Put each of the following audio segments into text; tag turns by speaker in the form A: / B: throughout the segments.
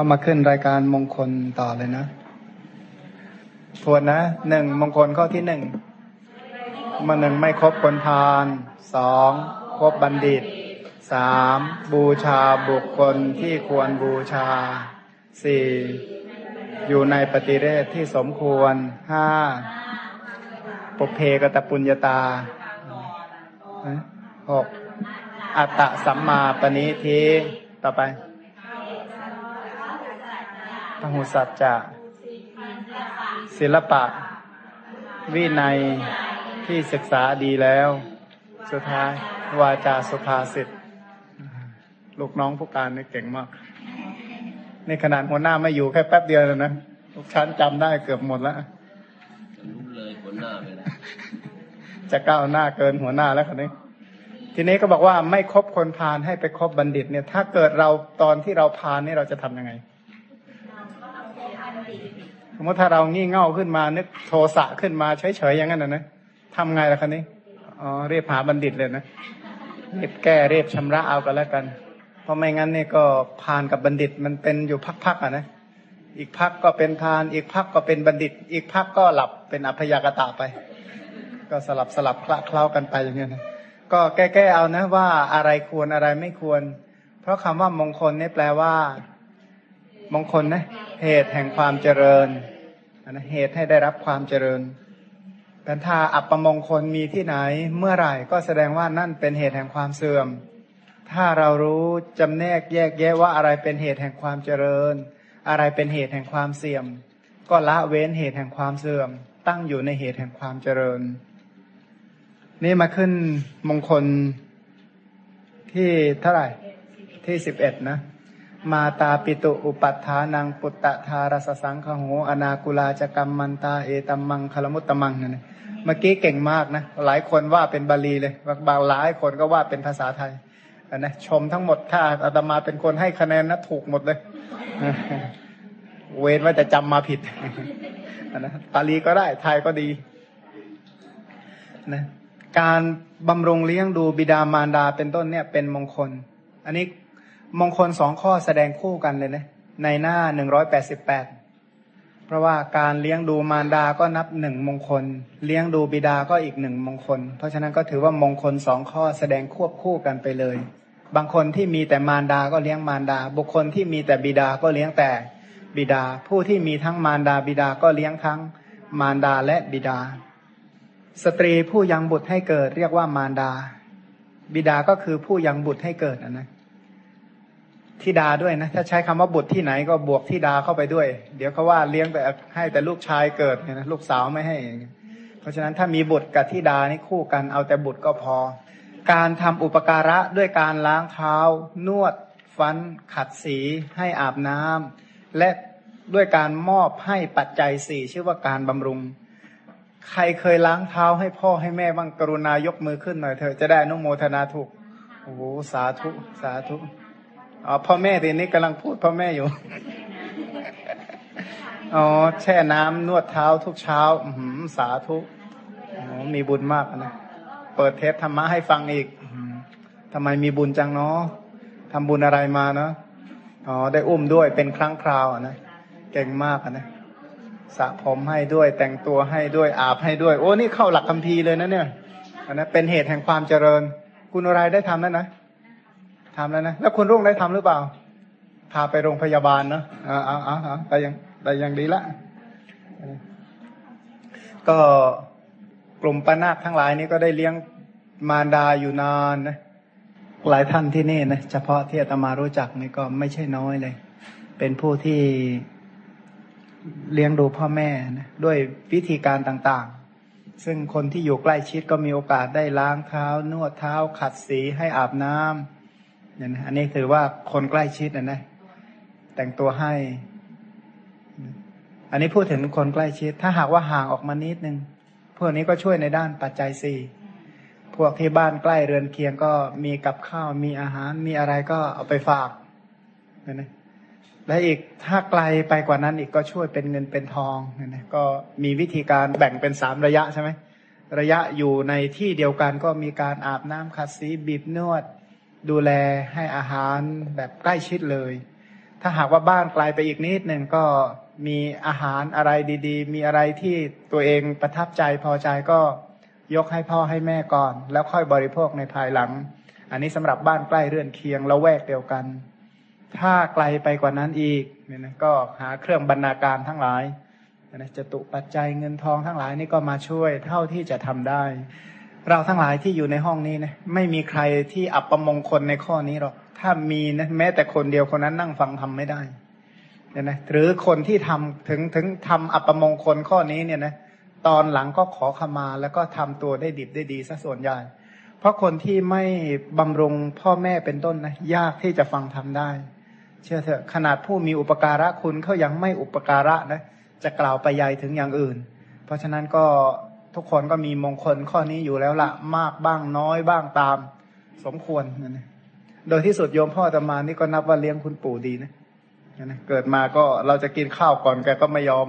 A: ก็มาขึ้นรายการมงคลต่อเลยนะทวนนะหนึ่งมงคลข้อที่หนึ่งมาหนึ่งไม่ครบคนพาลสองครบบัณฑิตสามบูชาบุคคลที่ควรบูชาสี่อยู่ในปฏิเรศที่สมควรห้าปุเพกตปุญญาตาหกอัตตะสัมมาปณิทิต่อไป พหุสัจจะศิลปะ วินัยที่ศึกษาดีแล้ว สุดท้ายวาจาสุภาษิตลูกน้องผู้การนี่เก่งมากในขนาดหัวหน้าไม่อยู่แค่แป๊บเดียวแล้วนะทุกชั้นจำได้เกือบหมดแล้ว
B: รู้เลยหัวหน้าไปแล้ว
A: จะก้าวหน้าเกินหัวหน้าแล้วคนนี้ทีนี้ก็บอกว่าไม่คบคนพาลให้ไปคบบัณฑิตเนี่ย ถ้าเกิดเราตอนที่เราพาลนี่เราจะทํำยังไง สมมติถ้าเรางี่เง่าขึ้นมา นึกโทสะขึ้นมาเฉยๆอย่างนั้นนะนะทำไงล่ะคะนี้อ๋อเรียบหาบัณฑิตเลยนะเรียบแก้เรียบชำระเอากันแล้วกัน เพราะไม่งั้นนี่ก็พานกับบัณฑิตมันเป็นอยู่พักๆอะนะอีกพักก็เป็นพาน อีกพักก็เป็นบัณฑิต อีกพักก็หลับเป็นอัพยากตะไป ก็สลับสลับคละเคล้ากันไปอย่างเงี้ยนะก็แก้ๆเอานะว่าอะไรควรอะไรไม่ควร เพราะคำว่ามงคลนี่แปลว่า มงคลนะ เหตุแห่งความเจริญนะเหตุให้ได้รับความเจริญแต่ถ้าอัปมงคลมีที่ไหนเมื่อไหร่ก็แสดงว่านั่นเป็นเหตุแห่งความเสื่อม ถ้าเรารู้จำแนกแยกแยะว่าอะไรเป็นเหตุแห่งความเจริญ อะไรเป็นเหตุแห่งความเสื่อม ก็ละเว้นเหตุแห่งความเสื่อม ตั้งอยู่ในเหตุแห่งความเจริญ นี่มาขึ้นมงคลที่เท่าไหร่ที่สิบเอ็ดนะ มาตาปิตุอุปัฏฐานังปุตตะทารสสังขโหอนากุลาจกรรมมันตาเอตัมมังคลมุตตมังนั่นเมื่อกี้เก่งมากนะ หลายคนว่าเป็นบาลีเลย บางหลายคนก็ว่าเป็นภาษาไทยนะชมทั้งหมดถ้าอาตมาเป็นคนให้คะแนนนะถูกหมดเลย เว้นว่าจะจำมาผิดนะบาลีก็ได้ไทยก็ดีนะการบำรุงเลี้ยงดูบิดามารดาเป็นต้นเนี่ยเป็นมงคล อันนี้ มงคลสองข้อแสดงคู่กันเลยนะ ในหน้าหนึ่งร้อยแปดสิบแปดเพราะว่าการเลี้ยงดูมารดาก็นับหนึ่งมงคล เลี้ยงดูบิดาก็อีกหนึ่งมงคล เพราะฉะนั้นก็ถือว่ามงคลสองข้อแสดงควบคู่กันไปเลย บางคนที่มีแต่มารดาก็เลี้ยงมารดา บุคคลที่มีแต่บิดาก็เลี้ยงแต่บิดา ผู้ที่มีทั้งมารดาบิดาก็เลี้ยงทั้งมารดาและบิดา สตรีผู้ยังบุตรให้เกิด เรียกว่ามารดา บิดาก็คือผู้ยังบุตรให้เกิดนะ ทิดาด้วยนะ ถ้าใช้คำว่าบุตรที่ไหนก็บวกทิดาเข้าไปด้วย เดี๋ยวเขาว่าเลี้ยงแต่ให้แต่ลูกชายเกิดนะลูกสาวไม่ให้ เพราะฉะนั้นถ้ามีบุตรกับทิดานี่คู่กันเอาแต่บุตรก็พอ การทำอุปการะด้วยการล้างเท้านวดฟันขัดสีให้อาบน้ำและด้วยการมอบให้ปัจจัยสี่ชื่อว่าการบำรุง ใครเคยล้างเท้าให้พ่อให้แม่บ้างกรุณายกมือขึ้นหน่อยเถอะจะได้นุโมทนาถูกโอ้โหสาธุสาธุ อ๋อพ่อแม่ทีนี้กำลังพูดพ่อแม่อยู่ อ๋อแช่น้ำนวดเท้าทุกเช้า อืสาธุมีบุญมากนะ เปิดเทปธรรมะให้ฟังอีกทำไมมีบุญจังเนาะทำบุญอะไรมาเนาะอ๋อได้อุ้มด้วยเป็นครั้งคราวนะเก่งมากนะสระผมให้ด้วย แต่งตัวให้ด้วยอาบให้ด้วย โอ้นี่เข้าหลักคำพีเลยนะเนี่ยอันนั้นเป็นเหตุแห่งความเจริญ คุณอะไรได้ทำแล้วนะ ทำแล้วนะ แล้วคุณรุ่งได้ทำหรือเปล่า พาไปโรงพยาบาลเนาะอ่าอ่าอ่าไปยังไปยังดีละ ก็กลุ่มปนาคทั้งหลายนี้ก็ได้เลี้ยงมารดาอยู่นานนะ หลายท่านที่นี่นะเฉพาะที่อาตมารู้จักนี่ก็ไม่ใช่น้อยเลย เป็นผู้ที่เลี้ยงดูพ่อแม่นะด้วยวิธีการต่างๆ ซึ่งคนที่อยู่ใกล้ชิดก็มีโอกาสได้ล้างเท้านวดเท้าขัดสีให้อาบน้ำ เนี่ยนะอันนี้ถือว่าคนใกล้ชิดนะนะ แต่งตัวให้ อันนี้พูดถึงคนใกล้ชิด ถ้าหากว่าห่างออกมานิดนึงพวกนี้ก็ช่วยในด้านปัจจัยสี่พวกที่บ้านใกล้เรือนเคียงก็มีกับข้าวมีอาหารมีอะไรก็เอาไปฝากเนี่ยนะและอีกถ้าไกลไปกว่านั้นอีกก็ช่วยเป็นเงินเป็นทองเนี่ยนะก็มีวิธีการแบ่งเป็นสามระยะใช่ไหมระยะอยู่ในที่เดียวกันก็มีการอาบน้ำขัดสีบีบนวด ดูแลให้อาหารแบบใกล้ชิดเลย ถ้าหากว่าบ้านไกลไปอีกนิดหนึ่งก็มีอาหารอะไรดี ๆ มีอะไรที่ตัวเองประทับใจพอใจก็ยกให้พ่อให้แม่ก่อน แล้วค่อยบริโภคในภายหลัง อันนี้สำหรับบ้านใกล้เรือนเคียงแล้วแวกเดียวกัน ถ้าไกลไปกว่านั้นอีกเนี่ยนะก็หาเครื่องบรรณาการทั้งหลายนะจตุปัจจัยเงินทองทั้งหลายนี่ก็มาช่วยเท่าที่จะทำได้ เราทั้งหลายที่อยู่ในห้องนี้นะไม่มีใครที่อับประมงคลในข้อนี้หรอกถ้ามีนะแม้แต่คนเดียวคนนั้นนั่งฟังทำไม่ได้เนี่ยนะหรือคนที่ทำถึงถึงทำอัปมงคลข้อนี้เนี่ยนะตอนหลังก็ขอขมาแล้วก็ทำตัวได้ดิบได้ดีซะส่วนใหญ่ เพราะคนที่ไม่บำรุงพ่อแม่เป็นต้นนะยากที่จะฟังทำได้ เชื่อเถอะขนาดผู้มีอุปการะคุณเขายังไม่อุปการะนะจะกล่าวไปยัยถึงอย่างอื่น เพราะฉะนั้นก็ ทุกคนก็มีมงคลข้อนี้อยู่แล้วละมากบ้างน้อยบ้างตาม สมควรนะโดยที่สุดโยมพ่อตมานี่ก็นับว่าเลี้ยงคุณปู่ดีนะนะเกิดมาก็เราจะกินข้าวก่อนแกก็ไม่ยอม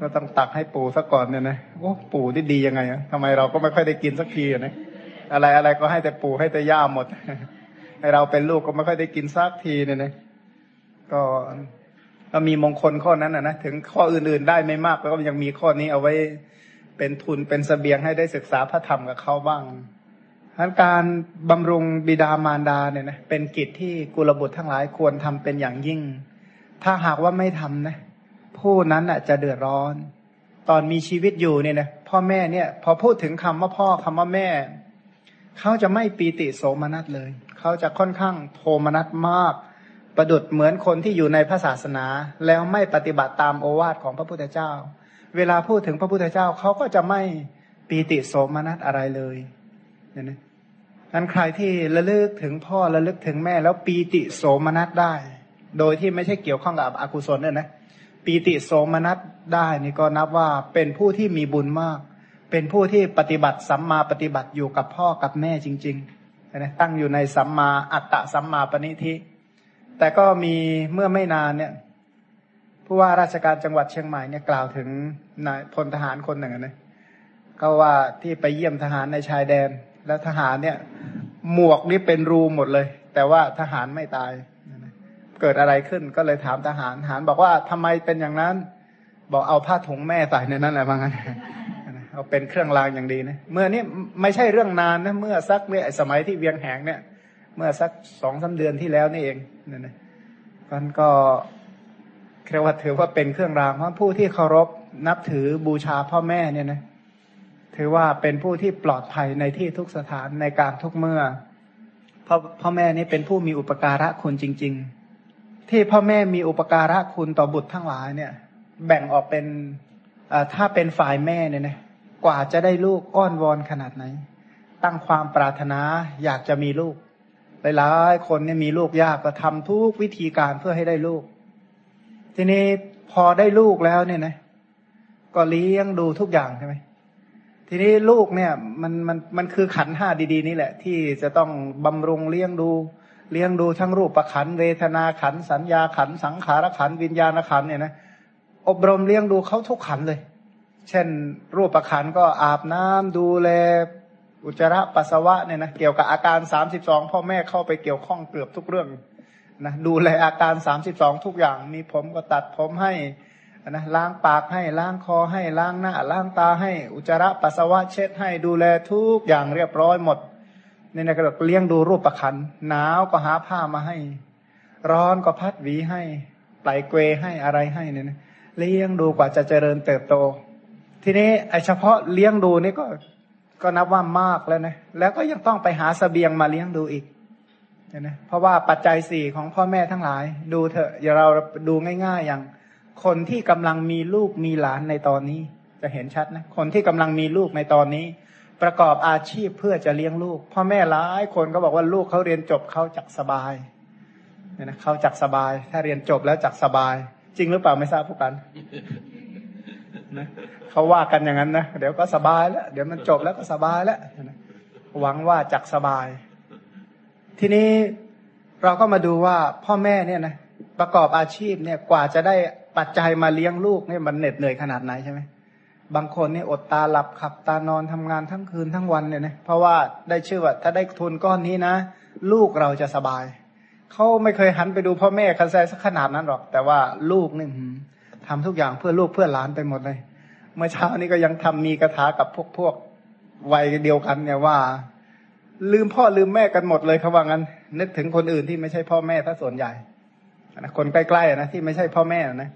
A: ก็ต้องตักให้ปู่ซะก่อนเนี่ยนะโอ้ปู่ที่ดียังไงอะทำไมเราก็ไม่ค่อยได้กินสักทีนะอะไรอะไรก็ให้แต่ปู่ให้แต่ย่าหมดให้เราเป็นลูกก็ไม่ค่อยได้กินสักทีเนี่ยนะก็ก็มีมงคลข้อนั้นนะนะถึงข้ออื่นๆได้ไม่มากแล้วก็ยังมีข้อนี้เอาไว้ เป็นทุนเป็นสเสบียงให้ได้ศึกษาพระธรรมกับเขาบ้างการบำรุงบิดามารดาเนี่ยนะเป็นกิจที่กุลบุตรทั้งหลายควรทำเป็นอย่างยิ่ง ถ้าหากว่าไม่ทำนะ ผู้นั้นอะจะเดือดร้อน ตอนมีชีวิตอยู่เนี่ยนะพ่อแม่เนี่ย พอพูดถึงคำว่าพ่อคำว่าแม่ เขาจะไม่ปีติโสมนัสเลย เขาจะค่อนข้างโทมนัสมาก ประดุดเหมือนคนที่อยู่ในพระศาสนา แล้วไม่ปฏิบัติตามโอวาทของพระพุทธเจ้า เวลาพูดถึงพระพุทธเจ้าเขาก็จะไม่ปีติโสมนัสอะไรเลยเนี่ยนะนั้นใครที่ระลึกถึงพ่อระลึกถึงแม่แล้วปีติโสมนัสได้ โดยที่ไม่ใช่เกี่ยวข้องกับอกุศลเนี่ยนะปีติโสมนัสได้นี่ก็นับว่าเป็นผู้ที่มีบุญมาก เป็นผู้ที่ปฏิบัติสัมมาปฏิบัติอยู่กับพ่อกับแม่จริงๆนะตั้งอยู่ในสัมมาอัตตะสัมมาปณิธิ แต่ก็มีเมื่อไม่นานเนี่ย ผู้ว่าราชการจังหวัดเชียงใหม่เนี่ยกล่าวถึงนายพลทหารคนหนึ่งนะก็ว่าที่ไปเยี่ยมทหารในชายแดน แล้วทหารเนี่ย หมวกนี่เป็นรูหมดเลย แต่ว่าทหารไม่ตาย เกิดอะไรขึ้นก็เลยถามทหารทหารบอกว่าทำไมเป็นอย่างนั้น บอกเอาผ้าถุงแม่ใส่ในนั้นแหละว่างั้นเอาเป็นเครื่องรางอย่างดีนะเมื่อนี้ไม่ใช่เรื่องนานนะเมื่อสักเนี่ยสมัยที่เวียงแหงเนี่ย เมื่อสักสองสาเดือนที่แล้วนี่เองนั่นนะมันก็ เรียกว่าถือว่าเป็นเครื่องรางเพราะผู้ที่เคารพนับถือบูชาพ่อแม่เนี่ยนะถือว่าเป็นผู้ที่ปลอดภัยในที่ทุกสถานในการทุกเมื่อเพราะพ่อแม่นี้เป็นผู้มีอุปการะคุณจริง ๆ ที่พ่อแม่มีอุปการะคุณต่อบุตรทั้งหลายเนี่ย แบ่งออกเป็นถ้าเป็นฝ่ายแม่เนี่ยนะกว่าจะได้ลูกอ้อนวอนขนาดไหน ตั้งความปรารถนาอยากจะมีลูกหลายๆคนเนี่ยมีลูกยากก็ทำทุกวิธีการเพื่อให้ได้ลูก ทีนี้พอได้ลูกแล้วเนี่ยนะ ก็เลี้ยงดูทุกอย่างใช่ไหมทีนี้ลูกเนี่ยมันมันมันคือขันห้าดีๆ นี่แหละ ที่จะต้องบำรุงเลี้ยงดู เลี้ยงดูทั้งรูปประขันเวทนาขันสัญญาขันสังขารขันวิญญาณขันเนี่ยนะอบรมเลี้ยงดูเขาทุกขันเลย เช่น รูปประขันก็อาบน้ำดูแล อุจจาระปัสสาวะเนี่ยนะเกี่ยวกับอาการสามสิบสองพ่อแม่เข้าไปเกี่ยวข้องเกือบทุกเรื่อง นะดูแลอาการสามสิบสองทุกอย่าง มีผมก็ตัดผมให้นะล้างปากให้ล้างคอให้ล้างหน้า ล้างตาให้ อุจจาระปัสสาวะเช็ดให้ดูแลทุกอย่างเรียบร้อยหมดนี่นะก็เลี้ยงดูรูปประคันหนาวก็หาผ้ามาให้ ร้อนก็พัดหวีให้ไล่เกวให้อะไรให้เนี่ยนะเลี้ยงดูกว่าจะเจริญเติบโต ทีนี้ไอเฉพาะเลี้ยงดูนี่ก็ก็นับว่ามากแล้วนะแล้วก็ยังต้องไปหาสเสบียงมาเลี้ยงดูอีก นะเพราะว่าปัจจัยสี่ของพ่อแม่ทั้งหลาย ดูเถอะอย่าเราดูง่ายๆ อย่างคนที่กำลังมีลูกมีหลานในตอนนี้ จะเห็นชัดนะ คนที่กำลังมีลูกในตอนนี้ ประกอบอาชีพเพื่อจะเลี้ยงลูก พ่อแม่หลายคนก็บอกว่าลูกเขาเรียนจบเขาจักสบายเนี่ยนะเขาจักสบาย ถ้าเรียนจบแล้วจักสบาย จริงหรือเปล่าไม่ทราบพวกกันนะเขาว่ากันอย่างนั้นนะเดี๋ยวก็สบายแล้ว เดี๋ยวมันจบแล้วก็สบายแล้วหวังว่าจักสบาย ทีนี้เราก็มาดูว่าพ่อแม่เนี่ยนะประกอบอาชีพเนี่ยกว่าจะได้ปัจจัยมาเลี้ยงลูกเนี่ยมันเหน็ดเหนื่อยขนาดไหนใช่ไหมบางคนนี่อดตาหลับขับตานอนทำงานทั้งคืนทั้งวันเนี่ยนะเพราะว่าได้ชื่อว่าถ้าได้ทุนก้อนนี้นะ ลูกเราจะสบายเขาไม่เคยหันไปดูพ่อแม่คันแซสักขนาดนั้นหรอก แต่ว่าลูกนี่หืมทำทุกอย่างเพื่อลูกเพื่อหลานไปหมดเลย เมื่อเช้านี้ก็ยังทำมีกระถากับพวกพวกวัยเดียวกันเนี่ยว่า ลืมพ่อลืมแม่กันหมดเลยเขาว่างั้น นึกถึงคนอื่นที่ไม่ใช่พ่อแม่ถ้าส่วนใหญ่นะคนใกล้ๆนะที่ไม่ใช่พ่อแม่นะ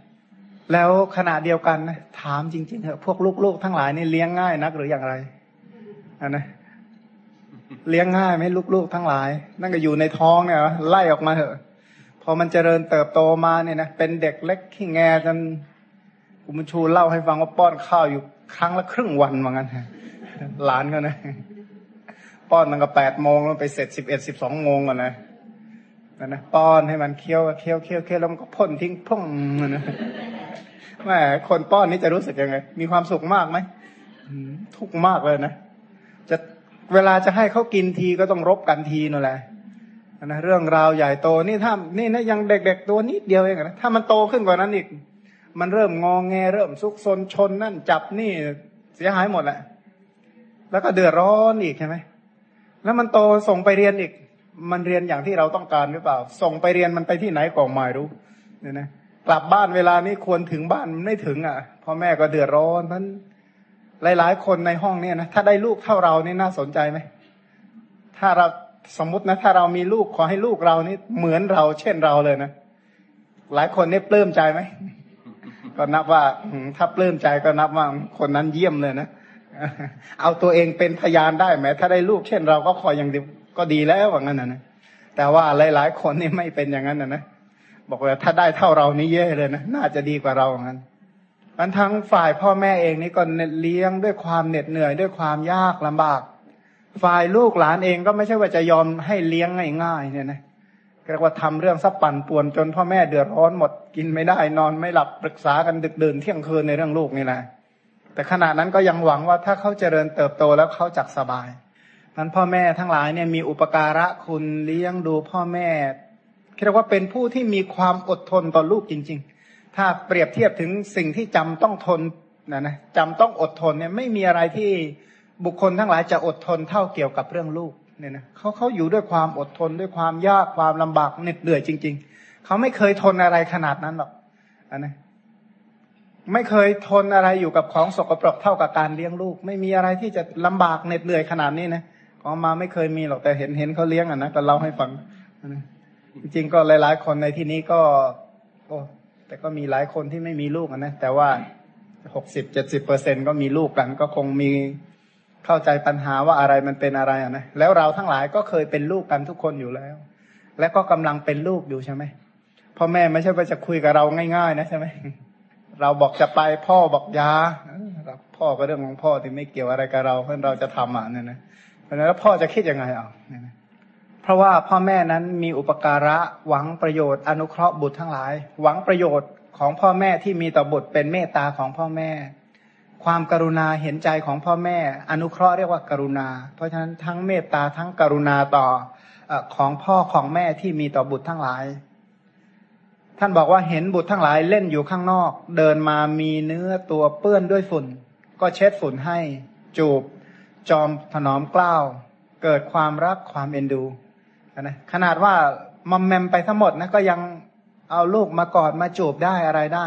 A: แล้วขณะเดียวกันนะถามจริงๆเถอะพวกลูกๆทั้งหลายนี่เลี้ยงง่ายนักหรืออย่างไรอันนะเลี้ยงง่ายไหมลูกๆทั้งหลาย นั่นก็อยู่ในท้องเนี่ยไล่ออกมาเถอะ พอมันเจริญเติบโตมาเนี่ยนะเป็นเด็กเล็กขี้แงจนคุณชูเล่าให้ฟังว่าป้อนข้าวอยู่ครั้งละครึ่งวันเหมือนกันหลานก็นะ ป้อนตั้งแต่แปดโมงแล้วไปเสร็จสิบเอ็ดสิบสองโมงก่อนนะนะนะป้อนให้มันเคี้ยวเคี้ยวเคี้ยวเคี้ยวแล้วมันก็พ่นทิ้งพุ่งนะแม่คนป้อนนี่จะรู้สึกยังไง มีความสุขมากไหมทุกมากเลยนะจะเวลาจะให้เขากินทีก็ต้องรบกันทีนั่นแหละนะเรื่องราวใหญ่โตนี่ถ้านี่นะยังเด็กๆตัวนิดเดียวเองนะถ้ามันโตขึ้นกว่านั้นอีก มันเริ่มงองแงเริ่มซุกซนชนนั่นจับนี่เสียหายหมดแหละแล้วก็เดือดร้อนอีกใช่ไหม แล้วมันโตส่งไปเรียนอีก มันเรียนอย่างที่เราต้องการหรือเปล่า ส่งไปเรียนมันไปที่ไหนก็ไม่รู้เนี่ยนะกลับบ้านเวลานี้ควรถึงบ้านมันไม่ถึง อะพ่อแม่ก็เดือดร้อนพันหลาย ๆ คนในห้องเนี่ยนะถ้าได้ลูกเท่าเรานี่น่าสนใจไหมถ้าเราสมมตินะ ถ้าเรามีลูกขอให้ลูกเรานี่เหมือนเรา เช่นเราเลยนะหลายคนนี่ปลื้มใจไหมก็นับว่าถ้าปลื้มใจก็นับว่าคนนั้นเยี่ยมเลยนะ เอาตัวเองเป็นพยานได้แม้ถ้าได้ลูกเช่นเราก็คอยอย่างดีก็ดีแล้วว่างั้นนะแต่ว่าหลาย ๆ คนนี่ไม่เป็นอย่างนั้นนะนะบอกว่าถ้าได้เท่าเรานี่เย่เลยนะน่าจะดีกว่าเราอย่างนั้นมันทั้งฝ่ายพ่อแม่เองนี่ก็เลี้ยงด้วยความเหน็ดเหนื่อยด้วยความยากลำบาก ฝ่ายลูกหลานเองก็ไม่ใช่ว่าจะยอมให้เลี้ยงง่ายๆเนี่ยนะเรียกว่าทำเรื่องซับปั่นป่วนจนพ่อแม่เดือดร้อนหมดกินไม่ได้นอนไม่หลับปรึกษากันดึกดื่นเที่ยงคืนในเรื่องลูกนี่แหละ แต่ขณะนั้นก็ยังหวังว่าถ้าเขาเจริญเติบโตแล้วเขาจักสบายนั้นพ่อแม่ทั้งหลายเนี่ยมีอุปการะคุณเลี้ยงดูพ่อแม่เรียกว่าเป็นผู้ที่มีความอดทนต่อลูกจริง ๆ ถ้าเปรียบเทียบถึงสิ่งที่จำต้องทนนะนะจำต้องอดทนเนี่ยไม่มีอะไรที่บุคคลทั้งหลายจะอดทนเท่าเกี่ยวกับเรื่องลูกเนี่ยนะเขาเขาอยู่ด้วยความอดทนด้วยความยากความลำบากเหน็ดเหนื่อยจริง ๆ เขาไม่เคยทนอะไรขนาดนั้นหรอกอันนะ ไม่เคยทนอะไรอยู่กับของสกปรกเท่ากับการเลี้ยงลูก ไม่มีอะไรที่จะลำบากเหน็ดเหนื่อยขนาดนี้นะของมาไม่เคยมีหรอกแต่เห็นเห็นเขาเลี้ยงอะนะก็เล่าให้ฟังจริงๆก็หลาย ๆ คนในที่นี้ก็โอ้แต่ก็มีหลายคนที่ไม่มีลูกนะแต่ว่าหกสิบเจ็ดสิบเปอร์เซ็นก็มีลูกกันก็คงมีเข้าใจปัญหาว่าอะไรมันเป็นอะไรอะนะแล้วเราทั้งหลายก็เคยเป็นลูกกันทุกคนอยู่แล้ว และก็กำลังเป็นลูกอยู่ใช่ไหมพ่อแม่ไม่ใช่ว่าจะคุยกับเราง่าย ๆ นะใช่ไหม เราบอกจะไปพ่อบอกยาพ่อก็เรื่องของพ่อที่ไม่เกี่ยวอะไรกับเราเพราะเราจะทำอะเนี่ยนะเพราะนั้นแล้วพ่อจะคิดยังไงอะเพราะว่าพ่อแม่นั้นมีอุปการะหวังประโยชน์อนุเคราะห์บุตรทั้งหลาย หวังประโยชน์ของพ่อแม่ที่มีต่อบุตรเป็นเมตตาของพ่อแม่ ความกรุณาเห็นใจของพ่อแม่ อนุเคราะห์เรียกว่ากรุณา เพราะฉะนั้นทั้งเมตตาทั้งกรุณาต่อของพ่อของแม่ที่มีต่อบุตรทั้งหลาย ท่านบอกว่าเห็นบุตรทั้งหลายเล่นอยู่ข้างนอก เดินมามีเนื้อตัวเปื้อนด้วยฝุ่น ก็เช็ดฝุ่นให้จูบ จอมถนอมกล้าว เกิดความรักความเอ็นดูนะขนาดว่ามอมแมมไปทั้งหมดนะก็ยังเอาลูกมากอดมาจูบได้อะไรได้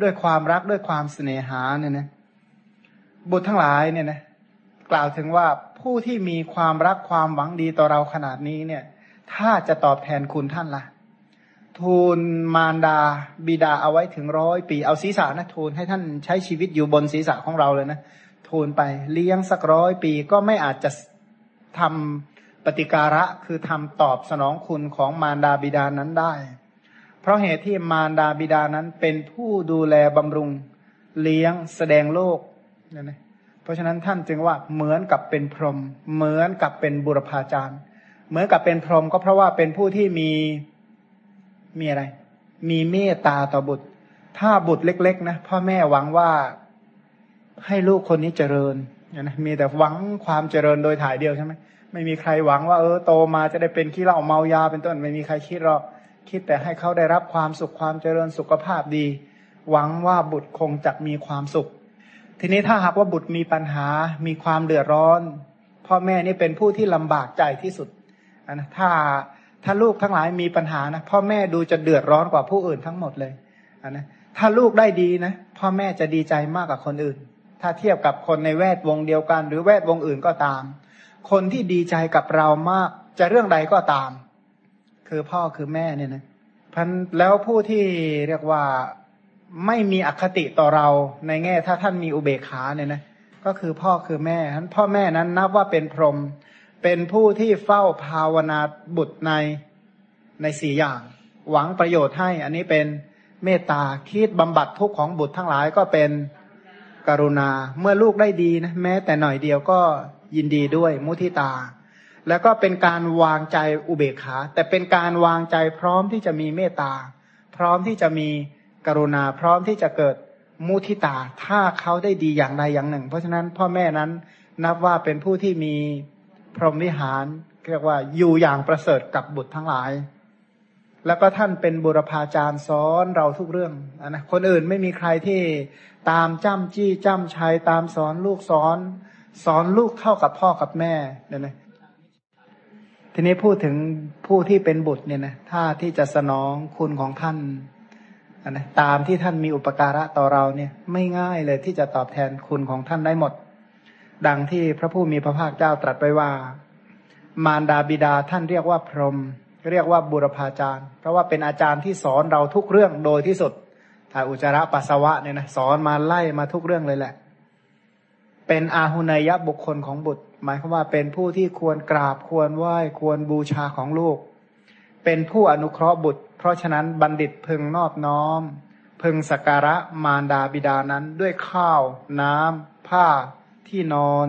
A: ด้วยความรักด้วยความเสน่หาเนี่ยนะบุตรทั้งหลายเนี่ยนะกล่าวถึงว่าผู้ที่มีความรักความหวังดีต่อเราขนาดนี้เนี่ย ถ้าจะตอบแทนคุณท่านละ่ะ ทูลมารดาบิดาเอาไว้ถึงร้อยปี เอาศีรษะนะทูลให้ท่านใช้ชีวิตอยู่บนศีรษะของเราเลยนะทูลไปเลี้ยงสักร้อยปีก็ไม่อาจจะทำปฏิการะคือทำตอบสนองคุณของมารดาบิดานั้นได้ เพราะเหตุที่มารดาบิดานั้นเป็นผู้ดูแลบำรุงเลี้ยงแสดงโลกเนี่ยนะเพราะฉะนั้นท่านจึงว่าเหมือนกับเป็นพรหมเหมือนกับเป็นบุรพาจารย์ เหมือนกับเป็นพรหมก็เพราะว่าเป็นผู้ที่มี มีอะไร มีเมตตาต่อบุตร ถ้าบุตรเล็ก ๆ นะพ่อแม่หวังว่าให้ลูกคนนี้เจริญนะมีแต่หวังความเจริญโดยถ่ายเดียวใช่ไหมไม่มีใครหวังว่าเออโตมาจะได้เป็นขี้เหล้าเมายาเป็นต้น ไม่มีใครคิดหรอกคิดแต่ให้เขาได้รับความสุขความเจริญสุขภาพดี หวังว่าบุตรคงจะมีความสุข ทีนี้ถ้าหากว่าบุตรมีปัญหามีความเดือดร้อน พ่อแม่นี่เป็นผู้ที่ลำบากใจที่สุดนะถ้า ถ้าลูกทั้งหลายมีปัญหานะพ่อแม่ดูจะเดือดร้อนกว่าผู้อื่นทั้งหมดเลยนนะถ้าลูกได้ดีนะพ่อแม่จะดีใจมากกว่าคนอื่น ถ้าเทียบกับคนในแวดวงเดียวกัน หรือแวดวงอื่นก็ตาม คนที่ดีใจกับเรามากจะเรื่องใดก็ตาม คือพ่อคือแม่เนี่ยนะพันแล้วผู้ที่เรียกว่าไม่มีอคติต่อเราในแง่ถ้าท่านมีอุเบกขาเนี่ยนะก็คือพ่อคือแม่ท่านพ่อแม่นั้นนับว่าเป็นพรหม เป็นผู้ที่เฝ้าภาวนาบุตรในในสี่อย่าง หวังประโยชน์ให้ อันนี้เป็นเมตตาคิดบำบัดทุกข์ของบุตรทั้งหลายก็เป็นกรุณาเมื่อลูกได้ดีนะแม้แต่หน่อยเดียวก็ยินดีด้วยมุทิตา แล้วก็เป็นการวางใจอุเบกขา แต่เป็นการวางใจพร้อมที่จะมีเมตตา พร้อมที่จะมีกรุณา พร้อมที่จะเกิดมุทิตา ถ้าเขาได้ดีอย่างใดอย่างหนึ่ง เพราะฉะนั้นพ่อแม่นั้นนับว่าเป็นผู้ที่มี พรหมวิหารเรียกว่าอยู่อย่างประเสริฐกับบุตรทั้งหลาย แล้วก็ท่านเป็นบุรพาจารย์สอนเราทุกเรื่องนะคนอื่นไม่มีใครที่ตามจ้ำจี้จ้ำชัยตามสอนลูกสอน สอนลูกเท่ากับพ่อกับแม่เนี่ยนะทีนี้พูดถึงผู้ที่เป็นบุตรเนี่ยนะถ้าที่จะสนองคุณของท่านนะตามที่ท่านมีอุปการะต่อเราเนี่ย ไม่ง่ายเลยที่จะตอบแทนคุณของท่านได้หมด ดังที่พระผู้มีพระภาคเจ้าตรัสไปว่า มารดาบิดาท่านเรียกว่าพรหมเรียกว่าบุรพาจารย์ เพราะว่าเป็นอาจารย์ที่สอนเราทุกเรื่องโดยที่สุดถ้าอุจจาระปัสสาวะเนี่ยนะสอนมาไล่มาทุกเรื่องเลยแหละ เป็นอาหุนยบุคคลของบุตร หมายความว่าเป็นผู้ที่ควรกราบควรไหว้ควรบูชาของลูก เป็นผู้อนุเคราะห์บุตร เพราะฉะนั้นบัณฑิตพึงนอบน้อม พึงสักการะมารดาบิดานั้นด้วยข้าว น้ำผ้า ที่นอน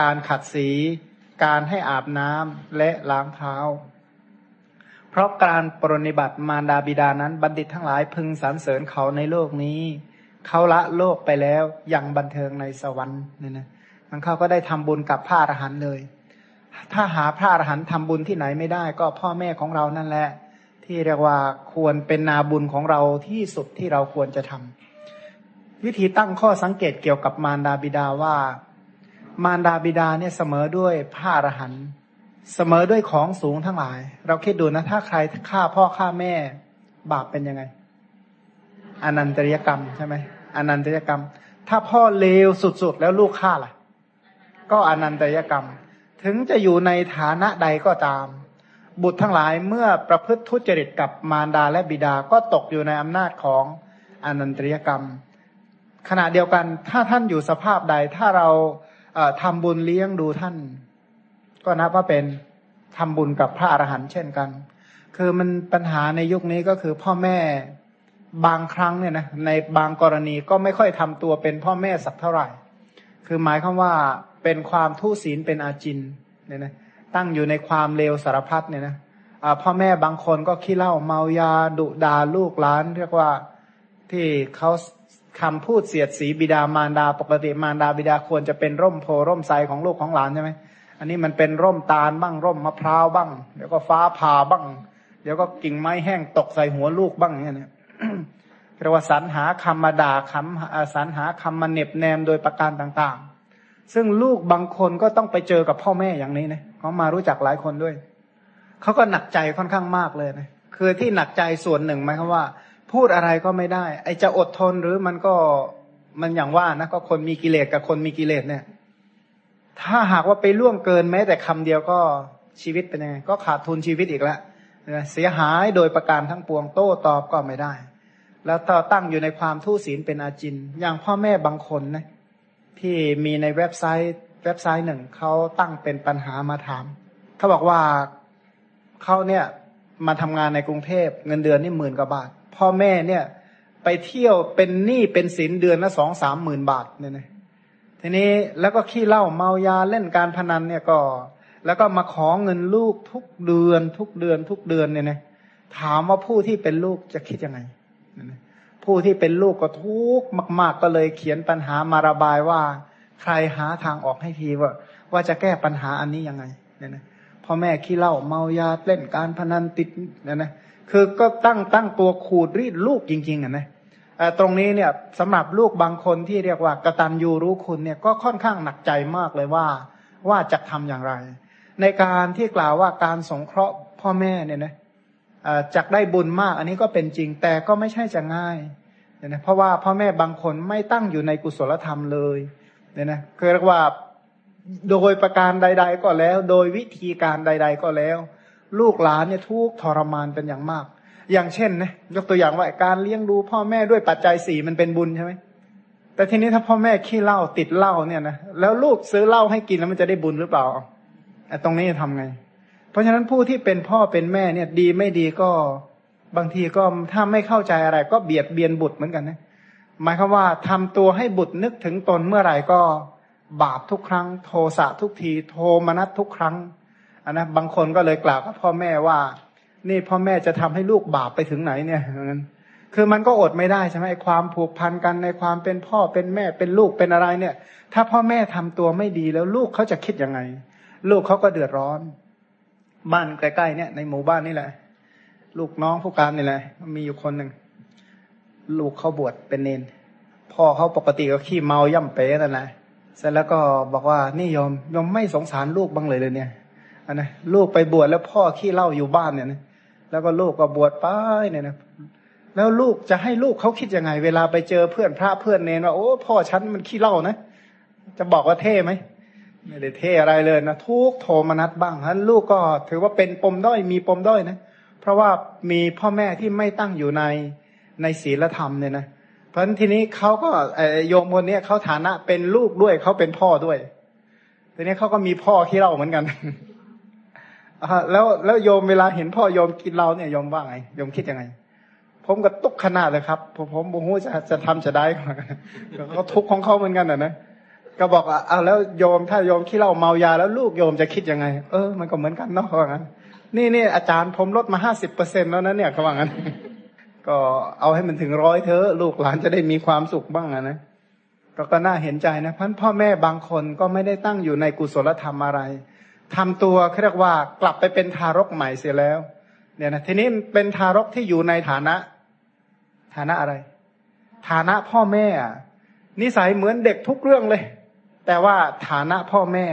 A: การขัดสี การให้อาบน้ำและล้างเท้า เพราะการปรนิบัติมารดาบิดานั้นบัณฑิตทั้งหลายพึงสรรเสริญเขาในโลกนี้ เขาละโลกไปแล้วยังบันเทิงในสวรรค์เนี่ยนะมันเขาก็ได้ทำบุญกับพระอรหันต์เลย ถ้าหาพระอรหันต์ทำบุญที่ไหนไม่ได้ ก็พ่อแม่ของเรานั่นแหละ ที่เรียกว่าควรเป็นนาบุญของเราที่สุดที่เราควรจะทำวิธีตั้งข้อสังเกตเกี่ยวกับมารดาบิดาว่า มารดาบิดาเนี่ยเสมอด้วยพระอรหันต์เสมอด้วยของสูงทั้งหลาย เราคิดดูนะ ถ้าใครฆ่าพ่อฆ่าแม่ บาปเป็นยังไง อนันตริยกรรมใช่ไหมอนันตริยกรรม ถ้าพ่อเลวสุดๆ แล้วลูกฆ่าล่ะ ก็อนันตริยกรรม ถึงจะอยู่ในฐานะใดก็ตาม บุตรทั้งหลายเมื่อประพฤติทุจริตกับมารดาและบิดาก็ตกอยู่ในอำนาจของอนันตริยกรรม ขณะเดียวกันถ้าท่านอยู่สภาพใดถ้าเรา ทำบุญเลี้ยงดูท่าน ก็นับว่าเป็นทำบุญกับพระอรหันต์เช่นกัน คือมันปัญหาในยุคนี้ก็คือพ่อแม่บางครั้งเนี่ยนะในบางกรณีก็ไม่ค่อยทำตัวเป็นพ่อแม่สักเท่าไหร่ คือหมายความว่าเป็นความทุศีลเป็นอาจินเนี่ยนะตั้งอยู่ในความเลวสารพัดเนี่ยนะพ่อแม่บางคนก็ขี้เหล้าเมายาดุดาลูกหลาน เรียกว่าที่เขา คำพูดเสียดสีบิดามารดา ปกติมารดาบิดาควรจะเป็นร่มโพร่มไทรของลูกของหลานใช่ไหมอันนี้มันเป็นร่มตาลบ้างร่มมะพร้าวบ้าง เดี๋ยวก็ฟ้าผ่าบ้าง เดี๋ยวก็กิ่งไม้แห้งตกใส่หัวลูกบ้างเนี่ยนะเรียกว่าสรรหาคำมาด่าคำสรรหาคำมาเน็บแนมโดยประการต่างๆ ซึ่งลูกบางคนก็ต้องไปเจอกับพ่อแม่อย่างนี้นะเขามารู้จักหลายคนด้วย เขาก็หนักใจค่อนข้างมากเลยนะคือที่หนักใจส่วนหนึ่งหมายความว่า พูดอะไรก็ไม่ได้ ไอจะอดทนหรือมันก็มันอย่างว่านะก็คนมีกิเลสกับคนมีกิเลสเนี่ย ถ้าหากว่าไปล่วงเกินแม้แต่คำเดียวก็ชีวิตเป็นยังไงก็ขาดทุนชีวิตอีกแล้วเสียหายโดยประการทั้งปวงโต้ตอบก็ไม่ได้ แล้วต่อตั้งอยู่ในความทุศีลเป็นอาจิน อย่างพ่อแม่บางคนนะที่มีในเว็บไซต์เว็บไซต์หนึ่งเขาตั้งเป็นปัญหามาถามเขาบอกว่าเขาเนี่ยมาทำงานในกรุงเทพเงินเดือนนี่หมื่นกว่าบาท พ่อแม่เนี่ย ไปเที่ยวเป็นหนี้เป็นสินเดือนละสองสามหมื่นบาทเนี่ยนะทีนี้แล้วก็ขี้เหล้าเมายาเล่นการพนันเนี่ยก็ แล้วก็มาขอเงินลูกทุกเดือน ทุกเดือนทุกเดือนเนี่ยนะถามว่าผู้ที่เป็นลูกจะคิดยังไงผู้ที่เป็นลูกก็ทุกข์มาก ๆ ก็เลยเขียนปัญหามาระบายว่า ใครหาทางออกให้ทีว่า ว่าจะแก้ปัญหาอันนี้ยังไงเนี่ยนะพ่อแม่ขี้เหล้าเมายาเล่นการพนันติดเนี่ยนะ คือก็ตั้งตั้งตัวขูดรีดลูกจริง ๆอะนะตรงนี้เนี่ยสำหรับลูกบางคนที่เรียกว่ากระตัญญูรู้คุณเนี่ยก็ค่อนข้างหนักใจมากเลยว่า ว่าจะทำอย่างไร ในการที่กล่าวว่าการสงเคราะห์พ่อแม่เนี่ยนะจักได้บุญมาก อันนี้ก็เป็นจริงแต่ก็ไม่ใช่จะง่ายเนี่ยนะเพราะว่าพ่อแม่บางคนไม่ตั้งอยู่ในกุศลธรรมเลยเนี่ยนะคือเรียกว่าโดยประการใด ๆ ก็แล้ว โดยวิธีการใด ๆ ก็แล้ว ลูกหลานเนี่ยทุกทรมานเป็นอย่างมาก อย่างเช่นนะยกตัวอย่างว่าการเลี้ยงดูพ่อแม่ด้วยปัจจัยสี่มันเป็นบุญใช่ไหมแต่ทีนี้ถ้าพ่อแม่ขี้เหล้าติดเหล้าเนี่ยนะแล้วลูกซื้อเหล้าให้กินแล้วมันจะได้บุญหรือเปล่าไอ้ตรงนี้จะทำไง เพราะฉะนั้นผู้ที่เป็นพ่อเป็นแม่เนี่ย ดีไม่ดีก็บางทีก็ถ้าไม่เข้าใจอะไร ก็เบียดเบียนบุตรเหมือนกันนะหมายความว่าทำตัวให้บุตรนึกถึงตนเมื่อไหร่ก็บาปทุกครั้ง โทสะทุกที โทมนัสทุกครั้ง อันนะบางคนก็เลยกล่าวกับพ่อแม่ว่า นี่พ่อแม่จะทำให้ลูกบาปไปถึงไหนเนี่ยนั้นคือมันก็อดไม่ได้ใช่ไหมความผูกพันกันในความเป็นพ่อเป็นแม่เป็นลูกเป็นอะไรเนี่ย ถ้าพ่อแม่ทำตัวไม่ดีแล้วลูกเขาจะคิดยังไง ลูกเขาก็เดือดร้อน บ้านใกล้ๆเนี่ย ในหมู่บ้านนี่แหละ ลูกน้องผู้การนี่แหละ มีอยู่คนหนึ่งลูกเขาบวชเป็นเนนพ่อเขาปกติก็ขี้เมาย่ำเป๊ะนั่นแหละเสร็จแล้วก็บอกว่านี่ยอมยอมไม่สงสารลูกบ้างเลยเลยเนี่ย อันนะลูกไปบวชแล้วพ่อขี้เล่าอยู่บ้านเนี่ยนะแล้วก็ลูกก็บวชไปเนี่ยนะแล้วลูกจะให้ลูกเขาคิดยังไง เวลาไปเจอเพื่อนพระเพื่อนเนนว่าโอ้พ่อฉันมันขี้เล่านะ จะบอกว่าเท่ไหมไม่ได้เท่อะไรเลยนะทุกโทมนัสบ้างฉะลูกก็ถือว่าเป็นปมด้อยมีปมด้อยนะ เพราะว่ามีพ่อแม่ที่ไม่ตั้งอยู่ในในศีลธรรมเนี่ยนะเพราะฉะนั้นทีนี้เขาก็โยมคนนี้เขาฐานะเป็นลูกด้วยเขาเป็นพ่อด้วยทีนี้เขาก็มีพ่อขี้เล่าเหมือนกัน แล้วแล้วโยมเวลาเห็นพ่อโยมกินเราเนี่ยโยมว่าไงโยมคิดยังไง ผมก็ตุกขนาดเลยครับ ผมผมโอ้โหจะจะทำจะได้ก็ทุกของเขาเหมือนกันนะก็บอกอ่าแล้วโยมถ้าโยมขี้เหล้าเมายาแล้วลูกโยมจะคิดยังไง เออมันก็เหมือนกันเนาะเขาว่างั้นนี่นี่อาจารย์ผมลดมาห้าสิบเปอร์เซ็นแล้วนะเนี่ยเขาว่างั้น ก็เอาให้มันถึงร้อยเถอะลูกหลานจะได้มีความสุขบ้างนะ ก็ก็น่าเห็นใจนะพันพ่อแม่บางคนก็ไม่ได้ตั้งอยู่ในกุศลธรรมอะไร ทำตัวเรียกว่ากลับไปเป็นทารกใหม่เสียแล้ว เนี่ยนะทีนี้เป็นทารกที่อยู่ในฐานะ ฐานะอะไร ฐานะพ่อแม่นิสัยเหมือนเด็กทุกเรื่องเลย แต่ว่าฐานะพ่อแม่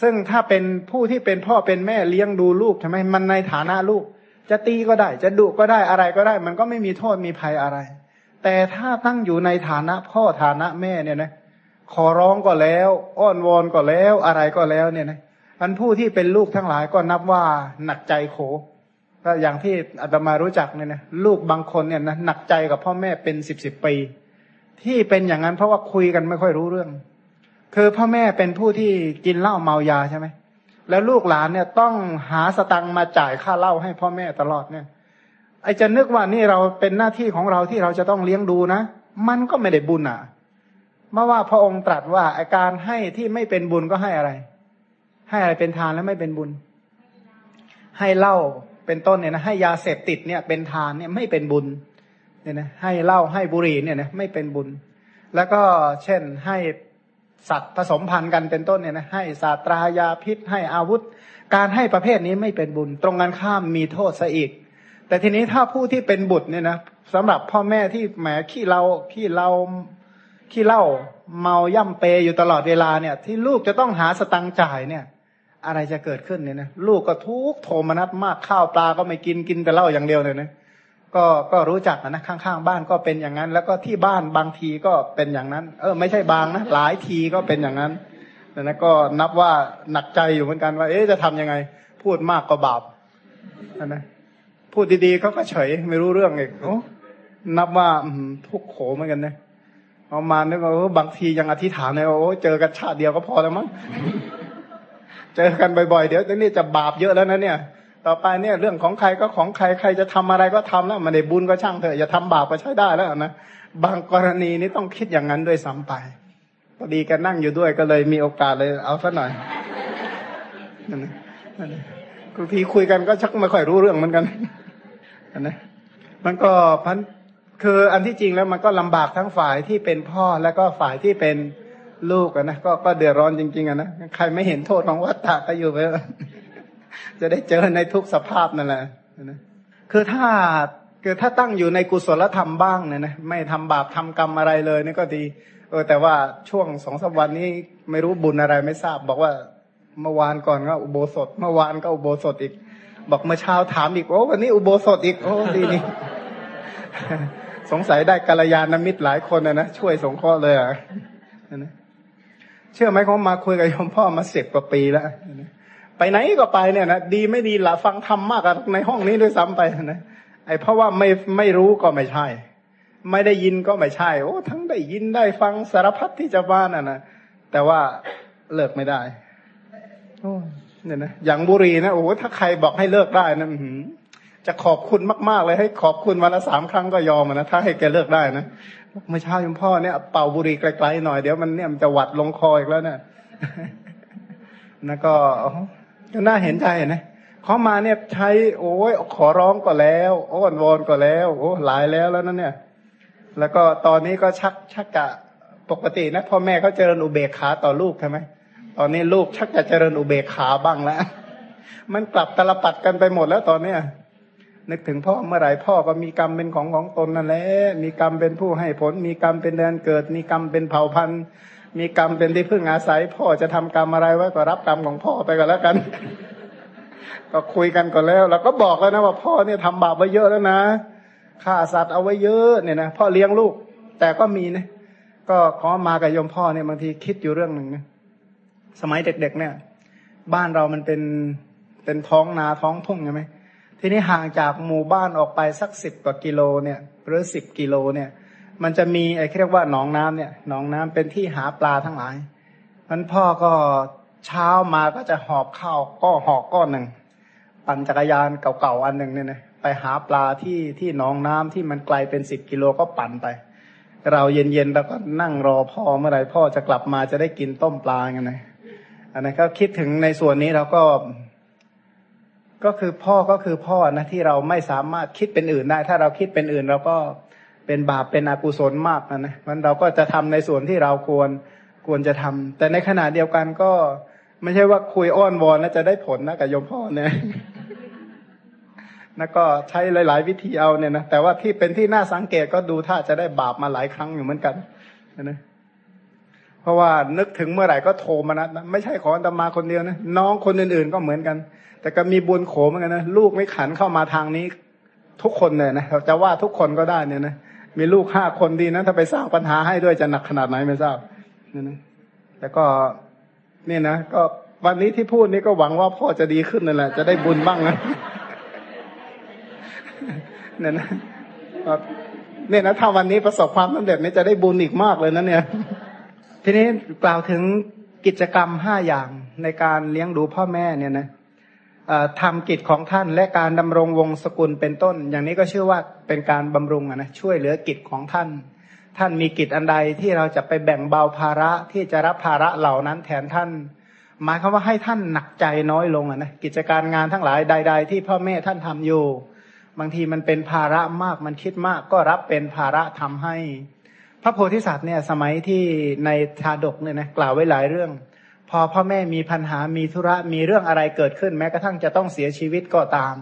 A: ซึ่งถ้าเป็นผู้ที่เป็นพ่อเป็นแม่เลี้ยงดูลูกใช่ไมมันในฐานะลูก จะตีก็ได้ จะดุก็ได้อะไรก็ได้ มันก็ไม่มีโทษมีภัยอะไร แต่ถ้าตั้งอยู่ในฐานะพ่อฐานะแม่เนี่ยนะขอร้องก็แล้ว อ้อนวอนก็แล้วอะไรก็แล้วเนี่ยนะ อันผู้ที่เป็นลูกทั้งหลายก็นับว่าหนักใจโขก็อย่างที่อาตมารู้จักเนี่ยนะลูกบางคนเนี่ยนะหนักใจกับพ่อแม่เป็นสิบสิบปี ที่เป็นอย่างนั้นเพราะว่าคุยกันไม่ค่อยรู้เรื่อง คือพ่อแม่เป็นผู้ที่กินเหล้าเมายาใช่ไหมแล้วลูกหลานเนี่ยต้องหาสตังมาจ่ายค่าเหล้าให้พ่อแม่ตลอดเนี่ยไอจะนึกว่านี่เราเป็นหน้าที่ของเราที่เราจะต้องเลี้ยงดูนะ มันก็ไม่ได้บุญอะเมื่อว่าพระองค์ตรัสว่าอาการให้ที่ไม่เป็นบุญก็ให้อะไร ให้อะไรเป็นทานแล้วไม่เป็นบุญ ให้เหล้าเป็นต้นเนี่ยนะให้ยาเสพติดเนี่ย เป็นทานเนี่ยไม่เป็นบุญเนี่ยนะให้เหล้าให้บุหรี่เนี่ยนะไม่เป็นบุญ แล้วก็เช่นให้สัตว์ผสมพันธุ์กันเป็นต้นเนี่ยนะให้สาตรายาพิษให้อาวุธ การให้ประเภทนี้ไม่เป็นบุญ ตรงกันข้ามมีโทษซะอีก แต่ทีนี้ถ้าผู้ที่เป็นบุตรเนี่ยนะสำหรับพ่อแม่ที่แหมขี้เราขี้เราขี้เล่าเมาย่ำเปยอยู่ตลอดเวลาเนี่ย ที่ลูกจะต้องหาสตังจ่ายเนี่ย อะไรจะเกิดขึ้นเนี่ยนะลูกก็ทุกโทมนัสมากข้าวปลาก็ไม่กินกินแต่เหล้าอย่างเดียวเลยนะก็ก็รู้จักนะข้างๆบ้านก็เป็นอย่างนั้น แล้วก็ที่บ้านบางทีก็เป็นอย่างนั้น เออ ไม่ใช่บางนะหลายทีก็เป็นอย่างนั้นแต่นะก็นับว่าหนักใจอยู่เหมือนกันว่า เอ๊ะจะทํำยังไง พูดมากก็บาปนะพูดดีๆเขาก็เฉยไม่รู้เรื่องอีกโอ้นับว่าทุกโขเหมือนกันนะเอามาเนี่ยก็บางทียังอธิษฐานเลยโอ้เจอกันชาติเดียวก็พอแล้วมั้ง เจอกันบ่อยๆ เดี๋ยวนี่จะบาปเยอะแล้วนะเนี่ย ต่อไปเนี่ยเรื่องของใครก็ของใครใครจะทำอะไรก็ทำแล้วมันได้บุญก็ช่างเถอะอย่าทำบาปก็ใช้ได้แล้วนะบางกรณีนี่ต้องคิดอย่างนั้นด้วยซ้ำไปพอดีกันนั่งอยู่ด้วยก็เลยมีโอกาสเลยเอาสักหน่อยนั่นนะบางทีคุยกันก็ชักไม่ค่อยรู้เรื่องเหมือนกันนะมันก็พันคืออันที่จริงแล้วมันก็ลำบากทั้งฝ่ายที่เป็นพ่อแล้วก็ฝ่ายที่เป็น ลูกอะนะก็ก็เดือดร้อนจริงๆอะนะใครไม่เห็นโทษของวัฏฏะก็อยู่ไปจะได้เจอในทุกสภาพนั่นแหละนะคือถ้าคือถ้าตั้งอยู่ในกุศลธรรมบ้างเนี่ยนะไม่ทำบาปทำกรรมอะไรเลยนี่ก็ดี เออ แต่ว่าช่วงสองสัปวันนี้ไม่รู้บุญอะไรไม่ทราบ บอกว่าเมื่อวานก่อนก็อุโบสถ เมื่อวานก็อุโบสถอีก บอกเมื่อเช้าถามอีกโอ้วันนี้อุโบสถอีกโอ้ดีนี่สงสัยได้กัลยาณมิตรหลายคนนะนะช่วยสงเคราะห์เลยอะนะ เชื่อไหมเขามาคุยกับยมพ่อมาสิบกว่าปีแล้วไปไหนก็ไปเนี่ยนะดีไม่ดีละฟังธรรมมากกว่าในห้องนี้ด้วยซ้ำไปนะไอ้เพราะว่าไม่ไม่รู้ก็ไม่ใช่ ไม่ได้ยินก็ไม่ใช่ โอ้ ทั้งได้ยินได้ฟังสารพัดที่จะบ้านอะนะแต่ว่าเลิกไม่ได้โอ้เนี่ยนะอย่างบุรีนะโอ้ถ้าใครบอกให้เลิกได้นะจะขอบคุณมาก ๆ เลยให้ขอบคุณวันละสามครั้งก็ยอมนะถ้าให้แกเลิกได้นะ เมื่อเช้ายมพ่อเนี่ยเป่าบุหรี่ไกลๆหน่อยเดี๋ยวมันเนี่ยมันจะหวัดลงคออีกแล้วเนี่ยแล้วก็ก็น่าเห็นใจนะเขามาเนี่ยใช้โอ้ยขอร้องก็แล้วอ้อนวอนก็แล้ว โอ้หลายแล้วแล้วนั่นเนี่ย แล้วก็ตอนนี้ก็ชักชักกะปกตินะพ่อแม่เขาเจริญอุเบกขาต่อลูกใช่ไหมตอนนี้ลูกชักจะเจริญอุเบกขาบ้างแล้ว มันกลับตลปัดกันไปหมดแล้วตอนเนี้ย นึกถึงพ่อเมื่อไหร่พ่อก็มีกรรมเป็นของของตนนั่นแหละมีกรรมเป็นผู้ให้ผล มีกรรมเป็นเดือนเกิด มีกรรมเป็นเผ่าพันธุ์ มีกรรมเป็นที่พึ่งอาศัย พ่อจะทำกรรมอะไรไว้ก็รับกรรมของพ่อไปก็แล้วกัน ก็คุยกันก่อนแล้วเราก็บอกแล้วนะว่าพ่อเนี่ยทำบาปไว้เยอะแล้วนะฆ่าสัตว์เอาไว้เยอะเนี่ยนะพ่อเลี้ยงลูก แต่ก็มีนะก็ขอมากับโยมพ่อเนี่ยบางทีคิดอยู่เรื่องหนึ่งนะสมัยเด็ก ๆ เนี่ย บ้านเรามันเป็นเป็นท้องนาท้องทุ่งใช่ไหม ทีนี้ห่างจากหมู่บ้านออกไปสักสิบกว่ากิโลเนี่ยหรือสิบกิโลเนี่ย มันจะมีไอ้เรียกว่าหนองน้ำเนี่ยหนองน้ำเป็นที่หาปลาทั้งหลายมันพ่อก็เช้ามาก็จะหอบข้าวก็หอกก้อนหนึ่งปั่นจักรยานเก่าๆอันหนึ่งเนี่ยนะไปหาปลาที่ที่หนองน้ำที่มันไกลเป็นสิบกิโลก็ปั่นไป เราเย็นๆแล้วก็นั่งรอพ่อเมื่อไรพ่อจะกลับมาจะได้กินต้มปลาไงนะอันนั้นก็คิดถึงในส่วนนี้เราก็ ก็คือพ่อก็คือพ่อนะที่เราไม่สามารถคิดเป็นอื่นได้ ถ้าเราคิดเป็นอื่นเราก็เป็นบาปเป็นอกุศลมากนะนะมันเราก็จะทำในส่วนที่เราควรควรจะทำแต่ในขณะเดียวกันก็ไม่ใช่ว่าคุยอ้อนวอนแล้วจะได้ผลนะกับโยมพ่อเนี่ยแล้วก็ใช้หลาย ๆ วิธีเอาเนี่ยนะแต่ว่าที่เป็นที่น่าสังเกตก็ดูถ้าจะได้บาปมาหลายครั้งอยู่เหมือนกันนะเพราะว่านึกถึงเมื่อไหร่ก็โทรมานะไม่ใช่ของตมาคนเดียวนะน้องคนอื่น ๆ ก็เหมือนกัน แต่ก็มีบุญโขเหมือนกันนะลูกไม่ขันเข้ามาทางนี้ ทุกคนเลยนะจะว่าทุกคนก็ได้เนี่ยนะมีลูกห้าคนดีนะถ้าไปสร้างปัญหาให้ด้วยจะหนักขนาดไหนไม่ทราบเนี่ยนะแต่ก็เนี่ยนะก็วันนี้ที่พูดนี้ก็หวังว่าพ่อจะดีขึ้นนั่นแหละ จะได้บุญบ้างนะเนี่ยนะเนี่ยนะถ้าวันนี้ประสบความสำเร็จนี่จะได้บุญอีกมากเลยนะเนี่ย ทีนี้กล่าวถึงกิจกรรมห้าอย่างในการเลี้ยงดูพ่อแม่เนี่ยนะ ทำกิจของท่านและการดำรงวงศกุลเป็นต้น อย่างนี้ก็ชื่อว่าเป็นการบำรุงนะช่วยเหลือกิจของท่าน ท่านมีกิจอันใดที่เราจะไปแบ่งเบาภาระที่จะรับภาระเหล่านั้นแทนท่าน หมายความว่าให้ท่านหนักใจน้อยลงนะกิจการงานทั้งหลายใด ๆ ที่พ่อแม่ท่านทำอยู่ บางทีมันเป็นภาระมากมันคิดมากก็รับเป็นภาระทำให้ พระโพธิสัตว์เนี่ยสมัยที่ในชาดกเนี่ยนะกล่าวไว้หลายเรื่อง พอพ่อแม่มีปัญหามีธุระมีเรื่องอะไรเกิดขึ้นแม้กระทั่งจะต้องเสียชีวิตก็ตาม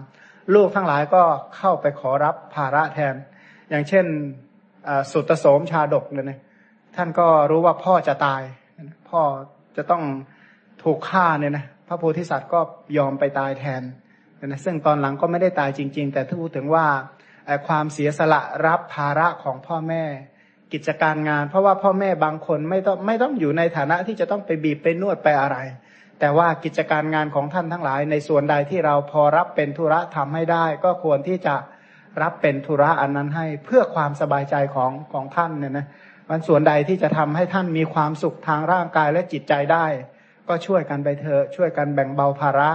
A: ลูกทั้งหลายก็เข้าไปขอรับภาระแทน อย่างเช่นสุตโสมชาดกเลยนะท่านก็รู้ว่าพ่อจะตาย พ่อจะต้องถูกฆ่าเนี่ยนะพระโพธิสัตว์ก็ยอมไปตายแทนนะซึ่งตอนหลังก็ไม่ได้ตายจริง ๆ แต่ถ้าพูดถึงว่าความเสียสละรับภาระของพ่อแม่ กิจการงาน เพราะว่าพ่อแม่บางคนไม่ต้องไม่ต้องอยู่ในฐานะที่จะต้องไปบีบไปนวดไปอะไร แต่ว่ากิจการงานของท่านทั้งหลาย ในส่วนใดที่เราพอรับเป็นธุระทำให้ได้ ก็ควรที่จะรับเป็นธุระอันนั้นให้เพื่อความสบายใจของของท่านเนี่ยนะมันส่วนใดที่จะทำให้ท่านมีความสุขทางร่างกายและจิตใจได้ ก็ช่วยกันไปเถอะช่วยกันแบ่งเบาภาระ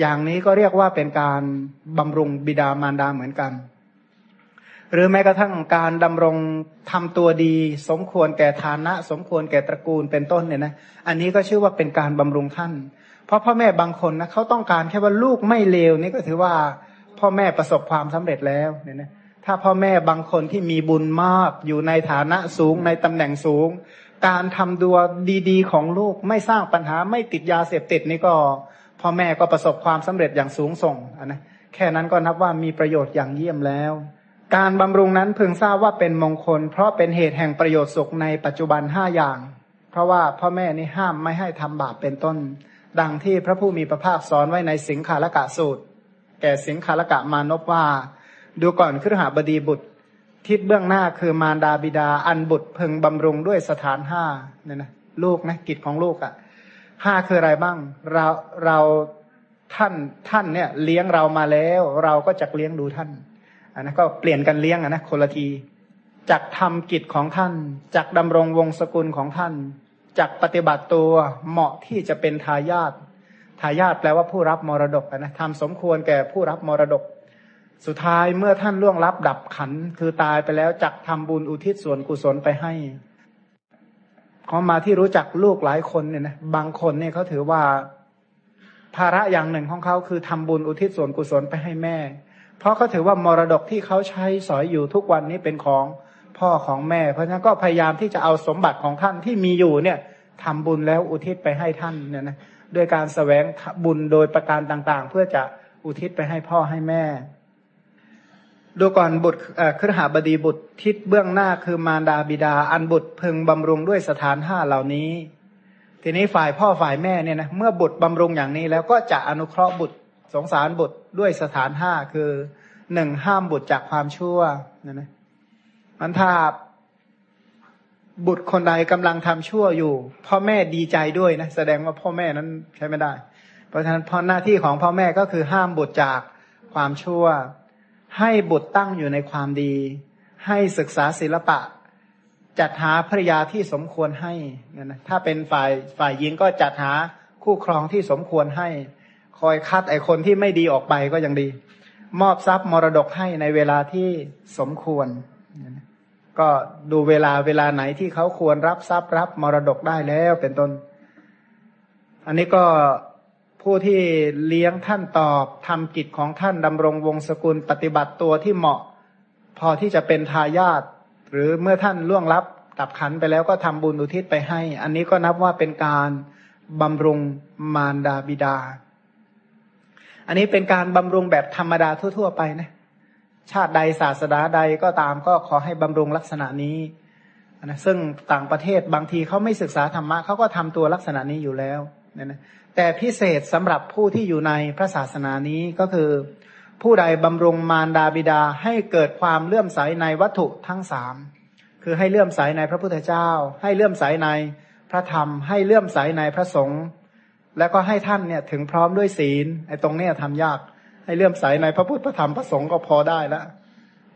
A: อย่างนี้ก็เรียกว่าเป็นการบำรุงบิดามารดาเหมือนกัน หรือแม้กระทั่งการดำรงทำตัวดี สมควรแก่ฐานะ สมควรแก่ตระกูลเป็นต้นเนี่ยนะอันนี้ก็ชื่อว่าเป็นการบำรุงท่าน เพราะพ่อแม่บางคนนะเขาต้องการแค่ว่าลูกไม่เลวนี่ก็ถือว่าพ่อแม่ประสบความสำเร็จแล้วเนี่ยนะถ้าพ่อแม่บางคนที่มีบุญมากอยู่ในฐานะสูงในตำแหน่งสูง การทำตัวดี ๆ ของลูกไม่สร้างปัญหาไม่ติดยาเสพติดนี่ก็พ่อแม่ก็ประสบความสำเร็จอย่างสูงส่งนะแค่นั้นก็นับว่ามีประโยชน์อย่างเยี่ยมแล้ว การบำรุงนั้นพึงทราบว่าเป็นมงคล เพราะเป็นเหตุแห่งประโยชน์สุขในปัจจุบันห้าอย่าง เพราะว่าพ่อแม่นี่ห้ามไม่ให้ทำบาปเป็นต้น ดังที่พระผู้มีพระภาคสอนไว้ในสิงคาลกะสูตร แก่สิงคารกะมานพว่า ดูก่อนครหบดีบุตร ทิศเบื้องหน้าคือมารดาบิดาอันบุตรพึงบำรุงด้วยสถานห้าเนี่ยนะลูกนะกิจของลูกอะ่ะห้าคืออะไรบ้าง เราเราท่านท่านเนี่ยเลี้ยงเรามาแล้ว เราก็จะเลี้ยงดูท่าน อันนั้นก็เปลี่ยนกันเลี้ยงอะนะคนละทีจักทำกิจของท่านจักดำรงวงศกุลของท่านจักปฏิบัติตัวเหมาะที่จะเป็นทายาททายาทแปลว่าผู้รับมรดกนะทำสมควรแก่ผู้รับมรดก สุดท้ายเมื่อท่านล่วงลับดับขัน คือตายไปแล้วจักทำบุญอุทิศส่วนกุศลไปให้ขามาที่รู้จักลูกหลายคนเนี่ยนะบางคนเนี่ยเขาถือว่าภาระอย่างหนึ่งของเขาคือทำบุญอุทิศส่วนกุศลไปให้แม่ เพราะเขาถือว่ามรดกที่เขาใช้สอยอยู่ทุกวันนี้เป็นของพ่อของแม่ เพราะฉะนั้นก็พยายามที่จะเอาสมบัติของท่านที่มีอยู่เนี่ยทำบุญแล้วอุทิศไปให้ท่านเนี่ยนะด้วยการสแสวงบุญโดยประการต่างๆ เพื่อจะอุทิศไปให้พ่อให้แม่ ดูก่อนบุตรครหาบดีบุตรทิศเบื้องหน้าคือมารดาบิดา อันบุตรพึงบำรุงด้วยสถานห้าเหล่านี้ ทีนี้ฝ่ายพ่อฝ่ายแม่เนี่ยนะเมื่อบุตรบำรุงอย่างนี้แล้วก็จะอนุเคราะห์บุตร สงสารบุตรด้วยสถานห้าคือหนึ่งห้ามบุตรจากความชั่วนะนะมันถ้าบุตรคนใดกำลังทำชั่วอยู่ พ่อแม่ดีใจด้วยนะแสดงว่าพ่อแม่นั้นใช้ไม่ได้ เพราะฉะนั้นพอหน้าที่ของพ่อแม่ก็คือห้ามบุตรจากความชั่ว ให้บุตรตั้งอยู่ในความดี ให้ศึกษาศิลปะ จัดหาภรยาที่สมควรให้นะถ้าเป็นฝ่ายฝ่ายหญิงก็จัดหาคู่ครองที่สมควรให้ คอยคัดไอคนที่ไม่ดีออกไปก็ยังดี มอบทรัพย์มรดกให้ในเวลาที่สมควร ก็ดูเวลาเวลาไหนที่เขาควรรับทรัพย์รับมรดกได้แล้วเป็นต้น อันนี้ก็ผู้ที่เลี้ยงท่านตอบทำกิจของท่านดำรงวงศกุลปฏิบัติตัวที่เหมาะ พอที่จะเป็นทายาทหรือเมื่อท่านล่วงลับตับขันไปแล้วก็ทำบุญอุทิศไปให้ อันนี้ก็นับว่าเป็นการบำรุงมารดาบิดา อันนี้เป็นการบำรุงแบบธรรมดาทั่ว ๆ ไปนะ ชาติใดศาสนาใดก็ตามก็ขอให้บำรุงลักษณะนี้นะซึ่งต่างประเทศบางทีเขาไม่ศึกษาธรรมะเขาก็ทำตัวลักษณะนี้อยู่แล้วเนี่ยนะแต่พิเศษสำหรับผู้ที่อยู่ในพระศาสนานี้ก็คือ ผู้ใดบำรุงมารดาบิดาให้เกิดความเลื่อมใสในวัตถุทั้งสามคือให้เลื่อมใสในพระพุทธเจ้า ให้เลื่อมใสในพระธรรม ให้เลื่อมใสในพระสงฆ์ แล้วก็ให้ท่านเนี่ยถึงพร้อมด้วยศีลไอ้ตรงเนี้ยทำยาก ให้เลื่อมใสในพระพุทธพระธรรมพระสงฆ์ก็พอได้แล้ว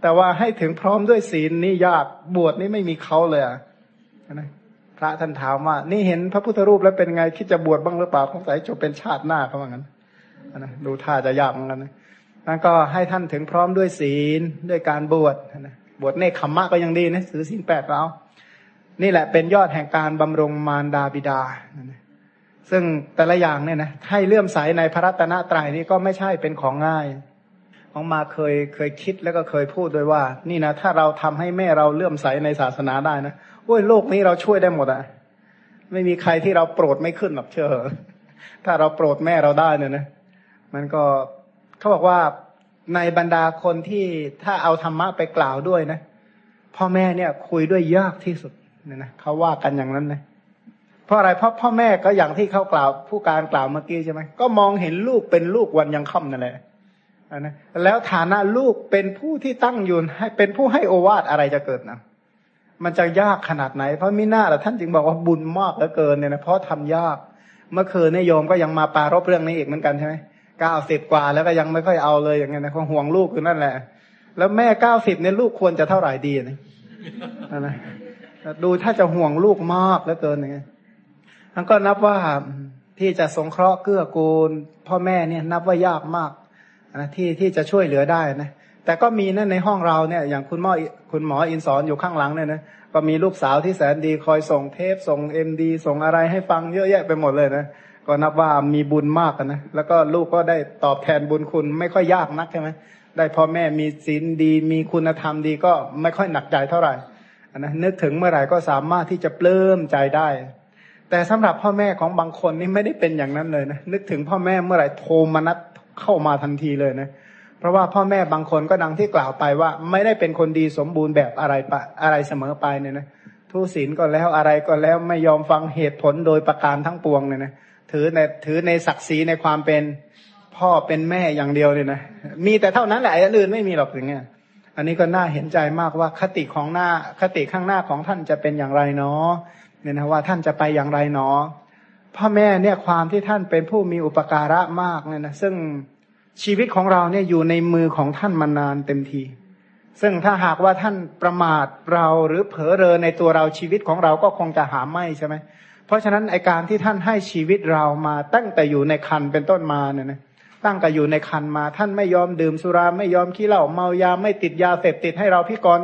A: แต่ว่าให้ถึงพร้อมด้วยศีลนี่ยากบวชนี่ไม่มีเขาเลยอะนะพระท่านถามว่า นี่เห็นพระพุทธรูปแล้วเป็นไงคิดจะบวชบ้างหรือเปล่าสงสัยจบเป็นชาติหน้าเขาว่างั้นนะดูท่าจะยากเหมือนกันนะนั่นก็ให้ท่านถึงพร้อมด้วยศีลด้วยการบวชนะบวชเนคขมมะก็ยังดีนะถือศีลแปดเรานี่แหละเป็นยอดแห่งการบำรุงมารดาบิดานะ ซึ่งแต่ละอย่างเนี่ยนะให้เลื่อมใสในพระรัตนตรัยนี่ก็ไม่ใช่เป็นของง่ายของมาเคยเคยคิดแล้วก็เคยพูดด้วยว่า นี่นะถ้าเราทำให้แม่เราเลื่อมใสในศาสนาได้นะโอ้ยโลกนี้เราช่วยได้หมดอะไม่มีใครที่เราโปรดไม่ขึ้นหรอกเชื่อถ้าเราโปรดแม่เราได้เนี่ยนะ มันก็เขาบอกว่าในบรรดาคนที่ถ้าเอาธรรมะไปกล่าวด้วยนะพ่อแม่เนี่ย คุยด้วยยากที่สุดเนี่ยนะเขาว่ากันอย่างนั้นนะ เพราะอะไรเพราะพ่อแม่ก็อย่างที่เขากล่าวผู้การกล่าวเมื่อกี้ใช่ไหมก็มองเห็นลูกเป็นลูกวันยังค่ำนั่นแหละนะแล้วฐานะลูกเป็นผู้ที่ตั้งอยู่ให้เป็นผู้ให้โอวาทอะไรจะเกิดนะมันจะยากขนาดไหน เพราะมิน่าแต่ท่านจึงบอกว่าบุญมากเหลือเกินเนี่ยนะเพราะทำยากเมื่อคืนนายโยมก็ยังมาปารบเรื่องนี้อีกเหมือนกันใช่ไหมเก้าสิบกว่าแล้วก็ยังไม่ค่อยเอาเลยอย่างเงี้ยนะห่วงลูกคือนั่นแหละ แล้วแม่เก้าสิบเนี่ยลูกควรจะเท่าไหร่ดีนะนะดูถ้าจะห่วงลูกมากเหลือเกินอย่างเงี้ย มันก็นับว่าที่จะสงเคราะห์เกื้อกูล พ่อแม่เนี่ยนับว่ายากมากนะที่ที่จะช่วยเหลือได้นะแต่ก็มีนั่นในห้องเราเนี่ยอย่างคุณหมอคุณหมออินสอนอยู่ข้างหลังเนี่ยนะก็มีลูกสาวที่แสนดีคอยส่งเทปส่งเอ็มดีส่งอะไรให้ฟังเยอะแยะไปหมดเลยนะก็นับว่ามีบุญมากนะแล้วก็ลูกก็ได้ตอบแทนบุญคุณไม่ค่อยยากนักใช่ไหมได้พ่อแม่มีศีลดี มีคุณธรรมดีก็ไม่ค่อยหนักใจเท่าไหร่นะนึกถึงเมื่อไหร่ก็สามารถที่จะปลื้มใจได้ แต่สำหรับพ่อแม่ของบางคนนี่ไม่ได้เป็นอย่างนั้นเลยนะนึกถึงพ่อแม่เมื่อไหร่โทรมานัดเข้ามาทันทีเลยนะเพราะว่าพ่อแม่บางคนก็ดังที่กล่าวไปว่า ไม่ได้เป็นคนดีสมบูรณ์แบบอะไรปะอะไรเสมอไปเนี่ยนะทุศีลก็แล้วอะไรก็แล้วไม่ยอมฟังเหตุผลโดยประการทั้งปวงเนี่ยนะถือในถือในศักดิ์ศรีในความเป็นพ่อเป็นแม่อย่างเดียวเลยนะมีแต่เท่านั้นแหละอันอื่นไม่มีหรอกอย่างเงี้ยอันนี้ก็น่าเห็นใจมากว่าคติของหน้าคติข้างหน้าของท่านจะเป็นอย่างไรเนาะ เนี่ยนะว่าท่านจะไปอย่างไรเนาะพ่อแม่เนี่ยความที่ท่านเป็นผู้มีอุปการะมากเนี่ยนะซึ่งชีวิตของเราเนี่ยอยู่ในมือของท่านมานานเต็มที ซึ่งถ้าหากว่าท่านประมาทเราหรือเผลอเรอในตัวเราชีวิตของเราก็คงจะหาไม่ใช่ไหมเพราะฉะนั้นไอการที่ท่านให้ชีวิตเรามาตั้งแต่อยู่ในคันเป็นต้นมาเนี่ยนะตั้งแต่อยู่ในคันมา ท่านไม่ยอมดื่มสุราไม่ยอมขี้เหล้าเมายาไม่ติดยาเสพติดให้เราพิกร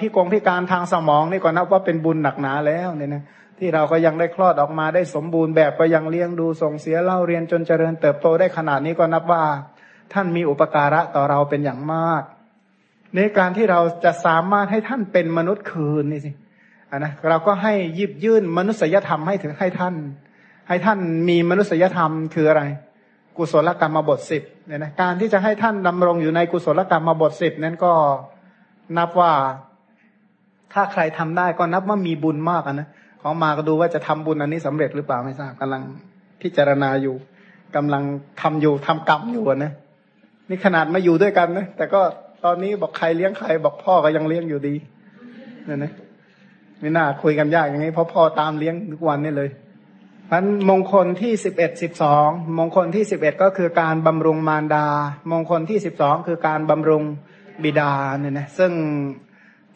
A: พิกงพิการทางสมองนี่ก็นับว่าเป็นบุญหนักหนาแล้วเนี่ยนะที่เราก็ยังได้คลอดออกมาได้สมบูรณ์แบบก็ยังเลี้ยงดูส่งเสียเล่าเรียนจนเจริญเติบโตได้ขนาดนี้ก็นับว่า ท่านมีอุปการะต่อเราเป็นอย่างมาก ในการที่เราจะสามารถให้ท่านเป็นมนุษย์คืนนี่สินนะเราก็ให้ยิบยื่นมนุษยธรรมให้ถึงให้ท่าน ให้ท่านมีมนุษยธรรมคืออะไร กุศลกรรมบทสิบเนี่ยนะการที่จะให้ท่านดำรงอยู่ในกุศลกรรมบทสิบนั้นก็นับว่า ถ้าใครทำได้ก็นับว่ามีบุญมากนะของมาก็ดูว่าจะทำบุญอันนี้สำเร็จหรือเปล่าไม่ทราบกำลังพิจารณาอยู่กำลังทำอยู่ทำกรรมอยู่นะนี่ขนาดมาอยู่ด้วยกันนะแต่ก็ตอนนี้บอกใครเลี้ยงใครบอกพ่อก็ยังเลี้ยงอยู่ดีเนี่ยนะไม่น่าคุยกันยากอย่างนี้เพราะพ่อตามเลี้ยงทุกวันนี่เลยพันมงคลที่สิบเอ็ดสิบสองมงคลที่สิบเอ็ดก็คือการบำรุงมารดา มงคลที่สิบสองคือการบำรุงบิดาเนี่ยนะซึ่ง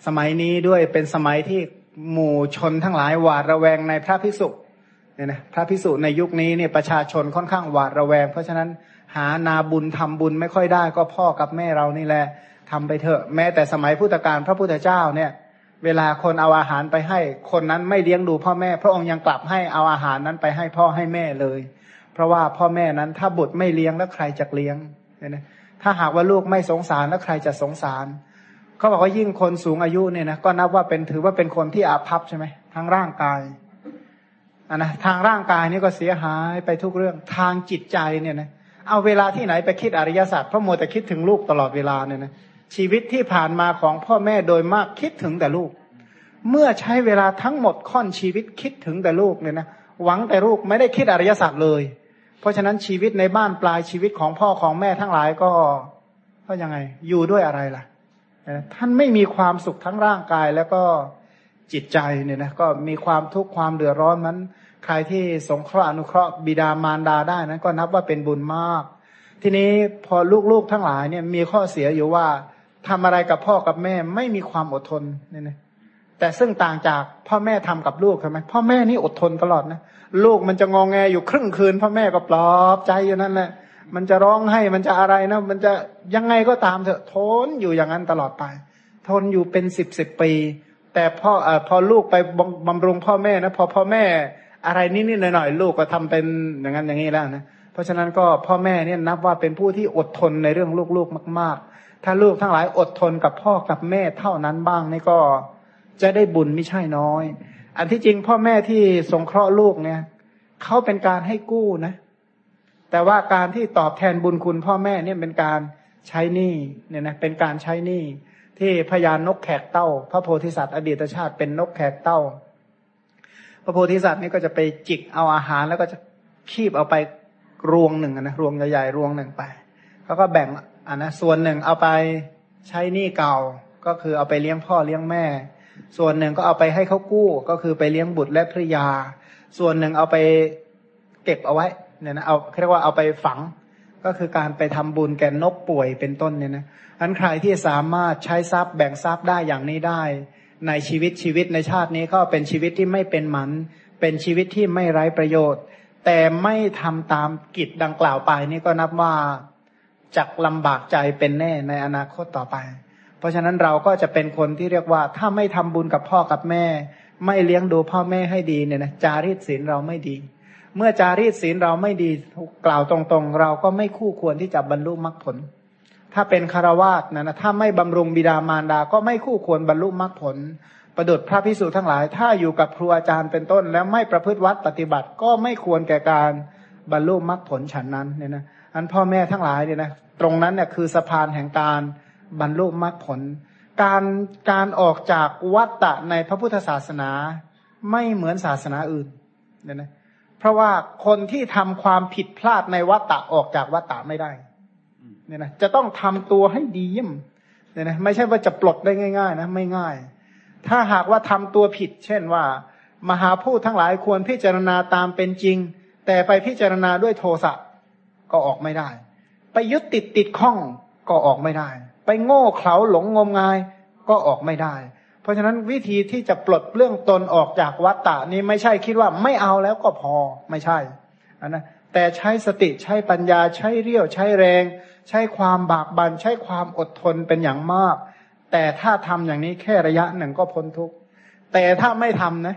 A: สมัยนี้ด้วยเป็นสมัยที่หมู่ชนทั้งหลายหวาดระแวงในพระพิสุเนี่ยนะพระพิสุในยุคนี้เนี่ยประชาชนค่อนข้างหวาดระแวง เพราะฉะนั้นหานาบุญทำบุญไม่ค่อยได้ก็พ่อกับแม่เรานี่แหละทำไปเถอะแม้แต่สมัยพุทธกาลพระพุทธเจ้าเนี่ยเวลาคนเอาอาหารไปให้คนนั้นไม่เลี้ยงดูพ่อแม่ พระองค์ยังกลับให้เอาอาหารนั้นไปให้พ่อให้แม่เลย เพราะว่าพ่อแม่นั้นถ้าบุตรไม่เลี้ยงแล้วใครจะเลี้ยงเนี่ยนะถ้าหากว่าลูกไม่สงสารแล้วใครจะสงสาร เขาบอกว่ายิ่งคนสูงอายุเนี่ยนะก็นับว่าเป็นถือว่าเป็นคนที่อาภัพใช่ไหมทางร่างกายอันนะทางร่างกายนี่ก็เสียหายไปทุกเรื่องทางจิตใจเนี่ยนะเอาเวลาที่ไหนไปคิดอริยศาสัจเพราะมัวแต่คิดถึงลูกตลอดเวลาเนี่ยนะชีวิตที่ผ่านมาของพ่อแม่โดยมากคิดถึงแต่ลูก เมื่อใช้เวลาทั้งหมดค่อนชีวิตคิดถึงแต่ลูกเนี่ยนะหวังแต่ลูกไม่ได้คิดอริยศาสัจเลย เพราะฉะนั้นชีวิตในบ้านปลายชีวิตของพ่อของแม่ทั้งหลายก็ก็ยังไง อยู่ด้วยอะไรล่ะ ท่านไม่มีความสุขทั้งร่างกายแล้วก็จิตใจเนี่ยนะก็มีความทุกข์ความเดือดร้อนนั้น ใครที่สงเคราะห์อนุเคราะห์บิดามารดาได้นั้นก็นับว่าเป็นบุญมาก ทีนี้พอลูกๆทั้งหลายเนี่ยมีข้อเสียอยู่ว่าทำอะไรกับพ่อกับแม่ไม่มีความอดทนเนี่ยนะแต่ซึ่งต่างจากพ่อแม่ทำกับลูกใช่ไหมพ่อแม่นี่อดทนตลอดนะลูกมันจะงองแงอยู่ครึ่งคืน พ่อแม่ก็ปลอบใจอยู่นั่นแหละ มันจะร้องให้มันจะอะไรนะ มันจะยังไงก็ตามเถอะทนอยู่อย่างนั้นตลอดไป ทนอยู่เป็นสิบสิบปี แต่พ่ออพอลูกไปบำรุงพ่อแม่นะพอพ่อแม่อะไรนิดๆหน่อยๆลูกก็ทำเป็นอย่างนั้นอย่างนี้แล้วนะเพราะฉะนั้นก็พ่อแม่เนี่ยนับว่าเป็นผู้ที่อดทนในเรื่องลูกๆมาก ๆ ถ้าลูกทั้งหลายอดทนกับพ่อกับแม่เท่านั้นบ้างนี่ก็จะได้บุญไม่ใช่น้อย อันที่จริงพ่อแม่ที่สงเคราะห์ลูกเนี่ยเขาเป็นการให้กู้นะ แต่ว่าการที่ตอบแทนบุญคุณพ่อแม่เนี่ยเป็นการใช้หนี้เนี่ยนะเป็นการใช้หนี้ที่พญานกแขกเต้า พระโพธิสัตว์อดีตชาติเป็นนกแขกเต้า พระโพธิสัตว์นี่ก็จะไปจิกเอาอาหารแล้วก็จะคีบเอาไปรวงหนึ่งนะรวงใหญ่ๆรวงหนึ่งไปเขาก็แบ่งอ่านะส่วนหนึ่งเอาไปใช้หนี้เก่าก็คือเอาไปเลี้ยงพ่อเลี้ยงแม่ ส่วนหนึ่งก็เอาไปให้เขากู้ก็คือไปเลี้ยงบุตรและภริยา ส่วนหนึ่งเอาไปเก็บเอาไว้ เนี่ยนะเอาเรียกว่าเอาไปฝัง ก็คือการไปทำบุญแก่นกป่วยเป็นต้นเนี่ยนะอันใครที่สามารถใช้ทรัพย์แบ่งทรัพย์ได้อย่างนี้ได้ ในชีวิตชีวิตในชาตินี้ก็เป็นชีวิตที่ไม่เป็นหมัน เป็นชีวิตที่ไม่ไร้ประโยชน์ แต่ไม่ทำตามกิจดังกล่าวไปนี่ก็นับว่าจักลำบากใจเป็นแน่ในอนาคตต่อไป เพราะฉะนั้นเราก็จะเป็นคนที่เรียกว่า ถ้าไม่ทำบุญกับพ่อกับแม่ ไม่เลี้ยงดูพ่อแม่ให้ดีเนี่ยนะจารีตศีลเราไม่ดี เมื่อจารีตศีลเราไม่ดีกล่าวตรงๆ เราก็ไม่คู่ควรที่จะบรรลุมรรคผล ถ้าเป็นคารวาสนะนะถ้าไม่บำรุงบิดามารดาก็ไม่คู่ควรบรรลุมรรคผล ประดุดพระพิสุทั้งหลาย ถ้าอยู่กับครูอาจารย์เป็นต้น แล้วไม่ประพฤติวัดปฏิบัติ ก็ไม่ควรแก่การบรรลุมรรคผลฉันนั้นเนี่ยนะอันพ่อแม่ทั้งหลายเนี่ยนะตรงนั้นเนี่ยคือสะพานแห่งการบรรลุมรรคผล การการออกจากวัตตะในพระพุทธศาสนาไม่เหมือนศาสนาอื่นเนี่ยนะ เพราะว่าคนที่ทำความผิดพลาดในวัตตะออกจากวัตตะไม่ได้เนี่ยนะจะต้องทำตัวให้ดีเยี่ยมเนี่ยนะไม่ใช่ว่าจะปลดได้ง่าย ๆ นะไม่ง่าย ถ้าหากว่าทำตัวผิด เช่นว่า มหาพูดทั้งหลายควรพิจารณาตามเป็นจริง แต่ไปพิจารณาด้วยโทสะก็ออกไม่ได้ ไปยึดติดติดข้องก็ออกไม่ได้ ไปโง่เขลาหลงงมงายก็ออกไม่ได้ ราะฉะนั้นวิธีที่จะปลดเรื่องตนออกจากวัฏฏะนี้ไม่ใช่คิดว่าไม่เอาแล้วก็พอไม่ใช่อันนะแต่ใช้สติใช้ปัญญาใช้เรี่ยวใช้แรง ใช้ความบากบัน่นใช้ความอดทนเป็นอย่างมาก แต่ถ้าทำอย่างนี้แค่ระยะหนึ่งก็พ้นทุกข์แต่ถ้าไม่ทำนะ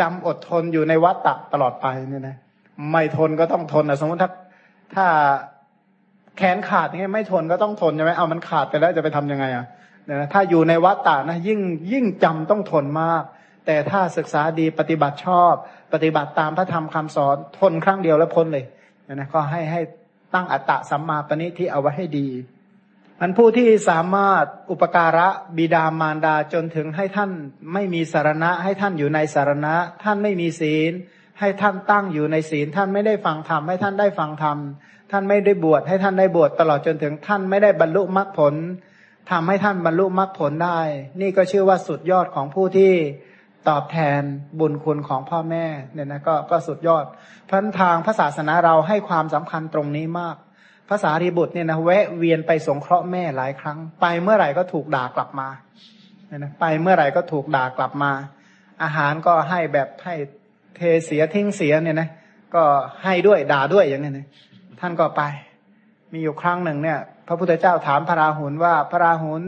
A: จำอดทนอยู่ในวัฏฏะตลอดไปเนี่ยนะไม่ทนก็ต้องทนนะสมมติถ้าถ้าแขนขาดยังไงไม่ทนก็ต้องทนใช่ไหมเอามันขาดไปแล้วจะไปทํำยังไงอะ นะถ้าอยู่ในวัฏฏะนะยิ่งยิ่งจำต้องทนมาก แต่ถ้าศึกษาดีปฏิบัติชอบ ปฏิบัติตามพระธรรมคำสอนทนครั้งเดียวแล้วพ้นเลยนะก็ให้ให้ตั้งอัตตะสัมมาปณิที่เอาไว้ให้ดีมันผู้ที่สามารถอุปการะบิดามารดาจนถึงให้ท่านไม่มีสารณะ ให้ท่านอยู่ในสารณะ ท่านไม่มีศีล ให้ท่านตั้งอยู่ในศีล ท่านไม่ได้ฟังธรรมให้ท่านได้ฟังธรรมท่านไม่ได้บวชให้ท่านได้บวชตลอดจนถึงท่านไม่ได้บรรลุมรรคผล ทำให้ท่านบรรลุมรรคผลได้ นี่ก็ชื่อว่าสุดยอดของผู้ที่ตอบแทนบุญคุณของพ่อแม่เนี่ยนะก็ก็สุดยอดพันทางพระศาสนาเราให้ความสำคัญตรงนี้มากภาษารีบุตรเนี่ยนะแวะเวียนไปสงเคราะห์แม่หลายครั้ง ไปเมื่อไหร่ก็ถูกด่ากลับมาเนี่ยนะไปเมื่อไหร่ก็ถูกด่ากลับมา อาหารก็ให้แบบให้เทเสียทิ้งเสียเนี่ยนะก็ให้ด้วยด่าด้วยอย่างนี้นะท่านก็ไป มีอยู่ครั้งหนึ่งเนี่ย พระพุทธเจ้าถามพระราหุลว่าพระราหุล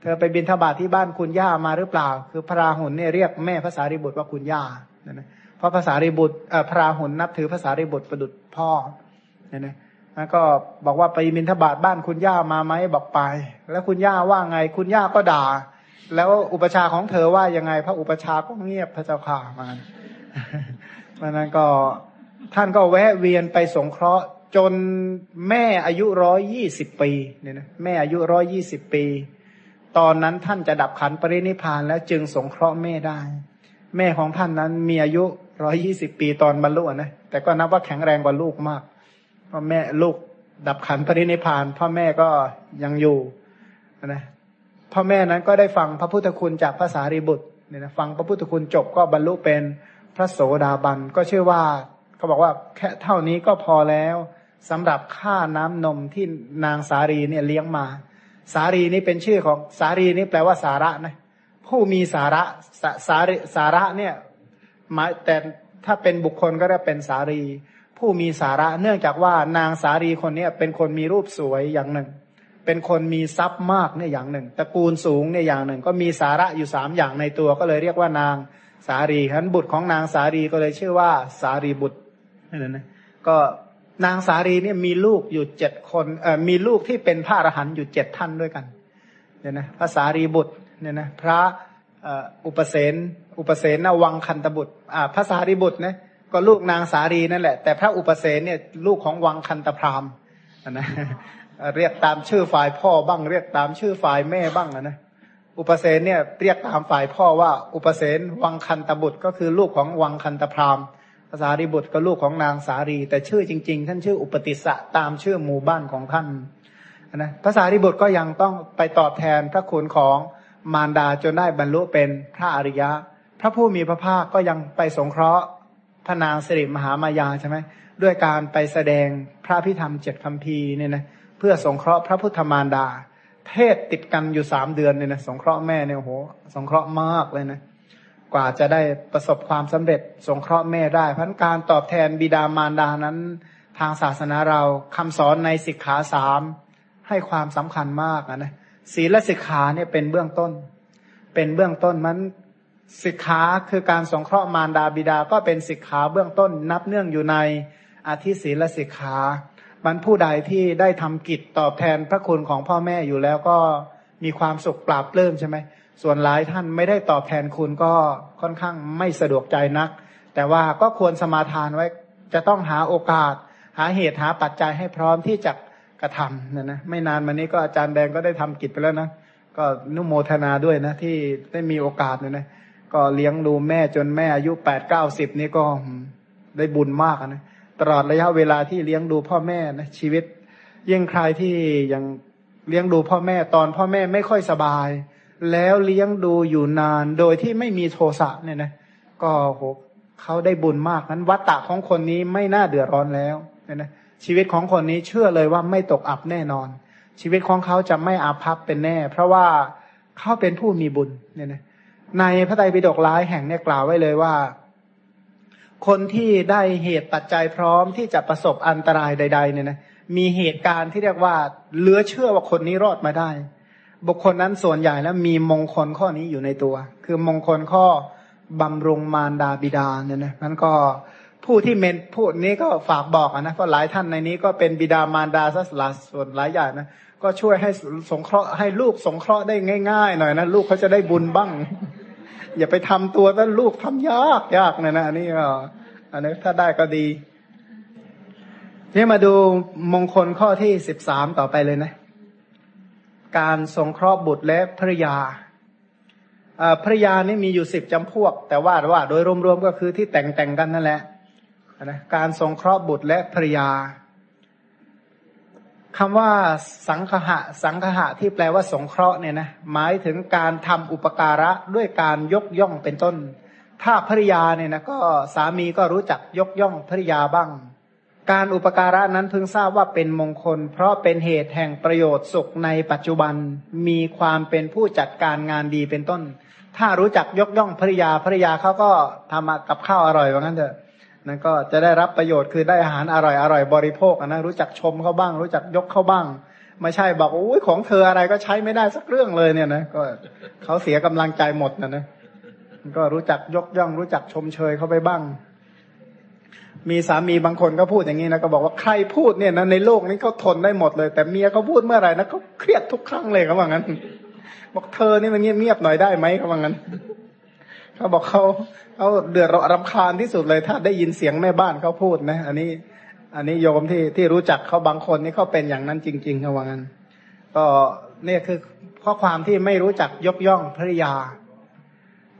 A: เธอไปบินทบาทที่บ้านคุณย่ามาหรือเปล่า คือพระราหุลเนี่ยเรียกแม่ภาษารีบุตรว่าคุณย่าเนี่ยนะเพราะภาษารีบุตรพระราหุลนับถือภาษารีบุตรประดุจพ่อเนี่ยนะแล้วก็บอกว่าไปบินทบาทบ้านคุณย่ามาไหมบอกไป แล้วคุณย่าว่าไงคุณย่าก็ด่า แล้วอุปชาของเธอว่ายังไง พระอุปชาก็เงียบพระเจ้าข่ามาเพราะนั้นก็ท่านก็แวะเวียนไปสงเคราะห์ จนแม่อายุร้อยยี่สิบปีเนี่ยนะแม่อายุร้อยยี่สิบปี ตอนนั้นท่านจะดับขันปรินิพานแล้วจึงสงเคราะห์แม่ได้ แม่ของท่านนั้นมีอายุร้อยี่สิบปีตอนบรรลุนะแต่ก็นับว่าแข็งแรงกว่าลูกมากพ่อแม่ลูกดับขันปรินิพานพ่อแม่ก็ยังอยู่นะพ่อแม่นั้นก็ได้ฟังพระพุทธคุณจากภาษารีบุตรเนี่ยนะฟังพระพุทธคุณจบก็บรรลุเป็นพระโสดาบันก็เชื่อว่าเขาบอกว่าแค่เท่านี้ก็พอแล้ว สำหรับค่าน้ำนมที่นางสารีเนี่ยเลี้ยงมา สารีนี่เป็นชื่อของสารีนี่แปลว่าสาระนะผู้มีสาระสาสาสาระเนี่ยหมายแต่ถ้าเป็นบุคคลก็จะเป็นสารี ผู้มีสาระเนื่องจากว่านางสารีคนนี้เป็นคนมีรูปสวยอย่างหนึ่ง เป็นคนมีทรัพย์มากเนี่ยอย่างหนึ่งตระกูลสูงเนี่ยอย่างหนึ่ง ก็มีสาระอยู่สามอย่างในตัวก็เลยเรียกว่านางสารีฉะนั้นบุตรของนางสารีก็เลยชื่อว่าสารีบุตรนั่นนะก็ นางสารีเนี่ยมีลูกอยู่เจ็ดคนเอ่อมีลูกที่เป็นพระอรหันต์อยู่เจ็ดท่านด้วยกันเนี่ยนะพระสารีบุตรเนี่ยนะพระอุปเสนอุปเสนนวังคันตบุตรอ่าพระสารีบุตรนะก็ลูกนางสารีนั่นแหละ แต่พระอุปเสนเนี่ยลูกของวังคันตพรามนะเรียกตามชื่อฝ่ายพ่อบ้าง เรียกตามชื่อฝ่ายแม่บ้างนะอุปเสนเนี่ยเรียกตามฝ่ายพ่อว่าอุปเสนวังคันตบุตร ก็คือลูกของวังคันตพราม ภาษาริบุตรก็ลูกของนางสารี แต่ชื่อจริง ๆ ท่านชื่ออุปติสะตามชื่อหมู่บ้านของท่านนะภาษาริบุตรก็ยังต้องไปตอบแทนพระคุณของมารดาจนได้บรรลุเป็นพระอริยะ พระผู้มีพระภาคก็ยังไปสงเคราะห์พระนางสิริมหามายาใช่ไหมด้วยการไปแสดงพระพิธรรมเจ็ดคำพีเนี่ยนะเพื่อสงเคราะห์พระพุทธมารดา เทศติดกันอยู่สามเดือนเนี่ยนะสงเคราะห์แม่เนี่ยโหสงเคราะห์มากเลยนะ กว่าจะได้ประสบความสำเร็จสงเคราะห์แม่ได้พันการตอบแทนบิดามารดานั้น ทางศาสนาเราคำสอนในสิกขาสามให้ความสำคัญมากนะศีลสิกขาเนี่ยเป็นเบื้องต้น เป็นเบื้องต้นมันสิกขาคือการสงเคราะห์มารดาบิดาก็เป็นสิกขาเบื้องต้น นับเนื่องอยู่ในอาทิศีลสิกขาบรรผู้ใดที่ได้ทำกิจตอบแทนพระคุณของพ่อแม่อยู่แล้วก็มีความสุขปราบเริ่มใช่ไหม ส่วนหลายท่านไม่ได้ตอบแทนคุณก็ค่อนข้างไม่สะดวกใจนัก แต่ว่าก็ควรสมาทานไว้จะต้องหาโอกาส หาเหตุหาปัจจัยให้พร้อมที่จะกระทำนะนะไม่นานมานี้ก็อาจารย์แดงก็ได้ทำกิจไปแล้วนะก็นุโมทนาด้วยนะที่ได้มีโอกาสเนี่ยนะก็เลี้ยงดูแม่จนแม่อายุแปดเก้าสิบนี่ก็ได้บุญมากนะตลอดระยะเวลาที่เลี้ยงดูพ่อแม่นะชีวิตยิ่งใครที่ยังเลี้ยงดูพ่อแม่ตอนพ่อแม่ไม่ค่อยสบาย แล้วเลี้ยงดูอยู่นานโดยที่ไม่มีโทสะเนี่ยนะก็โหเขาได้บุญมากนั้นวัตตะของคนนี้ไม่น่าเดือดร้อนแล้วเนี่ยนะชีวิตของคนนี้เชื่อเลยว่าไม่ตกอับแน่นอน ชีวิตของเขาจะไม่อาภัพเป็นแน่ เพราะว่าเขาเป็นผู้มีบุญเนี่ยนะในพระไตรปิฎกหลายแห่งเนี่ยกล่าวไว้เลยว่า คนที่ได้เหตุปัจจัยพร้อมที่จะประสบอันตรายใด ๆ เนี่ยนะมีเหตุการณ์ที่เรียกว่าเหลือเชื่อว่าคนนี้รอดมาได้ บุคคลนั้นส่วนใหญ่แล้วมีมงคลข้อนี้อยู่ในตัว คือมงคลข้อบำรุงมารดาบิดาเนี่ยนะนั้นก็ผู้ที่เมนพูดนี้ก็ฝากบอกนะเพราะหลายท่านในนี้ก็เป็นบิดามารดาซะหลายส่วนหลายอย่างนะก็ช่วยให้สงเคราะห์ให้ลูกสงเคราะห์ได้ง่าย ๆ หน่อยนะลูกเขาจะได้บุญบ้าง อย่าไปทำตัวแล้วลูกทำยากยากนะนะอันนี้ก็อันนี้ถ้าได้ก็ดี นี่มาดูมงคลข้อที่สิบสามต่อไปเลยนะ การสงเคราะห์บุตรและภรยาภรยานี่มีอยู่สิบจำพวก แต่ว่าว่า โดยรวมๆก็คือที่แต่งแต่งกันนั่นแหละนะการสงเคราะห์บุตรและภรยาคำว่าสังคหะ สังคหะที่แปลว่าสงเคราะห์เนี่ยนะหมายถึงการทำอุปการะด้วยการยกย่องเป็นต้น ถ้าภริยาเนี่ยนะก็สามีก็รู้จักยกย่องภริยาบ้าง การอุปการะนั้นเพิ่งทราบว่าเป็นมงคล เพราะเป็นเหตุแห่งประโยชน์สุขในปัจจุบันมีความเป็นผู้จัดการงานดีเป็นต้น ถ้ารู้จักยกย่องภริยาภริยาเขาก็ทำกับข้าวอร่อยว่างั้นเถอะนั่นก็จะได้รับประโยชน์คือได้อาหารอร่อยอร่อยบริโภคนะรู้จักชมเขาบ้าง รู้จักยกเขาบ้าง ไม่ใช่บอกโอ้ยของเธออะไรก็ใช้ไม่ได้สักเรื่องเลยเนี่ยนะก็เขาเสียกำลังใจหมดนะนะก็รู้จักยกย่องรู้จักชมเชยเขาไปบ้าง มีสามีบางคนก็พูดอย่างนี้นะก็บอกว่าใครพูดเนี่ยนะในโลกนี้เขาทนได้หมดเลย แต่เมียเขาพูดเมื่อไหร่นะเขาเครียดทุกครั้งเลยเขาว่างั้น บอกเธอนี่มันเงียบเงียบหน่อยได้ไหมเขาว่างั้นเขาบอกเขาเขาเดือดร้อนรำคาญที่สุดเลย ถ้าได้ยินเสียงแม่บ้านเขาพูดนะ อันนี้ อันนี้โยมที่ที่รู้จักเขาบางคนนี่เขาเป็นอย่างนั้นจริงๆเขาว่างั้น ก็เนี่ยคือข้อความที่ไม่รู้จักยกย่องภริยา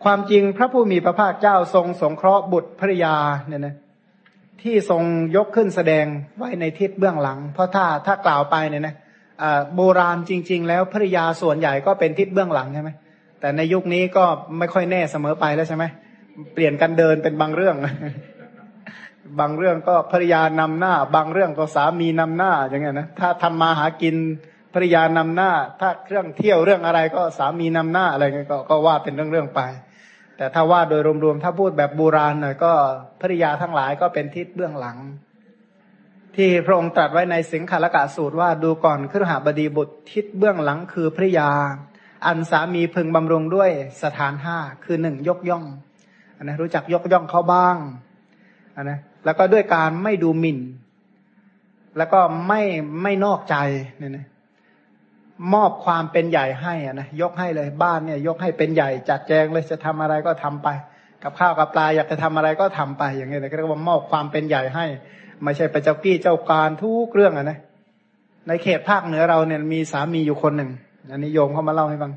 A: ความจริงพระผู้มีพระภาคเจ้าทรงสงเคราะห์บุตรภริยาเนี่ยนะ ที่ทรงยกขึ้นแสดงไว้ในทิศเบื้องหลัง เพราะถ้าถ้ากล่าวไปเนี่ยนะโบราณจริง ๆ แล้วภริยาส่วนใหญ่ก็เป็นทิศเบื้องหลังใช่ไหมแต่ในยุคนี้ก็ไม่ค่อยแน่เสมอไปแล้วใช่ไหมเปลี่ยนกันเดินเป็นบางเรื่อง บางเรื่องก็ภริยานำหน้า บางเรื่องก็สามีนำหน้าอย่างเงี้ยนะถ้าทำมาหากินภริยานำหน้า ถ้าเครื่องเที่ยวเรื่องอะไรก็สามีนำหน้าอะไรเงี้ยก็ว่าเป็นเรื่องๆไป แต่ถ้าว่าโดยรวมๆ ถ้าพูดแบบโบราณหน่อยก็ภริยาทั้งหลายก็เป็นทิศเบื้องหลัง ที่พระองค์ตรัสไว้ในสิงคารกะสูตรว่าดูก่อนครหบดีบุตรทิศเบื้องหลังคือภริยา อันสามีพึงบำรุงด้วยสถานห้าคือหนึ่งยกย่องนะรู้จักยกย่องเขาบ้างนะแล้วก็ด้วยการไม่ดูหมิ่น แล้วก็ไม่ไม่นอกใจเนี่ยนะ มอบความเป็นใหญ่ให้อะนะยกให้เลยบ้านเนี่ย ยกให้เป็นใหญ่จัดแจงเลยจะทำอะไรก็ทำไป กับข้าวกับปลาอยากจะทำอะไรก็ทำไปอย่างเงี้ยนะเรียกว่ามอบความเป็นใหญ่ให้ ไม่ใช่ไปเจ้ากี้เจ้าการทุกเรื่องอะนะในเขตภาคเหนือเราเนี่ยมีสามีอยู่คนหนึ่งอันนี้โยมเขามาเล่าให้ฟัง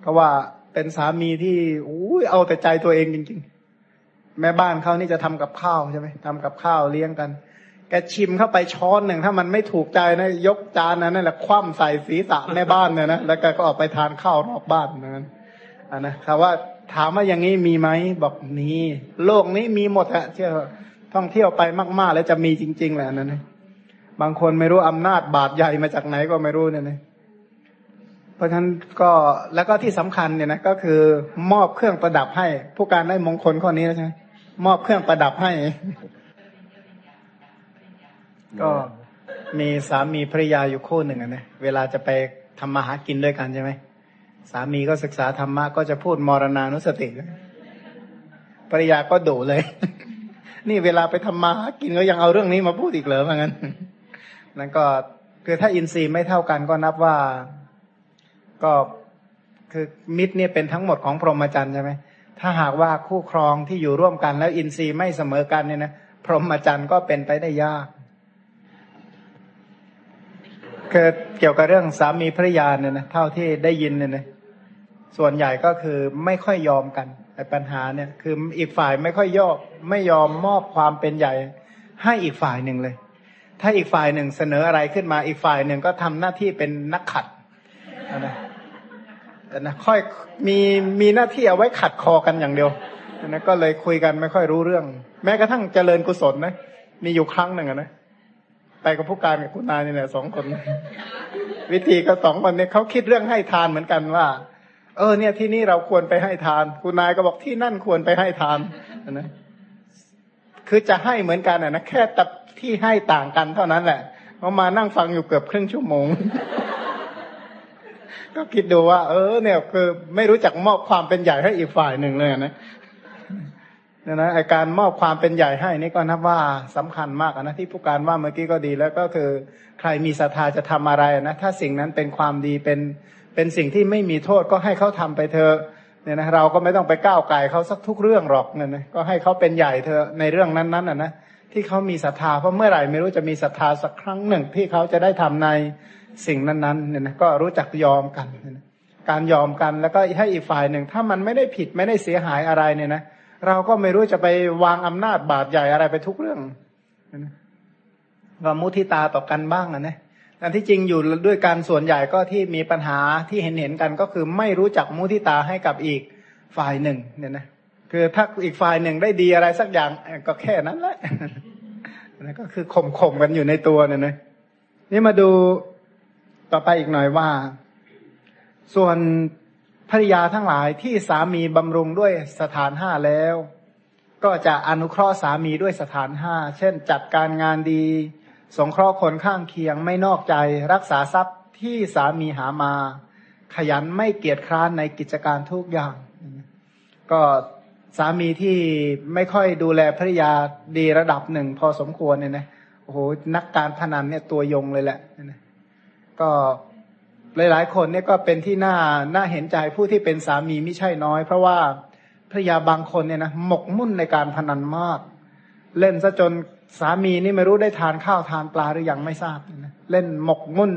A: เพราะว่าเป็นสามีที่อู้เอาแต่ใจตัวเองจริง ๆ แม่บ้านเขานี่จะทำกับข้าวใช่ไหมทำกับข้าวเลี้ยงกัน แกชิมเข้าไปช้อนหนึ่งถ้ามันไม่ถูกใจนะ ยกจานนั้นนั่นแหละคว่ำใส่ศีรษะแม่บ้านเนี่ยนะแล้วแกก็ออกไปทานข้าวนอกบ้านนั้นอันนะถามว่าถามว่าอย่างนี้มีไหมบอกมีโลกนี้มีหมดอะเที่ยวท่องเที่ยวไปมาก ๆ แล้วจะมีจริง ๆ แหละนั่นนะบางคนไม่รู้อำนาจบาดใหญ่มาจากไหนก็ไม่รู้เนี่ยนะเพราะฉะนั้นก็แล้วก็ที่สำคัญเนี่ยนะก็คือมอบเครื่องประดับให้ ผู้การได้มงคลข้อนี้แล้วใช่ไหมมอบเครื่องประดับให้ ก็มีสามีภรรยาอยู่คู่หนึ่งนะเวลาจะไปทำมาหากินด้วยกันใช่ไหมสามีก็ศึกษาธรรมะก็จะพูดมรณานุสติภรรยาก็ดุเลย นี่เวลาไปทำมาหากินก็ยังเอาเรื่องนี้มาพูดอีกเหรอมือนกันนั่นก็คือถ้าอินทรีย์ไม่เท่ากันก็นับว่าก็คือมิตรเนี่ยเป็นทั้งหมดของพรหมจรรย์ใช่ไหมถ้าหากว่าคู่ครองที่อยู่ร่วมกันแล้วอินทรีย์ไม่เสมอกันเนี่ยนะพรหมจรรย์ก็เป็นไปได้ยาก คือเกี่ยวกับเรื่องสามีภรรยาเนี่ยนะเท่าที่ได้ยินเนี่ยนะส่วนใหญ่ก็คือไม่ค่อยยอมกันไอ้ปัญหาเนี่ยคืออีกฝ่ายไม่ค่อยยอมไม่ยอมมอบความเป็นใหญ่ ให้อีกฝ่ายหนึ่งเลย ถ้าอีกฝ่ายหนึ่งเสนออะไรขึ้นมาอีกฝ่ายหนึ่งก็ทำหน้าที่เป็นนักขัดนะนะค่อยมีมีหน้าที่เอาไว้ขัดคอกันอย่างเดียวนะก็เลยคุยกันไม่ค่อยรู้เรื่อง แม้กระทั่งเจริญกุศลนะมีอยู่ครั้งหนึ่งนะ ไปกับผู้การกับคุณนายนี่แหละสองคน วิธีก็สองคนเนี่ยเขาคิดเรื่องให้ทานเหมือนกันว่า เออ เนี่ยที่นี่เราควรไปให้ทาน คุณนายก็บอกที่นั่นควรไปให้ทานนะคือจะให้เหมือนกันนะแค่แต่ที่ให้ต่างกันเท่านั้นแหละเขามานั่งฟังอยู่เกือบครึ่งชั่วโมง ก็คิดดูว่า เออ เนี่ย คือไม่รู้จักมอบความเป็นใหญ่ให้อีกฝ่ายหนึ่งเลยนะ นี่ยนะไอการมอบความเป็นใหญ่ให้นี่ก็นับว่าสำคัญมากนะที่ผู้การว่าเมื่อกี้ก็ดีแล้วก็คือใครมีศรัทธาจะทำอะไรนะถ้าสิ่งนั้นเป็นความดีเป็นเป็นสิ่งที่ไม่มีโทษก็ให้เขาทำไปเถอะเนี่ยนะเราก็ไม่ต้องไปก้าวไก่เขาสักทุกเรื่องหรอกเนี่ยนะก็ให้เขาเป็นใหญ่เถอในเรื่องนั้นๆอะนะที่เขามีศรัทธาเพราะเมื่อไหร่ไม่รู้จะมีศรัทธาสักครั้งหนึ่ง ที่เขาจะได้ทำในสิ่งนั้นๆเนี่ยนะก็รู้จักยอมกัน การยอมกันแล้วก็ให้อีกฝ่ายหนึ่ง ถ้ามันไม่ได้ผิดไม่ได้เสียหายอะไรเนี่ยนะ เราก็ไม่รู้จะไปวางอำนาจบาดใหญ่อะไรไปทุกเรื่องก็มุทิตาต่อกันบ้างนะแต่ที่จริงอยู่ด้วยการส่วนใหญ่ก็ที่มีปัญหาที่เห็นเห็นกันก็คือไม่รู้จักมุทิตาให้กับอีกฝ่ายหนึ่ง เนี่ยนะคือถ้าอีกฝ่ายหนึ่งได้ดีอะไรสักอย่างก็แค่นั้นแหละนั่นก็คือข่มข่มกันอยู่ในตัวเนี่ยนะนี่มาดูต่อไปอีกหน่อยว่า ส่วน ภริยาทั้งหลายที่สามีบำรุงด้วยสถานห้าแล้ว ก็จะอนุเคราะห์สามีด้วยสถานห้าเช่น จัดการงานดี สงเคราะห์คนข้างเคียงไม่นอกใจ รักษาทรัพย์ที่สามีหามา ขยันไม่เกียจคร้านในกิจการทุกอย่าง ก็สามีที่ไม่ค่อยดูแลภริยาดีระดับหนึ่งพอสมควรเนี่ยนะโอ้โหนักการพนันเนี่ยตัวยงเลยแหละก็ หลาย ๆ คนเนี่ยก็เป็นที่น่าน่าเห็นใจผู้ที่เป็นสามีไม่ใช่น้อย เพราะว่าภรรยาบางคนเนี่ยนะหมกมุ่นในการพนันมาก เล่นซะจนสามีนี่ไม่รู้ได้ทานข้าวทานปลาหรือยังไม่ทราบนะเล่นหมกมุ่น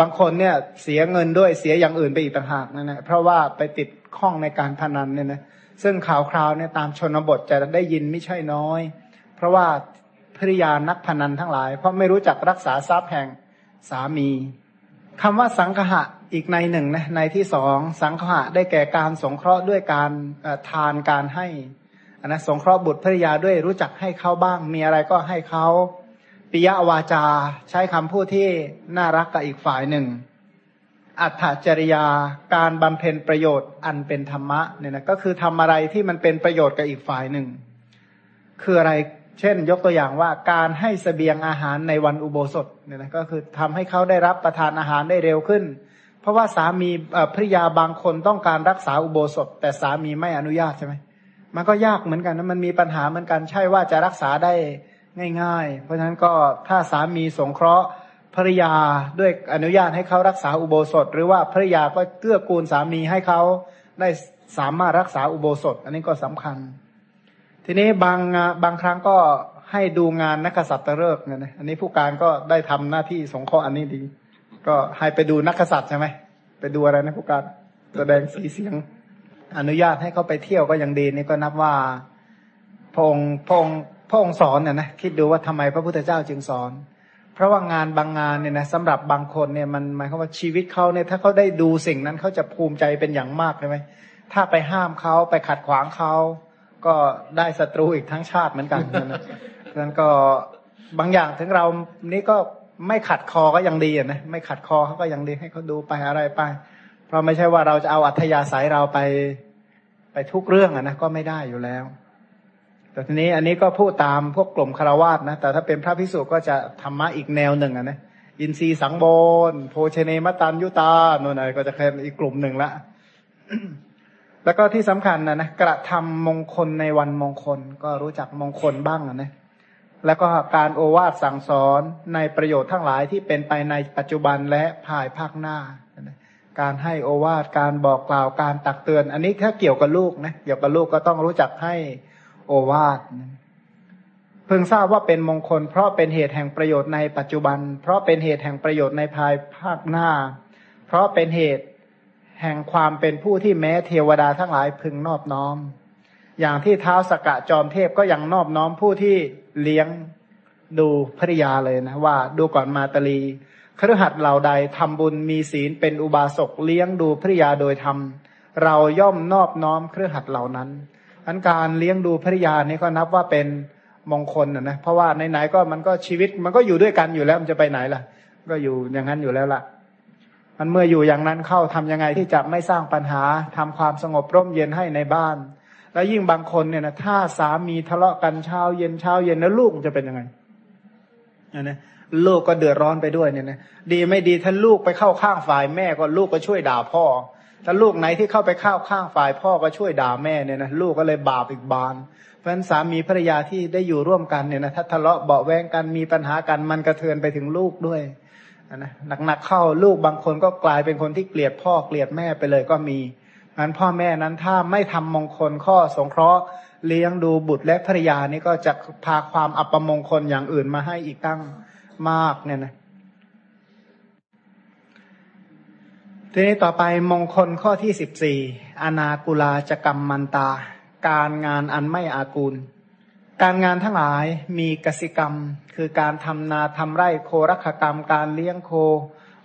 A: บางคนเนี่ยเสียเงินด้วยเสียอย่างอื่นไปอีกต่างหากนั่นแหละเพราะว่าไปติดข้องในการพนันเนี่ยนะซึ่งข่าวคราวเนี่ยตามชนบทจะได้ยินไม่ใช่น้อย เพราะว่าภริยานักพนันทั้งหลาย เพราะไม่รู้จักรักษาทรัพย์แห่งสามี คำว่าสังหะอีกในหนึ่งนะในที่สองสังหะได้แก่การสงเคราะห์ด้วยการทานการให้นนะสงเคราะห์บุตรภริยาด้วยรู้จักให้เขาบ้าง มีอะไรก็ให้เขาปิยวาจา ใช้คำพูดที่น่ารักกับอีกฝ่ายหนึ่ง อัตถจริยาการบำเพ็ญประโยชน์อันเป็นธรรมะเนี่ยนะก็คือทำอะไรที่มันเป็นประโยชน์กับอีกฝ่ายหนึ่ง คืออะไร เช่น ยกตัวอย่างว่าการให้สเสบียงอาหารในวันอุโบสถเนี่ยนะก็คือทำให้เขาได้รับประทานอาหารได้เร็วขึ้น เพราะว่าสามีภริยาบางคนต้องการรักษาอุโบสถ แต่สามีไม่อนุญาตใช่ไหมมันก็ยากเหมือนกันนะมันมีปัญหาเหมือนกันใช่ว่าจะรักษาได้ง่าย ๆ เพราะฉะนั้นก็ถ้าสามีสงเคราะห์ภริยาด้วยอนุญาตให้เขารักษาอุโบสถ หรือว่าภริยาก็เกื้อกูลสามีให้เขาได้สามารถรักษาอุโบสถ อันนี้ก็สำคัญ ทีนี้บางบางครั้งก็ให้ดูงานนักษัตริย์เลิกเนี่ยนะอันนี้ผู้การก็ได้ทำหน้าที่สงเคราะห์อันนี้ดี ก็ให้ไปดูนักษัตริย์ใช่ไหมไปดูอะไรนะผู้การแสดงสีเสียง อนุญาตให้เขาไปเที่ยวก็ยังดีนี่ก็นับว่าพงพงพงสอนเนี่ยนะคิดดูว่าทำไมพระพุทธเจ้าจึงสอน เพราะว่างานบางงานเนี่ยนะสำหรับบางคนเนี่ยมันหมายความว่าชีวิตเขาเนี่ยถ้าเขาได้ดูสิ่งนั้นเขาจะภูมิใจเป็นอย่างมากใช่ไหมถ้าไปห้ามเขาไปขัดขวางเขา ก็ได้ศัตรูอีกทั้งชาติเหมือนกันนะนั้นก็บางอย่างถึงเรานี้ก็ไม่ขัดคอก็ยังดีนะไม่ขัดคอเขาก็ยังดีให้เขาดูไปอะไรไป เพราะไม่ใช่ว่าเราจะเอาอัธยาศัยเราไปไปทุกเรื่องอะนะก็ไม่ได้อยู่แล้ว แต่ทีนี้อันนี้ก็พูดตามพวกกลุ่มคารวาสนะแต่ถ้าเป็นพระภิกษุก็จะธรรมะอีกแนวหนึ่งอะนะอินทรีสังโบนโพชเนมตันยุตาโน่นอะไรก็จะเป็นอีกกลุ่มหนึ่งละ แล้วก็ที่สำคัญนะนะกระทำมงคลในวันมงคล ก็รู้จักมงคลบ้างนะแล้วก็การโอวาทสั่งสอนในประโยชน์ทั้งหลายที่เป็นไปในปัจจุบันและภายภาคหน้า การให้โอวาทการบอกกล่าวการตักเตือน อันนี้ถ้าเกี่ยวกับลูกนะเกี่ยวกับลูกก็ต้องรู้จักให้โอวาทเพิ่งทราบว่าเป็นมงคล เพราะเป็นเหตุแห่งประโยชน์ในปัจจุบัน เพราะเป็นเหตุแห่งประโยชน์ในภายภาคหน้า เพราะเป็นเหตุ แห่งความเป็นผู้ที่แม้เทวดาทั้งหลายพึงนอบน้อม อย่างที่เท้าสกะจอมเทพก็ยังนอบน้อมผู้ที่เลี้ยงดูภริยาเลยนะว่าดูก่อนมาตลีครหัสเหล่าใดทำบุญมีศีลเป็นอุบาสกเลี้ยงดูภริยาโดยธรรมเราย่อมนอบน้อมเครือหัดเหล่านั้นอันการเลี้ยงดูภริยานี่ก็นับว่าเป็นมงคลนะนะเพราะว่าไหนๆก็มันก็ชีวิตมันก็อยู่ด้วยกันอยู่แล้วมันจะไปไหนล่ะ ก็อยู่อย่างนั้นอยู่แล้วล่ะ มันเมื่ออยู่อย่างนั้นเข้าทํำยังไงที่จะไม่สร้างปัญหาทำความสงบร่มเย็นให้ในบ้าน แล้วยิ่งบางคนเนี่ยนะถ้าสามีทะเลาะกันเช้าเย็นเช้าเย็นแล้วลูกจะเป็นยังไงนะลูกก็เดือดร้อนไปด้วยเนี่ยนะดีไม่ดีถ้าลูกไปเข้าข้างฝ่ายแม่ก็ลูกก็ช่วยด่าพ่อ ถ้าลูกไหนที่เข้าไปเข้าข้างฝ่ายพ่อก็ช่วยด่าแม่เนี่ยนะลูกก็เลยบาปอีกบาน เพราะฉะนั้นสามีภรรยาที่ได้อยู่ร่วมกันเนี่ยนะถ้าทะเลาะเบาแวงกันมีปัญหากันมันกระเทือนไปถึงลูกด้วย นะหนักๆเข้าลูกบางคนก็กลายเป็นคนที่เกลียดพ่อเกลียดแม่ไปเลยก็มีงั้นพ่อแม่นั้นถ้าไม่ทำมงคลข้อสงเคราะห์เลี้ยงดูบุตรและภรรยานี่ก็จะพาความอัปมงคลอย่างอื่นมาให้อีกตั้งมากเนี่ยนะทีนี้ต่อไปมงคลข้อที่สิบสี่อนากุลาจกรรมมันตา การงานอันไม่อากูล การงานทั้งหลายมีกสิกรรม คือการทำนาทำไร่โครักกรรม การเลี้ยงโค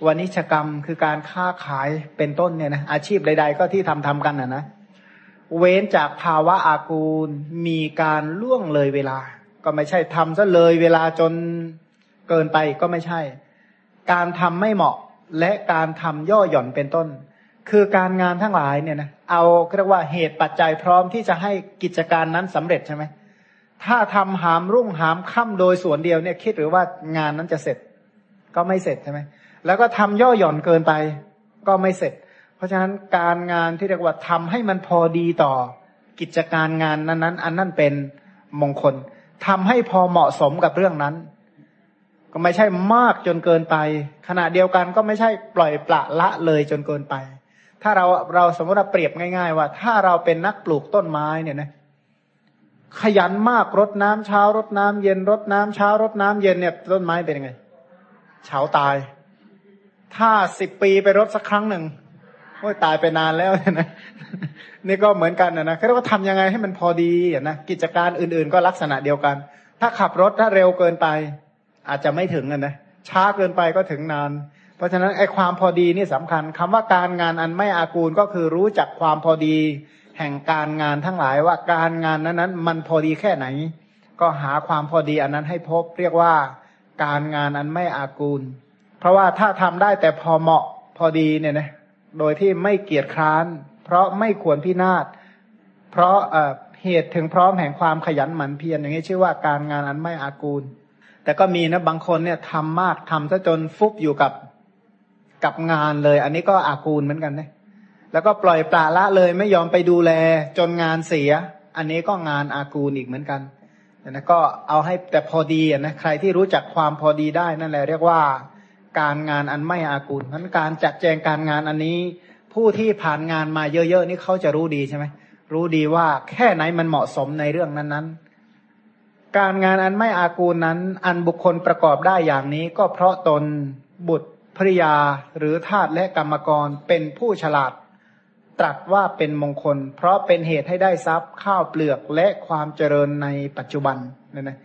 A: วานิชกรรม คือการค้าขายเป็นต้นเนี่ยนะอาชีพใด ๆ ก็ที่ทำทำกันนะนะเว้นจากภาวะอากูลมีการล่วงเลยเวลา ก็ไม่ใช่ทำซะเลยเวลาจนเกินไปก็ไม่ใช่ การทำไม่เหมาะและการทำย่อหย่อนเป็นต้น คือการงานทั้งหลายเนี่ยนะเอาเรียกว่าเหตุปัจจัยพร้อมที่จะให้กิจการนั้นสำเร็จใช่ไหม ถ้าทำหามรุ่งหามค่ำโดยส่วนเดียวเนี่ย คิดหรือว่างานนั้นจะเสร็จ ก็ไม่เสร็จใช่ไหมแล้วก็ทำย่อหย่อนเกินไป ก็ไม่เสร็จ เพราะฉะนั้นการงานที่เรียกว่าทำให้มันพอดีต่อกิจการงานนั้นๆ อันนั้นเป็นมงคลทำให้พอเหมาะสมกับเรื่องนั้น ก็ไม่ใช่มากจนเกินไป ขณะเดียวกันก็ไม่ใช่ปล่อยปละละเลยจนเกินไป ถ้าเราเราสมมติเราเปรียบง่าย ๆ ว่า ถ้าเราเป็นนักปลูกต้นไม้เนี่ยนะ ขยันมากรดน้ำเช้ารดน้ำเย็นรดน้ำเช้ารดน้ำเย็นเนี่ยต้นไม้เป็นยังไงเฉาตาย ถ้าสิบปีไปรดสักครั้งหนึ่งโอ้ยตายไปนานแล้วนะนี่ก็เหมือนกันนะนะเขาเรียกว่าทำยังไงให้มันพอดีนะกิจการอื่นๆ ก็ลักษณะเดียวกัน ถ้าขับรถถ้าเร็วเกินไป อาจจะไม่ถึงนะช้าเกินไปก็ถึงนาน เพราะฉะนั้นไอ้ความพอดีนี่สำคัญคำว่าการงานอันไม่อากูลก็คือรู้จักความพอดี แห่งการงานทั้งหลายว่าการงานนั้นนั้นมันพอดีแค่ไหน ก็หาความพอดีอันนั้นให้พบเรียกว่าการงานอันไม่อากูล เพราะว่าถ้าทำได้แต่พอเหมาะพอดีเนี่ยนะโดยที่ไม่เกียจคร้าน เพราะไม่ควรพินาศเพราะเหตุถึงพร้อมแห่งความขยันหมั่นเพียรอย่างนี้ชื่อว่าการงานอันไม่อากูล แต่ก็มีนะบางคนเนี่ยทำมากทำซะจนฟุบอยู่กับกับงานเลย อันนี้ก็อากูลเหมือนกันนะ แล้วก็ปล่อยปละละเลยไม่ยอมไปดูแลจนงานเสีย อันนี้ก็งานอากูลอีกเหมือนกันนะก็เอาให้แต่พอดีนะใครที่รู้จักความพอดีได้นั่นแหละเรียกว่าการงานอันไม่อากูลเพราะการจัดแจงการงานอันนี้ ผู้ที่ผ่านงานมาเยอะๆนี่เขาจะรู้ดีใช่ไหมรู้ดีว่าแค่ไหนมันเหมาะสมในเรื่องนั้นๆ การงานอันไม่อากูลนั้น อันบุคคลประกอบได้อย่างนี้ ก็เพราะตนบุตรภริยาหรือทาตและกรรมกรเป็นผู้ฉลาด ตรัสว่าเป็นมงคล เพราะเป็นเหตุให้ได้ทรัพย์ข้าวเปลือกและความเจริญในปัจจุบันเนี่ยนะ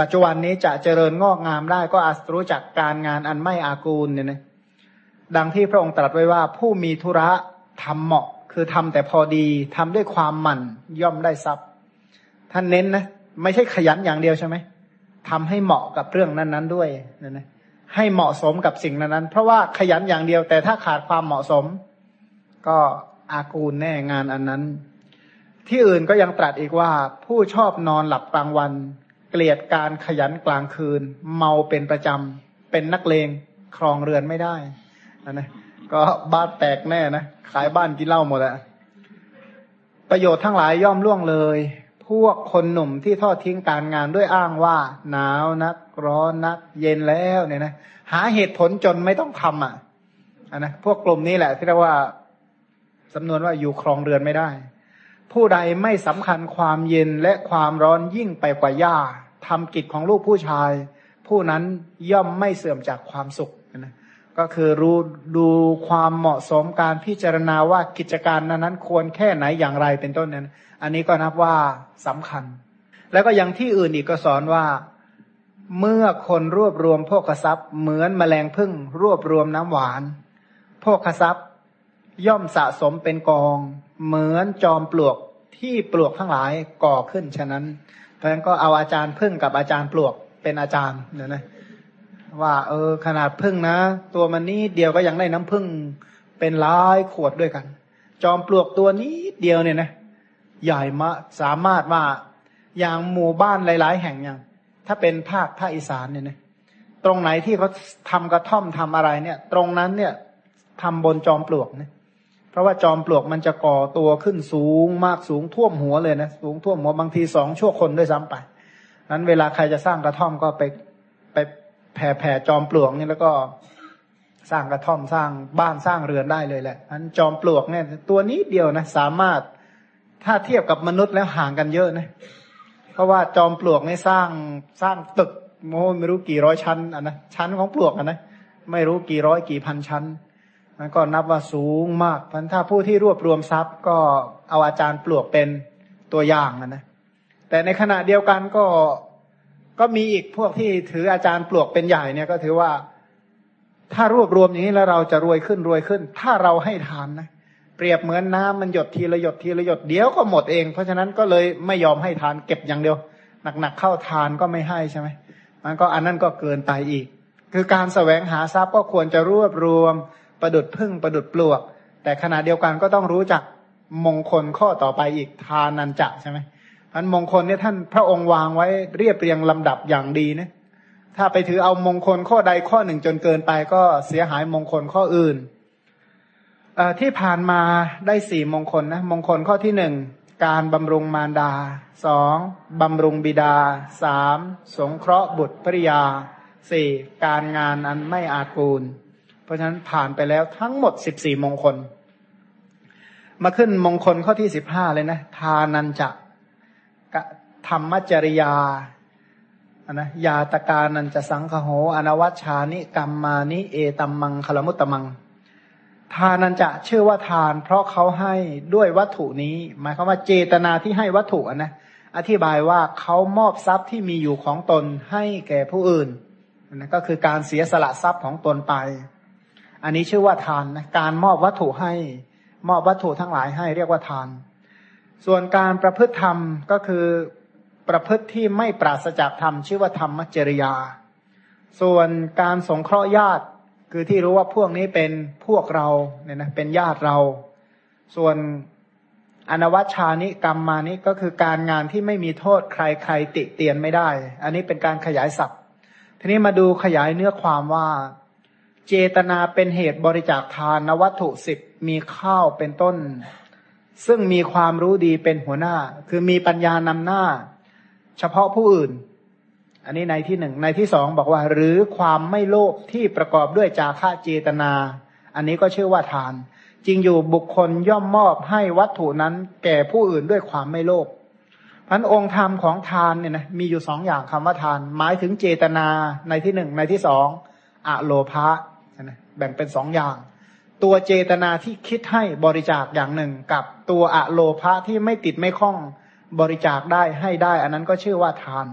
A: ปัจจุบันนี้จะเจริญงอกงามได้ก็อาจรู้จักการงานอันไม่อากูลเนี่ยนะดังที่พระองค์ตรัสไว้ว่า ผู้มีธุระทำเหมาะ คือทำแต่พอดีทำด้วยความหมั่นย่อมได้ทรัพย์ ท่านเน้นนะไม่ใช่ขยันอย่างเดียวใช่ไหมทำให้เหมาะกับเรื่องนั้นๆด้วยนะนะให้เหมาะสมกับสิ่งนั้นๆ เพราะว่าขยันอย่างเดียวแต่ถ้าขาดความเหมาะสม ก็ อากูลแน่งานอันนั้น ที่อื่นก็ยังตรัสอีกว่า ผู้ชอบนอนหลับกลางวัน เกลียดการขยันกลางคืน เมาเป็นประจำ เป็นนักเลงครองเรือนไม่ได้นะนะก็บ้านแตกแน่นะ ขายบ้านกินเหล้าหมดอะประโยชน์ทั้งหลายย่อมล่วงเลย พวกคนหนุ่มที่ทอดทิ้งการงานด้วยอ้างว่า หนาวนักร้อนนัก เย็นแล้วเนี่ยนะหาเหตุผลจนไม่ต้องทำอะอันนะพวกกลุ่มนี้แหละที่เรียกว่า สำนวนว่าอยู่ครองเรือนไม่ได้ ผู้ใดไม่สำคัญความเย็นและความร้อนยิ่งไปกว่าหญ้าทำกิจของลูกผู้ชาย ผู้นั้นย่อมไม่เสื่อมจากความสุขนะก็คือรู้ดูความเหมาะสมการพิจารณาว่ากิจการนั้นควรแค่ไหนอย่างไรเป็นต้นนั้น อันนี้ก็นับว่าสำคัญ แล้วก็ยังที่อื่นอีกก็สอนว่าเมื่อคนรวบรวมโภคทรัพย์เหมือนแมลงพึ่งรวบรวมน้ำหวานโภคทรัพย์ ย่อมสะสมเป็นกอง เหมือนจอมปลวกที่ปลวกทั้งหลายก่อขึ้นฉะนั้น เพราะฉะนั้นก็เอาอาจารย์พึ่งกับอาจารย์ปลวกเป็นอาจารย์เนี่ยนะว่า เออ ขนาดพึ่งนะ ตัวมันนี้เดียวก็ยังได้น้ำพึ่งเป็นร้ายขวดด้วยกัน จอมปลวกตัวนี้เดียวเนี่ยนะใหญ่มากสามารถว่าอย่างหมู่บ้านหลาย ๆ แห่งอย่าง ถ้าเป็นภาคภาคอีสานเนี่ยนะตรงไหนที่เขาทำกระท่อมทำอะไรเนี่ย ตรงนั้นเนี่ยทำบนจอมปลวกเนะ เพราะว่าจอมปลวกมันจะก่อตัวขึ้นสูงมากสูงท่วมหัวเลยนะสูงท่วมหัวบางทีสองชั่วคนด้วยซ้ำไปนั้นเวลาใครจะสร้างกระท่อมก็ไปไปแผ่แผ่จอมปลวกนี่แล้วก็สร้างกระท่อมสร้างบ้านสร้างเรือนได้เลยแหละอันจอมปลวกเนี่ยตัวนี้เดียวนะสามารถถ้าเทียบกับมนุษย์แล้วห่างกันเยอะนะเพราะว่าจอมปลวกนี่สร้างสร้างตึกโมไม่รู้กี่ร้อยชั้นอะนะชั้นของปลวกอะนะไม่รู้กี่ร้อยกี่พันชั้น มันก็นับว่าสูงมากพันถ้าผู้ที่รวบรวมทรัพย์ ก็เอาอาจารย์ปลวกเป็นตัวอย่างนะ แต่ในขณะเดียวกันก็ก็มีอีกพวกที่ถืออาจารย์ปลวกเป็นใหญ่เนี่ยก็ถือว่า ถ้ารวบรวมอย่างนี้แล้วเราจะรวยขึ้นรวยขึ้น ถ้าเราให้ทานนะเปรียบเหมือนน้ำมันหยดทีละหยดทีละหยดเดี๋ยวก็หมดเอง เพราะฉะนั้นก็เลยไม่ยอมให้ทานเก็บอย่างเดียว หนักๆเข้าทานก็ไม่ให้ใช่ไหมมันก็อันนั้นก็เกินไปอีก คือการแสวงหาทรัพย์ก็ควรจะรวบรวม ประดุดพึ่งประดุดปลวก แต่ขณะเดียวกันก็ต้องรู้จักมงคลข้อต่อไปอีกทานันจะใช่ไหมอันมงคลเนี่ยท่านพระองค์วางไว้เรียบเรียงลำดับอย่างดีนะถ้าไปถือเอามงคลข้อใดข้อหนึ่งจนเกินไปก็เสียหายมงคลข้ออื่นที่ผ่านมาได้สี่มงคลนะมงคลข้อที่หนึ่งการบำรุงมารดาสองบำรุงบิดาสามสงเคราะห์บุตรภริยาสี่การงานอันไม่อาจกูล เพราะฉะนั้นผ่านไปแล้วทั้งหมดสิบสี่มงคล มาขึ้นมงคลข้อที่สิบห้าเลยนะทานันจะธรรมจริยานะยาตการนันจะสังคโหอนวัชชานิกรรมานิเอตัมมังคลมุตตมัง ทานันจะชื่อว่าทาน เพราะเขาให้ด้วยวัตถุนี้ หมายความว่าเจตนาที่ให้วัตถุนะอธิบายว่าเขามอบทรัพย์ที่มีอยู่ของตนให้แก่ผู้อื่นนะก็คือการเสียสละทรัพย์ของตนไป อันนี้ชื่อว่าทานนะการมอบวัตถุให้ มอบวัตถุทั้งหลายให้เรียกว่าทาน ส่วนการประพฤติธรรมก็คือประพฤติที่ไม่ปราศจากธรรมชื่อว่าธรรมจริยา ส่วนการสงเคราะห์ญาติคือที่รู้ว่าพวกนี้เป็นพวกเราเนี่ยนะเป็นญาติเรา ส่วนอนวัชชานิกรรมมานี้ก็คือการงานที่ไม่มีโทษใครใครติเตียนไม่ได้ อันนี้เป็นการขยายศัพท์ ทีนี้มาดูขยายเนื้อความว่า เจตนาเป็นเหตุบริจาคทานวัตถุสิบมีข้าวเป็นต้น ซึ่งมีความรู้ดีเป็นหัวหน้า คือมีปัญญานำหน้า เฉพาะผู้อื่น อันนี้ในที่หนึ่งในที่สองบอกว่า หรือความไม่โลภที่ประกอบด้วยจาระเจตนา อันนี้ก็ชื่อว่าทาน จริงอยู่บุคคลย่อมมอบให้วัตถุนั้น แก่ผู้อื่นด้วยความไม่โลภพันองค์ธรรมของทานเนี่ยนะมีอยู่สองอย่างคำว่าทาน หมายถึงเจตนาในที่หนึ่งในที่สองอะโลภะ แบ่งเป็นสองอย่าง ตัวเจตนาที่คิดให้บริจาคอย่างหนึ่ง กับตัวอะโลภะที่ไม่ติดไม่คล้องบริจาคได้ให้ได้ อันนั้นก็ชื่อว่าทาน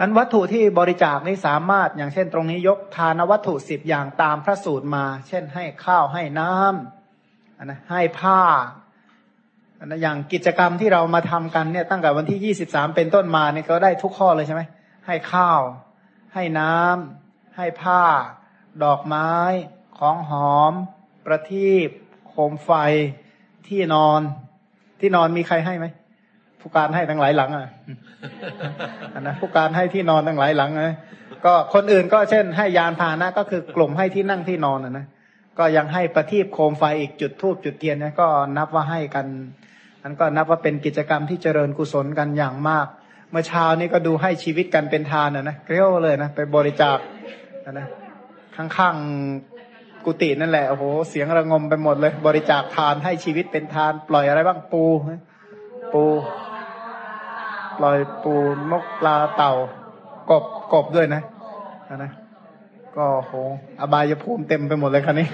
A: อันวัตถุที่บริจาคนี้สามารถอย่างเช่น ตรงนี้ยกทานวัตถุสิบอย่างตามพระสูตรมา เช่นให้ข้าวให้น้ำนะให้ผ้านะอย่างกิจกรรมที่เรามาทำกันเนี่ยตั้งแต่วันที่ยี่สิบสามเป็นต้นมาเนี่ยก็ได้ทุกข้อเลยใช่ไหมให้ข้าว ให้น้ำให้ผ้า ดอกไม้ ของหอม ประทีปโคมไฟ ที่นอน ที่นอนมีใครให้ไหมผู้การให้ทั้งหลายหลังอะนะผู้การให้ที่นอนทั้งหลายหลังนะก็คนอื่นก็เช่น ให้ยานพาหนะ ก็คือกลุ่มให้ที่นั่งที่นอนอะนะก็ยังให้ประทีปโคมไฟอีกจุดทูบจุดเทียนนะก็นับว่าให้กันนั้นก็นับว่าเป็นกิจกรรมที่เจริญกุศลกันอย่างมาก เมื่อเช้านี้ก็ดูให้ชีวิตกันเป็นทานนะนะเกลียวเลยนะไปบริจาคนะ ข้างๆกุฏินั่นแหละโอ้โหเสียงระงมไปหมดเลย บริจาคทานให้ชีวิตเป็นทาน ปล่อยอะไรบ้างปู ปู ปล่อยปูนกปลาเต่ากบกบด้วยนะนะก็โหอบายภูมิเต็มไปหมดเลยคันนี้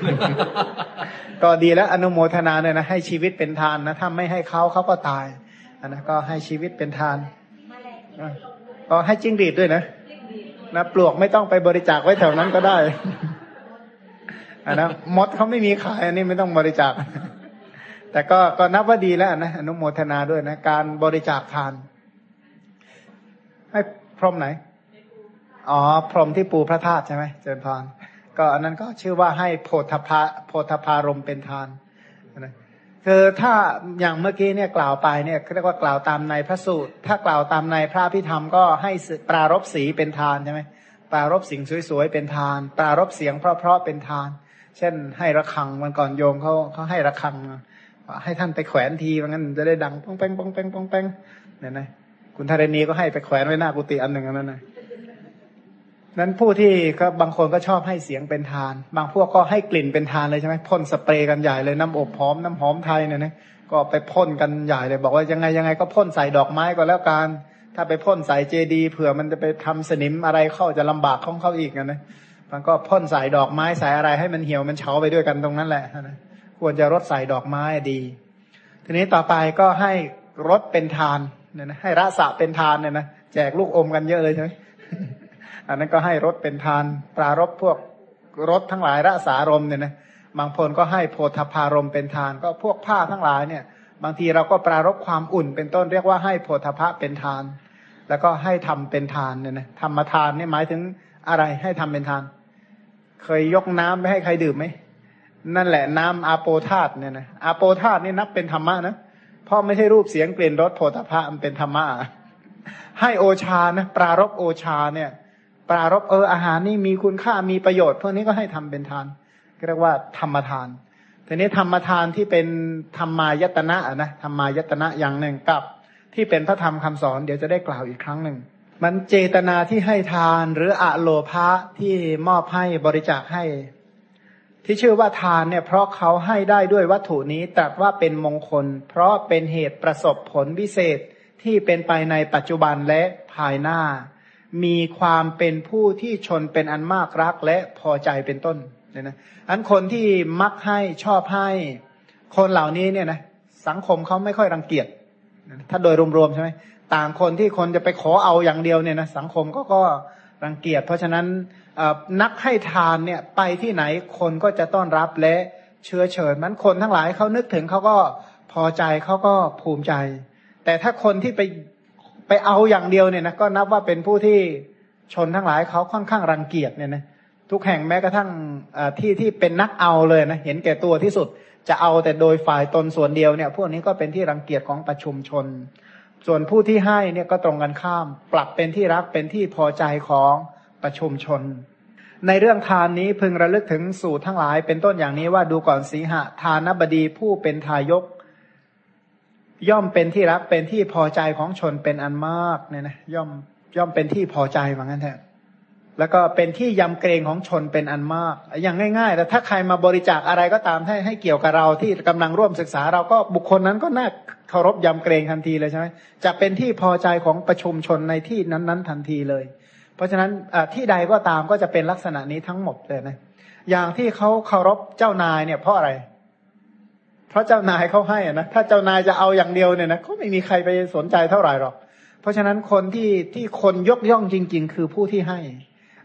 A: ก็ดีแล้วอนุโมทนาเนี่ยนะให้ชีวิตเป็นทานนะถ้าไม่ให้เขาเขาก็ตายอันนะก็ให้ชีวิตเป็นทานก็ให้จิ้งหรีดด้วยนะ นะปลวกไม่ต้องไปบริจาคไว้แถวนั้นก็ได้อันนะมดเขาไม่มีขายอันนี้ไม่ต้องบริจาค แต่ก็ก็นับว่าดีแล้วนะอนุโมทนาด้วยนะ การบริจาคทาน ให้พรหมไหน อ๋อ พรหมที่ปูพระธาตุใช่ไหมเจริญพรก็อันนั้นก็ชื่อว่าให้โพธพาโพธพารมเป็นทาน คือถ้าอย่างเมื่อกี้เนี่ยกล่าวไปเนี่ยเรียกว่ากล่าวตามในพระสูตร ถ้ากล่าวตามในพระพิธรรมก็ให้ปรารบสีเป็นทานใช่ไหมปรารบสิ่งสวยๆเป็นทาน ปรารบเสียงเพราะๆเป็นทาน เช่นให้ระฆังมันก่อนโยมเขาเขาให้ระฆัง ให้ท่านไปแขวนทีว่างั้นจะได้ดังป้องแป้งป้องแป้งป้องแป้งเนี่ยนะคุณธารณีก็ให้ไปแขวนไว้หน้ากุฏิอันหนึ่งอันนั้นนะ นั้นผู้ที่ก็บางคนก็ชอบให้เสียงเป็นทาน บางพวกก็ให้กลิ่นเป็นทานเลยใช่ไหมพ่นสเปรย์กันใหญ่เลยน้ำอบหอมน้ำหอมไทยเนี่ยนะก็ไปพ่นกันใหญ่เลย บอกว่ายังไงยังไงก็พ่นใส่ดอกไม้ก็แล้วกันถ้าไปพ่นใส่เจดีเผื่อมันจะไปทำสนิมอะไรเข้าจะลำบากของเขาอีกนะมันก็พ่นใส่ดอกไม้ใส่อะไรให้มันเหี่ยวมันเฉาไปด้วยกันตรงนั้นแหละนะควรจะรดใส่ดอกไม้ดี ทีนี้ต่อไปก็ให้รดเป็นทานเนี่ยนะให้ระสะเป็นทานเนี่ยนะแจกลูกอมกันเยอะเลยใช่ไหม อันนั้นก็ให้รถเป็นทาน ปรารบพวกรถทั้งหลายระสารมเนี่ยนะบางคนก็ให้โพธพารมเป็นทาน ก็พวกผ้าทั้งหลายเนี่ย บางทีเราก็ปรารบความอุ่นเป็นต้นเรียกว่าให้โพธพะเป็นทาน แล้วก็ให้ทำเป็นทานเนี่ยนะธรรมทานนี่หมายถึงอะไรให้ทำเป็นทาน เคยยกน้ำไปให้ใครดื่มไหมนั่นแหละน้ำอาโปธาตเนี่ยนะอาโปธาตนี่นับเป็นธรรมะนะเพราะไม่ใช่รูปเสียงกลิ่นรสโพธพะมันเป็นธรรมะให้โอชานะปรารบโอชาเนี่ย ปรารบเอออาหารนี่มีคุณค่ามีประโยชน์พวกนี้ก็ให้ทำเป็นทานเรียกว่าธรรมทานทีนี้ธรรมทานที่เป็นธรรมายตนะนะธรรมายตนะอย่างหนึ่งกับที่เป็นพระธรรมคำสอน เดี๋ยวจะได้กล่าวอีกครั้งหนึ่ง มันเจตนาที่ให้ทานหรืออะโลภะที่มอบให้บริจาคให้ ที่ชื่อว่าทานเนี่ยเพราะเขาให้ได้ด้วยวัตถุนี้ตรัสว่าเป็นมงคล เพราะเป็นเหตุประสบผลวิเศษที่เป็นไปในปัจจุบันและภายหน้า มีความเป็นผู้ที่ชนเป็นอันมากรักและพอใจเป็นต้นเนี่ยนะอันคนที่มักให้ชอบให้ คนเหล่านี้เนี่ยนะสังคมเขาไม่ค่อยรังเกียจถ้าโดยรวมๆใช่ไหมต่างคนที่คนจะไปขอเอาอย่างเดียวเนี่ยนะสังคมก็ก็รังเกียจ เพราะฉะนั้นนักให้ทานเนี่ยไปที่ไหนคนก็จะต้อนรับและเชื้อเชิญมันคนทั้งหลายเขานึกถึงเขาก็พอใจเขาก็ภูมิใจ แต่ถ้าคนที่ไป ไปเอาอย่างเดียวเนี่ยนะก็นับว่าเป็นผู้ที่ชนทั้งหลายเขาค่อนข้างรังเกียจเนี่ยนะทุกแห่งแม้กระทั่งที่ที่เป็นนักเอาเลยนะเห็นแก่ตัวที่สุดจะเอาแต่โดยฝ่ายตนส่วนเดียวเนี่ยพวกนี้ก็เป็นที่รังเกียจของประชุมชน ส่วนผู้ที่ให้เนี่ยก็ตรงกันข้าม ปรับเป็นที่รักเป็นที่พอใจของประชุมชน ในเรื่องทานนี้พึงระลึกถึงสูตรทั้งหลายเป็นต้นอย่างนี้ว่าดูก่อนสีหะทานบดีผู้เป็นทายก ย่อมเป็นที่รักเป็นที่พอใจของชนเป็นอันมากเนี่ยนะย่อมย่อมเป็นที่พอใจเหมือนกันแท้แล้วก็เป็นที่ยำเกรงของชนเป็นอันมาก อย่างง่ายๆแต่ถ้าใครมาบริจาคอะไรก็ตามให้ให้เกี่ยวกับเราที่กำลังร่วมศึกษา เราก็บุคคลนั้นก็น่าเคารพยำเกรงทันทีเลยใช่ไหมจะเป็นที่พอใจของประชุมชนในที่นั้นๆทันทีเลย เพราะฉะนั้นที่ใดก็ตามก็จะเป็นลักษณะนี้ทั้งหมดเลยนะอย่างที่เขาเคารพเจ้านายเนี่ยเพราะอะไรเพราะเจ้านายเขาให้นะถ้าเจ้านายจะเอาอย่างเดียวเนี่ยนะก็ไม่มีใครไปสนใจเท่าไหร่หรอก เพราะฉะนั้นคนที่ที่คนยกย่องจริง ๆ คือผู้ที่ให้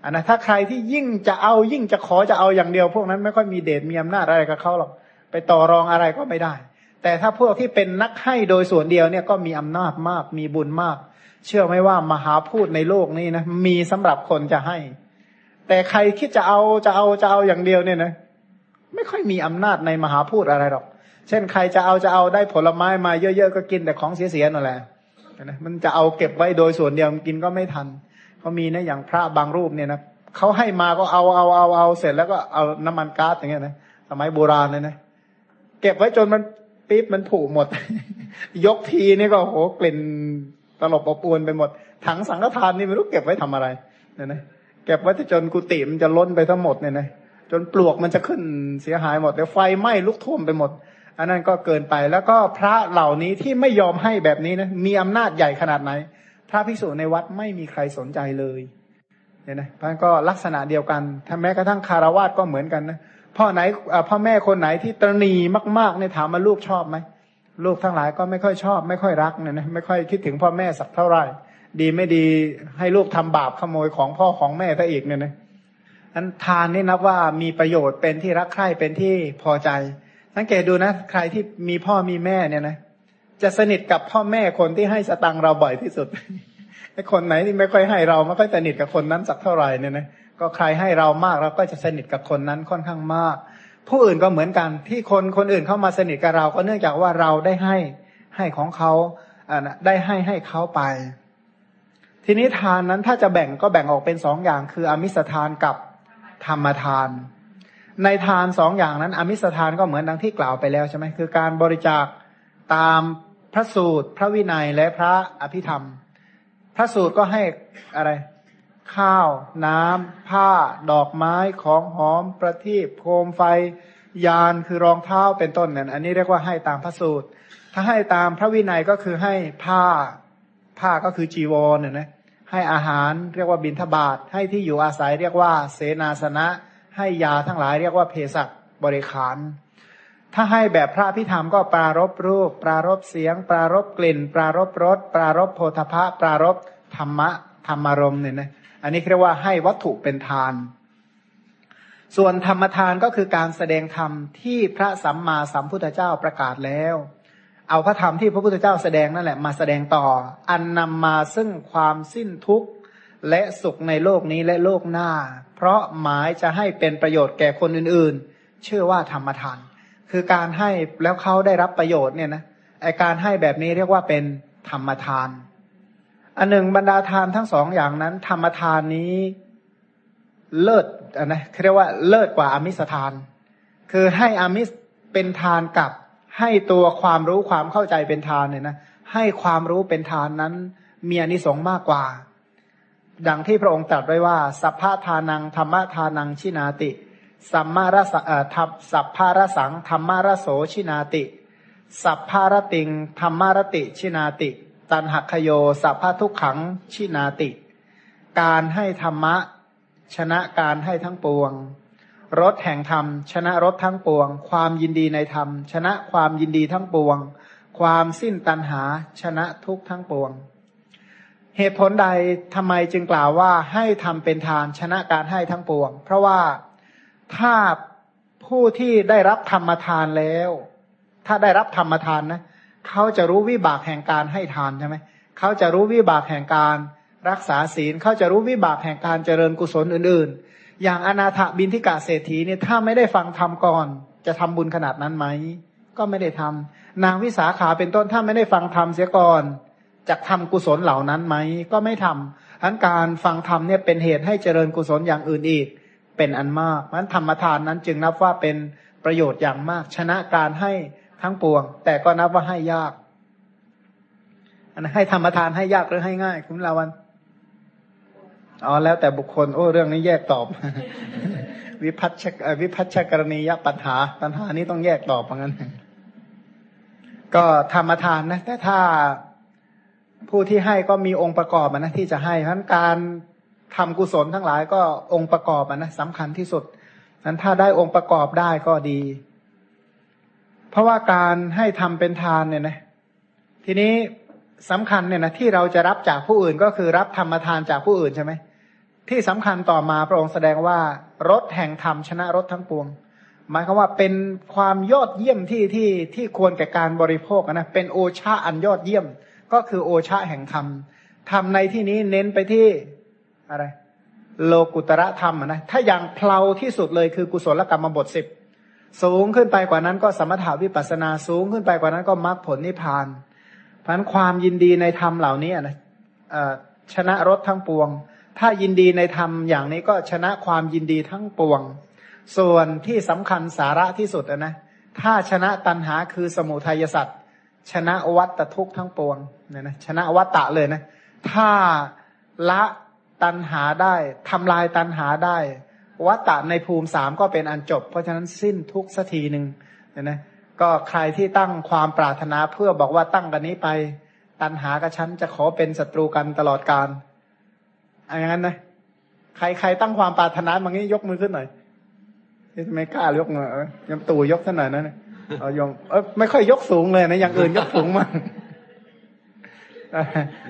A: อันนะถ้าใครที่ยิ่งจะเอายิ่งจะขอจะเอาอย่างเดียว พวกนั้นไม่ค่อยมีเดชมีอำนาจอะไรกับเขาหรอกไปต่อรองอะไรก็ไม่ได้ แต่ถ้าพวกที่เป็นนักให้โดยส่วนเดียวเนี่ยก็มีอำนาจมากมีบุญมาก เชื่อไหมว่ามหาพูดในโลกนี้นะมีสำหรับคนจะให้ แต่ใครคิดจะเอาจะเอาจะเอาอย่างเดียวเนี่ยนะ ไม่ค่อยมีอำนาจในมหาพูดอะไรหรอก เช่นใครจะเอาจะเอาได้ผลไม้มาเยอะๆก็กินแต่ของเสียๆนั่นแหละนะมันจะเอาเก็บไว้โดยส่วนเดียวกินก็ไม่ทันเขามีนะอย่างพระบางรูปเนี่ยนะเขาให้มาก็เอาเอาเอาเอาเสร็จแล้วก็เอาน้ำมันก๊าซอย่างเงี้ยนะสมัยโบราณเลยนะเก็บไว้จนมันปี๊บมันผุหมด ยกทีนี่ก็โหกลิ่นตลบอบอวนไปหมด ถังสังฆทานนี่ไม่รู้เก็บไว้ทำอะไรเนี่ยนะเก็บไว้จนกุฏิมันจะล้นไปทั้งหมดเนี่ยนะจนปลวกมันจะขึ้นเสียหายหมดเดี๋ยวไฟไหม้ลุกท่วมไปหมด อันนั้นก็เกินไปแล้วก็พระเหล่านี้ที่ไม่ยอมให้แบบนี้นะมีอำนาจใหญ่ขนาดไหน พระภิกษุในวัดไม่มีใครสนใจเลยเนี่ยนะพราะฉะนั้นก็ลักษณะเดียวกันถ้าแม้กระทั่งคารวาสก็เหมือนกันนะพ่อไหนพ่อแม่คนไหนที่ตรณีมากๆเนี่ยถามมาลูกชอบไหมลูกทั้งหลายก็ไม่ค่อยชอบ ไม่ค่อยรักเนี่ยนะไม่ค่อยคิดถึงพ่อแม่สักเท่าไหร่ ดีไม่ดีให้ลูกทำบาปขโมยของพ่อของแม่ซะอีกเนี่ยนะอันทานนี่นับว่ามีประโยชน์เป็นที่รักใคร่เป็นที่พอใจ สังเกตดูนะ ใครที่มีพ่อมีแม่เนี่ยนะจะสนิทกับพ่อแม่คนที่ให้สตังเราบ่อยที่สุดไอ้คนไหนที่ไม่ค่อยให้เราไม่ค่อยสนิทกับคนนั้นสักเท่าไหร่เนี่ยนะก็ใครให้เรามากเราก็จะสนิทกับคนนั้นค่อนข้างมาก ผู้อื่นก็เหมือนกันที่คนคนอื่นเข้ามาสนิทกับเรา ก็เนื่องจากว่าเราได้ให้ให้ของเขาอ่าได้ให้ให้เขาไป ทีนี้ทานนั้นถ้าจะแบ่งก็แบ่งออกเป็นสองอย่าง คืออมิสทานกับธรรมทาน ในทานสองอย่างนั้น อมิสทานก็เหมือนดังที่กล่าวไปแล้วใช่ไหมคือการบริจาคตามพระสูตร พระวินัยและพระอภิธรรม พระสูตรก็ให้อะไร ข้าว น้ำผ้า ดอกไม้ของหอมประทีปโคมไฟ ยานคือรองเท้าเป็นต้นเนี่ยอันนี้เรียกว่าให้ตามพระสูตร ถ้าให้ตามพระวินัยก็คือให้ผ้าผ้าก็คือจีวรเนี่ยนะให้อาหารเรียกว่าบิณฑบาตให้ที่อยู่อาศัยเรียกว่า เสนาสนะ ให้ยาทั้งหลายเรียกว่าเภสัชบริขาร ถ้าให้แบบพระพิธรรมก็ปรารบรูป ปรารบเสียง ปรารบกลิ่น ปรารบรส ปรารบโพธพะปรารบธรรมะธรรมารมณ์เนี่ยนะอันนี้เรียกว่าให้วัตถุเป็นทาน ส่วนธรรมทานก็คือการแสดงธรรมที่พระสัมมาสัมพุทธเจ้าประกาศแล้ว เอาพระธรรมที่พระพุทธเจ้าแสดงนั่นแหละมาแสดงต่อ อันนำมาซึ่งความสิ้นทุกข์ และสุขในโลกนี้และโลกหน้า เพราะหมายจะให้เป็นประโยชน์แก่คนอื่นๆ เชื่อว่าธรรมทาน คือการให้แล้วเขาได้รับประโยชน์เนี่ยนะไอการให้แบบนี้เรียกว่าเป็นธรรมทาน อันหนึ่งบรรดาทานทั้งสองอย่างนั้น ธรรมทานนี้เลิศอันนะเรียกว่าเลิศกว่าอมิสทาน คือให้อมิสเป็นทานกับให้ตัวความรู้ความเข้าใจเป็นทานเนี่ยนะให้ความรู้เป็นทานนั้นมีอนิสงส์มากกว่า ดังที่พระองค์ตรัสไว้ว่า สัพพะทานังธรรมะทานังชินาติ สัมมารสเอ่อทับสัพพารสังธรรมารโสชินาติ สัพพารติงธรรมารติชินาติ ตันหักขโย สัพพทุกขังชินาติ การให้ธรรมะ ชนะการให้ทั้งปวงรถแห่งธรรม ชนะรถทั้งปวง ความยินดีในธรรม ชนะความยินดีทั้งปวง ความสิ้นตัณหา ชนะทุกทั้งปวง เหตุผลใดทำไมจึงกล่าวว่าให้ทำเป็นทานชนะการให้ทั้งปวง เพราะว่าถ้าผู้ที่ได้รับธรรมทานแล้ว ถ้าได้รับธรรมทานนะเขาจะรู้วิบากแห่งการให้ทานใช่ไหมเขาจะรู้วิบากแห่งการรักษาศีลเขาจะรู้วิบากแห่งการเจริญกุศลอื่น ๆ อย่างอนาถบินทิกาเศรษฐีเนี่ยถ้าไม่ได้ฟังธรรมก่อน จะทำบุญขนาดนั้นไหมก็ไม่ได้ทำนางวิสาขาเป็นต้นถ้าไม่ได้ฟังธรรมเสียก่อน จะทำกุศลเหล่านั้นไหมก็ไม่ทำทั้นการฟังธรรมเนี่ยเป็นเหตุให้เจริญกุศลอย่างอื่นอีก เป็นอันมากมันธรรมทานนั้นจึงนับว่าเป็นประโยชน์อย่างมาก ชนะการให้ทั้งปวง แต่ก็นับว่าให้ยาก อันให้ธรรมทานให้ยากหรือให้ง่าย คุณลาวันอ๋อแล้วแต่บุคคลโอ้เรื่องนี้แยกตอบ วิพัฒชวิพัฒชกรณียปัญหา ปัญหานี้ต้องแยกตอบเหมือนกันก็ธรรมทานนะแต่ถ้า ผู้ที่ให้ก็มีองค์ประกอบนะที่จะให้เพราะการทำกุศลทั้งหลายก็องค์ประกอบนะสำคัญที่สุดนั้นถ้าได้องค์ประกอบได้ก็ดี เพราะว่าการให้ทำเป็นทานเนี่ยนะทีนี้สำคัญเนี่ยนะที่เราจะรับจากผู้อื่นก็คือรับธรรมทานจากผู้อื่นใช่ไหมที่สำคัญต่อมาพระองค์แสดงว่ารถแห่งธรรมชนะรถทั้งปวง หมายความว่าเป็นความยอดเยี่ยมที่ที่ที่ควรแก่การบริโภคนะเป็นโอชาอันยอดเยี่ยม ก็คือโอชาแห่งธรรมธรรมในที่นี้เน้นไปที่อะไร โลกุตระธรรมนะถ้าอย่างเพลาที่สุดเลยคือกุศลกรรมบทสิบสูงขึ้นไปกว่านั้นก็สมถาวิปัสนาสูงขึ้นไปกว่านั้นก็มรรคผลนิพพานเพราะนั้นความยินดีในธรรมเหล่านี้นะชนะรถทั้งปวง ถ้ายินดีในธรรมอย่างนี้ก็ชนะความยินดีทั้งปวง ส่วนที่สำคัญสาระที่สุดนะถ้าชนะตัณหาคือสมุทัยสัตว์ ชนะวัตตทุกทั้งปวงเนี่ยนะชนะวัตตะเลยนะ ถ้าละตันหาได้ทำลายตันหาได้ วัตตะในภูมิสามก็เป็นอันจบ เพราะฉะนั้นสิ้นทุกสักทีหนึ่งเนี่ยนะก็ใครที่ตั้งความปรารถนาเพื่อบอกว่าตั้งกันนี้ไป ตันหากับฉันจะขอเป็นศัตรูกันตลอดกาลอย่างนั้นนะใครใครตั้งความปรารถนาบางนี้ยกมือขึ้นหน่อยทำไมกล้ายกมือเอ้ยยมตู่ยกขนาดนั้น เอายมเออไม่ค่อยยกสูงเลยนะอย่างอื่นยกสูงมาก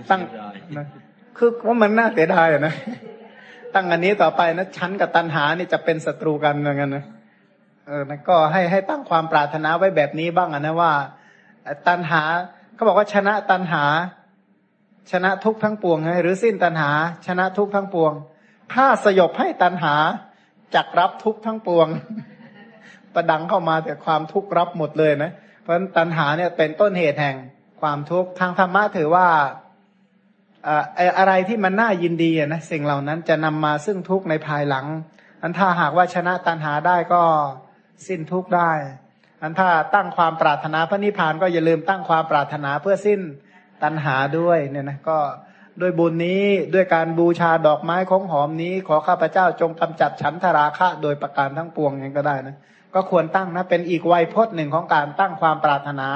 A: ตั้งนะคือว่ามันน่าเสียดายอะนะตั้งอันนี้ต่อไปนะชั้นกับตันหานี่จะเป็นศัตรูกันเหมือนกันนะเออนะก็ให้ให้ตั้งความปรารถนาไว้แบบนี้บ้างอะนะว่า ตันหาเขาบอกว่าชนะตันหา ชนะทุกทั้งปวงไงหรือสิ้นตันหา ชนะทุกทั้งปวงถ้าสยบให้ตันหาจักรับทุกทั้งปวง ประดังเข้ามาแต่ความทุกข์รับหมดเลยนะ เพราะตัณหาเนี่ยเป็นต้นเหตุแห่งความทุกข์ทางธรรมะถือว่าอะไรที่มันน่ายินดีนะสิ่งเหล่านั้นจะนำมาซึ่งทุกข์ในภายหลัง อันถ้าหากว่าชนะตัณหาได้ก็สิ้นทุกข์ได้ อันถ้าตั้งความปรารถนาพระนิพพานก็อย่าลืมตั้งความปรารถนาเพื่อสิ้นตัณหาด้วยเนี่ยนะก็ด้วยบุญนี้ด้วยการบูชาดอกไม้ของหอมนี้ ขอข้าพเจ้าจงกำจัดฉันทราคะโดยประการทั้งปวงอย่างก็ได้นะ ก็ควรตั้งนะ เป็นอีกวัยพจน์หนึ่งของการตั้งความปรารถนา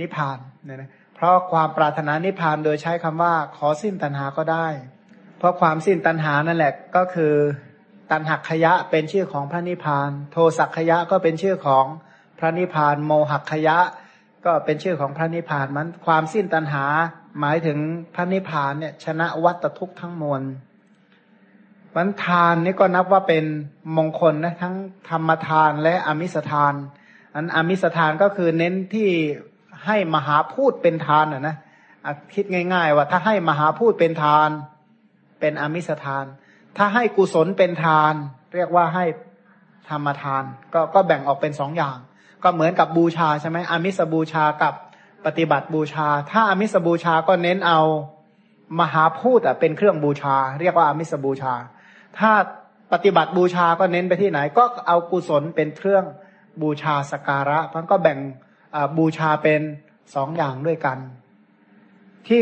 A: นิพพานเนี่ยนะเพราะความปรารถนานิพพานโดยใช้คำว่าขอสิ้นตัณหาก็ได้ เพราะความสิ้นตัณหานั่นแหละก็คือตัณหักขยะเป็นชื่อของพระนิพพาน โทสักขยะก็เป็นชื่อของพระนิพพาน โมหักขยะก็เป็นชื่อของพระนิพพานมันความสิ้นตัณหาหมายถึงพระนิพพานเนี่ยชนะวัตทุกข์ทั้งมวล วันทานนี่ก็นับว่าเป็นมงคลนะทั้งธรรมทานและอมิสทาน อันอมิสทานก็คือเน้นที่ให้มหาพูดเป็นทานอะนะคิดง่าย ๆ ว่าถ้าให้มหาพูดเป็นทาน เป็นอมิสทาน ถ้าให้กุศลเป็นทาน เรียกว่าให้ธรรมทาน ก็ก็แบ่งออกเป็นสองอย่าง ก็เหมือนกับบูชาใช่ไหมอมิสบูชากับปฏิบัติบูชา ถ้าอมิสบูชาก็เน้นเอามหาพูดอะเป็นเครื่องบูชา เรียกว่าอมิสบูชา ถ้าปฏิบัติบูชาก็เน้นไปที่ไหน ก็เอากุศลเป็นเครื่องบูชาสการะมันก็แบ่งบูชาเป็นสองอย่างด้วยกัน ที่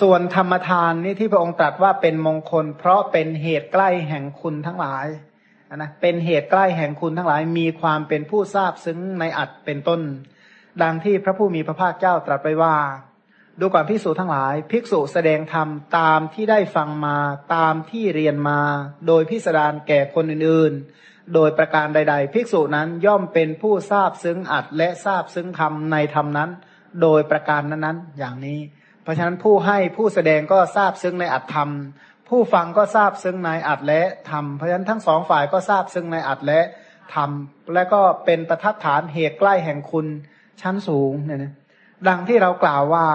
A: ส่วนธรรมทานนี่ที่พระองค์ตรัสว่าเป็นมงคล เพราะเป็นเหตุใกล้แห่งคุณทั้งหลายนะเป็นเหตุใกล้แห่งคุณทั้งหลาย มีความเป็นผู้ทราบซึ้งในอัดเป็นต้น ดังที่พระผู้มีพระภาคเจ้าตรัสไปว่า ดูก่อนภิกษุทั้งหลาย ภิกษุแสดงธรรมตามที่ได้ฟังมาตามที่เรียนมา โดยพิสดารแก่คนอื่นๆ โดยประการใด ๆ ภิกษุนั้นย่อมเป็นผู้ทราบซึ้งอัดและทราบซึ้งธรรมในธรรมนั้น โดยประการนั้นๆ อย่างนี้ เพราะฉะนั้นผู้ให้ผู้แสดงก็ทราบซึ้งในอัดธรรม ผู้ฟังก็ทราบซึ้งในอัดและธรรม เพราะฉะนั้นทั้งสองฝ่ายก็ทราบซึ้งในอัดและธรรม และก็เป็นประทัดฐานเหตุใกล้แห่งคุณชั้นสูงเนี่ยนะ ดังที่เรากล่าวว่า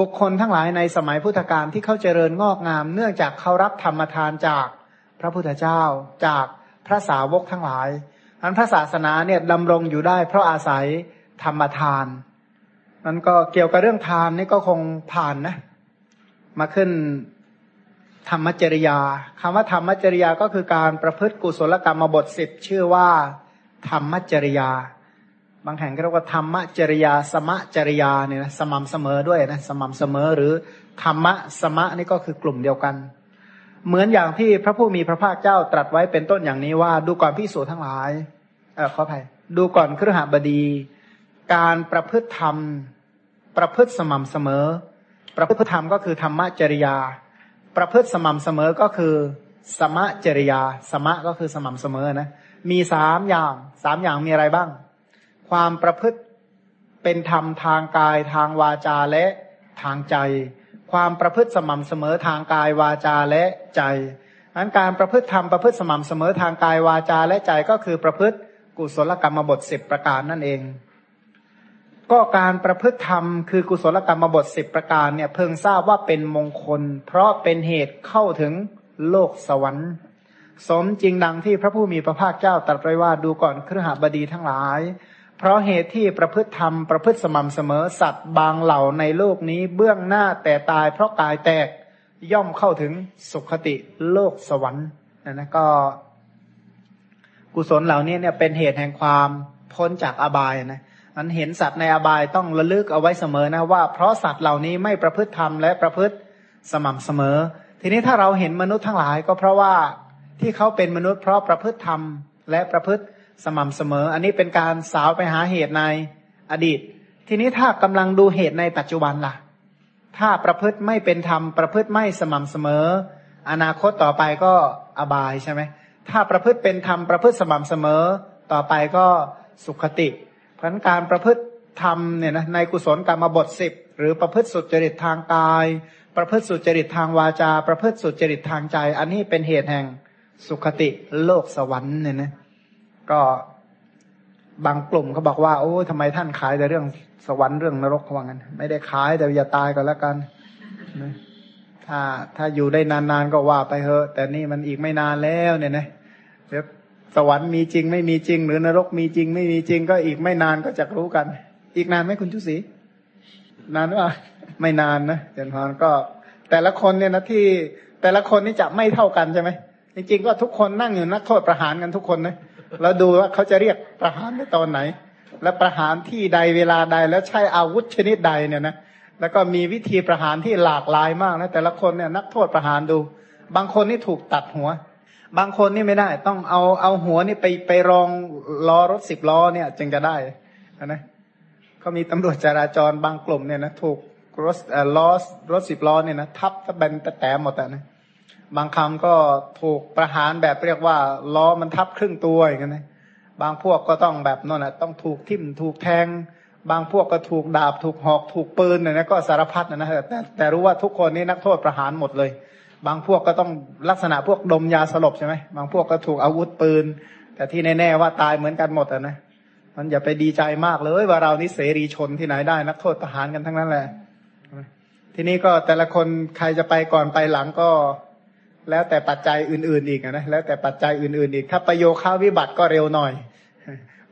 A: บุคคลทั้งหลายในสมัยพุทธกาลที่เขาเจริญงอกงาม เนื่องจากเขารับธรรมทานจากพระพุทธเจ้าจากพระสาวกทั้งหลายอันพระศาสนาเนี่ยดำรงอยู่ได้ เพราะอาศัยธรรมทานนั้นก็เกี่ยวกับเรื่องทานนี่ก็คงผ่านนะ มาขึ้นธรรมจริยาคำว่าธรรมจริยาก็คือการประพฤติกุศลกรรมบทสิบชื่อว่า ธรรมจริยา บางแห่งก็เรียกว่าธรรมจริยา สมจริยาเนี่ยนะสม่ำเสมอด้วยนะสม่ำเสมอหรือธรรมะสมะนี่ก็คือกลุ่มเดียวกัน เหมือนอย่างที่พระผู้มีพระภาคเจ้าตรัสไว้เป็นต้นอย่างนี้ว่า ดูก่อนพิสูจทั้งหลายเออขออภัยดูก่อนครหบดี การประพฤติธรรม ประพฤติสม่ำเสมอ ประพฤติธรรมก็คือธรรมจริยา ประพฤติสม่ำเสมอก็คือ สมะจริยา สมะก็คือสม่ำเสมอนะมีสามอย่างสามอย่างมีอะไรบ้าง ความประพฤติเป็นธรรมทางกายทางวาจาและทางใจ ความประพฤติสม่ำเสมอทางกายวาจาและใจอันการประพฤติธรรมประพฤติสม่ำเสมอทางกายวาจาและใจก็คือประพฤติกุศลกรรมบทสิบประการนั่นเอง ก็การประพฤติธรรมคือกุศลกรรมบทสิบประการเนี่ยเพิ่งทราบว่าเป็นมงคล เพราะเป็นเหตุเข้าถึงโลกสวรรค์ สมจริงดังที่พระผู้มีพระภาคเจ้าตรัสไว้ว่าดูก่อนเครือหบดีทั้งหลาย เพราะเหตุที่ประพฤติธรรมประพฤติสม่ำเสมอสัตว์บางเหล่าในโลกนี้เบื้องหน้าแต่ตายเพราะกายแตกย่อมเข้าถึงสุขติโลกสวรรค์นะนะก็ กุศลเหล่านี้เนี่ยเป็นเหตุแห่งความพ้นจากอบายนะมันเห็นสัตว์ในอบายต้องระลึกเอาไว้เสมอนะว่าเพราะสัตว์เหล่านี้ไม่ประพฤติธรรมและประพฤติสม่ำเสมอ ทีนี้ถ้าเราเห็นมนุษย์ทั้งหลายก็เพราะว่าที่เขาเป็นมนุษย์เพราะประพฤติธรรมและประพฤติ สม่ำเสมอ อันนี้เป็นการสาวไปหาเหตุในอดีต ทีนี้ถ้ากำลังดูเหตุในปัจจุบันล่ะ ถ้าประพฤติไม่เป็นธรรมประพฤติไม่สม่ำเสมอ อนาคตต่อไปก็อบายใช่ไหมถ้าประพฤติเป็นธรรมประพฤติสม่ำเสมอ ต่อไปก็สุขติเพราะการประพฤติธรรมเนี่ยนะในกุศลกรรมบทสิบหรือประพฤติสุจริตทางกาย ประพฤติสุจริตทางวาจา ประพฤติสุจริตทางใจ อันนี้เป็นเหตุแห่งสุขติโลกสวรรค์เนี่ยนะ ก็บางกลุ่มเขาบอกว่าโอ้ทำไมท่านขายแต่เรื่องสวรรค์เรื่องนรกว่างั้น ไม่ได้ขายแต่อย่าตายก็แล้วกันนะถ้าถ้าอยู่ได้นานๆก็ว่าไปเถอะ แต่นี่มันอีกไม่นานแล้วเนี่ยนะเดี๋ยวสวรรค์มีจริงไม่มีจริง หรือนรกมีจริง ไม่มีจริง ก็อีกไม่นานก็จะรู้กัน อีกนานไหมคุณชุศรีนานว่าไม่นานนะเจนพรก็ แต่ละคนเนี่ยนะที่แต่ละคนนี่จะไม่เท่ากันใช่ไหมจริงๆก็ทุกคนนั่งอยู่นักโทษประหารกันทุกคนนะ เราดูว่าเขาจะเรียกประหารในตอนไหน และประหารที่ใดเวลาใดแล้วใช้อาวุธชนิดใดเนี่ยนะแล้วก็มีวิธีประหารที่หลากหลายมากนะแต่ละคนเนี่ยนักโทษประหารดู บางคนนี่ถูกตัดหัว บางคนนี่ไม่ได้ ต้องเอาเอาหัวนี่ไปไปรองล้อรถสิบล้อเนี่ย จึงจะได้นะเขามีตำรวจจราจรบางกลุ่มเนี่ยนะถูกรถล้อรถสิบล้อเนี่ยนะทับตะเบนตะแตหมดแต่นะ บางคำก็ถูกประหารแบบเรียกว่าล้อมันทับครึ่งตัวอย่างนี้นบางพวกก็ต้องแบบนั่นแหะต้องถูกทิ่มถูกแทง บางพวกก็ถูกดาบถูกหอกถูกปืนเนี่ยนก็สารพัดนะนะแต่แต่รู้ว่าทุกคนนี่นักโทษประหารหมดเลย บางพวกก็ต้องลักษณะพวกดมยาสลบใช่ไหมบางพวกก็ถูกอาวุธปืน แต่ที่แน่ๆว่าตายเหมือนกันหมดอะนะมันอย่าไปดีใจมากเลยว่าเรานี่เสรีชนที่ไหนได้ นักโทษประหารกันทั้งนั้นแหละทีนี้ก็แต่ละคนใครจะไปก่อนไปหลังก็ แล้วแต่ปัจจัยอื่นๆอีกนะแล้วแต่ปัจจัยอื่นๆอีก ถ้าประโยค่าวิบัติก็เร็วหน่อย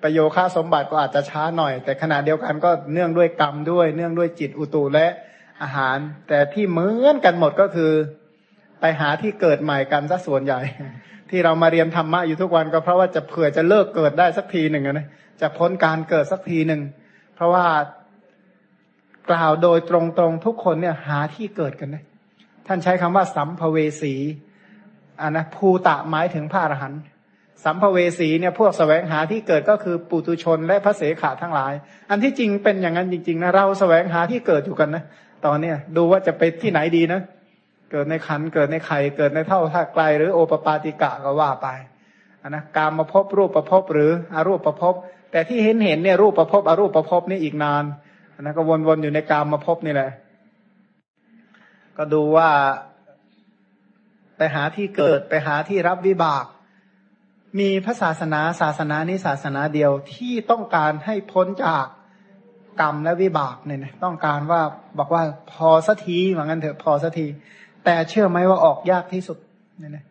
A: ประโยค่าสมบัติก็อาจจะช้าหน่อย แต่ขณะเดียวกันก็เนื่องด้วยกรรมด้วย เนื่องด้วยจิตอุตุและอาหาร แต่ที่เหมือนกันหมดก็คือ ไปหาที่เกิดใหม่กันซะส่วนใหญ่ ที่เรามาเรียนธรรมะอยู่ทุกวันก็เพราะว่าจะเผื่อจะเลิกเกิดได้สักทีหนึ่งนะจะพ้นการเกิดสักทีหนึ่งเพราะว่ากล่าวโดยตรงๆทุกคนเนี่ยหาที่เกิดกันนะท่านใช้คำว่าสัมภเวสี อันนะภูตะหมายถึงพระอรหันต์สัมภเวสีเนี่ยพวกสแสวงหาที่เกิดก็คือปุตุชนและพระเสขาทั้งหลาย อันที่จริงเป็นอย่างนั้นจริงๆนะเราสแสวงหาที่เกิดอยู่กันนะตอนเนี้ยดูว่าจะไปที่ไหนดีนะเกิดในขันเกิดในไข่เกิดในเท่าท่าไกล หรือโอปปาติกะก็ว่าไปอันนะการมาพบรูปประพบหรืออรูปประพบ แต่ที่เห็นเห็นเนี่ยรูปประพบอรูปประพบนี่อีกนานอันนั้นก็วนๆอยู่ในการมาพบนี่แหละ ก็ดูว่า ไปหาที่เกิดไปหาที่รับวิบาก มีพระศาสนาศาสนานี้ศาสนาเดียวที่ต้องการให้พ้นจากกรรมและวิบากเนี่ยนะต้องการว่าบอกว่าพอสักทีเหมือนกันเถอะพอสักที แต่เชื่อไหมว่าออกยากที่สุดเนี่ยนะ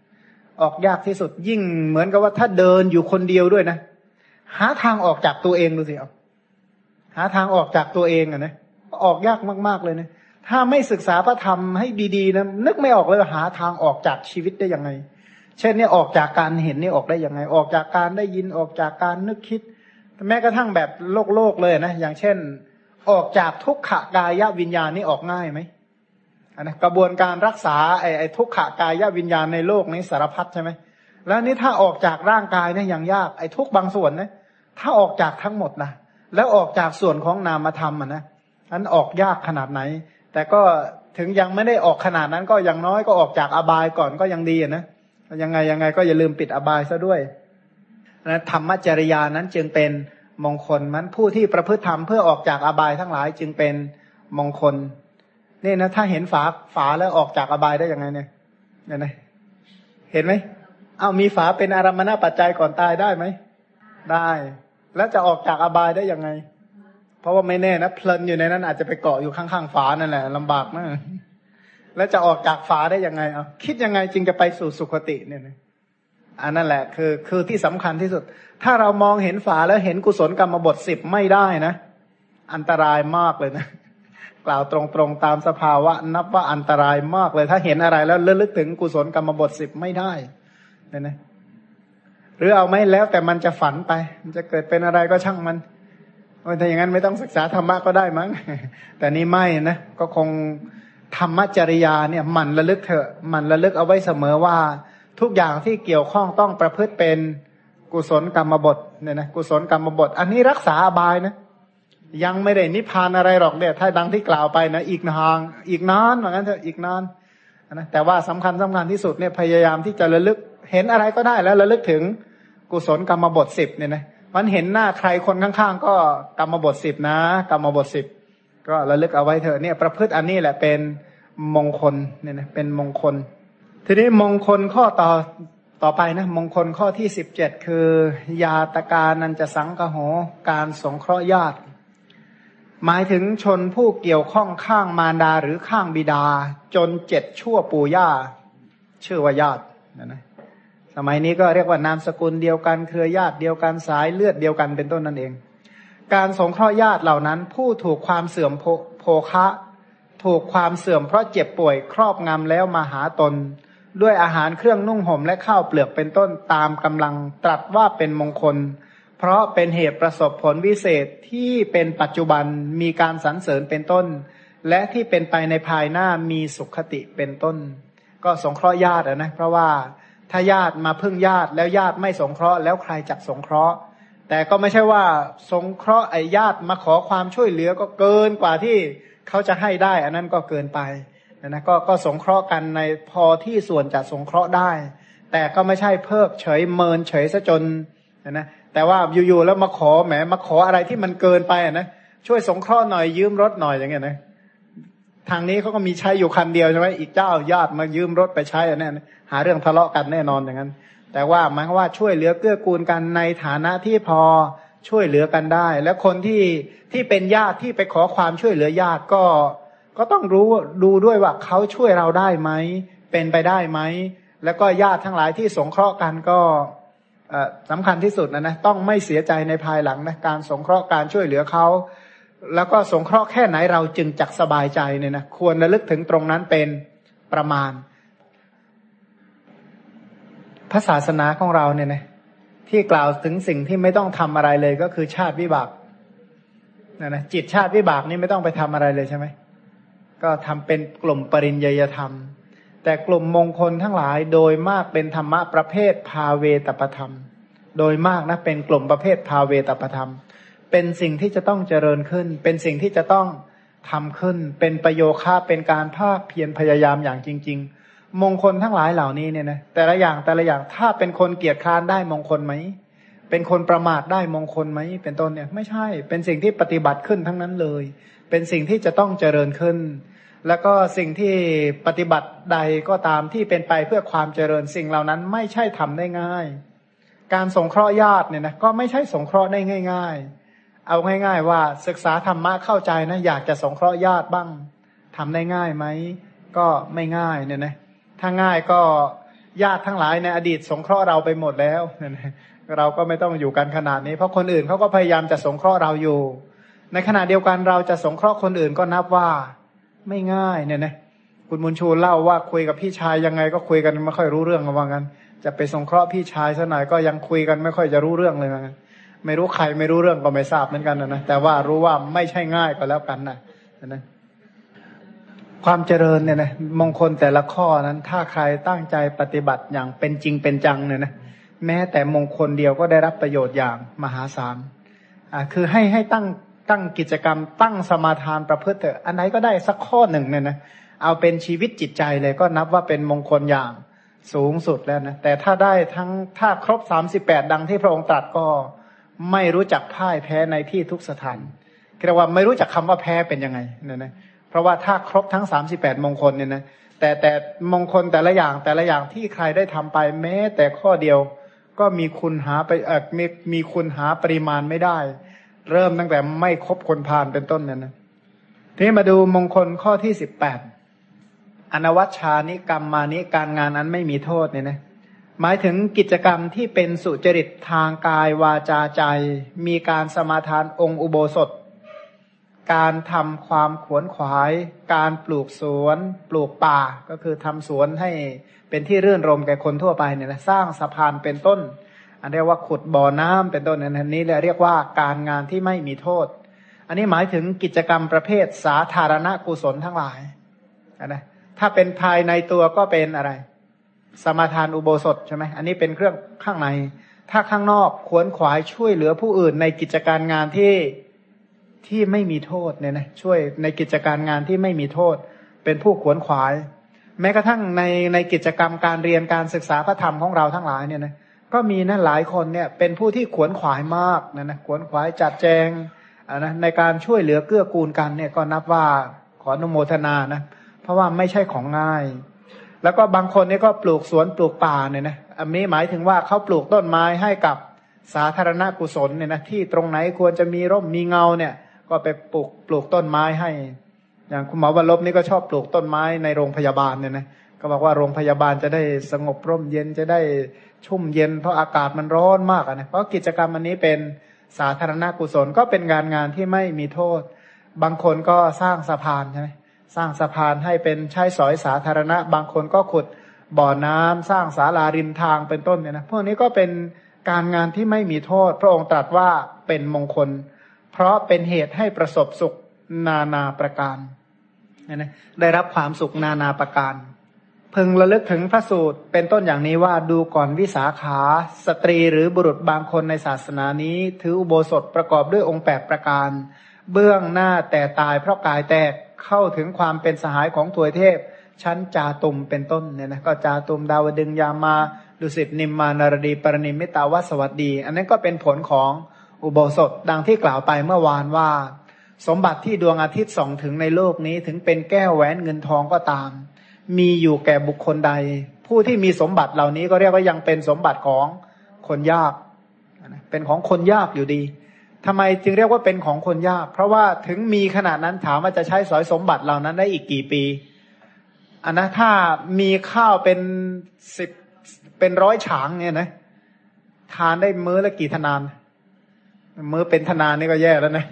A: ออกยากที่สุดยิ่งเหมือนกับว่าถ้าเดินอยู่คนเดียวด้วยนะ หาทางออกจากตัวเองดูสิเอาหาทางออกจากตัวเองอะนะออกยากมาก ๆ เลยเนะ ถ้าไม่ศึกษาพระธรรมให้ดีๆนะนึกไม่ออกเลยหาทางออกจากชีวิตได้ยังไง เช่นนี่ออกจากการเห็นนี่ออกได้ยังไง ออกจากการได้ยินออกจากการนึกคิด แม้กระทั่งแบบโลกโลกเลยนะอย่างเช่น ออกจากทุกขกายวิญญาณนี่ออกง่ายไหมนะกระบวนการรักษาไอ้ไอ้ทุกขกายวิญญาณในโลกนี้สารพัดใช่ไหมแล้วนี่ถ้าออกจากร่างกายเนี่ยยังยากไอ้ทุกบางส่วนนะถ้าออกจากทั้งหมดนะแล้วออกจากส่วนของนามธรรมอะนะอันออกยากขนาดไหน แต่ก็ถึงยังไม่ได้ออกขนาดนั้น ก็ยังน้อยก็ออกจากอบายก่อนก็ยังดีนะยังไงยังไงก็อย่าลืมปิดอบายซะด้วยนะธรรมจริยานั้นจึงเป็นมงคลมันผู้ที่ประพฤติธรรมเพื่อออกจากอบายทั้งหลายจึงเป็นมงคลนี่นะถ้าเห็นฝาฝาแล้วออกจากอบายได้ยังไงเนี่ยเนี่ยนะเห็นไหมเอามีฝาเป็นอารมณปัจจัยก่อนตายได้ไหมได้ แล้วจะออกจากอบายได้ยังไง เพราะว่าไม่แน่นะเพลินอยู่ในนั้นอาจจะไปเกาะอยู่ข้างๆฝานั่นแหละลำบากนะแล้วจะออกจากฝาได้ยังไงเอาคิดยังไงจึงจะไปสู่สุคติเนี่ยนะอันนั่นแหละ คือคือที่สำคัญที่สุด ถ้าเรามองเห็นฝาแล้วเห็นกุศลกรรมบทสิบไม่ได้นะ อันตรายมากเลยนะกล่าวตรงๆตามสภาวะ นับว่าอันตรายมากเลย ถ้าเห็นอะไรแล้วเลึกถึงกุศลกรรมบทสิบไม่ได้เนี่ยนะหรือเอาไม่แล้วแต่มันจะฝันไป มันจะเกิดเป็นอะไรก็ช่างมัน ถ้าอย่างนั้นไม่ต้องศึกษาธรรมะก็ได้มั้ง แต่นี่ไม่นะ ก็คงธรรมจริยาเนี่ยมันระลึกเถอะมันระลึกเอาไว้เสมอว่า ทุกอย่างที่เกี่ยวข้องต้องประพฤติเป็นกุศลกรรมบทเนี่ยนะกุศลกรรมบท อันนี้รักษาอบายนะ ยังไม่ได้นิพพานอะไรหรอกเนี่ย ถ้าดังที่กล่าวไปนะ อีกนานอีกนานเหมือนกันเถอะอีกนานนะแต่ว่าสำคัญสำคัญที่สุดเนี่ยพยายามที่จะระลึกเห็นอะไรก็ได้แล้วระลึกถึงกุศลกรรมบทสิบเนี่ยนะ มันเห็นหน้าใครคนข้างๆ ก็กรรมบทสิบนะ กรรมบทสิบก็ระลึกเอาไว้เถอะเนี่ยประพฤติอันนี้แหละเป็นมงคลเนี่ยนะเป็นมงคล ทีนี้มงคลข้อต่อต่อไปนะมงคลข้อที่สิบเจ็ดคือ ยาตการนันจะสังกโหการสงเคราะห์ญาติ หมายถึงชนผู้เกี่ยวข้องข้างมารดาหรือข้างบิดา จนเจ็ดชั่วปู่ย่าชื่อว่าญาตินะนะ สมัยนี้ก็เรียกว่านามสกุลเดียวกันเครือญาติเดียวกันสายเลือดเดียวกันเป็นต้นนั่นเอง การสงเคราะห์ญาติเหล่านั้น ผู้ถูกความเสื่อมโภคะ ถูกความเสื่อมเพราะเจ็บป่วยครอบงำแล้วมาหาตน ด้วยอาหารเครื่องนุ่งห่มและข้าวเปลือกเป็นต้นตามกำลังตรัสว่าเป็นมงคล เพราะเป็นเหตุประสบผลวิเศษที่เป็นปัจจุบันมีการสรรเสริญเป็นต้น และที่เป็นไปในภายหน้ามีสุขคติเป็นต้น ก็สงเคราะห์ญาตินะเพราะว่า ถ้าญาติมาพึ่งญาติแล้วญาติไม่สงเคราะห์แล้วใครจักสงเคราะห์ แต่ก็ไม่ใช่ว่าสงเคราะห์ไอ้ญาติมาขอความช่วยเหลือก็เกินกว่าที่เขาจะให้ได้ อันนั้นก็เกินไปนะก็ก็สงเคราะห์กันในพอที่ส่วนจะสงเคราะห์ได้ แต่ก็ไม่ใช่เพิกเฉยเมินเฉยซะจนนะแต่ว่าอยู่ๆแล้วมาขอแหมมาขออะไรที่มันเกินไปนะช่วยสงเคราะห์หน่อยยืมรถหน่อยอย่างเงี้ยนะ ทางนี้เขาก็มีใช้อยู่คันเดียวใช่ไหมอีกเจ้าญาติมายืมรถไปใช้อันนี้หาเรื่องทะเลาะกันแน่นอนอย่างนั้น แต่ว่าหมายว่าช่วยเหลือเกื้อกูลกันในฐานะที่พอช่วยเหลือกันได้ และคนที่ที่เป็นญาติที่ไปขอความช่วยเหลือญาติก็ ก็ต้องรู้ดูด้วยว่าเขาช่วยเราได้ไหมเป็นไปได้ไหมแล้วก็ญาติทั้งหลายที่สงเคราะห์กันก็สำคัญที่สุดนะนะต้องไม่เสียใจในภายหลังนะการสงเคราะห์การช่วยเหลือเขา แล้วก็สงเคราะห์แค่ไหนเราจึงจักสบายใจเนี่ยนะควรระลึกถึงตรงนั้นเป็นประมาณ พระศาสนาของเราเนี่ยนะที่กล่าวถึงสิ่งที่ไม่ต้องทำอะไรเลยก็คือชาติวิบากนะนะจิตชาติวิบากนี่ไม่ต้องไปทำอะไรเลยใช่ไหมก็ทำเป็นกลุ่มปริญญยธรรม แต่กลุ่มมงคลทั้งหลายโดยมากเป็นธรรมะประเภทภาเวตประธรรม โดยมากนะเป็นกลุ่มประเภทภาเวตประธรรม เป็นสิ่งที่จะต้องเจริญขึ้น เป็นสิ่งที่จะต้องทำขึ้น เป็นประโยค่าเป็นการภาคเพียรพยายามอย่างจริง ๆ มงคลทั้งหลายเหล่านี้เนี่ยนะแต่ละอย่างแต่ละอย่างถ้าเป็นคนเกียรติคร้านได้มงคลไหมเป็นคนประมาทได้มงคลไหมเป็นต้นเนี่ยไม่ใช่ เป็นสิ่งที่ปฏิบัติขึ้นทั้งนั้นเลย เป็นสิ่งที่จะต้องเจริญขึ้น แล้วก็สิ่งที่ปฏิบัติใดก็ตามที่เป็นไปเพื่อความเจริญสิ่งเหล่านั้นไม่ใช่ทำได้ง่าย การสงเคราะห์ญาติเนี่ยนะก็ไม่ใช่สงเคราะห์ได้ง่าย ๆ เอาง่าย ๆ ว่าศึกษาธรรมะเข้าใจนะอยากจะสงเคราะห์ญาติบ้างทำได้ง่ายไหมก็ไม่ง่ายเนี่ยนะถ้าง่ายก็ญาติทั้งหลายในอดีตสงเคราะห์เราไปหมดแล้วเราก็ไม่ต้องอยู่กันขนาดนี้ เพราะคนอื่นเขาก็พยายามจะสงเคราะห์เราอยู่ ในขณะเดียวกันเราจะสงเคราะห์คนอื่นก็นับว่าไม่ง่ายเนี่ยนะคุณมุนชูเล่าว่าคุยกับพี่ชายยังไงก็คุยกันไม่ค่อยรู้เรื่องกันว่างั้น จะไปสงเคราะห์พี่ชายซะหน่อยก็ยังคุยกันไม่ค่อยจะรู้เรื่องเลยนะ ไม่รู้ใครไม่รู้เรื่องก็ไม่ทราบเหมือนกันนะแต่ว่ารู้ว่าไม่ใช่ง่ายก็แล้วกันนะนะความเจริญเนี่ยนะมงคลแต่ละข้อนั้น ถ้าใครตั้งใจปฏิบัติอย่างเป็นจริงเป็นจังเนี่ยนะแม้แต่มงคลเดียวก็ได้รับประโยชน์อย่างมหาศาลอ่าคือให้ให้ตั้งตั้งกิจกรรม ตั้งสมาทานประพฤติเถอะอันไหนก็ได้สักข้อหนึ่งเนี่ยนะเอาเป็นชีวิตจิตใจเลยก็นับว่าเป็นมงคลอย่างสูงสุดแล้วนะแต่ถ้าได้ทั้งถ้าครบสามสิบแปดดังที่พระองค์ตรัสก็ ไม่รู้จักพ่ายแพ้ในที่ทุกสถานเรียกว่าไม่รู้จักคำว่าแพ้เป็นยังไงเนี่ยนะราะว่าถ้าครบทั้งสามสิบแปดมงคลเนี่ยนะแต่แต่มงคลแต่ละอย่างแต่ละอย่างที่ใครได้ทำไปแม้ แต่ข้อเดียวก็มีคุณหาไปเออมีมีคุณหาปริมาณไม่ได้ เริ่มตั้งแต่ไม่ครบคนพานเป็นต้นเนี่ยนะทีนี้มาดูมงคลข้อที่สิบแปดอนวัชชานิกรรมมานิการงานนั้นไม่มีโทษเนี่ยนะ หมายถึงกิจกรรมที่เป็นสุจริตทางกายวาจาใจ มีการสมาทานองค์อุโบสถ การทำความขวนขวาย การปลูกสวน ปลูกป่าก็คือทำสวนให้เป็นที่รื่นรมแก่คนทั่วไปเนี่ยนะสร้างสะพานเป็นต้น อันเรียกว่าขุดบ่อน้ำเป็นต้นอันนี้เรียกว่าการงานที่ไม่มีโทษ อันนี้หมายถึงกิจกรรมประเภทสาธารณกุศลทั้งหลายนะถ้าเป็นภายในตัวก็เป็นอะไร สมาทานอุโบสถใช่ไหมอันนี้เป็นเครื่องข้างใน ถ้าข้างนอกขวนขวายช่วยเหลือผู้อื่นในกิจการงานที่ที่ไม่มีโทษเนี่ยนะช่วยในกิจการงานที่ไม่มีโทษ เป็นผู้ขวนขวาย แม้กระทั่งในในกิจกรรมการเรียนการศึกษาพระธรรมของเราทั้งหลายเนี่ยนะก็มีนะหลายคนเนี่ยเป็นผู้ที่ขวนขวายมากนะนะขวนขวายจัดแจงนะในการช่วยเหลือเกื้อกูลกันเนี่ยก็นับว่าขออนุโมทนานะเพราะว่าไม่ใช่ของง่าย แล้วก็บางคนนี่ก็ปลูกสวนปลูกป่าเนี่ยนะอันนี้หมายถึงว่าเขาปลูกต้นไม้ให้กับสาธารณกุศลเนี่ยนะที่ตรงไหนควรจะมีร่มมีเงาเนี่ย ก็ไปปลูกปลูกต้นไม้ให้ อย่างคุณหมอวันลบนี่ก็ชอบปลูกต้นไม้ในโรงพยาบาลเนี่ยนะก็บอกว่าโรงพยาบาลจะได้สงบร่มเย็นจะได้ชุ่มเย็นเพราะอากาศมันร้อนมากนะเพราะกิจกรรมอันนี้เป็นสาธารณกุศลก็เป็นงานงานที่ไม่มีโทษ บางคนก็สร้างสะพานใช่ไหม สร้างสะพานให้เป็นใช้สอยสาธารณะ บางคนก็ขุดบ่อน้ำสร้างศาลาริมทางเป็นต้นเนี่ยนะพวกนี้ก็เป็นการงานที่ไม่มีโทษ พระองค์ตรัสว่าเป็นมงคล เพราะเป็นเหตุให้ประสบสุขนานาประการนะได้รับความสุขนานาประการ พึงระลึกถึงพระสูตรเป็นต้นอย่างนี้ว่าดูก่อนวิสาขาสตรีหรือบุรุษบางคนในศาสนานี้ ถืออุโบสถประกอบด้วยองค์แปดประการ เบื้องหน้าแต่ตายเพราะกายแตก เข้าถึงความเป็นสหายของถวยเทพ ชั้นจาตุมเป็นต้นเนี่ยนะก็จาตุมดาวดึงยามาดุสิตนิมมานารดีปรณิมิตาวัสวัสดี อันนั้นก็เป็นผลของอุโบสถดังที่กล่าวไปเมื่อวานว่า สมบัติที่ดวงอาทิตย์ส่องถึงในโลกนี้ถึงเป็นแก้วแหวนเงินทองก็ตาม มีอยู่แก่บุคคลใด ผู้ที่มีสมบัติเหล่านี้ก็เรียกว่ายังเป็นสมบัติของคนยากเป็นของคนยากอยู่ดี ทำไมจึงเรียกว่าเป็นของคนยาก เพราะว่าถึงมีขนาดนั้นถามว่าจะใช้สอยสมบัติเหล่านั้นได้อีกกี่ปีอันนะถ้ามีข้าวเป็นสิบเป็นร้อยฉางเนี่ยนะทานได้มื้อละกี่ธนาน มื้อเป็นธนานนี่ก็แย่แล้วนะ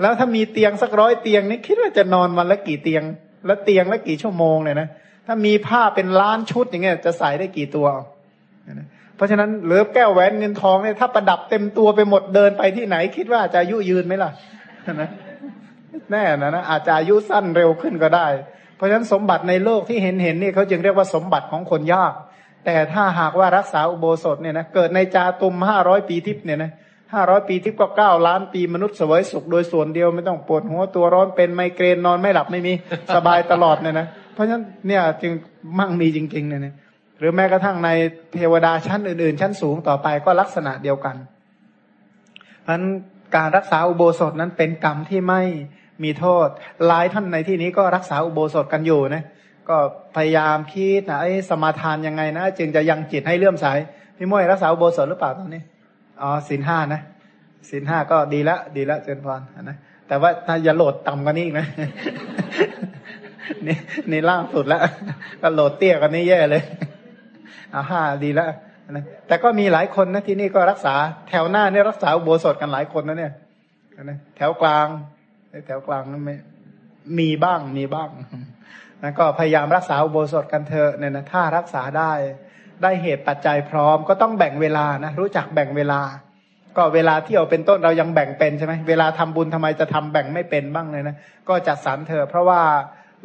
A: แล้วถ้ามีเตียงสักร้อยเตียงนี่คิดว่าจะนอนวันละกี่เตียง แล้วเตียงละกี่ชั่วโมงเลยนะถ้ามีผ้าเป็นล้านชุดอย่างเงี้ยจะใส่ได้กี่ตัว เพราะฉะนั้นเหลือแก้วแหวนเงินทองเนี่ยถ้าประดับเต็มตัวไปหมดเดินไปที่ไหน คิดว่าจะอายุยืนไหมล่ะนะแน่นะนะอาจจะอายุสั้นเร็วขึ้นก็ได้ เพราะฉะนั้นสมบัติในโลกที่เห็นเห็นนี่เขาจึงเรียกว่าสมบัติของคนยาก แต่ถ้าหากว่ารักษาอุโบสถเนี่ยนะเกิดในจาตุมห้าร้อยปีทิพย์เนี่ยนะห้าร้อยปีทิพย์ก็เก้าล้านปีมนุษย์สวยสุขโดยส่วนเดียวไม่ต้องปวดหัวตัวร้อนเป็นไมเกรนนอนไม่หลับไม่มีสบายตลอดเนี่ยนะเพราะฉะนั้นเนี่ยจึงมั่งมีจริงๆเนี่ยนะ รือแม้กระทั่งในเทวดาชั้นอื่น ๆ ชั้นสูงต่อไปก็ลักษณะเดียวกันเพราะนั้นการรักษาอุโบสถนั้นเป็นกรรมที่ไม่มีโทษหลายท่านในที่นี้ก็รักษาอุโบสถกันอยู่นะก็พยายามคิดนะไอ้สมาทานยังไงนะจึงจะยังจิตให้เลื่อมใสพี่ม้วยรักษาอุโบสถหรือเปล่าตอนนี้อ๋อสินห้านะสินห้าก็ดีละดีละเจนพรนะแต่ว่าถ้าอย่าโหลดต่ำกว่านี้นะนี่นี่ล่างสุดแล้วก็โหลดเตี้ยกว่านี้แย่เลย อาห้าดีแล้วนะแต่ก็มีหลายคนนะที่นี่ก็รักษาแถวหน้าเนี่ยรักษาอุโบสถกันหลายคนนะเนี่ยนะแถวกลางแถวกลางนั่นไม่มีบ้างมีบ้างนะก็พยายามรักษาอุโบสถกันเถอะเนี่ยนะถ้ารักษาได้ ได้เหตุปัจจัยพร้อม ก็ต้องแบ่งเวลานะรู้จักแบ่งเวลา ก็เวลาที่เราเป็นต้นเรายังแบ่งเป็นใช่ไหมเวลาทำบุญทำไมจะทำแบ่งไม่เป็นบ้างเลยนะก็จัดสรรเถอะเพราะว่า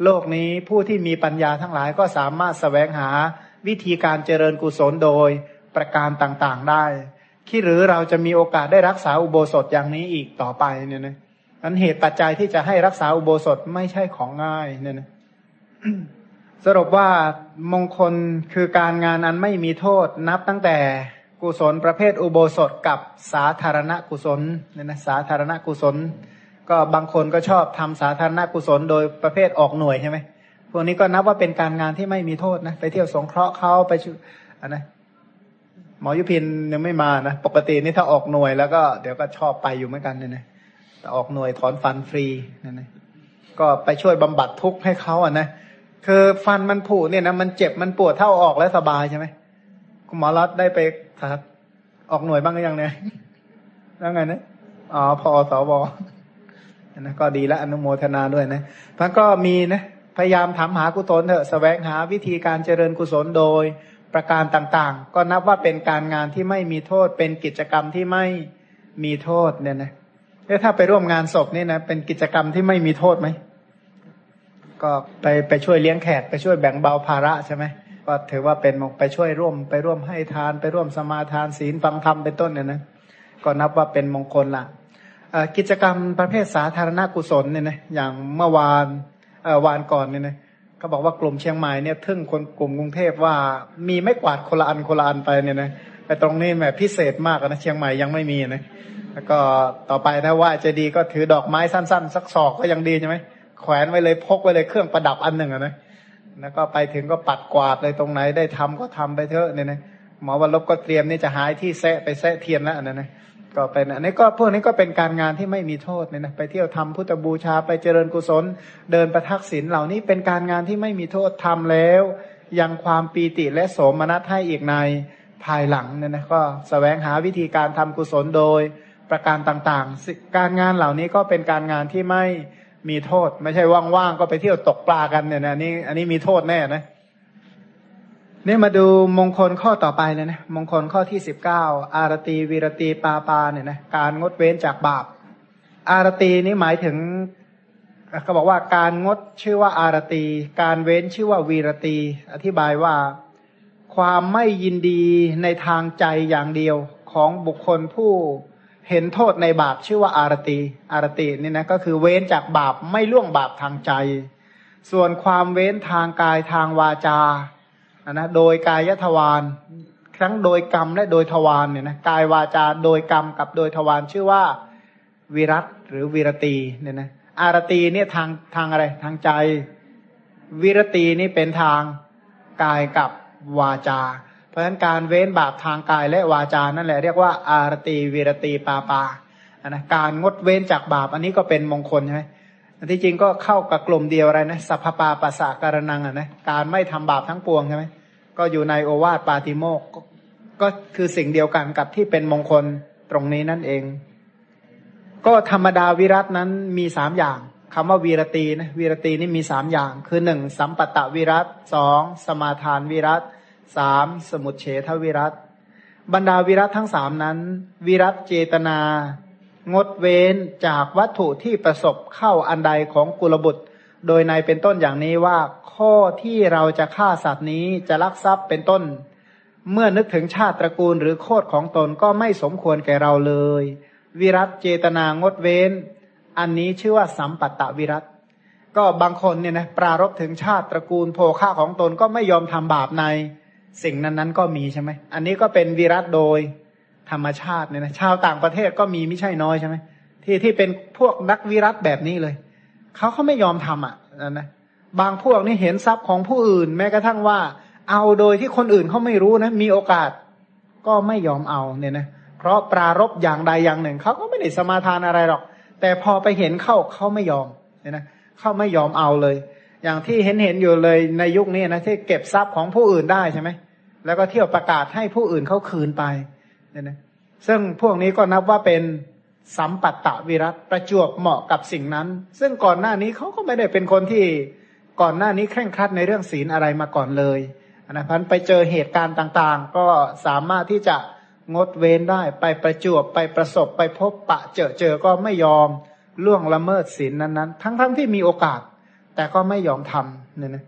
A: โลกนี้ผู้ที่มีปัญญาทั้งหลายก็สามารถสแสวงหา วิธีการเจริญกุศลโดยประการต่างๆได้คิดหรือเราจะมีโอกาสได้รักษาอุโบสถอย่างนี้อีกต่อไปเนี่ยนะอันเหตุปัจจัยที่จะให้รักษาอุโบสถไม่ใช่ของง่ายเนี่ยนะสรุปว่ามงคลคือการงานอันไม่มีโทษนับตั้งแต่กุศลประเภทอุโบสถกับสาธารณกุศลเนี่ยนะสาธารณกุศล ก็บางคนก็ชอบทำสาธารณกุศลโดยประเภทออกหน่วยใช่ไหม พวกนี้ก็นับว่าเป็นการงานที่ไม่มีโทษนะ ไปเที่ยวสงเคราะห์เขาไปชอันนะหมอยุพินยังไม่มานะ ปกตินี่ถ้าออกหน่วยแล้วก็เดี๋ยวก็ชอบไปอยู่เหมือนกันเนี่ยนะแต่ออกหน่วยถอนฟันฟรีนั่นนะก็ไปช่วยบำบัดทุกข์ให้เขาอะนะคือฟันมันผุเนี่ยนะมันเจ็บมันปวดเท่าออกแล้วสบายใช่ไหมคุณหมอรัดได้ไปครับออกหน่วยบ้างหรือยังเนี่ยแล้วไงนะอ๋อพอสวนะก็ดีและอนุโมทนาด้วยนะพันก็มีนะ พยายามถามหากุศลเถอะสแสวงหาวิธีการเจริญกุศลโดยประการต่างๆ ก็นับว่าเป็นการงานที่ไม่มีโทษ เป็นกิจกรรมที่ไม่มีโทษเนี่ยนะถ้าไปร่วมงานศพนี่นะเป็นกิจกรรมที่ไม่มีโทษไหมก็ไปไปช่วยเลี้ยงแขกไปช่วยแบ่งเบาภาระใช่ไหมก็ถือว่าเป็นไปช่วยร่วม ไปร่วมให้ทานไปร่วมสมาทานศีลฟังธรรมเป็นต้นเนี่ยนะก็นับว่าเป็นมงคลละกิจกรรมประเภทสาธารณกุศลเนี่ยนะอย่างเมื่อวาน วานก่อนเนี่ยนะเขาบอกว่ากลุ่มเชียงใหม่เนี่ยทึ่งคนกลุ่มกรุงเทพว่ามีไม่กวาดคนละอันคนละอันไปเนี่ยนะแต่ตรงนี้แหมพิเศษมากนะเชียงใหม่ยังไม่มีนะแล้วก็ต่อไปนะว่าจะดีก็ถือดอกไม้สั้นๆ สักศอกก็ยังดีใช่ไหมแขวนไว้เลยพกไว้เลยเครื่องประดับอันหนึ่งนะแล้วก็ไปถึงก็ปัดกวาดเลยตรงไหนได้ทำก็ทำไปเถอะเนี่ยนะหมอวันลบก็เตรียมนี่จะหายที่แซะไปแซะเทียนแล้วนะนะ ก็เป็นอันนี้ก็พวกนี้ก็เป็นการงานที่ไม่มีโทษเนี่ยนะไปเที่ยวทำพุทธบูชาไปเจริญกุศล เดินประทักษิณเหล่านี้เป็นการงานที่ไม่มีโทษทำแล้ว ยังความปีติและโสมนัสให้อีกในภายหลังเนี่ยนะก็สแสวงหาวิธีการทำกุศลโดยประการต่างๆ การงานเหล่านี้ก็เป็นการงานที่ไม่มีโทษ ไม่ใช่ว่างๆก็ไปเที่ยวตกปลากันเนี่ยนะนี่อันนี้มีโทษแน่นะ นี่มาดูมงคลข้อต่อไปเลยนะมงคลข้อที่สิบเก้าอารตีวีรตีปาปาเนี่ยนะการงดเว้นจากบาป อารตีนี้หมายถึงเขาบอกว่าการงดชื่อว่าอารตี การเว้นชื่อว่าวีรตี อธิบายว่าความไม่ยินดีในทางใจอย่างเดียวของบุคคลผู้เห็นโทษในบาปชื่อว่าอารตี อารตีนี่นะก็คือเว้นจากบาปไม่ล่วงบาปทางใจ ส่วนความเว้นทางกายทางวาจา นะโดยกายทวารทั้งโดยกรรมและโดยทวารเนี่ยนะกายวาจาโดยกรรมกับโดยทวารชื่อว่าวิรัตหรือวิรตีเนี่ยนะอารตีเนี่ยทางทางอะไรทางใจ วิรตีนี่เป็นทางกายกับวาจา เพราะฉะนั้นการเว้นบาปทางกายและวาจานั่นแหละเรียกว่าอารตีวิรตีปาปานะการงดเว้นจากบาปอันนี้ก็เป็นมงคลใช่ไหมที่จริงก็เข้ากับกลุ่มเดียวอะไรนะสัพพปาปัสสะการนังอะนะการไม่ทำบาปทั้งปวงใช่ไหม ก็อยู่ในโอวาทปาติโมกก็คือสิ่งเดียวกันกับที่เป็นมงคลตรงนี้นั่นเอง ก็ธรรมดาวิรัตนั้นมีสามอย่างคำว่าวีรตีนะวีรตีนี่มีสามอย่าง คือหนึ่งสัมปตะวิรัตสองสมาทานวิรัตสามสมุทเฉทวิรัตบรรดาวิรัตทั้งสามนั้น วิรัตเจตนา งดเว้นจากวัตถุที่ประสบเข้าอันใดของกุลบุตร โดยในเป็นต้นอย่างนี้ว่าข้อที่เราจะฆ่าสัตว์นี้จะลักทรัพย์เป็นต้น เมื่อนึกถึงชาติตระกูลหรือโคดของตนก็ไม่สมควรแก่เราเลย วิรัตเจตนางดเว้น อันนี้ชื่อว่าสัมปัตตวิรัตก็บางคนเนี่ยนะปรารบถึงชาติตระกูลโภค่าของตนก็ไม่ยอมทำบาปในสิ่งนั้นๆ ก็มีใช่ไหมอันนี้ก็เป็นวิรัตโดยธรรมชาติเนี่ยนะชาวต่างประเทศก็มีไม่ใช่น้อยใช่ไหมที่ที่เป็นพวกนักวิรัตแบบนี้เลย เขาเขาไม่ยอมทำอะนะบางพวกนี่เห็นทรัพย์ของผู้อื่น แม้กระทั่งว่า เอาโดยที่คนอื่นเขาไม่รู้นะมีโอกาสก็ไม่ยอมเอาเนี่ยนะเพราะปรารบอย่างใดอย่างหนึ่งเขาก็ไม่ได้สมาทานอะไรหรอก แต่พอไปเห็นเข้าเขาไม่ยอมเนี่ยนะเขาไม่ยอมเอาเลย อย่างที่เห็นเห็นอยู่เลยในยุคนี้นะที่เก็บทรัพย์ของผู้อื่นได้ใช่ไหมแล้วก็เที่ยวประกาศให้ผู้อื่นเขาคืนไปเนี่ยนะซึ่งพวกนี้ก็นับว่าเป็น สัมปัตตวิรัตประจวบเหมาะกับสิ่งนั้น ซึ่งก่อนหน้านี้เขาก็ไม่ได้เป็นคนที่ก่อนหน้านี้เคร่งครัดในเรื่องศีลอะไรมาก่อนเลยนะพันไปเจอเหตุการณ์ต่างๆ ก็สามารถที่จะงดเว้นได้ไปประจวบไปประสบไปพบปะเจอเจอก็ไม่ยอมล่วงละเมิดศีลนั้นๆ ทั้งๆทที่มีโอกาส แต่ก็ไม่ยอมทำเนี่ยนะ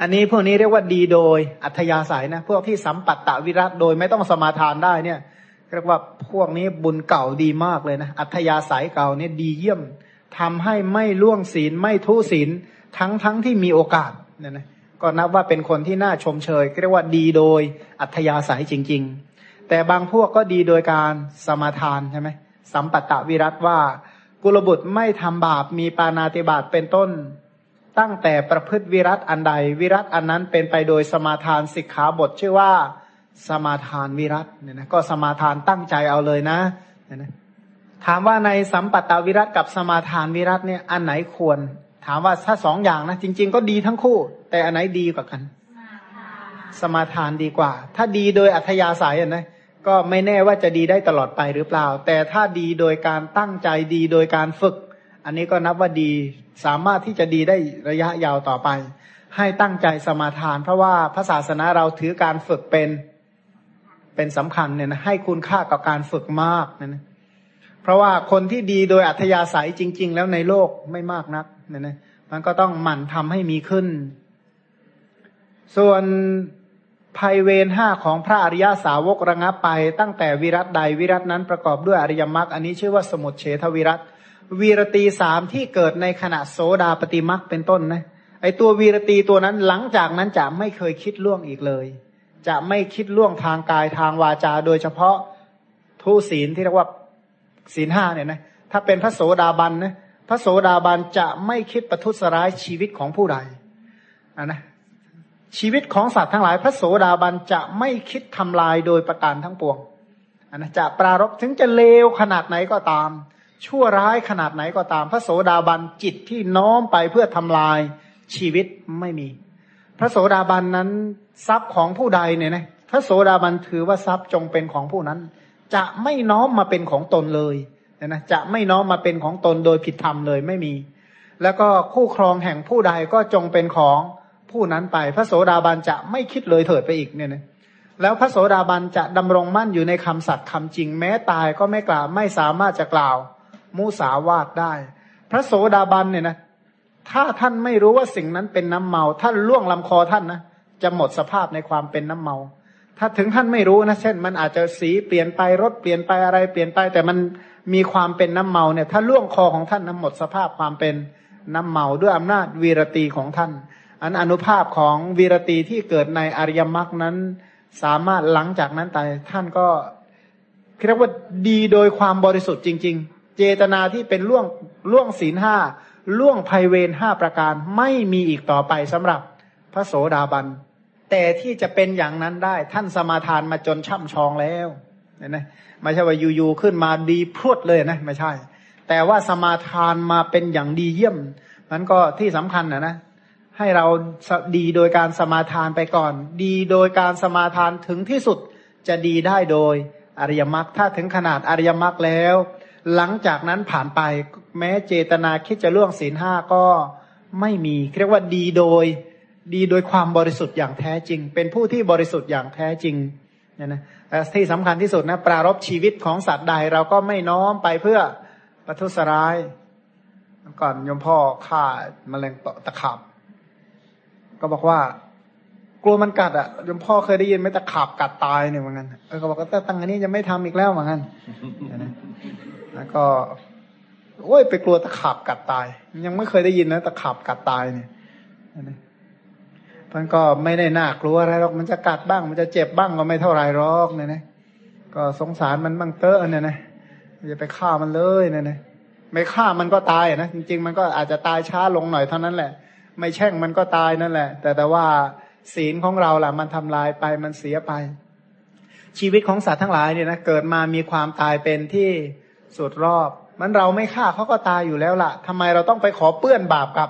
A: อันนี้พวกนี้เรียกว่าดีโดยอัธยาศัยนะ พวกที่สัมปัตตวิรัตโดยไม่ต้องสมาทานได้เนี่ย เรียกว่าพวกนี้บุญเก่าดีมากเลยนะ อัธยาศัยเก่าเนี่ยดีเยี่ยมทำให้ไม่ล่วงศีลไม่ทุศีลทั้งทั้งที่มีโอกาสเนี่ยนะก็นับว่าเป็นคนที่น่าชมเชยเรียกว่าดีโดยอัธยาศัยจริง ๆ แต่บางพวกก็ดีโดยการสมาทานใช่ไหมสัมปัตตวิรัตว่า กุลบุตรไม่ทำบาปมีปานาติบาตเป็นต้น ตั้งแต่ประพฤติวิรัตอันใด วิรัตอันนั้นเป็นไปโดยสมาทานสิกขาบทชื่อว่า สมาทานวิรัตเนี่ยนะก็สมาทานตั้งใจเอาเลยนะเนี่ยนะถามว่าในสัมปัตตวิรัตกับสมาทานวิรัตเนี่ยอันไหนควร ถามว่าถ้าสองอย่างนะจริง ๆ ก็ดีทั้งคู่ แต่อันไหนดีกว่ากัน สมาทานดีกว่า ถ้าดีโดยอัธยาศัยนะก็ไม่แน่ว่าจะดีได้ตลอดไปหรือเปล่า แต่ถ้าดีโดยการตั้งใจดีโดยการฝึก อันนี้ก็นับว่าดีสามารถที่จะดีได้ระยะยาวต่อไป ให้ตั้งใจสมาทาน เพราะว่าพระศาสนาเราถือการฝึกเป็น เป็นสำคัญเนี่ยนะให้คุณค่ากับการฝึกมากนะเพราะว่าคนที่ดีโดยอัธยาศัยจริง ๆ แล้วในโลกไม่มากนักเนี่ยนะมันก็ต้องหมั่นทำให้มีขึ้น ส่วนภัยเวรห้าของพระอริยาสาวกระงับไป ตั้งแต่วิรัตใดวิรัตนั้นประกอบด้วยอริยมรรคอันนี้ชื่อว่าสมุทเฉทวิรัตวีรตีสามที่เกิดในขณะโสดาปฏิมรรคเป็นต้นนะไอตัววีรตีตัวนั้นหลังจากนั้นจะไม่เคยคิดล่วงอีกเลย จะไม่คิดล่วงทางกายทางวาจา โดยเฉพาะทุศีลที่เรียกว่าศีลห้าเนี่ยนะถ้าเป็นพระโสดาบันนะพระโสดาบันจะไม่คิดประทุษร้ายชีวิตของผู้ใดอ่านะชีวิตของสัตว์ทั้งหลาย พระโสดาบันจะไม่คิดทำลายโดยประการทั้งปวงนนะจะปรารบถึงจะเลวขนาดไหนก็ตาม ชั่วร้ายขนาดไหนก็ตาม พระโสดาบันจิตที่น้อมไปเพื่อทำลายชีวิตไม่มี พระโสดาบันนั้น ทรัพย์ของผู้ใดเนี่ยนะพระโสดาบันถือว่าทรัพย์จงเป็นของผู้นั้น จะไม่น้อมมาเป็นของตนเลยนะจะไม่น้อมมาเป็นของตนโดยผิดธรรมเลยไม่มี แล้วก็คู่ครองแห่งผู้ใดก็จงเป็นของผู้นั้นไป พระโสดาบันจะไม่คิดเลยเถิดไปอีกเนี่ยนะแล้วพระโสดาบันจะดำรงมั่นอยู่ในคำสัตย์คำจริง แม้ตายก็ไม่กล่าวไม่สามารถจะกล่าวมุสาวาทได้ พระโสดาบันเนี่ยนะถ้าท่านไม่รู้ว่าสิ่งนั้นเป็นน้ำเมา ท่านล่วงลำคอท่านนะ จะหมดสภาพในความเป็นน้ำเมา ถ้าถึงท่านไม่รู้นะเช่น มันอาจจะสีเปลี่ยนไปรถเปลี่ยนไปอะไรเปลี่ยนไป แต่มันมีความเป็นน้ำเมาเนี่ย ถ้าล่วงคอของท่านนะหมดสภาพความเป็นน้ำเมาด้วยอำนาจวีรตีของท่าน อันอนุภาพของวีรตีที่เกิดในอริยมรรคนั้น สามารถหลังจากนั้นแตายท่านก็เรียกว่าดีโดยความบริสุทธิ์จริง ๆ เจตนาที่เป็นล่วงล่วงศีลห้าล่วงภัยเวรห้าประการไม่มีอีกต่อไปสำหรับพระโสดาบัน แต่ที่จะเป็นอย่างนั้นได้ ท่านสมาทานมาจนช่ำชองแล้วเห็นไหมไม่ใช่ว่าอยู่ๆขึ้นมาดีพรวดเลยนะไม่ใช่ แต่ว่าสมาทานมาเป็นอย่างดีเยี่ยมนั้นก็ที่สำคัญนะนะให้เราดีโดยการสมาทานไปก่อน ดีโดยการสมาทานถึงที่สุดจะดีได้โดยอริยมรรคถ้าถึงขนาดอริยมรรคแล้ว หลังจากนั้นผ่านไปแม้เจตนาคิดจะล่วงศีลห้าก็ไม่มีเรียกว่าดีโดย ดีโดยความบริสุทธิ์อย่างแท้จริง เป็นผู้ที่บริสุทธิ์อย่างแท้จริงเนี่ยนะที่สำคัญที่สุดนะปรารบชีวิตของสัตว์ใดเราก็ไม่น้อมไปเพื่อประทุษร้าย ก่อนยมพ่อฆ่ามแมลงตะขาบก็บอกว่ากลัวมันกัดอะยมพ่อเคยได้ยินไหมตะขาบกัดตายเนี่ยเหมือนกันเออเขาบอกว่าตั้งอันนี้จะไม่ทำอีกแล้วเหมือนกันแล้วก็โอ้ยไปกลัวตะขาบกัดตาย ยังไม่เคยได้ยินนะตะขาบกัดตายเนี่ย มันก็ไม่ได้น่ากลัวอะไรหรอกมันจะกัดบ้าง มันจะเจ็บบ้างก็ไม่เท่าไรหรอกเนี่ยนะก็สงสารมันบ้างเตอะเนี่ยนะอย่าไปฆ่ามันเลยเนี่ยนะไม่ฆ่ามันก็ตายนะจริง ๆ มันก็อาจจะตายช้าลงหน่อยเท่านั้นแหละ ไม่แช่งมันก็ตายนั่นแหละ แต่แต่ว่าศีลของเราล่ะมันทำลายไปมันเสียไป ชีวิตของสัตว์ทั้งหลายเนี่ยนะเกิดมามีความตายเป็นที่สุดรอบ มันเราไม่ฆ่าเขาก็ตายอยู่แล้วล่ะทำไมเราต้องไปขอเปื้อนบาปกับ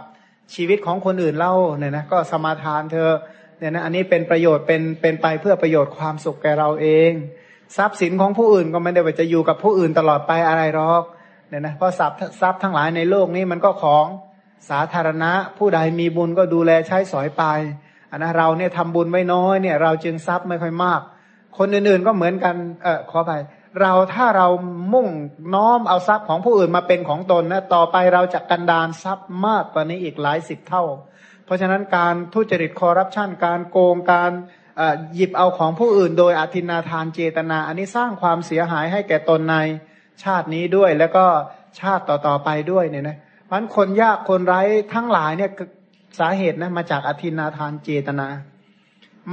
A: ชีวิตของคนอื่นเล่าเนี่ยนะก็สมาทานเธอเนี่ยนะอันนี้เป็นประโยชน์เป็นเป็นไปเพื่อประโยชน์ความสุขแก่เราเอง ทรัพย์สินของผู้อื่นก็ไม่ได้ว่าจะอยู่กับผู้อื่นตลอดไปอะไรหรอกเนี่ยนะเพราะทรัพย์ทรัพย์ทั้งหลายในโลกนี้มันก็ของสาธารณะ ผู้ใดมีบุญก็ดูแลใช้สอยไปอันนะเราเนี่ยทำบุญไว้น้อยเนี่ยเราจึงทรัพย์ไม่ค่อยมาก คนอื่นๆก็เหมือนกันเออขอไป เราถ้าเรามุ่งน้อมเอาทรัพย์ของผู้อื่นมาเป็นของตนนะต่อไปเราจะกันดานทรัพย์มากกว่านี้อีกหลายสิบเท่า เพราะฉะนั้นการทุจริตคอร์รัปชันการโกงการหยิบเอาของผู้อื่น โดยอธินาทานเจตนา อันนี้สร้างความเสียหายให้แก่ตนในชาตินี้ด้วย แล้วก็ชาติต่อๆไปด้วยเนี่ยนะเพราะคนยากคนไร้ทั้งหลายเนี่ยสาเหตุนะมาจากอธินาทานเจตนา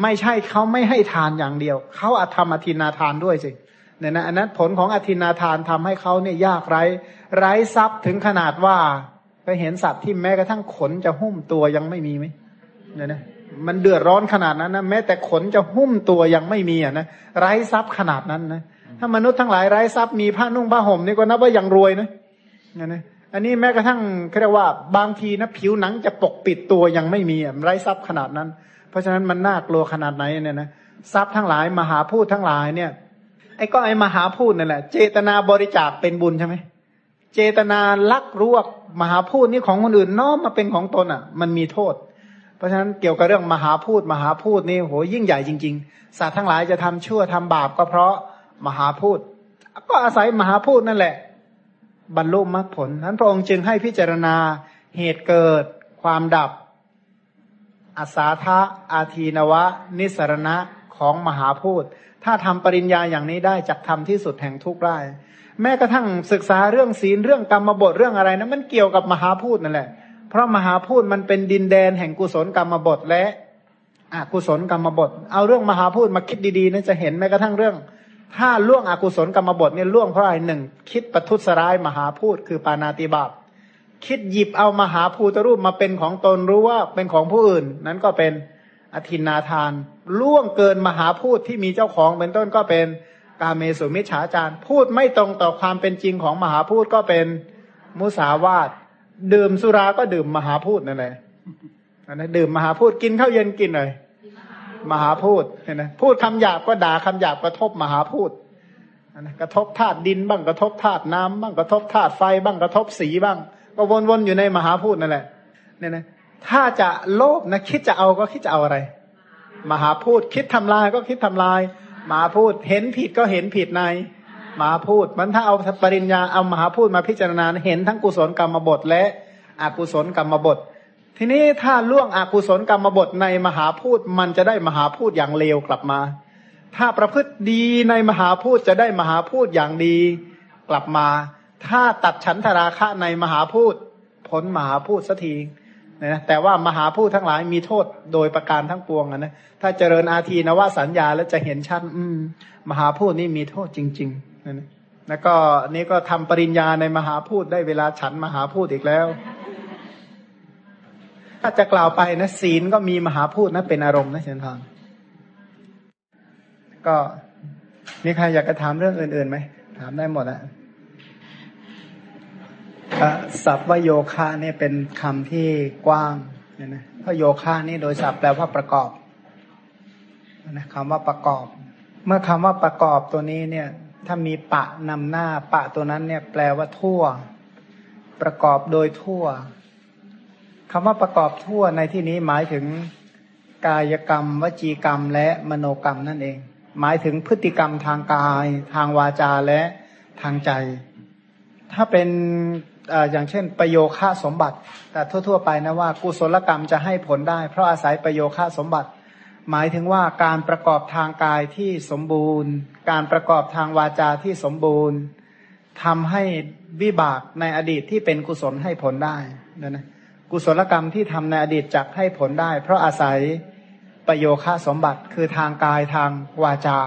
A: ไม่ใช่เขาไม่ให้ทานอย่างเดียวเขาอาธรรมอธินาทานด้วยสิ เนี่ยนะอันนั้นผลของอธินาทานทำให้เขาเนี่ยยากไร้ ไร้ทรัพย์ถึงขนาดว่าไปเห็นสัตว์ที่แม้กระทั่งขนจะหุ้มตัวยังไม่มีไหมเนี่ยนะมันเดือดร้อนขนาดนั้นนะแม้แต่ขนจะหุ้มตัวยังไม่มีอะนะไร้ทรัพย์ขนาดนั้นนะถ้ามนุษย์ทั้งหลายไร้ทรัพย์มีผ้านุ่งผ้าห่มนี่ก็นับว่ายังรวยนะเนี่ยนะอันนี้แม้กระทั่งเรียกว่าบางทีนะผิวหนังจะปกปิดตัวยังไม่มีไร้ทรัพย์ขนาดนั้น เพราะฉะนั้นมันน่ากลัวขนาดไหนเนี่ยนะทรัพย์ทั้งหลายมหาพูดทั้งหลายเนี่ย ไอ้ก็ไอ้มหาพูดนั่นแหละ เจตนาบริจาคเป็นบุญใช่ไหมเจตนาลักรวกมหาพูดนี่ของคนอื่นน้อมมาเป็นของตนอะ มันมีโทษ เพราะฉะนั้นเกี่ยวกับเรื่องมหาพูดมหาพูดนี่โหยิ่งใหญ่จริง ๆ สัตว์ทั้งหลายจะทำชั่วทำบาปก็เพราะมหาพูดก็อาศัยมหาพูดนั่นแหละ บรรลุมรรคผลนั้นพระองค์จึงให้พิจารณาเหตุเกิด ความดับอาสาทะอาทีนวะ นิสรณะของมหาพูด ถ้าทำปริญญาอย่างนี้ได้จักทำที่สุดแห่งทุกข์ได้ แม้กระทั่งศึกษาเรื่องศีลเรื่องกรรมบทเรื่องอะไรนะมันเกี่ยวกับมหาพูดนั่นแหละ เพราะมหาพูดมันเป็นดินแดนแห่งกุศลกรรมบทและอกุศลกรรมบท เอาเรื่องมหาพูดมาคิดดีๆนะจะเห็นแม้กระทั่งเรื่อง ถ้าล่วงอกุศลกรรมบทเนี่ยล่วงเพราะอะไรหนึ่งคิดประทุษร้ายมหาพูดคือปานาติบาตคิดหยิบเอามหาภูตรูปมาเป็นของตนรู้ว่าเป็นของผู้อื่น นั้นก็เป็น อธินาทาน ล่วงเกินมหาพูดที่มีเจ้าของเป็นต้นก็เป็นกาเมสุมิจฉาจารพูดไม่ตรงต่อความเป็นจริงของมหาพูดก็เป็นมุสาวาทดื่มสุราก็ดื่มมหาพูดนั่นแหละอันนั้นดื่มมหาพูดกินข้าวเย็นกินเลยมหาพูดเห็นไหมพูดคำหยาบก็ด่าคำหยาบกระทบมหาพูดนะกระทบธาตุดินบ้างกระทบธาตุน้ำบ้างกระทบธาตุไฟบ้างกระทบสีบ้าง ก็วนๆอยู่ในมหาพูดนั่นแหละเนี่ยนะ ถ้าจะโลภนะคิดจะเอาก็คิดจะเอาอะไร มหาพูดคิดทำลายก็คิดทำลาย มหาพูดเห็นผิดก็เห็นผิดในมหาพูดมันถ้าเอาปริญญาเอามหาพูดมาพิจารณาเห็นทั้งกุศลกรรมบทและอกุศลกรรมบท ทีนี้ถ้าล่วงอกุศลกรรมบทในมหาพูดมันจะได้มหาพูดอย่างเลวกลับมา ถ้าประพฤติดีในมหาพูดจะได้มหาพูดอย่างดีกลับมา ถ้าตัดฉันทราคะในมหาพูดพ้นมหาพูดสักที นะแต่ว่ามหาพูดทั้งหลายมีโทษโดยประการทั้งปวงนะถ้าเจริญอาทีนว่าสัญญาแล้วจะเห็นชัดอืม มหาพูดนี่มีโทษจริงๆนะแล้วก็นี่ก็ทำปริญญาในมหาพูดได้เวลาฉันมหาพูดอีกแล้ว ถ้าจะกล่าวไปนะศีลก็มีมหาพูดนะเป็นอารมณ์นะเชิญทางก็มีใครอยากจะถามเรื่องอื่นๆไหมถามได้หมดอะ ศัพท์ว่าโยคะเนี่ยเป็นคำที่กว้างเนี่ยนะเพราะโยคะนี่โดยศัพท์แปลว่าประกอบนะคำว่าประกอบ เมื่อคำว่าประกอบตัวนี้เนี่ย ถ้ามีปะนำหน้าปะตัวนั้นเนี่ย แปลว่าทั่ว ประกอบโดยทั่วคำว่าประกอบทั่วในที่นี้หมายถึงกายกรรม วจีกรรม และมโนกรรมนั่นเอง หมายถึงพฤติกรรมทางกาย ทางวาจาและทางใจ ถ้าเป็น อย่างเช่น ประโยค่าสมบัติ แต่ทั่ว ๆ ไปนะว่ากุศลกรรมจะให้ผลได้ เพราะอาศัยประโยค่าสมบัติ หมายถึงว่าการประกอบทางกายที่สมบูรณ์ การประกอบทางวาจาที่สมบูรณ์ทำให้วิบากในอดีตที่เป็นกุศลให้ผลได้นะนะกุศลกรรมที่ทำในอดีตจักให้ผลได้ เพราะอาศัยประโยค่าสมบัติคือทางกายทางวาจา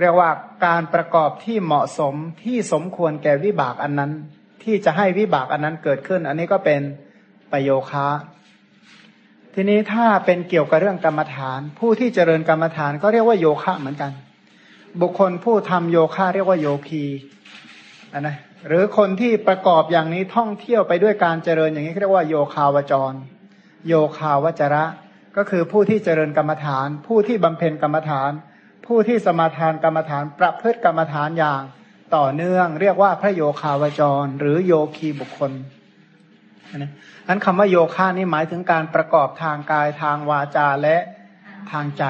A: เรียกว่าการประกอบที่เหมาะสมที่สมควรแก่วิบากอันนั้น ที่จะให้วิบากอันนั้นเกิดขึ้น อันนี้ก็เป็นประโยคะทีนี้ถ้าเป็นเกี่ยวกับเรื่องกรรมฐาน ผู้ที่เจริญกรรมฐานก็เรียกว่าโยคะเหมือนกัน บุคคลผู้ทำโยคะเรียกว่าโยคีอันนะหรือคนที่ประกอบอย่างนี้ท่องเที่ยวไปด้วยการเจริญอย่างนี้เรียกว่าโยคาวจร โยคาวจระ ก็คือผู้ที่เจริญกรรมฐาน ผู้ที่บำเพ็ญกรรมฐาน ผู้ที่สมาทานกรรมฐาน ประพฤติกรรมฐานอย่าง ต่อเนื่อง เรียกว่าพระโยคาวจร หรือโยคีบุคคลนะนั้นคำว่าโยคะนี่หมายถึงการประกอบทางกายทางวาจาและทางใจ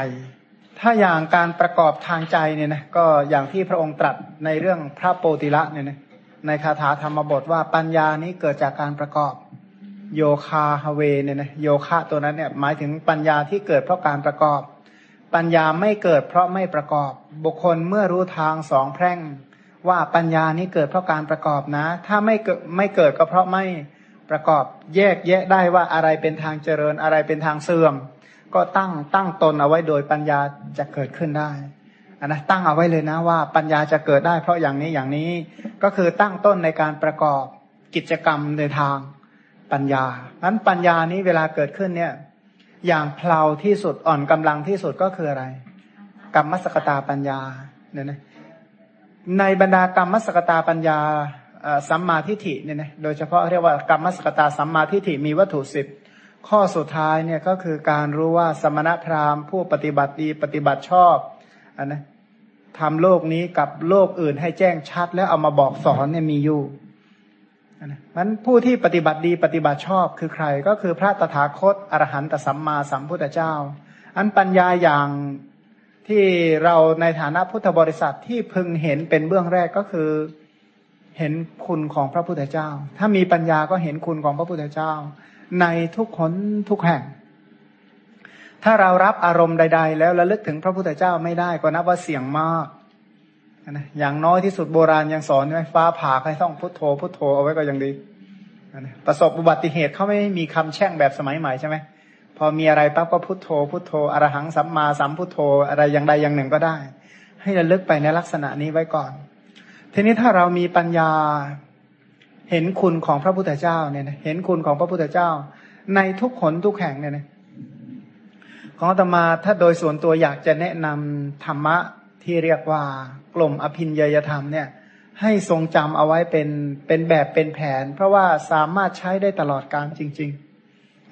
A: ถ้าอย่างการประกอบทางใจเนี่ยนะก็อย่างที่พระองค์ตรัสในเรื่องพระโปติละเนี่ยนะในคาถาธรรมบทว่าปัญญานี้เกิดจากการประกอบโยคาฮเวเนี่ยนะโยคะตัวนั้นเนี่ยหมายถึงปัญญาที่เกิดเพราะการประกอบ ปัญญาไม่เกิดเพราะไม่ประกอบ บุคคลเมื่อรู้ทางสองแพร่ง ว่าปัญญานี้เกิดเพราะการประกอบนะ ถ้าไม่เกิดไม่เกิดก็เพราะไม่ประกอบแยกแยะได้ว่าอะไรเป็นทางเจริญอะไรเป็นทางเสื่อม ก็ตั้งตั้งตนเอาไว้โดยปัญญาจะเกิดขึ้นได้อันนะตั้งเอาไว้เลยนะว่าปัญญาจะเกิดได้เพราะอย่างนี้อย่างนี้ก็คือตั้งต้นในการประกอบกิจกรรมในทางปัญญานั้นปัญญานี้เวลาเกิดขึ้นเนี่ย อย่างเพลาที่สุดอ่อนกำลังที่สุดก็คืออะไรกรรมสกตาปัญญาเนี่ยนะ ในบรรดากรรมมสกตาปัญญาสัมมาทิฏฐิเนี่ยนะโดยเฉพาะเรียกว่ากรรมมสกตาสัมมาทิฏฐิมีวัตถุสิบข้อสุดท้ายเนี่ยก็คือการรู้ว่าสมณพราหมณ์ ผู้ปฏิบัติดีปฏิบัติชอบอนนะทำโลกนี้กับโลกอื่นให้แจ้งชัด แล้วเอามาบอกสอนเนี่ยมีอยู่นะมันผู้ที่ปฏิบัติดีปฏิบัติชอบคือใคร ก็คือพระตถาคตอรหันตสัมมาสัมพุทธเจ้า อันปัญญาอย่าง ที่เราในฐานะพุทธบริษัทที่พึงเห็นเป็นเบื้องแรกก็คือเห็นคุณของพระพุทธเจ้า ถ้ามีปัญญาก็เห็นคุณของพระพุทธเจ้า ในทุกคนทุกแห่ง ถ้าเรารับอารมณ์ใด ๆ แล้วระลึกถึงพระพุทธเจ้าไม่ได้ก็นับว่าเสี่ยงมากนะอย่างน้อยที่สุดโบราณยังสอนไว้ฟ้าผ่าให้ต้องพุทโธพุทโธเอาไว้ก็ยังดีนะประสบอุบัติเหตุเขาไม่มีคำแช่งแบบสมัยใหม่ใช่ไหม พอมีอะไรปั๊บก็พุทโธ พุทโธอรหังสัมมาสัมพุทโธอะไรอย่างใดอย่างหนึ่งก็ได้ ให้ระลึกไปในลักษณะนี้ไว้ก่อน ทีนี้ถ้าเรามีปัญญาเห็นคุณของพระพุทธเจ้าเนี่ยเห็นคุณของพระพุทธเจ้า ในทุกขนทุกแห่งเนี่ยนะของอาตมาถ้าโดยส่วนตัวอยากจะแนะนำธรรมะที่เรียกว่ากลุ่มอภินยยธรรมเนี่ยให้ทรงจำเอาไว้เป็นเป็นแบบเป็นแผน เพราะว่าสามารถใช้ได้ตลอดการจริง ๆ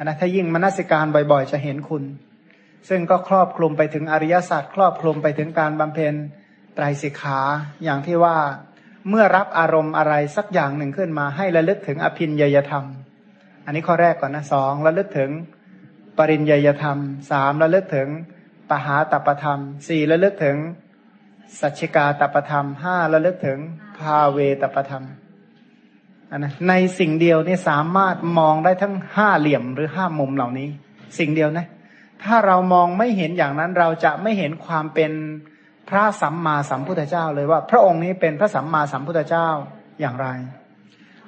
A: นะถ้ายิ่งมนสิการบ่อย ๆ จะเห็นคุณ ซึ่งก็ครอบคลุมไปถึงอริยสัจครอบคลุมไปถึงการบำเพ็ญไตรสิกขาอย่างที่ว่าเมื่อรับอารมณ์อะไรสักอย่างหนึ่งขึ้นมาให้ระลึกถึงอภินยยธรรม อันนี้ข้อแรกก่อนนะสองระลึกถึงปริญญยธรรมสามระลึกถึงปหาตปธรรมสี่ระลึกถึงสัจจิกาตปธรรมห้าระลึกถึงภาเวตปธรรม นะในสิ่งเดียวนี่สามารถมองได้ทั้งห้าเหลี่ยมหรือห้ามุมเหล่านี้ สิ่งเดียวนะ ถ้าเรามองไม่เห็นอย่างนั้นเราจะไม่เห็นความเป็นพระสัมมาสัมพุทธเจ้าเลยว่า พระองค์นี้เป็นพระสัมมาสัมพุทธเจ้าอย่างไร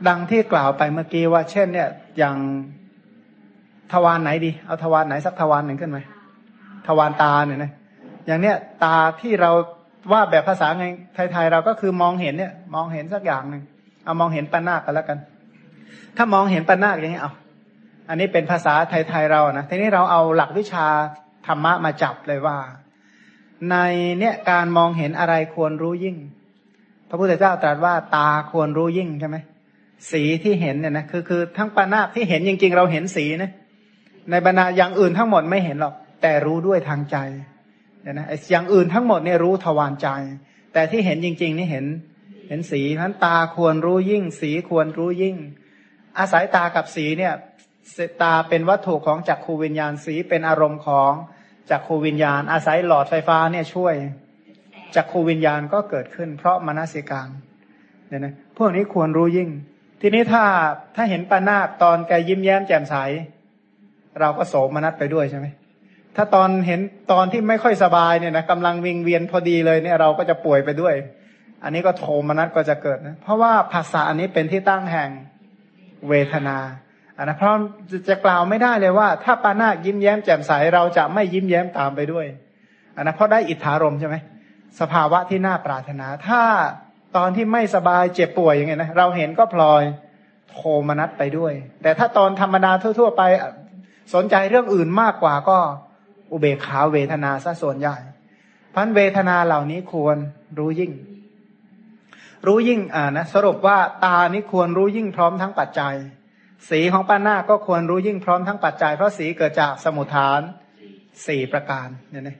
A: ดังที่กล่าวไปเมื่อกี้ว่า เช่น เนี่ยอย่างทวารไหนดี เอาทวารไหนสักทวารหนึ่งขึ้นไหมทวารตาเนี่ยนะอย่างเนี้ยตาที่เราว่าแบบภาษาไงไทยๆเราก็คือมองเห็นเนี่ย มองเห็นสักอย่างหนึ่ง เอามองเห็นปนาคกันแล้วกัน ถ้ามองเห็นปนาคอย่างนี้เอาอันนี้เป็นภาษาไทยๆเรานะทีนี้เราเอาหลักวิชาธรรมะมาจับเลยว่า ในเนี่ยการมองเห็นอะไรควรรู้ยิ่ง พระพุทธเจ้าตรัสว่าตาควรรู้ยิ่งใช่ไหมสีที่เห็นเนี่ยนะคือคือทั้งปานาคที่เห็นจริง ๆ เราเห็นสีนะในบรรดาอย่างอื่นทั้งหมดไม่เห็นหรอก แต่รู้ด้วยทางใจเนี่ยนะอย่างอื่นทั้งหมดเนี่ยรู้ทวารใจ แต่ที่เห็นจริง ๆ นี่เห็น ห็นสีนั้นตาควรรู้ยิ่ง สีควรรู้ยิ่ง อาศัยตากับสีเนี่ยตาเป็นวัตถุของจักขูวิญญาณสีเป็นอารมณ์ของจักขูวิญญาณ อาศัยหลอดไฟฟ้าเนี่ยช่วยจักขูวิญญาณก็เกิดขึ้น เพราะมนสิการเนี่ยนะพวกนี้ควรรู้ยิ่ง ทีนี้ถ้าถ้าเห็นปานาคตอนแกยิ้มแย้มแจ่มใส เราก็โสมนัสไปด้วยใช่ไหมถ้าตอนเห็นตอนที่ไม่ค่อยสบายเนี่ยนะกำลังวิงเวียนพอดีเลยเนี่ยเราก็จะป่วยไปด้วย อันนี้ก็โทมนัสก็จะเกิดนะเพราะว่าภาษาอันนี้เป็นที่ตั้งแห่งเวทนาอันนะเพราะจะกล่าวไม่ได้เลยว่า ถ้าปานายิ้มแย้มแจ่มใสเราจะไม่ยิ้มแย้มตามไปด้วยอันนะเพราะได้อิทธารมใช่ไหมสภาวะที่น่าปรารถนา ถ้าตอนที่ไม่สบายเจ็บป่วยอย่างเงี้ยนะเราเห็นก็พลอยโทมนัสไปด้วย แต่ถ้าตอนธรรมดาทั่ว ๆ ไปสนใจเรื่องอื่นมากกว่าก็อุเบกขาเวทนาซะส่วนใหญ่พันเวทนาเหล่านี้ควรรู้ยิ่ง รู้ยิ่งอ่านะสรุปว่าตานี้ควรรู้ยิ่งพร้อมทั้งปัจจัย สีของป้านาก็ควรรู้ยิ่งพร้อมทั้งปัจจัย เพราะสีเกิดจากสมุทฐานสี่ประการเนี่ยนะ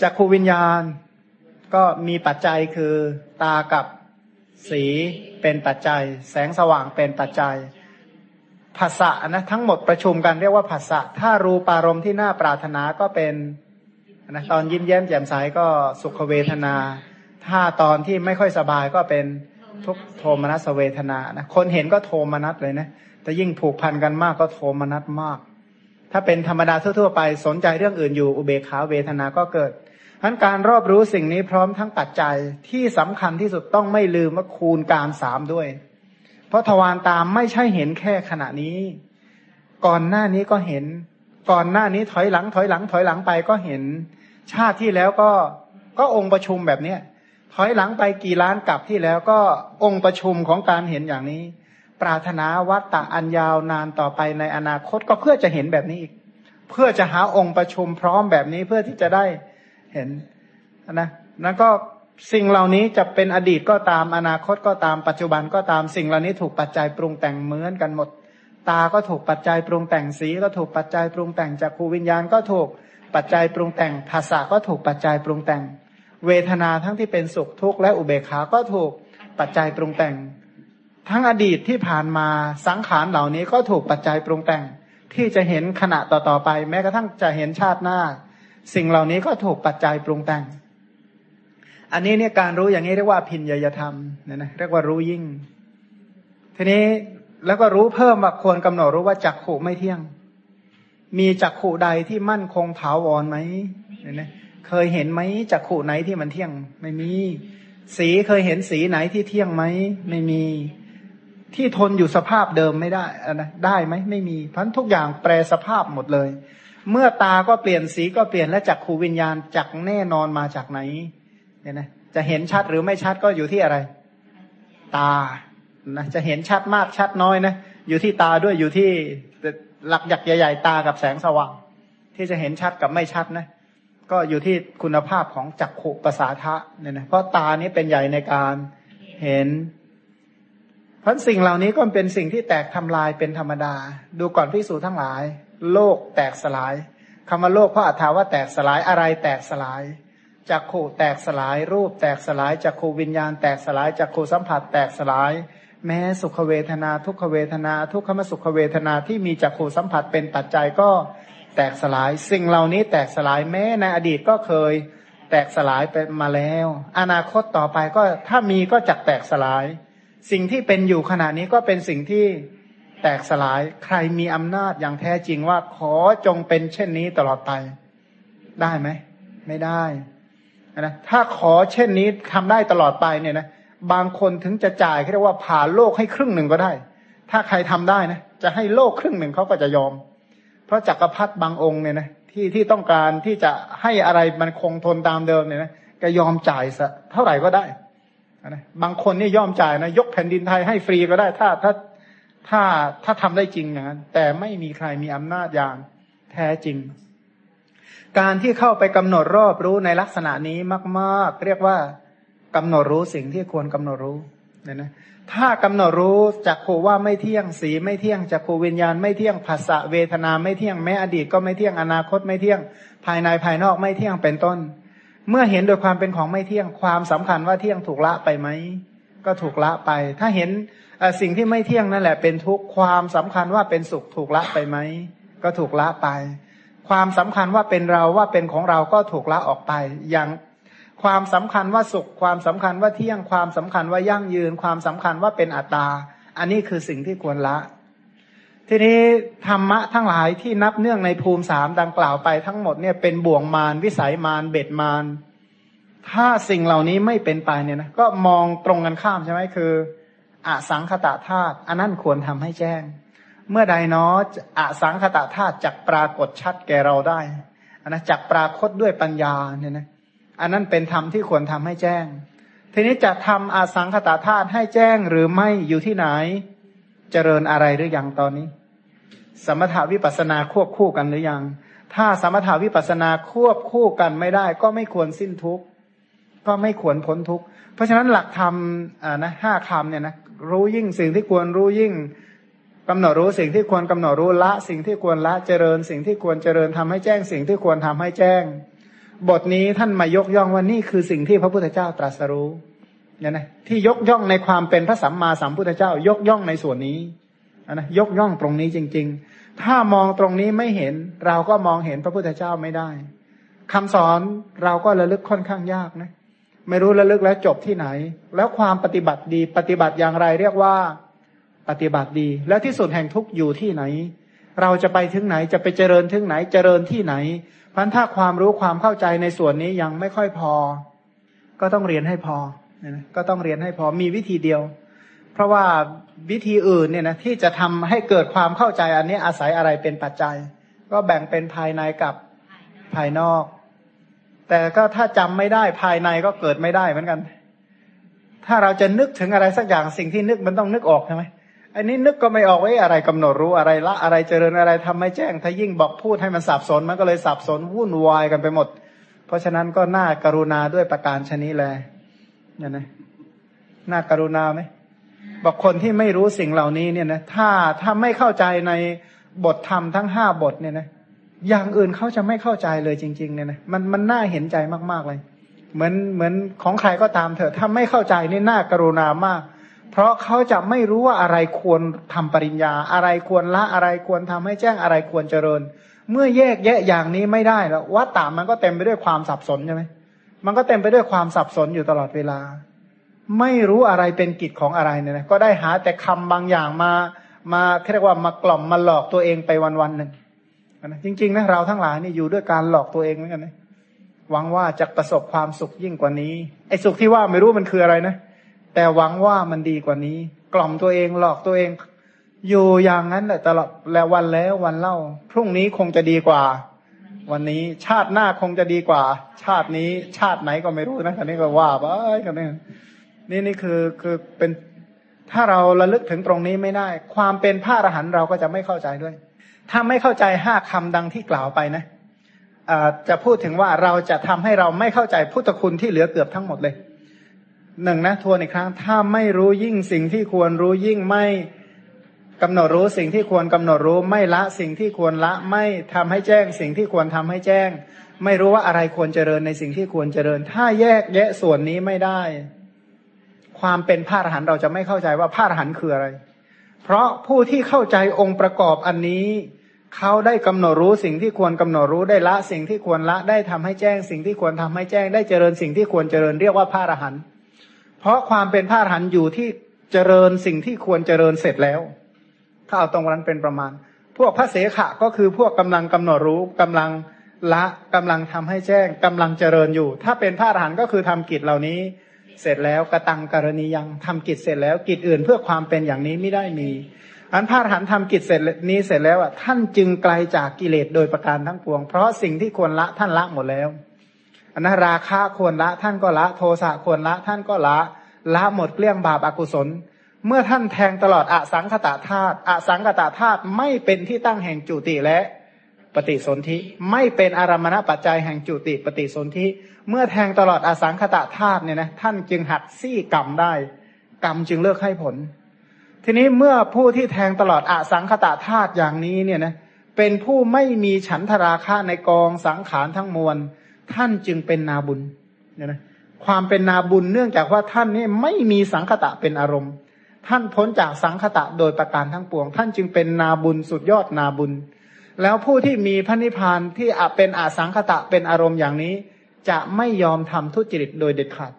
A: จากคูวิญญาณก็มีปัจจัยคือตากับสีเป็นปัจจัย แสงสว่างเป็นปัจจัยภาษะนะทั้งหมดประชุมกันเรียกว่าภาษะถ้ารูปารมณ์ที่น่าปรารถนาก็เป็นนะตอนยิ้มแย้มแจ่มใสก็สุขเวทนา ถ้าตอนที่ไม่ค่อยสบายก็เป็นทุกโทมนัสเวทนานะคนเห็นก็โทมนัสเลยนะแต่ยิ่งผูกพันกันมากก็โทมนัสมาก ถ้าเป็นธรรมดาทั่วๆไปสนใจเรื่องอื่นอยู่อุเบกขาเวทนาก็เกิดทั้นการรอบรู้สิ่งนี้พร้อมทั้งปัจจัยที่สำคัญที่สุดต้องไม่ลืมว่าคูณการสามด้วย เพราะทวารตามไม่ใช่เห็นแค่ขณะนี้ ก่อนหน้านี้ก็เห็น ก่อนหน้านี้ถอยหลังถอยหลังถอยหลังไปก็เห็น ชาติที่แล้วก็ก็องค์ประชุมแบบเนี้ย ถอยหลังไปกี่ล้านกลับที่แล้วก็องค์ประชุมของการเห็นอย่างนี้ ปรารถนาวัตตะอันยาวนานต่อไปในอนาคตก็เพื่อจะเห็นแบบนี้อีก เพื่อจะหาองค์ประชุมพร้อมแบบนี้เพื่อที่จะได้เห็นนะนั่นก็สิ่งเหล่านี้จะเป็นอดีตก็ตามอนาคตก็ตามปัจจุบันก็ตามสิ่งเหล่านี้ถูกปัจจัยปรุงแต่งเหมือนกันหมด ตาก็ถูกปัจจัยปรุงแต่งสี ก็ถูกปัจจัยปรุงแต่งจากภูวิญญาณก็ถูกปัจจัยปรุงแต่งภาษาก็ถูกปัจจัยปรุงแต่ง เวทนาทั้งที่เป็นสุขทุกข์และอุเบกขาก็ถูกปัจจัยปรุงแต่ง ทั้งอดีตที่ผ่านมาสังขารเหล่านี้ก็ถูกปัจจัยปรุงแต่ง ที่จะเห็นขณะต่อๆไป แม้กระทั่งจะเห็นชาติหน้า สิ่งเหล่านี้ก็ถูกปัจจัยปรุงแต่ง อันนี้เนี่ยการรู้อย่างนี้เรียกว่าพินยยธรรมเนี่ยนะเรียกว่ารู้ยิ่ง ทีนี้แล้วก็รู้เพิ่มว่าควรกำหนดรู้ว่าจักขู่ไม่เที่ยง มีจักขู่ใดที่มั่นคงถาวรไหมเนี่ยนะ เคยเห็นไหมจักขู่ไหนที่มันเที่ยง ไม่มี สีเคยเห็นสีไหนที่เที่ยงไหมไม่มี ที่ทนอยู่สภาพเดิมไม่ได้นะได้ไหมไม่มีพันทุกอย่างแปรสภาพหมดเลย เมื่อตาก็เปลี่ยนสีก็เปลี่ยนและจักขูวิญญาณจักแน่นอนมาจากไหนเนี่ยนะจะเห็นชัดหรือไม่ชัดก็อยู่ที่อะไร ตานะจะเห็นชัดมากชัดน้อยนะอยู่ที่ตาด้วยอยู่ที่หลักหยักใหญ่ๆตากับแสงสว่าง ที่จะเห็นชัดกับไม่ชัดนะ ก็อยู่ที่คุณภาพของจักขุประสาทะเนี่ยนะเพราะตานี้เป็นใหญ่ในการเห็น เพราะสิ่งเหล่านี้ก็เป็นสิ่งที่แตกทำลายเป็นธรรมดา ดูก่อนพิสูจทั้งหลาย โลกแตกสลายคำว่าโลกเพราะอัตถาว่าแตกสลายอะไรแตกสลายจักขู่แตกสลาย รูปแตกสลายจักขูวิญญาณแตกสลายจักขูสัมผัสแตกสลาย แม้สุขเวทนา ทุกขเวทนา ทุกขมสุขเวทนาที่มีจักขูสัมผัสเป็นปัจจัยก็ แตกสลาย สิ่งเหล่านี้แตกสลายแม้ในอดีตก็เคยแตกสลายไปมาแล้ว อนาคตต่อไปก็ถ้ามีก็จักแตกสลาย สิ่งที่เป็นอยู่ขณะนี้ก็เป็นสิ่งที่แตกสลายใครมีอำนาจอย่างแท้จริงว่าขอจงเป็นเช่นนี้ตลอดไป ได้ไหม ไม่ได้นะถ้าขอเช่นนี้ทำได้ตลอดไปเนี่ยนะบางคนถึงจะจ่ายเรียกว่าผ่าโลกให้ครึ่งหนึ่งก็ได้ ถ้าใครทำได้นะจะให้โลกครึ่งหนึ่งเขาก็จะยอม พราะจักรพรรดิบางองค์เนี่ยนะที่ที่ต้องการที่จะให้อะไรมันคงทนตามเดิมเนี่ยนะก็ยอมจ่ายซะเท่าไหร่ก็ได้นะบางคนนี่ยอมจ่ายนะยกแผ่นดินไทยให้ฟรีก็ได้ ถ้าถ้าถ้าถ้าทำได้จริงอย่างนั้นแต่ไม่มีใครมีอำนาจอย่างแท้จริง การที่เข้าไปกำหนดรอบรู้ในลักษณะนี้มาก ๆ เรียกว่ากำหนดรู้สิ่งที่ควรกำหนดรู้เนี่ยนะ ถ้ากำหนดรู้จากโคว่าไม่เที่ยงสีไม่เที่ยงจากโควิญญาณไม่เที่ยงภาษาเวทนาไม่เที่ยงแม้อดีตก็ไม่เที่ยงอนาคตไม่เที่ยงภายในภายนอกไม่เที่ยงเป็นต้น เมื่อเห็นโดยความเป็นของไม่เที่ยงความสำคัญว่าเที่ยงถูกละไปไหมก็ถูกละไป ถ้าเห็นสิ่งที่ไม่เที่ยงนั่นแหละเป็นทุกความสำคัญว่าเป็นสุขถูกละไปไหมก็ถูกละไป ความสำคัญว่าเป็นเราว่าเป็นของเราก็ถูกละออกไป อย่าง ความสำคัญว่าสุข ความสำคัญว่าเที่ยง ความสำคัญว่ายั่งยืน ความสำคัญว่าเป็นอัตตา อันนี้คือสิ่งที่ควรละ ทีนี้ธรรมะทั้งหลายที่นับเนื่องในภูมิสามดังกล่าวไปทั้งหมดเนี่ยเป็นบ่วงมารวิสัยมารเบ็ดมารถ้าสิ่งเหล่านี้ไม่เป็นไปเนี่ยนะก็มองตรงกันข้ามใช่ไหมคืออสังคตะธาตุอันนั้นควรทำให้แจ้ง เมื่อใดเนาะอสังคตะธาตุจักปรากฏชัดแก่เราได้อันนะจักปรากฏด้วยปัญญาเนี่ยนะ อันนั้นเป็นธรรมที่ควรทำให้แจ้ง ทีนี้จะทำอาสังคตะธาตุให้แจ้งหรือไม่อยู่ที่ไหน เจริญอะไรหรือยังตอนนี้ สมถาวิปัสนาควบคู่กันหรือยัง ถ้าสมถาวิปัสนาควบคู่กันไม่ได้ ก็ไม่ควรสิ้นทุกข์ก็ไม่ควรพ้นทุกข์เพราะฉะนั้นหลักธรรมอ่านะห้าคำเนี่ยนะรู้ยิ่งสิ่งที่ควรรู้ยิ่งกำหนดรู้สิ่งที่ควรกำหนดรู้ละ สิ่งที่ควรละเจริญ สิ่งที่ควรเจริญทำให้แจ้งสิ่งที่ควรทำให้แจ้ง บทนี้ท่านมายกย่องว่านี่คือสิ่งที่พระพุทธเจ้าตรัสรู้เนี่ยนะที่ยกย่องในความเป็นพระสัมมาสัมพุทธเจ้า ยกย่องในส่วนนี้นะยกย่องตรงนี้จริง ๆ ถ้ามองตรงนี้ไม่เห็น เราก็มองเห็นพระพุทธเจ้าไม่ได้คำสอนเราก็ระลึกค่อนข้างยากนะ ไม่รู้ระลึกแล้วจบที่ไหน แล้วความปฏิบัติดีปฏิบัติอย่างไรเรียกว่าปฏิบัติดี แล้วที่สุดแห่งทุกอยู่ที่ไหน เราจะไปถึงไหนจะไปเจริญถึงไหนเจริญที่ไหน พันถ้าความรู้ความเข้าใจในส่วนนี้ยังไม่ค่อยพอ ก็ต้องเรียนให้พอก็ต้องเรียนให้พอมีวิธีเดียว เพราะว่าวิธีอื่นเนี่ยนะที่จะทำให้เกิดความเข้าใจอันนี้อาศัยอะไรเป็นปัจจัย ก็แบ่งเป็นภายในกับภายนอก แต่ก็ถ้าจำไม่ได้ภายในก็เกิดไม่ได้เหมือนกัน ถ้าเราจะนึกถึงอะไรสักอย่างสิ่งที่นึกมันต้องนึกออกใช่ไหม อันนี้นึกก็ไม่ออกไว้อะไรกำหนดรู้อะไรละอะไรเจริญอะไรทำไม่แจ้ง ถ้ายิ่งบอกพูดให้มันสับสน มันก็เลยสับสนวุ่นวายกันไปหมด เพราะฉะนั้นก็น่ากรุณาด้วยประการชนิดแลเนี่ยนะน่ากรุณาไหมบอกคนที่ไม่รู้สิ่งเหล่านี้เนี่ยนะถ้าถ้าไม่เข้าใจในบทธรรมทั้งห้าบทเนี่ยนะอย่างอื่นเขาจะไม่เข้าใจเลยจริง ๆ เนี่ยนะมันมันน่าเห็นใจมากๆเลย เหมือนเหมือนของใครก็ตามเถอะถ้าไม่เข้าใจนี่น่ากรุณามาก เพราะเขาจะไม่รู้ว่าอะไรควรทำปริญญา อะไรควรละอะไรควรทำให้แจ้งอะไรควรเจริญ เมื่อแยกแยะอย่างนี้ไม่ได้แล้ววัดตามมันก็เต็มไปด้วยความสับสนใช่ไหมมันก็เต็มไปด้วยความสับสนอยู่ตลอดเวลา ไม่รู้อะไรเป็นกิจของอะไรเนี่ยนะก็ได้หาแต่คำบางอย่างมามาเรียกว่ามากล่อมมาหลอกตัวเองไปวันวันหนึ่งนะจริงๆนะเราทั้งหลายนี่อยู่ด้วยการหลอกตัวเองเหมือนกันนะหวังว่าจะประสบความสุขยิ่งกว่านี้ไอ้สุขที่ว่าไม่รู้มันคืออะไรนะ แต่หวังว่ามันดีกว่านี้ กล่อมตัวเองหลอกตัวเอง อยู่อย่างนั้นแหละตลอดแล้ววันแล้ววันเล่า พรุ่งนี้คงจะดีกว่า วันนี้ชาติหน้าคงจะดีกว่า ชาตินี้ชาติไหนก็ไม่รู้นะคันนี้ก็ว่าไปกันนี่นี่นี่คือคือเป็นถ้าเราระลึกถึงตรงนี้ไม่ได้ ความเป็นพระอรหันต์เราก็จะไม่เข้าใจด้วย ถ้าไม่เข้าใจห้าคำดังที่กล่าวไปนะจะพูดถึงว่าเราจะทำให้เราไม่เข้าใจพุทธคุณที่เหลือเกือบทั้งหมดเลย หนึ่งนะทวนอีกครั้ง ถ้าไม่รู้ยิ่งสิ่งที่ควรรู้ยิ่งไม่กำหนดรู้สิ่งที่ควรกำหนดรู้ไม่ละสิ่งที่ควรละไม่ทำให้แจ้ง สิ่งที่ควรทำให้แจ้ง ไม่รู้ว่าอะไรควรเจริญในสิ่งที่ควรเจริญ ถ้าแยกแยะส่วนนี้ไม่ได้ ความเป็นพระอรหันต์เราจะไม่เข้าใจว่าพระอรหันต์คืออะไร เพราะผู้ที่เข้าใจองค์ประกอบอันนี้เขาได้กำหนดรู้สิ่งที่ควรกำหนดรู้ได้ละ สิ่งที่ควรละได้ทำให้แจ้ง สิ่งที่ควรทำให้แจ้ง ได้เจริญสิ่งที่ควรเจริญเรียกว่าพระอรหันต์ เพราะความเป็นพระอรหันต์อยู่ที่เจริญสิ่งที่ควรเจริญเสร็จแล้ว ถ้าเอาตรงนั้นเป็นประมาณ พวกพระเสขะก็คือพวกกำลังกำหนดรู้กำลังละกำลังทำให้แจ้งกำลังเจริญอยู่ ถ้าเป็นพระอรหันต์ก็คือทำกิจเหล่านี้เสร็จแล้วกระตังกรณียังทำกิจเสร็จแล้ว กิจอื่นเพื่อความเป็นอย่างนี้ไม่ได้มีอันพระอรหันต์ทำกิจเสร็จนี้เสร็จแล้วอะท่านจึงไกลจากกิเลสโดยประการทั้งปวง เพราะสิ่งที่ควรละท่านละหมดแล้ว อันนะราคะควรละ ท่านก็ละ โทสะควรละ ท่านก็ละ ละหมดเกลี้ยงบาปอากุศล เมื่อท่านแทงตลอดอสังขตาธาตุอสังขตาธาตุไม่เป็นที่ตั้งแห่งจุติและปฏิสนธิไม่เป็นอารมณปัจจัยแห่งจุติปฏิสนธิเมื่อแทงตลอดอสังขตาธาตุเนี่ยนะท่านจึงหักซี่กรรมได้ กรรมจึงเลิกให้ผล ทีนี้เมื่อผู้ที่แทงตลอดอสังขตาธาตุอย่างนี้เนี่ยนะเป็นผู้ไม่มีฉันทราคะในกองสังขารทั้งมวล ท่านจึงเป็นนาบุญเนี่ยนะความเป็นนาบุญเนื่องจากว่าท่านนี่ไม่มีสังคตะเป็นอารมณ์ ท่านพ้นจากสังคตะโดยประการทั้งปวง ท่านจึงเป็นนาบุญสุดยอดนาบุญ แล้วผู้ที่มีพระนิพพานที่อเป็นอสังคตะเป็นอารมณ์อย่างนี้ จะไม่ยอมทำทุจริตโดยเด็ดขาด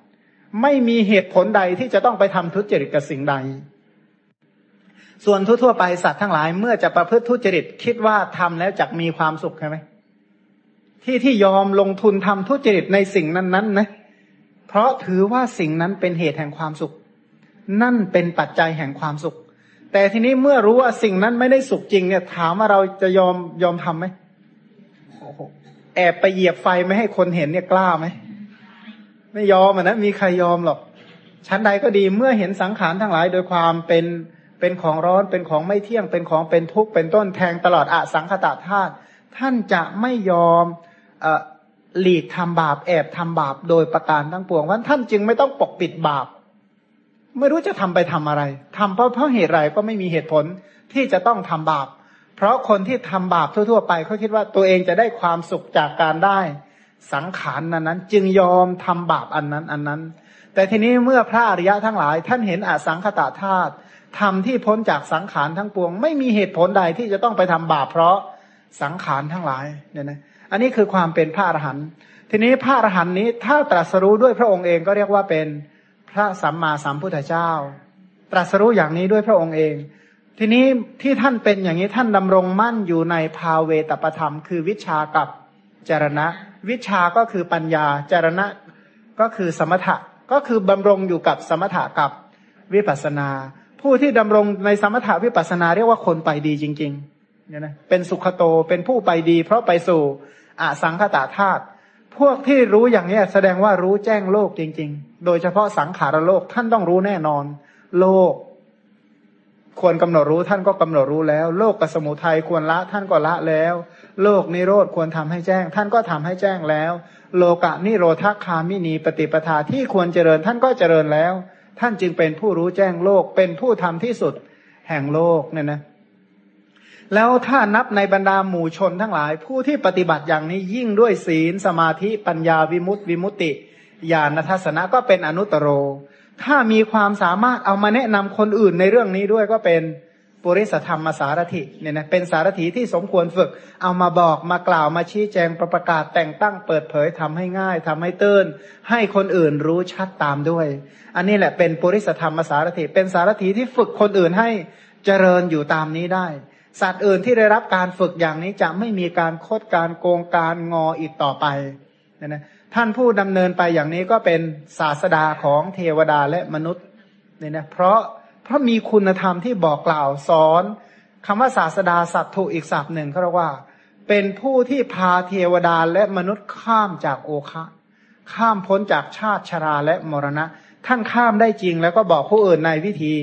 A: ไม่มีเหตุผลใดที่จะต้องไปทำทุจริตกับสิ่งใด ส่วนทั่วๆไปสัตว์ทั้งหลายเมื่อจะประพฤติทุจริตคิดว่าทำแล้วจะมีความสุขใช่ไหม ที่ที่ยอมลงทุนทำทุจริตในสิ่งนั้น ๆ นะ เพราะถือว่าสิ่งนั้นเป็นเหตุแห่งความสุข นั่นเป็นปัจจัยแห่งความสุข แต่ทีนี้เมื่อรู้ว่าสิ่งนั้นไม่ได้สุขจริงเนี่ย ถามว่าเราจะยอมยอมทํำไหมแอบไปเหยียบไฟไม่ให้คนเห็นเนี่ยกล้าไหมไม่ยอมอะนะมีใครยอมหรอกชั้นใดก็ดีเมื่อเห็นสังขารทั้งหลายโดยความเป็นเป็นของร้อนเป็นของไม่เที่ยงเป็นของเป็นทุกข์เป็นต้นแทงตลอดอสังขตาธาตุท่านจะไม่ยอม หลีกทำบาปแอบทำบาปโดยประการทั้งปวงว่าท่านจึงไม่ต้องปกปิดบาป ไม่รู้จะทำไปทำอะไรทำเพราะเพราะเหตุไรก็ไม่มีเหตุผลที่จะต้องทำบาป เพราะคนที่ทำบาปทั่วๆไปเขาคิดว่าตัวเองจะได้ความสุขจากการได้สังขารนั้นนั้น จึงยอมทำบาปอันนั้นอันนั้น แต่ทีนี้เมื่อพระอริยะทั้งหลาย ท่านเห็นอสังขตาธาตุทำที่พ้นจากสังขารทั้งปวง ไม่มีเหตุผลใดที่จะต้องไปทำบาปเพราะสังขารทั้งหลายเนี่ยนะ อันนี้คือความเป็นพระอรหันต์ทีนี้พระอรหันต์นี้ถ้าตรัสรู้ด้วยพระองค์เองก็เรียกว่าเป็นพระสัมมาสัมพุทธเจ้า ตรัสรู้อย่างนี้ด้วยพระองค์เอง ทีนี้ที่ท่านเป็นอย่างนี้ท่านดำรงมั่นอยู่ในภาเวตประธรรม คือวิชากับจรณะ วิชาก็คือปัญญาจารณะก็คือสมถะก็คือบำรงอยู่กับสมถะกับวิปัสนา ผู้ที่ดำรงในสมถาวิปัสนาเรียกว่าคนไปดีจริง ๆ เนี่ยนะเป็นสุขโตเป็นผู้ไปดี เพราะไปสู่อสังขตาธาตุพวกที่รู้อย่างนี้แสดงว่ารู้แจ้งโลกจริง ๆ โดยเฉพาะสังขารโลกท่านต้องรู้แน่นอน โลก ควรกำหนดรู้ท่านก็กำหนดรู้แล้ว โลกกสมุทัยควรละท่านก็ละแล้ว โลกนิโรธควรทำให้แจ้ง ท่านก็ทำให้แจ้งแล้ว โลกะนิโรธคามินีปฏิปทาที่ควรเจริญท่านก็เจริญแล้ว ท่านจึงเป็นผู้รู้แจ้งโลกเป็นผู้ทำที่สุดแห่งโลกเนี่ยนะ แล้วถ้านับในบรรดาหมู่ชนทั้งหลาย ผู้ที่ปฏิบัติอย่างนี้ยิ่งด้วยศีลสมาธิปัญญาวิมุตติวิมุตติญาณทัศนะก็เป็นอนุตโร ถ้ามีความสามารถเอามาแนะนำคนอื่นในเรื่องนี้ด้วยก็เป็นปุริสธรรมสารถิเนี่ยนะเป็นสารถีที่สมควรฝึก เอามาบอกมากล่าวมาชี้แจงประกาศแต่งตั้งเปิดเผยทำให้ง่ายทำให้เตื้นให้คนอื่นรู้ชัดตามด้วย อันนี้แหละเป็นปุริสธรรมสารถิเป็นสารถีที่ฝึกคนอื่นให้เจริญอยู่ตามนี้ได้ สัตว์อื่นที่ได้รับการฝึกอย่างนี้จะไม่มีการโคดการโกงการงออีกต่อไปนะนะท่านผู้ดำเนินไปอย่างนี้ก็เป็นศาสดาของเทวดาและมนุษย์เนี่ยนะเพราะเพราะมีคุณธรรมที่บอกกล่าวสอนคำว่าศาสดาสัตว์ถูกอีกศัพท์หนึ่งเขาเรียกว่า เป็นผู้ที่พาเทวดาและมนุษย์ข้ามจากโอคะข้ามพ้นจากชาติชราและมรณะ ท่านข้ามได้จริงแล้วก็บอกผู้อื่นในวิธี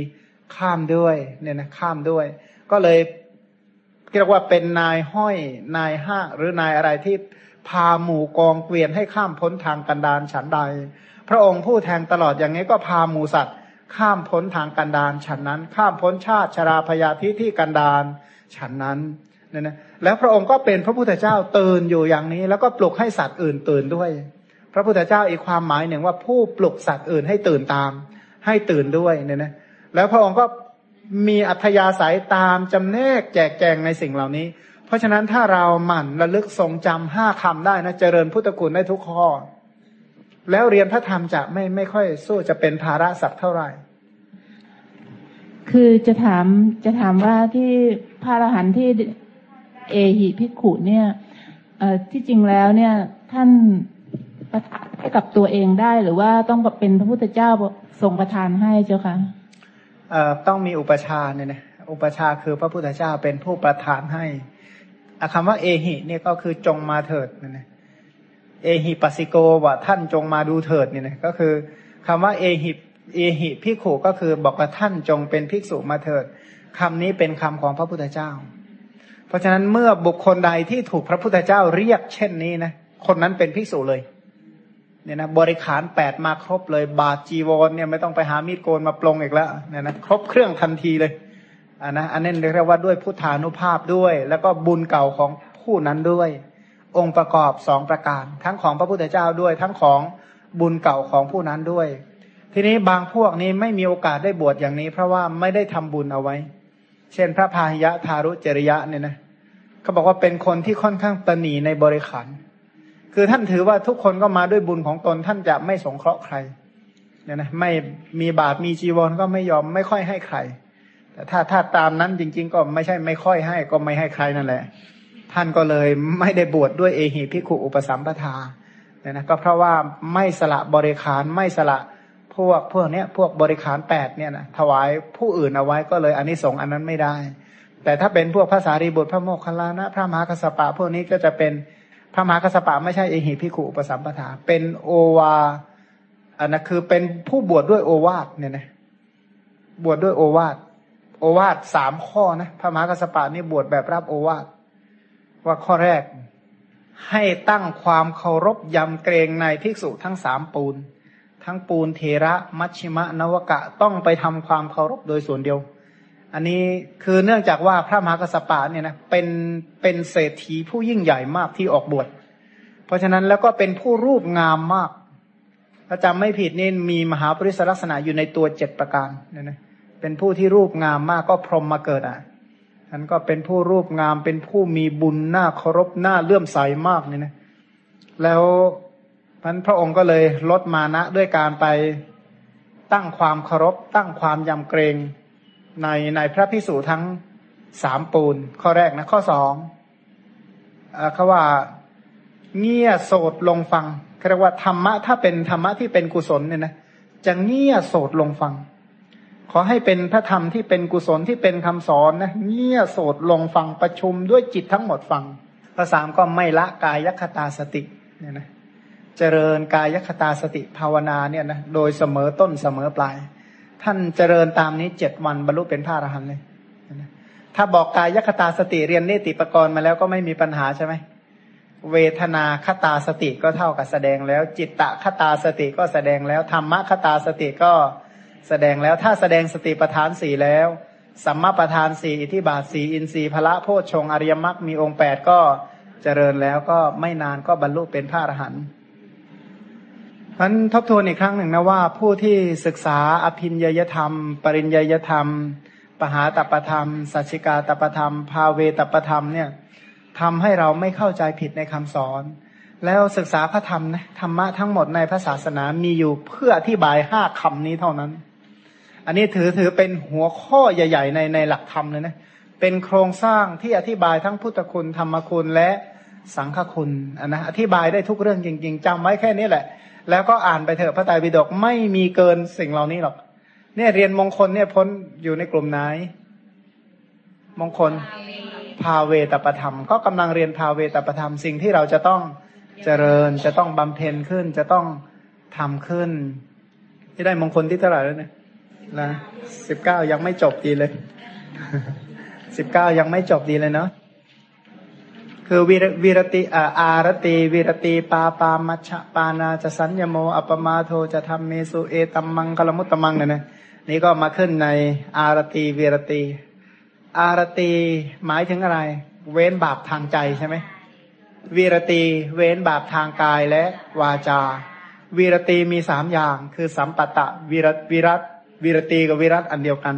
A: ข้ามด้วยเนี่ยนะข้ามด้วย ก็เลย เรียกว่าเป็นนายห้อยนายห้าหรือนายอะไรที่พาหมู่กองเกวียนให้ข้ามพ้นทางกันดารฉันใด พระองค์ผู้แทงตลอดอย่างนี้ก็พาหมูสัตว์ข้ามพ้นทางกันดารฉันนั้น ข้ามพ้นชาติชราพยาธิที่กันดารฉันนั้นเนี่ยนะแล้วพระองค์ก็เป็นพระพุทธเจ้าตื่นอยู่อย่างนี้ แล้วก็ปลุกให้สัตว์อื่นตื่นด้วย พระพุทธเจ้าอีกความหมายหนึ่งว่าผู้ปลุกสัตว์อื่นให้ตื่นตาม ให้ตื่นด้วยเนี่ยนะแล้วพระองค์ก็ มีอัธยาศัยตามจำแนกแจกแจงในสิ่งเหล่านี้ เพราะฉะนั้นถ้าเราหมั่นระลึกทรงจำห้าคำได้นะเจริญพุทธคุณได้ทุกข้อ แล้วเรียนพระธรรมจะไม่ไม่ค่อยสู้จะเป็นภาระสักเท่าไหร่
C: คือจะถามจะถามว่าที่พระอรหันต์ที่เอหิพิขุเนี่ยที่จริงแล้วเนี่ยท่านประทานให้กับตัวเองได้หรือว่าต้องเป็นพระพุทธเจ้าทรงประทานให้เจ้าคะ
A: เอ่อ ต้องมีอุปชาเนี่ยนะอุปชาคือพระพุทธเจ้าเป็นผู้ประทานให้อะคำว่าเอหิเนี่ยก็คือจงมาเถิดเนี่ยนะเอหิปัสสิโกว่าท่านจงมาดูเถิดเนี่ยนะก็คือคำว่าเอหิเอหิพิกขุก็คือบอกว่าท่านจงเป็นภิกษุมาเถิดคำนี้เป็นคำของพระพุทธเจ้า เพราะฉะนั้นเมื่อบุคคลใดที่ถูกพระพุทธเจ้าเรียกเช่นนี้นะคนนั้นเป็นภิกษุเลย เนี่ยนะบริขารแปดมาครบเลย บาทจีวรเนี่ยไม่ต้องไปหามีดโกนมาปลงอีกแล้วเนี่ยนะครบเครื่องทันทีเลยอ่านะอันนั้เรียกว่าด้วยพุทธานุภาพด้วย แล้วก็บุญเก่าของผู้นั้นด้วย องค์ประกอบสองประการ ทั้งของพระพุทธเจ้าด้วย ทั้งของบุญเก่าของผู้นั้นด้วย ทีนี้บางพวกนี้ไม่มีโอกาสได้บวชอย่างนี้ เพราะว่าไม่ได้ทำบุญเอาไว้ เช่น พระพาหิยะทารุจริยะเนี่ยนะเขาบอกว่าเป็นคนที่ค่อนข้างตนีในบริขาร คือท่านถือว่าทุกคนก็มาด้วยบุญของตนท่านจะไม่สงเคราะห์ใครเนี่ยนะไม่มีบาตรมีจีวรก็ไม่ยอมไม่ค่อยให้ใคร แต่ถ้าถ้าตามนั้นจริง ๆ ก็ไม่ใช่ไม่ค่อยให้ก็ไม่ให้ใครนั่นแหละ ท่านก็เลยไม่ได้บวชดด้วยเอหิพิขุอุปสัมปทาเนี่ยนะก็เพราะว่าไม่สละบริขารไม่สละพวกพวกเนี้ยพวกบริขารแปดเนี่ยนะถวายผู้อื่นเอาไว้ก็เลยอันนี้สงอันนั้นไม่ได้ แต่ถ้าเป็นพวกภาษารีบุตรพระโมคคัลลานะ พระมหากัสสปะพวกนี้ก็จะเป็น พระมหากัสสปะไม่ใช่เอหิพิขุอุปสัมปทา เป็นโอวาอันนั้นคือเป็นผู้บวชดด้วยโอวาทเนี่ยนะบวชดด้วยโอวาทโอวาทสามข้อนะพระมหากัสสปะนี่บวชแบบรับโอวาทว่าข้อแรกให้ตั้งความเคารพยำเกรงในภิกษุทั้งสามปูน ทั้งปูนเทระมัชชิมะนวกะต้องไปทำความเคารพโดยส่วนเดียว อันนี้คือเนื่องจากว่าพระมหากัสสปะเนี่ยนะเป็นเป็นเศรษฐีผู้ยิ่งใหญ่มากที่ออกบวช เพราะฉะนั้นแล้วก็เป็นผู้รูปงามมากถ้าจำไม่ผิดนี่มีมหาปริศลักษณะอยู่ในตัวเจ็ดประการเนี่ยนะเป็นผู้ที่รูปงามมากก็พรหมมาเกิดอะท่านก็เป็นผู้รูปงามเป็นผู้มีบุญหน้าเคารพหน้าเลื่อมใสมากเนี่ยนะแล้วพันพระองค์ก็เลยลดมานะด้วยการไปตั้งความเคารพตั้งความยำเกรง ในในพระพิสุทั้งสามปูน ข้อแรกนะ ข้อสองเขาว่าเงี่ยโสดลงฟังเรียกว่าธรรมะถ้าเป็นธรรมะที่เป็นกุศลเนี่ยนะจะเงี่ยโสดลงฟัง ขอให้เป็นพระธรรมที่เป็นกุศลที่เป็นคำสอนนะเงี่ยโสดลงฟังประชุมด้วยจิตทั้งหมดฟังข้อสามก็ไม่ละกายคตาสติเนี่ยนะเจริญกายคตาสติภาวนาเนี่ยนะโดยเสมอต้นเสมอปลาย ท่านเจริญตามนี้เจ็ดวันบรรลุเป็นพระอรหันต์เลยถ้าบอกกายคตาสติเรียนเนติปกรณ์มาแล้วก็ไม่มีปัญหาใช่ไหมเวทนาคตาสติก็เท่ากับแสดงแล้ว จิตตะคตาสติก็แสดงแล้วธรรมะคตาสติก็แสดงแล้วถ้าแสดงสติปทานสี่แล้วสัมมาปทานสี่อิทิบาทสี่อินทรีย์พละโพชฌงอริยมรรคมีองค์แปดก็เจริญแล้วก็ไม่นานก็บรรลุเป็นพระอรหันต์ พันทบทวนอีกครั้งหนึ่งนะว่าผู้ที่ศึกษาอภินยยธรรม ปริญญยธรรม ปหาตปธรรม สัจจิกาตปธรรม ภาเวตปธรรมเนี่ยทำให้เราไม่เข้าใจผิดในคำสอน แล้วศึกษาพระธรรมนะธรรมะทั้งหมดในพระศาสนามีอยู่เพื่ออธิบายห้าคำนี้เท่านั้น อันนี้ถือถือเป็นหัวข้อใหญ่ ๆ ในในหลักธรรมเลยนะเป็นโครงสร้างที่อธิบายทั้งพุทธคุณธรรมคุณและสังฆคุณนนะอธิบายได้ทุกเรื่องจริง ๆจำไว้แค่นี้แหละ แล้วก็อ่านไปเถอะพระไตรปิฎกไม่มีเกินสิ่งเหล่านี้หรอก เนี่ยเรียนมงคลเนี่ยพ้นอยู่ในกลุ่มไหน มงคลภาเวตประธรรม ก็กำลังเรียนภาเวตประธรรมสิ่งที่เราจะต้องเจริญจะต้องบำเพ็ญขึ้นจะต้องทำขึ้นที่ได้มงคลที่เท่าไหร่แล้วเนี่ยนะสิบเก้ายังไม่จบดีเลยสิบเก้ายังไม่จบดีเลยเนาะ คือวิรวิรติอารติวิรติปาปามัชฌปานาจะสัญญโมอัปมาโทจะทำเมสุเอตัมมังคลมุตตมังเนี่ยนะนี่ก็มาขึ้นในอารติวิรติอารติหมายถึงอะไร เว้นบาปทางใจใช่ไหมวิรติเว้นบาปทางกายและวาจาวิรติมีสามอย่าง คือสัมปตะวิรวิรัตวิรติกับวิรัตอันเดียวกัน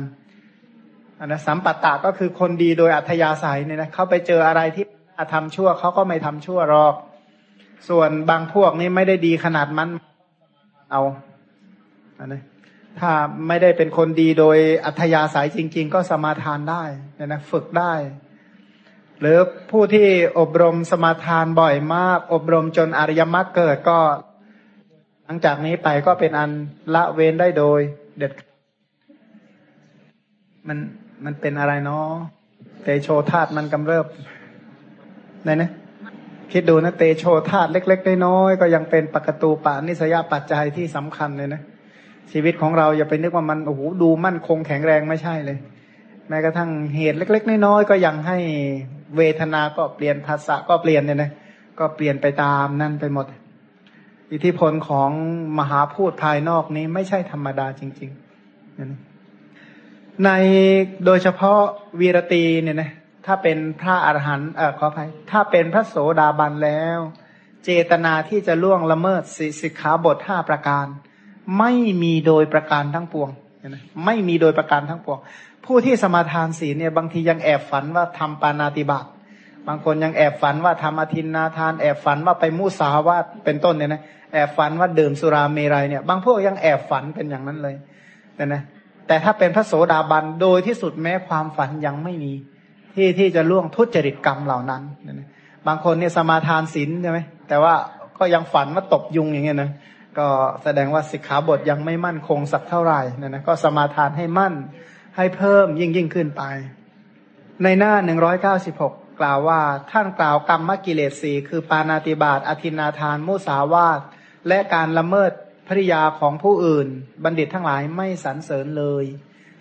A: อันนะสัมปตะก็คือคนดีโดยอัธยาศัยเนี่ยนะเขาไปเจออะไรที่ ทำชั่วเขาก็ไม่ทำชั่วหรอก ส่วนบางพวกนี่ไม่ได้ดีขนาดมันเอาอันนะถ้าไม่ได้เป็นคนดีโดยอัธยาศัยจริง ๆ ก็สมาทานได้เนี่ยนะฝึกได้ หรือผู้ที่อบรมสมาทานบ่อยมาก อบรมจนอริยมรรคเกิดก็ หลังจากนี้ไปก็เป็นอันละเว้นได้โดย เด็ด มันมันเป็นอะไรเนาะเตโชธาตมันกำเริบ ไหนนะคิดดูนะเตโชธาตเล็ก ๆ น้อยๆก็ยังเป็นปกตูปานิสยาปัจจัยที่สำคัญเลยนะชีวิตของเราอย่าไปนึกว่ามันโอ้โหดูมั่นคงแข็งแรงไม่ใช่เลย แม้กระทั่งเหตุเล็ก ๆ น้อยๆก็ยังให้เวทนาก็เปลี่ยนภาษาก็เปลี่ยนเนี่ยนะก็เปลี่ยนไปตามนั่นไปหมด อิทธิพลของมหาพูดภายนอกนี้ไม่ใช่ธรรมดาจริงๆในโดยเฉพาะวีรตีเนี่ยนะ ถ้าเป็นพระอรหันต์เออขออภัย ถ้าเป็นพระโสดาบันแล้ว เจตนาที่จะล่วงละเมิดสิกขาบทห้าประการ ไม่มีโดยประการทั้งปวงไม่มีโดยประการทั้งปวง ผู้ที่สมาทานศีลเนี่ยบางทียังแอบฝันว่าทำปานาติบาตบางคนยังแอบฝันว่าทำอธินนาทาน แอบฝันว่าไปมุสาวาตเป็นต้นเนี่ยนะแอบฝันว่าดื่มสุราเมรัยเนี่ย บางพวกยังแอบฝันเป็นอย่างนั้นเลยเนี่ยนะแต่ถ้าเป็นพระโสดาบันโดยที่สุดแม้ความฝันยังไม่มี ที่ที่จะล่วงทุจริตกรรมเหล่านั้นบางคนเนี่ยสมาทานศีลใช่ไหมแต่ว่าก็ยังฝันว่าตบยุงอย่างเงี้ยนะก็แสดงว่าสิกขาบทยังไม่มั่นคงสักเท่าไหร่นะนะก็สมาทานให้มั่นให้เพิ่มยิ่งยิ่งขึ้นไป ในหน้าหนึ่งร้อยเก้าสิบหกกล่าวว่าท่านกล่าวกรรมมกิเลสสีคือปานาติบาตอธินาทาน มุสาวาตและการละเมิดภริยาของผู้อื่น บัณฑิตทั้งหลายไม่สรรเสริญเลย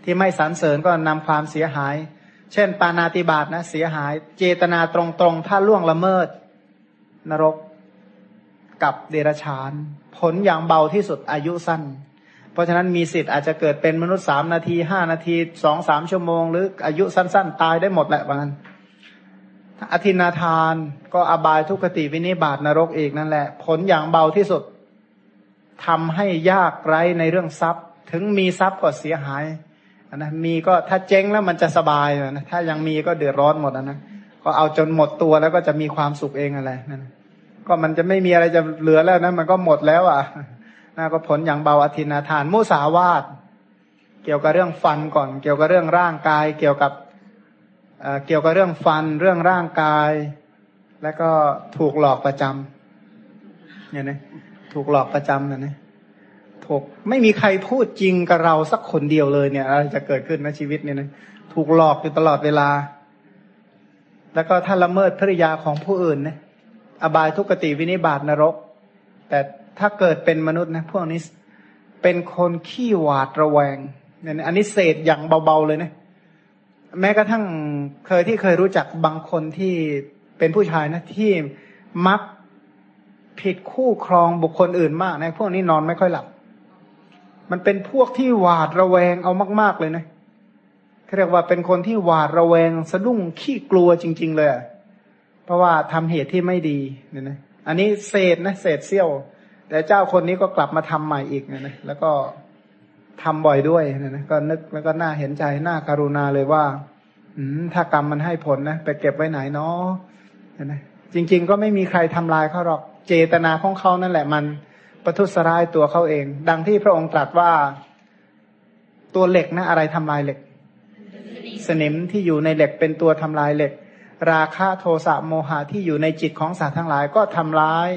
A: ที่ไม่สรรเสริญก็นำความเสียหาย เช่น ปานาติบาตนะ เสียหาย เจตนาตรงๆ ถ้าล่วงละเมิด นรกกับเดรัจฉาน ผลอย่างเบาที่สุดอายุสั้น เพราะฉะนั้นมีสิทธิ์อาจจะเกิดเป็นมนุษย์สามนาทีห้านาทีสองสามชั่วโมง หรืออายุสั้น ๆ ตายได้หมดแหละบางนั้นอธินาทานก็อบายทุกขติวินิบาตนรกอีกนั่นแหละ ผลอย่างเบาที่สุดทำให้ยากไร้ในเรื่องทรัพย์ ถึงมีทรัพย์ก็เสียหาย นะมีก็ถ้าเจ๊งแล้วมันจะสบายนะถ้ายังมีก็เดือดร้อนหมดนะก็เอาจนหมดตัวแล้วก็จะมีความสุขเองอะไรนั่นก็มันจะไม่มีอะไรจะเหลือแล้วนะมันก็หมดแล้วอะน่าก็ผลอย่างเบาอธินาทาน มุสาวาตเกี่ยวกับเรื่องฟันก่อน เกี่ยวกับเรื่องร่างกาย เกี่ยวกับเกี่ยวกับเรื่องฟันเรื่องร่างกาย แล้วก็ถูกหลอกประจำเนี่ยนะถูกหลอกประจำนะนะ ถกไม่มีใครพูดจริงกับเราสักคนเดียวเลยเนี่ยอะไรจะเกิดขึ้นในชีวิตเนี่ยนะถูกหลอกอยู่ตลอดเวลา แล้วก็ถ้าละเมิดภริยาของผู้อื่นนะอบายทุกติวินิบาตนรก แต่ถ้าเกิดเป็นมนุษย์นะพวกนี้เป็นคนขี้หวาดระแวงเนี่ยอันนี้เศษอย่างเบาๆเลยนะแม้กระทั่งเคยที่เคยรู้จักบางคนที่เป็นผู้ชายนะที่มักผิดคู่ครองบุคคลอื่นมากนะพวกนี้นอนไม่ค่อยหลับ มันเป็นพวกที่หวาดระแวงเอามาก ๆเลยนะเขาเรียกว่าเป็นคนที่หวาดระแวงสะดุ้งขี้กลัวจริง ๆ เลย เพราะว่าทำเหตุที่ไม่ดีเนี่ยนะอันนี้เศษนะเศษเสี้ยว แต่เจ้าคนนี้ก็กลับมาทำใหม่อีกเนะนะแล้วก็ทำบ่อยด้วยเนะนะก็นึกแล้วก็น่าเห็นใจน่าการุณาเลยว่า อืมถ้ากรรมมันให้ผลนะไปเก็บไว้ไหนเนาะเนะจริง ๆ ก็ไม่มีใครทำลายเขาหรอกเจตนาของเขานั่นแหละมัน ประทุษร้ายตัวเขาเอง ดังที่พระองค์ตรัสว่าตัวเหล็กนะ อะไรทำลายเหล็ก สนิมที่อยู่ในเหล็กเป็นตัวทำลายเหล็ก ราคะโทสะโมหะที่อยู่ในจิตของสัตว์ทั้งหลายก็ทำลาย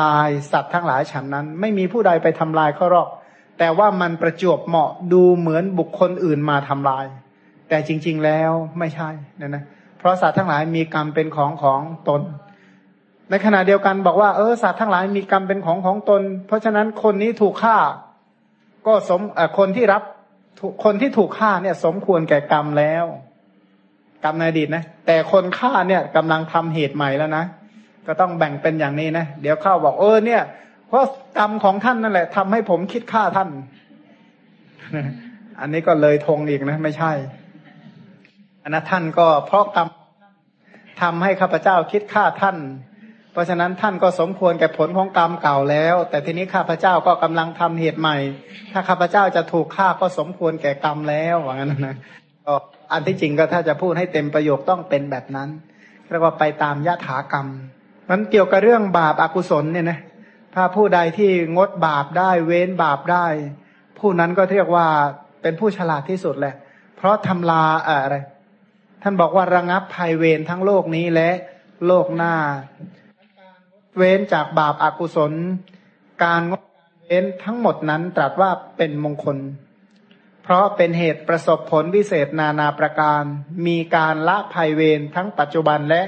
A: ลายสัตว์ทั้งหลายฉันนั้น ไม่มีผู้ใดไปทำลายเขาหรอก แต่ว่ามันประจวบเหมาะดูเหมือนบุคคลอื่นมาทำลาย แต่จริง ๆแล้วไม่ใช่นะนะเพราะสัตว์ทั้งหลายมีกรรมเป็นของของตน ในขณะเดียวกันบอกว่าเออสัตว์ทั้งหลายมีกรรมเป็นของของตน เพราะฉะนั้นคนนี้ถูกฆ่า ก็สมคนที่รับคนที่ถูกฆ่าเนี่ย สมควรแก่กรรมแล้ว กรรมในอดีตนะแต่คนฆ่าเนี่ยกำลังทำเหตุใหม่แล้วนะก็ต้องแบ่งเป็นอย่างนี้นะเดี๋ยวเข้าบอกเออเนี่ย เพราะกรรมของท่านนั่นแหละทำให้ผมคิดฆ่าท่าน อันนี้ก็เลยทงอีกนะ ไม่ใช่อันนั้นท่านก็เพราะกรรมทำให้ข้าพเจ้าคิดฆ่าท่าน เพราะฉะนั้นท่านก็สมควรแก่ผลของกรรมเก่าแล้ว แต่ทีนี้ข้าพเจ้าก็กำลังทำเหตุใหม่ ถ้าข้าพเจ้าจะถูกฆ่าก็สมควรแก่กรรมแล้วว่างั้นนะก็อันที่จริงก็ถ้าจะพูดให้เต็มประโยคต้องเป็นแบบนั้นเรียกว่าไปตามยถากรรมมันเกี่ยวกับเรื่องบาปอากุศลเนี่ยนะถ้าผู้ใดที่งดบาปได้เว้นบาปได้ ผู้นั้นก็เรียกว่าเป็นผู้ฉลาดที่สุดแหละ เพราะทำลาอะไร ท่านบอกว่าระงับภัยเวรทั้งโลกนี้และโลกหน้า เว้นจากบาปอากุศล การงดเว้นทั้งหมดนั้นตรัสว่าเป็นมงคล เพราะเป็นเหตุประสบผลวิเศษนานาประการ มีการละภัยเวรทั้งปัจจุบันและ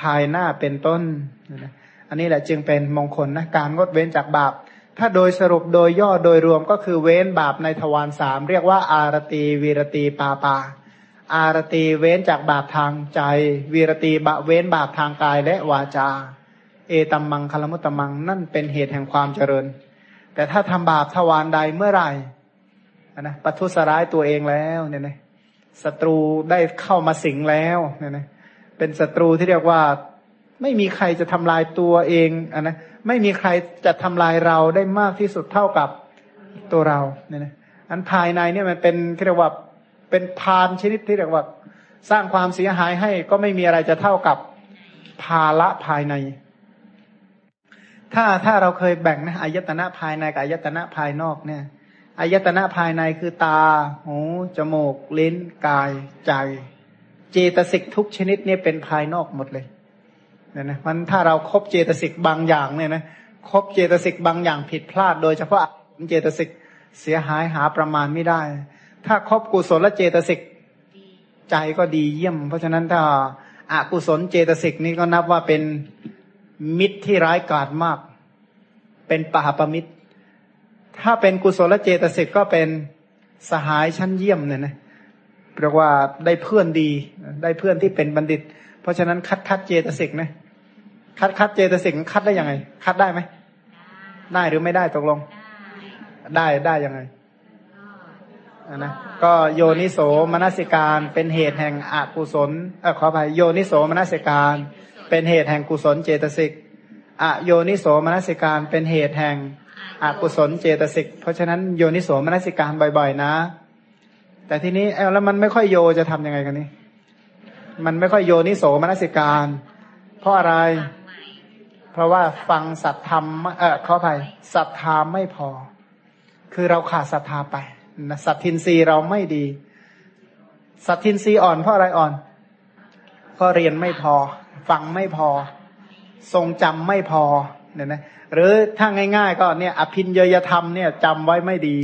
A: ภายหน้าเป็นต้น อันนี้แหละจึงเป็นมงคลนะการงดเว้นจากบาป ถ้าโดยสรุปโดยย่อโดยรวมก็คือเว้นบาปในทวารสามเรียกว่าอารตีวีรตีปาปา อารตีเว้นจากบาปทางใจ วีรตีบะเว้นบาปทางกายและวาจา เอตัมมังคลมุตตมัง นั่นเป็นเหตุแห่งความเจริญ แต่ถ้าทำบาปทวารใดเมื่อไหร่นะปัทุสร้ายตัวเองแล้วเนี่ยนะศัตรูได้เข้ามาสิงแล้วเนี่ยนะเป็นศัตรูที่เรียกว่าไม่มีใครจะทำลายตัวเองอนะไม่มีใครจะทำลายเราได้มากที่สุดเท่ากับตัวเราเนี่ยนะอันภายในเนี่ยมันเป็นเรียกว่าเป็นพานชนิดที่เรียกว่า สร้างความเสียหายให้ก็ไม่มีอะไรจะเท่ากับภาละภายใน ถ้าถ้าเราเคยแบ่งนะอายตนะภายในกับอายตนะภายนอกเนี่ยอายตนะภายในคือตา หู จมูก ลิ้น กาย ใจ เจตสิกทุกชนิดเนี่ยเป็นภายนอกหมดเลยเนี่ยนะมันถ้าเราครบเจตสิกบางอย่างเนี่ยนะครบเจตสิกบางอย่างผิดพลาด โดยเฉพาะเจตสิกเสียหายหาประมาณไม่ได้ ถ้าครบกุศลเจตสิกใจก็ดีเยี่ยม เพราะฉะนั้นถ้าอากุศลเจตสิกนี่ก็นับว่าเป็น มิตรที่ร้ายกาจมาก เป็นปหาปมิตร ถ้าเป็นกุศลเจตสิกก็เป็นสหายชั้นเยี่ยมเนี่ยนะเรียกว่าได้เพื่อนดี ได้เพื่อนที่เป็นบัณฑิต เพราะฉะนั้นคัดคัดเจตสิกนะคัดคัดเจตสิกคัดได้ยังไง คัดได้ไหมได้หรือไม่ได้ตกลง ได้ได้ยังไงนะก็โยนิโสมนสิการเป็นเหตุแห่งอกุศลเออขออภัยโยนิโสมนสิการ เป็นเหตุแห่งกุศลเจตสิกอโยนิโสมนสิการเป็นเหตุแห่งอกุศลเจตสิก เพราะฉะนั้นโยนิโสมนสิการบ่อย ๆ นะ แต่ทีนี้แล้วมันไม่ค่อยโยจะทํำยังไงกันนี่มันไม่ค่อยโยนิโสมนสิการ เพราะอะไร เพราะว่าฟังสัตธรรมเออขออภัยศรัทธาไม่พอ คือเราขาดศรัทธาไปนะสัตทินรีเราไม่ดี สัตทินรีอ่อนเพราะอะไรอ่อนเพราะเรียนไม่พอ ฟังไม่พอ ทรงจำไม่พอเนี่ยนะหรือถ้าง่าย ๆ ก็เนี่ยอภินยยธรรมเนี่ยจำไว้ไม่ดี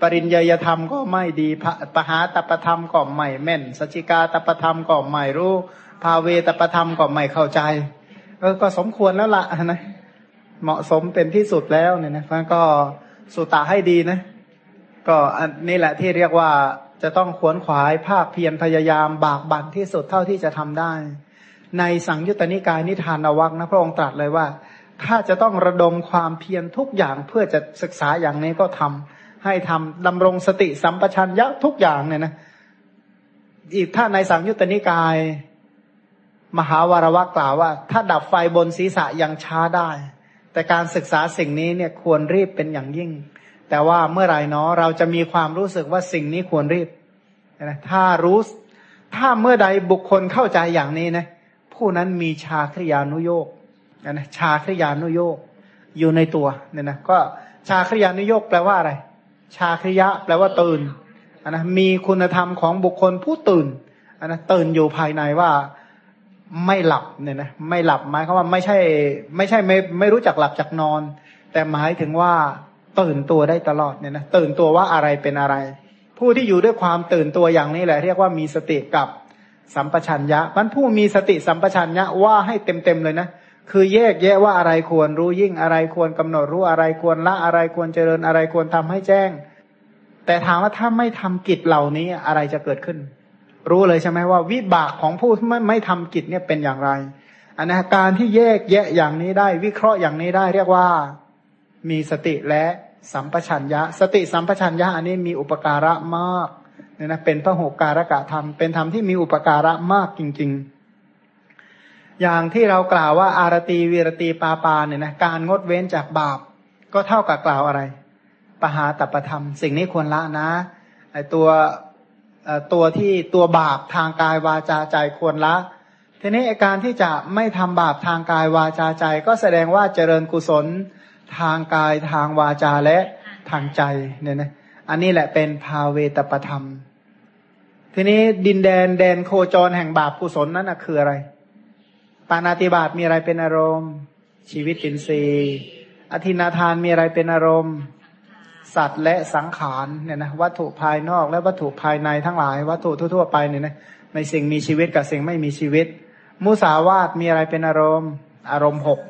A: ปริญญาธรรมก็ไม่ดีปหาตปธรรมก็ไม่แม่นสัจิกาตปธรรมก็ไม่รู้ ภาเวตปธรรมก็ไม่เข้าใจเออก็สมควรแล้วละนะเหมาะสมเป็นที่สุดแล้วเนี่ยนะก็สุตาให้ดีนะ ก็อันนี้แหละที่เรียกว่าจะต้องขวนขวายภาคเพียรพยายามบากบั่นที่สุดเท่าที่จะทำได้ ในสังยุตตนิกายนิทานวักนะพระองค์ตรัสเลยว่า ถ้าจะต้องระดมความเพียรทุกอย่างเพื่อจะศึกษาอย่างนี้ก็ทำให้ทำดำรงสติสัมปชัญญะทุกอย่างเนี่ยนะอีกถ้าในสังยุตตนิกาย มหาวารวะกล่าวว่า ถ้าดับไฟบนศีรษะยังช้าได้ แต่การศึกษาสิ่งนี้เนี่ยควรรีบเป็นอย่างยิ่ง แต่ว่าเมื่อไรเนาะเราจะมีความรู้สึกว่าสิ่งนี้ควรรีบนะถ้ารู้ถ้าเมื่อใดบุคคลเข้าใจอย่างนี้นะ ผู้นั้นมีชาคริยานุโยกนะชาคริยานุโยกอยู่ในตัวเนี่ยนะก็ชาคริยานุโยกแปลว่าอะไร ชาคริยะแปลว่าตื่นนนะมีคุณธรรมของบุคคลผู้ตื่นนนะตื่นอยู่ภายในว่าไม่หลับเนี่ยนะไม่หลับหมายความว่าไม่ใช่ ไม่ใช่ไม่ไม่รู้จักหลับจากนอน แต่หมายถึงว่าตื่นตัวได้ตลอดเนี่ยนะตื่นตัวว่าอะไรเป็นอะไร ผู้ที่อยู่ด้วยความตื่นตัวอย่างนี้แหละ เรียกว่ามีสติกับ สัมปชัญญะมันผู้มีสติสัมปชัญญะว่าให้เต็มๆเลยนะ คือแยกแยะว่าอะไรควรรู้ยิ่งอะไรควรกำหนดรู้อะไรควรละอะไรควรเจริญอะไรควรทำให้แจ้ง แต่ถามว่าถ้าไม่ทำกิจเหล่านี้อะไรจะเกิดขึ้น รู้เลยใช่ไหมว่า วิบากของผู้ไม่ไม่ทำกิจเนี่ยเป็นอย่างไรอันนะการที่แยกแยะอย่างนี้ได้ วิเคราะห์อย่างนี้ได้เรียกว่า มีสติและสัมปชัญญะ สติสัมปชัญญะอันนี้มีอุปการะมาก เนี่ยนะเป็นพระหกการกะธรรม เป็นธรรมที่มีอุปการะมากจริง ๆ อย่างที่เรากล่าวว่าอารตีวีรตีปาปาเนี่ยนะการงดเว้นจากบาป ก็เท่ากับกล่าวอะไร ปหาตัปธรรม สิ่งนี้ควรละนะไอตัวตัวที่ตัวบาปทางกายวาจาใจควรละ ทีนี้อาการที่จะไม่ทำบาปทางกายวาจาใจ ก็แสดงว่าเจริญกุศลทางกายทางวาจาและทางใจเนี่ยนะ อันนี้แหละเป็นภาเวตประธรรม ทีนี้ดินแดนแดนโคจรแห่งบาปกุศลนั้นคืออะไร ปานาติบาตมีอะไรเป็นอารมณ์ ชีวิตปินซีอธินาทานมีอะไรเป็นอารมณ์ สัตว์และสังขารเนี่ยนะวัตถุภายนอกและวัตถุภายในทั้งหลาย วัตถุทั่ว ๆ ไปเนี่ยนะในสิ่งมีชีวิตกับสิ่งไม่มีชีวิต มุสาวาตมีอะไรเป็นอารมณ์ อารมณ์หก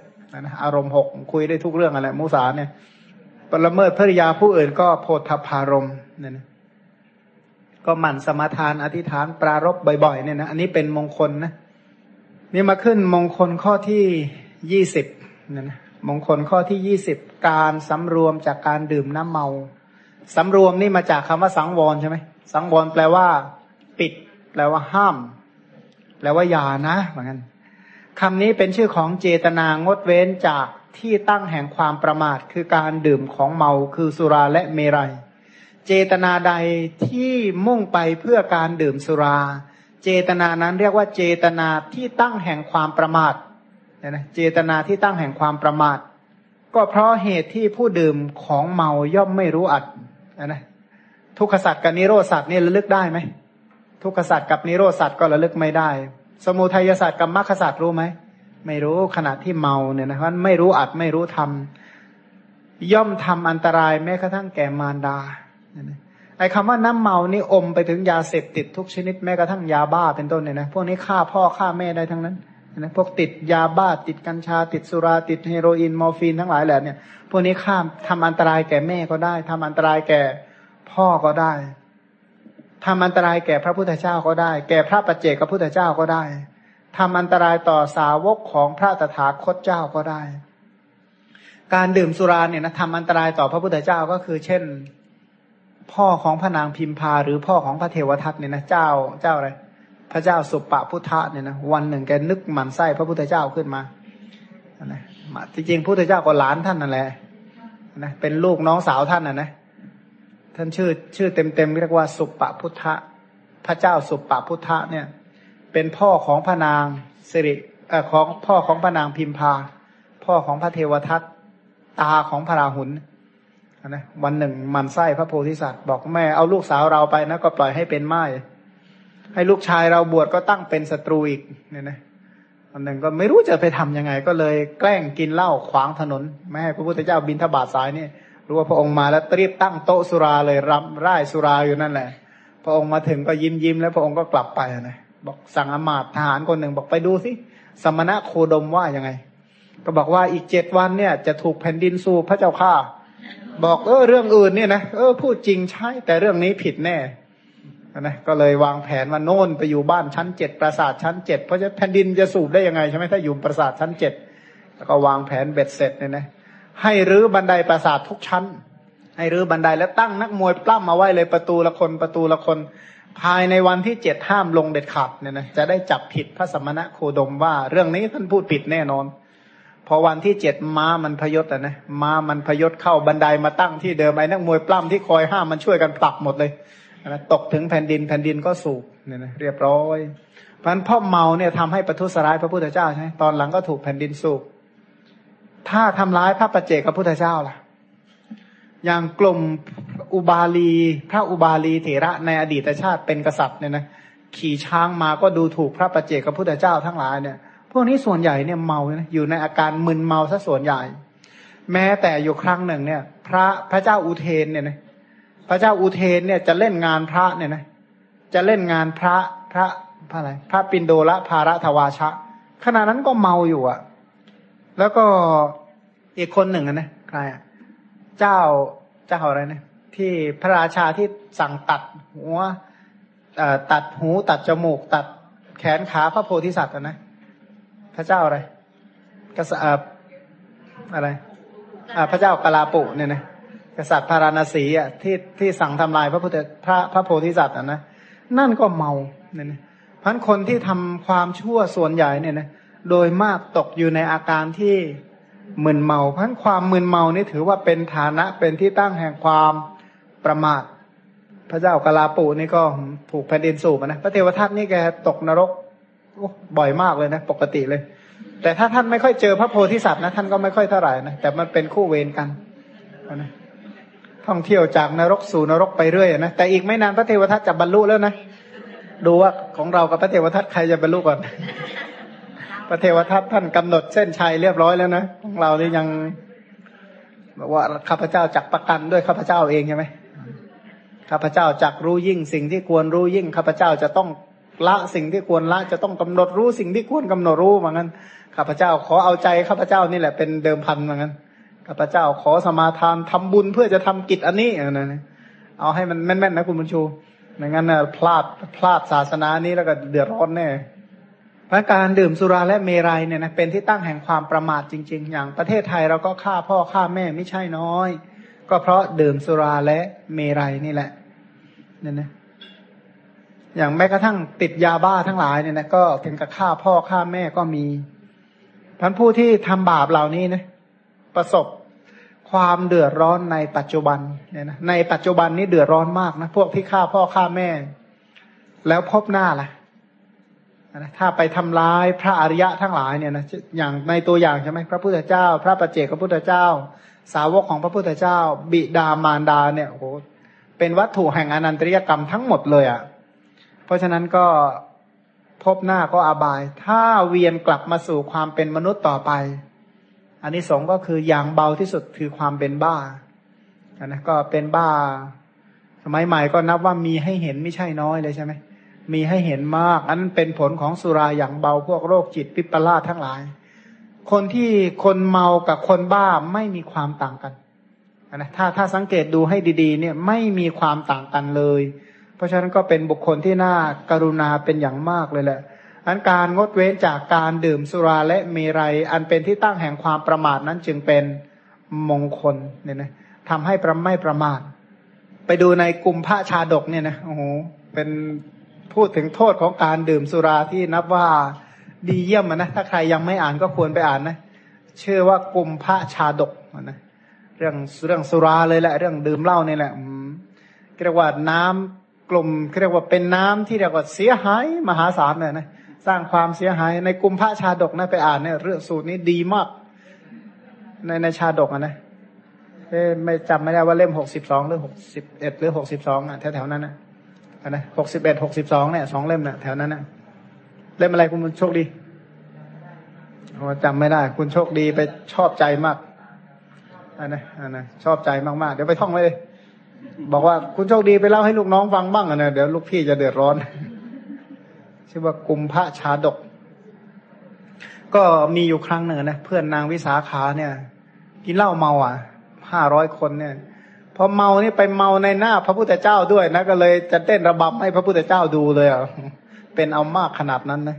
A: นะอารมณ์หกคุยได้ทุกเรื่องอะไรมุสาเนี่ย ปรเมิดภริยาผู้อื่นก็โพธพารมเนี่ยนะก็หมั่นสมาทานอธิษฐานปรารบบ่อยๆเนี่ยนะอันนี้เป็นมงคลนะนี่มาขึ้นมงคลข้อที่ยี่สิบเนี่ยนะมงคลข้อที่ยี่สิบการสำรวมจากการดื่มน้ำเมาสำรวมนี่มาจากคำว่าสังวรใช่ไหมสังวรแปลว่า ปิด แปลว่าห้าม แปลว่าอย่านะเหมือนกันคำนี้เป็นชื่อของเจตนางดเว้นจาก ที่ตั้งแห่งความประมาท คือการดื่มของเมาคือสุราและเมรยัย เจตนาใดที่มุ่งไปเพื่อการดื่มสุรา เจตนานั้นเรียกว่าเจตนาที่ตั้งแห่งความประมาทนะเจตนาที่ตั้งแห่งความประมาท ก็เพราะเหตุที่ผู้ดื่มของเมาย่อมไม่รู้อัดนะทุกขสัตว์กับนิโรสัตว์นี่ระลึกได้ไหมทุกขสัตว์กับนิโรสัตว์ก็ระลึกไม่ได้ สมุทัยศาสตร์กับมรรคศาสตร์รู้ไหม ไม่รู้ขณะที่เมาเนี่ยนะมันไม่รู้อัดไม่รู้ทำย่อมทำอันตรายแม้กระทั่งแก่มารดาไอ้คำว่าน้ำเมานี่อมไปถึงยาเสพติดทุกชนิดแม้กระทั่งยาบ้าเป็นต้นเนี่ยนะพวกนี้ฆ่าพ่อฆ่าแม่ได้ทั้งนั้นนะพวกติดยาบ้าติดกัญชา ติดสุราติดเฮโรอีนมอร์ฟีนทั้งหลายแหละเนี่ยพวกนี้ข้ามทำอันตรายแก่แม่ก็ได้ทำอันตรายแก่พ่อก็ได้ทำอันตรายแก่พระพุทธเจ้าก็ได้ แก่พระปัจเจกพระพุทธเจ้าก็ได้ ทำอันตรายต่อสาวกของพระตถาคตเจ้าก็ได้ การดื่มสุราเนี่ยนะทำอันตรายต่อพระพุทธเจ้าก็คือ เช่น พ่อของพระนางพิมพา หรือพ่อของพระเทวทัตเนี่ยนะเจ้าเจ้าอะไร พระเจ้าสุปปพุทธะเนี่ยนะวันหนึ่งแกนึกหมันไส้พระพุทธเจ้าขึ้นมานะจริงๆพระพุทธเจ้าก็หลานท่านนั่นแหละนะเป็นลูกน้องสาวท่านนะนะท่านชื่อชื่อเต็มๆเรียกว่าสุปปพุทธะพระเจ้าสุปปพุทธะเนี่ย เป็นพ่อของพระนางสิริอ่อของพ่อของพระนางพิมพา พ่อของพระเทวทัตตาของพระราหุลนะวันหนึ่งมันไส้พระโพธิสัตว์บอกแม่เอาลูกสาวเราไปนะก็ปล่อยให้เป็นไม้ให้ลูกชายเราบวชก็ตั้งเป็นศัตรูอีกเนี่ยนะวันหนึ่งก็ไม่รู้จะไปทํำยังไง ก็เลยแกล้งกินเหล้าขวางถนนไม่ให้พระพุทธเจ้าบินทบาทสายนี่รู้ว่าพระองค์มาแล้วรีบตั้งโต๊ะสุราเลยรำร่ายสุราอยู่นั่นแหละ พระองค์มาถึงก็ยิ้มยิ้มแล้วพระองค์ก็กลับไปนะ บอกสั่งอมาตทหารคนหนึ่งบอกไปดูสิสมณะโคดมว่ายังไง ก็บอกว่าอีกเจ็ดวันเนี่ย จะถูกแผ่นดินสู้พระเจ้าข้าบอกเออเรื่องอื่นเนี่ยนะเออพูดจริงใช่แต่เรื่องนี้ผิดแน่นะก็เลยวางแผนว่าโน่นไปอยู่บ้านชั้นเจ็ดปราสาทชั้นเจ็ดเพราะจะแผ่นดินจะสูบได้ยังไงใช่ไหมถ้าอยู่ปราสาทชั้นเจ็ดแล้วก็วางแผนเบ็ดเสร็จเนี่ยนะให้รื้อบันไดปราสาททุกชั้น ให้รื้อบันไดแล้วตั้งนักมวยปล้ำมาไว้เลยประตูละคนประตูละคน ภายในวันที่เจ็ดห้ามลงเด็ดขาดเนี่ยนะจะได้จับผิดพระสมณะโคดมว่า เรื่องนี้ท่านพูดผิดแน่นอน พอวันที่เจ็ดม้ามันพยศอะนะม้ามันพยศเข้าบันไดมาตั้งที่เดิมไอ้นักมวยปล้ำที่คอยห้ามมันช่วยกันผลักหมดเลยนะตกถึงแผ่นดินแผ่นดินก็สูบเนี่ยนะเรียบร้อยเพราะนั้นพ่อเมาเนี่ยทำให้ประทุษร้ายพระพุทธเจ้าใช่ไหมตอนหลังก็ถูกแผ่นดินสูบถ้าทำร้ายพระประเจกับพุทธเจ้าล่ะ อย่างกลุ่ม อุบาลี พระอุบาลีเถระในอดีตชาติเป็นกษัตริย์เนี่ยนะขี่ช้างมาก็ดูถูกพระประเจกับพุทธเจ้าทั้งหลายเนี่ยพวกนี้ส่วนใหญ่เนี่ยเมานะอยู่ในอาการมึนเมาซะส่วนใหญ่ แม้แต่อยู่ครั้งหนึ่งเนี่ย พระพระเจ้าอุเทนเนี่ยนะพระเจ้าอุเทนเนี่ยจะเล่นงานพระเนี่ยนะจะเล่นงานพระพระพระอะไรพระปินโดละภารทวาชะขณะนั้นก็เมาอยู่อะ แล้วก็อีกคนหนึ่งนะใครอะ เจ้าเจ้าอะไรนะ ที่พระราชาที่สั่งตัดหัวตัดหูตัดจมูก ตัดแขนขาพระโพธิสัตว์นะพระเจ้าอะไรกษัตริย์อะไรพระเจ้ากลาปุเนี่ยนะกษัตริย์พาราณสีอะที่ที่สั่งทำลายพระพุทธพระพระโพธิสัตว์อะนะนั่นก็เมาเนี่ยนะพันคนที่ทำความชั่วส่วนใหญ่เนี่ยนะโดยมากตกอยู่ในอาการที่มึนเมาพันความมึนเมานี่ถือว่าเป็นฐานะเป็นที่ตั้งแห่งความ ประมาท พระเจ้ากลาปุนี่ก็ถูกแผ่นดินสูบนะพระเทวทัตนี่แกตกนรกบ่อยมากเลยนะ ปกติเลย แต่ถ้าท่านไม่ค่อยเจอพระโพธิสัตว์นะท่านก็ไม่ค่อยเท่าไหร่นะแต่มันเป็นคู่เวรกันนะท่องเที่ยวจากนรกสู่นรกไปเรื่อยนะแต่อีกไม่นานพระเทวทัตจะบรรลุแล้วนะดูว่าของเรากับพระเทวทัตใครจะบรรลุก่อน พระเทวทัตท่านกำหนดเส้นชัยเรียบร้อยแล้วนะของเรานี่ยังบอกว่าข้าพเจ้าจักประกันด้วยข้าพเจ้าเองใช่ไหม ข้าพเจ้าจักรู้ยิ่งสิ่งที่ควรรู้ยิ่งข้าพเจ้าจะต้องละสิ่งที่ควรละจะต้องกำหนดรู้สิ่งที่ควรกำหนดรู้เหมือนกันข้าพเจ้าขอเอาใจข้าพเจ้านี่แหละเป็นเดิมพันเหมือนกันข้าพเจ้าขอสมาทานทำบุญเพื่อจะทำกิจอันนี้นะเอาให้มันแม่นๆนะคุณบุญชูไม่งั้นนะพลาดพลาดศาสนานี้แล้วก็เดือดร้อนแน่พระการดื่มสุราและเมรัยเนี่ยนะเป็นที่ตั้งแห่งความประมาทจริง ๆ อย่างประเทศไทยเราก็ฆ่าพ่อฆ่าแม่ไม่ใช่น้อย ก็เพราะดื่มสุราและเมรัยนี่แหละเนี่ยนะอย่างแม้กระทั่งติดยาบ้าทั้งหลายเนี่ยนะก็ถึงกับฆ่าพ่อฆ่าแม่ก็มีท่านผู้ที่ทำบาปเหล่านี้นะประสบความเดือดร้อนในปัจจุบันเนี่ยนะในปัจจุบันนี้เดือดร้อนมากนะพวกที่ฆ่าพ่อฆ่าแม่ แล้วพบหน้าล่ะนะถ้าไปทำร้ายพระอริยะทั้งหลายเนี่ยนะอย่างในตัวอย่างใช่ไหมพระพุทธเจ้า พระปัจเจกพระพุทธเจ้า สาวกของพระพุทธเจ้า บิดามารดาเนี่ยโอ้โหเป็นวัตถุแห่งอนันตริยกรรมทั้งหมดเลยอะ่ะ เพราะฉะนั้นก็พบหน้าก็อบาย ถ้าเวียนกลับมาสู่ความเป็นมนุษย์ต่อไป อันนี้สงก็คืออย่างเบาที่สุดคือความเป็นบ้านนะก็เป็นบ้า สมัยใหม่ก็นับว่ามีให้เห็นไม่ใช่น้อยเลยใช่ไหมมีให้เห็นมาก อันนั้นเป็นผลของสุราอย่างเบาพวกโรคจิตปิปลาทั้งหลาย คนที่คนเมากับคนบ้าไม่มีความต่างกันนะถ้าถ้าสังเกตดูให้ดี ๆ เนี่ยไม่มีความต่างกันเลย เพราะฉะนั้นก็เป็นบุคคลที่น่าการุณาเป็นอย่างมากเลยแหละอันการงดเว้นจากการดื่มสุราและเมรัย อันเป็นที่ตั้งแห่งความประมาทนั้นจึงเป็นมงคลเนี่ยนะทำให้ประไม่ประมาท ไปดูในกลุ่มพระชาดกเนี่ยนะโอ้โหเป็นพูดถึงโทษของการดื่มสุราที่นับว่า ดีเยี่ยมนะถ้าใครยังไม่อ่านก็ควรไปอ่านนะชื่อว่ากุมพระชาดกนะเรื่องเรื่องสุราเลยแหละเรื่องดื่มเหล้านี่แหละเรียกว่าน้ำกลุ่มเรียกว่าเป็นน้ำที่เรียกว่าเสียหายมหาศาลเนี่ยนะสร้างความเสียหายในกุมพระชาดกนะไปอ่านเนี่ยเรื่องสูตรนี้ดีมาก ในในชาดกอะนะเอ้ไม่จำไม่ได้ว่าเล่มหกสิบสองหรือหกสิบเอ็ดหรือหกสิบสองอะแถวแถวนั้นนะนะหกสิบเอ็ดหกสิบสองเนี่ยสองเล่มน่ะแถวนั้นนะ เล่มอะไรคุณโชคดีจำไม่ได้ คุณโชคดีไปชอบใจมากอันนะอันนะชอบใจมากๆ เดี๋ยวไปท่องไว้เลยบอกว่าคุณโชคดีไปเล่าให้ลูกน้องฟังบ้างนะเดี๋ยวลูกพี่จะเดือดร้อน ชื่อว่ากุมพระชาดก ก็มีอยู่ครั้งหนึ่งนะเพื่อนนางวิสาขาเนี่ย กินเหล้าเมาอะห้าร้อยคนเนี่ยพอเมานี่ไปเมาในหน้าพระพุทธเจ้าด้วยนะก็เลยจะเต้นระบำให้พระพุทธเจ้าดูเลยอะ เป็นเอามากขนาดนั้นนะ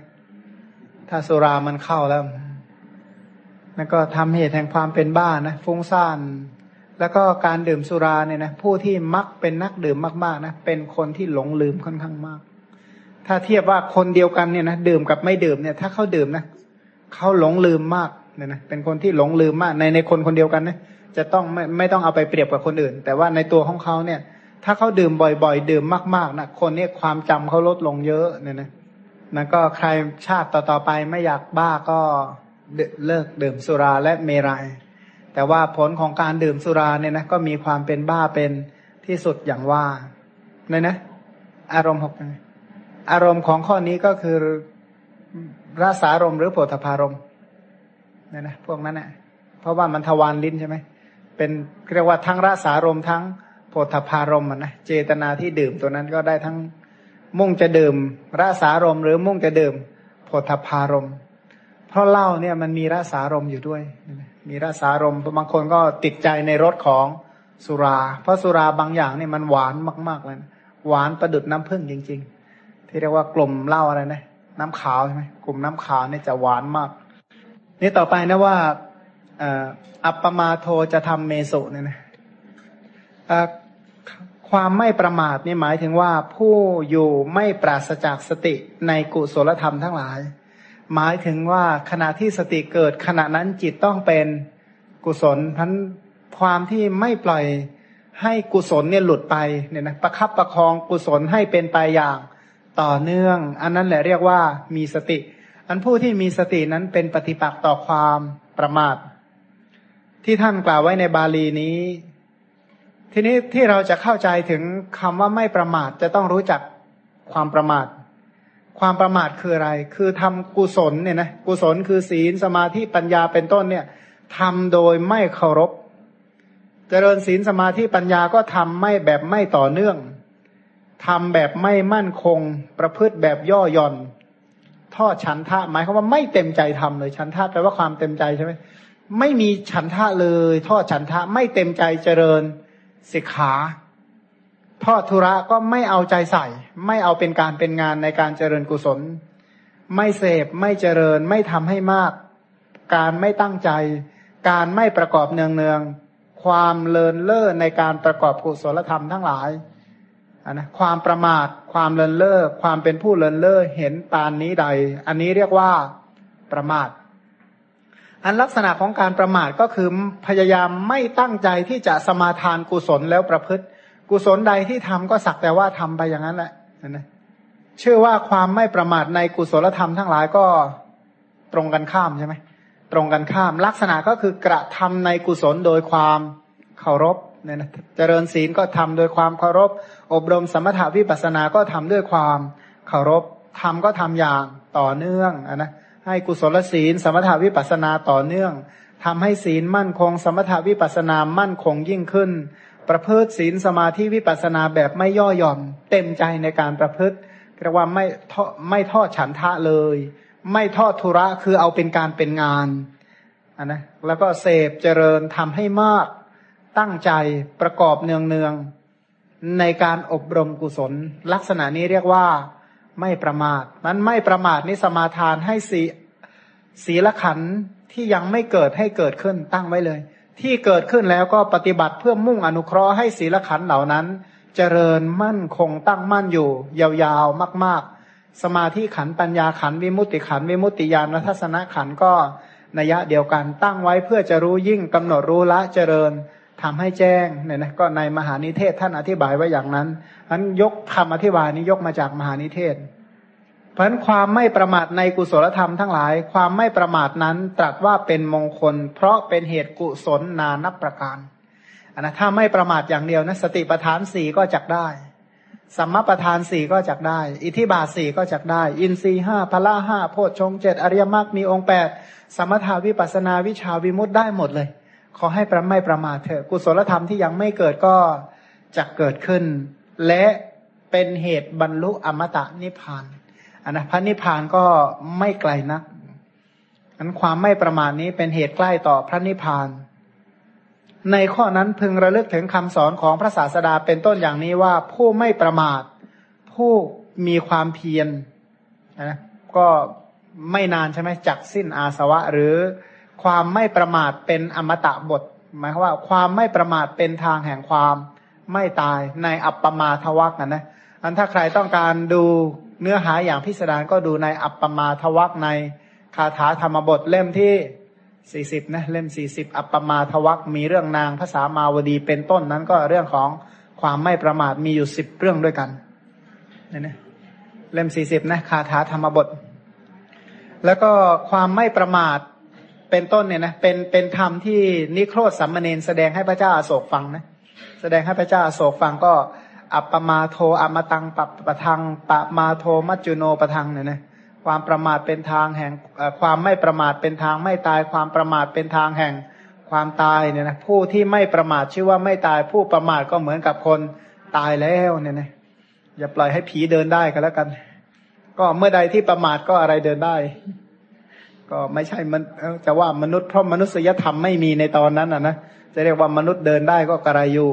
A: ถ้าสุรามันเข้าแล้วนั่นก็ทำเหตุแห่งความเป็นบ้านะฟุ้งซ่าน แล้วก็การดื่มสุราเนี่ยนะผู้ที่มักเป็นนักดื่มมากๆนะเป็นคนที่หลงลืมค่อนข้างมาก ถ้าเทียบว่าคนเดียวกันเนี่ยนะดื่มกับไม่ดื่มเนี่ย ถ้าเขาดื่มนะเขาหลงลืมมากเนี่ยนะเป็นคนที่หลงลืมมากในในคนคนเดียวกันนะจะต้องไม่ไม่ต้องเอาไปเปรียบกับคนอื่น แต่ว่าในตัวของเขาเนี่ย ถ้าเขาดื่มบ่อยๆ ดื่มมากๆนะคนนี้ความจำเขาลดลงเยอะเนี่ยนะนั่นก็ใครชาติต่อๆไปไม่อยากบ้าก็เลิกดื่มสุราและเมรยัยแต่ว่าผลของการดื่มสุราเนี่ยนะก็มีความเป็นบ้าเป็นที่สุดอย่างว่าเนี่ยนะ อารมณ์หกอารมณ์ของข้อนี้ก็คือรสารมหรือโผฏฐารมเนี่ยนะพวกนั้นนะเพราะว่ามันทวารลิ้นใช่ไหมเป็นเรียกว่าทั้งรสารมทั้ง ธพารมอะนะเจตนาที่ดื่มตัวนั้นก็ได้ทั้งมุ่งจะดื่มรสารมหรือมุ่งจะดื่มโพธพารมเพราะเหล้าเนี่ยมันมีรสารมอยู่ด้วย มีรสารมบางคนก็ติดใจในรสของสุรา เพราะสุราบางอย่างเนี่ยมันหวานมากๆเลยนะหวานประดุดน้ำผึ้งจริง ๆ ที่เรียกว่ากลุ่มเหล้าอะไรนะน้ำขาวใช่ไหมกลุ่มน้ำขาวเนี่ยจะหวานมาก นี่ต่อไปนะว่าอัปปมาโทจะทำเมสุเนี่ยนะ ความไม่ประมาทนี่หมายถึงว่าผู้อยู่ไม่ปราศจากสติในกุศลธรรมทั้งหลาย หมายถึงว่าขณะที่สติเกิดขณะนั้นจิตต้องเป็นกุศลพันความที่ไม่ปล่อยให้กุศลเนี่ยหลุดไปเนี่ยนะประคับประคองกุศลให้เป็นไปอย่างต่อเนื่อง อันนั้นแหละเรียกว่ามีสติ อันผู้ที่มีสตินั้นเป็นปฏิปักษ์ต่อความประมาท ที่ท่านกล่าวไว้ในบาลีนี้ ทีนี้ที่เราจะเข้าใจถึงคำว่าไม่ประมาทจะต้องรู้จักความประมาท ความประมาทคืออะไร คือทำกุศลเนี่ยนะกุศลคือศีลสมาธิปัญญาเป็นต้นเนี่ยทำโดยไม่เคารพ เจริญศีลสมาธิปัญญาก็ทำไม่แบบไม่ต่อเนื่องทำแบบไม่มั่นคง ประพฤติแบบย่อหย่อน ทอดฉันทะหมายความว่าไม่เต็มใจทำเลยฉันทะแปลว่าความเต็มใจใช่ไหมไม่มีฉันทะเลย ทอดฉันทะไม่เต็มใจเจริญ สิกขาทอดทุระก็ไม่เอาใจใส่ ไม่เอาเป็นการเป็นงานในการเจริญกุศล ไม่เสพไม่เจริญไม่ทำให้มาก การไม่ตั้งใจ การไม่ประกอบเนืองเนืองความเลินเล่อในการประกอบกุศลธรรมทั้งหลายนนะความประมาท ความเลินเล่อความเป็นผู้เลินเล่อเห็นปานนี้ใด อันนี้เรียกว่าประมาท อันลักษณะของการประมาทก็คือพยายามไม่ตั้งใจที่จะสมาทานกุศลแล้วประพฤติ กุศลใดที่ทำก็สักแต่ว่าทำไปอย่างนั้นแหละนะเชื่อว่าความไม่ประมาทในกุศลธรรมทั้งหลายก็ตรงกันข้ามใช่ไหมตรงกันข้าม ลักษณะก็คือกระทำในกุศลโดยความเคารพเนี่ยนะเจริญศีลก็ทำโดยความเคารพ อบรมสมถาวิปัสสนาก็ทำด้วยความเคารพทำก็ทำอย่างต่อเนื่องอนะ ให้กุศลศีล สมถาวิปัสนาต่อเนื่องทำให้ศีลมั่นคง สมถาวิปัสนามั่นคงยิ่งขึ้น ประพฤติศีลสมาธิวิปัสนาแบบไม่ย่อหย่อน เต็มใจในการประพฤติเรียกว่าไม่ทอไม่ทอดฉันทะเลย ไม่ทอดทุระคือเอาเป็นการเป็นงานอันนะแล้วก็เสพเจริญทำให้มากตั้งใจประกอบเนืองเนืองในการอบรมกุศล ลักษณะนี้เรียกว่า ไม่ประมาทมันไม่ประมาทนี้สมาทานให้สีศีลขันที่ยังไม่เกิดให้เกิดขึ้นตั้งไว้เลย ที่เกิดขึ้นแล้วก็ปฏิบัติเพื่อมุ่งอนุเคราะห์ให้ศีลขันเหล่านั้น เจริญมั่นคงตั้งมั่นอยู่ ยาวๆมาก ๆ สมาธิขันปัญญาขันวิมุตติขันวิมุตติญาณทัศนขันก็นัยะเดียวกันตั้งไว้เพื่อจะรู้ยิ่งกำหนดรู้ละเจริญ ทำให้แจ้งเนี่ยนะก็ในมหานิเทศท่านอธิบายไว้อย่างนั้นอันยกคำอธิบายนี้ยกมาจากมหานิเทศ เพราะนั้นความไม่ประมาทในกุศลธรรมทั้งหลาย ความไม่ประมาทนั้นตรัสว่าเป็นมงคล เพราะเป็นเหตุกุศลนานับประการอันนะถ้าไม่ประมาทอย่างเดียวนะสติปัฏฐานสี่ก็จักได้สัมมาประธานสี่ก็จักได้ อิทิบาสี่ก็จักได้ อินทรีห้าพละห้าโพชฌงเจ็ดอริยมรรคมีองค์แปดสมถาวิปัสนาวิชาวิมุตได้หมดเลย ขอให้ประไม่ประมาทเถอะกุศลธรรมที่ยังไม่เกิดก็จะเกิดขึ้น และเป็นเหตุบรรลุอมตะนิพพานอันนะพระนิพพานก็ไม่ไกลนักอันความไม่ประมาทนี้เป็นเหตุใกล้ต่อพระนิพพาน ในข้อนั้นพึงระลึกถึงคำสอนของพระศาสดาเป็นต้นอย่างนี้ว่าผู้ไม่ประมาท ผู้มีความเพียรนะก็ไม่นานใช่ไหมจักสิ้นอาสวะหรือ ความไม่ประมาทเป็นอมตะบท หมายความว่า ความไม่ประมาทเป็นทางแห่งความไม่ตายในอัปปมาทวักนะนะอันถ้าใครต้องการดูเนื้อหาอย่างพิสดารก็ดูในอัปปมาทวักในคาถาธรรมบทเล่มที่สี่สิบนะเล่มสี่สิบอัปปมาทวักมีเรื่องนางภาษามาวดีเป็นต้นนั้นก็เรื่องของความไม่ประมาทมีอยู่สิบเรื่องด้วยกันนี่นะเล่มสี่สิบนะคาถาธรรมบท แล้วก็ความไม่ประมาท เป็นต้นเนี่ยนะเป็นเป็นธรรมที่นิโครธสัมมเนนแสดงให้พระเจ้าอาโศกฟังนะแสดงให้พระเจ้าอาโศกฟังก็ อัปปมาโทอมตังปะปะทังปะมาโทมัจจุโนปะทังเนี่ยนะความประมาทเป็นทางแห่งความไม่ประมาทเป็นทางไม่ตายความประมาทเป็นทางแห่งความตายเนี่ยนะผู้ที่ไม่ประมาทชื่อว่าไม่ตายผู้ประมาทก็เหมือนกับคนตายแล้วเนี่ยนะอย่าปล่อยให้ผีเดินได้กันแล้วกัน ก็เมื่อใดที่ประมาทก็อะไรเดินได้ ก็ไม่ใช่มันจะว่ามนุษย์เพราะมนุษยธรรมไม่มีในตอนนั้นอะนะจะเรียกว่ามนุษย์เดินได้ก็กระไรอยู่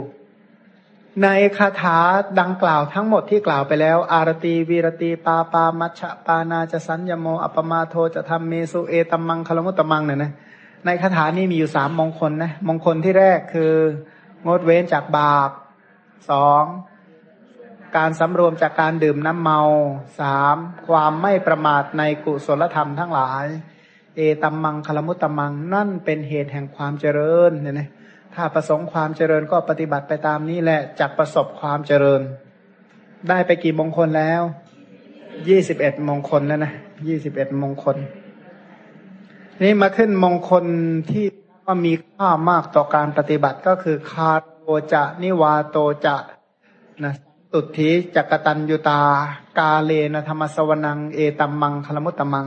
A: ในคาถาดังกล่าวทั้งหมดที่กล่าวไปแล้ว อารตีวีรตีปาปามัชฌปานาจะสัญญโม อัปมาโทจะทำเมสุเอตมมังคลมุตตมังเนี่ยนะในคาถานี้มีอยู่สามมงคลนะมงคลที่แรกคืองดเว้นจากบาปสองการสำรวมจากการดื่มน้ำเมาสามความไม่ประมาทในกุศลธรรมทั้งหลาย เอตัมมังคลมุตตมังนั่นเป็นเหตุแห่งความเจริญเนี่ยนะถ้าประสงค์ความเจริญก็ปฏิบัติไปตามนี้แหละจักประสบความเจริญ ได้ไปกี่มงคลแล้วยี่สิบเอ็ดมงคลแล้วนะยี่สิบเอ็ดมงคล นี่มาขึ้นมงคลที่ว่ามีค่ามากต่อการปฏิบัติก็คือคาโตจะนิวาโตจะนะตุถีจักตันยุตา กาเลนะธรรมสวนัง เอตัมมังคลมุตตมัง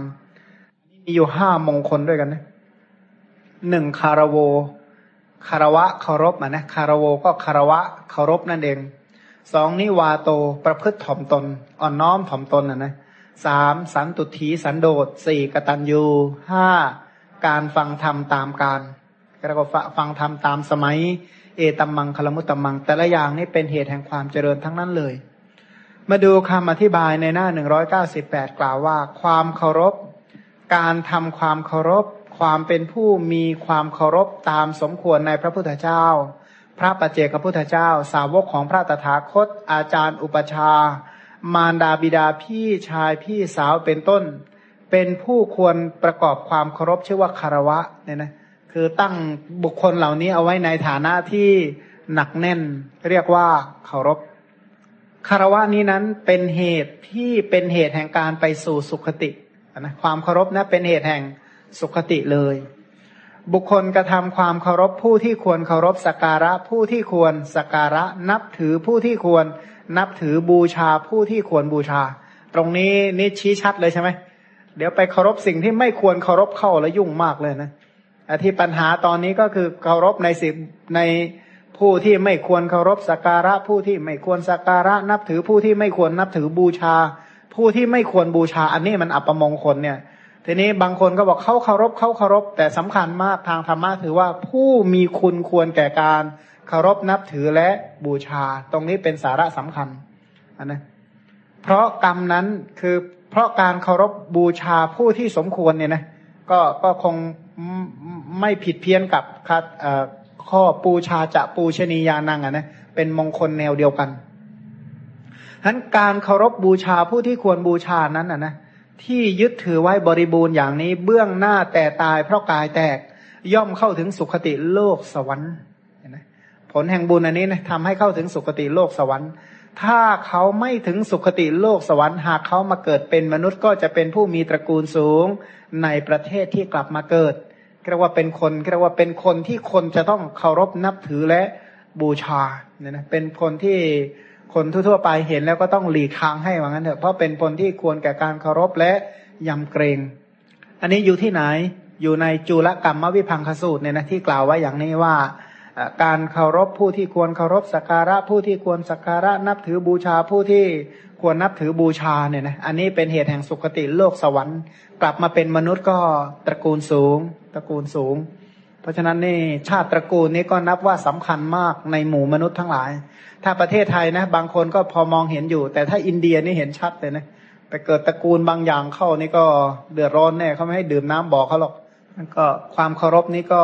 A: มีอยู่ห้ามงคลด้วยกันนะหนึ่งคารโวคารวะเคารพอะนะคารโวก็คารวะเคารพนั่นเองสองนิวาโตประพฤติถ่อมตนอ่อนน้อมถ่อมตนอะนะสามสันตุถีสันโดษสี่กตัญญูห้าการฟังธรรมตามการแล้วก็ฟังธรรมตามสมัย เอตัมมังคลมุตตมัง แต่ละอย่างนี่เป็นเหตุแห่งความเจริญทั้งนั้นเลย มาดูคำอธิบายในหน้าหนึ่งร้อยเก้าสิบแปดกล่าวว่า ความเคารพ การทำความเคารพ ความเป็นผู้มีความเคารพตามสมควรในพระพุทธเจ้า พระปัจเจกพุทธเจ้า สาวกของพระตถาคต อาจารย์อุปชามารดาบิดาพี่ชายพี่สาวเป็นต้น เป็นผู้ควรประกอบความเคารพชื่อว่าคารวะเนี่ยนะคือตั้งบุคคลเหล่านี้เอาไว้ในฐานะที่หนักแน่น เรียกว่าเคารพคารวะนี้นั้นเป็นเหตุที่เป็นเหตุแห่งการไปสู่สุขติ นะความเคารพนะเป็นเหตุแห่งสุขติเลย บุคคลกระทำความเคารพผู้ที่ควรเคารพสักการะผู้ที่ควรสักการะนับถือผู้ที่ควรนับถือบูชาผู้ที่ควรบูชา ตรงนี้นี่ชี้ชัดเลยใช่ไหมเดี๋ยวไปเคารพสิ่งที่ไม่ควรเคารพเข้าแล้วยุ่งมากเลยนะที่ปัญหาตอนนี้ก็คือเคารพในสิ่งในผู้ที่ไม่ควรเคารพสักการะผู้ที่ไม่ควรสักการะนับถือผู้ที่ไม่ควรนับถือบูชา ผู้ที่ไม่ควรบูชาอันนี้มันอัปมงคลเนี่ยทีนี้บางคนก็บอกเขาเคารพเขาเคารพ แต่สำคัญมากทางธรรมะถือว่าผู้มีคุณควรแก่การเคารพนับถือและบูชา ตรงนี้เป็นสาระสำคัญนนะเพราะกรรมนั้นคือเพราะการเคารพบูชาผู้ที่สมควรเนี่ยนะก็ก็คงไม่ผิดเพี้ยนกับข้อปูชาจะปูชนียานังอะนะเป็นมงคลแนวเดียวกัน นั้นการเคารพบูชาผู้ที่ควรบูชานั้นอะนะที่ยึดถือไว้บริบูรณ์อย่างนี้เบื้องหน้าแต่ตายเพราะกายแตกย่อมเข้าถึงสุคติโลกสวรรค์ผลแห่งบุญอันนี้นะทำให้เข้าถึงสุคติโลกสวรรค์ ถ้าเขาไม่ถึงสุคติโลกสวรรค์หากเขามาเกิดเป็นมนุษย์ก็จะเป็นผู้มีตระกูลสูงในประเทศที่กลับมาเกิดเรียกว่าเป็นคนเรียกว่าเป็นคนที่คนจะต้องเคารพนับถือและบูชาเนี่ยนะเป็นคนที่ คนทั่วๆไปเห็นแล้วก็ต้องหลีกทางให้ว่างั้นเถอะเพราะเป็นคนที่ควรแก่การเคารพและยำเกรง อันนี้อยู่ที่ไหนอยู่ในจุลกรรมวิพังคสูตรเนี่ยนะที่กล่าวไว้อย่างนี้ว่าการเคารพผู้ที่ควรเคารพสักการะผู้ที่ควรสักการะนับถือบูชาผู้ที่ควรนับถือบูชาเนี่ยนะอันนี้เป็นเหตุแห่งสุคติโลกสวรรค์ กลับมาเป็นมนุษย์ก็ตระกูลสูง ตระกูลสูง เพราะฉะนั้นนี่ชาติตระกูลนี้ก็นับว่าสำคัญมากในหมู่มนุษย์ทั้งหลาย ถ้าประเทศไทยนะ บางคนก็พอมองเห็นอยู่ แต่ถ้าอินเดียนี่เห็นชัดเลยนะไปเกิดตระกูลบางอย่างเข้านี่ก็เดือดร้อนแน่เขาไม่ให้ดื่มน้ำบอกเขาหรอกนั่นก็ความเคารพนี้ก็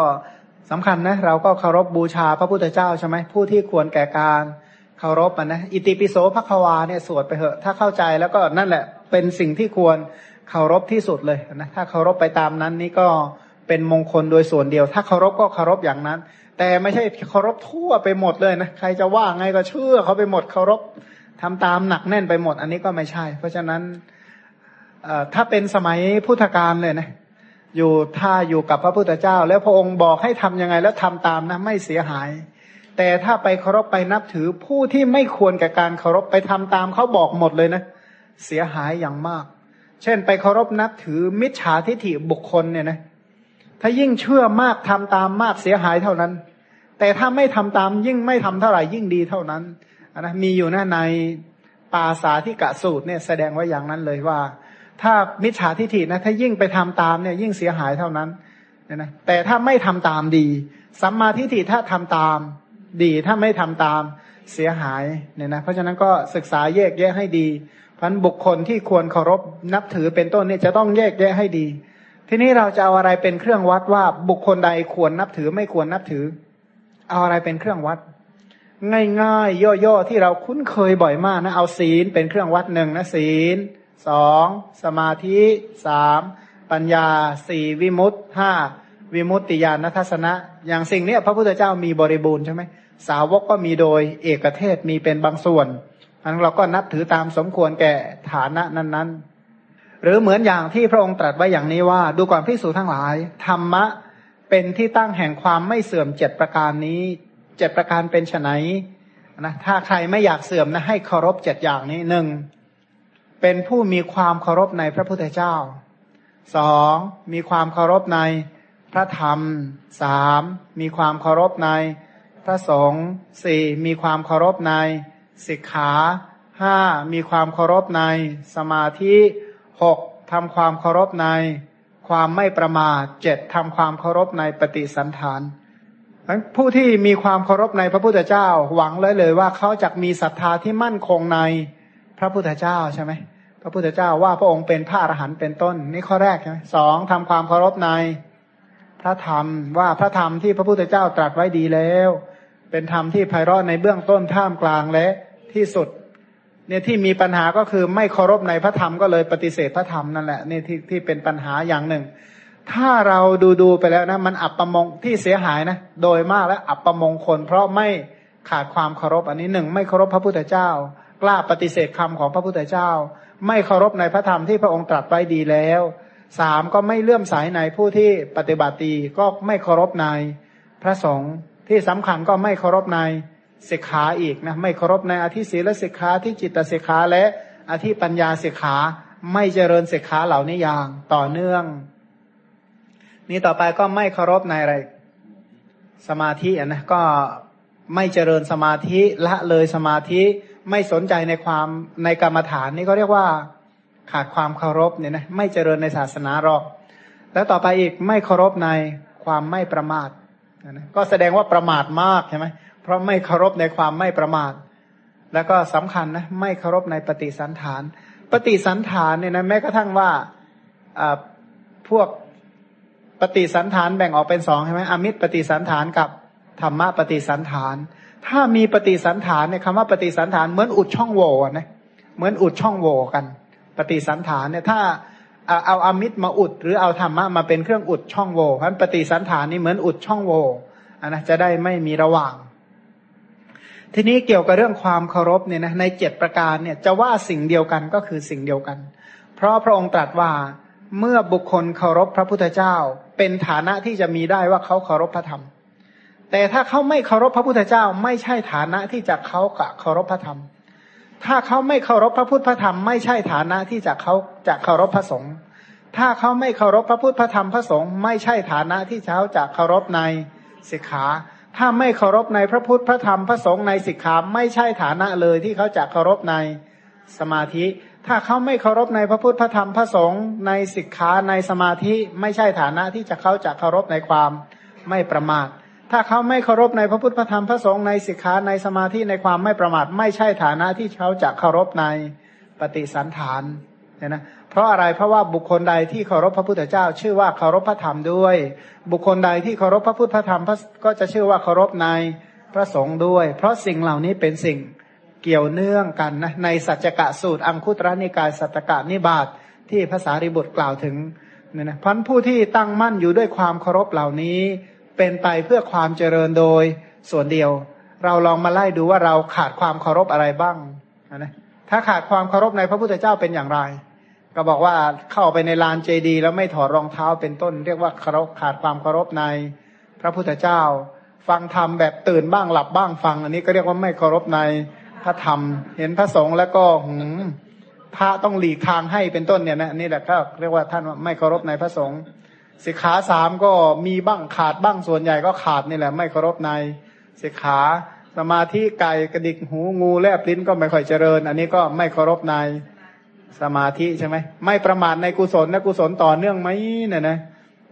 A: สำคัญนะ เราก็เคารพบูชาพระพุทธเจ้าใช่ไหมผู้ที่ควรแก่การเคารพนะอิติปิโสภควาเนี่ยสวดไปเถอะ ถ้าเข้าใจแล้วก็นั่นแหละเป็นสิ่งที่ควรเคารพที่สุดเลยนะถ้าเคารพไปตามนั้นนี่ก็ เป็นมงคลโดยส่วนเดียว ถ้าเคารพก็เคารพอย่างนั้น แต่ไม่ใช่เคารพทั่วไปหมดเลยนะใครจะว่าไงก็เชื่อเขาไปหมดเคารพทำตามหนักแน่นไปหมด อันนี้ก็ไม่ใช่ เพราะฉะนั้นถ้าเป็นสมัยพุทธกาลเลยนะอยู่ถ้าอยู่กับพระพุทธเจ้า แล้วพระองค์บอกให้ทํำยังไงแล้วทำตามนะไม่เสียหาย แต่ถ้าไปเคารพไปนับถือผู้ที่ไม่ควรกับการเคารพไปทำตามเขาบอกหมดเลยนะ เสียหายอย่างมาก เช่นไปเคารพนับถือมิจฉาทิฐิบุคคลเนี่ยนะ ถ้ายิ่งเชื่อมากทำตามมากเสียหายเท่านั้น แต่ถ้าไม่ทำตามยิ่งไม่ทำเท่าไหร่ยิ่งดีเท่านั้นนะมีอยู่นะในปาสาที่กะสูตรเนี่ยแสดงไว้อย่างนั้นเลยว่า ถ้ามิจฉาทิฏฐินะถ้ายิ่งไปทำตามเนี่ยยิ่งเสียหายเท่านั้นนะแต่ถ้าไม่ทำตามดีสัมมาทิฏฐิถ้าทำตามดีถ้าไม่ทำตามเสียหายเนี่ยนะเพราะฉะนั้นก็ศึกษาแยกแยะให้ดีพันบุคคลที่ควรเคารพนับถือเป็นต้นเนี่ยจะต้องแยกแยะให้ดี ทีนี้เราจะเอาอะไรเป็นเครื่องวัดว่าบุคคลใดควรนับถือไม่ควรนับถือ เอาอะไรเป็นเครื่องวัด ง่ายๆ ย่อๆที่เราคุ้นเคยบ่อยมากนะ เอาศีลเป็นเครื่องวัดหนึ่งนะศีลสองสมาธิสามปัญญาสี่วิมุตห้าวิมุตติญาณทัศนะ อย่างสิ่งนี้พระพุทธเจ้ามีบริบูรณ์ใช่ไหมสาวกก็มีโดยเอกเทศมีเป็นบางส่วนอันเราก็นับถือตามสมควรแก่ฐานะนั้น ๆ หรือเหมือนอย่างที่พระองค์ตรัสไว้อย่างนี้ว่า ดูก่อนพิสูจทั้งหลาย ธรรมะเป็นที่ตั้งแห่งความไม่เสื่อมเจ็ดประการนี้เจ็ดประการเป็นไนนะถ้าใครไม่อยากเสื่อมนะให้เคารพเจ็ดอย่างนี้หนึ่งเป็นผู้มีความเคารพในพระพุทธเจ้าสองมีความเคารพในพระธรรมสามมีความเคารพในพระสงฆ์สี่มีความเคารพในสิกขาห้ามีความเคารพในสมาธิ หกทำความเคารพในความไม่ประมาทเจ็ดทำความเคารพในปฏิสันฐานผู้ที่มีความเคารพในพระพุทธเจ้า หวังเลยเลยว่าเขาจะมีศรัทธาที่มั่นคงในพระพุทธเจ้าใช่ไหมพระพุทธเจ้าว่าพระองค์เป็นพระอรหันต์เป็นต้น นี่ข้อแรกใช่ไหมสองทำความเคารพในพระธรรมว่าพระธรรมที่พระพุทธเจ้าตรัสไว้ดีแล้ว เป็นธรรมที่ไพเราะในเบื้องต้นท่ามกลางและที่สุด เนี่ยที่มีปัญหาก็คือไม่เคารพในพระธรรมก็เลยปฏิเสธพระธรรมนั่นแหละนี่ที่ที่เป็นปัญหาอย่างหนึ่ง ถ้าเราดูดูไปแล้วนะมันอับประมงที่เสียหายนะโดยมากแล้วอับประมงคลเพราะไม่ขาดความเคารพอันนี้หนึ่งไม่เคารพพระพุทธเจ้า กล้าปฏิเสธคำของพระพุทธเจ้า ไม่เคารพในพระธรรมที่พระองค์ตรัสไว้ดีแล้วสามก็ไม่เลื่อมสายในผู้ที่ปฏิบัติดีก็ไม่เคารพในพระสงฆ์ที่สำคัญก็ไม่เคารพใน สิกขาอีกนะไม่เคารพในอธิศีลสิกขาที่จิตสิกขาและอธิปัญญาสิกขาไม่เจริญสิกขาเหล่านี้อย่างต่อเนื่อง นี่ต่อไปก็ไม่เคารพในอะไร สมาธิอะนะก็ไม่เจริญสมาธิละเลยสมาธิไม่สนใจในความในกรรมฐานนี่ก็เรียกว่าขาดความเคารพเนี่ยนะไม่เจริญในศาสนาหรอก แล้วต่อไปอีกไม่เคารพในความไม่ประมาทนะก็แสดงว่าประมาทมากใช่ไหม เพราะไม่เคารพในความไม่ประมาท แล้วก็สำคัญนะไม่เคารพในปฏิสันฐาน ปฏิสันฐานเนี่ยนะแม้กระทั่งว่าพวกปฏิสันฐานแบ่งออกเป็นสองใช่ไหมอมิตรปฏิสันฐานกับธรรมะปฏิสันฐาน ถ้ามีปฏิสันฐานเนี่ยคำว่าปฏิสันฐานเหมือนอุดช่องโหว่นะเหมือนอุดช่องโหว่กัน ปฏิสันฐานเนี่ยถ้าเอาอามิตรมาอุด หรือเอาธรรมะมาเป็นเครื่องอุดช่องโหว่เพราะปฏิสันฐานนี่เหมือนอุดช่องโหว่นนะจะได้ไม่มีระหว่าง ทีนี้เกี่ยวกับเรื่องความเคารพเนี่ยนะในเจ็ดประการเนี่ยจะว่าสิ่งเดียวกันก็คือสิ่งเดียวกัน เพราะพระองค์ตรัสว่าเมื่อบุคคลเคารพพระพุทธเจ้า เป็นฐานะที่จะมีได้ว่าเขาเคารพพระธรรม แต่ถ้าเขาไม่เคารพพระพุทธเจ้า ไม่ใช่ฐานะที่จะเขากะเคารพพระธรรม ถ้าเขาไม่เคารพพระพุทธพระธรรม ไม่ใช่ฐานะที่จะเขาจะเคารพพระสงฆ์ถ้าเขาไม่เคารพพระพุทธพระธรรมพระสงฆ์ไม่ใช่ฐานะที่เขาจะเคารพในสิกขา ถ้าไม่เคารพในพระพุทธพระธรรมพระสงฆ์ในสิกขาไม่ใช่ฐานะเลยที่เขาจะเคารพในสมาธิ ถ้าเขาไม่เคารพในพระพุทธพระธรรมพระสงฆ์ในสิกขาในสมาธิไม่ใช่ฐานะที่จะเขาจะเคารพในความไม่ประมาท ถ้าเขาไม่เคารพในพระพุทธพระธรรมพระสงฆ์ในสิกขาในสมาธิในความไม่ประมาท ไม่ใช่ฐานะที่เขาจะเคารพในปฏิสันฐานเนี่ยนะ เพราะอะไรเพราะว่าบุคคลใดที่เคารพพระพุทธเจ้า ชื่อว่าเคารพพระธรรมด้วย บุคคลใดที่เคารพพระพุทธพระธรรมก็จะชื่อว่าเคารพในพระสงฆ์ด้วย เพราะสิ่งเหล่านี้เป็นสิ่งเกี่ยวเนื่องกันนะในสัจกะสูตรอังคุตรนิกายสัตตกะนิบาตทที่ภาษาริบุตรกล่าวถึงเนี่ยนะพันผู้ที่ตั้งมั่นอยู่ด้วยความเคารพเหล่านี้ เป็นไปเพื่อความเจริญโดยส่วนเดียว เราลองมาไล่ดูว่าเราขาดความเคารพอะไรบ้างนะถ้าขาดความเคารพในพระพุทธเจ้าเป็นอย่างไร ก็บอกว่าเข้าไปในลานเจดีแล้วไม่ถอดรองเท้าเป็นต้น เรียกว่าคาร์บขาดความเคารพในพระพุทธเจ้า ฟังธรรมแบบตื่นบ้างหลับบ้างฟัง อันนี้ก็เรียกว่าไม่เคารพในพระธรรม เห็นพระสงฆ์แล้วก็หืมพระต้องหลีกทางให้เป็นต้นเนี่ยนะนี่แหละก็เรียกว่าท่านไม่เคารพในพระสงฆ์สิกขาสามก็มีบ้างขาดบ้างส่วนใหญ่ก็ขาดนี่แหละ ไม่เคารพในสิกขาสมาธิไก่กระดิกหูงูแลบลิ้นก็ไม่ค่อยเจริญ อันนี้ก็ไม่เคารพใน สมาธิใช่ไหมไม่ประมาทในกุศลและกุศลต่อเนื่องไหมเนี่ยนะ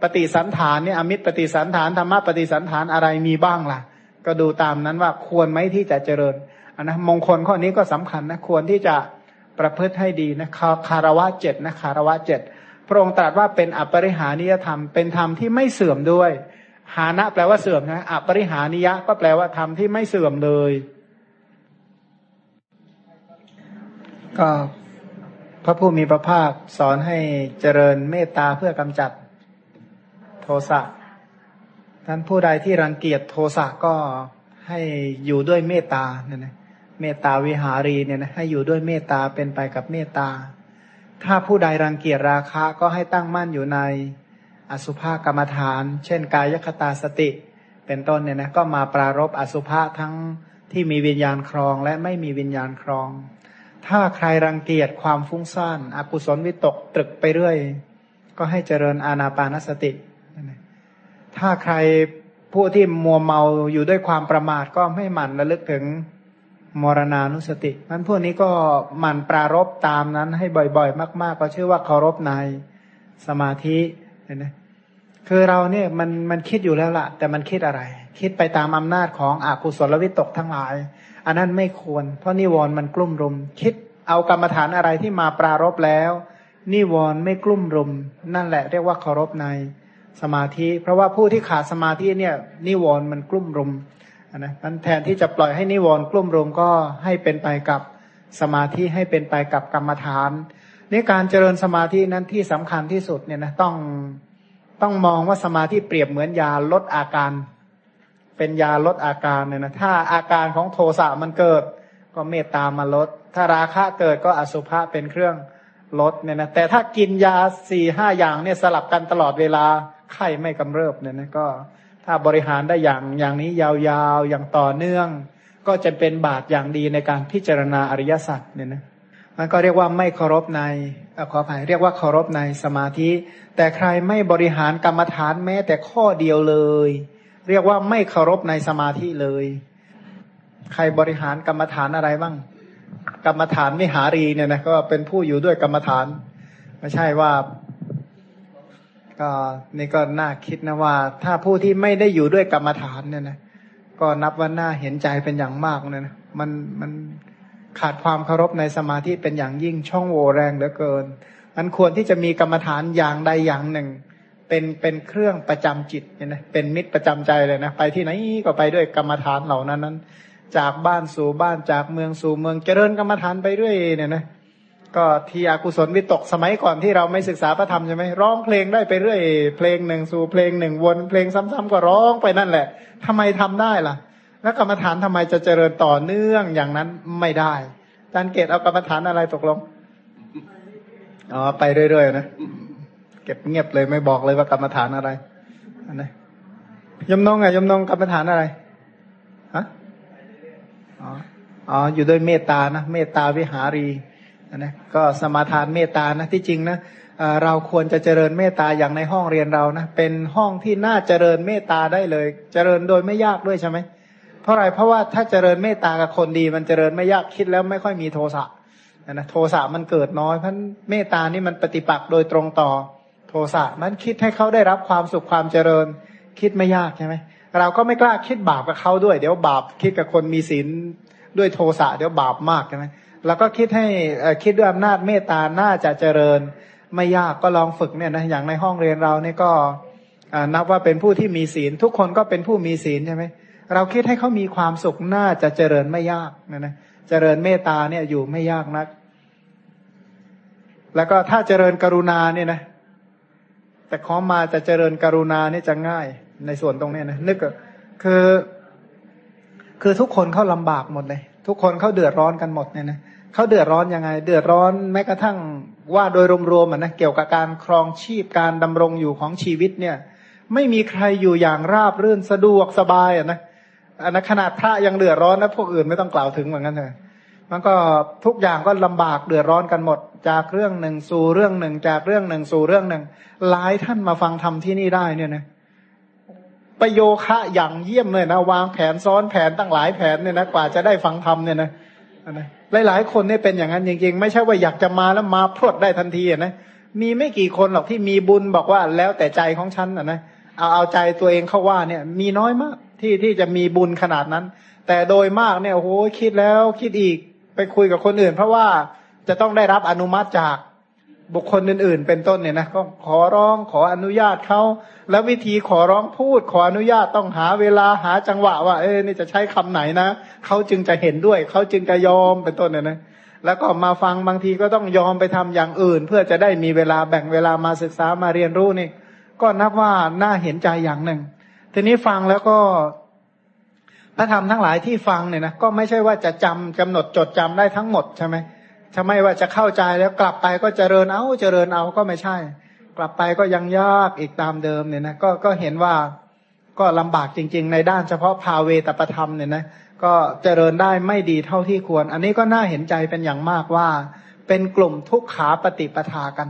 A: ปฏิสันฐานเนี่ยอมิตรปฏิสันฐานธรรมะปฏิสันฐานอะไรมีบ้างล่ะ ก็ดูตามนั้นว่าควรไหมที่จะเจริญอันนะมงคลข้อนี้ก็สำคัญนะควรที่จะประพฤติให้ดีนะคารวะเจ็ดนะคารวะเจ็ดพระองค์ตรัสว่าเป็นอปริหานิยธรรม เป็นธรรมที่ไม่เสื่อมด้วย หานะแปลว่าเสื่อมนะอปริหานิยะก็แปลว่าธรรมที่ไม่เสื่อมเลย ก็ พระผู้มีพระภาคสอนให้เจริญเมตตาเพื่อกำจัดโทสะท่านผู้ใดที่รังเกียจโทสะก็ให้อยู่ด้วยเมตตาเนี่ยนะเมตตาวิหารีเนี่ยนะให้อยู่ด้วยเมตตาเป็นไปกับเมตตา ถ้าผู้ใดรังเกียจราคะก็ให้ตั้งมั่นอยู่ในอสุภกรรมฐาน เช่น กายคตาสติ เป็นต้นเนี่ยนะก็มาปรารบอสุภะทั้งที่มีวิญญาณครองและไม่มีวิญญาณครอง ถ้าใครรังเกียจความฟุ้งซ่านอากุศลวิตกตรึกไปเรื่อย ก็ให้เจริญอาณาปานสติ ถ้าใครผู้ที่มัวเมาอยู่ด้วยความประมาทก็ไม่หมั่นระลึกถึงมรณานุสตินั้นพวกนี้ก็หมั่นปรารบตามนั้นให้บ่อยๆ มาก ๆ ก็ชื่อว่าเคารพในสมาธิเห็นไหมคือเราเนี่ยมันมันคิดอยู่แล้วล่ะ แต่มันคิดอะไร คิดไปตามอำนาจของอกุศลวิตกทั้งหลาย อันนั้นไม่ควร เพราะนิวรณ์มันกลุ่มรุม คิดเอากรรมฐานอะไรที่มาปรารบแล้ว นิวรณ์ไม่กลุ่มรุม นั่นแหละเรียกว่าเคารพในสมาธิ เพราะว่าผู้ที่ขาดสมาธิเนี่ย นิวรณ์มันกลุ่มรุมนะมันแทนที่จะปล่อยให้นิวรณ์กลุ่มรุมก็ให้เป็นไปกับสมาธิให้เป็นไปกับกรรมฐานนี่การเจริญสมาธินั้นที่สำคัญที่สุดเนี่ยนะต้องต้องมองว่าสมาธิเปรียบเหมือนยาลดอาการ เป็นยาลดอาการเนี่ยนะถ้าอาการของโทสะมันเกิด ก็เมตตามาลด ถ้าราคะเกิดก็อสุภะเป็นเครื่องลดเนี่ยนะแต่ถ้ากินยาสี่ห้าอย่างเนี่ยสลับกันตลอดเวลาไข้ไม่กำเริบเนี่ยนะก็ถ้าบริหารได้อย่างอย่างนี้ยาวๆอย่างต่อเนื่อง ก็จะเป็นบาตอย่างดีในการพิจารณาอริยสัจเนี่ยนะมันก็เรียกว่าไม่เคารพในอขออภัยเรียกว่าเคารพในสมาธิ แต่ใครไม่บริหารกรรมฐานแม้แต่ข้อเดียวเลย เรียกว่าไม่เคารพในสมาธิเลย ใครบริหารกรรมฐานอะไรบ้าง กรรมฐานไม่หารีเนี่ยนะก็เป็นผู้อยู่ด้วยกรรมฐาน ไม่ใช่ว่าก็นี่ก็น่าคิดนะว่า ถ้าผู้ที่ไม่ได้อยู่ด้วยกรรมฐานเนี่ยนะก็นับว่าน่าเห็นใจเป็นอย่างมากเลยนะมันมันขาดความเคารพในสมาธิเป็นอย่างยิ่งช่องโหว่แรงเหลือเกินมันควรที่จะมีกรรมฐานอย่างใดอย่างหนึ่ง เป็นเป็นเครื่องประจำจิตเนี่ยนะเป็นมิตรประจำใจเลยนะไปที่ไหนก็ไปด้วยกรรมฐานเหล่านั้นนั้น จากบ้านสู่บ้านจากเมืองสู่เมืองเจริญกรรมฐานไปเรื่อยเนี่ยนะก็ที่อกุศลวิตกสมัยก่อนที่เราไม่ศึกษาพระธรรมใช่ไหมร้องเพลงได้ไปเรื่อยเพลงหนึ่งสู่เพลงหนึ่งวนเพลงซ้ำๆก็ร้องไปนั่นแหละทำไมทำได้ล่ะ แล้วกรรมฐานทำไมจะเจริญต่อเนื่องอย่างนั้นไม่ได้อาจารเกตเอากรรมฐานอะไรตกลงอ๋อไปเรื่อยๆนะ ก็บเงียบเลยไม่บอกเลยว่ากรรมฐานอะไรอันนี้ยมนงไงยมนงกรรมฐานอะไรฮะอ๋ออ๋ออยู่ด้วยเมตตานะเมตตาวิหารีนะก็สมาทานเมตตานะที่จริงนะเราควรจะเจริญเมตตาอย่างในห้องเรียนเรานะเป็นห้องที่น่าเจริญเมตตาได้เลย เจริญโดยไม่ยากด้วยใช่ไหมเพราะอะไรเพราะว่าถ้าเจริญเมตตากับคนดี มันเจริญไม่ยากคิดแล้วไม่ค่อยมีโทสะนะโทสะมันเกิดน้อยเพราะเมตตานี่มันปฏิปักษ์โดยตรงต่อ โทสะมันคิดให้เขาได้รับความสุขความเจริญ คิดไม่ยากใช่ไหมเราก็ไม่กล้าคิดบาปกับเขาด้วย เดี๋ยวบาปคิดกับคนมีศีลด้วยโทสะเดี๋ยวบาปมากใช่ไหมแล้วก็คิดให้คิดด้วยอำนาจเมตตาน่าจะเจริญ ไม่ยากก็ลองฝึกเนี่ยนะอย่างในห้องเรียนเราเนี่ยก็นับว่าเป็นผู้ที่มีศีล ทุกคนก็เป็นผู้มีศีลใช่ไหมเราคิดให้เขามีความสุขน่าจะเจริญไม่ยากนะนะเจริญเมตตาเนี่ยอยู่ไม่ยากนัก แล้วก็ถ้าเจริญกรุณาเนี่ยนะ แต่ขอมาจะเจริญกรุณาเนี่ยจะง่ายในส่วนตรงนี้นะนึกคือ คือทุกคนเขาลำบากหมดเลย ทุกคนเขาเดือดร้อนกันหมดเนี่ยนะเขาเดือดร้อนยังไง เดือดร้อนแม้กระทั่งว่าโดยรวมๆนะเกี่ยวกับการครองชีพการดำรงอยู่ของชีวิตเนี่ย ไม่มีใครอยู่อย่างราบรื่นสะดวกสบายอะนะอันนั้นขนาดพระยังเดือดร้อนนะพวกอื่นไม่ต้องกล่าวถึงเหมือนกันเลย มันก็ทุกอย่างก็ลำบากเดือดร้อนกันหมด จากเรื่องหนึ่งสู่เรื่องหนึ่ง จากเรื่องหนึ่งสู่เรื่องหนึ่ง หลายท่านมาฟังธรรมที่นี่ได้เนี่ยนะประโยคะอย่างเยี่ยมเลยนะวางแผนซ้อนแผนตั้งหลายแผนเนี่ยนะกว่าจะได้ฟังธรรมเนี่ยนะนะหลายคนเนี่ยเป็นอย่างนั้นจริงๆ ไม่ใช่ว่าอยากจะมาแล้วมาพรวดได้ทันทีนะมีไม่กี่คนหรอกที่มีบุญบอกว่าแล้วแต่ใจของฉันนะนะเอาเอาใจตัวเองเข้าว่าเนี่ย มีน้อยมากที่ที่จะมีบุญขนาดนั้น แต่โดยมากเนี่ยโอ้โหคิดแล้วคิดอีก ไปคุยกับคนอื่น เพราะว่าจะต้องได้รับอนุมัติจากบุคคลอื่น ๆ เป็นต้นเนี่ยนะก็ขอร้องขออนุญาตเขาแล้ววิธีขอร้องพูด ขออนุญาตต้องหาเวลาหาจังหวะว่าเออนี่จะใช้คำไหนนะเขาจึงจะเห็นด้วยเขาจึงจะยอมเป็นต้นเนี่ยนะแล้วก็มาฟังบางทีก็ต้องยอมไปทำอย่างอื่น เพื่อจะได้มีเวลาแบ่งเวลามาศึกษามาเรียนรู้นี่ ก็นับว่าน่าเห็นใจอย่างหนึ่ง ทีนี้ฟังแล้วก็ พระธรรมทั้งหลายที่ฟังเนี่ยนะก็ไม่ใช่ว่าจะจำกำหนดจดจำได้ทั้งหมดใช่ไหมถ้าไม่ว่าจะเข้าใจแล้วกลับไปก็เจริญเอาเจริญเอาก็ไม่ใช่ กลับไปก็ยังยากอีกตามเดิมเนี่ยนะก็ก็เห็นว่าก็ลำบากจริง ๆ ในด้านเฉพาะภาเวตประธรรมเนี่ยนะก็เจริญได้ไม่ดีเท่าที่ควร อันนี้ก็น่าเห็นใจเป็นอย่างมากว่า เป็นกลุ่มทุกขาปฏิปทากัน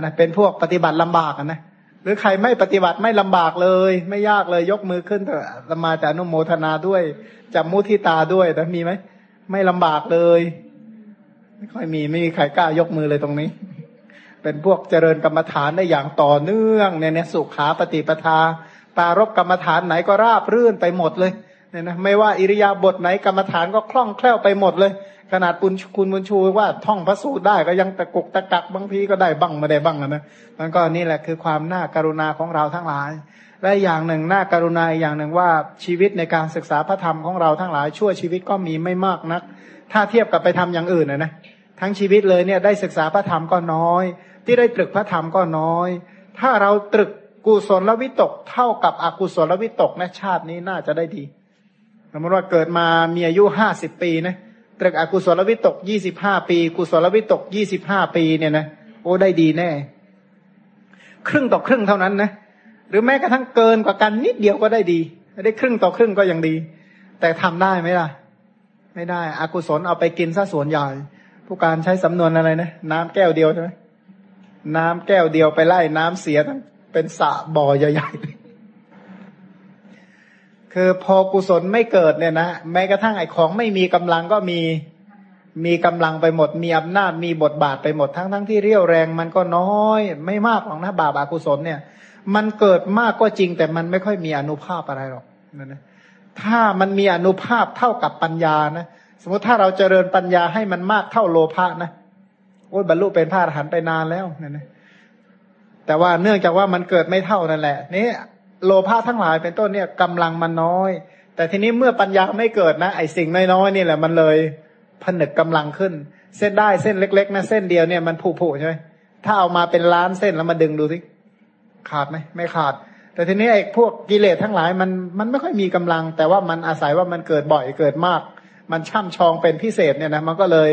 A: นะเป็นพวกปฏิบัติลำบากนะ หรือใครไม่ปฏิบัติไม่ลำบากเลย ไม่ยากเลยยกมือขึ้นเถอะมาจะอนุโมทนาด้วยจะมุทิตาด้วยแต่มีไหมไม่ลำบากเลย ไม่ค่อยมีไม่มีใครกล้ายกมือเลยตรงนี้ เป็นพวกเจริญกรรมฐานได้อย่างต่อเนื่องเนี่ยเนี่ยสุขาปฏิปทา ปารบกรรมฐานไหนก็ราบรื่นไปหมดเลยเนี่ยนะไม่ว่าอิริยาบถไหนกรรมฐานก็คล่องแคล่วไปหมดเลย ขนาดปุญคุณบุญชูว่าท่องพระสูตรได้ก็ยังตะกุกตะกักบางทีก็ได้บ้างไม่ได้บ้างนะมันก็นี่แหละคือความน่าการุณาของเราทั้งหลาย และอย่างหนึ่งน่าการุณาอย่างหนึ่งว่าชีวิตในการศึกษาพระธรรมของเราทั้งหลาย ชั่วชีวิตก็มีไม่มากนัก ถ้าเทียบกับไปทำอย่างอื่นนะนะทั้งชีวิตเลยเนี่ยได้ศึกษาพระธรรมก็น้อย ที่ได้ตรึกพระธรรมก็น้อย ถ้าเราตรึกกุศลวิตกเท่ากับอกุศลวิตกนะชาตินี้น่าจะได้ดีสมมติว่าเกิดมามีอายุห้าสิบปีนะ ตรึกอกุศลวิตกยี่สิบห้าปี กุศลวิตกยี่สิบห้าปีเนี่ยนะโอ้ได้ดีแน่ ครึ่งต่อครึ่งเท่านั้นนะหรือแม้กระทั่งเกินกว่ากันนิดเดียวก็ได้ดี ได้ครึ่งต่อครึ่งก็ยังดี แต่ทำได้ไหมล่ะ ไม่ได้อากุศลเอาไปกินซะส่วนใหญ่ผู้การใช้สำนวนอะไรนะน้ำแก้วเดียวใช่ไหมน้ำแก้วเดียวไปไล่น้ำเสียทั้งเป็นสระบ่อใหญ่ๆ คือพอกุศลไม่เกิดเนี่ยนะแม้กระทั่งไอ้ของไม่มีกำลังก็มีมีกำลังไปหมด มีอำนาจมีบทบาทไปหมดทั้งทั้งที่เรี่ยวแรงมันก็น้อยไม่มากหรอกนะบาปอากุศลเนี่ย มันเกิดมากก็จริง แต่มันไม่ค่อยมีอนุภาพอะไรหรอกนะนะถ้ามันมีอนุภาพเท่ากับปัญญานะสมมติถ้าเราเจริญปัญญาให้มันมากเท่าโลภะนะโอ้บรรลุเป็นพระอรหันต์ไปนานแล้วนั่นนะแต่ว่าเนื่องจากว่ามันเกิดไม่เท่านั่นแหละนี่ โลภะทั้งหลายเป็นต้นเนี่ยกำลังมันน้อย แต่ทีนี้เมื่อปัญญาไม่เกิดนะ ไอสิ่งน้อยๆนี่แหละมันเลยผนึกกำลังขึ้น เส้นได้เส้นเล็ก ๆ นะเส้นเดียวเนี่ยมันผุๆใช่ไหมถ้าเอามาเป็นล้านเส้นแล้วมาดึงดูสิขาดไหมไม่ขาด แต่ทีนี้ไอ้พวกกิเลสทั้งหลายมันมันไม่ค่อยมีกำลัง แต่ว่ามันอาศัยว่ามันเกิดบ่อยเกิดมาก มันช่ำชองเป็นพิเศษเนี่ยนะมันก็เลย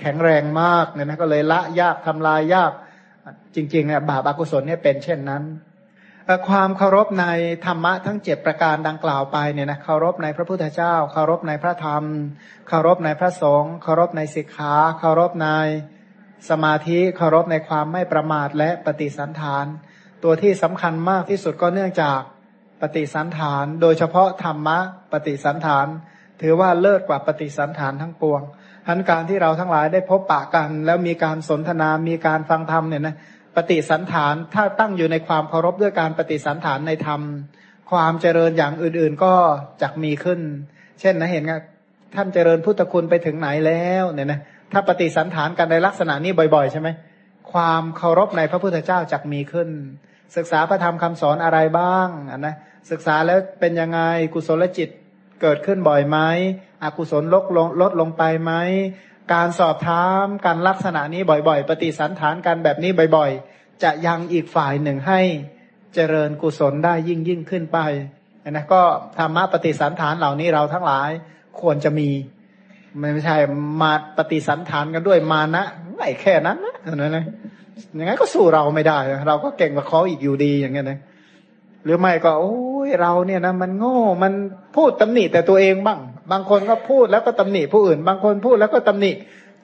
A: แข็งแรงมากเนี่ยนะก็เลยละยากทำลายยาก จริงๆเนี่ยบาปอากุศลเนี่ยเป็นเช่นนั้น ความเคารพในธรรมะทั้งเจ็ดประการดังกล่าวไปเนี่ยนะเคารพในพระพุทธเจ้า เคารพในพระธรรม เคารพในพระสงฆ์เคารพในสิกขาเคารพในสมาธิเคารพในความไม่ประมาทและปฏิสันฐาน ตัวที่สำคัญมากที่สุดก็เนื่องจากปฏิสันฐาน โดยเฉพาะธรรมะปฏิสันฐาน ถือว่าเลิศกว่าปฏิสันฐานทั้งปวงทันการที่เราทั้งหลายได้พบปะกัน แล้วมีการสนทนา มีการฟังธรรมเนี่ยนะ ปฏิสันฐานถ้าตั้งอยู่ในความเคารพด้วยการปฏิสันฐานในธรรม ความเจริญอย่างอื่น ๆ ก็จะมีขึ้น เช่นนะเห็นไงท่านเจริญพุทธคุณไปถึงไหนแล้วเนี่ยนะถ้าปฏิสันฐานกันในลักษณะนี้บ่อย ๆ ใช่ไหมความเคารพในพระพุทธเจ้าจะมีขึ้น ศึกษาพระธรรมคำสอนอะไรบ้างนะศึกษาแล้วเป็นยังไงกุศลจิตเกิดขึ้นบ่อยไหมอกุศลลดลงลดลงไปไหม การสอบถามการลักษณะนี้บ่อยๆ ปฏิสันฐานกันแบบนี้บ่อยๆ จะยังอีกฝ่ายหนึ่งให้เจริญกุศลได้ยิ่งยิ่งขึ้นไปนะก็ธรรมะปฏิสันฐานเหล่านี้เราทั้งหลายควรจะมีไม่ใช่มาปฏิสันฐานกันด้วยมานะไม่แค่นั้นนะนั่นนะยังไงก็สู้เราไม่ได้ เราก็เก่งกว่าเขาอีกอยู่ดีอย่างเงี้ยนะหรือไม่ก็ โอ้ยเราเนี่ยนะมันโง่มันพูดตำหนิแต่ตัวเองบ้าง บางคนก็พูดแล้วก็ตำหนิผู้อื่น บางคนพูดแล้วก็ตำหนิ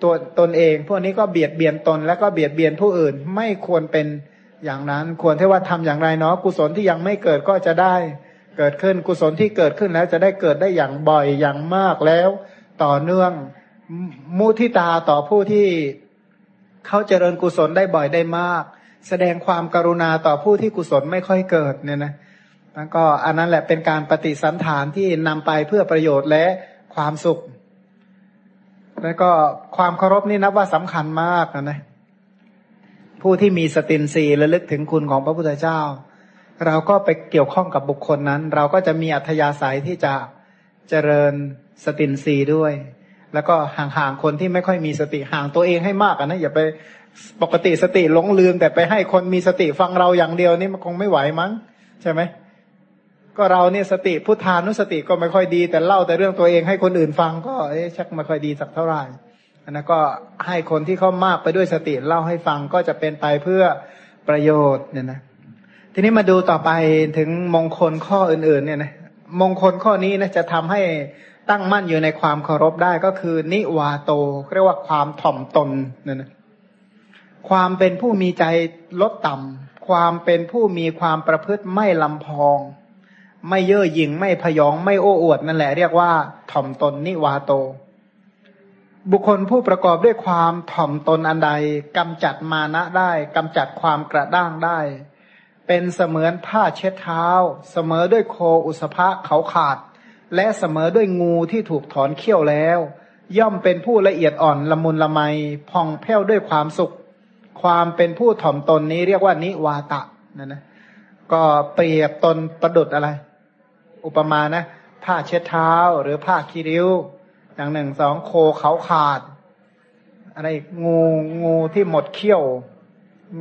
A: ตัวตนเอง พวกนี้ก็เบียดเบียนตนแล้วก็เบียดเบียนผู้อื่น ไม่ควรเป็นอย่างนั้น ควรที่ว่าทำอย่างไรเนาะกุศลที่ยังไม่เกิดก็จะได้ เกิดขึ้นกุศลที่เกิดขึ้นแล้วจะได้เกิดได้อย่างบ่อยอย่างมากแล้ว ต่อเนื่องมุทิตาต่อผู้ที่เขาเจริญกุศลได้บ่อยได้มาก แสดงความกรุณาต่อผู้ที่กุศลไม่ค่อยเกิดเนี่ยนะ แล้วก็อันนั้นแหละเป็นการปฏิสันฐานที่นำไปเพื่อประโยชน์และความสุข แล้วก็ความเคารพนี่นับว่าสำคัญมากนะนะผู้ที่มีสตินรีระลึกถึงคุณของพระพุทธเจ้า เราก็ไปเกี่ยวข้องกับบุคคลนั้น เราก็จะมีอัธยาศัยที่จะเจริญสตินรีด้วย แล้วก็ห่างๆคนที่ไม่ค่อยมีสติห่างตัวเองให้มากนะอย่าไปปกติสติหลงลืมแต่ไปให้คนมีสติฟังเราอย่างเดียวนี่มันคงไม่ไหวมั้ง ใช่ไหม ก็เราเนี่ยสติพุทธานุสติก็ไม่ค่อยดี แต่เล่าแต่เรื่องตัวเองให้คนอื่นฟังก็เอ๊ะชักไม่ค่อยดีสักเท่าไหร่อันนั้นก็ให้คนที่เขามากไปด้วยสติเล่าให้ฟังก็จะเป็นไปเพื่อประโยชน์เนี่ยนะทีนี้มาดูต่อไปถึงมงคลข้ออื่น ๆ เนี่ยนะมงคลข้อนี้นะจะทำให้ตั้งมั่นอยู่ในความเคารพได้ก็คือ นิวาโตเรียกว่าความถ่อมตนเนี่ยนะความเป็นผู้มีใจลดต่ำความเป็นผู้มีความประพฤติไม่ลำพอง ไม่เย่อหยิ่งไม่พยองไม่โอ้อวดนั่นแหละเรียกว่าถ่อมตนนิวาโต บุคคลผู้ประกอบด้วยความถ่อมตนอันใดกำจัดมานะได้กำจัดความกระด้างได้ เป็นเสมือนผ้าเช็ดเท้า เสมอด้วยโคอุสภะเขาขาด และเสมอด้วยงูที่ถูกถอนเขี้ยวแล้ว ย่อมเป็นผู้ละเอียดอ่อนละมุนละไมพองแผ้วด้วยความสุข ความเป็นผู้ถ่อมตนนี้เรียกว่านิวาตะนั่นนะก็เปรียบตนประดุดอะไร อุปมานะผ้าเช็ดเท้าหรือผ้าคีริ้ว อย่างหนึ่งสองโคเขาขาด อะไรงูงูที่หมดเขี้ยว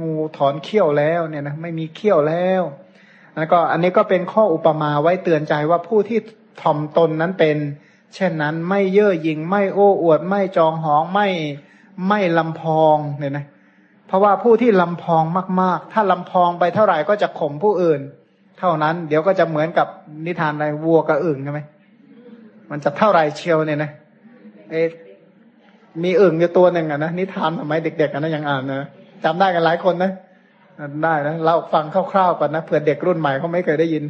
A: งูถอนเขี้ยวแล้วเนี่ยนะไม่มีเขี้ยวแล้วแล้วก็อันนี้ก็เป็นข้ออุปมาไว้เตือนใจว่าผู้ที่ถ่อมตนนั้นเป็น เช่นนั้นไม่เย่อหยิ่งไม่โอ้อวด ไม่จองหองไม่ไม่ลำพองเนี่ยนะเพราะว่าผู้ที่ลำพองมาก ๆ ถ้าลำพองไปเท่าไหร่ก็จะข่มผู้อื่น เท่านั้น เดี๋ยวก็จะเหมือนกับนิทานอะไรวัวกับอึ่งใช่ไหมมันจะเท่าไรเชียวเนี่ยนะเอมีอึ่งอยู่ตัวหนึ่งอะนะนิทานสมัยเด็กๆกันนะยังอ่านนะจำได้กันหลายคนนะได้นะเราฟังคร่าวๆก่อนนะเผื่อเด็กรุ่นใหม่เขาไม่เคยได้ยิน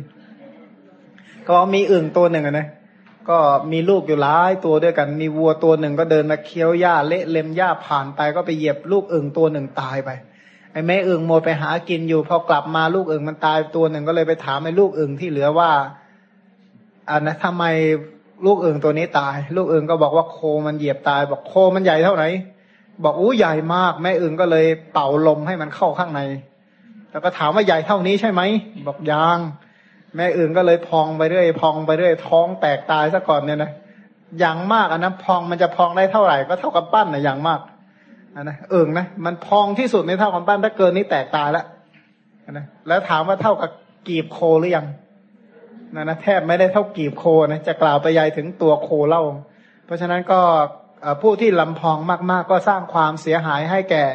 A: ก็มีอึ่งตัวหนึ่งอะนะก็มีลูกอยู่หลายตัวด้วยกัน มีวัวตัวหนึ่งก็เดินมาเคี้ยวหญ้าเละเล็มหญ้าผ่านไปก็ไปเหยียบลูกอึ่งตัวหนึ่งตายไป ไอ้แม่อึ่งโมไปหากินอยู่ พอกลับมาลูกอึ่งมันตายตัวหนึ่งก็เลยไปถามไอ้ลูกอึ่งที่เหลือว่าอ่านะทำไมลูกอึ่งตัวนี้ตาย ลูกอึ่งก็บอกว่าโคมันเหยียบตาย บอกโคมันใหญ่เท่าไหร่บอกอู้ใหญ่มาก แม่อึ่งก็เลยเป่าลมให้มันเข้าข้างใน แล้วก็ถามว่าใหญ่เท่านี้ใช่ไหมบอกยาง แม่อื่นก็เลยพองไปเรื่อยพองไปเรื่อยท้องแตกตายซะก่อนเนี่ยนะอย่างมากอันนั้นพองมันจะพองได้เท่าไหร่ ก็เท่ากับปั้นนะอย่างมาก นะเอิงนะมันพองที่สุดในเท่ากับปั้นถ้าเกินนี้แตกตายแล้วนะแล้วถามว่าเท่ากับกีบโคหรือยังนะนะแทบไม่ได้เท่ากีบโคนะจะกล่าวไปยายถึงตัวโคเล่า เพราะฉะนั้นก็ผู้ที่ลำพองมาก ๆ ก็สร้างความเสียหายให้แก่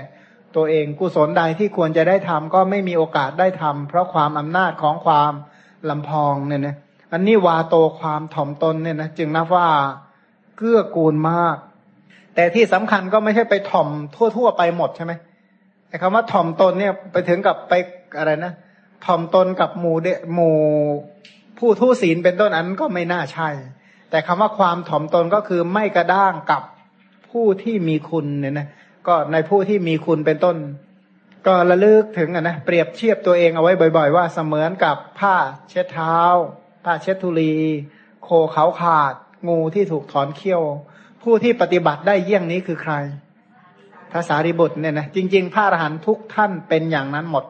A: ตัวเองกุศลใดที่ควรจะได้ทำก็ไม่มีโอกาสได้ทำเพราะความอำนาจของความลำพองเนี่ยนะอันนี้วาโตความถ่อมตนเนี่ยนะจึงนับว่าเกื้อกูลมาก แต่ที่สำคัญก็ไม่ใช่ไปถ่อมทั่วๆไปหมดใช่ไหมไอ้คำว่าถ่อมตนเนี่ยไปถึงกับไปอะไรนะถ่อมตนกับหมู่เดหมู่ผู้ทุศีลเป็นต้นอันก็ไม่น่าใช่ แต่คำว่าความถ่อมตนก็คือไม่กระด้างกับผู้ที่มีคุณเนี่ยนะก็ในผู้ที่มีคุณเป็นต้น ก็ระลึกถึงนะเปรียบเทียบตัวเองเอาไว้บ่อย ๆ ว่าเสมือนกับผ้าเช็ดเท้า ผ้าเช็ดทุลี โคเขาขาด งูที่ถูกถอนเขี้ยว ผู้ที่ปฏิบัติได้เยี่ยงนี้คือใครภาษาริบุตรเนี่ยนะจริง ๆ พระอรหันทุกท่านเป็นอย่างนั้นหมด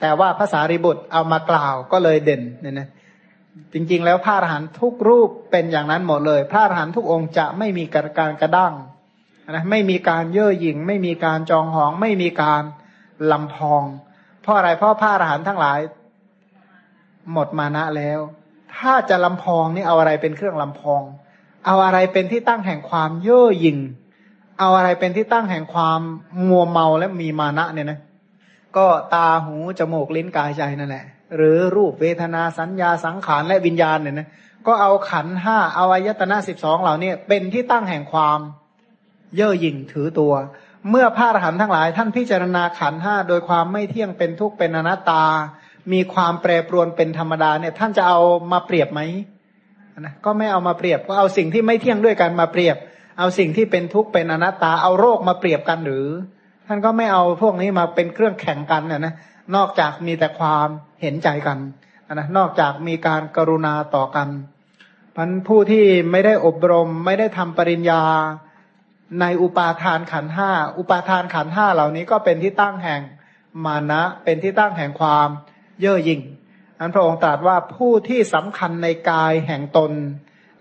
A: แต่ว่าภาษาริบุตรเอามากล่าวก็เลยเด่นเนี่ยนะจริง ๆ แล้วพระอรหันทุกรูปเป็นอย่างนั้นหมดเลย พระอรหันทุกองค์จะไม่มีการกระด้างนะไม่มีการเย่อหยิ่ง ไม่มีการจองหอง ไม่มีการลำพอง เพราะอะไรเพราะพระอรหันต์ทั้งหลาย หมดมานะแล้ว ถ้าจะลำพองนี่เอาอะไรเป็นเครื่องลำพอง เอาอะไรเป็นที่ตั้งแห่งความเย่อหยิ่ง เอาอะไรเป็นที่ตั้งแห่งความมัวเมาและมีมานะเนี่ยนะ ก็ตาหูจมูกลิ้นกายใจนั่นแหละ หรือรูปเวทนาสัญญาสังขารและวิญญาณเนี่ยนะ ก็เอาขันห้าเอาอายตนะสิบสองเหล่านี้เป็นที่ตั้งแห่งความเย่อหยิ่งถือตัว เมื่อพระอรหันต์ทั้งหลาย ท่านพิจารณาขันห้าโดยความไม่เที่ยงเป็นทุกข์เป็นอนัตตา มีความแปรปรวนเป็นธรรมดาเนี่ย ท่านจะเอามาเปรียบไหม นะก็ไม่เอามาเปรียบก็เอาสิ่งที่ไม่เที่ยงด้วยกันมาเปรียบ เอาสิ่งที่เป็นทุกข์เป็นอนัตตาเอาโรคมาเปรียบกันหรือ ท่านก็ไม่เอาพวกนี้มาเป็นเครื่องแข่งกันนะนะนอกจากมีแต่ความเห็นใจกันนะนอกจากมีการกรุณาต่อกันพันผู้ที่ไม่ได้อบรม ไม่ได้ทำปริญญาในอุปาทานขันห้าอุปาทานขันห้าเหล่านี้ก็เป็นที่ตั้งแห่งมานะเป็นที่ตั้งแห่งความเย่อหยิ่ง อันพระองค์ตรัสว่าผู้ที่สำคัญในกายแห่งตน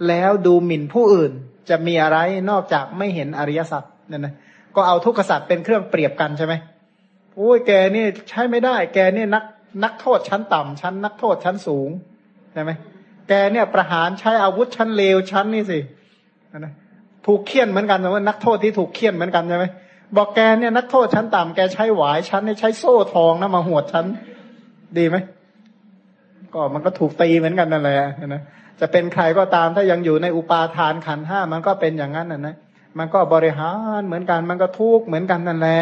A: แล้วดูหมิ่นผู้อื่น จะมีอะไรนอกจากไม่เห็นอริยสัจเนี่ยนะก็เอาทุกขสัจเป็นเครื่องเปรียบกันใช่ไหมโอ้ยแกนี่ใช้ไม่ได้ แกนี่นักนักโทษชั้นต่ำชั้นนักโทษชั้นสูงใช่ไหมแกเนี่ยประหารใช้อาวุธชั้นเลวชั้นนี่สินะถูกเคี่ยนเหมือนกันแต่ว่านักโทษที่ถูกเคี่ยนเหมือนกันใช่ไหมบอกแกเนี่ยนักโทษชั้นต่ำแกใช้หวายชั้นนี่ใช้โซ่ทองนะมาหวดชั้น ดีไหม ก็มันก็ถูกตีเหมือนกันนั่นแหละนะจะเป็นใครก็ตามถ้ายังอยู่ในอุปาทานขันห้ามันก็เป็นอย่างนั้นนะนะมันก็บริหารเหมือนกันมันก็ทุกข์เหมือนกันนั่นแหละ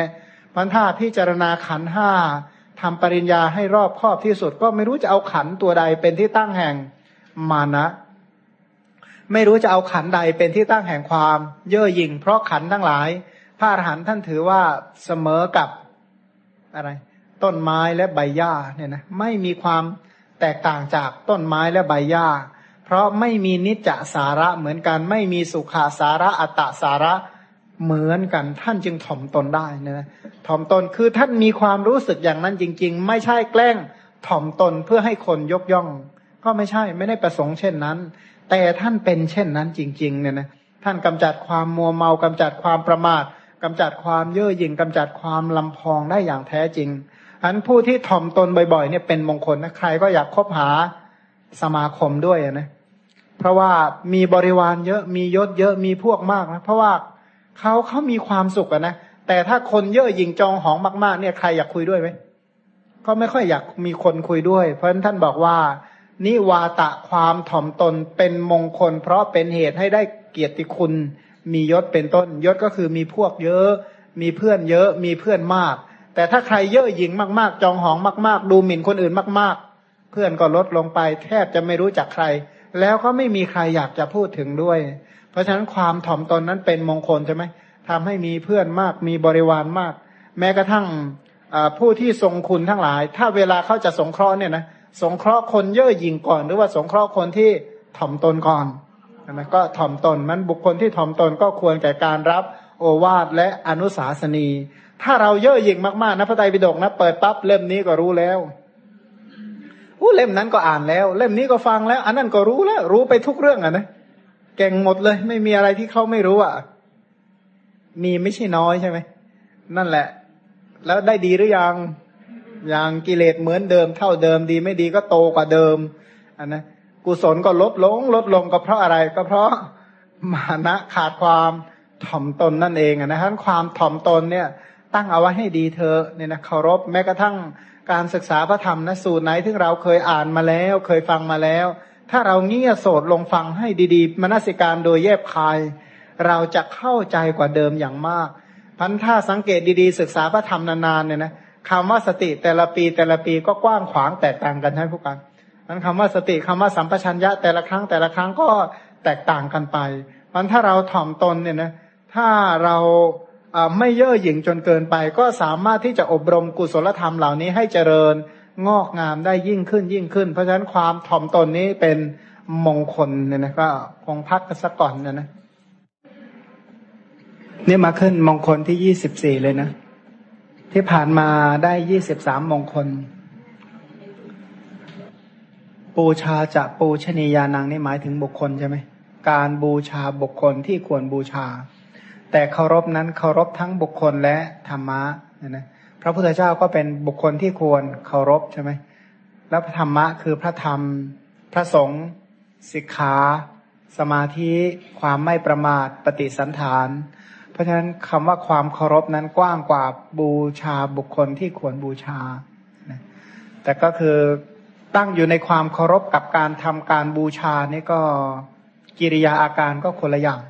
A: พันธาพิจารณาขันห้าทำปริญญาให้รอบครอบที่สุด ก็ไม่รู้จะเอาขันตัวใดเป็นที่ตั้งแห่งมานะ ไม่รู้จะเอาขันใดเป็นที่ตั้งแห่งความ เย่อหยิ่ง เพราะขันทั้งหลาย พระอรหันต์ท่านถือว่าเสมอกับอะไร ต้นไม้และใบหญ้าเนี่ยนะไม่มีความ แตกต่างจากต้นไม้และใบหญ้า เพราะไม่มีนิจจสาระเหมือนกัน ไม่มีสุขาสาระอัตตสาระเหมือนกันท่านจึงถ่อมตนได้นะถ่อมตนคือท่านมีความรู้สึกอย่างนั้นจริง ๆ ไม่ใช่แกล้งถ่อมตนเพื่อให้คนยกย่อง ก็ไม่ใช่ไม่ได้ประสงค์เช่นนั้น แต่ท่านเป็นเช่นนั้นจริง ๆ เนี่ยนะท่านกำจัดความมัวเมากำจัดความประมาทกำจัดความเย่อหยิ่งกำจัดความลำพองได้อย่างแท้จริง อันผู้ที่ถ่อมตนบ่อยๆเนี่ยเป็นมงคลนะใครก็อยากคบหาสมาคมด้วยนะเพราะว่ามีบริวารเยอะมียศเยอะมีพวกมากนะเพราะว่าเขาเขามีความสุขอะนะแต่ถ้าคนเยอะยิงจองหองมากๆ เนี่ยใครอยากคุยด้วยไหมก็ไม่ค่อยอยากมีคนคุยด้วย เพราะฉะนั้นท่านบอกว่า นิวาตะความถ่อมตนเป็นมงคล เพราะเป็นเหตุให้ได้เกียรติคุณ มียศเป็นต้นยศก็คือมีพวกเยอะ มีเพื่อนเยอะ มีเพื่อนมาก แต่ถ้าใครเย่อะยิงมากๆ จองหองมาก ๆ ดูหมิ่นคนอื่นมาก ๆ เพื่อนก็ลดลงไป แทบจะไม่รู้จักใคร แล้วก็ไม่มีใครอยากจะพูดถึงด้วย เพราะฉะนั้นความถ่อมตนนั้นเป็นมงคลใช่ไหมทำให้มีเพื่อนมากมีบริวารมาก แม้กระทั่งผู้ที่ทรงคุณทั้งหลาย ถ้าเวลาเขาจะสงเคราะห์เนี่ยนะสงเคราะห์คนเย่อหยิ่งก่อน หรือว่าสงเคราะห์คนที่ถ่อมตนก่อนนะก็ถ่อมตนมันบุคคลที่ถ่อมตนก็ควรแก่การรับโอวาทและอนุสาสนี ถ้าเราเย่อหยิ่งมากๆนะพระไตรปิฎกนะเปิดปั๊บเล่มนี้ก็รู้แล้วอู้เล่มนั้นก็อ่านแล้ว เล่มนี้ก็ฟังแล้ว อันนั้นก็รู้แล้ว รู้ไปทุกเรื่องอะนะเก่งหมดเลย ไม่มีอะไรที่เขาไม่รู้อะ มีไม่ใช่น้อยใช่ไหมนั่นแหละ แล้วได้ดีหรือยังยังกิเลสเหมือนเดิม เท่าเดิมดีไม่ดีก็โตกว่าเดิมอันนะกุศลก็ลดลง ลดลงก็เพราะอะไรก็เพราะมานะขาดความถ่อมตนนั่นเองนะฮะความถ่อมตนเนี่ย ตั้งเอาไว้ให้ดีเธอเนี่ยนะเคารพแม้กระทั่งการศึกษาพระธรรมนะสูตรไหนที่เราเคยอ่านมาแล้ว เคยฟังมาแล้ว ถ้าเราเงี่ยโสดลงฟังให้ดีๆ มนสิการโดยแยบคาย เราจะเข้าใจกว่าเดิมอย่างมากพันถ้าสังเกตดีๆ ศึกษาพระธรรมนานๆเนี่ยนะคำว่าสติแต่ละปีแต่ละปีก็กว้างขวางแตกต่างกันใช่ผู้กันนั้นคำว่าสติคำว่าสัมปชัญญะแต่ละครั้งแต่ละครั้งก็แตกต่างกันไปพันถ้าเราถ่อมตนเนี่ยนะถ้าเรา ไม่เย่อหยิ่งจนเกินไป ก็สามารถที่จะอบรมกุศลธรรมเหล่านี้ให้เจริญงอกงามได้ยิ่งขึ้นยิ่งขึ้น เพราะฉะนั้นความถ่อมตนนี้เป็นมงคลเนี่ยนะก็คงพักกันสักก่อนนะนะนี่มาขึ้นมงคลที่ยี่สิบสี่เลยนะ ที่ผ่านมาได้ยี่สิบสามมงคล ปูชาจะปูชนียานังนี่หมายถึงบุคคลใช่ไหม การบูชาบุคคลที่ควรบูชา แต่เคารพนั้นเคารพทั้งบุคคลและธรรมะนะนะพระพุทธเจ้าก็เป็นบุคคลที่ควรเคารพใช่ไหมแล้วธรรมะคือพระธรรม พระสงฆ์สิกขาสมาธิความไม่ประมาทปฏิสันฐาน เพราะฉะนั้นคำว่าความเคารพนั้นกว้างกว่าบูชาบุคคลที่ควรบูชา แต่ก็คือตั้งอยู่ในความเคารพกับการทำการบูชานี่ก็กิริยาอาการก็คนละอย่าง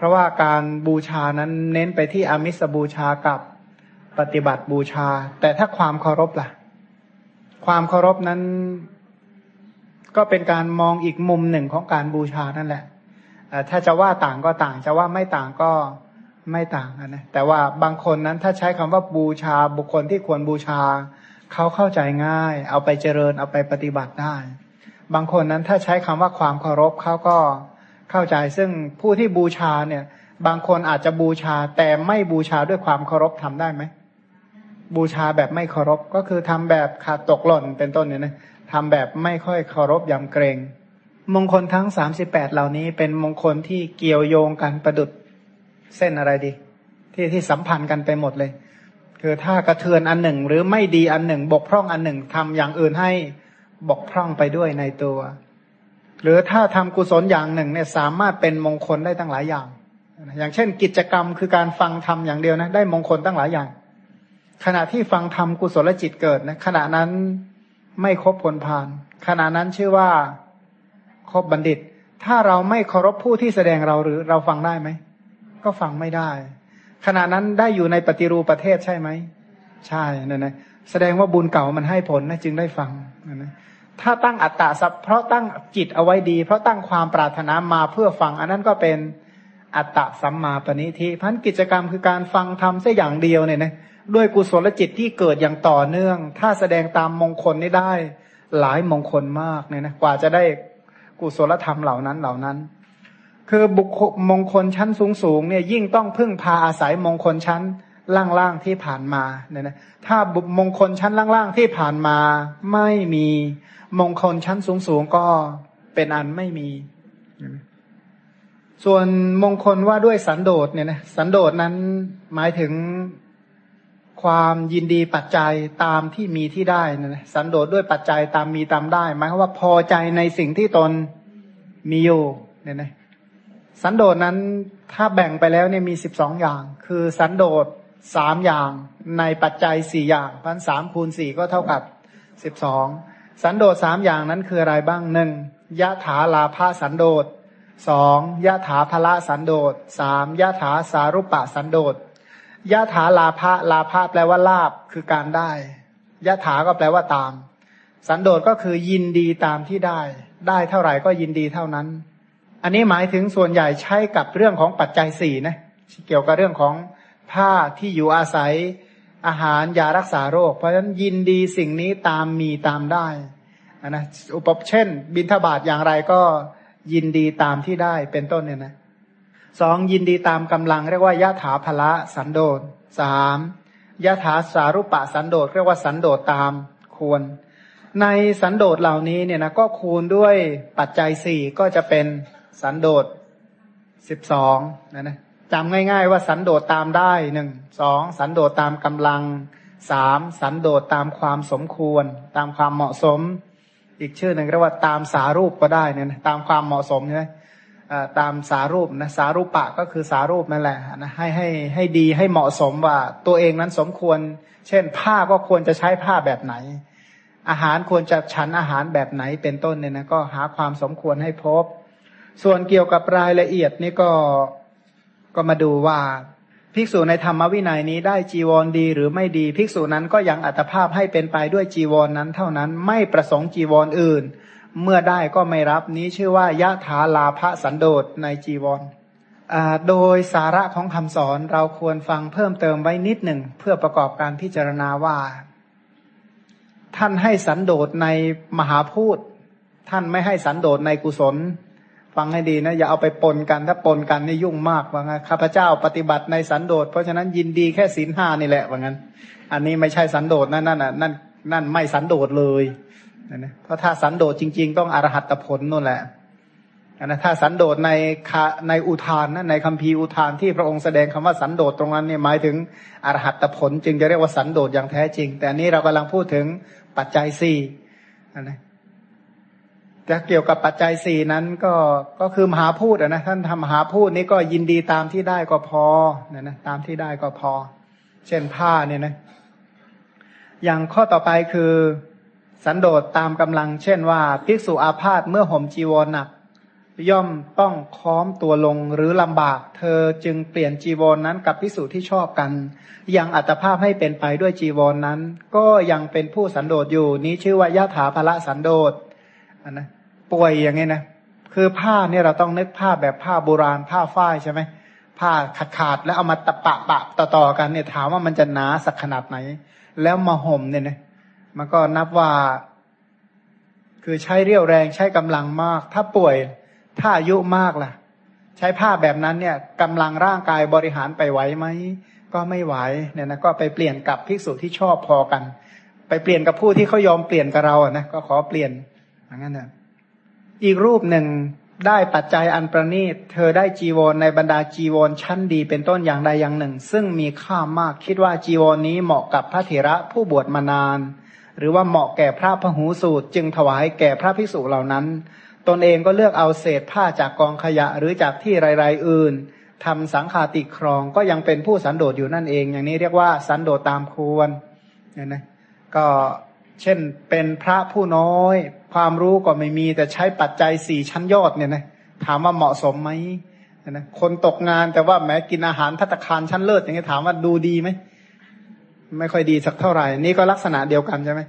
A: เพราะว่าการบูชานั้นเน้นไปที่อามิสบูชากับปฏิบัติบูชา แต่ถ้าความเคารพล่ะ ความเคารพนั้น ก็เป็นการมองอีกมุมหนึ่งของการบูชานั่นแหละถ้าจะว่าต่างก็ต่าง จะว่าไม่ต่างก็ไม่ต่างนะแต่ว่าบางคนนั้นถ้าใช้คำว่าบูชาบุคคลที่ควรบูชาเขาเข้าใจง่าย เอาไปเจริญเอาไปปฏิบัติได้ บางคนนั้นถ้าใช้คำว่าความเคารพเขาก็เข้าใจซึ่งผู้ที่บูชาเนี่ย บางคนอาจจะบูชา แต่ไม่บูชาด้วยความเคารพทำได้ไหมบูชาแบบไม่เคารพก็คือทำแบบขาดตกหล่นเป็นต้นเนี่ยนะทำแบบไม่ค่อยเคารพยำเกรง มงคลทั้งสามสิบแปดเหล่านี้ เป็นมงคลที่เกี่ยวโยงกันประดุดเส้นอะไรดี ที่ที่สัมพันธ์กันไปหมดเลย คือถ้ากระเทือนอันหนึ่ง หรือไม่ดีอันหนึ่ง บกพร่องอันหนึ่งทำอย่างอื่นให้บกพร่องไปด้วยในตัว หรือถ้าทำกุศลอย่างหนึ่งเนี่ยสามารถเป็นมงคลได้ตั้งหลายอย่าง อย่างเช่น กิจกรรมคือการฟังธรรมอย่างเดียวนะได้มงคลตั้งหลายอย่าง ขณะที่ฟังธรรมกุศลจิตเกิดนะขณะนั้นไม่ครบผลพาน ขณะนั้นชื่อว่าครบบัณฑิต ถ้าเราไม่เคารพผู้ที่แสดงเราหรือเราฟังได้ไหม ก็ฟังไม่ได้ ขณะนั้นได้อยู่ในปฏิรูปประเทศใช่ไหม ใช่นั่นนะแสดงว่าบุญเก่ามันให้ผลนะจึงได้ฟังนั่นนะ ถ้าตั้งอัตตาสัพเพราะตั้งจิตเอาไว้ดี เพราะตั้งความปรารถนามาเพื่อฟัง อันนั้นก็เป็นอัตตะสัมมาปณิทิพันกิจกรรมคือการฟังทำแค่อย่างเดียวเนี่ยนะด้วยกุศลจิตที่เกิดอย่างต่อเนื่อง ถ้าแสดงตามมงคลนี้ได้หลายมงคลมากเนี่ยนะกว่าจะได้กุศลธรรมเหล่านั้นเหล่านั้น คือบุคมงคลชั้นสูงสูงเนี่ยยิ่งต้องพึ่งพาอาศัยมงคลชั้นล่างๆที่ผ่านมาเนี่ยนะถ้าบุมงคลชั้นล่างๆที่ผ่านมาไม่มี มงคลชั้นสูงสูงก็เป็นอันไม่มี ส่วนมงคลว่าด้วยสันโดษเนี่ยนะสันโดษนั้นหมายถึงความยินดีปัจจัยตามที่มีที่ได้นะสันโดษด้วยปัจจัยตามมีตามได้ หมายความว่าพอใจในสิ่งที่ตนมีอยู่เนี่ยนะสันโดษนั้นถ้าแบ่งไปแล้วเนี่ยมีสิบสองอย่าง คือสันโดษสามอย่างในปัจจัยสี่อย่างพันสามคูณสี่ก็เท่ากับสิบสอง สันโดษสามอย่างนั้นคืออะไรบ้างหนึ่งยะถาลาภสันโดษสองยะถาภละสันโดษสามยะถาสารุปะสันโดษยะถาลาภลาภแปลว่าลาบคือการได้ยะถาก็แปลว่าตาม สันโดษก็คือยินดีตามที่ได้ ได้เท่าไหร่ก็ยินดีเท่านั้น อันนี้หมายถึงส่วนใหญ่ใช้กับเรื่องของปัจจัยสี่นะเกี่ยวกับเรื่องของผ้าที่อยู่อาศัย อาหารยารักษาโรค เพราะฉะนั้นยินดีสิ่งนี้ตามมีตามได้นะอุปเช่น บินทบาทอย่างไรก็ยินดีตามที่ได้เป็นต้นเนี่ยนะสองยินดีตามกำลังเรียกว่ายะถาภละสันโดษสามยะถาสารุปะสันโดษเรียกว่าสันโดษตามควร ในสันโดษเหล่านี้เนี่ยนะก็คูณด้วยปัจจัยสี่ก็จะเป็นสันโดษสิบสองนะนะ จำง่าย ๆ ว่าสันโดษตามได้หนึ่งสองสันโดษตามกำลังสามสันโดษตามความสมควร ตามความเหมาะสม อีกชื่อหนึ่งเรียกว่าตามสารูปก็ได้เนี่ยนะตามความเหมาะสมใช่ไหมตามสารูปนะสารูปปะก็คือสารูปนั่นแหละนะให้ให้ให้ดีให้เหมาะสมว่าตัวเองนั้นสมควร เช่นผ้าก็ควรจะใช้ผ้าแบบไหน อาหารควรจะฉันอาหารแบบไหนเป็นต้นเนี่ยนะก็หาความสมควรให้พบ ส่วนเกี่ยวกับรายละเอียดนี่ก็ ก็มาดูว่าภิกษุในธรรมวินัยนี้ได้จีวรดีหรือไม่ดี ภิกษุนั้นก็ยังอัตภาพให้เป็นไปด้วยจีวรนนั้นเท่านั้นไม่ประสงค์จีวรออื่น เมื่อได้ก็ไม่รับนี้ชื่อว่ายะถาลาภสันโดษในจีวรโดยสาระของคำสอนเราควรฟังเพิ่มเติมไว้นิดหนึ่งเพื่อประกอบการพิจารณาว่า ท่านให้สันโดษในมหาพูด ท่านไม่ให้สันโดษในกุศล ฟังให้ดีนะ อย่าเอาไปปนกัน ถ้าปนกันนี่ยุ่งมากว่างั้นข้าพเจ้าปฏิบัติในสันโดษเพราะฉะนั้นยินดีแค่ศีลห้านี่แหละว่างั้น อันนี้ไม่ใช่สันโดษนั่นนั่นนั่นนั่นไม่สันโดษเลยนะเพราะถ้าสันโดษจริง ๆ ต้องอรหัตผลนู่นแหละอันนะถ้าสันโดษในในอุทานนะในคัมภีร์อุทานที่พระองค์แสดงคำว่าสันโดษตรงนั้นเนี่ยหมายถึงอรหัตผล จึงจะเรียกว่าสันโดษอย่างแท้จริง แต่อันนี้เรากำลังพูดถึงปัจจัยสี่นะ จะเกี่ยวกับปัจจัยสี่นั้นก็ก็คือมหาพูดนะท่านทำมหาพูดนี้ก็ยินดีตามที่ได้ก็พอเนี่ยนะตามที่ได้ก็พอ เช่นผ้าเนี่ยนะอย่างข้อต่อไปคือสันโดษตามกำลัง เช่นว่าภิกษุอาพาธเมื่อห่มจีวรหนัก ย่อมต้องค้อมตัวลงหรือลำบาก เธอจึงเปลี่ยนจีวรนนั้นกับภิกษุที่ชอบกัน ยังอัตภาพให้เป็นไปด้วยจีวรนนั้น ก็ยังเป็นผู้สันโดษอยู่นี้ชื่อว่ายะถาภละสันโดษนนะ ป่วยอย่างนี้นะคือผ้าเนี่ยเราต้องนึกผ้าแบบผ้าโบราณผ้าฝ้ายใช่ไหมผ้าขาดขาดแล้วเอามาตะปะปะต่อต่อกันเนี่ยถามว่ามันจะหนาสักขนาดไหน แล้วมาห่มเนี่ยนะมันก็นับว่า คือใช้เรี่ยวแรงใช้กำลังมาก ถ้าป่วยถ้าอายุมากล่ะ ใช้ผ้าแบบนั้นเนี่ยกำลังร่างกายบริหารไปไหวไหมก็ไม่ไหวเนี่ยนะก็ไปเปลี่ยนกับภิกษุที่ชอบพอกัน ไปเปลี่ยนกับผู้ที่เขายอมเปลี่ยนกับเราอะนะก็ขอเปลี่ยนอย่างนั้นนะ อีกรูปหนึ่งได้ปัจจัยอันประณีต เธอได้จีวรในบรรดาจีวรชั้นดีเป็นต้นอย่างใดอย่างหนึ่ง ซึ่งมีค่ามากคิดว่าจีวรนนี้เหมาะกับพระเถระผู้บวชมานาน หรือว่าเหมาะแก่พระพหูสูตร จึงถวายแก่พระภิกษุเหล่านั้น ตนเองก็เลือกเอาเศษผ้าจากกองขยะหรือจากที่ไรๆอื่นทำสังฆาติครองก็ยังเป็นผู้สันโดษอยู่นั่นเอง อย่างนี้เรียกว่าสันโดษตามควรเนี่ยนะก็เช่นเป็นพระผู้น้อย ความรู้ก็ไม่มีแต่ใช้ปัจจัยสี่ชั้นยอดเนี่ยนะถามว่าเหมาะสมไหมนะคนตกงานแต่ว่าแม้กินอาหารพัตคารชั้นเลิศอย่างนี้ถามว่าดูดีไหมไม่ค่อยดีสักเท่าไหร่ นี่ก็ลักษณะเดียวกันใช่ไหม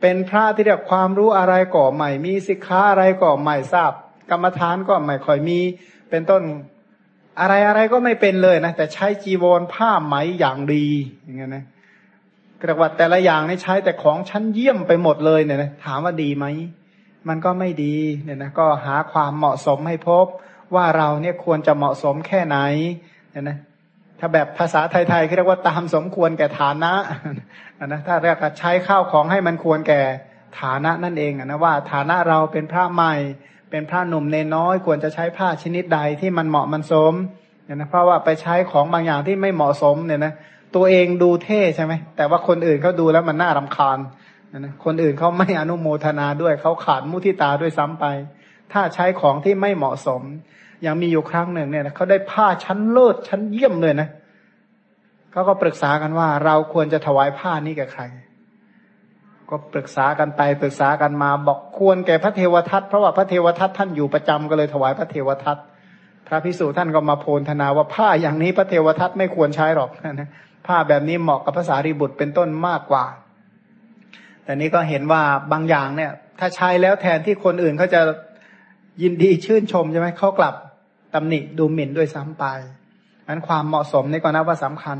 A: เป็นพระที่เรียกความรู้อะไรก่อใหม่ มีสิกขาอะไรก่อใหม่ทราบ กรรมฐานก็ไม่ค่อยมี เป็นต้นอะไรอะไรก็ไม่เป็นเลยนะแต่ใช้จีวรผ้าไหมอย่างดีอย่างเงี้ยนะกระวัดแต่ละอย่างนี่ใช้แต่ของชั้นเยี่ยมไปหมดเลยเนี่ยนะถามว่าดีไหม มันก็ไม่ดีเนี่ยนะก็หาความเหมาะสมให้พบว่าเราเนี่ยควรจะเหมาะสมแค่ไหนเนี่ยนะถ้าแบบภาษาไทยๆเรียกว่าตามสมควรแก่ฐานะนะถ้าเรียกใช้ข้าวของให้มันควรแก่ฐานะนั่นเองนะว่าฐานะเราเป็นพระใหม่ เป็นพระหนุ่มเนน้อย ควรจะใช้ผ้าชนิดใดที่มันเหมาะมันสมเนี่ยนะเพราะว่าไปใช้ของบางอย่างที่ไม่เหมาะสมเนี่ยนะตัวเองดูเท่ใช่ไหมแต่ว่าคนอื่นเขาดูแล้วมันน่ารำคาญ นะคนอื่นเขาไม่อนุโมทนาด้วยเขาขาดมุทิตาด้วยซ้ำไป ถ้าใช้ของที่ไม่เหมาะสมยังมีอยู่ครั้งหนึ่งเนี่ยเขาได้ผ้าชั้นเลิศชั้นเยี่ยมเลยนะเขาก็ปรึกษากันว่า เราควรจะถวายผ้านี้แก่ใคร ก็ปรึกษากันไปปรึกษากันมา บอกควรแก่พระเทวทัตเพราะว่าพระเทวทัตท่านอยู่ประจำก็เลยถวายพระเทวทัตพระพิสุท่านก็มาโพลธนาว่าผ้าอย่างนี้พระเทวทัตไม่ควรใช้หรอกนะผ้าแบบนี้เหมาะกับภาษารีบุตรเป็นต้นมากกว่า แต่นี้ก็เห็นว่าบางอย่างเนี่ย ถ้าใช้แล้วแทนที่คนอื่นเขาจะยินดีชื่นชมใช่ไหมเขากลับตำหนิดูหมิ่นด้วยซ้ำไปนั้นความเหมาะสมนี่ก็นับว่าสำคัญ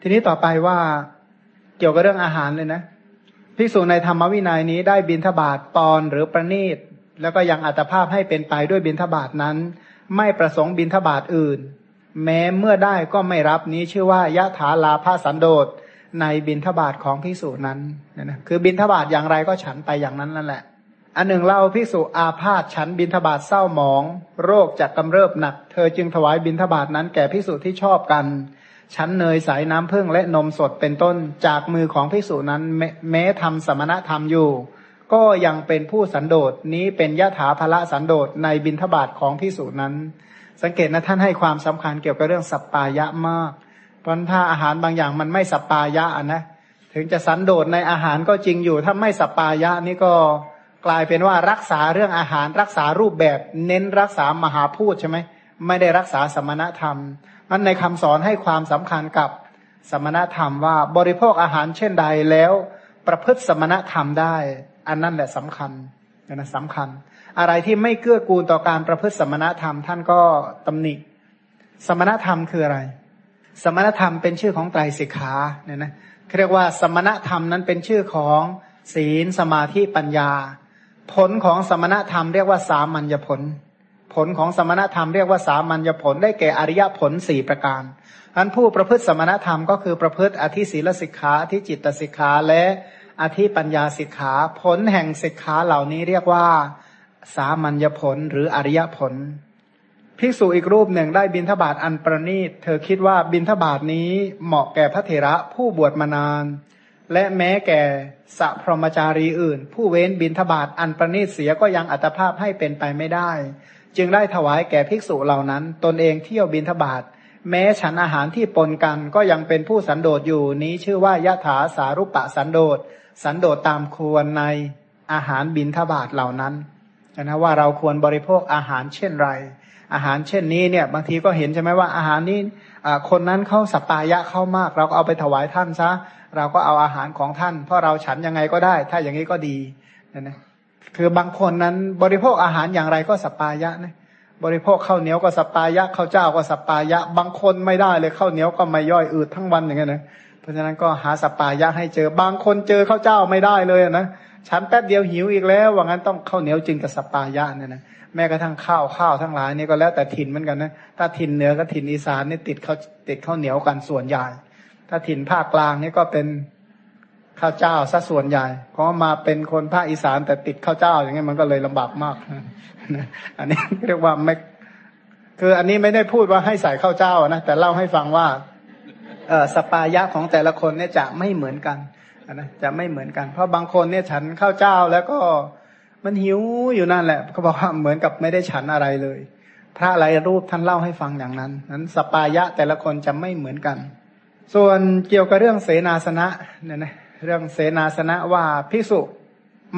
A: ทีนี้ต่อไปว่าเกี่ยวกับเรื่องอาหารเลยนะภิกษุในธรรมวินัยนี้ได้บินทบาทปอนหรือประณีตแล้วก็ยังอัตภาพให้เป็นไปด้วยบินทบาทนั้น ไม่ประสงค์บินทบาทอื่น แม้เมื่อได้ก็ไม่รับนี้ชื่อว่ายะถาลาภาสันโดษ ในบินทบาทของภิกษุนั้นนะคือบินทบาทอย่างไรก็ฉันไปอย่างนั้นนั่นแหละ อันหนึ่งเล่าภิกษุอาพาธฉันบินทบาทเศร้าหมอง โรคจากกำเริบหนัก เธอจึงถวายบินทบาทนั้นแก่ภิกษุที่ชอบกันชั้นเนยสายน้ำผึ้งและนมสดเป็นต้นจากมือของภิกษุนั้นแม้ทำสมณธรรมอยู่ ก็ยังเป็นผู้สันโดษนี้เป็นยะถาภละสันโดษในบินทบาทของภิกษุนั้น สังเกตนะท่านให้ความสำคัญเกี่ยวกับเรื่องสัปปายะมาก ราะถ้าอาหารบางอย่างมันไม่สปปายะนะถึงจะสันโดษในอาหารก็จริงอยู่ ถ้าไม่สปปายะนี่ก็กลายเป็นว่ารักษาเรื่องอาหารรักษารูปแบบ เน้นรักษามหาพูดใช่ไหมไม่ได้รักษาสมณธรรมมันในคำสอนให้ความสำคัญกับสมณธรรมว่าบริโภคอาหารเช่นใดแล้วประพฤติสมณธรรมได้ อันนั้นแหละสำคัญนะสำคัญ อะไรที่ไม่เกื้อกูลต่อการประพฤติสมณธรรม ท่านก็ตำหนิ สมณธรรมคืออะไร สมณธรรมเป็นชื่อของไตรสิกขาเนี่ยนะเรียกว่าสมณธรรมนั้นเป็นชื่อของศีลสมาธิปัญญา ผลของสมณธรรมเรียกว่าสามัญญผล ผลของสมณธรรมเรียกว่าสามัญญผลได้แก่อริยผลสี่ประการอันผู้ประพฤติสมณธรรมก็คือประพฤติอธิศีลสิกขาอธิจิตสิกขาและอธิปัญญาสิกขาผลแห่งสิกขาเหล่านี้เรียกว่า สามัญญผลหรืออริยผล ภิกษุอีกรูปหนึ่งได้บินทบาทอันประณีต เธอคิดว่าบินทบาทนี้เหมาะแก่พระเถระผู้บวชมานาน และแม้แก่สัพรมจารีอื่น ผู้เว้นบินทบาทอันประณีตเสียก็ยังอัตภาพให้เป็นไปไม่ได้ จึงได้ถวายแก่ภิกษุเหล่านั้น ตนเองเที่ยวบินทบาทแม้ฉันอาหารที่ปนกันก็ยังเป็นผู้สันโดษอยู่นี้ชื่อว่ายะถาสารุปะสันโดษ สันโดษตามควรในอาหารบิณฑบาตเหล่านั้นนะว่าเราควรบริโภคอาหารเช่นไร อาหารเช่นนี้เนี่ย บางทีก็เห็นใช่ไหมว่าอาหารนี้คนนั้นเขาสัปปายะเขามาก เราก็เอาไปถวายท่านซะ เราก็เอาอาหารของท่าน เพราะเราฉันยังไงก็ได้ ถ้าอย่างนี้ก็ดีนะนะคือบางคนนั้นบริโภคอาหารอย่างไรก็สัปปายะนะบริโภคข้าวเหนียวก็สัปปายะข้าวเจ้าก็สัปปายะ บางคนไม่ได้เลยข้าวเหนียวก็ไม่ย่อยอืดทั้งวันอย่างเงี้ยนะเพราะฉะนั้นก็หาสปายะให้เจอบางคนเจอข้าวเจ้าไม่ได้เลยนะฉันแป๊บเดียวหิวอีกแล้วว่างั้นต้องข้าวเหนียวจึงกับสปายะเนี่ยนะ แม้กระทั่งข้าวข้าวทั้งหลายนี่ก็แล้วแต่ถิ่นเหมือนกันนะถ้าถิ่นเหนือก็ถิ่นอีสานนี่ติดข้าวติดข้าวเหนียวกันส่วนใหญ่ ถ้าถิ่นภาคกลางนี่ก็เป็นข้าวเจ้าซะส่วนใหญ่เพราะมาเป็นคนภาคอีสานแต่ติดข้าวเจ้า อย่างเงี้ยมันก็เลยลำบากมากอันนี้เรียกว่าไม่คืออันนี้ไม่ได้พูดว่าให้ใส่ข้าวเจ้านะแต่เล่าให้ฟังว่าเออสัปปายะของแต่ละคนเนี่ยจะไม่เหมือนกันนะจะไม่เหมือนกัน เพราะบางคนเนี่ยฉันข้าวเจ้าแล้วก็ มันหิวอยู่นั่นแหละเขาบอกว่าเหมือนกับไม่ได้ฉันอะไรเลย พระอะไรรูปท่านเล่าให้ฟังอย่างนั้น นั้นสัปปายะแต่ละคนจะไม่เหมือนกัน ส่วนเกี่ยวกับเรื่องเสนาสนะเนี่ยนะเรื่องเสนาสนะว่าภิกษุ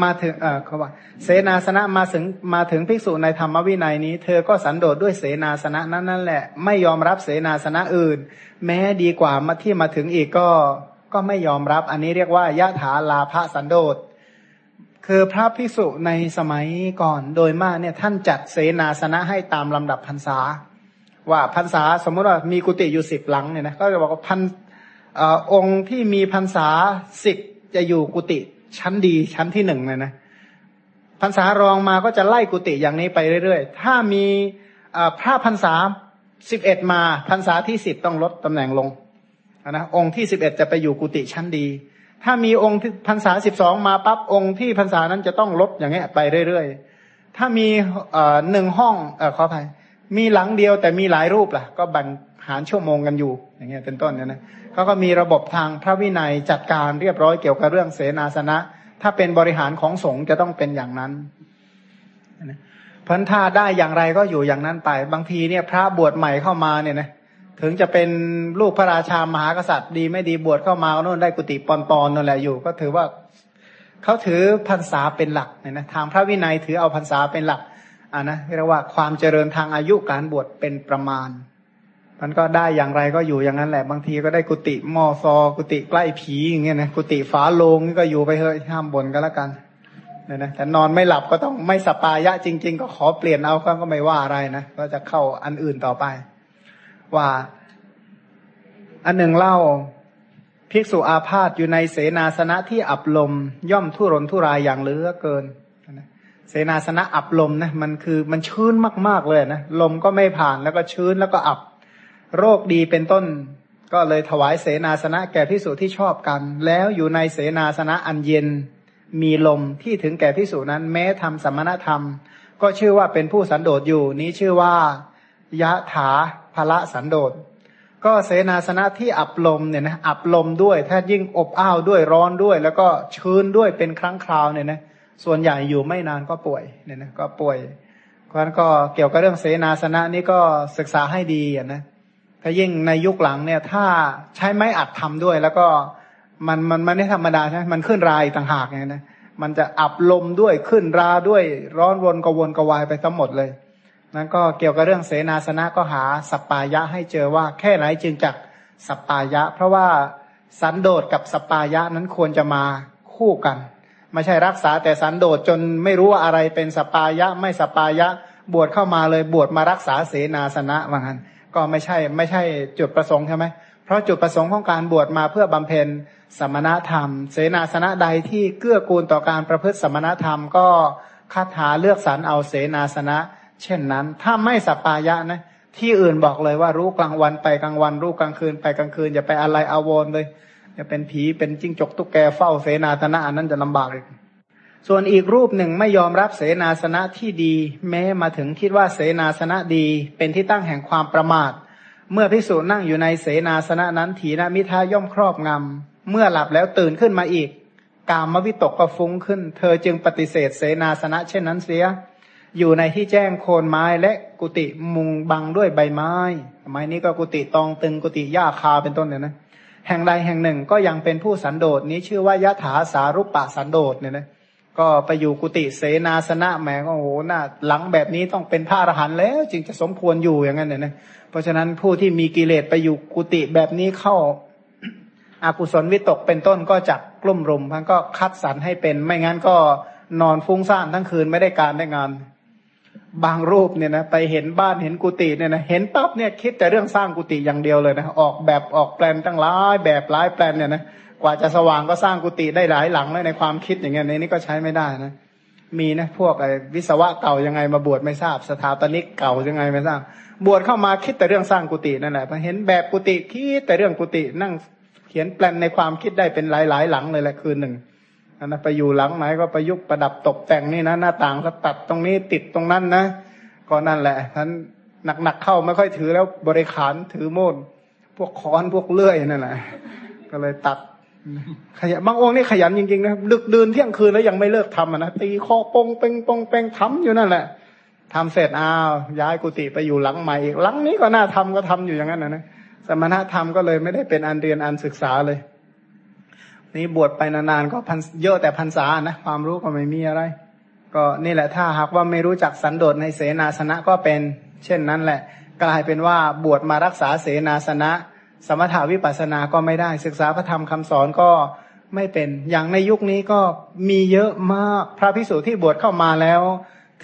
A: มาถึงเออเขาว่า เสนาสนะมาถึงมาถึงภิกษุในธรรมวินัยนี้ เธอก็สันโดษด้วยเสนาสนะนั้นนั่นแหละ ไม่ยอมรับเสนาสนะอื่น แม้ดีกว่ามาที่มาถึงอีกก็ก็ไม่ยอมรับ อันนี้เรียกว่ายะถาลาภสันโดษ คือพระภิกษุในสมัยก่อนโดยมากเนี่ยท่านจัดเสนาสนะให้ตามลำดับพรรษา ว่าพรรษาสมมติว่ามีกุฏิอยู่สิบหลังเนี่ยนะก็จะบอกว่าพันอองค์ที่มีพรรษาสิบจะอยู่กุฏิชั้นดีชั้นที่หนึ่งเลยนะพรรษารองมาก็จะไล่กุฏิอย่างนี้ไปเรื่อยๆ ถ้ามีพระพรรษาสิบเอ็ดมาพรรษาที่สิบต้องลดตำแหน่งลงนะองค์ที่สิบเอ็ดจะไปอยู่กุฏิชั้นดี ถ้ามีองค์พรรษาสิบสองมาปั๊บองค์ที่พรรษานั้นจะต้องลดอย่างเงี้ยไปเรื่อยๆ ถ้ามีหนึ่งห้องอขออภัยมีหลังเดียวแต่มีหลายรูปล่ะ ก็แบ่งหารชั่วโมงกันอยู่อย่างเงี้ยเป็นต้นเนี่ยนะเขาก็มีระบบทางพระวินัยจัดการเรียบร้อยเกี่ยวกับเรื่องเสนาสนะ ถ้าเป็นบริหารของสงฆ์จะต้องเป็นอย่างนั้นพันธาได้อย่างไรก็อยู่อย่างนั้นไป บางทีเนี่ยพระบวชใหม่เข้ามาเนี่ยนะ ถึงจะเป็นลูกพระราชามหากษัตริย์ดีไม่ดีบวชเข้ามาโน่นได้กุฏิปอนปอนนั่นแหละอยู่ ก็ถือว่าเขาถือพรรษาเป็นหลักเนี่ยนะทางพระวินัยถือเอาพรรษาเป็นหลักอ่านะเรียกว่าความเจริญทางอายุการบวชเป็นประมาณ มันก็ได้อย่างไรก็อยู่อย่างนั้นแหละบางทีก็ได้กุฏิมอซอ กุฏิใกล้ผีอย่างเงี้ยนะกุฏิฝาโลงก็อยู่ไปเถอะห้ามบ่นก็แล้วกันเนี่ยนะแต่นอนไม่หลับก็ต้องไม่สปายะจริง ๆ ก็ขอเปลี่ยนเอาก็ไม่ว่าอะไรนะก็จะเข้าอันอื่นต่อไป ว่า อันหนึ่งเล่า ภิกษุอาพาธอยู่ในเสนาสนะที่อับลม ย่อมทุรนทุรายอย่างเหลือเกินเสนาสนะอับลมนะมันคือมันชื้นมากๆเลยนะลมก็ไม่ผ่านแล้วก็ชื้นแล้วก็อับ โรคดีเป็นต้น ก็เลยถวายเสนาสนะแก่พิสุที่ชอบกัน แล้วอยู่ในเสนาสนะอันเย็นมีลมที่ถึงแก่พิสุนั้น แม้ทำสมณธรรม ก็ชื่อว่าเป็นผู้สันโดษอยู่นี้ชื่อว่ายะถา ภละสันโดษ ก็เสนาสนะที่อับลมเนี่ยนะอับลมด้วย ถ้ายิ่งอบอ้าวด้วยร้อนด้วย แล้วก็ชื้นด้วยเป็นครั้งคราวเนี่ยนะส่วนใหญ่อยู่ไม่นานก็ป่วยเนี่ยนะก็ป่วยเพราะฉะนั้นก็เกี่ยวกับเรื่องเสนาสนะนี่ก็ศึกษาให้ดีนะถ้ายิ่งในยุคหลังเนี่ย ถ้าใช้ไม้อัดทำด้วย แล้วก็มันมันมันไม่ธรรมดาใช่ไหมมันขึ้นรายต่างหากไงนะมันจะอับลมด้วยขึ้นราด้วยร้อนวนกวนกวายไปทั้งหมดเลย นั่นก็เกี่ยวกับเรื่องเสนาสนะก็หาสัปปายะให้เจอว่าแค่ไหนจึงจักสัปปายะ เพราะว่าสันโดษกับสัปปายะนั้นควรจะมาคู่กัน ไม่ใช่รักษาแต่สันโดษจนไม่รู้ว่าอะไรเป็นสัปปายะไม่สัปปายะบวชเข้ามาเลยบวชมารักษาเสนาสนะว่างั้นก็ไม่ใช่ไม่ใช่จุดประสงค์ใช่ไหมเพราะจุดประสงค์ของการบวชมาเพื่อบำเพ็ญสมณธรรม เสนาสนะใดที่เกื้อกูลต่อการประพฤติสมณธรรม ก็คาถาเลือกสรรเอาเสนาสนะ เช่นนั้น ถ้าไม่สัปปายะนะ ที่อื่นบอกเลยว่ารู้กลางวันไปกลางวัน รู้กลางคืนไปกลางคืน อย่าไปอะไรอาวรเลยจะเป็นผีเป็นจิ้งจกตุ๊กแกเฝ้าเสนาสนะอันนั้นจะลำบากอีกส่วนอีกรูปหนึ่งไม่ยอมรับเสนาสนะที่ดี แม้มาถึงคิดว่าเสนาสนะดี เป็นที่ตั้งแห่งความประมาท เมื่อพิสูจนั่งอยู่ในเสนาสนะนั้นถีนมิทาย่อมครอบงำ เมื่อหลับแล้วตื่นขึ้นมาอีก กามวิตกก็ฟุ้งขึ้น เธอจึงปฏิเสธเสนาสนะเช่นนั้นเสีย อยู่ในที่แจ้งโคนไม้และกุฏิมุงบังด้วยใบไม้ ไม้นี้ก็กุฏิตองตึงกุฏิหญ้าคาเป็นต้นเนี่ยนะ แห่งใดแห่งหนึ่งก็ยังเป็นผู้สันโดษนี้ชื่อว่ายะถาสารุปปะสันโดษเนี่ยนะ ก็ไปอยู่กุฏิเสนาสนะแหมก็โอ้โหหน้าหลังแบบนี้ต้องเป็นพระอรหันต์แล้ว จึงจะสมควรอยู่อย่างนั้นเนี่ยนะ เพราะฉะนั้นผู้ที่มีกิเลสไปอยู่กุฏิแบบนี้เข้าอากุศลวิตกเป็นต้นก็จักกลุ่มรุมมันก็คัดสรรให้เป็น ไม่งั้นก็นอนฟุ้งซ่านทั้งคืนไม่ได้การได้งาน บางรูปเนี่ยนะไปเห็นบ้านเห็นกุฏิเนี่ยนะเห็นปั๊บเนี่ยคิดแต่เรื่องสร้างกุฏิอย่างเดียวเลยนะออกแบบออกแปลนตั้งหลายแบบหลายแปลนเนี่ยนะกว่าจะสว่างก็สร้างกุฏิได้หลายหลังเลยในความคิดอย่างเงี้ยในนี้ก็ใช้ไม่ได้นะมีนะพวกไอ้วิศวะเก่ายังไงมาบวชไม่ทราบ สถาปนิกเก่ายังไงไม่ทราบ บวชเข้ามาคิดแต่เรื่องสร้างกุฏินั่นแหละพอเห็นแบบกุฏิคิดแต่เรื่องกุฏินั่งเขียนแปลนในความคิดได้เป็นหลายๆหลังเลยแหละคืนหนึ่ง นะไปอยู่หลังไหนก็ประยุกต์ประดับตกแต่งนี่นะหน้าต่างก็ตัดตรงนี้ติดตรงนั้นนะก็นั่นแหละท่านหนักๆเข้าไม่ค่อยถือแล้วบริขารถือโม่นพวกค้อนพวกเลื่อยนั่นแหละก็เลยตัดขยันบางองค์นี่ขยันจริงๆนะดึกดื่นเที่ยงคืนแล้วยังไม่เลิกทำนะตีข้อปงเปงปงเปงทำอยู่นั่นแหละทำเสร็จอ้าว ย้ายกุฏิไปอยู่หลังใหม่อีกหลังนี้ก็น่าทำก็ทำอยู่อย่างนั้นนะนะสมณธรรมก็เลยไม่ได้เป็นอันเรียนอันศึกษาเลย นี่บวชไปนานๆก็พันเยอะแต่พรรษานะความรู้ก็ไม่มีอะไร ก็นี่แหละถ้าหากว่าไม่รู้จักสันโดษในเสนาสนะก็เป็น เช่นนั้นแหละ กลายเป็นว่าบวชมารักษาเสนาสนะ สมถาวิปัสสนาก็ไม่ได้ ศึกษาพระธรรมคำสอนก็ไม่เป็น อย่างในยุคนี้ก็มีเยอะมากพระพิสุที่บวชเข้ามาแล้ว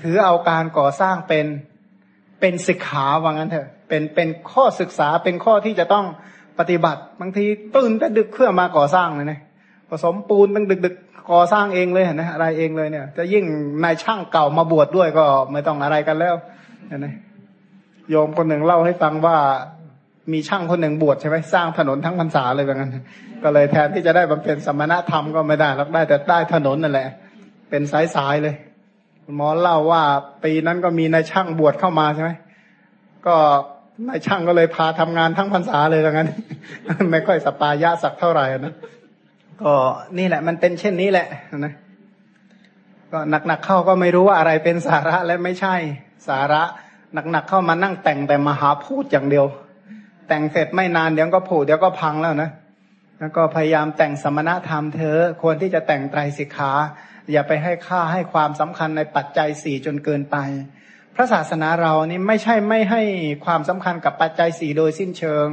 A: ถือเอาการก่อสร้างเป็นเป็นศิกขาว่างั้นเถอะเป็นเป็นข้อศึกษาเป็นข้อที่จะต้องปฏิบัติบางทีตื่นแต่ดึกเพื่อมาก่อสร้างเลยนะ ผสมปูนตั้งดึกดึกก่อสร้างเองเลยนะอะไรเองเลยเนี่ย จะยิ่งนายช่างเก่ามาบวชดด้วยก็ไม่ต้องอะไรกันแล้วเห็นไหมโยมคนหนึ่งเล่าให้ฟังว่ามีช่างคนหนึ่งบวชใช่ไหมสร้างถนนทั้งพรรษาเลยแบบนั้นก็เลยแทนที่จะได้บำเพ็ญสมณธรรมก็ไม่ได้รับได้แต่ได้ถนนนั่นแหละ เป็นสายๆเลยหมอเล่าว่าปีนั้นก็มีนายช่างบวชเข้ามาใช่ไหมก็นายช่างก็เลยพาทำงานทั้งพรรษาเลยแบบนั้น ไม่ค่อยสปายะสักเท่าไหร่นะ ก็นี่แหละ มันเป็นเช่นนี้แหละนะก็หนักๆเข้าก็ไม่รู้ว่าอะไรเป็นสาระและไม่ใช่สาระหนักๆเข้ามานั่งแต่งแต่มหาพูดอย่างเดียว แต่งเสร็จไม่นานเดี๋ยวก็ผูดเดี๋ยวก็พังแล้วนะแล้วก็พยายามแต่งสมณธรรมเธอควรที่จะแต่งไตรสิกขา อย่าไปให้ค่าให้ความสำคัญในปัจจัยสี่จนเกินไป พระศาสนาเรานี่ไม่ใช่ไม่ให้ความสำคัญกับปัจจัยสี่โดยสิ้นเชิง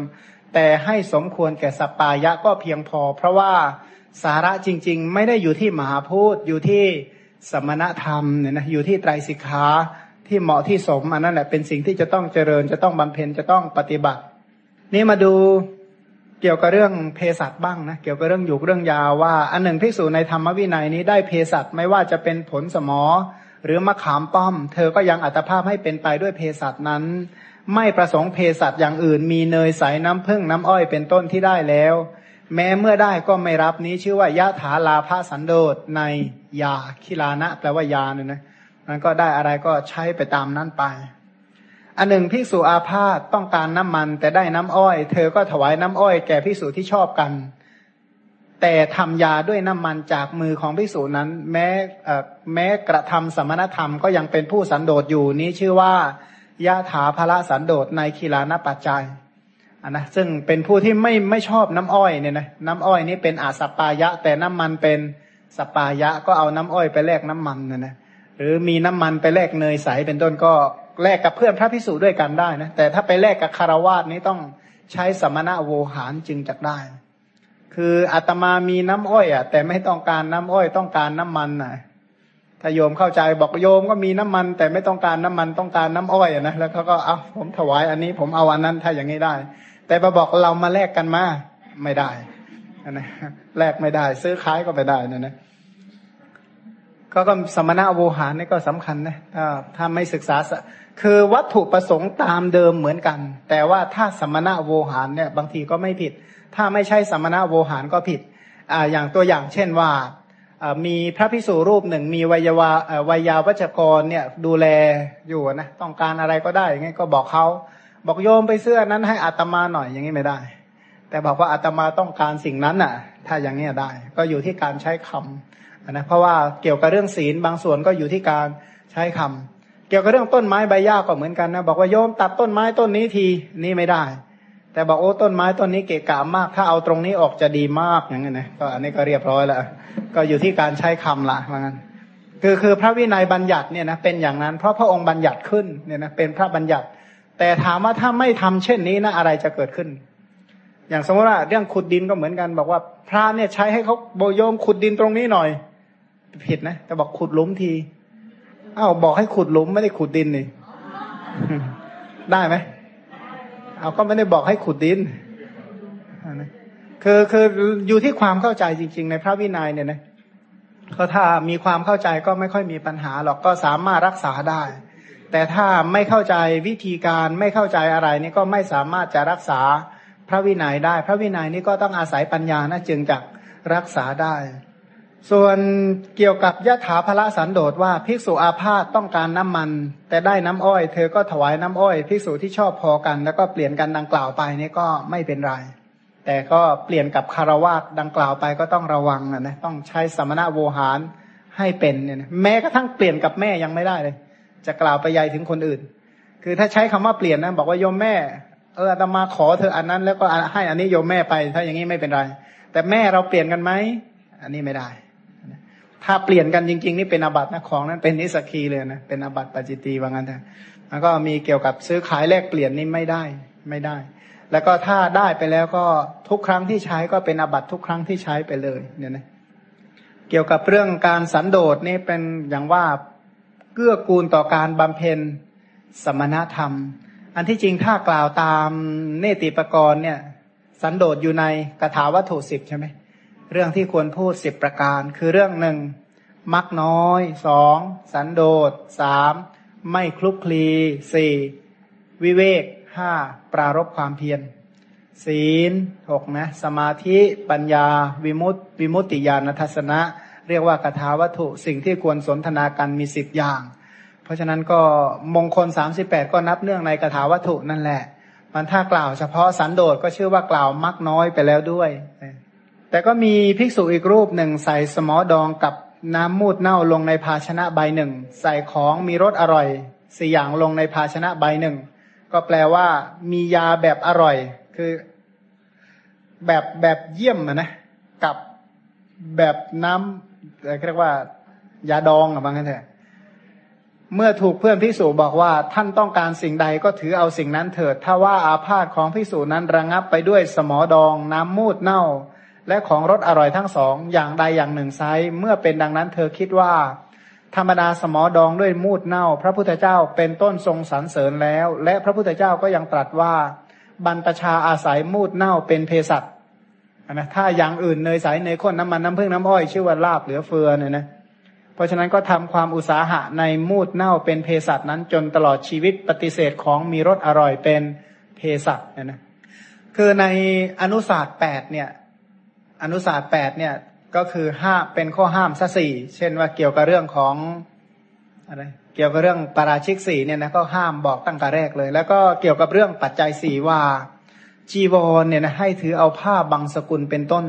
A: แต่ให้สมควรแก่สปปายะก็เพียงพอ เพราะว่า สาระจริง ๆ ไม่ได้อยู่ที่มหาพูดอยู่ที่สมณธรรมเนี่ยนะอยู่ที่ไตรสิกขาที่เหมาะที่สมอันนั้นแหละเป็นสิ่งที่จะต้องเจริญจะต้องบำเพ็ญจะต้องปฏิบัติ นี่มาดูเกี่ยวกับเรื่องเภสัชบ้างนะเกี่ยวกับเรื่องอยู่เรื่องยาว่า อันหนึ่งพิสูจในธรรมวินัยนี้ได้เภสัชไม่ว่าจะเป็นผลสมอ หรือมะขามป้อม เธอก็ยังอัตภาพให้เป็นไปด้วยเภสัชนั้น ไม่ประสงค์เภสัชอย่างอื่น มีเนยใสน้ำผึ้งน้ำอ้อยเป็นต้นที่ได้แล้ว แม้เมื่อได้ก็ไม่รับนี้ชื่อว่ายะถาลาภาสันโดษในยาคิลานะแปลว่ายาเนี่ยนะมันก็ได้อะไรก็ใช้ไปตามนั้นไปอันหนึ่งภิกษุอาพาธต้องการน้ำมัน แต่ได้น้ำอ้อย เธอก็ถวายน้ำอ้อยแก่ภิกษุที่ชอบกัน แต่ทำยาด้วยน้ำมันจากมือของภิกษุนั้น แม้แม้กระทำสมณธรรมก็ยังเป็นผู้สันโดษอยู่นี้ชื่อว่ายะถาภละสันโดษในคีลานะปัจจัย อันนะซึ่งเป็นผู้ที่ไม่ไม่ชอบน้ำอ้อยเนี่ยนะน้ำอ้อยนี่เป็นอาสปายะ แต่น้ำมันเป็นสปายะก็เอาน้ำอ้อยไปแลกน้ำมันนี่ยนะหรือมีน้ำมันไปแลกเนยใสเป็นต้นก็แลกกับเพื่อนพระพิสุด้วยกันได้นะแต่ถ้าไปแลกกับคารวาสนี้ต้องใช้สมณะโวหารจึงจักได้ คืออาตมามีน้ำอ้อยอะแต่ไม่ต้องการน้ำอ้อยต้องการน้ำมันนะถ้าโยมเข้าใจบอกโยมก็มีน้ำมัน แต่ไม่ต้องการน้ำมันต้องการน้ำอ้อยอะนะแล้วเขาก็เอาผมถวายอันนี้ผมเอาอันนั้นถ้าอย่างนี้ได้ แต่มาบอกเรามาแลกกันมาไม่ได้นะแลกไม่ได้ ซื้อขายก็ไม่ได้นะนะก็ก็สมณะโวหารนี่ก็สำคัญนะถ้าถ้าไม่ศึกษาคือวัตถุประสงค์ตามเดิมเหมือนกัน แต่ว่าถ้าสมณะโวหารเนี่ย บางทีก็ไม่ผิด ถ้าไม่ใช่สมณะโวหารก็ผิดอ่าอย่างตัวอย่างเช่นว่ามีพระพิสุรูปหนึ่ง มีวัยวาวัยาวัจกรเนี่ยดูแลอยู่นะต้องการอะไรก็ได้อย่างงี้ก็บอกเขา บอกโยมไปเสื้อนั้นให้อัตมาหน่อยอย่างนี้ไม่ได้ แต่บอกว่าอัตมาต้องการสิ่งนั้นน่ะ ถ้าอย่างนี้ได้ ก็อยู่ที่การใช้คำนะเพราะว่าเกี่ยวกับเรื่องศีลบางส่วนก็อยู่ที่การใช้คำเกี่ยวกับเรื่องต้นไม้ใบหญ้าก็เหมือนกันนะบอกว่าโยมตัดต้นไม้ต้นนี้ทีนี่ไม่ได้ แต่บอกโอ้ต้นไม้ต้นนี้เกะกะมาก ถ้าเอาตรงนี้ออกจะดีมากอย่างเงี้ยนะก็อันนี้ก็เรียบร้อยแล้วก็อยู่ที่การใช้คำละว่างั้นคือคือพระวินัยบัญญัติเนี่ยนะเป็นอย่างนั้น เพราะพระองค์บัญญัติขึ้นเนี่ยนะเป็นพระบัญญัติ แต่ถามว่าถ้าไม่ทำเช่นนี้นะอะไรจะเกิดขึ้น อย่างสมมติว่าเรื่องขุดดินก็เหมือนกัน บอกว่าพระเนี่ยใช้ให้เขาโบโยมขุดดินตรงนี้หน่อย ผิดนะแต่บอกขุดหลุมทีอ้าวบอกให้ขุดหลุมไม่ได้ขุดดินนี่ได้ไหมเอาก็ไม่ได้บอกให้ขุดดินคือคืออยู่ที่ความเข้าใจจริง ๆ ในพระวินัยเนี่ยนะก็ถ้ามีความเข้าใจก็ไม่ค่อยมีปัญหาหรอกก็สามารถรักษาได้ แต่ถ้าไม่เข้าใจวิธีการไม่เข้าใจอะไรนี่ก็ไม่สามารถจะรักษาพระวินัยได้ พระวินัยนี่ก็ต้องอาศัยปัญญานะจึงจะรักษาได้ ส่วนเกี่ยวกับยะถาภละสันโดษว่าภิกษุอาพาธต้องการน้ำมัน แต่ได้น้ำอ้อย เธอก็ถวายน้ำอ้อยภิกษุที่ชอบพอกัน แล้วก็เปลี่ยนกันดังกล่าวไปนี่ก็ไม่เป็นไรแต่ก็เปลี่ยนกับคารวาสดังกล่าวไปก็ต้องระวังนะต้องใช้สมณะโวหารให้เป็นเนี่ยแม้กระทั่งเปลี่ยนกับแม่ยังไม่ได้เลย จะกล่าวไปใหญ่ถึงคนอื่น คือถ้าใช้คำว่าเปลี่ยนนะ บอกว่าโยมแม่ เอออาตมาขอเธออันนั้น แล้วก็ให้อันนี้โยมแม่ไป ถ้าอย่างนี้ไม่เป็นไร แต่แม่เราเปลี่ยนกันไหมอันนี้ไม่ได้ ถ้าเปลี่ยนกันจริง ๆ นี่เป็นอาบัตินะของนั้นเป็นนิสกีเลยนะเป็นอาบัติปจิตีว่างั้นเถอะแล้วก็มีเกี่ยวกับซื้อขายแลกเปลี่ยนนี่ไม่ได้ไม่ได้ แล้วก็ถ้าได้ไปแล้วก็ทุกครั้งที่ใช้ก็เป็นอาบัติทุกครั้งที่ใช้ไปเลยเนี่ยนะเกี่ยวกับเรื่องการสันโดษนี่เป็นอย่างว่า เกื้อกูลต่อการบำเพ็ญสมณธรรม อันที่จริงถ้ากล่าวตามเนติปกรณ์เนี่ย สันโดษอยู่ในกถาวัตถุสิบใช่ไหมเรื่องที่ควรพูดสิบประการ คือเรื่องหนึ่งมักน้อยสองสันโดษสามไม่คลุกคลีสี่วิเวกห้าปรารบความเพียรศีลหกนะ สมาธิปัญญา วิมุตติวิมุตติญาณทัศนะ เรียกว่ากถาวัตถุสิ่งที่ควรสนทนากันมีสิบอย่าง เพราะฉะนั้นก็มงคลสามสิบแปดก็นับเนื่องในกถาวัตถุนั่นแหละ มันถ้ากล่าวเฉพาะสันโดษก็ชื่อว่ากล่าวมักน้อยไปแล้วด้วย แต่ก็มีภิกษุอีกรูปหนึ่งใส่สมอดองกับน้ำมูดเน่าลงในภาชนะใบหนึ่ง ใส่ของมีรสอร่อยสี่อย่างลงในภาชนะใบหนึ่ง ก็แปลว่า มียาแบบอร่อย คือ แบบแบบเยี่ยมนะกับแบบน้ำ เรียกว่ายาดองอะบางท่านเถอะเมื่อถูกเพื่อนพิสูจบอกว่าท่านต้องการสิ่งใดก็ถือเอาสิ่งนั้นเถิด ถ้าว่าอาพาธของพิสูจนั้นระงับไปด้วยสมอดอง น้ำมูดเน่า และของรสอร่อยทั้งสอง อย่างใดอย่างหนึ่งไซเมื่อเป็นดังนั้นเธอคิดว่า ธรรมดาสมอดองด้วยมูดเน่า พระพุทธเจ้าเป็นต้นทรงสรรเสริญแล้ว และพระพุทธเจ้าก็ยังตรัสว่า บรรพชาอาศัยมูดเน่าเป็นเภสัช นะถ้าอย่างอื่นเนยใสเนยข้นน้ำมันน้ำผึ้งน้ำอ้อยชื่อว่าลาบเหลือเฟือเนี่ยนะเพราะฉะนั้นก็ทำความอุตสาหะในมูดเน่าเป็นเภสัชนั้นจนตลอดชีวิตปฏิเสธของมีรสอร่อยเป็นเภสัชเนี่ยนะคือในอนุศาสตร์แปดเนี่ยอนุศาสตร์แปดเนี่ยก็คือห้าเป็นข้อห้ามซะสี่เช่นว่าเกี่ยวกับเรื่องของอะไรเกี่ยวกับเรื่องปาราชิกสี่เนี่ยนะก็ห้ามบอกตั้งแต่แรกเลย แล้วก็เกี่ยวกับเรื่องปัจจัยสี่ว่า จีวรเนี่ยนะให้ถือเอาผ้าบางสกุลเป็นต้น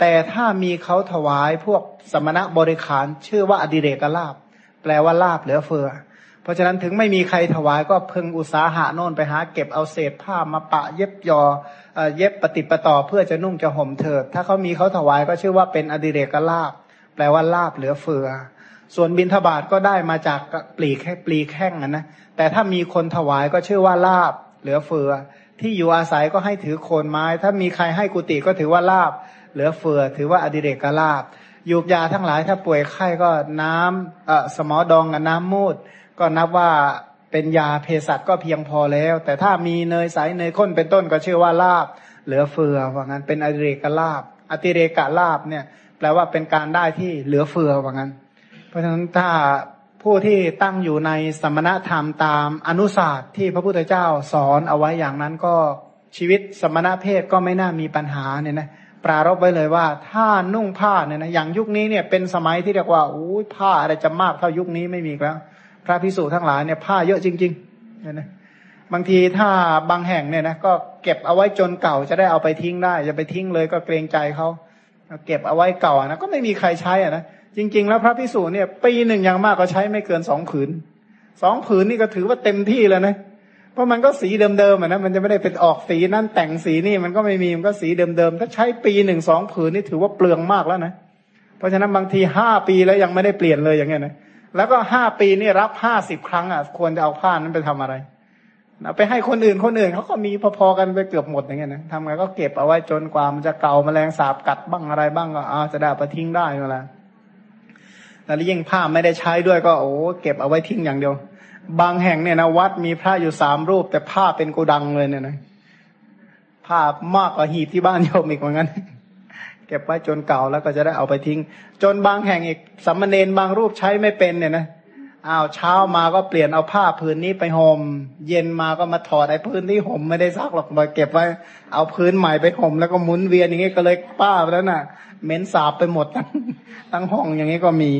A: แต่ถ้ามีเขาถวายพวกสมณะบริขารชื่อว่าอดิเรกลาบ แปลว่าลาบเหลือเฟือ เพราะฉะนั้นถึงไม่มีใครถวายก็พึงอุตสาหะโน่นไปหาเก็บเอาเศษผ้ามาปะเย็บยอเย็บปฏิปต่อเพื่อจะนุ่งจะห่มเถิด ถ้าเขามีเขาถวายก็ชื่อว่าเป็นอดิเรกลาบ แปลว่าลาบเหลือเฟือ ส่วนบินทบาทก็ได้มาจากปลีแค่ปลีแข้งนะแต่ถ้ามีคนถวายก็ชื่อว่าลาบเหลือเฟือ ที่อยู่อาศัยก็ให้ถือโคนไม้ ถ้ามีใครให้กุฏิก็ถือว่าลาบ เหลือเฟือถือว่าอดิเรกลาบยูกยาทั้งหลายถ้าป่วยไข้ก็น้ำเออสมอดองกับน้ำมูด ก็นับว่าเป็นยาเภสัชก็เพียงพอแล้ว แต่ถ้ามีเนยใสเนยข้นเป็นต้นก็ชื่อว่าลาบ เหลือเฟือว่างั้นเป็นอดิเรกลาบอติเรกลาบเนี่ยแปลว่าเป็นการได้ที่เหลือเฟือว่างั้น เพราะฉะนั้นถ้า ผู้ที่ตั้งอยู่ในสมณธรรมตามอนุศาสตร์ที่พระพุทธเจ้าสอนเอาไว้อย่างนั้นก็ชีวิตสมณเพศก็ไม่น่ามีปัญหาเนี่ยนะปรารบไว้เลยว่าถ้านุ่งผ้าเนี่ยนะอย่างยุคนี้เนี่ยเป็นสมัยที่เรียกว่าอู้ผ้าอะไรจะมากเท่ายุคนี้ไม่มีแล้ว พระพิสุทั้งหลายเนี่ยผ้าเยอะจริงๆเนี่ยนะบางทีถ้าบางแห่งเนี่ยนะก็เก็บเอาไว้จนเก่าจะได้เอาไปทิ้งได้จะไปทิ้งเลยก็เกรงใจเขาเก็บเอาไว้เก่านะก็ไม่มีใครใช้อะนะ จริง ๆ แล้วพระพิสูจน์เนี่ย ปีหนึ่งอย่างมากก็ใช้ไม่เกินสองผืนสองผืนนี่ก็ถือว่าเต็มที่แล้วนะเพราะมันก็สีเดิมๆอะนะมันจะไม่ได้เป็นออกสีนั่นแต่งสีนี่มันก็ไม่มีมันก็สีเดิมๆถ้าใช้ปีหนึ่งสองผืนนี่ถือว่าเปลืองมากแล้วนะเพราะฉะนั้นบางทีห้าปีแล้วยังไม่ได้เปลี่ยนเลยอย่างเงี้ยนะแล้วก็ห้าปีนี่รับห้าสิบครั้งอะควรจะเอาผ้านั้นไปทำอะไรเอาไปให้คนอื่นคนอื่นเขาก็มีพอๆกันไปเกือบหมดอย่างเงี้ยนะทำไงก็เก็บเอาไว้จนกว่ามันจะเก่าแมลงสาบกัดบ้างอะไรบ้างก็อาจะได้ไปทิ้งได้เวลา แล้วยิ่งผ้าไม่ได้ใช้ด้วยก็โอ้เก็บเอาไว้ทิ้งอย่างเดียว บางแห่งเนี่ยนะวัดมีพระอยู่สามรูป แต่ผ้าเป็นโกดังเลยเนี่ยนะผ้ามากกว่าหีบที่บ้านโยมอีกเหมือนกันเก็บไว้จนเก่าแล้วก็จะได้เอาไปทิ้ง จนบางแห่งอีกสัมมเนนบางรูปใช้ไม่เป็นเนี่ยนะอ้าวเช้ามาก็เปลี่ยนเอาผ้าพื้นนี้ไปห่มเย็นมาก็มาถอดไอ้พื้นที่ห่มไม่ได้ซักหรอกมาเก็บไว้ เอาพื้นใหม่ไปห่มแล้วก็หมุนเวียนอย่างนี้ก็เลยป้าไปแล้วน่ะเหม็นสาบไปหมดทั้งทั้งห้องอย่างนี้ก็มี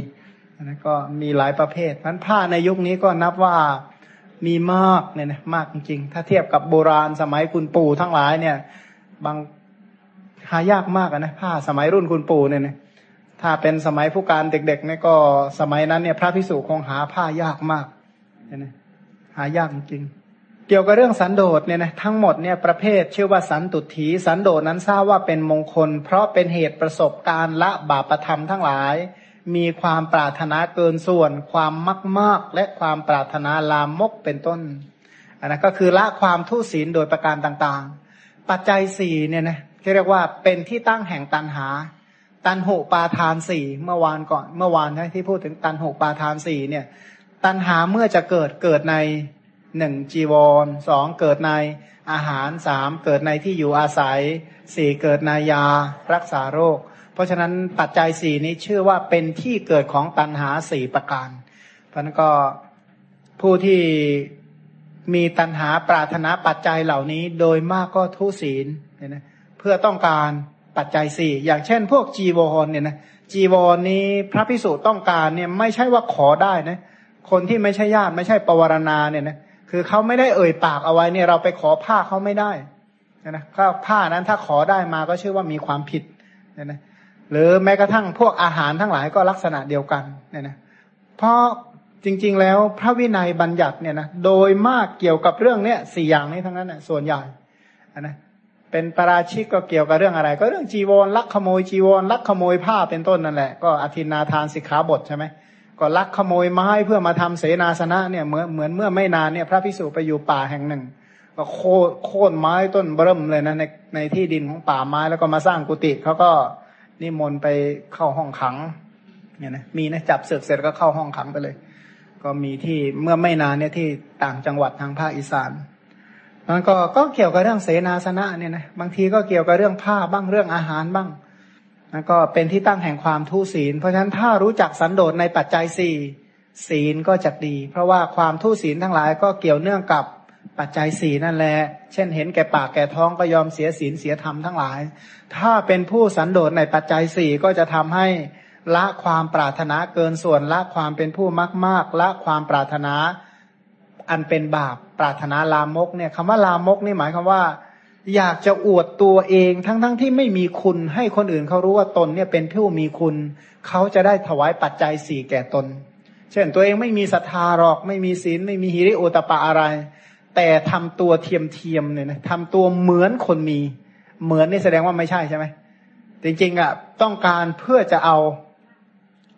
A: นะก็มีหลายประเภทพันผ้าในยุคนี้ก็นับว่ามีมากเนี่ยนะมากจริงๆถ้าเทียบกับโบราณสมัยคุณปู่ทั้งหลายเนี่ย บางหายากมากนะผ้าสมัยรุ่นคุณปู่เนี่ยนะถ้าเป็นสมัยผู้การเด็กๆเนี่ยก็สมัยนั้นเนี่ย พระพิสุคงหาผ้ายากมากเนี่ยนะหายากจริง เกี่ยวกับเรื่องสันโดษเนี่ยนะทั้งหมดเนี่ยประเภทชื่อว่าสันตุถีสันโดษนั้นทราบว่าเป็นมงคล เพราะเป็นเหตุประสบการณ์ละบาปธรรมทั้งหลาย มีความปรารถนาเกินส่วน ความมากมากและความปรารถนาลามกเป็นต้นอันนั้นก็คือละความทุศีลโดยประการต่างๆ ปัจจัยสี่เนี่ยนะที่เรียกว่าเป็นที่ตั้งแห่งตันหา ตันหุปาทานสี่เมื่อวานก่อนเมื่อวานใช่ที่พูดถึงตันหุปาทานสี่เนี่ย ตันหาเมื่อจะเกิดเกิดในหนึ่งจีวรสองเกิดในอาหารสามเกิดในที่อยู่อาศัยสี่เกิดในยารักษาโรค เพราะฉะนั้นปัจจัยสี่นี้ชื่อว่าเป็นที่เกิดของตันหาสี่ประการ เพราะนั้นก็ผู้ที่มีตันหาปรารถนาปัจจัยเหล่านี้โดยมากก็ทุศีลเนี่ยนะเพื่อต้องการปัจจัยสี่อย่างเช่น พวกจีวรเนี่ยนะจีวรนี้พระพิสุต้องการเนี่ยไม่ใช่ว่าขอได้นะคนที่ไม่ใช่ญาติไม่ใช่ปวารณาเนี่ยนะคือเขาไม่ได้เอ่ยปากเอาไว้เนี่ยเราไปขอผ้าเขาไม่ได้นะก็ผ้านั้นถ้าขอได้มาก็ชื่อว่ามีความผิดเนี่ยนะ หรือแม้กระทั่งพวกอาหารทั้งหลายก็ลักษณะเดียวกันเนี่ยนะเพราะจริง ๆ แล้วพระวินัยบัญญัติเนี่ยนะโดยมากเกี่ยวกับเรื่องเนี้ยสี่อย่างนี้ทั้งนั้นนะส่วนใหญ่นะเป็นปราชิกก็เกี่ยวกับเรื่องอะไร ก็เรื่องจีวรลักขโมยจีวรลักขโมยผ้าเป็นต้นนั่นแหละก็อธินาทานสิกขาบทใช่ไหมก็ลักขโมยไม้เพื่อมาทำเสนาสนะเนี่ยเหมือนเหมือนเมื่อไม่นานเนี่ยพระพิสุไปอยู่ป่าแห่งหนึ่ง ก็โค่นโค่นไม้ต้นเบิ่มเลยนะในในที่ดินของป่าไม้แล้วก็มาสร้างกุฏิเขาก็ นิมนต์ไปเข้าห้องขังเนี่ยนะมีนะจับเสือกเสร็จก็เข้าห้องขังไปเลย ก็มีที่เมื่อไม่นานเนี่ยที่ต่างจังหวัดทางภาคอีสานมันก็ก็เกี่ยวกับเรื่องเสนาสนะเนี่ยนะบางทีก็เกี่ยวกับเรื่องผ้าบ้างเรื่องอาหารบ้างนั่นก็เป็นที่ตั้งแห่งความทุศีล เพราะฉะนั้นถ้ารู้จักสันโดษในปัจจัยสี่ศีลก็จะดี เพราะว่าความทุศีลทั้งหลายก็เกี่ยวเนื่องกับ ปัจจัยสี่นั่นแหละ เช่นเห็นแก่ปากแก่ท้องก็ยอมเสียศีลเสียธรรมทั้งหลาย ถ้าเป็นผู้สันโดษในปัจจัยสี่ก็จะทำให้ละความปรารถนาเกินส่วนละความเป็นผู้มากมากละความปรารถนาอันเป็นบาปปรารถนาลามกเนี่ยคำว่าลามกนี่หมายความว่า อยากจะอวดตัวเองทั้งๆทที่ไม่มีคุณ ให้คนอื่นเขารู้ว่าตนเนี่ยเป็นผู้มีคุณ เขาจะได้ถวายปัจจัยสี่แก่ตน เช่นตัวเองไม่มีศรัทธาหรอกไม่มีศีลไม่มีหิริโอตปะอะไร แต่ทำตัวเทียมเทียมเนี่ยนะทำตัวเหมือนคนมี เหมือนนี่แสดงว่าไม่ใช่ใช่ไหมจริงๆอะต้องการเพื่อจะเอา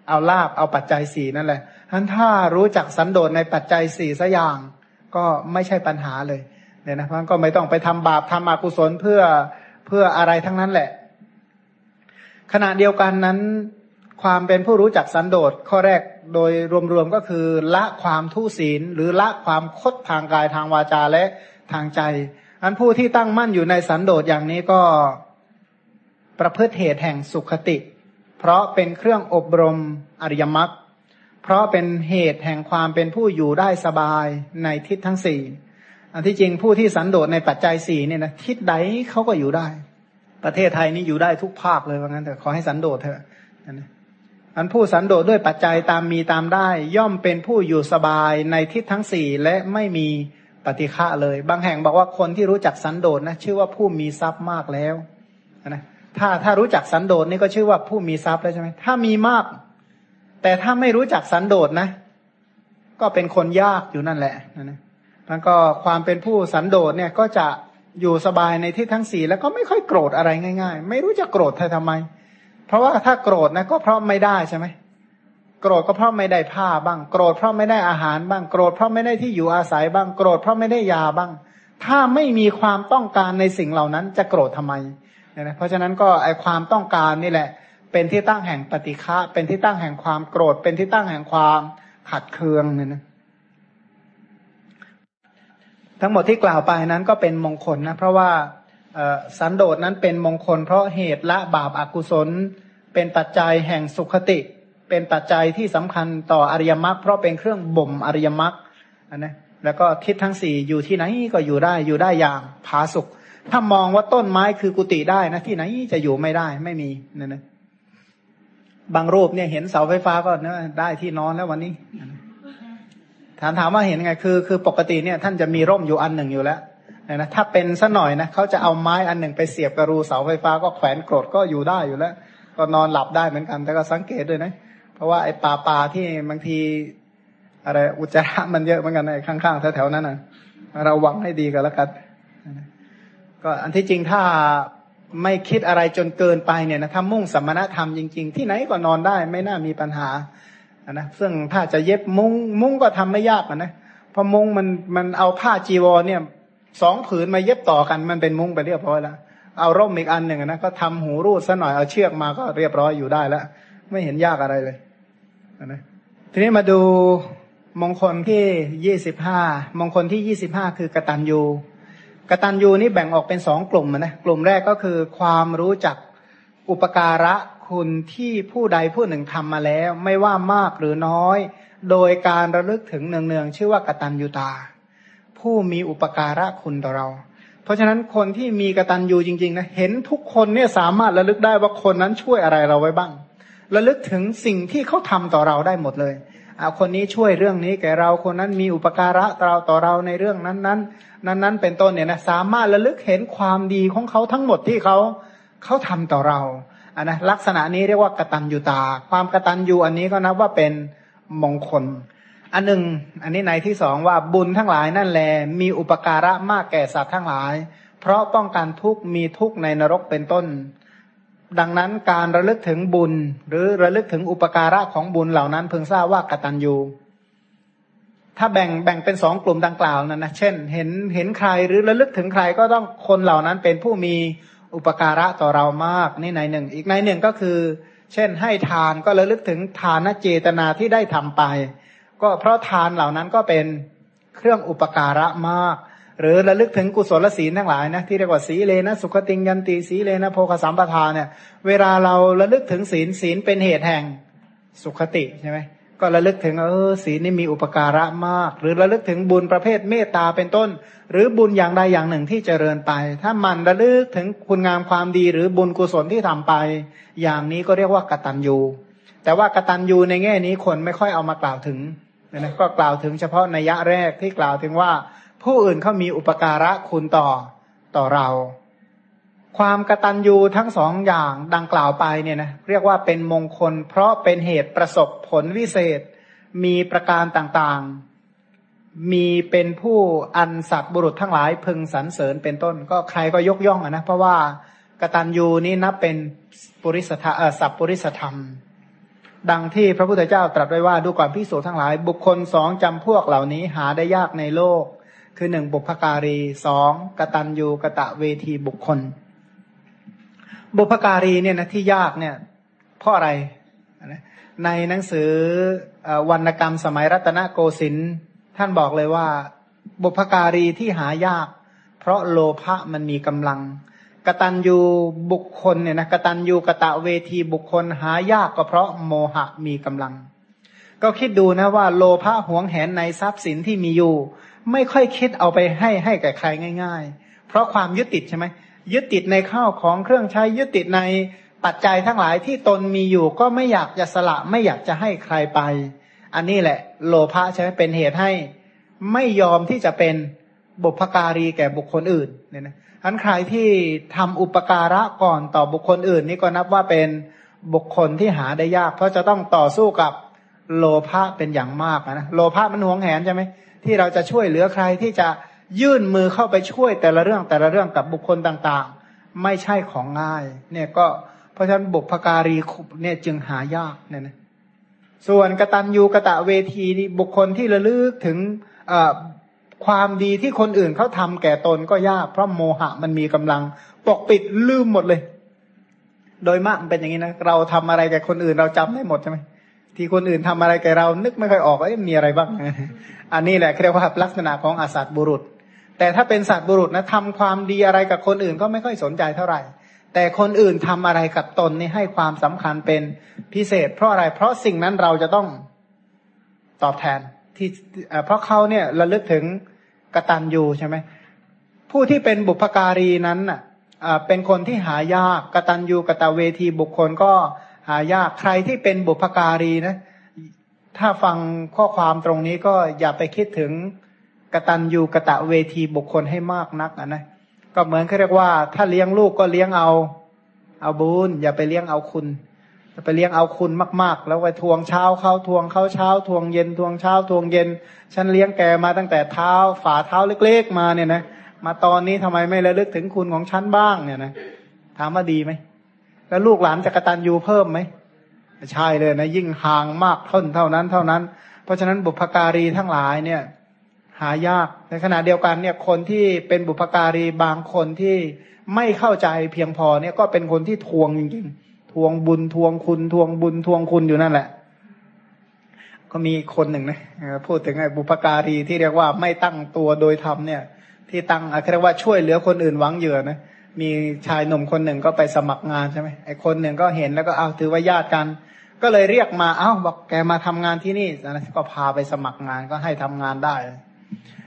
A: เอาลาบเอาปัจจัยสี่นั่นแหละท่านถ้ารู้จักสันโดษในปัจจัยสี่สัอย่าง ก็ไม่ใช่ปัญหาเลยเนี่ยนะมันก็ไม่ต้องไปทำบาปทำอกุศลเพื่อเพื่ออะไรทั้งนั้นแหละ ขณะเดียวกันนั้น ความเป็นผู้รู้จักสันโดษข้อแรกโดยรวมๆก็คือละความทุศีล หรือละความคดทางกายทางวาจาและทางใจ อันผู้ที่ตั้งมั่นอยู่ในสันโดษอย่างนี้ก็ประพฤติเหตุแห่งสุขติ เพราะเป็นเครื่องอบรมอริยมรรคเพราะเป็นเหตุแห่งความเป็นผู้อยู่ได้สบายในทิศทั้งสี่อันที่จริงผู้ที่สันโดษในปัจจัยสี่เนี่ยนะทิศใดเขาก็อยู่ได้ ประเทศไทยนี่อยู่ได้ทุกภาคเลยว่างั้นแต่ขอให้สันโดษเถอะ อันผู้สันโดษด้วยปัจจัยตามมีตามได้ ย่อมเป็นผู้อยู่สบายในทิศทั้งสี่และไม่มีปฏิฆะเลย บางแห่งบอกว่าคนที่รู้จักสันโดษนะชื่อว่าผู้มีทรัพย์มากแล้วนะถ้าถ้ารู้จักสันโดษนี่ก็ชื่อว่าผู้มีทรัพย์แล้วใช่ไหมถ้ามีมาก แต่ถ้าไม่รู้จักสันโดษนะ ก็เป็นคนยากอยู่นั่นแหละนะเพแล้วก็ความเป็นผู้สันโดษเนี่ยก็จะอยู่สบายในที่ทั้งสี่แล้วก็ไม่ค่อยโกรธอะไรง่าย ๆ ไม่รู้จะโกรธทำไม เพราะว่าถ้าโกรธนะก็เพราะไม่ได้ใช่ไหมโกรธก็เพราะไม่ได้ผ้าบ้าง โกรธเพราะไม่ได้อาหารบ้าง โกรธเพราะไม่ได้ที่อยู่อาศัยบ้าง โกรธเพราะไม่ได้ยาบ้าง ถ้าไม่มีความต้องการในสิ่งเหล่านั้น จะโกรธทำไมเนี่ยนะเพราะฉะนั้นก็ไอความต้องการนี่แหละ เป็นที่ตั้งแห่งปฏิฆะเป็นที่ตั้งแห่งความโกรธ เป็นที่ตั้งแห่งความขัดเคืองเนี่ยนะทั้งหมดที่กล่าวไปนั้นก็เป็นมงคลนะเพราะว่า สันโดษนั้นเป็นมงคล เพราะเหตุละบาปอากุศล เป็นปัจจัยแห่งสุขติ เป็นปัจจัยที่สำคัญต่ออริยมรรคเพราะเป็นเครื่องบ่มอริยมรรคนะแล้วก็ทิศทั้งสี่อยู่ที่ไหนก็อยู่ได้อยู่ได้อย่างผาสุกถ้ามองว่าต้นไม้คือกุฏิได้นะที่ไหนจะอยู่ไม่ได้ไม่มีนั่นนะบางรูปเนี่ยเห็นเสาไฟฟ้าก็นะได้ที่นอนแล้ววันนี้ถามถามว่าเห็นไงคือ คือปกติเนี่ย ท่านจะมีร่มอยู่อันหนึ่งอยู่แล้ว นะถ้าเป็นสัหน่อยนะเขาจะเอาไม้อันหนึ่งไปเสียบกระรูเสาไฟฟ้าก็แขวนกรดก็อยู่ได้อยู่แล้ว ก็นอนหลับได้เหมือนกัน แต่ก็สังเกตด้วยนะ เพราะว่าไอ้ป่าป่าที่บางที อะไรอุจจาระมันเยอะเหมือนกันในข้างๆแถวๆนั้นนะเราหวังให้ดีกันแล้วกันก็อันที่จริงถ้าไม่คิดอะไรจนเกินไปเนี่ยนะถ้ามุ่งสมณธรรมจริงๆ ที่ไหนก็นอนได้ไม่น่ามีปัญหานะซึ่งถ้าจะเย็บมุ้งมุ้งก็ทำไม่ยากนะเพราะมุ้งมันมันเอาผ้าจีวรเนี่ย สองผืนมาเย็บต่อกันมันเป็นมุ้งไปเรียบร้อยแล้ว เอาร่มอีกอันหนึ่งนะก็ทำหูรูดซะหน่อยเอาเชือกมาก็เรียบร้อยอยู่ได้แล้ว ไม่เห็นยากอะไรเลยนะทีนี้มาดูมงคลที่ยี่สิบห้ามงคลที่ยี่สิบห้าคือกตัญญูกตัญญูนี่แบ่งออกเป็นสองกลุ่มนะกลุ่มแรกก็คือความรู้จักอุปการะคุณที่ผู้ใดผู้หนึ่งทำมาแล้ว ไม่ว่ามากหรือน้อย โดยการระลึกถึงเนืองๆชื่อว่ากตัญญูตา ผู้มีอุปการะคุณต่อเรา เพราะฉะนั้นคนที่มีกระตัญญูจริงๆนะเห็นทุกคนเนี่ยสามารถระลึกได้ว่าคนนั้นช่วยอะไรเราไว้บ้างระลึกถึงสิ่งที่เขาทำต่อเราได้หมดเลยเอาคนนี้ช่วยเรื่องนี้แก่เราคนนั้นมีอุปการะเราต่อเราในเรื่องนั้นๆนั้นๆเป็นต้นเนี่ยนะสามารถระลึกเห็นความดีของเขาทั้งหมดที่เขาเขาทำต่อเราอันนะลักษณะนี้เรียกว่ากตัญญูตา ความกตัญญูอันนี้ก็นับว่าเป็นมงคล อันหนึ่งอันนี้ในที่สองว่าบุญทั้งหลายนั่นแล มีอุปการะมากแก่สัตว์ทั้งหลาย เพราะป้องกันทุกมีทุกในนรกเป็นต้น ดังนั้นการระลึกถึงบุญ หรือระลึกถึงอุปการะของบุญเหล่านั้นเพิ่งทราบว่ากตัญญูถ้าแบ่งแบ่งเป็นสองกลุ่มดังกล่าวนั้นนะเช่น เห็นเห็นใครหรือระลึกถึงใครก็ต้องคนเหล่านั้นเป็นผู้มีอุปการะต่อเรามากนี่ในหนึ่ง อีกในหนึ่งก็คือ เช่นให้ทานก็ระลึกถึงทานเจตนาที่ได้ทำไป ก็เพราะทานเหล่านั้นก็เป็นเครื่องอุปการะมาก หรือระลึกถึงกุศลศีลทั้งหลายนะที่เรียกว่าสีเลนะสุขติงยันตีสีเลนะโพคสัมปทานเนี่ย เวลาเราระลึกถึงศีลศีลเป็นเหตุแห่งสุขติใช่ไหมก็ระลึกถึงเออศีลนี่มีอุปการะมาก หรือระลึกถึงบุญประเภทเมตตาเป็นต้น หรือบุญอย่างใดอย่างหนึ่งที่เจริญไป ถ้ามันระลึกถึงคุณงามความดีหรือบุญกุศลที่ทำไป อย่างนี้ก็เรียกว่ากตัญญูแต่ว่ากตัญญูในแง่นี้คนไม่ค่อยเอามากล่าวถึง นะก็กล่าวถึงเฉพาะในยะแรกที่กล่าวถึงว่า ผู้อื่นเขามีอุปการะคุณต่อต่อเรา ความกตัญญูทั้งสองอย่างดังกล่าวไปเนี่ยนะเรียกว่าเป็นมงคล เพราะเป็นเหตุประสบผลวิเศษ มีประการต่างๆ มีเป็นผู้อันสัตว์บุรุษทั้งหลายพึงสรรเสริญเป็นต้น ก็ใครก็ยกย่องอนะเพราะว่ากตัญญูนี้นับเป็นปุริสธรรมสัพปุริสธรรม ดังที่พระพุทธเจ้าตรัสไว้ว่าดูก่อนพิสูจทั้งหลาย บุคคลสองจำพวกเหล่านี้หาได้ยากในโลก คือหนึ่งบุพการีสองกตัญญูกะตะเวทีบุคคล บุพการีเนี่ยนะที่ยากเนี่ยเพราะอะไร ในหนังสือวรรณกรรมสมัยรัตนโกสินทร์ท่านบอกเลยว่า บุพการีที่หายาก เพราะโลภะมันมีกำลัง กตัญญูบุคคลเนี่ยนะกตัญญูกะตะเวทีบุคคลหายากก็เพราะโมหะมีกำลัง ก็คิดดูนะว่าโลภะหวงแหนในทรัพย์สินที่มีอยู่ ไม่ค่อยคิดเอาไปให้ให้แก่ใครง่าย ๆ เพราะความยึดติดใช่ไหมยึดติดในข้าวของเครื่องใช้ยึดติดในปัจจัยทั้งหลายที่ตนมีอยู่ก็ไม่อยากจะสละไม่อยากจะให้ใครไป อันนี้แหละ โลภะใช่ไหมเป็นเหตุให้ ไม่ยอมที่จะเป็นบุพการีแก่บุคคลอื่นเนี่ยนะ อันใครที่ทำอุปการะก่อนต่อบุคคลอื่น นี่ก็นับว่าเป็นบุคคลที่หาได้ยาก เพราะจะต้องต่อสู้กับโลภะเป็นอย่างมากนะโลภะมันหวงแหนใช่ไหมที่เราจะช่วยเหลือใครที่จะยื่นมือเข้าไปช่วยแต่ละเรื่องแต่ละเรื่องกับบุคคลต่างๆ ไม่ใช่ของง่าย เนี่ยก็เพราะฉะนั้นบุพการีเนี่ยจึงหายากเนี่ยนะส่วนกตัญญูกะตะเวทีนี่บุคคลที่ระลึกถึง ความดีที่คนอื่นเขาทำแก่ตนก็ยาก เพราะโมหะมันมีกำลัง ปกปิดลืมหมดเลย โดยมากมันเป็นอย่างนี้นะเราทำอะไรแก่คนอื่นเราจำได้หมดใช่ไหมที่คนอื่นทำอะไรแก่เรานึกไม่ค่อยออกว่ามีอะไรบ้าง อันนี้แหละเรียกว่าลักษณะของอาสัตบุรุษ แต่ถ้าเป็นสัตว์บุรุษนะทำความดีอะไรกับคนอื่นก็ไม่ค่อยสนใจเท่าไหร่ แต่คนอื่นทำอะไรกับตนนี่ให้ความสำคัญเป็นพิเศษ เพราะอะไร เพราะสิ่งนั้นเราจะต้องตอบแทนที่เพราะเขาเนี่ยระลึกถึง กตัญญูใช่ไหมผู้ที่เป็นบุพการีนั้นอะเป็นคนที่หายากกตัญญูกตเวทีบุคคลก็หายากใครที่เป็นบุพการีนะถ้าฟังข้อความตรงนี้ก็อย่าไปคิดถึงกตัญญูกะตะเวทีบุคคลให้มากนักนะก็เหมือนเขาเรียกว่า ถ้าเลี้ยงลูกก็เลี้ยงเอา เอาบุญอย่าไปเลี้ยงเอาคุณ ไปเลี้ยงเอาคุณมาก ๆ แล้วไปทวงเช้าเข้าทวงเข้าเช้า ทวงเย็นทวงเช้าทวงเย็น ฉันเลี้ยงแกมาตั้งแต่เท้าฝ่าเท้าเล็กๆมาเนี่ยนะมาตอนนี้ทำไมไม่ระลึกถึงคุณของฉันบ้างเนี่ยนะถามว่าดีไหมแล้วลูกหลานจะกระตันยูเพิ่มไหมใช่เลยนะยิ่งห่างมากเท่าเท่านั้น เท่านั้น เพราะฉะนั้นบุพการีทั้งหลายเนี่ย หายากในขณะเดียวกันเนี่ยคนที่เป็นบุพการีบางคนที่ไม่เข้าใจเพียงพอเนี่ยก็เป็นคนที่ทวงจริงๆ ทวงบุญทวงคุณทวงบุญทวงคุณอยู่นั่นแหละ ก็มีคนหนึ่งนะพูดถึงไอ้บุพการีที่เรียกว่าไม่ตั้งตัวโดยธรรมเนี่ย ที่ตั้งอะไรเรียกว่าช่วยเหลือคนอื่นหวังเหยื่อนะมีชายหนุ่มคนหนึ่งก็ไปสมัครงานใช่ไหมไอ้คนหนึ่งก็เห็นแล้วก็เอาถือว่าญาติกัน ก็เลยเรียกมาเอ้าบอกแกมาทำงานที่นี่นะก็พาไปสมัครงานก็ให้ทำงานได้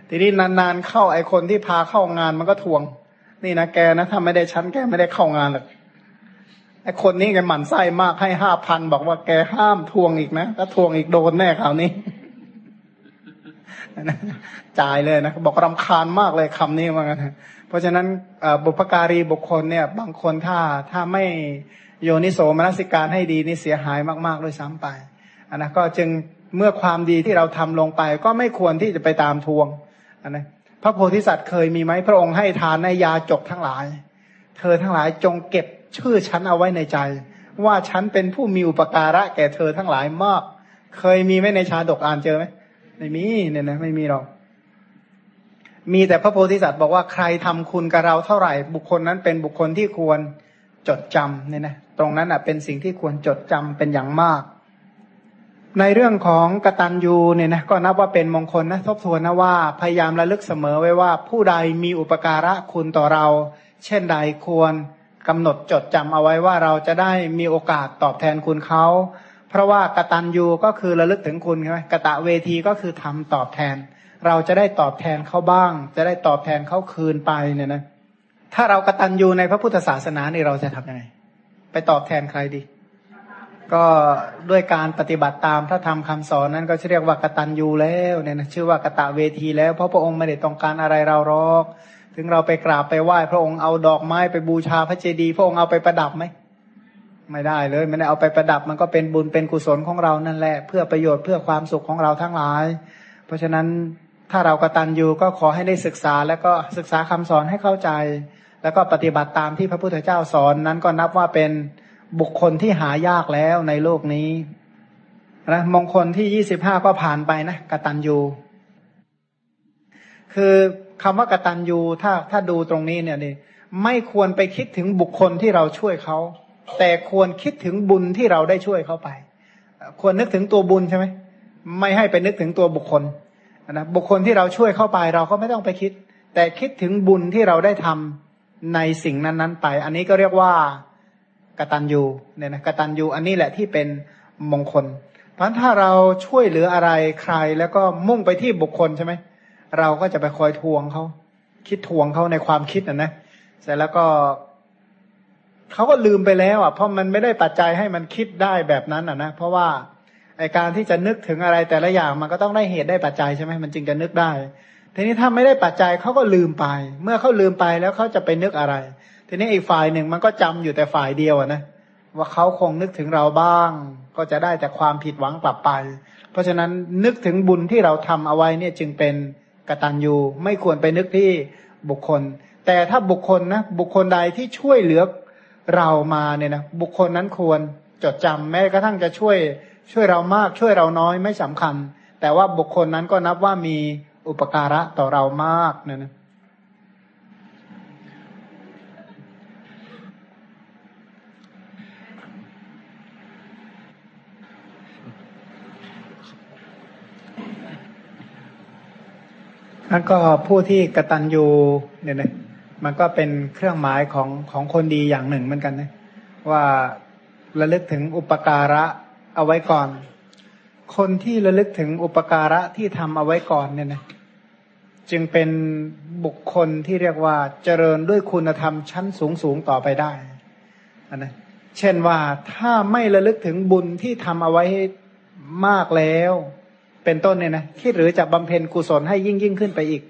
A: ทีนี้นานๆเข้าไอ้คนที่พาเข้างานมันก็ทวง นี่นะแกนะถ้าไม่ได้ชั้นแกไม่ได้เข้างานหรอก ไอคนนี้แกหมั่นไส้มากให้ห้าพันบอกว่าแกห้ามทวงอีกนะถ้าทวงอีกโดนแน่คราวนี้จ่ายเลยนะบอกรำคาญมากเลยคำนี้ว่างั้นเพราะฉะนั้นบุพการีบุคคลเนี่ย บางคนถ้าถ้าไม่โยนิโสมนสิการให้ดีนี่เสียหายมากๆด้วยซ้ำไปอันนะก็จึงเมื่อความดีที่เราทำลงไป ก็ไม่ควรที่จะไปตามทวงอันนะพระโพธิสัตว์เคยมีไหมพระองค์ให้ทานในยาจกทั้งหลาย เธอทั้งหลายจงเก็บ ชื่อฉันเอาไว้ในใจ ว่าฉันเป็นผู้มีอุปการะแก่เธอทั้งหลายมาก เคยมีไหมในชาดกอ่านเจอไหมไม่มีเนี่ยนะไม่มีหรอกมีแต่พระโพธิสัตว์บอกว่าใครทำคุณกับเราเท่าไหร่ บุคคลนั้นเป็นบุคคลที่ควรจดจำเนี่ยนะตรงนั้นอะเป็นสิ่งที่ควรจดจำเป็นอย่างมาก ในเรื่องของกตัญญูเนี่ยนะก็นับว่าเป็นมงคลนะทบทวนนะว่าพยายามระลึกเสมอไว้ว่าผู้ใดมีอุปการะคุณต่อเรา เช่นใดควร กำหนดจดจำเอาไว้ว่าเราจะได้มีโอกาสตอบแทนคุณเขา เพราะว่ากตัญญูก็คือระลึกถึงคุณใช่ไหมกะตะเวทีก็คือทำตอบแทน เราจะได้ตอบแทนเขาบ้าง จะได้ตอบแทนเขาคืนไปเนี่ยนะถ้าเรากระตันยูในพระพุทธศาสนานี่เราจะทำยังไง ไปตอบแทนใครดี ก็ด้วยการปฏิบัติตามพระธรรมคำสอนนั้นก็เรียกว่ากตัญญูแล้วเนี่ยนะชื่อว่ากะตะเวทีแล้วเพราะพระองค์ไม่ได้ต้องการอะไรเราหรอก ถึงเราไปกราบไปไหว้พระองค์เอาดอกไม้ไปบูชาพระเจดีย์พระองค์เอาไปประดับไหมไม่ได้เลยไม่ได้เอาไปประดับมันก็เป็นบุญเป็นกุศลของเรานั่นแหละ เพื่อประโยชน์เพื่อความสุขของเราทั้งหลาย เพราะฉะนั้นถ้าเรากระตันอยู่ก็ขอให้ได้ศึกษา แล้วก็ศึกษาคำสอนให้เข้าใจ แล้วก็ปฏิบัติตามที่พระพุทธเจ้าสอนนั้นก็นับว่าเป็นบุคคลที่หายากแล้วในโลกนี้นะมงคลที่ยี่สิบห้าก็ผ่านไปนะกระตันยูคือ คำว่ากตันยูถ้าถ้าดูตรงนี้เนี่ยนี่ไม่ควรไปคิดถึงบุคคลที่เราช่วยเขา แต่ควรคิดถึงบุญที่เราได้ช่วยเขาไป ควรนึกถึงตัวบุญใช่ไหมไม่ให้ไปนึกถึงตัวบุคคลนะบุคคลที่เราช่วยเข้าไปเราก็ไม่ต้องไปคิด แต่คิดถึงบุญที่เราได้ทำในสิ่งนั้นๆไป อันนี้ก็เรียกว่ากตัญญูเนี่ยนะกตัญญูอันนี้แหละที่เป็นมงคล เพราะถ้าเราช่วยเหลืออะไรใครแล้วก็มุ่งไปที่บุคคลใช่ไหม เราก็จะไปคอยทวงเขาคิดทวงเขาในความคิดนะนะเสร็จแล้วก็เขาก็ลืมไปแล้วอะเพราะมันไม่ได้ปัจจัยให้มันคิดได้แบบนั้นอะนะเพราะว่าไอการที่จะนึกถึงอะไรแต่ละอย่างมันก็ต้องได้เหตุได้ปัจจัยใช่ไหมมันจึงจะนึกได้ ทีนี้ถ้าไม่ได้ปัจจัยเขาก็ลืมไป เมื่อเขาลืมไปแล้วเขาจะไปนึกอะไร ทีนี้อีกฝ่ายหนึ่งมันก็จำอยู่แต่ฝ่ายเดียวอะนะว่าเขาคงนึกถึงเราบ้าง ก็จะได้แต่ความผิดหวังกลับไป เพราะฉะนั้นนึกถึงบุญที่เราทำเอาไว้เนี่ยจึงเป็น กตัญญูไม่ควรไปนึกที่บุคคล แต่ถ้าบุคคลนะบุคคลใดที่ช่วยเหลือเรามาเนี่ยนะบุคคลนั้นควรจดจำแม้กระทั่งจะช่วยช่วยเรามากช่วยเราน้อยไม่สำคัญ แต่ว่าบุคคลนั้นก็นับว่ามีอุปการะต่อเรามากเนี่ยนะ แล้วก็ผู้ที่กระตันยูเนี่ยนะมันก็เป็นเครื่องหมายของของคนดีอย่างหนึ่งเหมือนกันนะว่าระลึกถึงอุปการะเอาไว้ก่อน คนที่ระลึกถึงอุปการะที่ทำเอาไว้ก่อนเนี่ยนะจึงเป็นบุคคลที่เรียกว่าเจริญด้วยคุณธรรมชั้นสูงสูงต่อไปได้นนะเช่นว่าถ้าไม่ระลึกถึงบุญที่ทำเอาไว้มากแล้ว เป็นต้นเนี่ยนะคิดหรือจะบำเพ็ญกุศลให้ยิ่งยิ่งขึ้นไปอีก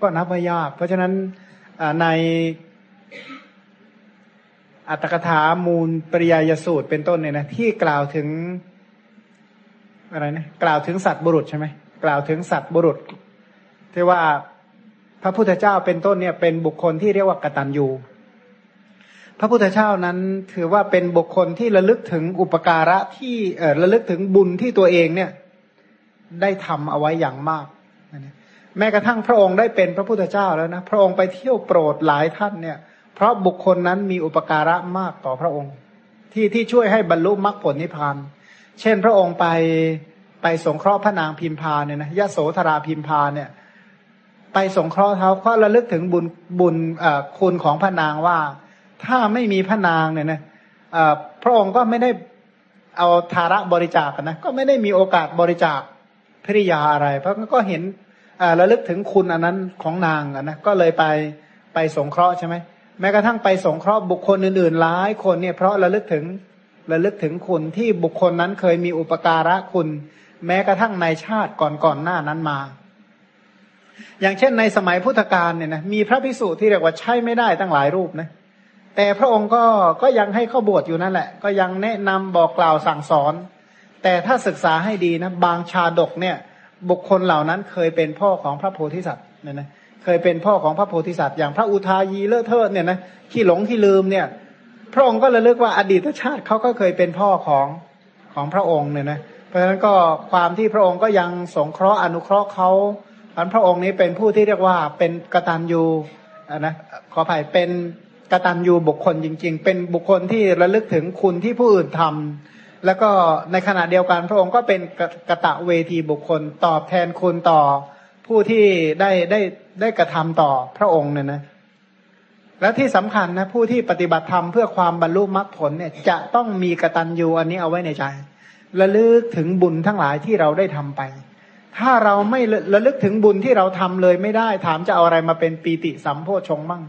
A: ก็นับว่ายาก เพราะฉะนั้นในอัตถกถามูลปริยายสูตรเป็นต้นเนี่ยนะที่กล่าวถึงอะไรนะกล่าวถึงสัตว์บุรุษใช่ไหมกล่าวถึงสัตว์บุรุษที่ว่าพระพุทธเจ้าเป็นต้นเนี่ยเป็นบุคคลที่เรียกว่ากตัญญูพระพุทธเจ้านั้นถือว่าเป็นบุคคลที่ระลึกถึงอุปการะที่เออระลึกถึงบุญที่ตัวเองเนี่ย ได้ทำเอาไว้อย่างมากแม้กระทั่งพระองค์ได้เป็นพระพุทธเจ้าแล้วนะพระองค์ไปเที่ยวโปรดหลายท่านเนี่ย เพราะบุคคลนั้นมีอุปการะมากต่อพระองค์ ที่ที่ช่วยให้บรรลุมรรคผลนิพพาน เช่นพระองค์ไปไปสงเคราะห์พระนางพิมพาเนี่ยนะยะโสธราพิมพาเนี่ย ไปสงเคราะห์เขาเพราะระลึกถึงบุญบุญคุณของพระนางว่า ถ้าไม่มีพระนางเนี่ยนะพระองค์ก็ไม่ได้เอาทาระบริจาคนะก็ไม่ได้มีโอกาสบริจาค ภริยาอะไร เพราะก็เห็นระลึกถึงคุณอันนั้นของนางนะก็เลยไปไปสงเคราะห์ใช่ไหมแม้กระทั่งไปสงเคราะห์บุคคลอื่นๆหลายคนเนี่ยเพราะระลึกถึงระลึกถึงคุณที่บุคคลนั้นเคยมีอุปการะคุณ แม้กระทั่งในชาติก่อนๆหน้านั้นมา อย่างเช่นในสมัยพุทธกาลเนี่ยนะมีพระพิสุที่เรียกว่าใช้ไม่ได้ตั้งหลายรูปนะแต่พระองค์ก็ก็ยังให้เข้าบวชอยู่นั่นแหละ ก็ยังแนะนำบอกกล่าวสั่งสอน แต่ถ้าศึกษาให้ดีนะบางชาดกเนี่ย บุคคลเหล่านั้นเคยเป็นพ่อของพระโพธิสัตว์เนี่ยนะเคยเป็นพ่อของพระโพธิสัตว์อย่างพระอุทายีเลอะเทอะเนี่ยนะขี้หลงขี้ลืมเนี่ย พระองค์ก็ระลึกว่าอดีตชาติเขาก็เคยเป็นพ่อของของพระองค์เนี่ยนะเพราะฉะนั้นก็ความที่พระองค์ก็ยังสงเคราะห์อนุเคราะห์เขาอันพระองค์นี้เป็นผู้ที่เรียกว่าเป็นกตัญญูนะขออภัยเป็นกตัญญูบุคคลจริง ๆ เป็นบุคคลที่ระลึกถึงคุณที่ผู้อื่นทำ แล้วก็ในขณะเดียวกันพระองค์ก็เป็นกะตะเวทีบุคคล ตอบแทนคุณต่อผู้ที่ได้ได้ได้กระทำต่อพระองค์เนี่ยนะและที่สำคัญนะผู้ที่ปฏิบัติธรรมเพื่อความบรรลุมรรคผลเนี่ยจะต้องมีกตัญญูอันนี้เอาไว้ในใจระลึกถึงบุญทั้งหลายที่เราได้ทำไป ถ้าเราไม่ระลึกถึงบุญที่เราทำเลยไม่ได้ ถามจะเอาอะไรมาเป็นปีติสัมโพชงมั่ง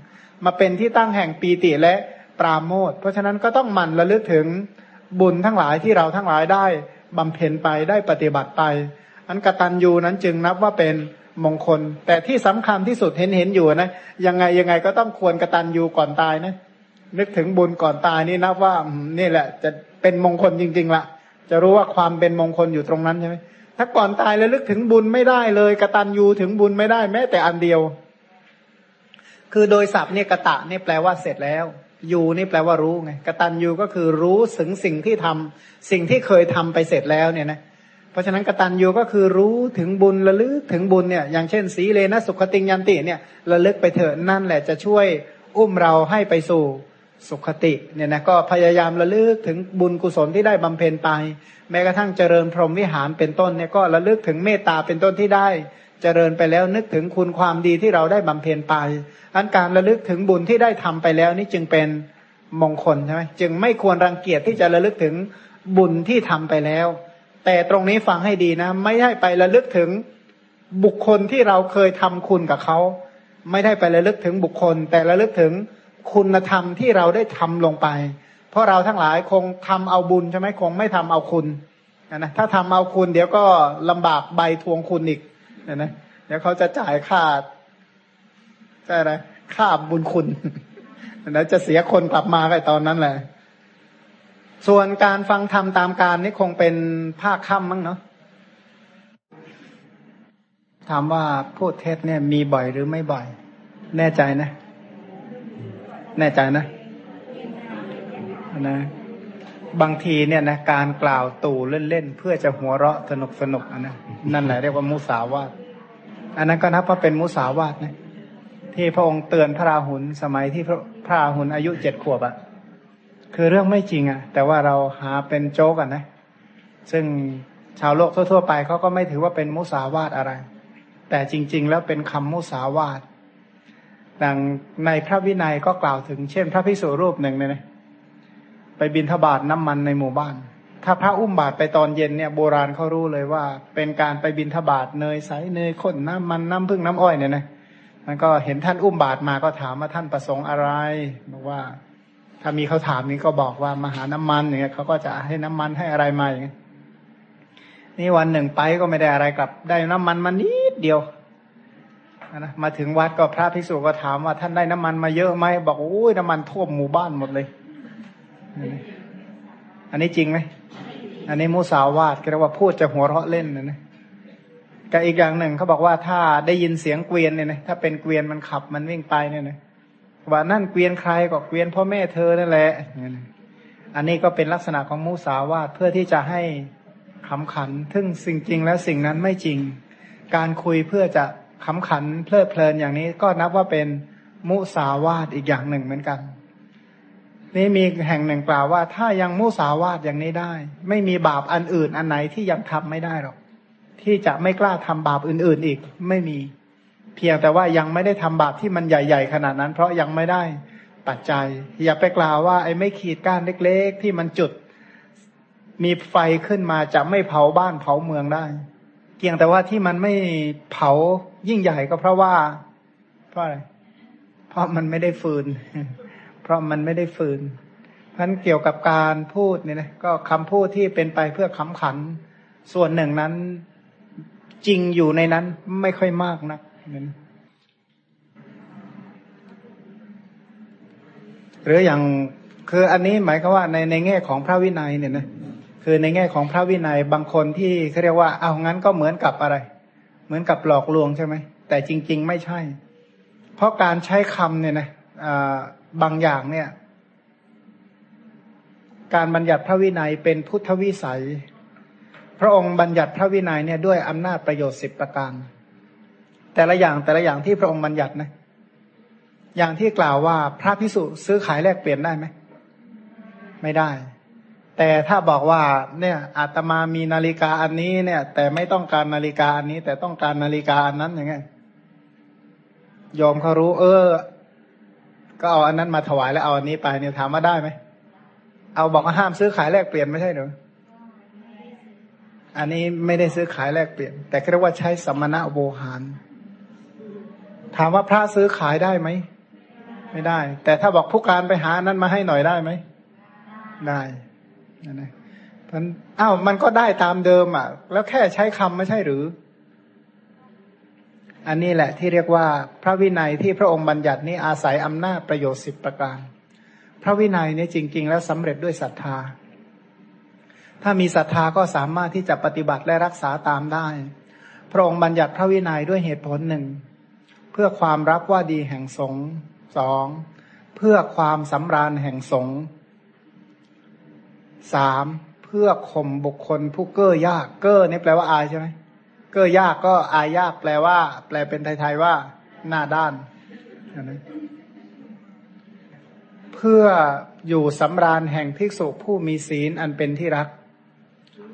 A: มาเป็นที่ตั้งแห่งปีติและปราโมทเพราะฉะนั้นก็ต้องหมั่นระลึกถึง บุญทั้งหลายที่เราทั้งหลายได้บำเพ็ญไปได้ปฏิบัติไป อันกตัญญูนั้นจึงนับว่าเป็นมงคล แต่ที่สำคัญที่สุดเห็นเห็นอยู่นะยังไงยังไงก็ต้องควรกตัญญูก่อนตายนะนึกถึงบุญก่อนตายนี่นับว่านี่แหละ จะเป็นมงคลจริงๆละจะรู้ว่าความเป็นมงคลอยู่ตรงนั้นใช่ไหมถ้าก่อนตายแล้วลึกถึงบุญไม่ได้เลยกตัญญูถึงบุญไม่ได้แม้แต่อันเดียว คือโดยศัพท์เนี่ยกะตะเนี่ยแปลว่าเสร็จแล้ว ยูนี่แปลว่ารู้ไงกตัญญูก็คือรู้ถึงสิ่งที่ทำสิ่งที่เคยทำไปเสร็จแล้วเนี่ยนะเพราะฉะนั้นกตัญญูก็คือรู้ถึงบุญระลึกถึงบุญเนี่ยอย่างเช่น สีเลนะสุขติยันติเนี่ยระลึกไปเถอะนั่นแหละจะช่วยอุ้มเราให้ไปสู่สุขติเนี่ยนะก็พยายามระลึกถึงบุญกุศลที่ได้บำเพ็ญไป แม้กระทั่งเจริญพรหมวิหารเป็นต้นเนี่ยก็ระลึกถึงเมตตาเป็นต้นที่ได้ เจริญไปแล้วนึกถึงคุณความดีที่เราได้บำเพ็ญไป อันการระลึกถึงบุญที่ได้ทำไปแล้วนี่จึงเป็นมงคลใช่ไหมจึงไม่ควรรังเกียจที่จะระลึกถึงบุญที่ทำไปแล้ว แต่ตรงนี้ฟังให้ดีนะ ไม่ได้ไประลึกถึงบุคคลที่เราเคยทำคุณกับเขา ไม่ได้ไประลึกถึงบุคคล แต่ระลึกถึงคุณธรรมที่เราได้ทำลงไป เพราะเราทั้งหลายคงทำเอาบุญใช่ไหมคงไม่ทำเอาคุณนะถ้าทำเอาคุณเดี๋ยวก็ลำบากใบทวงคุณอีก เนะนะเดี๋ยวเขาจะจ่ายค่าใช่ไหมค่าบุญคุณนะจะเสียคนกลับมาไปตอนนั้นแหละ ส่วนการฟังธรรมตามการนี่คงเป็นภาคค่ำมั้งเนาะถามว่าพูดเท็จเนี่ยมีบ่อยหรือไม่บ่อย แน่ใจนะ แน่ใจนะนะบางทีเนี่ยนะการกล่าวตู่เล่นๆเพื่อจะหัวเราะสนุกสนุกนะ นั่นแหละเรียกว่ามุสาวาทอันนั้นก็นับว่าเป็นมุสาวาทนะที่พระองค์เตือนพระราหุลสมัยที่พระพระราหุลอายุเจ็ดขวบอะคือเรื่องไม่จริงอะแต่ว่าเราหาเป็นโจ๊กอะนะ ซึ่งชาวโลกทั่ว ๆ ไปเขาก็ไม่ถือว่าเป็นมุสาวาทอะไร แต่จริง ๆ แล้วเป็นคำมุสาวาทดังในพระวินัยก็กล่าวถึงเช่น พระพิสุรูปหนึ่งเนี่ยนะไปบินทบาทน้ำมันในหมู่บ้าน ถ้าพระอุ้มบาทไปตอนเย็นเนี่ยโบราณเขารู้เลยว่า เป็นการไปบินทบาทเนยใสเนยข้นน้ำมันน้ำพึ่งน้ำอ้อยเนี่ยนะมันก็เห็นท่านอุ้มบาทมาก็ถามว่าท่านประสงค์อะไรบอกว่า ถ้ามีเขาถามนี้ก็บอกว่ามาหาน้ำมันอย่างเงี้ยเขาก็จะให้น้ำมันให้อะไรมาอย่างเงี้ยนี่วันหนึ่งไปก็ไม่ได้อะไรกลับ ได้น้ำมันมานิดเดียวนะมาถึงวัดก็พระภิกษุก็ถามว่าท่านได้น้ำมันมาเยอะไหมบอกโอ้ยน้ำมันท่วมหมู่บ้านหมดเลย อันนี้จริงไหม อันนี้มุสาวาทเรียกว่าพูดจะหัวเราะเล่นนะนะกับอีกอย่างหนึ่งเขาบอกว่าถ้าได้ยินเสียงเกวียนเนี่ยนะถ้าเป็นเกวียนมันขับมันวิ่งไปเนี่ยนะว่านั่นเกวียนใครก็เกวียนพ่อแม่เธอนั่นแหละอันนี้ก็เป็นลักษณะของมุสาวาทเพื่อที่จะให้ขำขันซึ่งสิ่งจริงแล้วสิ่งนั้นไม่จริง การคุยเพื่อจะขำขันเพลิดเพลินอย่างนี้ก็นับว่าเป็นมุสาวาทอีกอย่างหนึ่งเหมือนกัน นี่มีแห่งหนึ่งกล่าวว่า ถ้ายังมุสาวาทอย่างนี้ได้ ไม่มีบาปอันอื่นอันไหนที่ยังทำไม่ได้หรอก ที่จะไม่กล้าทำบาปอื่น ๆ อีก ไม่มี เพียงแต่ว่ายังไม่ได้ทำบาปที่มันใหญ่ ๆ ขนาดนั้น เพราะยังไม่ได้ปัจจัย อย่าไปกล่าวว่าไอ้ไม่ขีดก้านเล็ก ๆ ที่มันจุด มีไฟขึ้นมาจะไม่เผาบ้านเผาเมืองได้เกียงแต่ว่าที่มันไม่เผายิ่งใหญ่ก็เพราะว่าเพราะอะไรเพราะมันไม่ได้ฟืน เพราะมันไม่ได้ฟืนพันเกี่ยวกับการพูดเนี่ยนะก็คำพูดที่เป็นไปเพื่อขำขัน ส่วนหนึ่งนั้นจริงอยู่ในนั้นไม่ค่อยมากนักนะหรืออย่างคืออันนี้หมายความว่าในในแง่ของพระวินัยเนี่ยนะคือในแง่ของพระวินัยบางคนที่เขาเรียกว่าเอางั้นก็เหมือนกับอะไร เหมือนกับหลอกลวงใช่ไหมแต่จริง ๆ ไม่ใช่ เพราะการใช้คำเนี่ยนะ บางอย่างเนี่ย การบัญญัติพระวินัยเป็นพุทธวิสัย พระองค์บัญญัติพระวินัยเนี่ยด้วยอำนาจประโยชน์สิบประการ แต่ละอย่างแต่ละอย่างที่พระองค์บัญญัตินะ อย่างที่กล่าวว่าพระพิสุซื้อขายแลกเปลี่ยนได้ไหม ไม่ได้ แต่ถ้าบอกว่าเนี่ยอาตมามีนาฬิกาอันนี้เนี่ย แต่ไม่ต้องการนาฬิกาอันนี้ แต่ต้องการนาฬิกาอันนั้นอย่างเงี้ยยอมเขารู้ เออ ก็เอาอันนั้นมาถวายแล้วเอาอันนี้ไปเนี่ยถามว่าได้ไหมเอาบอกว่าห้ามซื้อขายแลกเปลี่ยนไม่ใช่หรืออันนี้ไม่ได้ซื้อขายแลกเปลี่ยน แต่เรียกว่าใช้สมณะโวหาร ถามว่าพระซื้อขายได้ไหมไม่ได้ แต่ถ้าบอกผู้การไปหานั้นมาให้หน่อยได้ไหมได้นะนะพันอ้าวมันก็ได้ตามเดิมอะ แล้วแค่ใช้คำไม่ใช่หรือ อันนี้แหละที่เรียกว่าพระวินัยที่พระองค์บัญญัตินี้อาศัยอำนาจประโยชน์สิบประการ พระวินัยนี้จริง ๆ แล้วสำเร็จด้วยศรัทธา ถ้ามีศรัทธาก็สามารถที่จะปฏิบัติและรักษาตามได้ พระองค์บัญญัติพระวินัยด้วยเหตุผลหนึ่ง เพื่อความรักว่าดีแห่งสงสองเพื่อความสำราญแห่งสงสามเพื่อข่มบุคคลผู้เก้อยากเก้อนี่แปลว่าอายใช่ไหม เก้อยากก็อายากแปลว่า แปลเป็นไทยๆว่า หน้าด้านนะเพื่ออยู่สำราญแห่งภิกษุผู้มีศีลอันเป็นที่รัก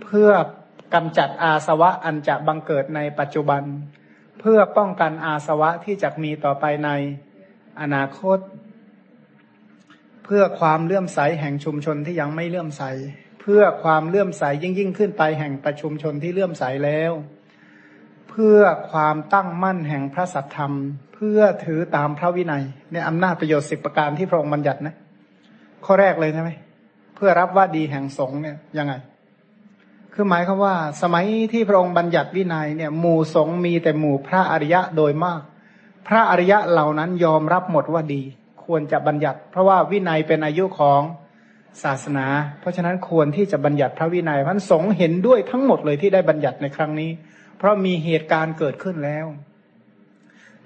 A: เพื่อกำจัดอาสวะอันจะบังเกิดในปัจจุบัน เพื่อป้องกันอาสวะที่จะมีต่อไปในอนาคต เพื่อความเลื่อมใสแห่งชุมชนที่ยังไม่เลื่อมใส เพื่อความเลื่อมใสยิ่งยิ่งขึ้นไปแห่งประชุมชนที่เลื่อมใสแล้ว เพื่อความตั้งมั่นแห่งพระสัทธรรม เพื่อถือตามพระวินัยในอำนาจประโยชน์สิบประการที่พระองค์บัญญัตินะ ข้อแรกเลยใช่ไหมเพื่อรับว่าดีแห่งสงฆ์เนี่ยยังไง คือหมายคือว่า สมัยที่พระองค์บัญญัติวินัยเนี่ยหมู่สงฆ์มีแต่หมู่พระอริยะโดยมาก พระอริยะเหล่านั้นยอมรับหมดว่าดี ควรจะบัญญัติ เพราะว่าวินัยเป็นอายุของศาสนา เพราะฉะนั้นควรที่จะบัญญัติพระวินัยพันสงเห็นด้วยทั้งหมดเลยที่ได้บัญญัติในครั้งนี้ เพราะมีเหตุการณ์เกิดขึ้นแล้ว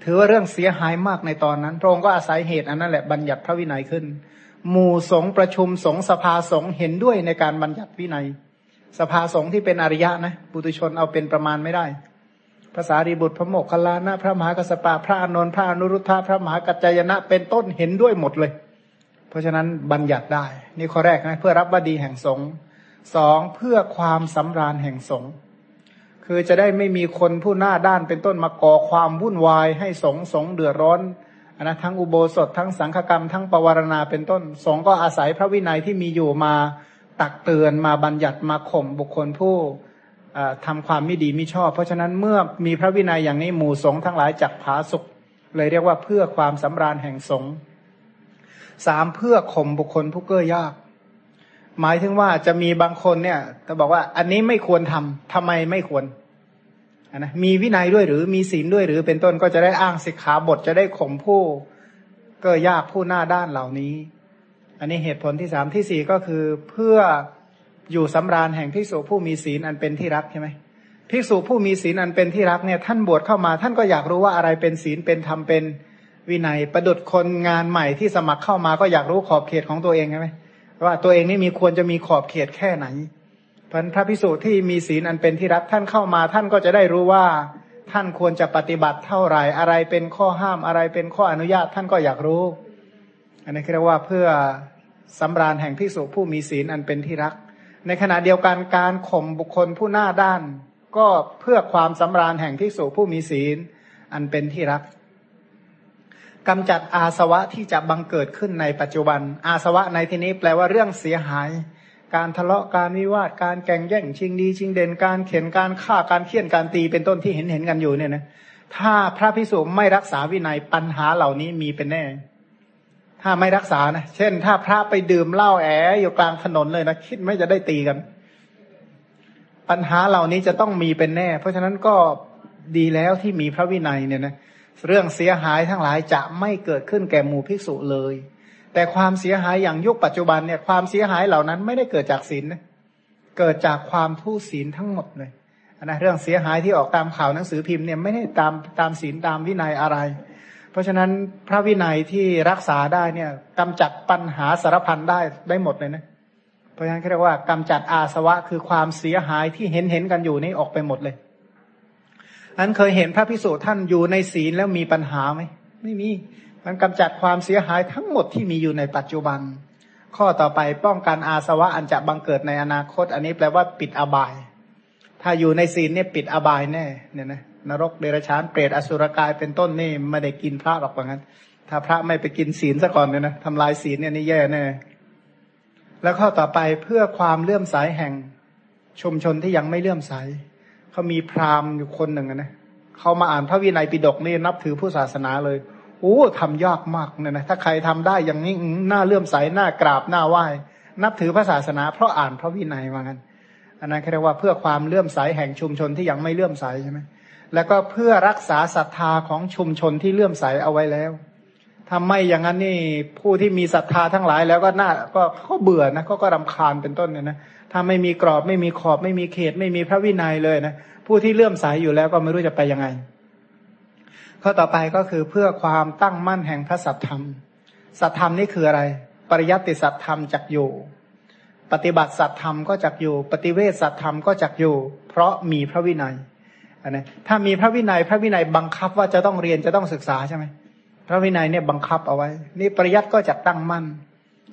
A: ถือว่าเรื่องเสียหายมากในตอนนั้น พระองค์ก็อาศัยเหตุอันนั้นแหละบัญญัติพระวินัยขึ้น หมู่สงประชุมสงสภาสงเห็นด้วยในการบัญญัติวินัย สภาสงที่เป็นอริยะนะปุตุชนเอาเป็นประมาณไม่ได้ภาษารีบุตรพระโมกขลานะพระมหากัสปะพระอนนท์พระอนุรุทธะพระมหากัจจยนะเป็นต้นเห็นด้วยหมดเลย เพราะฉะนั้นบัญญัติได้ นี่ข้อแรกนะเพื่อรับว่าดีแห่งสงฆ์สองเพื่อความสำราญแห่งสงฆ์ คือจะได้ไม่มีคนผู้หน้าด้านเป็นต้นมาก่อความวุ่นวายให้สงสงเดือดร้อนนะทั้งอุโบสถทั้งสังฆกรรมทั้งปวารณาเป็นต้น สงก็อาศัยพระวินัยที่มีอยู่มาตักเตือนมาบัญญัติมาข่มบุคคลผู้ทำความไม่ดีไม่ชอบ เพราะฉะนั้นเมื่อมีพระวินัยอย่างนี้หมู่สงทั้งหลายจักผาสุข เลยเรียกว่าเพื่อความสำราญแห่งสงสามเพื่อข่มบุคคลผู้เก้อยาก หมายถึงว่าจะมีบางคนเนี่ยจะบอกว่าอันนี้ไม่ควรทำทำไมไม่ควรนะมีวินัยด้วยหรือมีศีลด้วยหรือเป็นต้นก็จะได้อ้างสิกขาบทจะได้ข่มผู้เก้อยากผู้หน้าด้านเหล่านี้ อันนี้เหตุผลที่สามที่สี่ก็คือเพื่ออยู่สำราญแห่งภิกษุผู้มีศีลอันเป็นที่รักใช่ไหมภิกษุผู้มีศีลอันเป็นที่รักเนี่ยท่านบวชเข้ามา ท่านก็อยากรู้ว่าอะไรเป็นศีลเป็นธรรมเป็นวินัย ประดุดคนงานใหม่ที่สมัครเข้ามาก็อยากรู้ขอบเขตของตัวเองใช่ไหม ว่าตัวเองนี่มีควรจะมีขอบเขตแค่ไหนพันพระภิกษุที่มีศีลอันเป็นที่รักท่านเข้ามา ท่านก็จะได้รู้ว่า ท่านควรจะปฏิบัติเท่าไหร่อะไรเป็นข้อห้ามอะไรเป็นข้ออนุญาตท่านก็อยากรู้ อันนี้เรียกว่าเพื่อสำราญแห่งภิกษุผู้มีศีลอันเป็นที่รัก ในขณะเดียวกันการข่มบุคคลผู้หน้าด้าน ก็เพื่อความสำราญแห่งที่สูผู้มีศีลอันเป็นที่รัก กำจัดอาสวะที่จะบังเกิดขึ้นในปัจจุบัน อาสวะในที่นี้แปลว่าเรื่องเสียหาย การทะเลาะการวิวาทการแก่งแย่งชิงดีชิงเด่นการเข็นการฆ่าการเคี่ยนการตีเป็นต้นที่เห็นเห็นกันอยู่เนี่ยนะถ้าพระพิสุไม่รักษาวินัยปัญหาเหล่านี้มีเป็นแน่ ถ้าไม่รักษานะเช่น ถ้าพระไปดื่มเหล้าแออยู่กลางถนนเลยนะคิดไม่จะได้ตีกัน ปัญหาเหล่านี้จะต้องมีเป็นแน่ เพราะฉะนั้นก็ดีแล้วที่มีพระวินัยเนี่ยนะเเรื่องเสียหายทั้งหลายจะไม่เกิดขึ้นแก่หมู่ภิกษุเลย แต่ความเสียหายอย่างยุคปัจจุบันเนี่ยความเสียหายเหล่านั้นไม่ได้เกิดจากศีลนะเกิดจากความทุศีลทั้งหมดเลยนะเรื่องเสียหายที่ออกตามข่าวหนังสือพิมพ์เนี่ยไม่ได้ตามตามศีลตามวินัยอะไร เพราะฉะนั้นพระวินัยที่รักษาได้เนี่ยกำจัดปัญหาสารพันได้ได้หมดเลยนะเพราะฉะนั้นเขาเรียกว่ากำจัดอาสวะคือความเสียหายที่เห็นเห็นกันอยู่นี่ออกไปหมดเลย อันเคยเห็นพระพิสุท่านอยู่ในศีลแล้วมีปัญหาไหมไม่มีมันกำจัดความเสียหายทั้งหมดที่มีอยู่ในปัจจุบัน ข้อต่อไปป้องกันอาสวะอันจะบังเกิดในอนาคต อันนี้แปลว่าปิดอบาย ถ้าอยู่ในศีลเนี่ยปิดอบายแน่เนี่ยนะนรกเดรัจฉานเปรตอสุรกายเป็นต้นนี่ไม่ได้กินพระหรอกว่างั้น ถ้าพระไม่ไปกินศีลซะก่อนเนี่ยนะทำลายศีลเนี่ยนี่แย่แน่แล้วข้อต่อไปเพื่อความเลื่อมใสแห่งชุมชนที่ยังไม่เลื่อมใส เขามีพราหมณ์อยู่คนหนึ่งนะเขามาอ่านพระวินัยปิฎกนี่นับถือผู้ศาสนาเลยโอ้ทำยากมากเนี่ยนะถ้าใครทำได้อย่างนี้หน้าเลื่อมใสหน้ากราบหน้าไหว้ นับถือพระศาสนา เพราะอ่านพระวินัยมากันอันนั้นเรียกว่าเพื่อความเลื่อมใสแห่งชุมชนที่ยังไม่เลื่อมใสใช่ไหมแล้วก็เพื่อรักษาศรัทธาของชุมชนที่เลื่อมใสเอาไว้แล้วทำไม่อย่างนั้นนี่ผู้ที่มีศรัทธาทั้งหลายแล้วก็น่าก็เขาเบื่อนะเขาก็รำคาญเป็นต้นเนี่ยนะ ถ้าไม่มีกรอบไม่มีขอบไม่มีเขต ไม่มีพระวินัยเลยนะผู้ที่เลื่อมใสอยู่แล้วก็ไม่รู้จะไปยังไงข้อต่อไปก็คือเพื่อความตั้งมั่นแห่งพระสัทธรรม สัทธรรมนี่คืออะไร ปริยัติสัทธรรมจักอยู่ ปฏิบัติสัทธรรมก็จักอยู่ ปฏิเวสสัทธรรมก็จักอยู่ เพราะมีพระวินัยนนะถ้ามีพระวินัยพระวินัยบังคับว่าจะต้องเรียนจะต้องศึกษาใช่ไหมพระวินัยเนี่ยบังคับเอาไว้ นี่ปริยัติก็จะตั้งมั่น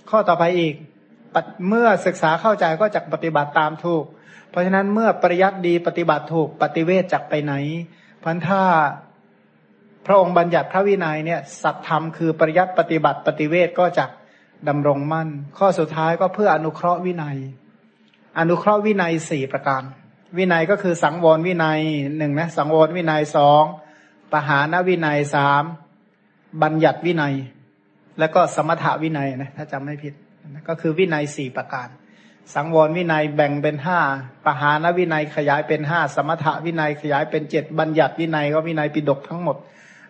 A: ข้อต่อไปอีก เมื่อศึกษาเข้าใจก็จะปฏิบัติตามถูก เพราะฉะนั้นเมื่อปริยัติดีปฏิบัติถูกปฏิเวทจักไปไหนพันธาพระองค์บัญญัติพระวินัยเนี่ยสัตธรรมคือปริยัติปฏิบัติปฏิเวทก็จะดำรงมั่น ข้อสุดท้ายก็เพื่ออนุเคราะห์วินัย อนุเคราะห์วินัยสี่ประการ วินัยก็คือสังวรวินัยหนึ่งนะสังวรวินัยสองปหานวินัยสามบัญญัติวินัย แล้วก็สมถาวินัยนะถ้าจำไม่ผิด ก็คือวินัยสี่ประการ สังวรวินัยแบ่งเป็นห้าปหานวินัยขยายเป็นห้าสมถาวินัยขยายเป็นเจ็ดบัญญัติวินัยก็วินัยปิดกทั้งหมด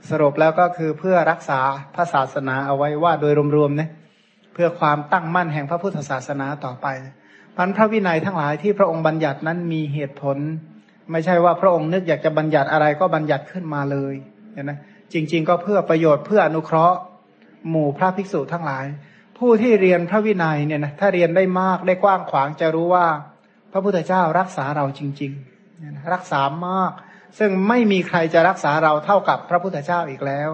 A: สรุปแล้วก็คือเพื่อรักษาพระศาสนาเอาไว้ว่าโดยรวมๆนะเพื่อความตั้งมั่นแห่งพระพุทธศาสนาต่อไปพันพระวินัยทั้งหลายที่พระองค์บัญญัตินั้นมีเหตุผล ไม่ใช่ว่าพระองค์นึกอยากจะบัญญัติอะไรก็บัญญัติขึ้นมาเลยเห็นไหมจริง ๆ ก็เพื่อประโยชน์เพื่ออนุเคราะห์ หมู่พระภิกษุทั้งหลาย ผู้ที่เรียนพระวินัยเนี่ยนะถ้าเรียนได้มากได้กว้างขวางจะรู้ว่า พระพุทธเจ้ารักษาเราจริงๆรักษามาก ซึ่งไม่มีใครจะรักษาเราเท่ากับพระพุทธเจ้าอีกแล้ว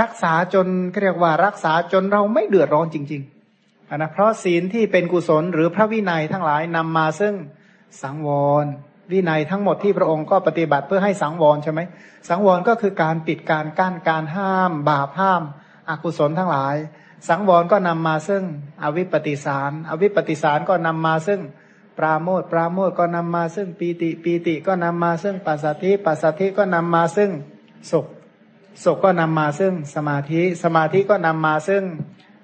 A: รักษาจนเรียกว่ารักษาจนเราไม่เดือดร้อนจริงๆนะเพราะศีลที่เป็นกุศลหรือพระวินัยทั้งหลายนำมาซึ่งสังวรวินัยทั้งหมดที่พระองค์ก็ปฏิบัติเพื่อให้สังวรใช่ไหมสังวรก็คือการปิดการกั้นการห้าม บาปห้ามอกุศลทั้งหลาย สังวรก็นำมาซึ่ง อวิปปิสาร อวิปปิสารก็นำมาซึ่ง ปราโมทปราโมทก็นำมาซึ่งปีติปีติก็นำมาซึ่งปัสสัทธิปัสสัทธิก็นำมาซึ่งสุขสุขก็นำมาซึ่งสมาธิ สมาธิก็นำมาซึ่ง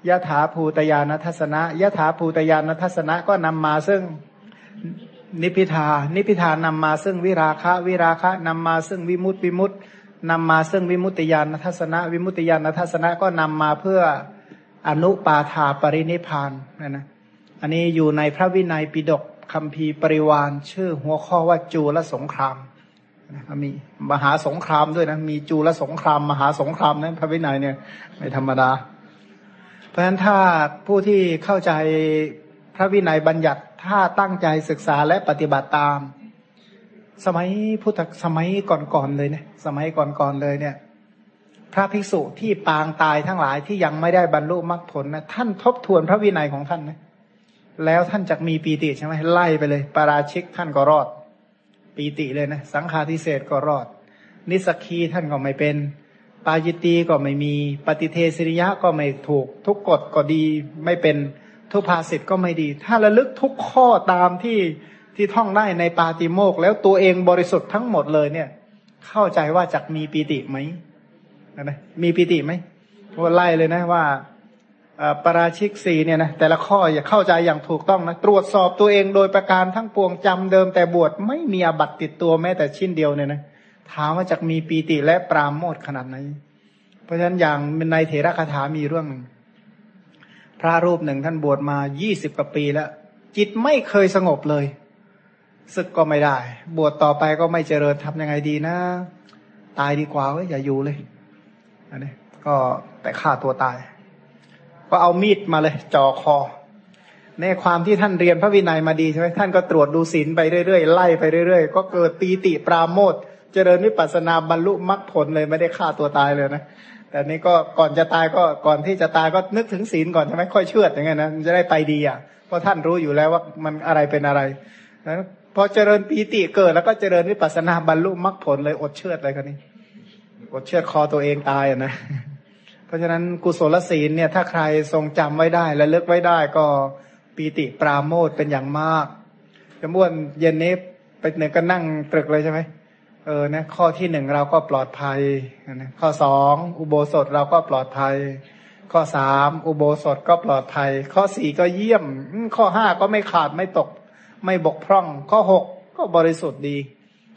A: ยถาภูตยานทัศนะยถาภูตยานทัศนะก็นำมาซึ่งนิพิทา นิพิทานำมาซึ่งวิราคะ วิราคะนำมาซึ่งวิมุตติวิมุตตินำมาซึ่งวิมุตติญาณทัศนะ วิมุตติญาณทัศนะก็นำมาเพื่อ อนุปาธาปรินิพานนะนะอันนี้อยู่ในพระวินัยปิฎกคำพีปริวานชื่อหัวข้อว่าจูลสงครามนะมีมหาสงครามด้วยนะมีจูลสงคราม มหาสงครามนะพระวินัยเนี่ยไม่ธรรมดา เพราะฉะนั้นถ้าผู้ที่เข้าใจพระวินัยบัญญัติถ้าตั้งใจศึกษาและปฏิบัติตาม สมัยพุทธสมัยก่อนๆเลยเนี่ยสมัยก่อนๆเลยเนี่ย พระภิกษุที่ปางตายทั้งหลายที่ยังไม่ได้บรรลุมรรคผลนะท่านทบทวนพระวินัยของท่านนะแล้วท่านจะมีปีติใช่ไหมไล่ไปเลยปาราชิกท่านก็รอด ปีติเลยนะ สังฆาทิเศษก็รอด นิสกีท่านก็ไม่เป็น ปาจิตีก็ไม่มี ปฏิเทศริยะก็ไม่ถูก ทุกกฎก็ดีไม่เป็นทุพาสิทธ์ก็ไม่ดี ถ้าระลึกทุกข้อตามที่ที่ท่องได้ในปาติโมกแล้วตัวเองบริสุทธิ์ทั้งหมดเลยเนี่ย เข้าใจว่าจะมีปีติไหม นะมีปีติไหมว่าไล่เลยนะว่าปราชิกสีเนี่ยนะแต่ละข้ออย่าเข้าใจอย่างถูกต้องนะตรวจสอบตัวเองโดยประการทั้งปวงจำเดิมแต่บวชไม่มีอบัตติดตัวแม้แต่ชิ้นเดียวเนี่ยนะถามว่าจะมีปีติและปราโมทขนาดไหนเพราะฉะนั้นอย่างในเถระคาถามีเรื่องหนึ่งพระรูปหนึ่งท่านบวชมายี่สิบกว่าปีแล้ว จิตไม่เคยสงบเลยศึกก็ไม่ได้ บวชต่อไปก็ไม่เจริญทำยังไงดีนะ ตายดีกว่าเว้ยอย่าอยู่เลย อันนี้ก็แต่ฆ่าตัวตาย ก็เอามีดมาเลยจ่อคอในความที่ท่านเรียนพระวินัยมาดีใช่ไหมท่านก็ตรวจดูศีลไปเรื่อยๆไล่ไปเรื่อยๆ ก็เกิดปีติปราโมทเจริญวิปัสนาบรรลุมรรคผลเลยไม่ได้ฆ่าตัวตายเลยนะแต่นี้ก็ก่อนจะตายก็ก่อนที่จะตายก็นึกถึงศีลก่อนใช่ไหมค่อยเชื่ออย่างเงี้ยนะจะได้ไปดีอะเพราะท่านรู้อยู่แล้วว่ามันอะไรเป็นอะไรนะพอเจริญปีติเกิดแล้วก็เจริญวิปัสนาบรรลุมรรคผลเลยอดเชื่อเลยคนนี้ อดเชื่อคอตัวเองตายนะ เพราะฉะนั้นกุศลศีลเนี่ยถ้าใครทรงจำไว้ได้ และเลิกไว้ได้ก็ปีติปราโมทเป็นอย่างมากจม้วนเย็นนี้ไปหนึ่งก็นั่งตรึกเลยใช่ไหมเออนะข้อที่หนึ่งเราก็ปลอดภัยนะข้อสองอุโบสถเราก็ปลอดภัย ข้อสามอุโบสถก็ปลอดภัย ข้อสี่ก็เยี่ยม ข้อห้าก็ไม่ขาดไม่ตก ไม่บกพร่อง ข้อหกก็บริสุทธิ์ดี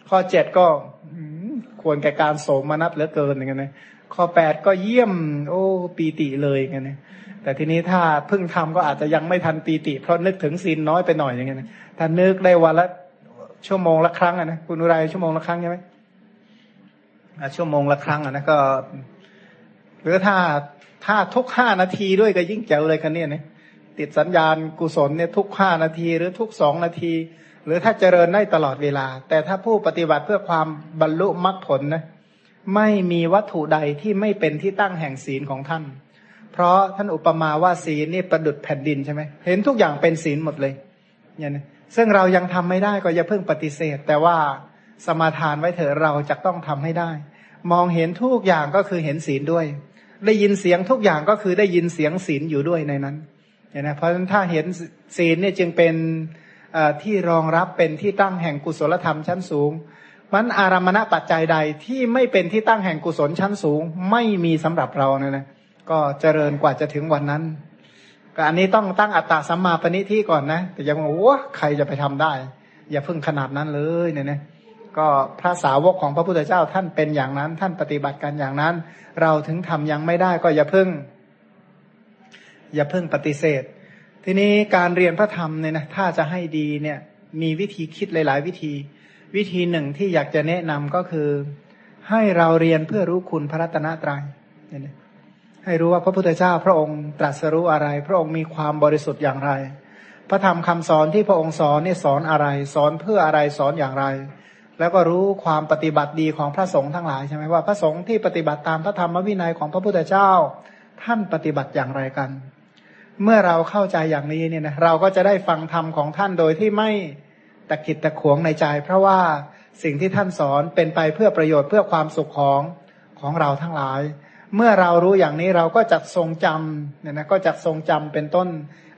A: ข้อเจ็ดก็ ควรแก่การโสมนัสเหลือเกินอย่างเงี้ยนะข้อแปดก็เยี่ยม โอ้ปีติเลยอย่างเงี้ยแต่ทีนี้ถ้าเพิ่งทำก็อาจจะยังไม่ทันปีติ เพราะนึกถึงศีลน้อยไปหน่อยอย่างเงี้ยนะถ้านึกได้วันละชั่วโมงละครั้งอะนะคุณอุไรชั่วโมงละครั้งใช่ไหมชั่วโมงละครั้งอะนะก็ หรือถ้าถ้าทุกห้านาทีด้วยก็ยิ่งแจ๋วเลยคันนี้เนี่ติดสัญญาณกุศลเนี่ยทุกห้านาทีหรือทุกสองนาที หรือถ้าเจริญได้ตลอดเวลา แต่ถ้าผู้ปฏิบัติเพื่อความบรรลุมรรคผลนะไม่มีวัตถุใดที่ไม่เป็นที่ตั้งแห่งศีลของท่าน เพราะท่านอุปมาว่าศีลนี่ประดุดแผ่นดินใช่ไหมเห็นทุกอย่างเป็นศีลหมดเลยเนี่ยนะซึ่งเรายังทำไม่ได้ก็อย่าเพิ่งปฏิเสธ แต่ว่าสมาทานไว้เถอะเราจะต้องทำให้ได้ มองเห็นทุกอย่างก็คือเห็นศีลด้วย ได้ยินเสียงทุกอย่างก็คือได้ยินเสียงศีลอยู่ด้วยในนั้นเห็นไหมเพราะฉะนั้นถ้าเห็นศีลเนี่ยจึงเป็น ที่รองรับเป็นที่ตั้งแห่งกุศลธรรมชั้นสูงมันอารามณปัจจัยใดที่ไม่เป็นที่ตั้งแห่งกุศลชั้นสูง ไม่มีสำหรับเราเนี่ยนะก็เจริญกว่าจะถึงวันนั้นก็อันนี้ต้องตั้งอัตตาสัมมาปณิที่ก่อนนะ แต่ยังว่าโอ้ใครจะไปทำได้ อย่าพึ่งขนาดนั้นเลยเนี่ยนะก็พระสาวกของพระพุทธเจ้าท่านเป็นอย่างนั้น ท่านปฏิบัติกันอย่างนั้น เราถึงทำยังไม่ได้ก็อย่าพึ่ง อย่าพึ่งปฏิเสธ ทีนี้การเรียนพระธรรมเนี่ยนะถ้าจะให้ดีเนี่ยมีวิธีคิดหลาย ๆ วิธี วิธีหนึ่งที่อยากจะแนะนำก็คือ ให้เราเรียนเพื่อรู้คุณพระรัตนตรัยเนี่ยให้รู้ว่าพระพุทธเจ้าพระองค์ตรัสรู้อะไร พระองค์มีความบริสุทธิ์อย่างไร พระธรรมคำสอนที่พระองค์สอนเนี่ยสอนอะไร สอนเพื่ออะไรสอนอย่างไร แล้วก็รู้ความปฏิบัติดีของพระสงฆ์ทั้งหลายใช่ไหมว่าพระสงฆ์ที่ปฏิบัติตามพระธรรมวินัยของพระพุทธเจ้า ท่านปฏิบัติอย่างไรกัน เมื่อเราเข้าใจอย่างนี้เนี่ยนะเราก็จะได้ฟังธรรมของท่านโดยที่ไม่ตะกิดตะขวงในใจ เพราะว่าสิ่งที่ท่านสอนเป็นไปเพื่อประโยชน์เพื่อความสุขของของเราทั้งหลาย เมื่อเรารู้อย่างนี้เราก็จะทรงจำเนี่ยนะก็จะทรงจำเป็นต้น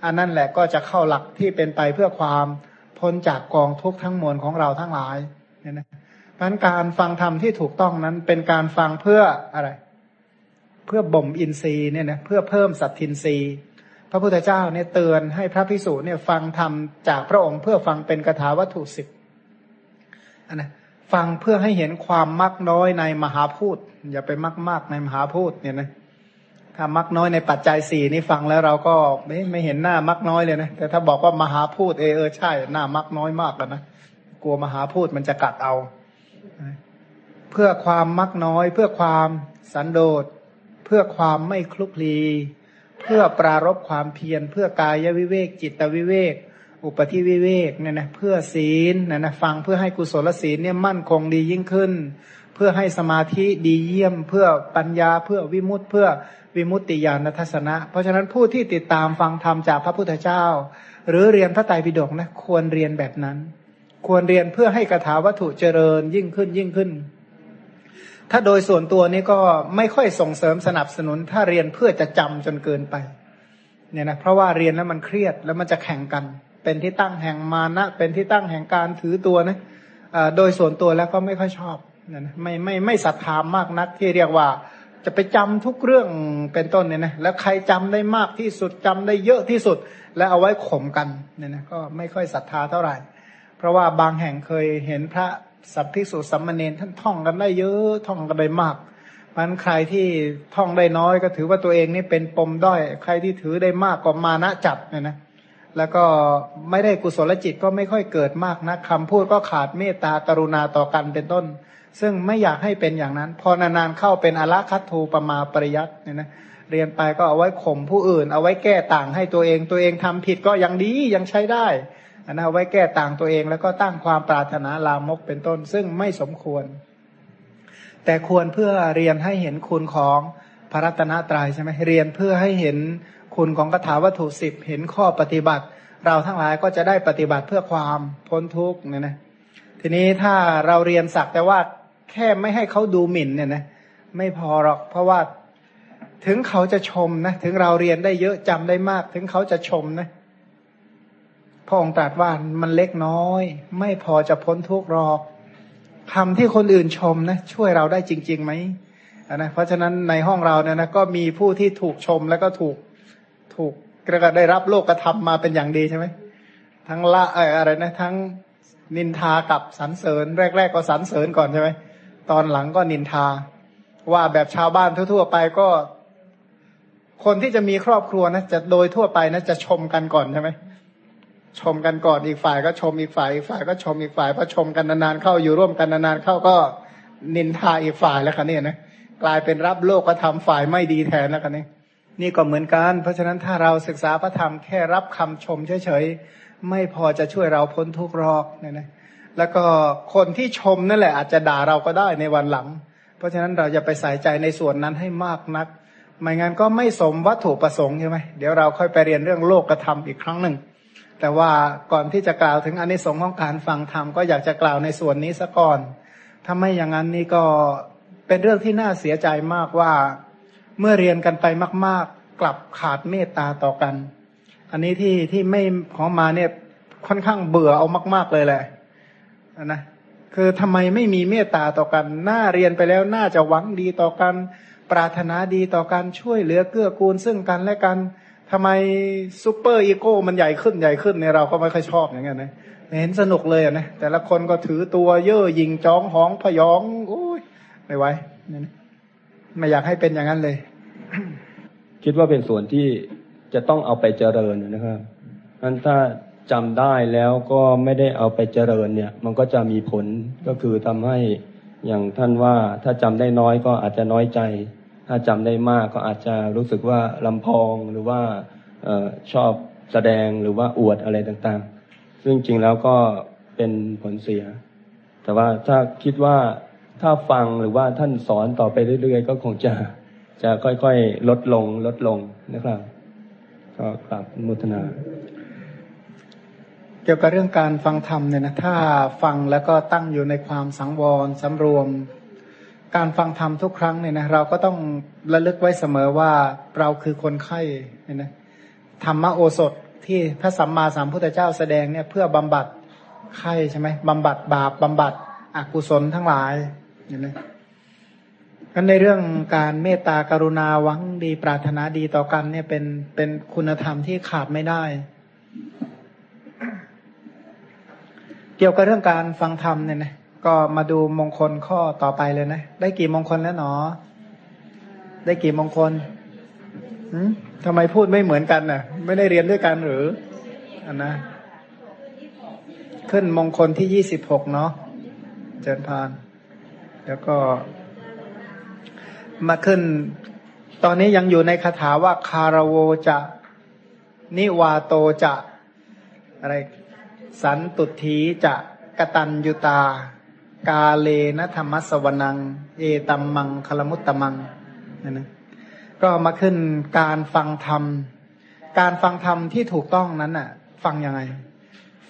A: อันนั้นแหละก็จะเข้าหลักที่เป็นไปเพื่อความพ้นจากกองทุกข์ทั้งมวลของเราทั้งหลายเนี่ยนะเพราะการฟังธรรมที่ถูกต้องนั้นเป็นการฟังเพื่ออะไร เพื่อบ่มอินทรีย์เนี่ยนะเพื่อเพิ่มสัตทินทรีย์ พระพุทธเจ้าเนี่ยเตือนให้พระพิสุเนี่ยฟังธรรมจากพระองค์เพื่อฟังเป็นคาถาวัตถุสิบอันนะฟังเพื่อให้เห็นความมักน้อยในมหาพูดอย่าไปมักมากในมหาพูดเนี่ยนะถ้ามักน้อยในปัจจัยสี่นี่ฟังแล้วเราก็ไม่ไม่เห็นหน้ามักน้อยเลยนะแต่ถ้าบอกว่ามหาพูดเออใช่หน้ามักน้อยมากแล้วนะกลัวมหาพูดมันจะกัดเอา เพื่อความมักน้อย เพื่อความสันโดษ เพื่อความไม่คลุกคลี เพื่อปรารบความเพียร เพื่อกายวิเวก จิตวิเวก อุปธิวิเวกเนี่ยนะเพื่อศีลเนี่ยนะฟังเพื่อให้กุศลศีลเนี่ยมั่นคงดียิ่งขึ้น เพื่อให้สมาธิดีเยี่ยม เพื่อปัญญาเพื่อวิมุตติเพื่อวิมุตติญาณทัศนะ เพราะฉะนั้นผู้ที่ติดตามฟังธรรมจากพระพุทธเจ้า หรือเรียนพระไตรปิฎกนะควรเรียนแบบนั้น ควรเรียนเพื่อให้กถาวัตถุเจริญยิ่งขึ้นยิ่งขึ้น ถ้าโดยส่วนตัวนี้ก็ไม่ค่อยส่งเสริมสนับสนุน ถ้าเรียนเพื่อจะจำจนเกินไปเนี่ยนะเพราะว่าเรียนแล้วมันเครียดแล้วมันจะแข่งกัน เป็นที่ตั้งแห่งมานะ เป็นที่ตั้งแห่งการถือตัวนะโดยส่วนตัวแล้วก็ไม่ค่อยชอบเนี่ยนะไม่ไม่ไม่ศรัทธามากนักที่เรียกว่าจะไปจำทุกเรื่องเป็นต้นเนี่ยนะแล้วใครจำได้มากที่สุดจำได้เยอะที่สุด แล้วเอาไว้ข่มกันเนี่ยนะก็ไม่ค่อยศรัทธาเท่าไหร่ เพราะว่าบางแห่งเคยเห็นพระ สัพพิสุสัมมเนนท่านท่องกันได้เยอะท่องกันได้มากมันใครที่ท่องได้น้อยก็ถือว่าตัวเองนี่เป็นปมด้อย ใครที่ถือได้มากก็มานะจัดเนี่ยนะแล้วก็ไม่ได้กุศลจิตก็ไม่ค่อยเกิดมากนะคำพูดก็ขาดเมตตากรุณาต่อกันเป็นต้น ซึ่งไม่อยากให้เป็นอย่างนั้น พอนานๆเข้าเป็นอละคัตทูปมาปริยัติเนี่ยนะเรียนไปก็เอาไว้ข่มผู้อื่น เอาไว้แก้ต่างให้ตัวเองตัวเองทำผิดก็ยังดียังใช้ได้ อันนั้นเอาไว้แก้ต่างตัวเองแล้วก็ตั้งความปรารถนาลามกเป็นต้น ซึ่งไม่สมควร แต่ควรเพื่อเรียนให้เห็นคุณของพระรัตนตรัยใช่ไหมเรียนเพื่อให้เห็นคุณของคาถาวัตถุสิบเห็นข้อปฏิบัติ เราทั้งหลายก็จะได้ปฏิบัติเพื่อความพ้นทุกข์เนี่ยนะทีนี้ถ้าเราเรียนสักแต่ว่าแค่ไม่ให้เขาดูหมิ่นเนี่ยนะไม่พอหรอกเพราะว่าถึงเขาจะชมนะถึงเราเรียนได้เยอะจำได้มาก ถึงเขาจะชมนะ พระองค์ตรัสว่ามันเล็กน้อย ไม่พอจะพ้นทุกข์หรอกคำที่คนอื่นชมนะ ช่วยเราได้จริงๆไหมนะเพราะฉะนั้นในห้องเราเนี่ยนะก็มีผู้ที่ถูกชมแล้วก็ถูกถูกกระได้รับโลกกระทำมาเป็นอย่างดีใช่ไหมทั้งละอะไรนะทั้งนินทากับสรรเสริญ แรก ๆ ก็สรรเสริญก่อนใช่ไหมตอนหลังก็นินทา ว่าแบบชาวบ้านทั่ว ๆ ไปก็ คนที่จะมีครอบครัวนะจะโดยทั่วไปนะจะชมกันก่อนใช่ไหม ชมกันก่อนอีกฝ่ายก็ชมอีกฝ่ายอีกฝ่ายก็ชมอีกฝ่ายพอชมกันนานๆเข้าอยู่ร่วมกันนานๆเข้าก็นินทาอีกฝ่ายแล้วคันนี้นะกลายเป็นรับโลกก็ทำฝ่ายไม่ดีแทนแล้วคันนี้นี่ก็เหมือนกัน เพราะฉะนั้นถ้าเราศึกษาพระธรรมแค่รับคำชมเฉยๆไม่พอจะช่วยเราพ้นทุกข์รอกเนี่ยนะแล้วก็คนที่ชมนั่นแหละอาจจะด่าเราก็ได้ในวันหลัง เพราะฉะนั้นเราอย่าไปใส่ใจในส่วนนั้นให้มากนัก ไม่งั้นก็ไม่สมวัตถุประสงค์ใช่ไหมเดี๋ยวเราค่อยไปเรียนเรื่องโลกกระทำอีกครั้งหนึ่ง แต่ว่าก่อนที่จะกล่าวถึงอนนิสงส์ของการฟังธรรมก็อยากจะกล่าวในส่วนนี้ซะก่อน ถ้าไม่อย่างนั้นนี่ก็เป็นเรื่องที่น่าเสียใจมากว่าเมื่อเรียนกันไปมาก ๆ กลับขาดเมตตาต่อกัน อันนี้ที่ที่ไม่ของมาเนี่ยค่อนข้างเบื่อเอามาก ๆเลยแหละนะคือทำไมไม่มีเมตตาต่อกัน น่าเรียนไปแล้วน่าจะหวังดีต่อกัน ปรารถนาดีต่อกันช่วยเหลือเกื้อกูลซึ่งกันและกัน ทำไมซูเปอร์อีโก้มันใหญ่ขึ้นใหญ่ขึ้นเนี่ยเราก็ไม่ค่อยชอบอย่างเงี้ยนะเห็นสนุกเลยอะนะแต่ละคนก็ถือตัวเย่อหยิงจ้องห้องพยองโอ้ยไม่ไหวไม่อยากให้เป็นอย่างนั้นเลย
D: คิดว่าเป็นส่วนที่จะต้องเอาไปเจริญนะครับนั้นถ้าจำได้แล้วก็ไม่ได้เอาไปเจริญเนี่ย มันก็จะมีผลก็คือทำให้อย่างท่านว่าถ้าจำได้น้อยก็อาจจะน้อยใจ ถ้าจำได้มากก็อาจจะรู้สึกว่าลำพองหรือว่าออชอบแสดงหรือว่าอวดอะไรต่างๆ ซึ่งจริงแล้วก็เป็นผลเสีย แต่ว่าถ้าคิดว่าถ้าฟังหรือว่าท่านสอนต่อไปเรื่อยๆ ก็คงจะจะค่อยๆ ลดลงลดลงนะครับ ก็กราบมุทนา
A: เกี่ยวกับเรื่องการฟังธรรมเนี่ยนะถ้าฟังแล้วก็ตั้งอยู่ในความสังวรสำรวม การฟังธรรมทุกครั้งเนี่ยนะเราก็ต้องระลึกไว้เสมอว่าเราคือคนไข้เนี่ยนะธรรมโอสถที่พระสัมมาสัมพุทธเจ้าแสดงเนี่ยเพื่อบำบัดไข้ใช่ไหมบำบัดบาปบำบัดอกุศลทั้งหลายเห็นไหมกันในเรื่องการเมตตากรุณาหวังดีปรารถนาดีต่อกันเนี่ยเป็นเป็นคุณธรรมที่ขาดไม่ได้ เกี่ยวกับเรื่องการฟังธรรมเนี่ยนะ ก็มาดูมงคลข้อต่อไปเลยนะ ได้กี่มงคลแล้วหนอ ได้กี่มงคลหืมทำไมพูดไม่เหมือนกันน่ะ ไม่ได้เรียนด้วยกันหรืออันนะ ขึ้นมงคลที่ยี่สิบหกเนาะเจริญพาน แล้วก็ มาขึ้น ตอนนี้ยังอยู่ในคาถาว่าคารโวจะ นิวาโตจะ อะไร สันตุถีจะกตัญยุตา กาเลนะธรรมสวนัง เอตัมมังคลมุตตมังนั่นนะก็มาขึ้นการฟังธรรม การฟังธรรมที่ถูกต้องนั้นน่ะ ฟังยังไง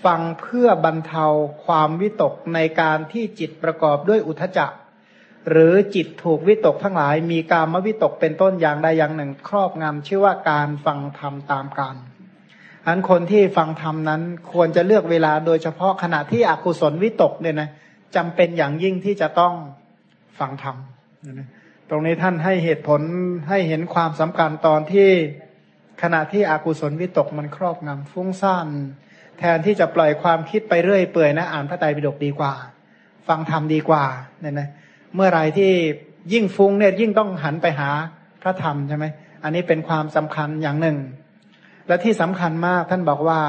A: ฟังเพื่อบรรเทาความวิตกในการที่จิตประกอบด้วยอุทจักหรือจิตถูกวิตกทั้งหลาย มีการมวิตกเป็นต้นอย่างใดอย่างหนึ่ง ครอบงำชื่อว่าการฟังธรรมตามการอันคนที่ฟังธรรมนั้นควรจะเลือกเวลาโดยเฉพาะขณะที่อกุศลวิตกเนี่ยนะ จำเป็นอย่างยิ่งที่จะต้องฟังธรรมตรงนี้ท่านให้เหตุผลให้เห็นความสำคัญตอนที่ขณะที่อกุศลวิตกมันครอบงำฟุ้งซ่านแทนที่จะปล่อยความคิดไปเรื่อยเปื่อยนะอ่านพระไตรปิฎกดีกว่า ฟังธรรมดีกว่าเนี่ยนะเมื่อไรที่ยิ่งฟุ้งเนี่ยยิ่งต้องหันไปหาพระธรรมใช่ไหมอันนี้เป็นความสำคัญอย่างหนึ่ง และที่สำคัญมากท่านบอกว่า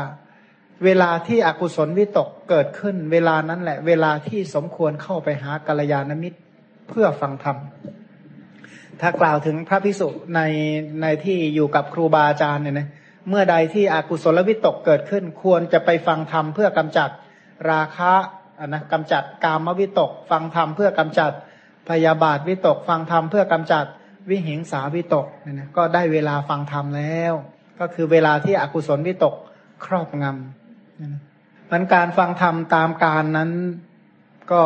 A: เวลาที่อกุศลวิตกเกิดขึ้น เวลานั้นแหละ เวลาที่สมควรเข้าไปหากัลยาณมิตรเพื่อฟังธรรม ถ้ากล่าวถึงพระพิสุในในที่อยู่กับครูบาอาจารย์เนี่ยนะเมื่อใดที่อกุศลวิตกเกิดขึ้น ควรจะไปฟังธรรมเพื่อกำจัดราคะนะกำจัดกามวิตก ฟังธรรมเพื่อกำจัดพยาบาทวิตก ฟังธรรมเพื่อกำจัดวิหิงสาวิตกเนี่ยนะก็ได้เวลาฟังธรรมแล้ว ก็คือเวลาที่อกุศลวิตกครอบงำ มันการฟังธรรมตามการนั้นก็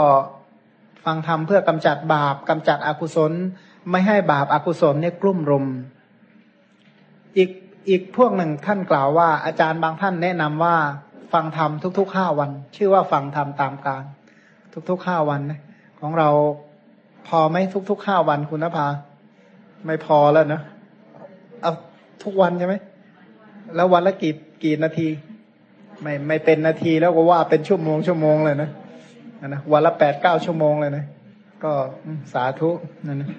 A: ฟังธรรมเพื่อกำจัดบาปกำจัดอกุศล ไม่ให้บาปอากุศลเนี่ยกลุ่มรุม อีกอีกพวกหนึ่งท่านกล่าวว่า อาจารย์บางท่านแนะนำว่า ฟังธรรมทุกๆห้าวัน ชื่อว่าฟังธรรมตามการ ทุกๆห้าวันนะของเราพอไหมทุกๆห้าวันคุณนภาไม่พอแล้วนะเอาทุกวันใช่ไหมแล้ววันละกี่กี่นาที ไม่ไม่เป็นนาทีแล้วก็ว่าเป็นชั่วโมงชั่วโมงเลยนะนะวันละแปดเก้าชั่วโมงเลยนะ ก็สาธุนั่นนะ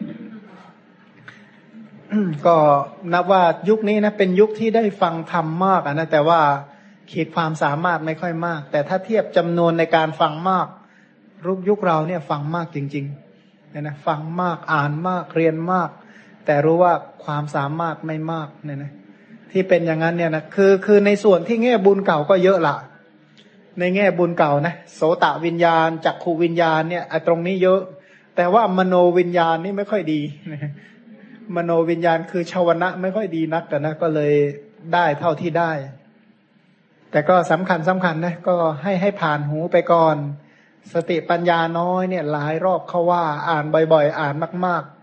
A: ก็นับว่ายุคนี้นะเป็นยุคที่ได้ฟังธรรมมากนะแต่ว่าขีดความสามารถไม่ค่อยมาก แต่ถ้าเทียบจำนวนในการฟังมากรูปยุคเราเนี่ยฟังมากจริงๆเนี่ยนะฟังมากอ่านมากเรียนมาก แต่รู้ว่าความสามารถไม่มากเนี่ยนะ ที่เป็นอย่างนั้นเนี่ยนะคือคือในส่วนที่แง่บุญเก่าก็เยอะละในแง่บุญเก่านะโสตวิญญาณจักขูวิญญาณเนี่ยตรงนี้เยอะ แต่ว่ามโนวิญญาณนี่ไม่ค่อยดี มโนวิญญาณคือชาวนะไม่ค่อยดีนักกันนะก็เลยได้เท่าที่ได้ แต่ก็สำคัญสำคัญนะก็ให้ให้ผ่านหูไปก่อน สติปัญญาน้อยเนี่ยหลายรอบเขาว่าอ่านบ่อย ๆ อ่านมาก ๆ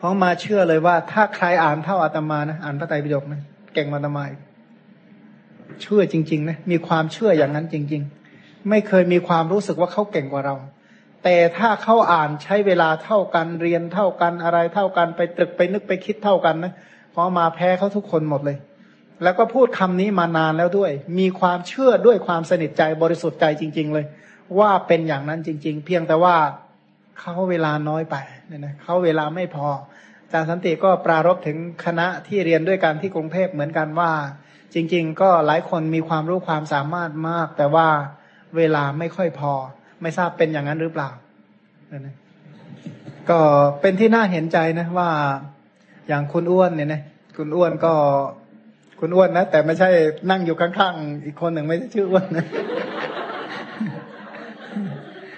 A: เพราะมาเชื่อเลยว่า ถ้าใครอ่านเท่าอาตมานะอ่านพระไตรปิฎกนะเก่งอาตมาเชื่อจริง ๆ นะ มีความเชื่ออย่างนั้นจริง ๆ ไม่เคยมีความรู้สึกว่าเขาเก่งกว่าเรา แต่ถ้าเขาอ่านใช้เวลาเท่ากันเรียนเท่ากันอะไรเท่ากันไปตรึกไปนึกไปคิดเท่ากันนะพอมาแพ้เขาทุกคนหมดเลย แล้วก็พูดคำนี้มานานแล้วด้วย มีความเชื่อด้วยความสนิทใจบริสุทธิ์ใจจริง ๆ เลย ว่าเป็นอย่างนั้นจริง ๆ เพียงแต่ว่าเขาเวลาน้อยไป เนี่ยนะเขาเวลาไม่พออาจารย์สันติก็ปรารบถึงคณะที่เรียนด้วยกันที่กรุงเทพเหมือนกันว่า จริง ๆ ก็หลายคนมีความรู้ความสามารถมาก แต่ว่าเวลาไม่ค่อยพอ ไม่ทราบเป็นอย่างนั้นหรือเปล่านะก็เป็นที่น่าเห็นใจนะว่าอย่างคุณอ้วนเนี่ยนะคุณอ้วนก็คุณอ้วนนะแต่ไม่ใช่นั่งอยู่ข้างๆอีกคนหนึ่งไม่ใช่ชื่ออ้วนนะ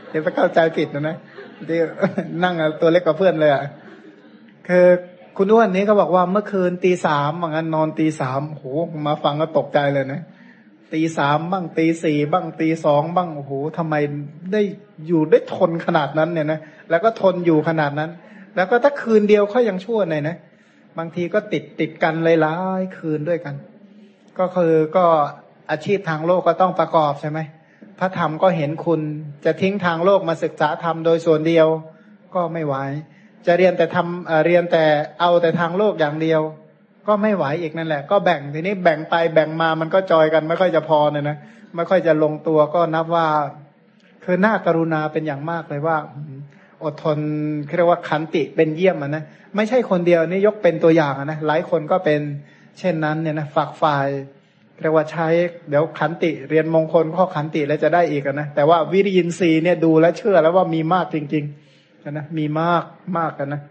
A: เดี๋ยวไปเข้าใจผิดนะนะ ที่นั่งตัวเล็กกว่าเพื่อนเลยอะคือคุณอ้วนนี้ก็บอกว่าเมื่อคืนตีสามว่างันนอนตีสามโหมาฟังก็ตกใจเลยนะตีสามบ้างตีสี่บ้างตีสองบ้างโอ้โหทำไมได้อยู่ได้ทนขนาดนั้นเนี่ยนะแล้วก็ทนอยู่ขนาดนั้น แล้วก็ถ้าคืนเดียวเขายังชั่วหน่อยนะบางทีก็ติดติดกันเลยหลายคืนด้วยกัน ก็คือก็อาชีพทางโลกก็ต้องประกอบใช่ไหม ระธรรมก็เห็นคุณ จะทิ้งทางโลกมาศึกษาธรรมโดยส่วนเดียวก็ไม่ไหวจะเรียนแต่ทำเรียนแต่เอาแต่ทางโลกอย่างเดียว ก็ไม่ไหวอีกนั่นแหละ ก็แบ่งทีนี้แบ่งไปแบ่งมามันก็จอยกันไม่ค่อยจะพอเนี่ยนะไม่ค่อยจะลงตัวก็นับว่า คือหน้ากรุณาเป็นอย่างมากเลยว่า อดทนเรียกว่าขันติเป็นเยี่ยมอะนะไม่ใช่คนเดียวนี่ยกเป็นตัวอย่างนะหลายคนก็เป็นเช่นนั้นเนี่ยนะฝากฝ่าย เรียกว่าใช้เดี๋ยวขันติเรียนมงคลข้อขันติแล้วจะได้อีกนะแต่ว่าวิริยินทรีย์เนี่ยดูและเชื่อแล้วว่ามีมากจริงๆนะมีมากมากกันนะ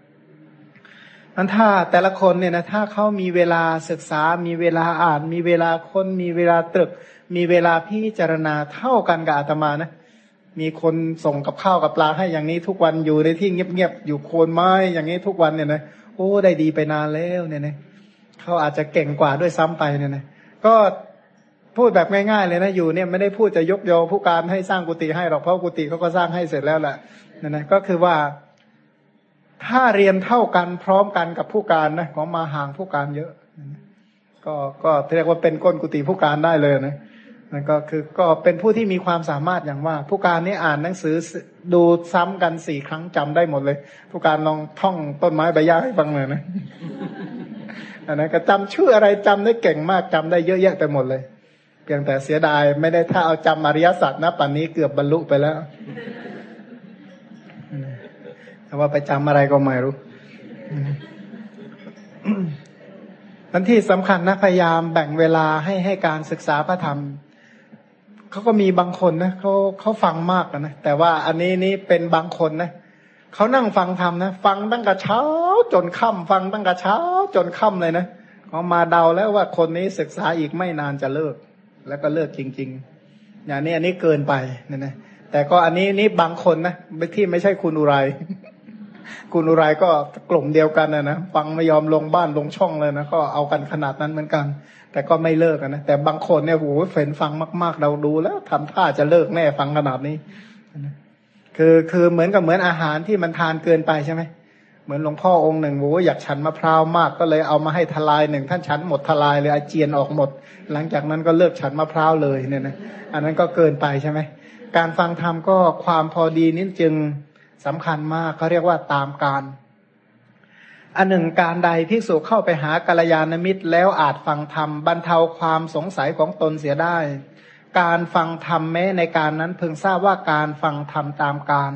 A: มันถ้าแต่ละคนเนี่ยนะถ้าเขามีเวลาศึกษา มีเวลาอ่าน มีเวลาคนมีเวลาตรึก มีเวลาพิจารณาเท่ากันกับอาตมานะมีคนส่งกับข้าวกับปลาให้อย่างนี้ทุกวันอยู่ในที่เงียบๆอยู่โคนไม้อย่างนี้ทุกวันเนี่ยนะโอ้ได้ดีไปนานแล้วเนี่ยนะเขาอาจจะเก่งกว่าด้วยซ้ำไปเนี่ยนะ ก็พูดแบบง่ายๆเลยนะอยู่เนี่ยไม่ได้พูดจะยกยอผู้การให้สร้างกุฏิให้หรอกเพราะกุฏิเขาก็สร้างให้เสร็จแล้วแหละนี่ยนะก็คือว่า ถ้าเรียนเท่ากันพร้อมกันกับผู้การนะของมาห่างผู้การเยอะ ก็ก็เรียกว่าเป็นก้นกุฏิผู้การได้เลยนะนั่นก็คือก็เป็นผู้ที่มีความสามารถอย่างว่า ผู้การนี่อ่านหนังสือดูซ้ำกันสี่ครั้งจำได้หมดเลย ผู้การลองท่องต้นไม้ใบหญ้าให้ฟังเลยนะ อันนั้นก็จำชื่ออะไรจำได้เก่งมากจำได้เยอะแยะไปหมดเลยเพียงแต่เสียดายไม่ได้ถ้าเอาจำอริยสัจนะป่านนี้เกือบบรรลุไปแล้วแต่ว่าไปจำอะไรก็ไม่รู้ทันที่สำคัญนะพยายามแบ่งเวลาให้ให้การศึกษาพระธรรมเขาก็มีบางคนนะเขาเขาฟังมากนะแต่ว่าอันนี้นี่เป็นบางคนนะ เขานั่งฟังธรรมนะ ฟังตั้งแต่เช้าจนค่ำฟังตั้งแต่เช้าจนค่ำเลยนะเขามาเดาแล้วว่าคนนี้ศึกษาอีกไม่นานจะเลิก แล้วก็เลิกจริง ๆ อย่างนี้อันนี้เกินไปนี่ยนะแต่ก็อันนี้นี่บางคนนะที่ไม่ใช่คุณอุไรคุณอุไรก็กลุ่มเดียวกันนะนะฟังไม่ยอมลงบ้านลงช่องเลยนะก็เอากันขนาดนั้นเหมือนกัน แต่ก็ไม่เลิกนะแต่บางคนเนี่ยโหเฟ้นฟังมาก ๆ เราดูแล้วทำท่าจะเลิกแน่ฟังขนาดนี้ คือคือเหมือนกับเหมือนอาหารที่มันทานเกินไปใช่ไหมเหมือนหลวงพ่อองค์หนึ่งโอ้อยากฉันมะพร้าวมากก็เลยเอามาให้ทลายหนึ่งท่านฉันหมดทลายเลยอาเจียนออกหมด หลังจากนั้นก็เลิกฉันมะพร้าวเลยเนี่ยนะอันนั้นก็เกินไปใช่ไหมการฟังธรรมก็ความพอดีนี้จึงสำคัญมากเขาเรียกว่าตามการอันหนึ่งการใดที่สุเข้าไปหากัลยาณมิตรแล้วอาจฟังธรรมบรรเทาความสงสัยของตนเสียได้ การฟังธรรมแม้ในการนั้นเพึงทราบว่าการฟังธรรมตามการ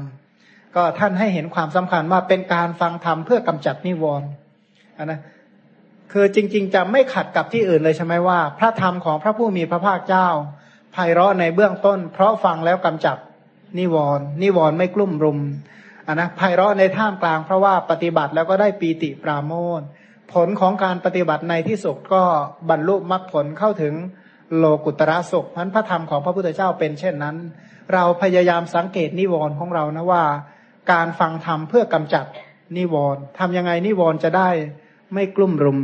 A: ก็ท่านให้เห็นความสำคัญว่าเป็นการฟังธรรมเพื่อกำจัดนิวรณ์นะคือจริง ๆ จะไม่ขัดกับที่อื่นเลยใช่ไหมว่า พระธรรมของพระผู้มีพระภาคเจ้าไพเราะในเบื้องต้น เพราะฟังแล้วกำจัดนิวรณ์นิวรณ์ไม่กลุ่มรุมอะนะไพเราะในท่ามกลางเพราะว่าปฏิบัติแล้วก็ได้ปีติปราโมทผลของการปฏิบัติในที่สุดก็บรรลุมรรคผลเข้าถึง โลกุตระสุขพันพระธรรมของพระพุทธเจ้าเป็นเช่นนั้น เราพยายามสังเกตนิวรณ์ของเรานะว่า การฟังธรรมเพื่อกำจัดนิวรณ์ทำยังไงนิวรณ์จะได้ไม่กลุ่มรุม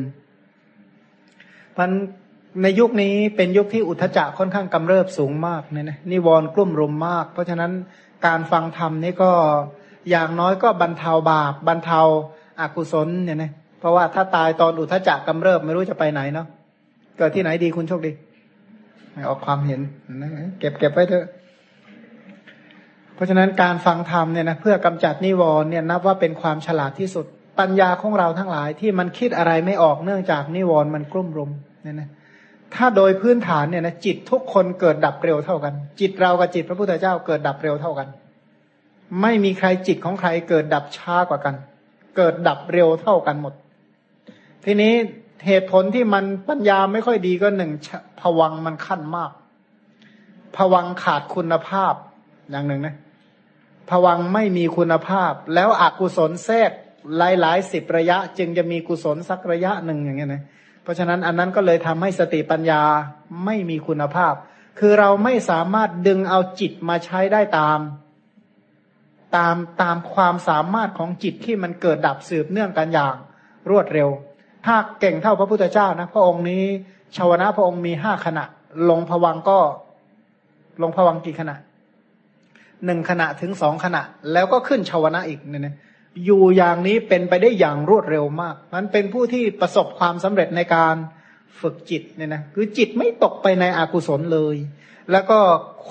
A: พันในยุคนี้เป็นยุคที่อุทจักค่อนข้างกำเริบสูงมากเนี่ยนะนิวรณ์กลุ่มรุมมาก เพราะฉะนั้นการฟังธรรมนี่ก็อย่างน้อยก็บรรเทาบาปบรรเทาอากุศลเนี่ยนะเพราะว่าถ้าตายตอนอุทจักกำเริบไม่รู้จะไปไหนเนาะเกิดที่ไหนดีคุณโชคดี ออกความเห็นนะเก็บเก็บไว้เถอะ เพราะฉะนั้นการฟังธรรมเนี่ยนะเพื่อกำจัดนิวรณ์เนี่ยนับว่าเป็นความฉลาดที่สุด ปัญญาของเราทั้งหลายที่มันคิดอะไรไม่ออกเนื่องจากนิวรณ์มันกลุ่มรุมเนี่ยนะถ้าโดยพื้นฐานเนี่ยนะจิตทุกคนเกิดดับเร็วเท่ากัน จิตเรากับจิตพระพุทธเจ้าเกิดดับเร็วเท่ากัน ไม่มีใครจิตของใครเกิดดับช้ากว่ากัน เกิดดับเร็วเท่ากันหมด ทีนี้ เหตุผลที่มันปัญญาไม่ค่อยดีก็หนึ่งผวังมันขั้นมากผวังขาดคุณภาพอย่างหนึ่งนะผวังไม่มีคุณภาพ แล้วอกุศลแทรกหลายหลายสิบระยะ จึงจะมีกุศลสักระยะหนึ่งอย่างเงี้ยนะเพราะฉะนั้นอันนั้นก็เลยทำให้สติปัญญาไม่มีคุณภาพ คือเราไม่สามารถดึงเอาจิตมาใช้ได้ตาม ตามตามความสามารถของจิตที่มันเกิดดับสืบเนื่องกันอย่างรวดเร็ว ถ้าเก่งเท่าพระพุทธเจ้านะพระองค์นี้ชาวนะพระองค์มีห้าขณะ ลงผวังก็ ลงผวังกี่ขณะหนึ่งขณะถึงสองขณะ แล้วก็ขึ้นชาวนะอีกเนี่ยนะอยู่อย่างนี้เป็นไปได้อย่างรวดเร็วมาก มันเป็นผู้ที่ประสบความสำเร็จในการฝึกจิตเนี่ยนะคือจิตไม่ตกไปในอกุศลเลย แล้วก็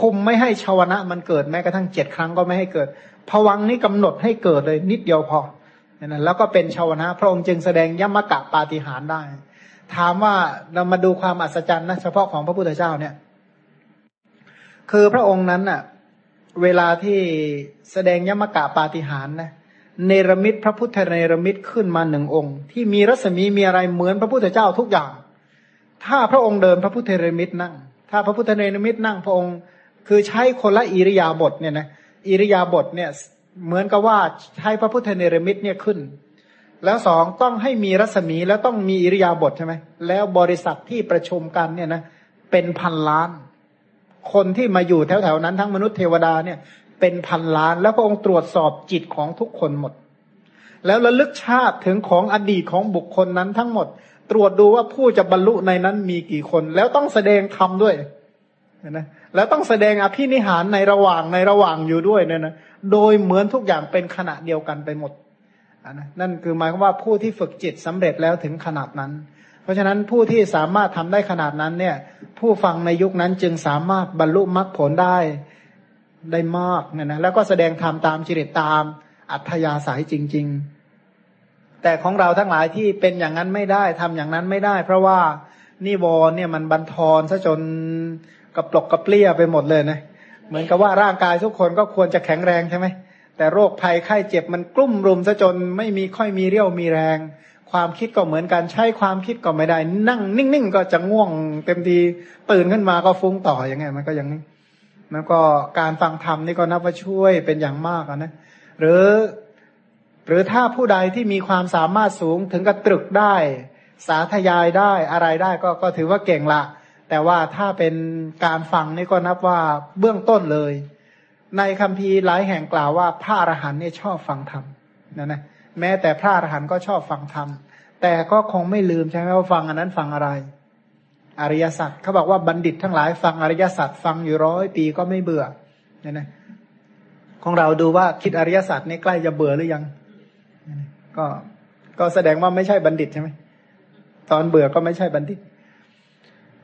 A: คุมไม่ให้ชาวนะมันเกิดแม้กระทั่งเจ็ดครั้งก็ไม่ให้เกิดผวังนี้กำหนดให้เกิดเลยนิดเดียวพอ นะแล้วก็เป็นชาวนะ พระองค์จึงแสดงยมกะปาฏิหารได้ ถามว่าเรามาดูความอัศจรรย์นะเฉพาะของพระพุทธเจ้าเนี่ย คือพระองค์นั้นน่ะ เวลาที่แสดงยมกะปาฏิหารนะเนรมิตพระพุทธเนรมิตขึ้นมาหนึ่งองค์ ที่มีรัศมีมีอะไรเหมือนพระพุทธเจ้าทุกอย่าง ถ้าพระองค์เดินพระพุทธเนรมิตนั่ง ถ้าพระพุทธเนรมิตนั่งพระองค์ คือใช้คนละอิริยาบถเนี่ยนะอิริยาบถเนี่ย เหมือนกับว่าใช้พระพุทธเนรมิตเนี่ยขึ้น แล้วสองต้องให้มีรัศมีแล้วต้องมีอิริยาบถใช่ไหมแล้วบริษัทที่ประชุมกันเนี่ยนะเป็นพันล้าน คนที่มาอยู่แถวๆนั้นทั้งมนุษย์เทวดาเนี่ย เป็นพันล้าน แล้วพระองค์ตรวจสอบจิตของทุกคนหมด แล้วระลึกชาติถึงของอดีตของบุคคลนั้นทั้งหมด ตรวจดูว่าผู้จะบรรลุในนั้นมีกี่คน แล้วต้องแสดงธรรมด้วยนะแล้วต้องแสดงอภินิหารในระหว่างในระหว่างอยู่ด้วยเนี่ยนะ โดยเหมือนทุกอย่างเป็นขณะเดียวกันไปหมดนะนั่นคือหมายความว่าผู้ที่ฝึกจิตสำเร็จแล้วถึงขนาดนั้น เพราะฉะนั้นผู้ที่สามารถทำได้ขนาดนั้นเนี่ย ผู้ฟังในยุคนั้นจึงสามารถบรรลุมรรคผลได้ได้มากเนี่ยนะแล้วก็แสดงธรรมตามจริตตามอัธยาศัยจริง ๆ แต่ของเราทั้งหลายที่เป็นอย่างนั้นไม่ได้ทำอย่างนั้นไม่ได้ เพราะว่านิวรณ์เนี่ยมันบันทอนซะจนกระปลกกระเปรี้ยไปหมดเลยนะ เหมือนกับว่าร่างกายทุกคนก็ควรจะแข็งแรงใช่ไหมแต่โรคภัยไข้เจ็บมันกลุ่มรุมซะจนไม่มีค่อยมีเรี่ยวมีแรง ความคิดก็เหมือนกันใช้ความคิดก็ไม่ได้ นั่งนิ่งๆก็จะง่วงเต็มทีตื่นขึ้นมาก็ฟุ้งต่ออย่างเงี้ยมันก็ยังนี้แล้วก็การฟังธรรมนี่ก็นับว่าช่วยเป็นอย่างมากนะหรือ หรือถ้าผู้ใดที่มีความสามารถสูงถึงกับตรึกได้ สาธยายได้อะไรได้ก็ก็ถือว่าเก่งละ แต่ว่าถ้าเป็นการฟังนี่ก็นับว่าเบื้องต้นเลย ในคำพีหลายแห่งกล่าวว่าพระอรหันต์เนี่ยชอบฟังธรรมนะนะแม้แต่พระอรหันต์ก็ชอบฟังธรรมแต่ก็คงไม่ลืมใช่ไหมว่าฟังอันนั้นฟังอะไร อริยสัจเขาบอกว่าบัณฑิตทั้งหลายฟังอริยสัจฟังอยู่ร้อยปีก็ไม่เบื่อเนี่ยนะของเราดูว่าคิดอริยสัจนี่ใกล้จะเบื่อหรือยัง ก็ก็แสดงว่าไม่ใช่บัณฑิตใช่ไหมตอนเบื่อก็ไม่ใช่บัณฑิต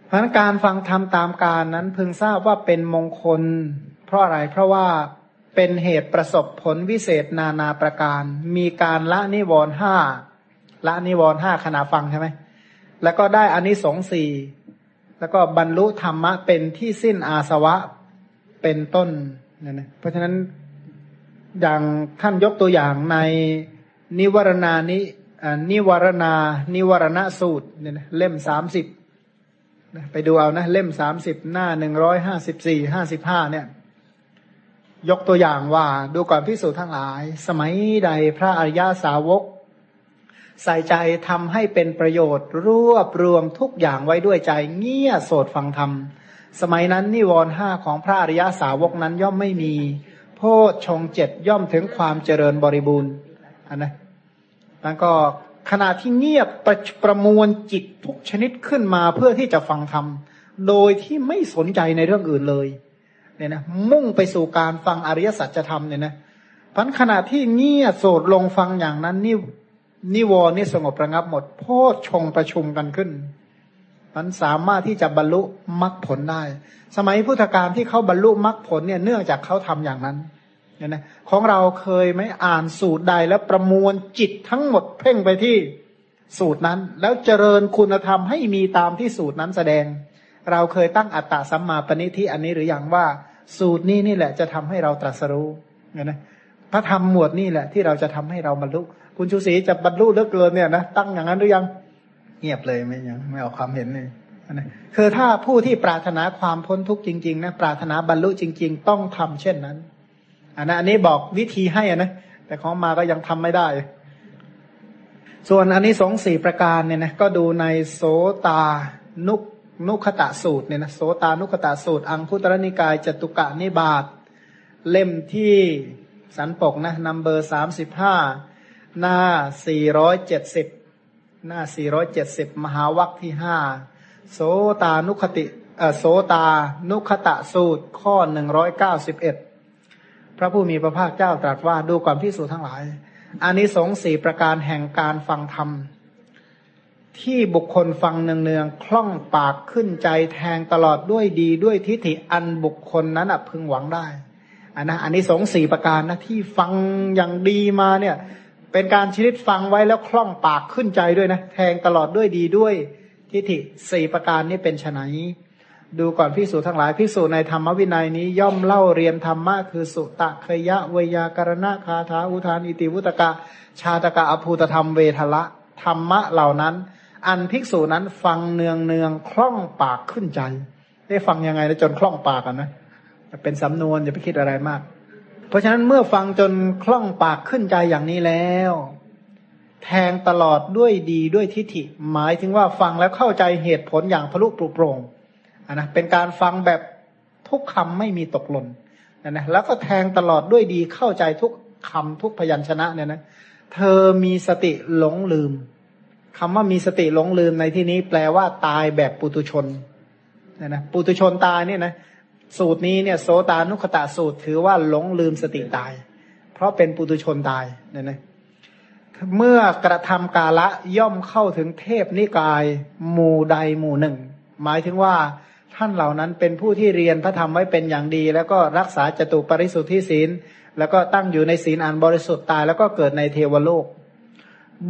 A: เพราะการฟังธรรมตามการนั้นพึงทราบว่าเป็นมงคล เพราะอะไรเพราะว่าเป็นเหตุประสบผลวิเศษนานาประการ มีการละนิวรห้าละนิวรห้าขณะฟังใช่ไหมแล้วก็ได้อานิสงส์สี่แล้วก็บรรลุธรรมะเป็นที่สิ้นอาสวะเป็นต้นเนี่ยนะเพราะฉะนั้นอย่างท่านยกตัวอย่างในนิวรณานินิวรณา นิวรณสูตรเนี่ยนะเล่มสามสิบ ไปดูเอานะ เล่มสามสิบหน้าหนึ่งร้อยห้าสิบสี่ห้าสิบห้าเนี่ย ยกตัวอย่างว่าดูก่อนพิสูจน์ทั้งหลาย สมัยใดพระอริยาสาวก ใส่ใจทำให้เป็นประโยชน์ รวบรวมทุกอย่างไว้ด้วยใจ เงี่ยโสดฟังธรรม สมัยนั้นนิวรห้าของพระอริยาสาวกนั้นย่อมไม่มี โพชฌงเจ็ดย่อมถึงความเจริญบริบูรณ์อันนะแล้วก็ ขณะที่เงียบประประมวลจิตทุกชนิดขึ้นมาเพื่อที่จะฟังธรรม โดยที่ไม่สนใจในเรื่องอื่นเลยเนี่ยนะมุ่งไปสู่การฟังอริยสัจธรรมเนี่ยนะพันขณะที่เงียบโสดลงฟังอย่างนั้นนี่นิวรณ์นี่สงบระงับหมดโพชชงประชุมกันขึ้นมันสามารถที่จะบรรลุมรรคผลได้ สมัยพุทธกาลที่เขาบรรลุมรรคผลเนี่ยเนื่องจากเขาทำอย่างนั้น เนี่ยนะของเราเคยไหมอ่านสูตรใดแล้วประมวลจิตทั้งหมดเพ่งไปที่สูตรนั้น แล้วเจริญคุณธรรมให้มีตามที่สูตรนั้นแสดง เราเคยตั้งอัตตาสัมมาปณิทิอันนี้หรืออยังว่า สูตรนี้นี่แหละจะทำให้เราตรัสรู้เนี่ยนะพระธรรมหมวดนี่แหละที่เราจะทำให้เราบรรลุคุณชูศรีจะบรรลุเลิกเกินเนี่ยนะตั้งอย่างนั้นหรือยังเงียบเลยไม่ยังไม่เอาความเห็นเลยนะคือถ้าผู้ที่ปรารถนาความพ้นทุกข์จริงๆนะปรารถนาบรรลุจริง ๆ ต้องทำเช่นนั้น อันนี้บอกวิธีให้อะนะแต่ของมาก็ยังทำไม่ได้ ส่วนอันนี้สองสี่ประการเนี่ยนะก็ดูในโสตานุกนุคตะสูตรเนี่ยนะโสตานุคตะสูตร อังคุตรนิกายจตุกะนิบาตเล่มที่สันปกนะนัมเบอร์สามสิบห้าหน้าสี่ร้อยเจ็ดสิบหน้าสี่ร้อยเจ็ดสิบมหาวัคที่ห้าโสตานุคติเออโสตานุคตะสูตรข้อหนึ่งร้อยเก้าสิบเอ็ด พระผู้มีพระภาคเจ้าตรัสว่าดูความพิสูจทั้งหลายอันนี้สงสี่ประการแห่งการฟังธรรม ที่บุคคลฟังเนืองๆคล่องปากขึ้นใจแทงตลอดด้วยดีด้วยทิฏฐิอันบุคคลนั้นพึงหวังได้อันนะอันนี้สงสี่ประการนะที่ฟังอย่างดีมาเนี่ย เป็นการชนิดฟังไว้แล้วคล่องปากขึ้นใจด้วยนะ แทงตลอดด้วยดีด้วยทิฏฐิสี่ประการนี้เป็นไน ดูก่อนพิสูจทั้งหลายพิสูจในธรรมวินัยนี้ย่อมเล่าเรียนธรรมะคือสุตะเคยะเวยากรณะคาถาอุทานอิติวุตกะ ชาตกะอภูตธรรมเวทละธรรมะเหล่านั้น อันภิกษุนั้นฟังเนืองเนืองคล่องปากขึ้นใจ ได้ฟังยังไงนะจนคล่องปากกันนะเป็นสำนวนอย่าไปคิดอะไรมาก เพราะฉะนั้นเมื่อฟังจนคล่องปากขึ้นใจอย่างนี้แล้ว แทงตลอดด้วยดีด้วยทิฏฐิ หมายถึงว่าฟังแล้วเข้าใจเหตุผลอย่างทะลุปลุโปร่ง นะเป็นการฟังแบบทุกคำไม่มีตกหล่นนะนะแล้วก็แทงตลอดด้วยดีเข้าใจทุกคำทุกพยัญชนะเนี่ยนะเธอมีสติหลงลืมคำว่ามีสติหลงลืมในที่นี้แปลว่าตายแบบปุตุชนนะนะปุตุชนตายเนี่ยนะสูตรนี้เนี่ยโสตานุขตะสูตรถือว่าหลงลืมสติตาย เพราะเป็นปุตุชนตายเนี่ยนะเมื่อกระทำกาละย่อมเข้าถึงเทพนิกาย หมู่ใดหมู่หนึ่ง หมายถึงว่า ท่านเหล่านั้นเป็นผู้ที่เรียนพระธรรมไว้เป็นอย่างดี แล้วก็รักษาจตุปริสุทธิศีล แล้วก็ตั้งอยู่ในศีลอันบริสุทธิ์ตาย แล้วก็เกิดในเทวโลก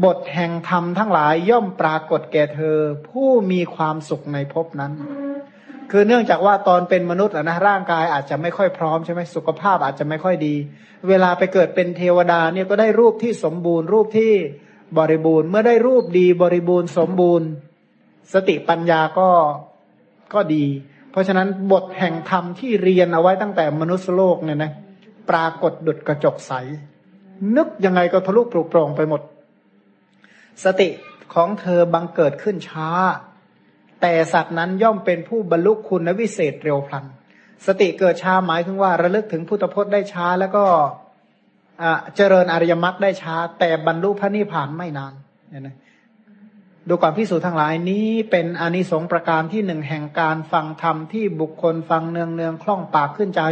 A: บทแห่งธรรมทั้งหลายย่อมปรากฏแก่เธอ ผู้มีความสุขในภพนั้น คือเนื่องจากว่าตอนเป็นมนุษย์นะร่างกายอาจจะไม่ค่อยพร้อมใช่ไหมสุขภาพอาจจะไม่ค่อยดี เวลาไปเกิดเป็นเทวดาเนี่ยก็ได้รูปที่สมบูรณ์รูปที่บริบูรณ์ เมื่อได้รูปดีบริบูรณ์สมบูรณ์ สติปัญญาก็ ก็ดี เพราะฉะนั้นบทแห่งธรรมที่เรียนเอาไว้ตั้งแต่มนุษย์โลกเนี่ยนะปรากฏดุดกระจกใส นึกยังไงก็ทะลุปลุกโปร่งไปหมด สติของเธอบังเกิดขึ้นช้า แต่สัตว์นั้นย่อมเป็นผู้บรรลุคุณวิเศษเร็วพลัน สติเกิดช้าหมายถึงว่าระลึกถึงพุทธพจน์ได้ช้าแล้วก็เจริญอริยมรรคได้ช้า แต่บรรลุพระนิพพานไม่นานเนี่ยนะ ดูก่อนพิสูจน์ทั้งหลายนี้เป็นอนิสงส์ประการที่หนึ่งแห่งการฟังธรรมที่บุคคลฟังเนืองเนืองคล่องปากขึ้นใจ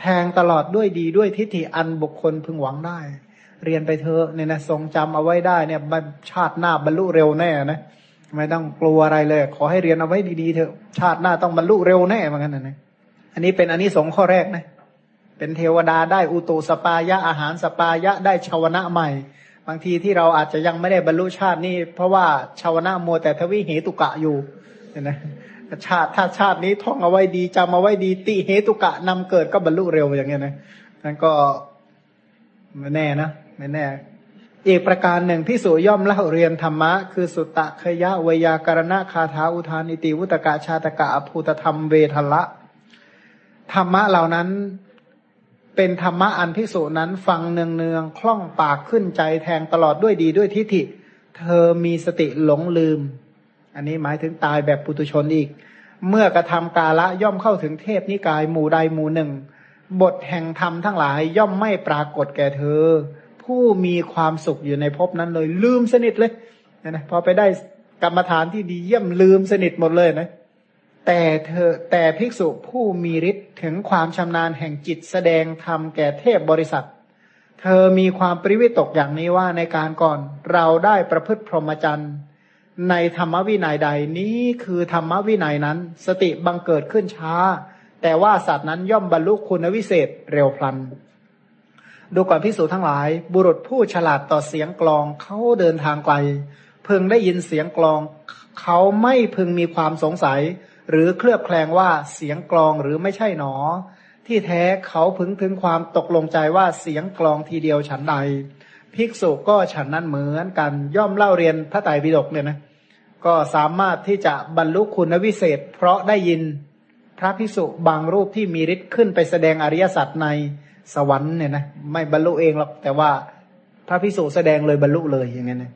A: แทงตลอดด้วยดีด้วยทิฏฐิอันบุคคลพึงหวังได้ เรียนไปเถอะเนี่ยนะทรงจำเอาไว้ได้เนี่ยชาติหน้าบรรลุเร็วแน่นะไม่ต้องกลัวอะไรเลย ขอให้เรียนเอาไว้ดีๆเถอะชาติหน้าต้องบรรลุเร็วแน่เหมือนกันนะอันนี้เป็นอนนี้สงข้อแรกนะเป็นเทวดาได้อุตุสปายะอาหารสปายะได้ชาวนะใหม่ บางทีที่เราอาจจะยังไม่ได้บรรลุชาตินี้เพราะว่าชาวนะมัวแต่ทวิเหตุกะอยู่นไหมชาติถ้าชาตินี้ท่องเอาไว้ดีจำเอาไว้ดี ติเหตุกะนำเกิดก็บรรลุเร็วอย่างเงี้ยนะนั่นก็ไม่แน่นะไม่แน่ อีกประการหนึ่งพิสูย่อมเล่าเรียนธรรมะ คือสุตตะขยะวยากรณะคาถาอุทานิติวุตกะชาตกะอภูตธรรมเวทละธรรมะเหล่านั้น เป็นธรรมะอันพิสูจนั้นฟังเนืองเนืองคล่องปากขึ้นใจแทงตลอดด้วยดีด้วยทิฏฐิ เธอมีสติหลงลืม อันนี้หมายถึงตายแบบปุตุชนอีก เมื่อกระทำกาละย่อมเข้าถึงเทพนิกายหมู่ใดหมู่หนึ่ง บทแห่งธรรมทั้งหลายย่อมไม่ปรากฏแก่เธอ ผู้มีความสุขอยู่ในภพนั้นเลยลืมสนิทเลยนะพอไปได้กรรมฐานที่ดีเยี่ยมลืมสนิทหมดเลยนะ แต่เธอแต่ภิกษุผู้มีฤทธิ์ถึงความชำนาญแห่งจิตแสดงธรรมแก่เทพบริษัท เธอมีความปริวิตกอย่างนี้ว่าในการก่อนเราได้ประพฤติพรหมจรรย์ในธรรมวินัยใดนี้คือธรรมวินัยนั้น สติบังเกิดขึ้นช้า แต่ว่าสัตว์นั้นย่อมบรรลุคุณวิเศษเร็วพลัน ดูก่อนพิสูจทั้งหลาย บุรุษผู้ฉลาดต่อเสียงกลองเขาเดินทางไกลเพึงได้ยินเสียงกลอง เขาไม่พึงมีความสงสัย หรือเคลือบแคลงว่าเสียงกลองหรือไม่ใช่หนอ ที่แท้เขาพึงถึงความตกลงใจว่าเสียงกลองทีเดียวฉันใด ภิกษุก็ฉันนั้นเหมือนกันย่อมเล่าเรียนพระไตรปิฎกเนี่ยนะก็สามารถที่จะบรรลุคุณวิเศษ เพราะได้ยินพระภิกษุบางรูปที่มีฤทธิ์ขึ้นไปแสดงอริยสัจในสวรรค์เนี่ยนะไม่บรรลุเองหรอกแต่ว่าพระภิกษุแสดงเลยบรรลุเลยอย่างนี้นะ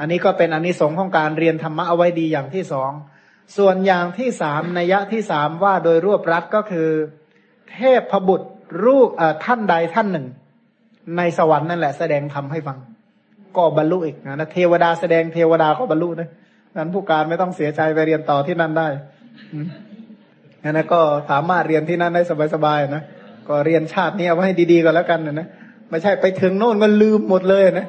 A: อันนี้ก็เป็นอนนิสงส์ของการเรียนธรรมะเอาไว้ดีอย่างที่สอง ส่วนอย่างที่สามนัยที่สามว่าโดยรวบรัดก็คือ เทพพบุตรรูปท่านใดท่านหนึ่ง ในสวรรค์นั่นแหละแสดงธรรมให้ฟัง ก็บรรลุอีกนะเทวดาแสดงเทวดาก็บรรลุนะนั้นผู้การไม่ต้องเสียใจไปเรียนต่อที่นั่นได้นั้นก็สามารถเรียนที่นั่นได้สบายๆนะก็เรียนชาตินี้เอาไว้ให้ดีๆก็แล้วกันนะไม่ใช่ไปถึงโน่นก็ลืมหมดเลยนะ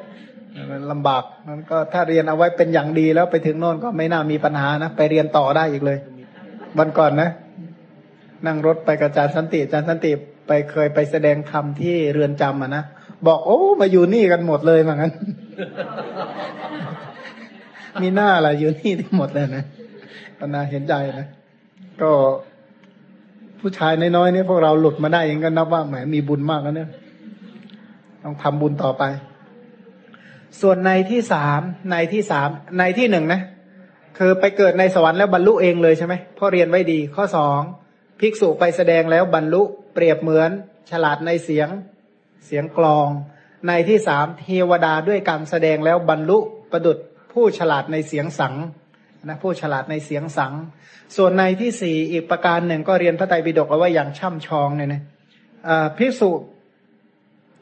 A: ลำบากมันก็ถ้าเรียนเอาไว้เป็นอย่างดีแล้วไปถึงโน่นก็ไม่น่ามีปัญหานะไปเรียนต่อได้อีกเลยวันก่อนนะ นั่งรถไปกับอาจารย์สันติอาจารย์สันติไปเคยไปแสดงธรรมที่เรือนจำอะนะบอกโอ้มาอยู่นี่กันหมดเลยเหมือนกันมีหน้าอะไรอยู่นี่ทั้งหมดเลยนะก็น่าเห็นใจนะก็ผู้ชายน้อยๆนี่พวกเราหลุดมาได้เองก็นับว่าแหมมีบุญมากแล้วเนี่ย ต้องทำบุญต่อไป ส่วนในที่สามในที่สามในที่หนึ่งนะ คือไปเกิดในสวรรค์แล้วบรรลุเองเลยใช่ไหมพ่อเรียนไว้ดี ข้อสองภิกษุไปแสดงแล้วบรรลุเปรียบเหมือน ฉลาดในเสียงเสียงกลอง ในที่สามเทวดาด้วยการแสดงแล้วบรรลุประดุดผู้ฉลาดในเสียงสังนะผู้ฉลาดในเสียงสัง ส่วนในที่สี่อีกประการหนึ่งก็เรียนพระไตรปิฎกเอาไว้อย่างช่ำชองเนี่ยนะภิกษุ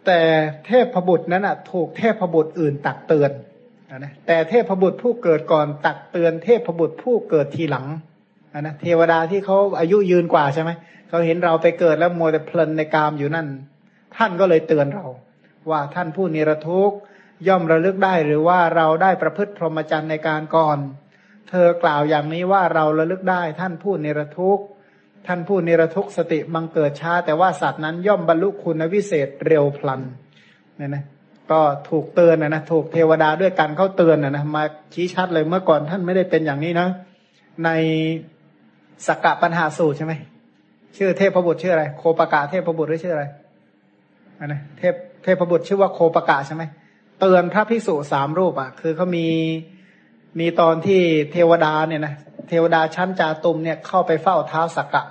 A: แต่เทพบุตรนั้นอะถูกเทพบุตรอื่นตักเตือนนะแต่เทพบุตรผู้เกิดก่อนตักเตือน เทพพบุตรผู้เกิดทีหลังนะเทวดาที่เขาอายุยืนกว่าใช่ไหมเขาเห็นเราไปเกิดแล้วมัวแต่เพลินในกามอยู่นั่น ท่านก็เลยเตือนเรา ว่าท่านผู้นิรทุกข์ย่อมระลึกได้หรือว่าเราได้ประพฤติพรหมจรรย์ในการก่อน เธอกล่าวอย่างนี้ว่าเราระลึกได้ท่านผู้นิรทุกข์ ท่านผู้นิรทุกขสติบังเกิดช้า แต่ว่าสัตว์นั้นย่อมบรรลุคุณวิเศษเร็วพลันเนี่ยนะก็ถูกเตือนนะนะถูกเทวดาด้วยกันเขาเตือนนะนะมาชี้ชัดเลยเมื่อก่อนท่านไม่ได้เป็นอย่างนี้นะ ในสกกะปัญหาสูตรใช่ไหมชื่อเทพบุตรชื่ออะไร โคปกะเทพบุตรหรือชื่ออะไรนะเทพเทพบุตรชื่อว่าโคปกะใช่ไหมเตือนพระภิกษุสามรูปอะ คือเขามีมีตอนที่เทวดาเนี่ยนะ เทวดาชั้นจาตุมเนี่ยเข้าไปเฝ้าเท้าสักกะ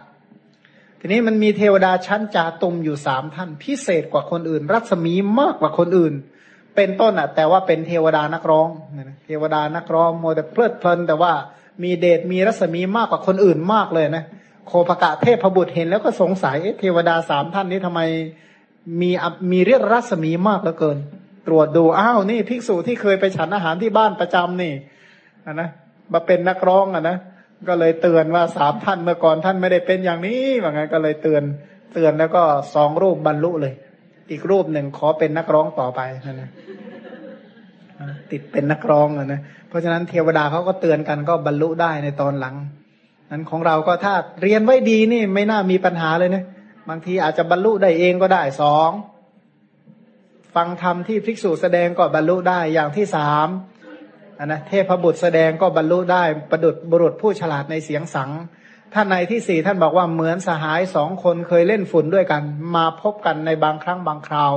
A: ทีนี้มันมีเทวดาชั้นจาตุมอยู่สามท่านพิเศษกว่าคนอื่น รัศมีมากกว่าคนอื่น เป็นต้นอะ แต่ว่าเป็นเทวดานักร้องเทวดานักร้องโมแต่เพลิดเพลิน แต่ว่ามีเดชมีรัศมีมากกว่าคนอื่นมากเลยนะโคภกะเทพบุตรเห็นแล้วก็สงสัยเทวดาสามท่านนี้ทำไมมีมีเรียกรัศมีมากเหลือเกิน ตรวจดูอ้าวนี่ภิกษุที่เคยไปฉันอาหารที่บ้านประจำนี่นะ มาเป็นนักร้องอะนะก็เลยเตือนว่าสามท่านเมื่อก่อนท่านไม่ได้เป็นอย่างนี้ว่างั้นก็เลยเตือนเตือนแล้วก็สองรูปบรรลุเลย อีกรูปหนึ่งขอเป็นนักร้องต่อไปนะนะติดเป็นนักร้องอะนะเพราะฉะนั้นเทวดาเขาก็เตือนกันก็บรรลุได้ในตอนหลังนั้นของเราก็ถ้าเรียนไว้ดีนี่ไม่น่ามีปัญหาเลยนะบางทีอาจจะบรรลุได้เองก็ได้สองฟังธรรมที่ภิกษุแสดงก็บรรลุได้อย่างที่สาม นนะเทพบุตรแสดงก็บรรลุได้ประดุดบุรุษผู้ฉลาดในเสียงสังท่านในที่สี่ท่านบอกว่าเหมือนสหายสองคนเคยเล่นฝุ่นด้วยกัน มาพบกันในบางครั้งบางคราว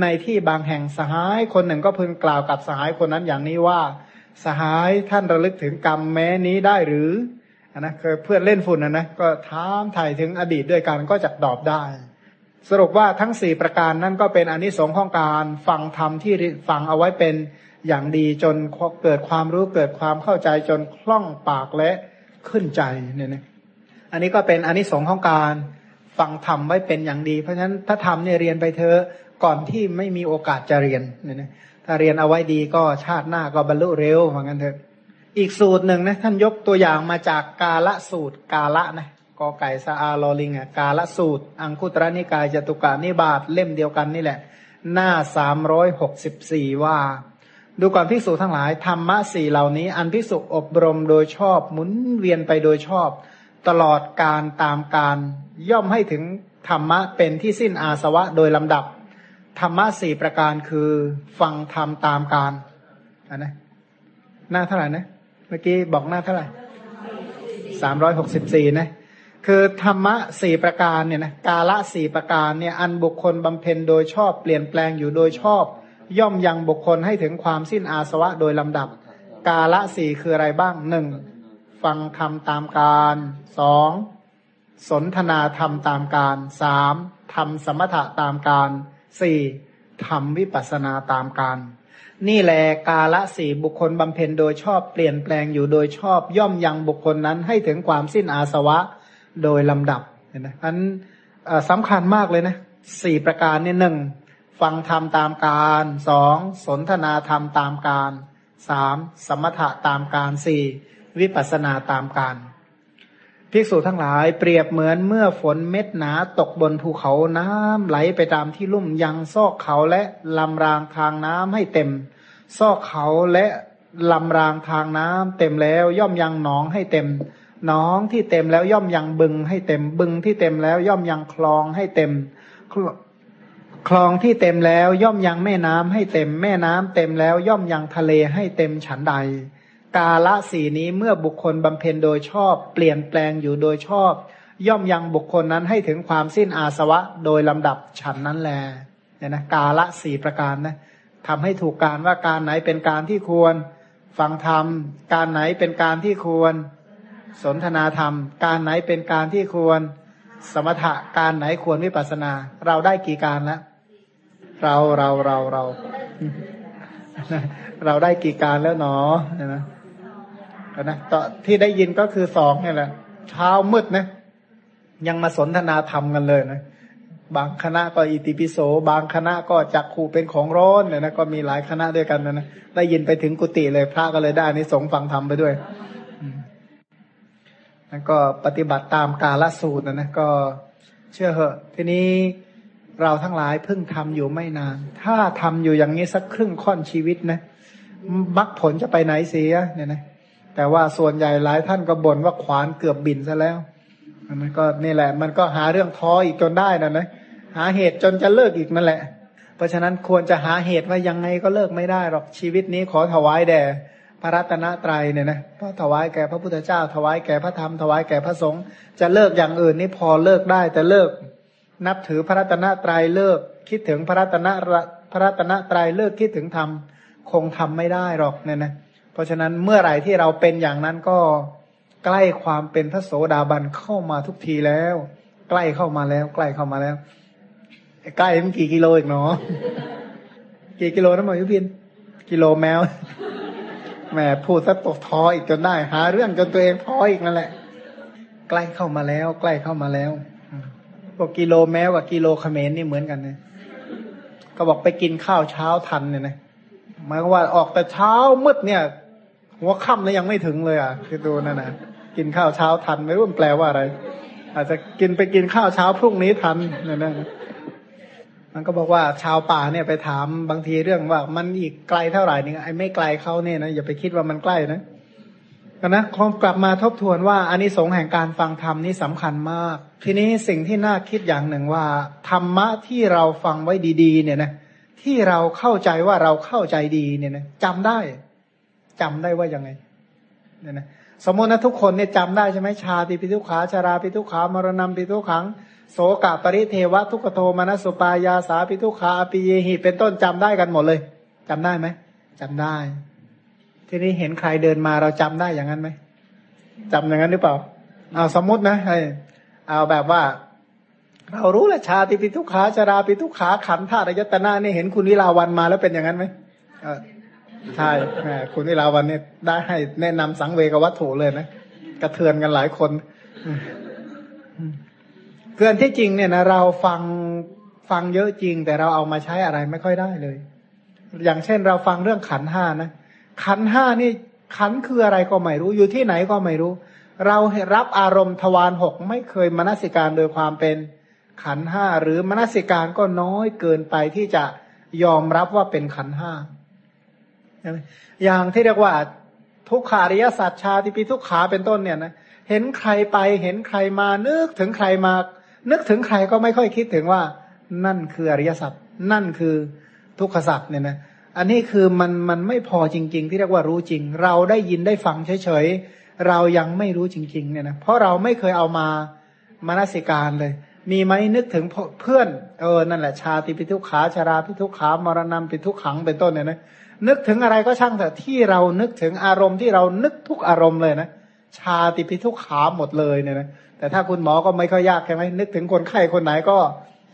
A: ในที่บางแห่งสหายคนหนึ่งก็พึงกล่าวกับสหายคนนั้นอย่างนี้ว่า สหายท่านระลึกถึงกรรมแม้นี้ได้หรือนะเคยเพื่อนเล่นฝุ่นนะนะก็ถามถ่ายถึงอดีตด้วยกันก็จะตอบได้ สรุปว่าทั้งสี่ประการนั่นก็เป็นอนิสงส์ของการฟังธรรมที่ฟังเอาไว้เป็น อย่างดีจนเกิดความรู้เกิดความเข้าใจจนคล่องปากและขึ้นใจเนี่ยนะอันนี้ก็เป็นอนนิสงส์ของการฟังธรรมไว้เป็นอย่างดี เพราะฉะนั้นถ้าทำเนี่ยเรียนไปเถอะก่อนที่ไม่มีโอกาสจะเรียนเนี่ยนะถ้าเรียนเอาไว้ดีก็ชาติหน้าก็บรรลุเร็วเหมือนกันเถอะอีกสูตรหนึ่งนะท่านยกตัวอย่างมาจากกาละสูตรกาละนะกอไก่สะอาลอลิงอะกาละสูตร อังคุตระนิกายจตุกานิบาตเล่มเดียวกันนี่แหละ หน้าสามร้อยหกสิบสี่ว่า ดูก่อนพิสูจทั้งหลายธรรมะสี่เหล่านี้ อันพิสุอบรมโดยชอบหมุนเวียนไปโดยชอบ ตลอดการตามการย่อมให้ถึงธรรมะเป็นที่สิ้นอาสวะโดยลำดับ ธรรมะสี่ประการคือฟังธรรมตามการอันนะหน้าเท่าไหร่นะเมื่อกี้บอกหน้าเท่าไหร่สามร้อยหกสิบสี่นะคือธรรมะสี่ประการเนี่ยนะกาละสี่ประการเนี่ยอันบุคคลบำเพ็ญโดยชอบเปลี่ยนแปลงอยู่โดยชอบ ย่อมยังบุคคลให้ถึงความสิ้นอาสวะโดยลำดับ กาละสี่คืออะไรบ้างหนึ่งฟังธรรมตามการสองสนทนาธรรมตามการสามทำสมถะตามการสี่ทำวิปัสนาตามการ นี่แหละกาละสี่บุคคลบำเพ็ญโดยชอบเปลี่ยนแปลงอยู่โดยชอบย่อมยังบุคคลนั้นให้ถึงความสิ้นอาสวะโดยลำดับเห็นไหมอันสำคัญมากเลยนะสี่ประการเนี่ยหนึ่ง ฟังธรรมตามการสองสนทนาธรรมตามการสามสมถะตามการสี่วิปัสสนาตามการภิกษุทั้งหลายเปรียบเหมือนเมื่อฝนเม็ดหนาตกบนภูเขาน้ำไหลไปตามที่ลุ่มยังซอกเขาและลำรางทางน้ำให้เต็ม ซอกเขาและลำรางทางน้ำเต็มแล้วย่อมยังหนองให้เต็มหนองที่เต็มแล้วย่อมยังบึงให้เต็มบึงที่เต็มแล้วย่อมยังคลองให้เต็ม คลองที่เต็มแล้วย่อมยังแม่น้ำให้เต็มแม่น้ำเต็มแล้วย่อมยังทะเลให้เต็มฉันใด กาละสีนี้เมื่อบุคคลบำเพ็ญโดยชอบ เปลี่ยนแปลงอยู่โดยชอบ ย่อมยังบุคคลนั้นให้ถึงความสิ้นอาสวะโดยลำดับฉันนั้นแลเนี่ยนะกาละสี่ประการนะทำให้ถูกการว่าการไหนเป็นการที่ควรฟังธรรม การไหนเป็นการที่ควร สนทนาธรรม การไหนเป็นการที่ควร สมถะการไหนควรวิปัสสนา เราได้กี่การแล้ว เราเราเราเรา เราได้กี่การแล้วหนอเห็นไหมนะต่อที่ได้ยินก็คือสองนี่แหละ เช้ามืดนะ ยังมาสนทนาธรรมกันเลยนะบางคณะก็อิติปิโส บางคณะก็จักขู่เป็นของร้อนเนี่ยนะก็มีหลายคณะด้วยกันนะนะได้ยินไปถึงกุฏิเลยพระก็เลยได้นี่สงส์ฟังธรรมไปด้วยแล้วก็ปฏิบัติตามกาลสูตรนะนะก็เชื่อเหอะ ทีนี้ เราทั้งหลายเพิ่งทำอยู่ไม่นาน ถ้าทำอยู่อย่างนี้สักครึ่งค่อนชีวิตนะมักผลจะไปไหนเสียเนี่ยนะแต่ว่าส่วนใหญ่หลายท่านก็บ่นว่าขวานเกือบบินซะแล้วมันก็นี่แหละ มันก็หาเรื่องท้ออีกจนได้นะนะหาเหตุจนจะเลิกอีกนั่นแหละ เพราะฉะนั้นควรจะหาเหตุว่ายังไงก็เลิกไม่ได้หรอกชีวิตนี้ขอถวายแด่พระรัตนตรัยเนี่ยนะเพราะถวายแก่พระพุทธเจ้า ถวายแก่พระธรรมถวายแก่พระสงฆ์จะเลิกอย่างอื่นนี่พอเลิกได้แต่เลิก นับถือพระรัตนตรัยเลิก คิดถึงพระรัตนพระรัตนตรัยเลิกคิดถึงธรรมคงทำไม่ได้หรอกเนี่ยนะเพราะฉะนั้นเมื่อไหร่ที่เราเป็นอย่างนั้นก็ใกล้ความเป็นพระโสดาบันเข้ามาทุกทีแล้ว ใกล้เข้ามาแล้ว ใกล้เข้ามาแล้วใกล้มันกี่กิโลอีกเนาะกี่กิโลนะหมอยุพิน กิโลแมวแหมพูดซะตกท้ออีกจนได้ หาเรื่องจนตัวเองท้ออีกนั่นแหละ ใกล้เข้ามาแล้ว ใกล้เข้ามาแล้ว บอกกิโลแมวกับกิโลเขมรนี่เหมือนกันนะก็บอกไปกินข้าวเช้าทันเนี่ยนะหมายว่าออกแต่เช้ามืดเนี่ยหัวค่ำแล้วยังไม่ถึงเลยอะคือดูนั่นนะกินข้าวเช้าทันไม่รู้มันแปลว่าอะไร อาจจะกินไปกินข้าวเช้าพรุ่งนี้ทันนั่นนะมันก็บอกว่าชาวป่าเนี่ยไปถามบางทีเรื่องว่า มันอีกไกลเท่าไหร่นี่ไอ้ไม่ไกลเขาเนี่ยนะอย่าไปคิดว่ามันใกล้นะ นะคงกลับมาทบทวนว่าอันนี้สงแห่งการฟังธรรมนี่สำคัญมาก ทีนี้สิ่งที่น่าคิดอย่างหนึ่งว่า ธรรมะที่เราฟังไว้ดีๆ เนี่ยนะที่เราเข้าใจว่าเราเข้าใจดีเนี่ยนะจำได้จำได้ว่ายังไงเนี่ยนะสมมตินะทุกคนเนี่ยจำได้ใช่ไหมชาติปิทุขาชาราปิทุขามรณะปิทุขัง โสกะปริเทวะทุกโทมนัสุปายาสาปิทุขาปิเยหิเป็นต้นจำได้กันหมดเลยจำได้ไหมจำได้ ทีนี้เห็นใครเดินมาเราจำได้อย่างนั้นไหมจำอย่างนั้นหรือเปล่า เอาสมมตินะเอาแบบว่า เรารู้ละชาติปิทุขาชราปิทุขาขันธาตุยตนาเนี่ยเห็นคุณวิลาวันมาแล้วเป็นอย่างนั้นไหมใช่คุณวิลาวันเนี่ยได้ให้แนะนำสังเวกวัตถุเลยนะกระเทือนกันหลายคนเกินที่จริงเนี่ยนะเราฟังฟังเยอะจริง แต่เราเอามาใช้อะไรไม่ค่อยได้เลย อย่างเช่นเราฟังเรื่องขันห้านะ ขันห้านี่ขันคืออะไรก็ไม่รู้ อยู่ที่ไหนก็ไม่รู้ เรารับอารมณ์ทวารหกไม่เคยมนสิการโดยความเป็นขันห้าหรือมนสิการก็น้อยเกินไปที่จะยอมรับว่าเป็นขันห้าอย่างที่เรียกว่าทุกขาริยสัจชาติปีทุกขาเป็นต้นเนี่ยนะเห็นใครไปเห็นใครมานึกถึงใครมา นึกถึงใครก็ไม่ค่อยคิดถึงว่า นั่นคืออริยสัจนั่นคือทุกขสัจเนี่ยนะ อันนี้คือมันมันไม่พอจริง ๆ ที่เรียกว่ารู้จริง เราได้ยินได้ฟังเฉยๆเรายังไม่รู้จริง ๆ เนี่ยนะเพราะเราไม่เคยเอามามานสิการเลย มีไหมนึกถึงเพื่อนเออนั่นแหละชาติปิทุขาชาราปิทุขามรณะปิทุขังเป็นต้นเนี่ยนะนึกถึงอะไรก็ช่างแต่ที่เรานึกถึงอารมณ์ที่เรานึกทุกอารมณ์เลยนะชาติพิทุขาหมดเลยเนี่ยนะแต่ถ้าคุณหมอก็ไม่ค่อยยากใช่ไหมนึกถึงคนไข้คนไหนก็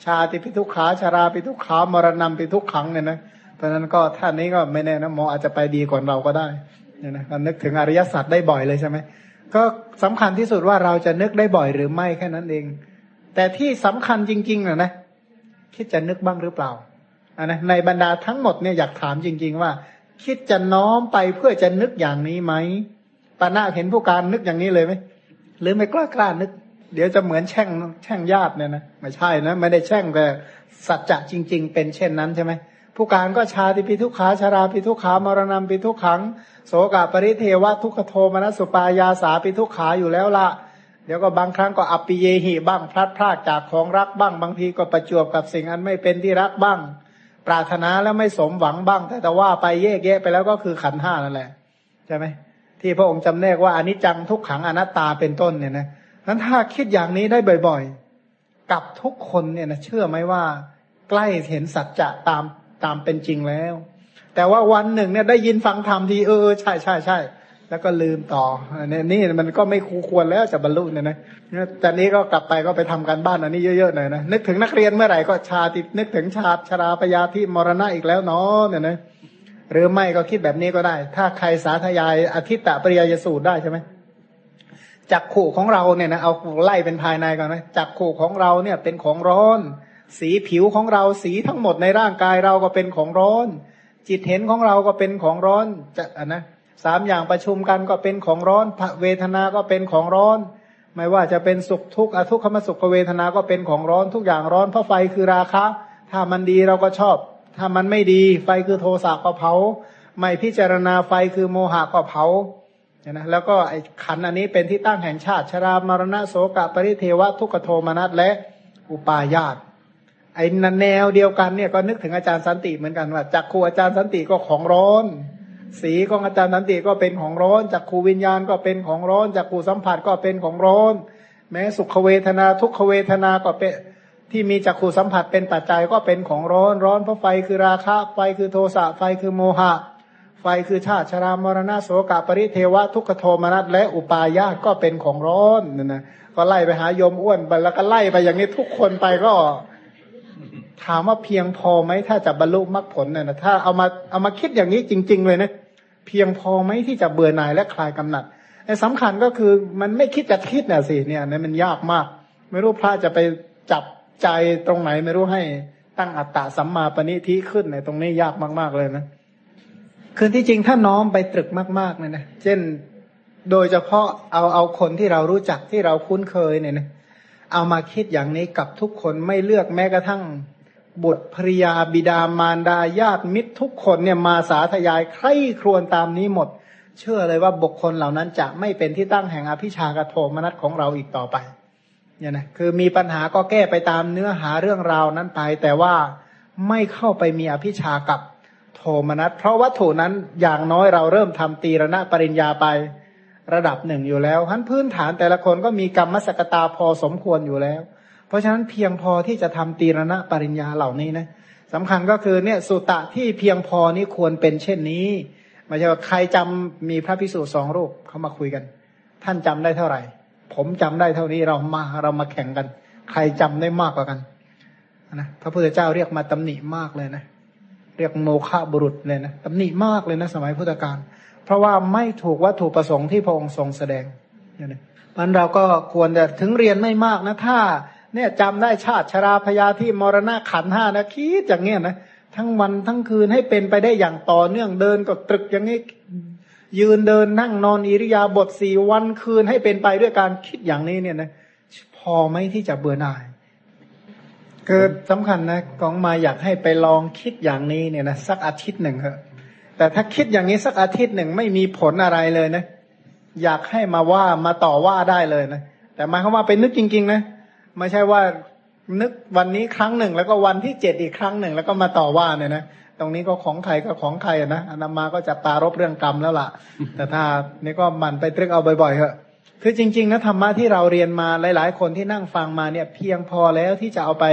A: ชาติพิทุขาชาราพิทุขามรณะพิทุขังเนี่ยนะ ราะนั้นก็ท่านนี้ก็ไม่แน่นะหมออาจจะไปดีกว่าเราก็ได้เนี่ยนะนึกถึงอริยสัจได้บ่อยเลยใช่ไหมก็สำคัญที่สุดว่าเราจะนึกได้บ่อยหรือไม่แค่นั้นเอง แต่ที่สำคัญจริงๆนะนะคิดจะนึกบ้างหรือเปล่าอันนะในบรรดาทั้งหมดเนี่ยอยากถามจริง ๆ ว่า คิดจะน้อมไปเพื่อจะนึกอย่างนี้ไหมปานะเห็นผู้การนึกอย่างนี้เลยไหมหรือไม่กล้ากล้านึก เดี๋ยวจะเหมือนแช่งแช่งญาติเนี่ยนะไม่ใช่นะไม่ได้แช่งแต่สัจจะจริง ๆ เป็นเช่นนั้นใช่ไหม ผู้การก็ชาติพิทุขาชาราพิทุขามรณะพิทุขัง โสกปริเทวทุกขโทมนัสสุปายาสาพิทุขาอยู่แล้วละเดี๋ยวก็บางครั้งก็อัปปิเยหิบ้างพลัดพรากจากของรักบ้าง บางทีก็ประจวบกับสิ่งอันไม่เป็นที่รักบ้าง ปรารถนาแล้วไม่สมหวังบ้าง แต่แต่ว่าไปแยกแยะไปแล้วก็คือขันห้านั่นแหละใช่ไหมที่พระองค์จำแนกว่าอนิจจังทุกขังอนัตตาเป็นต้นเนี่ยนะนั้นถ้าคิดอย่างนี้ได้บ่อย ๆ กับทุกคนเนี่ยนะเชื่อไหมว่า ใกล้เห็นสัจจะตาม ตามเป็นจริงแล้ว แต่ว่าวันหนึ่งเนี่ยได้ยินฟังธรรมทีเออใช่ใช่ใช่แล้วก็ลืมต่อเนี่ยนี่มันก็ไม่คูควรแล้วจะบรรลุเนี่ยนะแต่นี้ก็กลับไปก็ไปทำการบ้านอันนี้เยอะๆหน่อยนะนึกถึงนักเรียนเมื่อไหร่ก็ชาตินึกถึงชาติชราปยาที่มรณะอีกแล้วเนาะเนี่ยนะหรือไม่ก็คิดแบบนี้ก็ได้ ถ้าใครสาธยายอธิตตปริยยสูตรได้ใช่ไหมจักขู่ของเราเนี่ยนะเอาไล่เป็นภายในก่อนนะจักขู่ของเราเนี่ยเป็นของร้อน สีผิวของเราสีทั้งหมดในร่างกายเราก็เป็นของร้อน จิตเห็นของเราก็เป็นของร้อนจะนะสามอย่างประชุมกันก็เป็นของร้อนเวทนาก็เป็นของร้อน ไม่ว่าจะเป็นสุขทุกข์อทุกขมสุขเวทนาก็เป็นของร้อนทุกอย่างร้อนเพราะไฟคือราคะ ถ้ามันดีเราก็ชอบ ถ้ามันไม่ดีไฟคือโทสะก็เผา ไม่พิจารณาไฟคือโมหะก็เผานะแล้วก็ไอ้ขันอันนี้เป็นที่ตั้งแห่งชาติชรามรณะโสกะปริเทวะทุกขโทมนัสและอุปาญาต ไอ้แนวเดียวกันเนี่ยก็นึกถึงอาจารย์สันติเหมือนกันว่าจากครูอาจารย์สันติก็ของร้อน สีของอาจารย์สันติก็เป็นของร้อนจากขูวิญญาณก็เป็นของร้อนจากขูสัมผัสก็เป็นของร้อน แม้สุขเวทนาทุกขเวทนาก็เป็นที่มีจากขูสัมผัสเป็นปัจจัยก็เป็นของร้อนร้อนเพราะไฟคือราคะไฟคือโทสะไฟคือโมหะ ไฟคือชาติชรามรณะโสกปริเทวะทุกขโทมนัสและอุปาญาตก็เป็นของร้อนนั่นนะก็ไล่ไปหายมอ้วนไปแล้วก็ไล่ไปอย่างนี้ทุกคนไปก็ ถามว่าเพียงพอไหมถ้าจะบรรลุมรรคผลเนี่ยนะถ้าเอามาเอามาคิดอย่างนี้จริง ๆ เลยนะเพียงพอไหมที่จะเบื่อหน่ายและคลายกำหนัดไอ้สำคัญก็คือมันไม่คิดจะคิดเนี่ยสิเนี่ยนี่มันยากมาก ไม่รู้พระจะไปจับใจตรงไหนไม่รู้ให้ตั้งอัตตาสัมมาปณิทิขึ้นในตรงนี้ยากมาก ๆเลยนะคือที่จริงถ้าน้อมไปตรึกมากๆเนี่ยนะเช่นโดยเฉพาะเอาเอาคนที่เรารู้จักที่เราคุ้นเคยเนี่ยนะเอามาคิดอย่างนี้กับทุกคนไม่เลือกแม้กระทั่ง บุตรภริยาบิดามารดาญาติมิตรทุกคนเนี่ยมาสาธยายใคร่ครวญตามนี้หมด เชื่อเลยว่าบุคคลเหล่านั้นจะไม่เป็นที่ตั้งแห่งอภิชากโทมนัสของเราอีกต่อไปเนี่ยนะคือมีปัญหาก็แก้ไปตามเนื้อหาเรื่องราวนั้นไป แต่ว่าไม่เข้าไปมีอภิชากับโทมนัสเพราะวัตถุนั้นอย่างน้อยเราเริ่มทำตีรณะปริญญาไประดับหนึ่งอยู่แล้วทั้นพื้นฐานแต่ละคนก็มีกรรมสกตาพอสมควรอยู่แล้ว เพราะฉะนั้นเพียงพอที่จะทำตีรณะปริญญาเหล่านี้นะสำคัญก็คือเนี่ยสุตะที่เพียงพอนี้ควรเป็นเช่นนี้ไม่ใช่ว่าใครจำมีพระพิสุสองรูปเขามาคุยกัน ท่านจำได้เท่าไหร่ ผมจำได้เท่านี้เรามาเรามาแข่งกัน ใครจำได้มากกว่ากันนะพระพุทธเจ้าเรียกมาตำหนิมากเลยนะ เรียกโมฆะบุรุษเลยนะตำหนิมากเลยนะ สมัยพุทธกาลเพราะว่าไม่ถูกวัตถุประสงค์ที่พระองค์ทรงแสดงเนี่ยนะมันเราก็ควรจะถึงเรียนไม่มากนะถ้า เนี่ยจำได้ชาติชราพยาที่มรณะขันห้านะคิดอย่างเงี้ยนะทั้งวันทั้งคืนให้เป็นไปได้อย่างต่อเนื่องเดินก็ตรึกอย่างนี้ ยืนเดินนั่งนอนอิริยาบถสี่วันคืนให้เป็นไปด้วยการคิดอย่างนี้เนี่ยนะพอไหมที่จะเบื่อหน่ายเกิดสำคัญนะกองมาอยากให้ไปลองคิดอย่างนี้เนี่ยนะสักอาทิตย์หนึ่งเถอะแต่ถ้าคิดอย่างนี้สักอาทิตย์หนึ่งไม่มีผลอะไรเลยนะ อยากให้มาว่ามาต่อว่าได้เลยนะแต่หมาเข้ามว่าเป็นนึกจริง ๆ นะ ไม่ใช่ว่านึกวันนี้ครั้งหนึ่ง แล้วก็วันที่เจ็ดอีกครั้งหนึ่ง แล้วก็มาต่อว่าเนี่ยนะตรงนี้ก็ของใครก็ของใครนะอนามาก็จะปารบเรื่องกรรมแล้วล่ะ แต่ถ้านี่ก็มันไปตรึกเอาบ่อยๆเถอะคือจริงๆนะธรรมะที่เราเรียนมาหลาย ๆ คนที่นั่งฟังมาเนี่ยเพียงพอแล้วที่จะเอาไป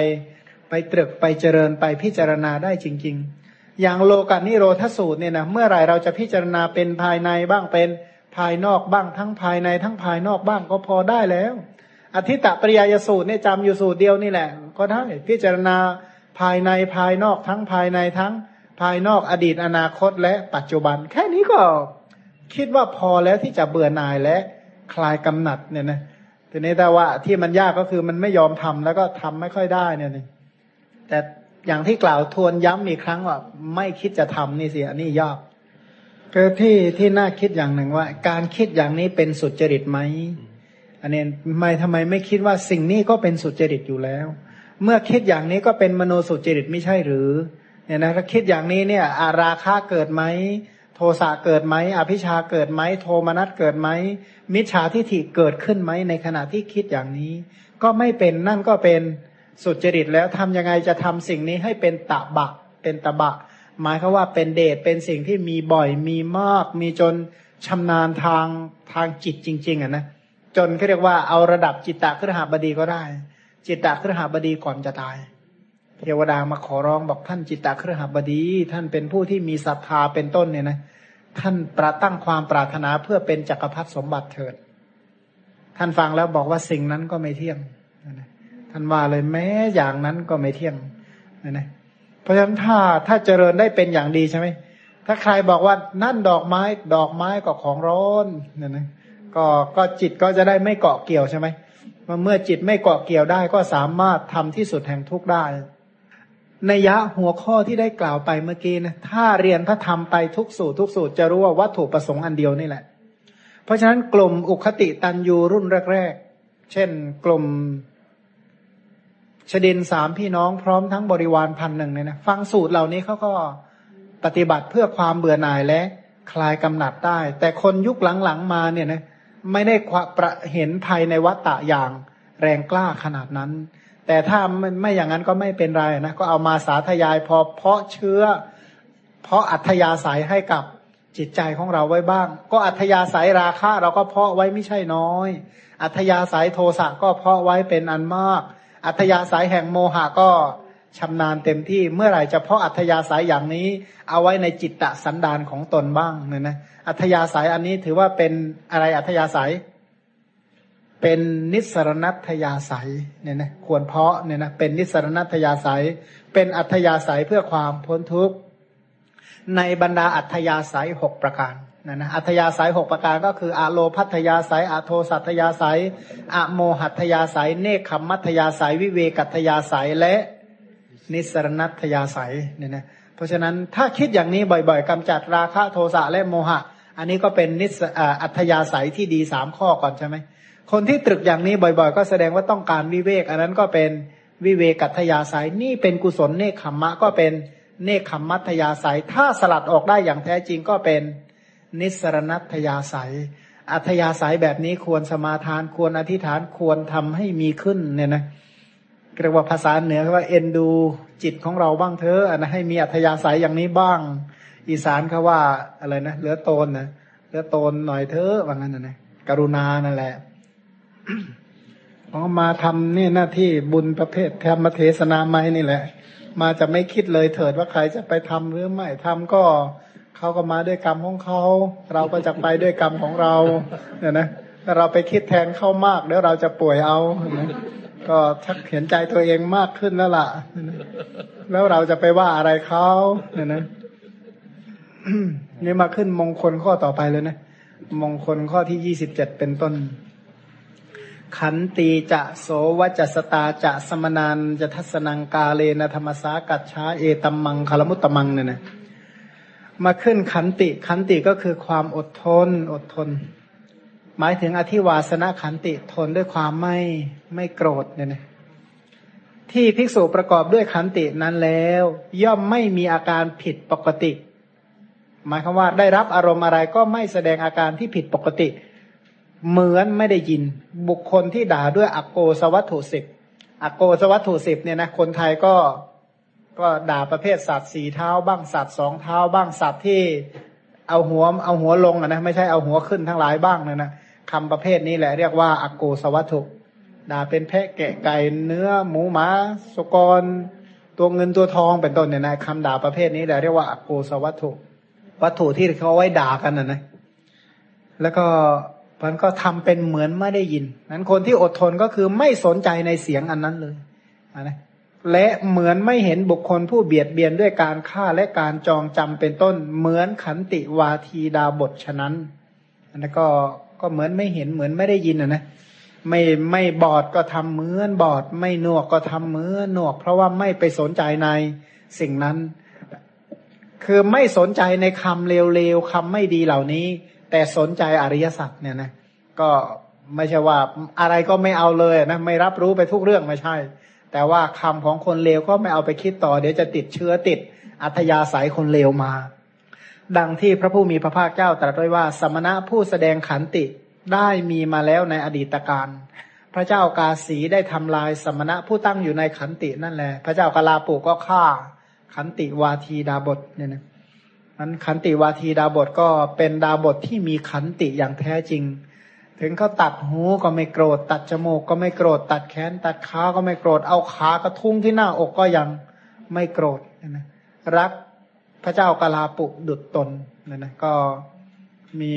A: ไปตรึกไปเจริญไปพิจารณาได้จริง ๆ อย่างโลกานิโรธสูตรเนี่ยนะเมื่อไหร่เราจะพิจารณาเป็นภายในบ้างเป็นภายนอกบ้างทั้งภายในทั้งภายนอกบ้างก็พอได้แล้ว อธิตะปริยายสูตรเนี่ยจำอยู่สูตรเดียวนี่แหละ ก็ได้พิจารณาภายในภายนอกทั้งภายในทั้งภายนอกอดีตอนาคตและปัจจุบัน แค่นี้ก็คิดว่าพอแล้วที่จะเบื่อหน่ายและคลายกำหนัดเนี่ยนะทีนี้แต่ว่าที่มันยากก็คือมันไม่ยอมทำแล้วก็ทำไม่ค่อยได้เนี่ยนี่แต่อย่างที่กล่าวทวนย้ำอีกครั้งว่า ไม่คิดจะทำนี่สิอันนี้ยากก็ที่ที่น่าคิดอย่างหนึ่งว่า การคิดอย่างนี้เป็นสุจริตไหม อันนี้ไม่ทำไมไม่คิดว่าสิ่งนี้ก็เป็นสุจริตอยู่แล้ว เมื่อคิดอย่างนี้ก็เป็นมโนสุจริตไม่ใช่หรือเนี่ยนะถ้าคิดอย่างนี้เนี่ย อาราคาเกิดไหมโทสะเกิดไหมอภิชาเกิดไหมโทมนัสเกิดไหมมิจฉาทิฏฐิเกิดขึ้นไหมในขณะที่คิดอย่างนี้ ก็ไม่เป็นนั่นก็เป็นสุจริตแล้วทำยังไงจะทำสิ่งนี้ให้เป็นตะบะเป็นตะบะ หมายคือว่าเป็นเดชเป็นสิ่งที่มีบ่อยมีมาก มีจนชำนาญทางทางจิตจริง ๆอะนะ จนเขาเรียกว่าเอาระดับจิตตะครหาบดีก็ได้ จิตตะครหาบดีก่อนจะตายเทวดามาขอร้องบอกท่านจิตตะครหาบดี ท่านเป็นผู้ที่มีศรัทธาเป็นต้นเนี่ยนะท่านประตั้งความปรารถนาเพื่อเป็นจักรพรรดิสมบัติเถิด ท่านฟังแล้วบอกว่าสิ่งนั้นก็ไม่เที่ยงท่านว่าเลยแม้อย่างนั้นก็ไม่เที่ยงนะเพราะฉะนั้นถ้าถ้าเจริญได้เป็นอย่างดีใช่ไหมถ้าใครบอกว่านั่นดอกไม้ ดอกไม้ก็ของร้อนเนี่ยนะ ก็ก็จิตก็จะได้ไม่เกาะเกี่ยวใช่ไหมเมื่อจิตไม่เกาะเกี่ยวได้ก็สามารถทำที่สุดแห่งทุกข์ได้ ในยะหัวข้อที่ได้กล่าวไปเมื่อกี้นะถ้าเรียนพระธรรมไปทุกสูตรทุกสูตรจะรู้ว่าวัตถุประสงค์อันเดียวนี่แหละ เพราะฉะนั้นกลุ่มอุคติตันยูรุ่นแรกๆ เช่นกลุ่มชดินสามพี่น้องพร้อมทั้งบริวารพันหนึ่งเนี่ยนะฟังสูตรเหล่านี้เขาก็ปฏิบัติเพื่อความเบื่อหน่ายและคลายกำหนัดได้ แต่คนยุคหลังๆมาเนี่ยนะ ไม่ได้ประเห็นภายในวัตตะอย่างแรงกล้าขนาดนั้น แต่ถ้าไม่ไม่อย่างนั้นก็ไม่เป็นไรนะก็เอามาสาธยายพอเพาะเชื้อ เพาะอัธยาศัยให้กับจิตใจของเราไว้บ้าง ก็อัธยาศัยราคะเราก็เพาะไว้ไม่ใช่น้อย อัธยาศัยโทสะก็เพาะไว้เป็นอันมาก อัธยาศัยแห่งโมหะก็ ชำนาญเต็มที่เมื่อไหร่จะเพาะอัธยาศัยอย่างนี้ เอาไว้ในจิตตะสันดานของตนบ้างเนี่ยนะอัธยาศัยอันนี้ถือว่าเป็นอะไรอัธยาศัย เป็นนิสรณัตยาศัยเนี่ยนะควรเพาะเนี่ยนะเป็นนิสรณัตยาศัย เป็นอัธยาศัยเพื่อความพ้นทุกข์ในบรรดาอัธยาศัยหกประการนะนะอัธยาศัยหกประการก็คืออะโลพัทยาศัยอะโทสัตยาศัยอะโมหัตยาศัย เนคขมัตยาศัย วิเวกัตยาศัยและ นิสรณัตยาศัยเนี่ยนะเพราะฉะนั้นถ้าคิดอย่างนี้บ่อยๆกำจัดราคะโทสะและโมหะ อันนี้ก็เป็นนิสอัธยาศัยที่ดีสามข้อก่อนใช่ไหมคนที่ตรึกอย่างนี้บ่อยๆ ก็แสดงว่าต้องการวิเวก อันนั้นก็เป็นวิเวกัตยาศัยนี่เป็นกุศลเนคขมมะก็เป็นเนคขมมัตยาศัยถ้าสลัดออกได้อย่างแท้จริงก็เป็นนิสรณัตยาศัย อัธยาศัยแบบนี้ควรสมาทานควรอธิษฐานควรทำให้มีขึ้นเนี่ยนะเเรียกว่าภาษาเหนือว่าเอ็นดูจิตของเราบ้างเถอะนะให้มีอัธยาศัยอย่างนี้บ้าง อีสานเขาว่าอะไรนะเหลือโตนนะเหลือโตนหน่อยเถอะว่างั้นนะกรุณานั่นแหละอ๋อมาทำนี่หน้าที่บุญประเภทธรรมเทศนาไม่นี่แหละ มาจะไม่คิดเลยเถิดว่าใครจะไปทำหรือไม่ทำก็เขาก็มาด้วยกรรมของเขาเราก็จะไปด้วยกรรมของเราเนี่ยนะถ้าเราไปคิดแทนเข้ามากเดี๋ยวเราจะป่วยเอา ก็ชักเห็นใจตัวเองมากขึ้นแล้วล่ะ แล้วเราจะไปว่าอะไรเขาเนี่ยนะนี่มาขึ้นมงคลข้อต่อไปเลยนะ มงคลข้อที่ยี่สิบเจ็ดเป็นต้น ขันตีจะโสวจัสตาจะสมนานจะทัศนังกาเลนะธรรมสากัจฉาเอตัมมังคารมุตตมังเนี่ยนะ มาขึ้นขันติ ขันติก็คือความอดทน อดทน หมายถึงอธิวาสนาขันติทนด้วยความไม่ไม่โกรธเนี่ยนะที่ภิกษุประกอบด้วยขันตินั้นแล้ว ย่อมไม่มีอาการผิดปกติ หมายความว่าได้รับอารมณ์อะไรก็ไม่แสดงอาการที่ผิดปกติ เหมือนไม่ได้ยิน บุคคลที่ด่าด้วยอโกสวัตถุสิบอโกสวัตถุสิบเนี่ยนะคนไทยก็ก็ด่าประเภทสัตว์สี่เท้า บ้างสัตว์สองเท้า บ้างสัตว์ที่เอาหัวเอาหัวลงอะนะไม่ใช่เอาหัวขึ้นทั้งหลายบ้างนะนะ คำประเภทนี้แหละเรียกว่าอโกสวัตถุด่าเป็นแพะแกะไก่เนื้อหมูหมาสกร ตัวเงินตัวทองเป็นต้นเนี่ยนะคำด่าประเภทนี้แหละเรียกว่าอโกสวัตถุ วัตถุที่เขาเอาไว้ด่ากันนะนะแล้วก็มันก็ทำเป็นเหมือนไม่ได้ยินนั้นคนที่อดทนก็คือไม่สนใจในเสียงอันนั้นเลยนะและเหมือนไม่เห็นบุคคลผู้เบียดเบียนด้วยการฆ่าและการจองจำเป็นต้น เหมือนขันติวาทีดาบทฉะนั้นอันนั้นก็ ก็เหมือนไม่เห็นเหมือนไม่ได้ยินนะนะไม่ไม่บอดก็ทำเหมือนบอด ไม่หนวกก็ทำเหมือนหนวก เพราะว่าไม่ไปสนใจในสิ่งนั้น คือไม่สนใจในคำเลวๆคำไม่ดีเหล่านี้ แต่สนใจอริยสัจเนี่ยนะก็ไม่ใช่ว่าอะไรก็ไม่เอาเลยนะไม่รับรู้ไปทุกเรื่องไม่ใช่ แต่ว่าคำของคนเลวก็ไม่เอาไปคิดต่อ เดี๋ยวจะติดเชื้อติดอัธยาศัยคนเลวมา ดังที่พระผู้มีพระภาคเจ้าตรัสไว้ว่า สมณะผู้แสดงขันติได้มีมาแล้วในอดีตการ พระเจ้ากาสีได้ทำลายสมณะผู้ตั้งอยู่ในขันตินั่นแหละ พระเจ้ากาลาปุก็ฆ่าขันติวาทีดาบทเนี่ยนะมันขันติวาทีดาบทก็เป็นดาบทที่มีขันติอย่างแท้จริง ถึงเขาตัดหูก็ไม่โกรธ ตัดจมูกก็ไม่โกรธ ตัดแขน ตัดขาก็ไม่โกรธ เอาขากระทุ้งที่หน้าอกก็ยังไม่โกรธนี่นะรัก พระเจ้ากาลาปุดุดตนนี่นะก็มี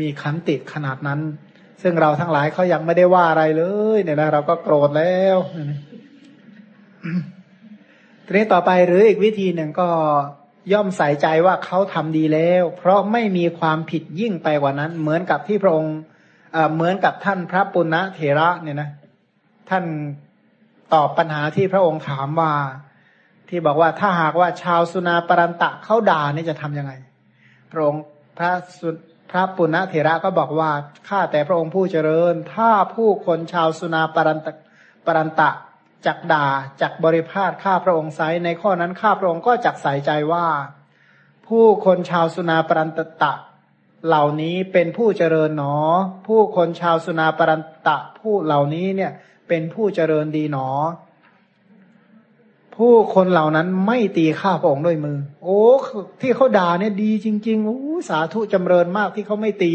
A: มีขันติขนาดนั้น ซึ่งเราทั้งหลายเขายังไม่ได้ว่าอะไรเลยเนี่ยนะเราก็โกรธแล้วนี่ยนะทีนี้ต่อไปหรืออีกวิธีหนึ่งก็ย่อมใส่ใจว่าเขาทำดีแล้ว เพราะไม่มีความผิดยิ่งไปกว่านั้น เหมือนกับที่พระองค์เหมือนกับท่านพระปุณณเถระเนี่ยนะ ท่านตอบปัญหาที่พระองค์ถามว่า ที่บอกว่าถ้าหากว่าชาวสุนาปรันตะเขาด่านี่จะทํำยังไง พระองค์พระสุพระปุณณเถระก็บอกว่าข้าแต่พระองค์ผู้เจริญ ถ้าผู้คนชาวสุนาปรันตะปรันตะจักด่าจักบริพาทข้าพระองค์ไซในข้อนั้นข้าพระองค์ก็จักใส่ใจว่า ผู้คนชาวสุนาปรันตตะ เหล่านี้เป็นผู้เจริญหนอ ผู้คนชาวสุนาปรันตะ ผู้เหล่านี้เนี่ยเป็นผู้เจริญดีหนอ ผู้คนเหล่านั้นไม่ตีข้าพระองค์ด้วยมือ โอ้ ที่เขาด่าเนี่ยดีจริงๆโอ้สาธุจำเริญมากที่เขาไม่ตี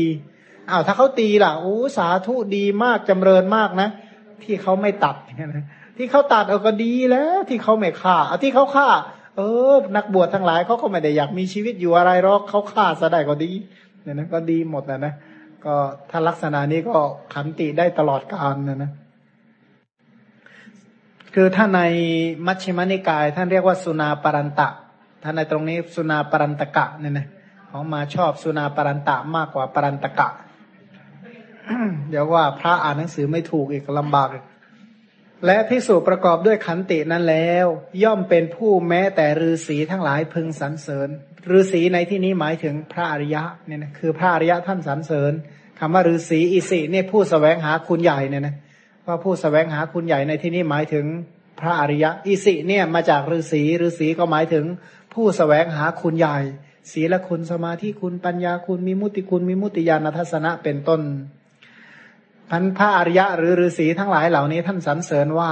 A: อ้าวถ้าเขาตีล่ะโอ้สาธุดีมากจำเริญมากนะ ที่เขาไม่ตัดเนี่ยนะที่เขาตัดเอาก็ดีแล้ว ที่เขาไม่ฆ่าเอาที่เขาฆ่า เออ นักบวชทั้งหลายเขาก็ไม่ได้อยากมีชีวิตอยู่อะไรหรอกเขาฆ่าซะได้ก็ดีเนี่ยนะก็ดีหมดนะนะก็ถ้าลักษณะนี้ก็ขันติได้ตลอดกาลนะนะ คือถ้าในมัชฌิมนิกาย ท่านเรียกว่าสุนาปรันตะท่านในตรงนี้สุนาปรันตกะเนี่ยนะเขามาชอบสุนาปรันตะมากกว่าปรันตกะ เดี๋ยวว่าพระอ่านหนังสือไม่ถูกอีกลำบาก และพิสูจประกอบด้วยขันตินั้นแล้ว ย่อมเป็นผู้แม้แต่ฤาษีทั้งหลายพึงสรรเสริญฤาษีในที่นี้หมายถึงพระอริยะเนี่ยนะคือพระอริยะท่านสรรเสริญคำว่าฤาษีอิสิเนี่ยผู้สแสวงหาคุณใหญ่เนี่ยนะ ว่าผู้สแสวงหาคุณใหญ่ในที่นี้หมายถึงพระอริยะ อิสิเนี่ยมาจากฤาษีฤาษีก็หมายถึงผู้สแสวงหาคุณใหญ่ ศีลคุณสมาธิคุณปัญญาคุณมีมุติคุณมีมุติญาณทัศนะเป็นต้นพันพระอริยะหรือฤาษีทั้งหลายเหล่านี้ท่านสรรเสริญว่า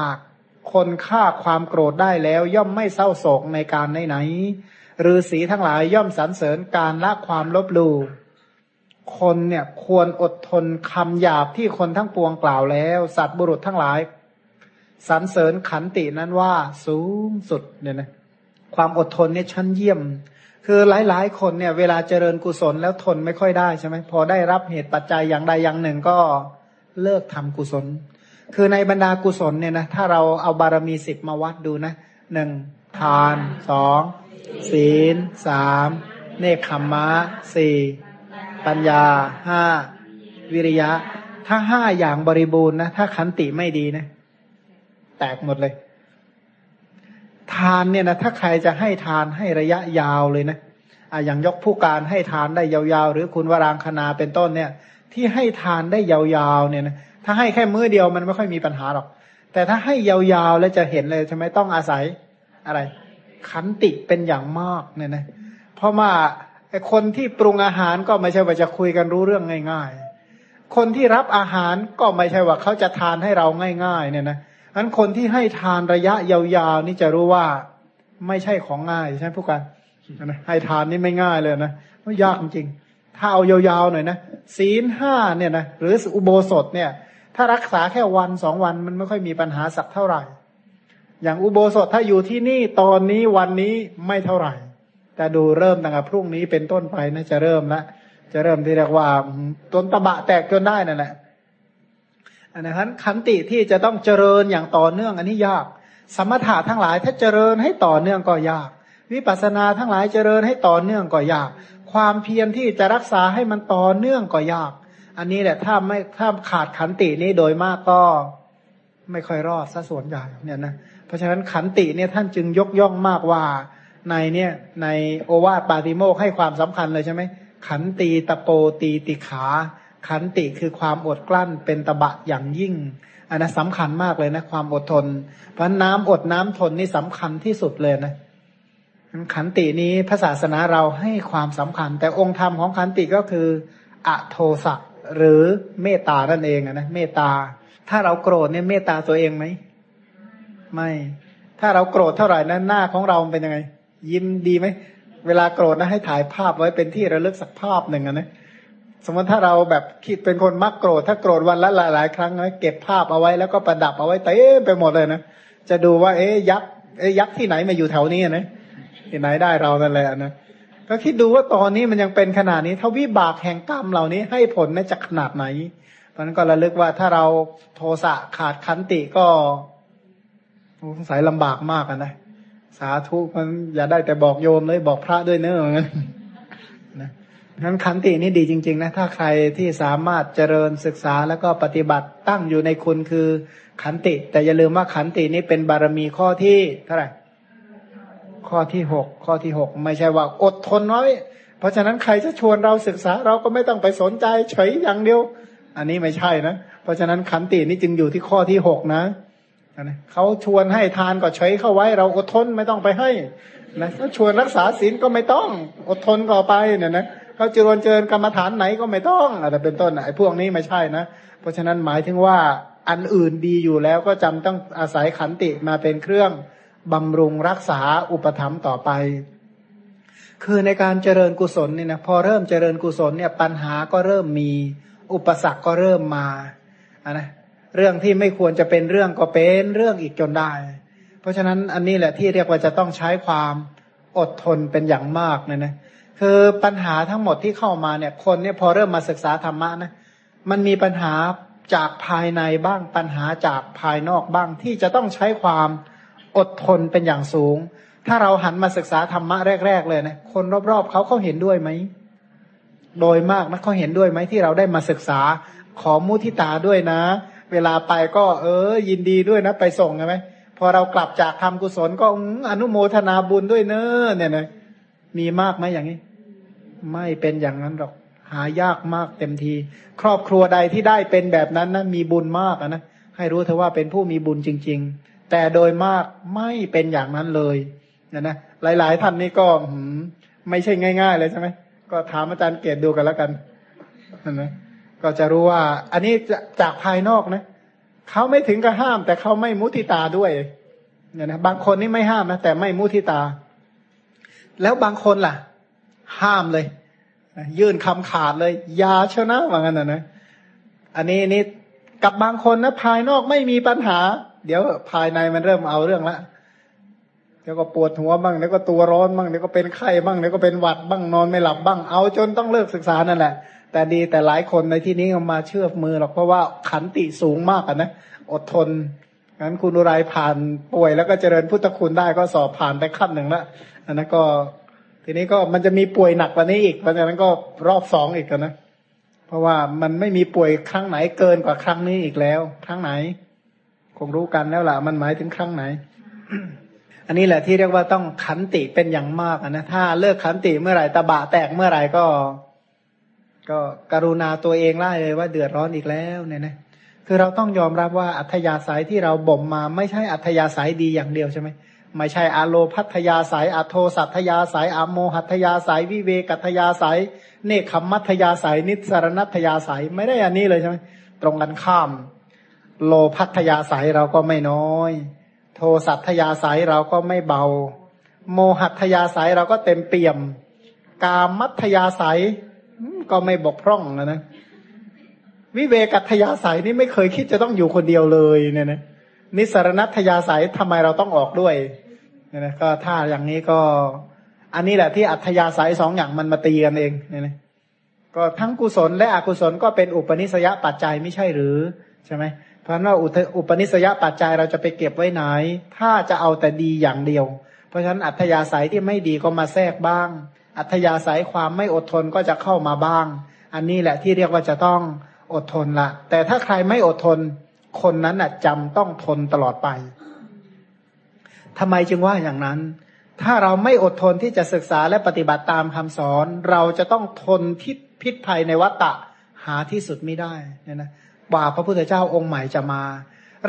A: คนฆ่าความโกรธได้แล้ว ย่อมไม่เศร้าโศกในการไหนไหนฤาษีทั้งหลายย่อมสรรเสริญการละความลบลู่ คนเนี่ยควรอดทนคำหยาบที่คนทั้งปวงกล่าวแล้ว สัตว์บุรุษทั้งหลายสรรเสริญขันตินั้นว่าสูงสุดเนี่ยนะความอดทนเนี่ยชั้นเยี่ยม คือหลายๆ คนเนี่ย เวลาเจริญกุศลแล้วทนไม่ค่อยได้ใช่ไหมพอได้รับเหตุปัจจัยอย่างใดอย่างหนึ่งก็เลิกทำกุศล คือในบรรดากุศลเนี่ยนะถ้าเราเอาบารมีสิบมาวัดดูนะหนึ่งทานสองศีลสามเนคขมมะสี่ ปัญญาห้าวิริยะ ถ้าห้าอย่างบริบูรณ์นะถ้าขันติไม่ดีนะ แตกหมดเลย ทานเนี่ยนะถ้าใครจะให้ทานให้ระยะยาวเลยนะอะอย่างยกผู้การให้ทานได้ยาวๆ หรือคุณวรางคณาเป็นต้นเนี่ย ที่ให้ทานได้ยาวๆเนี่ยนะถ้าให้แค่มื้อเดียวมันไม่ค่อยมีปัญหาหรอก แต่ถ้าให้ยาวๆแล้วจะเห็นเลยใช่ไหมต้องอาศัยอะไร ขันติเป็นอย่างมากเนี่ยนะเพราะว่า ไอคนที่ปรุงอาหารก็ไม่ใช่ว่าจะคุยกันรู้เรื่องง่าย ๆ คนที่รับอาหารก็ไม่ใช่ว่าเขาจะทานให้เราง่าย ๆ เนี่ยนะนั้นคนที่ให้ทานระยะยาวๆนี่จะรู้ว่าไม่ใช่ของง่ายใช่ไหมผู้การให้ทานนี่ไม่ง่ายเลยนะยากจริงถ้าเอายาวๆหน่อยนะศีลห้าเนี่ยนะหรืออุโบสถเนี่ย ถ้ารักษาแค่วันสองวันมันไม่ค่อยมีปัญหาสักเท่าไหร่ อย่างอุโบสถถ้าอยู่ที่นี่ตอนนี้วันนี้ไม่เท่าไหร่ แต่ดูเริ่มตั้งแต่พรุ่งนี้เป็นต้นไปนะจะเริ่มละจะเริ่มที่เรียกว่าต้นตะบะแตกจนได้นั่นแหละอันนั้นขันติที่จะต้องเจริญอย่างต่อเนื่องอันนี้ยาก สมถะทั้งหลายถ้าเจริญให้ต่อเนื่องก็ยาก วิปัสสนาทั้งหลายเจริญให้ต่อเนื่องก็ยาก ความเพียรที่จะรักษาให้มันต่อเนื่องก็ยาก อันนี้แหละถ้าไม่ถ้าขาดขันตินี้โดยมากก็ไม่ค่อยรอดซะส่วนใหญ่เนี่ยนะเพราะฉะนั้นขันติเนี่ยท่านจึงยกย่องมากว่า ในเนี่ยในโอวาทปาติโมกให้ความสำคัญเลยใช่ไหมขันตีตะโปตีติขา ขันติคือความอดกลั้นเป็นตบะอย่างยิ่ง อันนั้นสำคัญมากเลยนะ ความอดทน เพราะน้ำอดน้ำทนนี่สำคัญที่สุดเลยนะขันตินี้พระศาสนาเราให้ความสำคัญ แต่องค์ธรรมของขันติก็คืออโทสะหรือเมตตานั่นเองนะเมตตา ถ้าเราโกรธเนี่ยเมตตาตัวเองไหมไม่ ถ้าเราโกรธเท่าไหร่นั้นหน้าของเราเป็นยังไง ยิ้มดีไหมเวลาโกรธนะให้ถ่ายภาพไว้เป็นที่ระลึกสักภาพหนึ่งนะสมมติถ้าเราแบบคิดเป็นคนมักโกรธถ้าโกรธวันละหลายๆครั้งนะเก็บภาพเอาไว้แล้วก็ประดับเอาไว้เต็มไปหมดเลยนะจะดูว่าเอ๊ยยักษ์เอ๊ยยักษ์ที่ไหนมาอยู่แถวนี้นะที่ไหนได้เรานั่นแหละนะก็คิดดูว่าตอนนี้มันยังเป็นขนาดนี้ถ้าวิบากแห่งกรรมเหล่านี้ให้ผลจะขนาดไหนเพราะนั้นก็ระลึกว่าถ้าเราโทสะขาดขันติก็สงสัยลำบากมากนะ สาธุมันอย่าได้แต่บอกโยมเลยบอกพระด้วยเนอะนะนั้นขันตินี่ดีจริง ๆ นะ ถ้าใครที่สามารถเจริญศึกษาแล้วก็ปฏิบัติตั้งอยู่ในคุณคือขันติ แต่อย่าลืมว่าขันตินี้เป็นบารมีข้อที่เท่าไหร่ข้อที่หกข้อที่หกไม่ใช่ว่าอดทนน้อยเพราะฉะนั้นใครจะชวนเราศึกษาเราก็ไม่ต้องไปสนใจเฉยอย่างเดียว อันนี้ไม่ใช่นะ เพราะฉะนั้นขันตินี่จึงอยู่ที่ข้อที่หกนะ นะเขาชวนให้ทานก็เฉยเข้าไว้ เราอดทนไม่ต้องไปให้นะเขาชวนรักษาศีลก็ไม่ต้องอดทนก่อไปเนี่ยนะเขาจรวนเจริญกรรมฐานไหนก็ไม่ต้องอะไรเป็นต้นไอ้พวกนี้ไม่ใช่นะเพราะฉะนั้นหมายถึงว่าอันอื่นดีอยู่แล้วก็จำต้องอาศัยขันติมาเป็นเครื่องบำรุงรักษาอุปธรรมต่อไป คือในการเจริญกุศลเนี่ยนะพอเริ่มเจริญกุศลเนี่ยปัญหาก็เริ่มมีอุปสรรคก็เริ่มมาอะนะ เรื่องที่ไม่ควรจะเป็นเรื่องก็เป็นเรื่องอีกจนได้ เพราะฉะนั้นอันนี้แหละที่เรียกว่าจะต้องใช้ความอดทนเป็นอย่างมากเนี่ยนะคือปัญหาทั้งหมดที่เข้ามาเนี่ย คนเนี่ยพอเริ่มมาศึกษาธรรมะนะมันมีปัญหาจากภายในบ้างปัญหาจากภายนอกบ้างที่จะต้องใช้ความอดทนเป็นอย่างสูง ถ้าเราหันมาศึกษาธรรมะแรก ๆ เลยนะคนรอบๆเขาเขาเห็นด้วยไหมโดยมากนะเขาเห็นด้วยไหมที่เราได้มาศึกษาขอมุทิตาด้วยนะ เวลาไปก็ เออ ยินดีด้วยนะ ไปส่งใช่ไหมพอเรากลับจากทำกุศลก็อนุโมทนาบุญด้วยเนอะเนี่ยนะมีมากไหมอย่างนี้ ไม่เป็นอย่างนั้นหรอก หายากมากเต็มที ครอบครัวใดที่ได้เป็นแบบนั้นนะมีบุญมากนะให้รู้เถอะว่าเป็นผู้มีบุญจริง ๆ แต่โดยมากไม่เป็นอย่างนั้นเลยนะนะหลาย ๆ ท่านนี่ก็ไม่ใช่ง่าย ๆ เลยใช่ไหมก็ถามอาจารย์เกตดูกันแล้วกันนะ ก็จะรู้ว่า อันนี้จากภายนอกนะเขาไม่ถึงกับห้าม แต่เขาไม่มุทิตาด้วยเนี่ยนะบางคนนี่ไม่ห้ามนะแต่ไม่มุทิตา แล้วบางคนล่ะ ห้ามเลย ยื่นคำขาดเลย ยาชนะว่างั้นนะนะอันนี้นี่กับบางคนนะภายนอกไม่มีปัญหา เดี๋ยวภายในมันเริ่มเอาเรื่องละเดี๋ยวก็ปวดหัวบ้างเดี๋ยวก็ตัวร้อนบ้างเดี๋ยวก็เป็นไข้บ้างเดี๋ยวก็เป็นหวัดบ้างนอนไม่หลับบ้างเอาจนต้องเลิกศึกษานั่นแหละ แต่ดีแต่หลายคนในที่นี้มาเชื่อมือหรอกเพราะว่าขันติสูงมากนะอดทนงั้นคุณอุไรผ่านป่วยแล้วก็เจริญพุทธคุณได้ก็สอบผ่านไปขั้นหนึ่งละอันนั้นก็ ทีนี้ก็มันจะมีป่วยหนักกว่านี้อีกเพราะฉะนั้นก็รอบสองอีกนะ เพราะว่ามันไม่มีป่วยครั้งไหนเกินกว่าครั้งนี้อีกแล้ว ครั้งไหน คงรู้กันแล้วล่ะ มันหมายถึงครั้งไหน อันนี้แหละที่เรียกว่าต้องขันติเป็นอย่างมากนะถ้าเลิกขันติเมื่อไหร่ตะบะแตกเมื่อไหร่ก็ ก็กรุณาตัวเองไล่เลยว่าเดือดร้อนอีกแล้วเนี่ยนะคือเราต้องยอมรับว่าอัธยาศัยที่เราบ่มมาไม่ใช่อัธยาศัยดีอย่างเดียวใช่ไหมไม่ใช่อโลพัทยาศัยอโทสัทยาศัยอโมหัตยาศัยวิเวกัตยาศัยเนคขมัตยาศัยนิสรณัตยาศัยไม่ได้อันนี้เลยใช่ไหมตรงกันข้าม โลพัทยาศัยเราก็ไม่น้อย โทสัทยาศัยเราก็ไม่เบา โมหัตยาศัยเราก็เต็มเปี่ยม กามัตยาศัย ก็ไม่บกพร่องนะนะวิเวกัตยาสายนี่ไม่เคยคิดจะต้องอยู่คนเดียวเลยเนี่ยนะนิสรณัตยาศัยทำไมเราต้องออกด้วยเนี่ยนะก็ถ้าอย่างนี้ก็ อันนี้แหละที่อัธยาศัยสองอย่างมันมาตีกันเองเนี่ยนะก็ทั้งกุศลและอกุศลก็เป็นอุปนิสยปัจจัยไม่ใช่หรือใช่ไหมเพราะว่าอุปนิสยปัจจัยเราจะไปเก็บไว้ไหน ถ้าจะเอาแต่ดีอย่างเดียว เพราะฉะนั้นอัธยาศัยที่ไม่ดีก็มาแทรกบ้าง อัธยาศัยความไม่อดทนก็จะเข้ามาบ้าง อันนี้แหละที่เรียกว่าจะต้องอดทนละแต่ถ้าใครไม่อดทน คนนั้นะจำต้องทนตลอดไปทำไมจึงว่าอย่างนั้น ถ้าเราไม่อดทนที่จะศึกษาและปฏิบัติตามคำสอน เราจะต้องทนพิษพิษภัยในวัฏฏะหาที่สุดไม่ได้เนี่ยนะบ่าพระพุทธเจ้าองค์ใหม่จะมา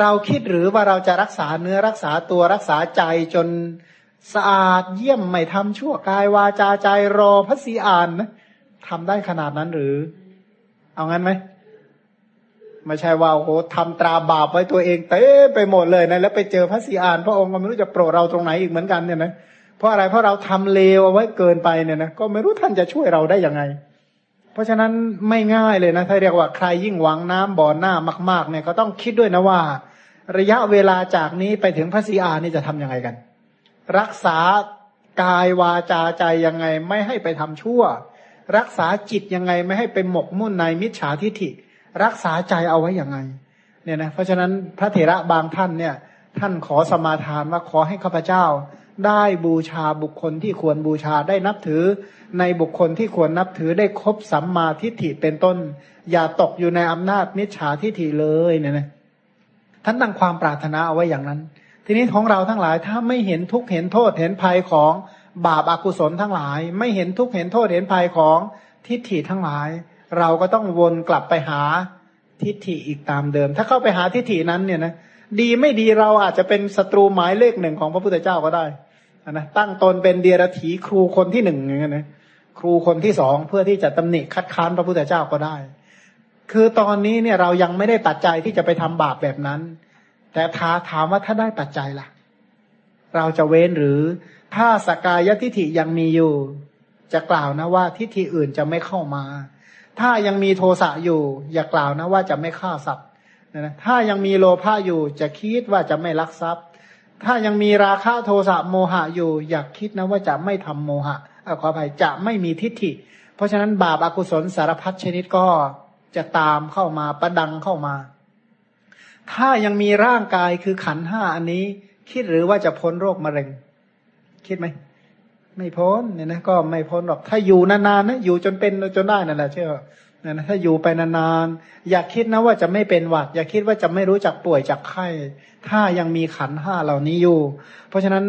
A: เราคิดหรือว่าเราจะรักษาเนื้อรักษาตัวรักษาใจจน สะอาดเยี่ยมไม่ทำชั่วกายวาจาใจรอพระสีอานนะทำได้ขนาดนั้นหรือ เอางั้นไหมไม่ใช่ว่าโอ้โหทำตราบาปไว้ตัวเองเต้ไปหมดเลยนะแล้วไปเจอพระสีอาน พระองค์ก็ไม่รู้จะโปรดเราตรงไหนอีกเหมือนกันเนี่ยนะเพราะอะไรเพราะเราทำเลวเอาไว้เกินไปเนี่ยนะก็ไม่รู้ท่านจะช่วยเราได้ยังไง เพราะฉะนั้นไม่ง่ายเลยนะ ถ้าเรียกว่าใครยิ่งหวังน้ำบ่อหน้ามาก ๆ เนี่ยก็ต้องคิดด้วยนะว่า ระยะเวลาจากนี้ไปถึงพระสีอานนี่จะทํำยังไงกัน รักษากายวาจาใจยังไงไม่ให้ไปทำชั่ว รักษาจิตยังไงไม่ให้ไปหมกมุ่นในมิจฉาทิฐิ รักษาใจเอาไว้อย่างไงเนี่ยนะเพราะฉะนั้นพระเถระบางท่านเนี่ย ท่านขอสมาทานว่าขอให้ข้าพเจ้า ได้บูชาบุคคลที่ควรบูชาได้นับถือ ในบุคคลที่ควรนับถือได้ครบสัมมาทิฏฐิเป็นต้น อย่าตกอยู่ในอำนาจมิจฉาทิฏฐิเลยเนี่ยนะท่านตั้งความปรารถนาเอาไว้อย่างนั้น ทีนี้ของเราทั้งหลายถ้าไม่เห็นทุกเห็นโทษเห็นภัยของบาปอากุศลทั้งหลาย ไม่เห็นทุกเห็นโทษเห็นภัยของทิฏฐิทั้งหลาย เราก็ต้องวนกลับไปหาทิฏฐิอีกตามเดิม ถ้าเข้าไปหาทิฏฐินั้นเนี่ยนะดีไม่ดีเราอาจจะเป็นศัตรูหมายเลขหนึ่งของพระพุทธเจ้าก็ได้นะตั้งตนเป็นเดียรถีครูคนที่หนึ่งอย่างเงี้ยนะครูคนที่สองเพื่อที่จะตำหนิคัดค้านพระพุทธเจ้าก็ได้ คือตอนนี้เนี่ยเรายังไม่ได้ปัจจัยที่จะไปทำบาปแบบนั้น แต่ถาถามว่าถ้าได้ปัจจัยล่ะ เราจะเว้นหรือถ้าสกายทิฐิยังมีอยู่ จะกล่าวนะว่าทิฏฐิอื่นจะไม่เข้ามา ถ้ายังมีโทสะอยู่ อย่ากล่าวนะว่าจะไม่ฆ่าสัตว์นะถ้ายังมีโลภะอยู่ จะคิดว่าจะไม่ลักทรัพย์ ถ้ายังมีราคะโทสะโมหะอยู่ อยากคิดนะว่าจะไม่ทำโมหะอขออภัยจะไม่มีทิฏฐิ เพราะฉะนั้นบาปอากุศลสารพัดชนิดก็จะตามเข้ามาประดังเข้ามา ถ้ายังมีร่างกายคือขันห้าอันนี้ คิดหรือว่าจะพ้นโรคมะเร็ง คิดไหมไม่พ้นเนี่ยนะก็ไม่พ้นหรอก ถ้าอยู่นานๆนะอยู่จนเป็นจนได้นั่นแหละเชื่อนะถ้าอยู่ไปนานๆอย่าคิดนะว่าจะไม่เป็นหวัด อย่าคิดว่าจะไม่รู้จักป่วยจากไข้ถ้ายังมีขันห้าเหล่านี้อยู่ เพราะฉะนั้น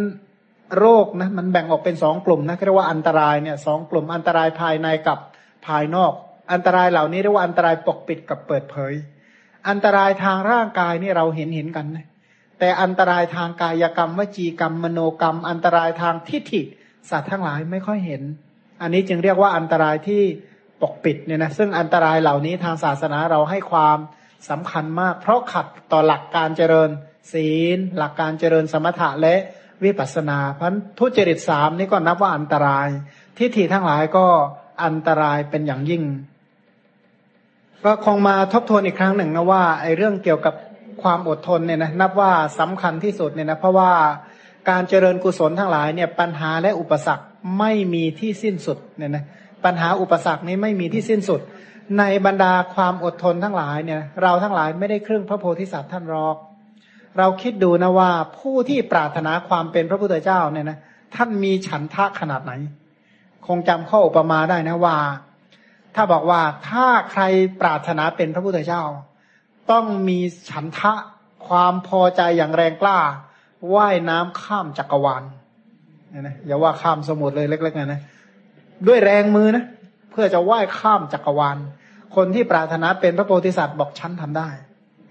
A: โรคนะมันแบ่งออกเป็นสองกลุ่มนะเรียกว่าอันตรายเนี่ยสองกลุ่มอันตรายภายในกับภายนอก อันตรายเหล่านี้เรียกว่าอันตรายปกปิดกับเปิดเผย อันตรายทางร่างกายนี่เราเห็นเห็นกันนะแต่อันตรายทางกายกรรมวจีกรรม มโนกรรม อันตรายทางทิฏฐิสัตว์ทั้งหลายไม่ค่อยเห็น อันนี้จึงเรียกว่าอันตรายที่ปกปิดเนี่ยนะซึ่งอันตรายเหล่านี้ทางศาสนาเราให้ความสำคัญมาก เพราะขัดต่อหลักการเจริญ ศีล หลักการเจริญสมถะและวิปัสสนาพันทุจริตสามนี่ก็นับว่าอันตรายทิฏฐิทั้งหลายก็อันตรายเป็นอย่างยิ่ง ก็คงมาทบทวนอีกครั้งหนึ่งนะว่าไอ้เรื่องเกี่ยวกับความอดทนเนี่ยนะนับว่าสำคัญที่สุดเนี่ยนะเพราะว่าการเจริญกุศลทั้งหลายเนี่ยปัญหาและอุปสรรคไม่มีที่สิ้นสุดเนี่ยนะปัญหาอุปสรรคนี้ไม่มีที่สิ้นสุด ในบรรดาความอดทนทั้งหลายเนี่ยเราทั้งหลายไม่ได้ครึ่งพระโพธิสัตว์ท่านรอก เราคิดดูนะว่าผู้ที่ปรารถนาความเป็นพระพุทธเจ้าเนี่ยนะท่านมีฉันทะขนาดไหน คงจำข้ออุปมาได้นะว่า ถ้าบอกว่าถ้าใครปรารถนาเป็นพระพุทธเจ้า ต้องมีฉันทะความพอใจอย่างแรงกล้าว่ายน้ำข้ามจักรวาลเนี่ยนะอย่าว่าข้ามสมุทรเลยเล็กๆนะนะด้วยแรงมือนะเพื่อจะว่ายข้ามจักรวาล คนที่ปรารถนาเป็นพระโพธิสัตว์บอกฉันทำได้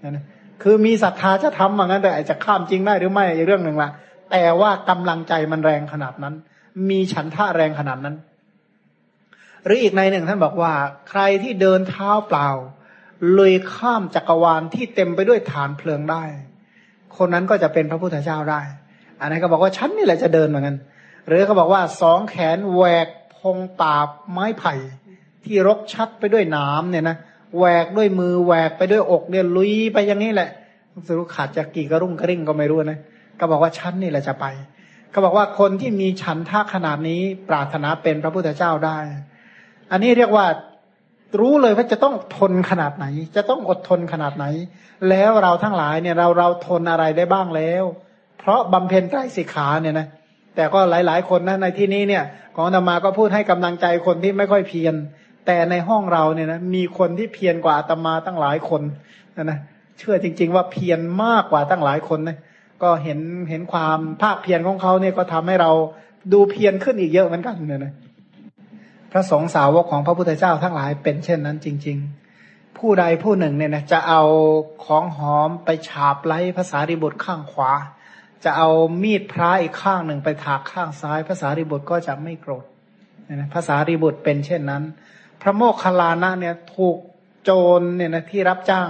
A: นะคือมีศรัทธาจะทำเหมือนกันแต่อาจจะข้ามจริงได้หรือไม่เรื่องหนึ่งละแต่ว่ากำลังใจมันแรงขนาดนั้น มีฉันท่าแรงขนาดนั้น หรืออีกในหนึ่งท่านบอกว่า ใครที่เดินเท้าเปล่าเลยข้ามจักรวาลที่เต็มไปด้วยฐานเพลิงได้ คนนั้นก็จะเป็นพระพุทธเจ้าได้ อันนั้นก็บอกว่าฉันนี่แหละจะเดินเหมือนกัน หรือเขาบอกว่าสองแขนแหวกพงปาไม้ไผ่ ที่รกชัดไปด้วยน้ำเนี่ยนะแหวกด้วยมือแหวกไปด้วยอกเนี่ยลุยไปอย่างนี้แหละสรุปขาดจะกี่กระรุ่งกระริ่งก็ไม่รู้นะก็บอกว่าฉันนี่แหละจะไปเขาบอกว่าคนที่มีฉันท่าขนาดนี้ปรารถนาเป็นพระพุทธเจ้าได้ อันนี้เรียกว่ารู้เลยว่าจะต้องทนขนาดไหน จะต้องอดทนขนาดไหน แล้วเราทั้งหลายเนี่ยเราเราทนอะไรได้บ้างแล้ว เพราะบำเพ็ญไตรสิกขาเนี่ยนะแต่ก็หลาย ๆ คนนะในที่นี้เนี่ย ของธรรมาก็พูดให้กำลังใจคนที่ไม่ค่อยเพียรแต่ในห้องเราเนี่ยนะมีคนที่เพียรกว่าอาตมาตั้งหลายคนนะนะเชื่อจริง ๆ ว่าเพียรมากกว่าตั้งหลายคนนะก็เห็นเห็นความภาคเพียรของเขาเนี่ยก็ทำให้เราดูเพียรขึ้นอีกเยอะเหมือนกันเนี่ยนะ ระสงฆ์สาวกของพระพุทธเจ้าทั้งหลายเป็นเช่นนั้นจริง ๆ ผู้ใดผู้หนึ่งเนี่ยนะจะเอาของหอมไปฉาบไล้ภาษาริบุตข้างขวา จะเอามีดพระอีกข้างหนึ่งไปถากข้างซ้ายภาษาริบุตก็จะไม่โกรธนะภาษาริบุตเป็นเช่นนั้น พระโมคคัลลานะเนี่ยถูกโจรเนี่ยนะที่รับจ้าง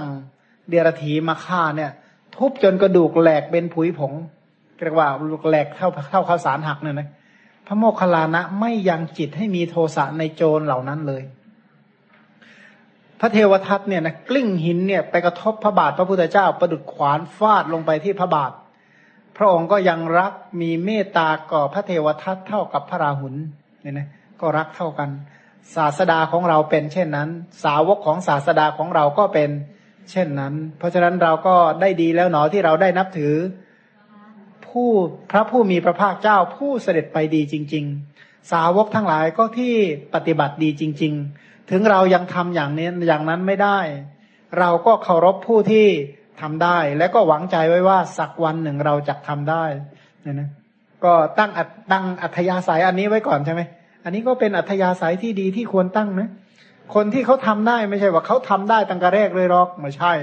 A: เดียรถีมาฆ่าเนี่ย ทุบจนกระดูกแหลกเป็นผุยผงเรียกว่าแหลกเท่าเท่าข้าวสารหักเนี่ยนะ พระโมคคัลลานะไม่ยังจิตให้มีโทสะในโจรเหล่านั้นเลย พระเทวทัตเนี่ยนะกลิ้งหินเนี่ยไปกระทบพระบาทพระพุทธเจ้าประดุดขวานฟาดลงไปที่พระบาท พระองค์ก็ยังรักมีเมตตาก่อพระเทวทัตเท่ากับพระราหุลเนี่ยนะก็รักเท่ากัน ศาสดาของเราเป็นเช่นนั้น สาวกของศาสดาของเราก็เป็นเช่นนั้น เพราะฉะนั้นเราก็ได้ดีแล้วหนอที่เราได้นับถือ ผู้พระผู้มีพระภาคเจ้าผู้เสด็จไปดีจริง ๆ สาวกทั้งหลายก็ที่ปฏิบัติดีจริง ๆ ถึงเรายังทำอย่างนี้อย่างนั้นไม่ได้ เราก็เคารพผู้ที่ทำได้ และก็หวังใจไว้ว่าสักวันหนึ่งเราจะทำได้เนี่ยนะก็ตั้งตั้งอัธยาศัยอันนี้ไว้ก่อนใช่ไหมอันนี้ก็เป็นอัธยาศัยที่ดีที่ควรตั้งนะคนที่เขาทำได้ไม่ใช่ว่าเขาทำได้ตั้งแต่แรกเลยหรอกไม่ใช่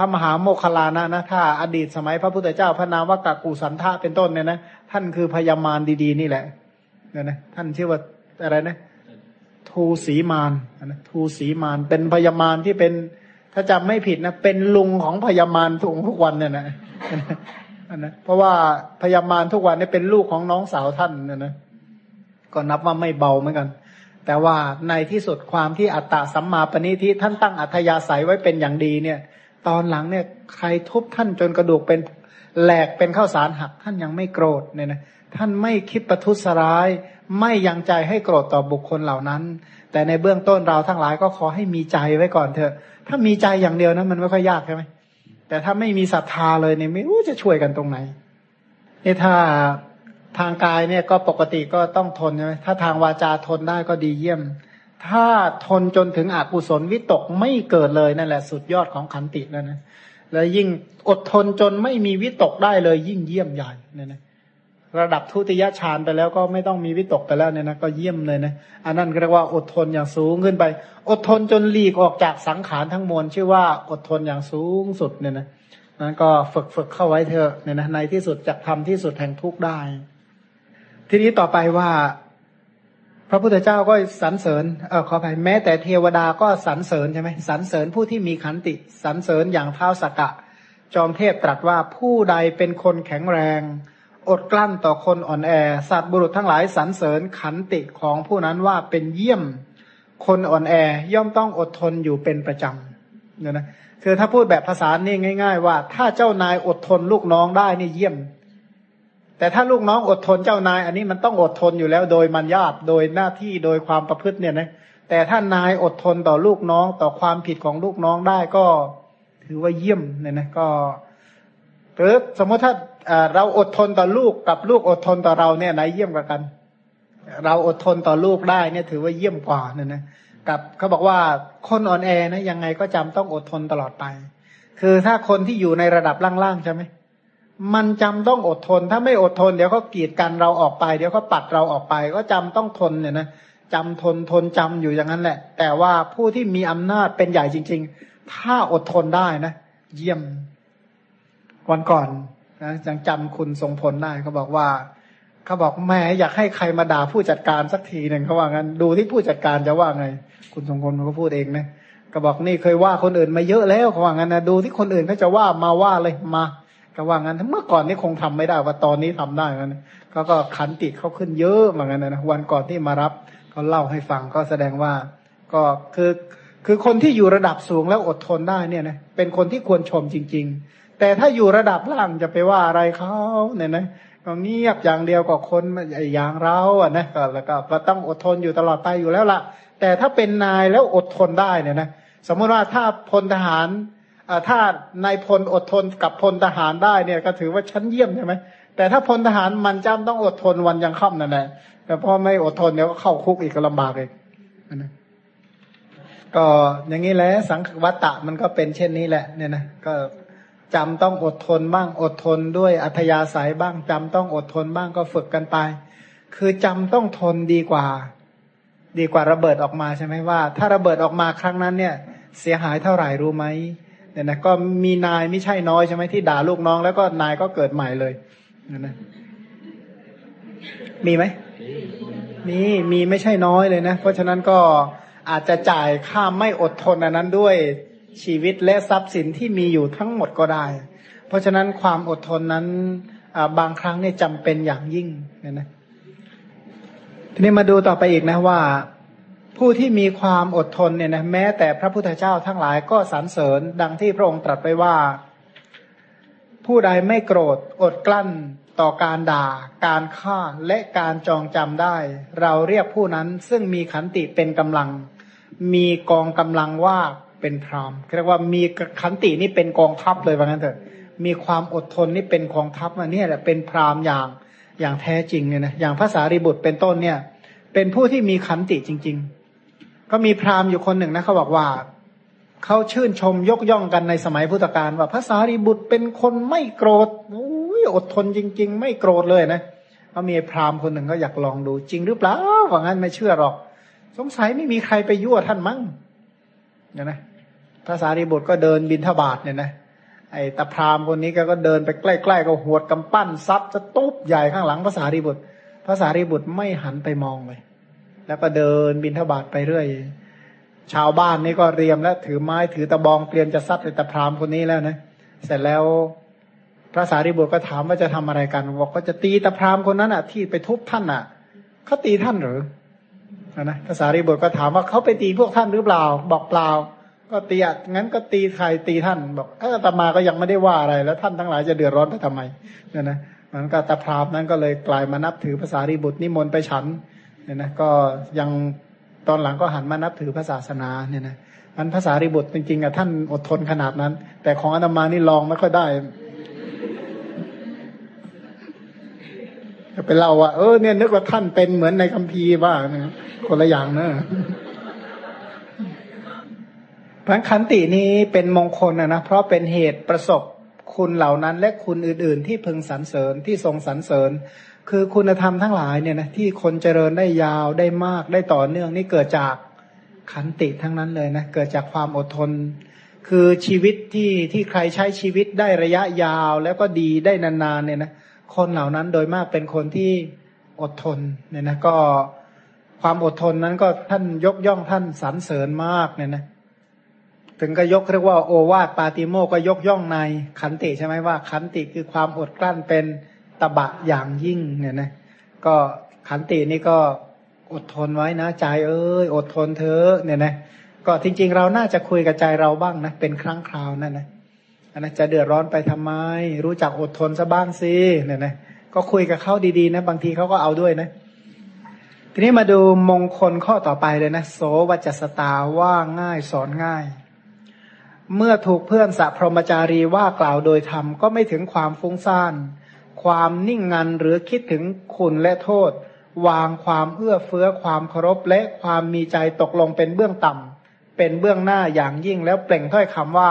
A: ระมหาโมคคลานะนะถ้าอดีตสมัยพระพุทธเจ้าพระนามว่ากากูสันทะเป็นต้นเนี่ยนะท่านคือพยามารดีๆนี่แหละเนี่ยนะท่านชื่อว่าอะไรนะทูสีมารนะทูสีมารเป็นพยามารที่เป็นถ้าจำไม่ผิดนะเป็นลุงของพยามารทุกทุกวันเนี่ยนะนะเพราะว่าพยามารทุกวันนี่เป็นลูกของน้องสาวท่านเนี่ยนะก็นับว่าไม่เบาเหมือนกัน แต่ว่าในที่สุดความที่อัตตาสัมมาปณิทิท่านตั้งอัธยาศัยไว้เป็นอย่างดีเนี่ย ตอนหลังเนี่ยใครทุบท่านจนกระดูกเป็นแหลกเป็นข้าวสารหักท่านยังไม่โกรธเนี่ยนะท่านไม่คิดประทุษร้าย ไม่ยังใจให้โกรธต่อบุคคลเหล่านั้น แต่ในเบื้องต้นเราทั้งหลายก็ขอให้มีใจไว้ก่อนเถอะถ้ามีใจอย่างเดียวนะมันไม่ค่อยยากใช่ไหมแต่ถ้าไม่มีศรัทธาเลยเนี่ยไม่รู้จะช่วยกันตรงไหนนี่ถ้าทางกายเนี่ยก็ปกติก็ต้องทนใช่ไหมถ้าทางวาจาทนได้ก็ดีเยี่ยม ถ้าทนจนถึงอกุศลวิตกไม่เกิดเลยนั่นแหละสุดยอดของขันติแล้วนะแล้วยิ่งอดทนจนไม่มีวิตกได้เลย ยิ่งเยี่ยมใหญ่เนี่ยนะระดับทุติยฌานไปแล้วก็ไม่ต้องมีวิตกไปแล้วเนี่ยนะก็เยี่ยมเลยนะอันนั้นเรียกว่าอดทนอย่างสูงขึ้นไป อดทนจนหลีกออกจากสังขารทั้งมวลชื่อว่าอดทนอย่างสูงสุดเนี่ยนะนั้นก็ฝึกฝึกเข้าไว้เถอะเนี่ยนะในที่สุดจะทำที่สุดแห่งทุกได้ ทีนี้ต่อไปว่า พระพุทธเจ้าก็สรรเสริญเออขออภัยแม้แต่เทวดาก็สรรเสริญใช่ไหมสรรเสริญผู้ที่มีขันติสรรเสริญอย่างเท้าสกกะ จอมเทพตรัสว่าผู้ใดเป็นคนแข็งแรง อดกลั้นต่อคนอ่อนแอ สัตว์บุรุษทั้งหลายสรรเสริญขันติของผู้นั้นว่าเป็นเยี่ยมคนอ่อนแอย่อมต้องอดทนอยู่เป็นประจำเนี่ยนะคือถ้าพูดแบบภาษานี่ง่าย ๆ ว่า ถ้าเจ้านายอดทนลูกน้องได้นี่เยี่ยม แต่ถ้าลูกน้องอดทนเจ้านาย อันนี้มันต้องอดทนอยู่แล้ว โดยมันญาตโดยหน้าที่โดยความประพฤติเนี่ยนะแต่ถ้านายอดทนต่อลูกน้องต่อความผิดของลูกน้องได้ก็ถือว่าเยี่ยมเนี่ยนะก็หรือสมมติถ้าเราอดทนต่อลูกกับลูกอดทนต่อเราเนี่ยไหนเยี่ยมกว่ากัน เราอดทนต่อลูกได้เนี่ยถือว่าเยี่ยมกว่าเนี่ยนะกับเขาบอกว่าคนอ่อนแอนะยังไงก็จำต้องอดทนตลอดไป คือถ้าคนที่อยู่ในระดับล่างๆใช่ไหม มันจำต้องอดทน ถ้าไม่อดทนเดี๋ยวเขากีดกันเราออกไป เดี๋ยวเขาปัดเราออกไป ก็จำต้องทนเนี่ยนะจำทนทนจำอยู่อย่างนั้นแหละ แต่ว่าผู้ที่มีอำนาจเป็นใหญ่จริง ๆ ถ้าอดทนได้นะ เยี่ยม วันก่อนนะยังจำคุณทรงพลได้เขาบอกว่าเขาบอกแม่อยากให้ใครมาด่าผู้จัดการสักทีหนึ่งเขาว่างั้นดูที่ผู้จัดการจะว่าไง คุณทรงพลเขาพูดเองนะก็บอกนี่เคยว่าคนอื่นมาเยอะแล้วเขาว่างั้นนะดูที่คนอื่นเขาจะว่ามาว่าเลยมา ก็ว่างั้นเมื่อก่อนนี้คงทำไม่ได้ว่าตอนนี้ทำได้งั้นเขาก็ขันติเขาขึ้นเยอะเหมือนกันนะวันก่อนที่มารับเขาเล่าให้ฟังก็แสดงว่า ก็คือคือคนที่อยู่ระดับสูงแล้วอดทนได้เนี่ยนะเป็นคนที่ควรชมจริง ๆ แต่ถ้าอยู่ระดับล่างจะไปว่าอะไรเขาเนี่ยนะก็เงียบอย่างเดียวกับคนอย่างเราอะนะก็แล้วก็ต้องอดทนอยู่ตลอดไปอยู่แล้วล่ะ แต่ถ้าเป็นนายแล้วอดทนได้เนี่ยนะสมมติว่าถ้าพลทหาร ถ้านายพลอดทนกับพลทหารได้เนี่ยก็ถือว่าชั้นเยี่ยมใช่ไหมแต่ถ้าพลทหารมันจำต้องอดทนวันยังค่ำนั่นแหละแต่พอไม่อดทนเดี๋ยวก็เข้าคุกอีกก็ลำบากอีกนะก็อย่างนี้แหละสังวัตตะมันก็เป็นเช่นนี้แหละเนี่ยนะก็จำต้องอดทนบ้างอดทนด้วยอัธยาศัยบ้างจำต้องอดทนบ้างก็ฝึกกันไป คือจำต้องทนดีกว่า ดีกว่าระเบิดออกมาใช่ไหมว่า ถ้าระเบิดออกมาครั้งนั้นเนี่ย เสียหายเท่าไหร่รู้ไหม เนี่ยนะก็มีนายไม่ใช่น้อยใช่ไหมที่ด่าลูกน้อง แล้วก็นายก็เกิดใหม่เลยเนี่ยนะ มีไหมมีมีไม่ใช่น้อยเลยนะ เพราะฉะนั้นก็อาจจะจ่ายค่าไม่อดทนอันนั้นด้วยชีวิตและทรัพย์สินที่มีอยู่ทั้งหมดก็ได้ เพราะฉะนั้นความอดทนนั้นบางครั้งเนี่ยจำเป็นอย่างยิ่งเนี่ยนะทีนี้มาดูต่อไปอีกนะว่า ผู้ที่มีความอดทนเนี่ยนะแม้แต่พระพุทธเจ้าทั้งหลายก็สรรเสริญดังที่พระองค์ตรัสไปว่า ผู้ใดไม่โกรธอดกลั้นต่อการด่า การฆ่าและการจองจำได้ เราเรียกผู้นั้นซึ่งมีขันติเป็นกำลัง มีกองกำลังว่าเป็นพรามเรียกว่ามีขันตินี่เป็นกองทัพเลยว่างั้นเถอะ มีความอดทนนี่เป็นกองทัพอันนี้แหละเป็นพรามอย่างอย่างแท้จริงเนี่ยนะอย่างภาษาริบุตรเป็นต้นเนี่ย เป็นผู้ที่มีขันติจริง ๆ ก็มีพราหมณ์อยู่คนหนึ่งนะเขาบอกว่าเขาชื่นชมยกย่องกันในสมัยพุทธกาลว่าภาษาริบุตรเป็นคนไม่โกรธโอ้ยอดทนจริง ๆ ไม่โกรธเลยนะก็มีพราหมณ์คนหนึ่งก็อยากลองดูจริงหรือเปล่าว่างั้นไม่เชื่อหรอก สงสัยไม่มีใครไปยั่วท่านมั้งเนี่ยนะพระสารีบุตรก็เดินบินทบาทเนี่ยนะไอ้ตาพราหมณ์คนนี้ก็เดินไปใกล้ๆก็หวดกำปั้นซับจะตุ๊บใหญ่ข้างหลังพระสารีบุตรพระสารีบุตรไม่หันไปมองเลย แล้วก็เดินบินทบาทไปเรื่อย ชาวบ้านนี่ก็เรียมแล้ว ถือไม้ถือตะบองเตรียมจะซัดไอ้ตาพรามคนนี้แล้วนะ เสร็จแล้วพระสารีบุตรก็ถามว่าจะทำอะไรกันบอกก็จะตีตาพรามคนนั้นอะ ที่ไปทุบท่านอะเขาตีท่านหรือนะพระสารีบุตรก็ถามว่าเขาไปตีพวกท่านหรือเปล่า บอกเปล่า ก็ตีอะงั้นก็ตีใครตีท่าน บอกเออตมาก็ยังไม่ได้ว่าอะไร แล้วท่านทั้งหลายจะเดือดร้อนไปทำไมเนี่ยนะมันก็ตาพรามนั้นก็เลยกลายมานับถือภาษารีบุตรนิมนต์ไปฉัน เนี่ยนะก็ยังตอนหลังก็หันมานับถือพระศาสนาเนี่ยนะมันภาษารีบุตรจริงๆอะท่านอดทนขนาดนั้น แต่ของอาตมานี่ลองไม่ค่อยได้จะไปเล่าว่าเออเนี่ยนึกว่าท่านเป็นเหมือนในคัมภีร์บ้างคนละอย่างเนอะพระขันตินี้เป็นมงคลนะนะเพราะเป็นเหตุประสบคุณเหล่านั้น และคุณอื่น ๆ ที่พึงสรรเสริญที่ทรงสรรเสริญ คือคุณธรรมทั้งหลายเนี่ยนะที่คนเจริญได้ยาวได้มากได้ต่อเนื่องนี่เกิดจากขันติทั้งนั้นเลยนะเกิดจากความอดทน คือชีวิตที่ที่ใครใช้ชีวิตได้ระยะยาวแล้วก็ดีได้นานๆเนี่ยนะคนเหล่านั้นโดยมากเป็นคนที่อดทนเนี่ยนะก็ความอดทนนั้นก็ท่านยกย่องท่านสรรเสริญมากเนี่ยนะถึงก็ยกเรียกว่าโอวาทปาติโมก็ยกย่องในขันติใช่ไหมว่าขันติคือความอดกลั้นเป็น ตบะอย่างยิ่งเนี่ยนะก็ขันตินี่ก็อดทนไว้นะใจเอ้ยอดทนเธอเนี่ยนะก็จริง ๆ เราน่าจะคุยกับใจเราบ้างนะเป็นครั้งคราวนั่นนะอันนั้นจะเดือดร้อนไปทำไม รู้จักอดทนซะบ้างสิเนี่ยนะก็คุยกับเขาดีๆนะ บางทีเขาก็เอาด้วยนะ ทีนี้มาดูมงคลข้อต่อไปเลยนะโสวัจสตาว่าง่ายสอนง่าย เมื่อถูกเพื่อนสัพพรมจารีว่ากล่าวโดยธรรมก็ไม่ถึงความฟุ้งซ่าน ความนิ่งงันหรือคิดถึงคุณและโทษ วางความเอื้อเฟื้อความเคารพและความมีใจตกลงเป็นเบื้องต่ำเป็นเบื้องหน้าอย่างยิ่งแล้วเปล่งถ้อยคำว่า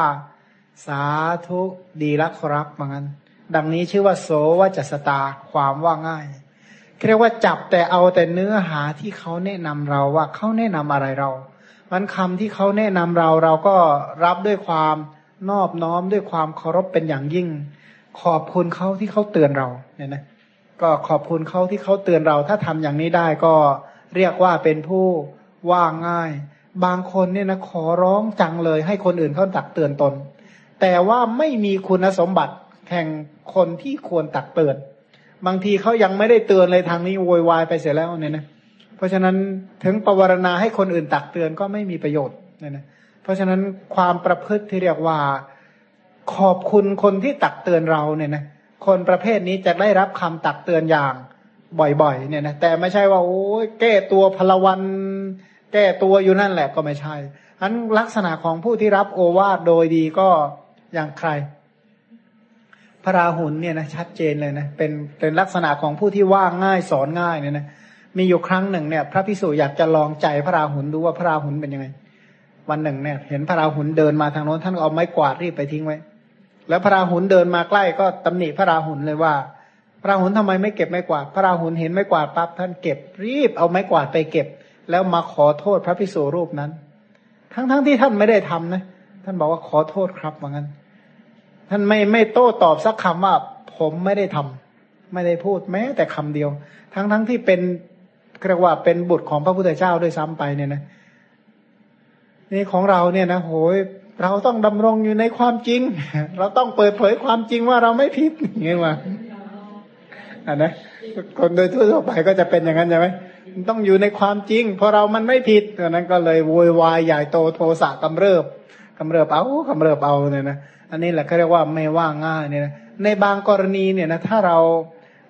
A: สาธุดีละครับเหมือนกันดังนี้ชื่อว่าโสวจัสตาความว่าง่ายเรียกว่าจับแต่เอาแต่เนื้อหาที่เขาแนะนำเราว่าเขาแนะนำอะไรเรามันคำที่เขาแนะนำเราเราก็รับด้วยความนอบน้อมด้วยความเคารพเป็นอย่างยิ่ง ขอบคุณเขาที่เขาเตือนเราเนี่ยนะก็ขอบคุณเขาที่เขาเตือนเรา ถ้าทำอย่างนี้ได้ก็เรียกว่าเป็นผู้ว่าง่าย บางคนเนี่ยนะขอร้องจังเลยให้คนอื่นเขาตักเตือนตน แต่ว่าไม่มีคุณสมบัติแห่งคนที่ควรตักเตือน บางทีเขายังไม่ได้เตือนเลยทางนี้โวยวายไปเสียแล้วเนี่ยนะเพราะฉะนั้นถึงปวารณาให้คนอื่นตักเตือนก็ไม่มีประโยชน์เนี่ยนะเพราะฉะนั้นความประพฤติที่เรียกว่า ขอบคุณคนที่ตักเตือนเราเนี่ยนะคนประเภทนี้จะได้รับคำตักเตือนอย่างบ่อยๆ เนี่ยนะแต่ไม่ใช่ว่าโอ้ยแก้ตัวพลวัน แก้ตัวอยู่นั่นแหละก็ไม่ใช่อันลักษณะของผู้ที่รับโอวาทโดยดีก็อย่างใคร พระราหุลเนี่ยนะชัดเจนเลยนะเป็นเป็นลักษณะของผู้ที่ว่าง่ายสอนง่ายเนี่ยนะมีอยู่ครั้งหนึ่งเนี่ย พระพิสุอยากจะลองใจพระราหุลดูว่าพระราหุลเป็นยังไง วันหนึ่งเนี่ย เห็นพระราหุลเดินมาทางโน้นท่านเอาไม้กวาดรีบไปทิ้งไว้ แล้วพระราหุลเดินมาใกล้ก็ตำหนิพระราหุลเลยว่า พระราหุลทำไมไม่เก็บไม้กวาดพระราหุลเห็นไม้กวาดปั๊บท่านเก็บรีบเอาไม้กวาดไปเก็บ แล้วมาขอโทษพระพิสุรูปนั้น ทั้งๆทที่ท่านไม่ได้ทำนะ ท่านบอกว่าขอโทษครับว่างั้น ท่านไม่ไม่โต้ตอบสักคำว่า ผมไม่ได้ทำไม่ได้พูดแม้ แต่คำเดียว ทั้งๆทที่เป็นเรียกว่าเป็นบุตรของพระพุทธเจ้าด้วยซ้ำไปเนี่ยนะนี่ของเราเนี่ยนะโหย เราต้องดำรงอยู่ในความจริง เราต้องเปิดเผยความจริงว่าเราไม่ผิดอย่างเงี้ยว่าอ่านะคนโดยทั่วไปก็จะเป็นอย่างนั้นใช่ไหมต้องอยู่ในความจริง เพราะเรามันไม่ผิดดังนั้นก็เลยโวยวายใหญ่โตโทสะกำเริบกำเริบเอากำเริบเอาเนี่ยนะอันนี้แหละเขาเรียกว่าไม่ว่าง่ายเนี่ยนะในบางกรณีเนี่ยนะถ้าเรา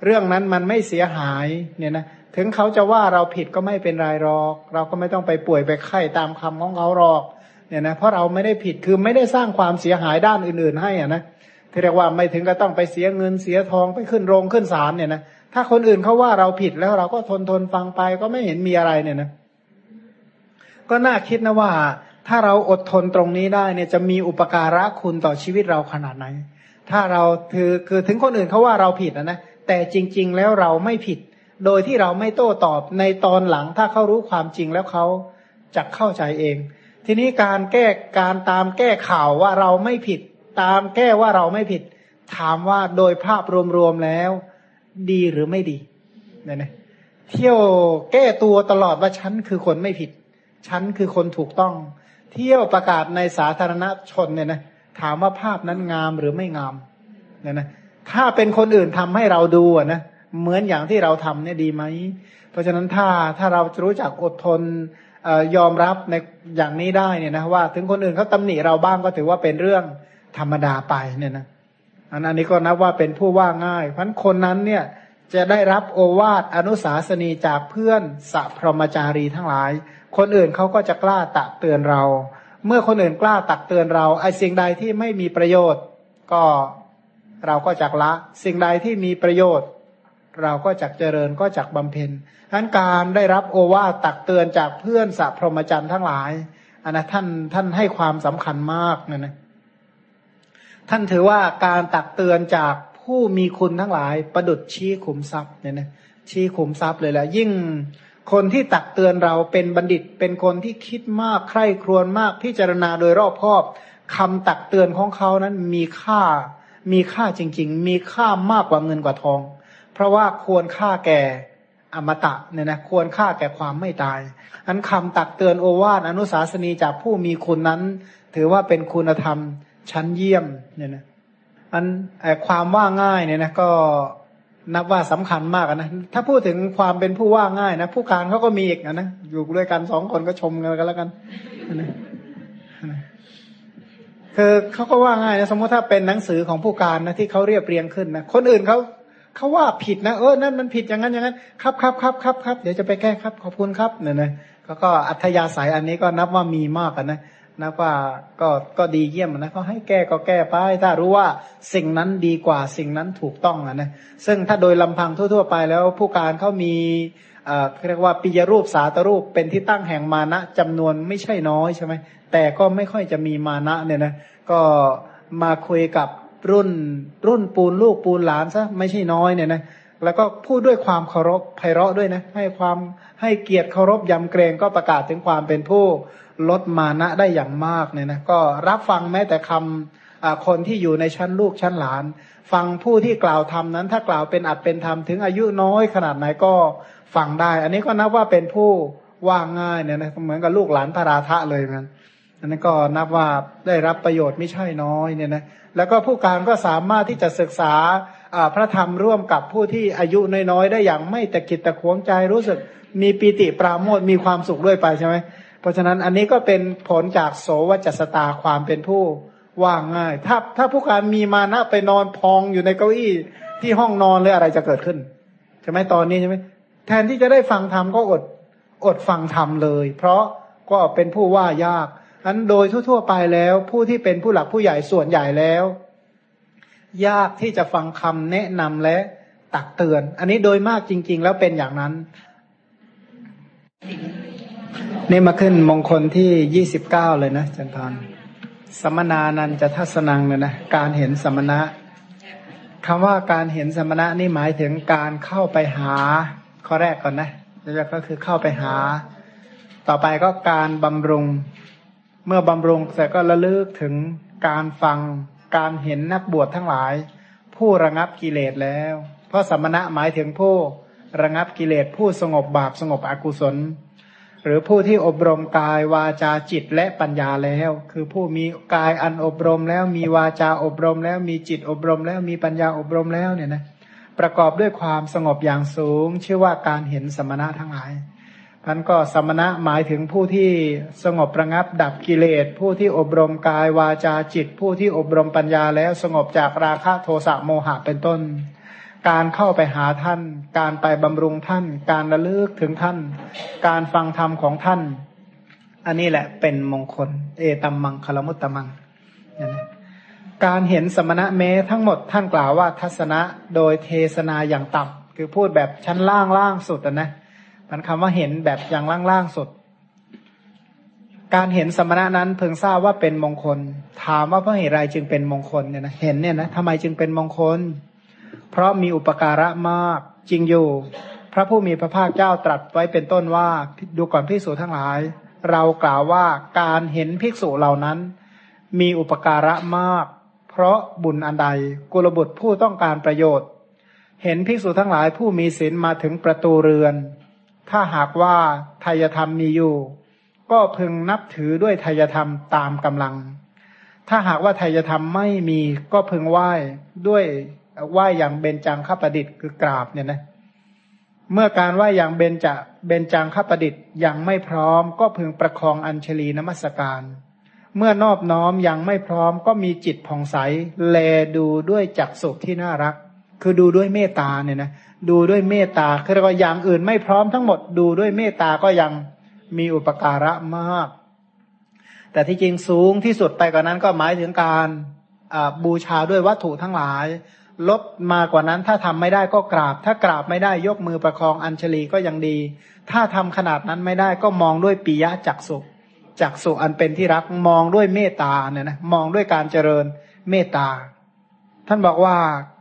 A: เรื่องนั้นมันไม่เสียหายเนี่ยนะถึงเขาจะว่าเราผิดก็ไม่เป็นไรหรอก เราก็ไม่ต้องไปป่วยไปไข้ตามคำของเขาหรอก เนี่ยนะเพราะเราไม่ได้ผิดคือไม่ได้สร้างความเสียหายด้านอื่นๆให้อะนะที่เรียกว่าไม่ถึงก็ต้องไปเสียเงินเสียทองไปขึ้นโรงขึ้นศาลเนี่ยนะถ้าคนอื่นเขาว่าเราผิดแล้วเราก็ทนทนฟังไปก็ไม่เห็นมีอะไรเนี่ยนะก็น่าคิดนะว่า ถ้าเราอดทนตรงนี้ได้เนี่ยจะมีอุปการะคุณต่อชีวิตเราขนาดไหน ถ้าเราคือคือถึงคนอื่นเขาว่าเราผิดนะนะแต่จริง ๆ แล้วเราไม่ผิด โดยที่เราไม่โต้ตอบในตอนหลัง ถ้าเขารู้ความจริงแล้วเขาจะเข้าใจเอง ทีนี้การแก้การตามแก้ข่าวว่าเราไม่ผิด ตามแก้ว่าเราไม่ผิด ถามว่าโดยภาพรวมๆแล้ว ดีหรือไม่ดีเนี่ยนะเที่ยวแก้ตัวตลอดว่าฉันคือคนไม่ผิด ฉันคือคนถูกต้อง เที่ยวประกาศในสาธารณชนเนี่ยนะถามว่าภาพนั้นงามหรือไม่งามเนี่ยนะถ้าเป็นคนอื่นทำให้เราดูนะเหมือนอย่างที่เราทำเนี่ยดีไหม เพราะฉะนั้นถ้าถ้าเรารู้จักอดทน ยอมรับในอย่างนี้ได้เนี่ยนะว่า ถึงคนอื่นเขาตำหนิเราบ้างก็ถือว่าเป็นเรื่องธรรมดาไปเนี่ยนะอันนี้ก็นับว่าเป็นผู้ว่าง่าย เพราะคนนั้นเนี่ยจะได้รับโอวาทอนุสาสนีจากเพื่อนสัพพรมจารีทั้งหลาย คนอื่นเขาก็จะกล้าตักเตือนเรา เมื่อคนอื่นกล้าตักเตือนเราไอ้สิ่งใดที่ไม่มีประโยชน์ ก็เราก็จักละ สิ่งใดที่มีประโยชน์ เราก็จักเจริญก็จักบำเพ็ญทั้นการได้รับโอวาตักเตือนจากเพื่อนสัพพรหมจรรย์ทั้งหลายอันนะท่านท่านให้ความสำคัญมากนะนะท่านถือว่าการตักเตือนจากผู้มีคุณทั้งหลาย ประดุดชี้ขุมทรัพย์เนี่ยนะชี้ขุมทรัพย์เลยแหละยิ่งคนที่ตักเตือนเราเป็นบัณฑิต เป็นคนที่คิดมากใคร่ครวญมากพิจารณาโดยรอบคอบคำตักเตือนของเขานั้นมีค่า มีค่าจริง ๆ มีค่ามากกว่าเงินกว่าทอง เพราะว่าควรค่าแก่อมตะเนี่ยนะควรค่าแก่ความไม่ตาย อันคำตักเตือนโอวาทอนุสาสนีจากผู้มีคุณนั้น ถือว่าเป็นคุณธรรมชั้นเยี่ยมเนี่ยนะอันความว่าง่ายเนี่ยนะก็นับว่าสำคัญมากนะ ถ้าพูดถึงความเป็นผู้ว่าง่ายนะ ผู้การเขาก็มีอีกนะ อยู่ด้วยกันสองคนก็ชมกันแล้วกันคือเขาก็ว่าง่ายนะสมมติถ้าเป็นหนังสือของผู้การนะที่เขาเรียบเรียงขึ้นนะคนอื่นเขา เขาว่าผิดนะเออนั่นมันผิดอย่างนั้นอย่างนั้นครับครับครับครับครับเดี๋ยวจะไปแก้ครับขอบคุณครับเนี่ยนะก็ก็อัธยาศัยอันนี้ก็นับว่ามีมากนะนับว่าก็ก็ดีเยี่ยมนะเขาให้แก้ก็แก้ไป ถ้ารู้ว่าสิ่งนั้นดีกว่าสิ่งนั้นถูกต้องนะซึ่งถ้าโดยลำพังทั่ว ๆ ไปแล้วผู้การเขามีเอ่อเรียกว่าปิยรูปสาตรูปเป็นที่ตั้งแห่งมานะจำนวนไม่ใช่น้อยใช่ไหมแต่ก็ไม่ค่อยจะมีมานะเนี่ยนะก็มาคุยกับ รุ่นรุ่นปูนลูกปูนหลานซะไม่ใช่น้อยเนี่ยนะแล้วก็พูดด้วยความเคารพไพเราะด้วยนะ ให้ความให้เกียรติเคารพยำเกรงก็ประกาศถึงความเป็นผู้ลดมานะได้อย่างมากเนี่ยนะก็รับฟังแม้แต่คำคนที่อยู่ในชั้นลูกชั้นหลาน ฟังผู้ที่กล่าวธรรมนั้น ถ้ากล่าวเป็นอัดเป็นธรรมถึงอายุน้อยขนาดไหนก็ฟังได้ อันนี้ก็นับว่าเป็นผู้ว่าง่ายเนี่ยนะเหมือนกับลูกหลานพระราธะเลยมันอันนี้ก็นับว่าได้รับประโยชน์ไม่ใช่น้อยเนี่ยนะ แล้วก็ผู้การก็สามารถที่จะศึกษาพระธรรมร่วมกับผู้ที่อายุน้อยๆได้อย่างไม่ตะกิดตะขวงใจรู้สึกมีปีติปราโมทมีความสุขด้วยไปใช่ไหมเพราะฉะนั้นอันนี้ก็เป็นผลจากโสวจัสตาความเป็นผู้ว่าง่าย ถ้าถ้าผู้การมีมานะไปนอนพองอยู่ในเก้าอี้ที่ห้องนอนเลยอะไรจะเกิดขึ้นใช่ไหมตอนนี้ใช่ไหมแทนที่จะได้ฟังธรรมก็อดอดฟังธรรมเลย เพราะก็เป็นผู้ว่ายาก อันโดยทั่วๆไปแล้ว ผู้ที่เป็นผู้หลักผู้ใหญ่ส่วนใหญ่แล้ว ยากที่จะฟังคำแนะนำและตักเตือน อันนี้โดยมากจริง ๆ แล้วเป็นอย่างนั้น นี่มาขึ้นมงคลที่ยี่สิบเก้าเลยนะจันทานสมนานันจะทัศนังเนี่ยนะการเห็นสมณะคำว่าการเห็นสมณะนี่หมายถึงการเข้าไปหาข้อแรกก่อนนะแล้วก็คือเข้าไปหา ต่อไปก็การบำรุง เมื่อบำรุงเสร็จก็ระลึกถึงการฟังการเห็นนักบวชทั้งหลาย ผู้ระงับกิเลสแล้ว เพราะสมณะหมายถึงผู้ระงับกิเลสผู้สงบบาปสงบอกุศล หรือผู้ที่อบรมกายวาจาจิตและปัญญาแล้ว คือผู้มีกายอันอบรมแล้วมีวาจาอบรมแล้วมีจิตอบรมแล้วมีปัญญาอบรมแล้วเนี่ยนะประกอบด้วยความสงบอย่างสูง ชื่อว่าการเห็นสมณะทั้งหลาย ท่านก็สมณะหมายถึงผู้ที่สงบระงับดับกิเลส ผู้ที่อบรมกายวาจาจิต ผู้ที่อบรมปัญญาแล้วสงบจากราคะโทสะโมหะเป็นต้น การเข้าไปหาท่าน การไปบำรุงท่าน การระลึกถึงท่าน การฟังธรรมของท่าน อันนี้แหละเป็นมงคล เอตัมมังคลมุตตมังนะการเห็นสมณะเมทั้งหมดท่านกล่าวว่าทัศนะโดยเทศนาอย่างต่ำคือพูดแบบชั้นล่างล่างสุดนะ มันคำว่าเห็นแบบอย่างล่างล่างสุด การเห็นสมณะนั้นเพิ่งทราบว่าเป็นมงคล ถามว่าเพราะเหตุไรจึงเป็นมงคลเนี่ยนะเห็นเนี่ยนะทำไมจึงเป็นมงคล เพราะมีอุปการะมากจริงอยู่ พระผู้มีพระภาคเจ้าตรัสไว้เป็นต้นว่าดูก่อนภิกษุทั้งหลาย เรากล่าวว่าการเห็นภิกษุเหล่านั้น มีอุปการะมาก เพราะบุญอันใดกุลบุตรผู้ต้องการประโยชน์ เห็นภิกษุทั้งหลายผู้มีศีลมาถึงประตูเรือน ถ้าหากว่าทายธรรมมีอยู่ ก็พึงนับถือด้วยทายธรรมตามกำลัง ถ้าหากว่าทายธรรมไม่มีก็พึงไหว้ด้วยไหว้อย่างเบญจังคประดิษฐ์คือกราบเนี่ยนะเมื่อการไหว้อย่างเบญจะเบญจังคประดิษฐ์ยังไม่พร้อม ก็พึงประคองอัญชลีนมัสการ เมื่อนอบน้อมยังไม่พร้อม ก็มีจิตผ่องใส แลดูด้วยจักสุที่น่ารัก คือดูด้วยเมตตาเนี่ยนะ ดูด้วยเมตตาคือเรียกว่าอย่างอื่นไม่พร้อมทั้งหมดดูด้วยเมตตาก็ยังมีอุปการะมาก แต่ที่จริงสูงที่สุดไปกว่านั้นก็หมายถึงการบูชาด้วยวัตถุทั้งหลาย ลบมากว่านั้นถ้าทำไม่ได้ก็กราบ ถ้ากราบไม่ได้ยกมือประคองอัญชลีก็ยังดี ถ้าทำขนาดนั้นไม่ได้ก็มองด้วยปิยะจักสุจักสุอันเป็นที่รักมองด้วยเมตตาเนี่ยนะมองด้วยการเจริญเมตตา ท่านบอกว่า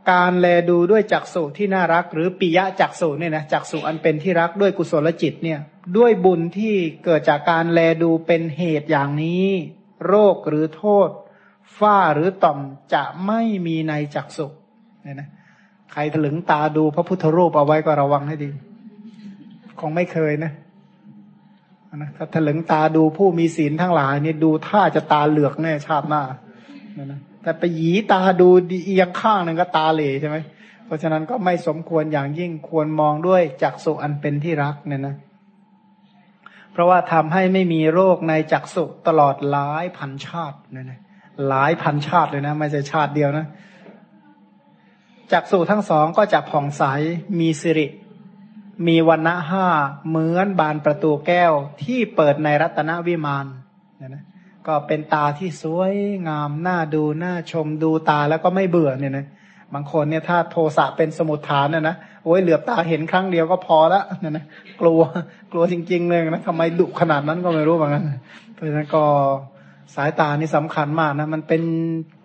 A: การแลดูด้วยจักสุที่น่ารัก หรือปิยะจักสุเนี่ยนะจักสุอันเป็นที่รักด้วยกุศลจิตเนี่ย ด้วยบุญที่เกิดจากการแลดูเป็นเหตุอย่างนี้ โรคหรือโทษ ฝ้าหรือต่อมจะไม่มีในจักสุเนี่ยนะใครถลึงตาดูพระพุทธรูปเอาไว้ก็ระวังให้ดี คงไม่เคยนะนะถ้าถลึงตาดูผู้มีศีลทั้งหลายเนี่ยดูท่าจะตาเหลือกแน่ชาติหน้านะ แต่ไปหยีตาดูดีเอียงข้างหนึ่งก็ตาเหล่ใช่ไหมเพราะฉะนั้นก็ไม่สมควรอย่างยิ่งควรมองด้วยจักสุอันเป็นที่รักเนี่ยนะ เพราะว่าทำให้ไม่มีโรคในจักสุตลอดหลายพันชาติเนี่ยนะหลายพันชาติเลยนะ ไม่ใช่ชาติเดียวนะจักสูทั้งสองก็จะผ่องใสมีสิริ มีวันณะห้าเหมือนบานประตูแก้วที่เปิดในรัตนวิมานเนี่ยนะ ก็เป็นตาที่สวยงามน่าดูน่าชมดูตาแล้วก็ไม่เบื่อเนี่ยนะบางคนเนี่ยถ้าโทสะเป็นสมุทฐานเนี่ยนะโอ้ยเหลือบตาเห็นครั้งเดียวก็พอละเนี่ยนะกลัวกลัวจริง ๆ เลยนะทำไมดุขนาดนั้นก็ไม่รู้เหมือนกันเพราะฉะนั้นก็สายตานี่สำคัญมากนะมันเป็น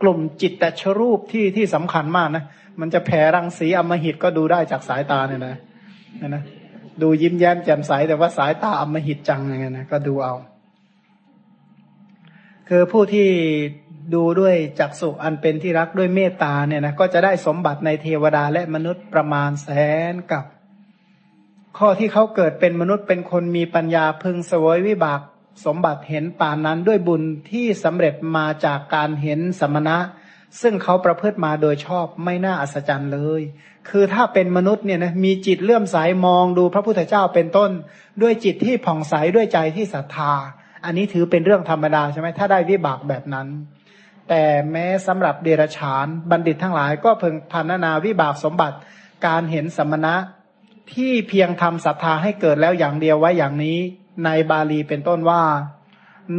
A: กลุ่มจิตแต่ชรูปที่ที่สำคัญมากนะมันจะแผ่รังสีอมหิตก็ดูได้จากสายตาเนี่ยนะนะนะดูยิ้มแย้มแจ่มใสแต่ว่าสายตาอมหิตจังอย่างเงี้ยนะก็ดูเอา คือผู้ที่ดูด้วยจักษุอันเป็นที่รักด้วยเมตตาเนี่ยนะก็จะได้สมบัติในเทวดาและมนุษย์ประมาณแสนกับ ข้อที่เขาเกิดเป็นมนุษย์เป็นคนมีปัญญาพึงสวยวิบากสมบัติเห็นป่านนั้นด้วยบุญที่สำเร็จมาจากการเห็นสมณะ ซึ่งเขาประพฤติมาโดยชอบไม่น่าอัศจรรย์เลย คือถ้าเป็นมนุษย์เนี่ยนะมีจิตเลื่อมใสมองดูพระพุทธเจ้าเป็นต้น ด้วยจิตที่ผ่องใสด้วยใจที่ศรัทธา อันนี้ถือเป็นเรื่องธรรมดาใช่ไหมถ้าได้วิบากแบบนั้น แต่แม้สำหรับเดรัจฉานบัณฑิตทั้งหลาย ก็เพึงพันนาวิบากสมบัติการเห็นสมณะที่เพียงทำศรัทธาให้เกิดแล้วอย่างเดียวไว้อย่างนี้ ในบาลีเป็นต้นว่า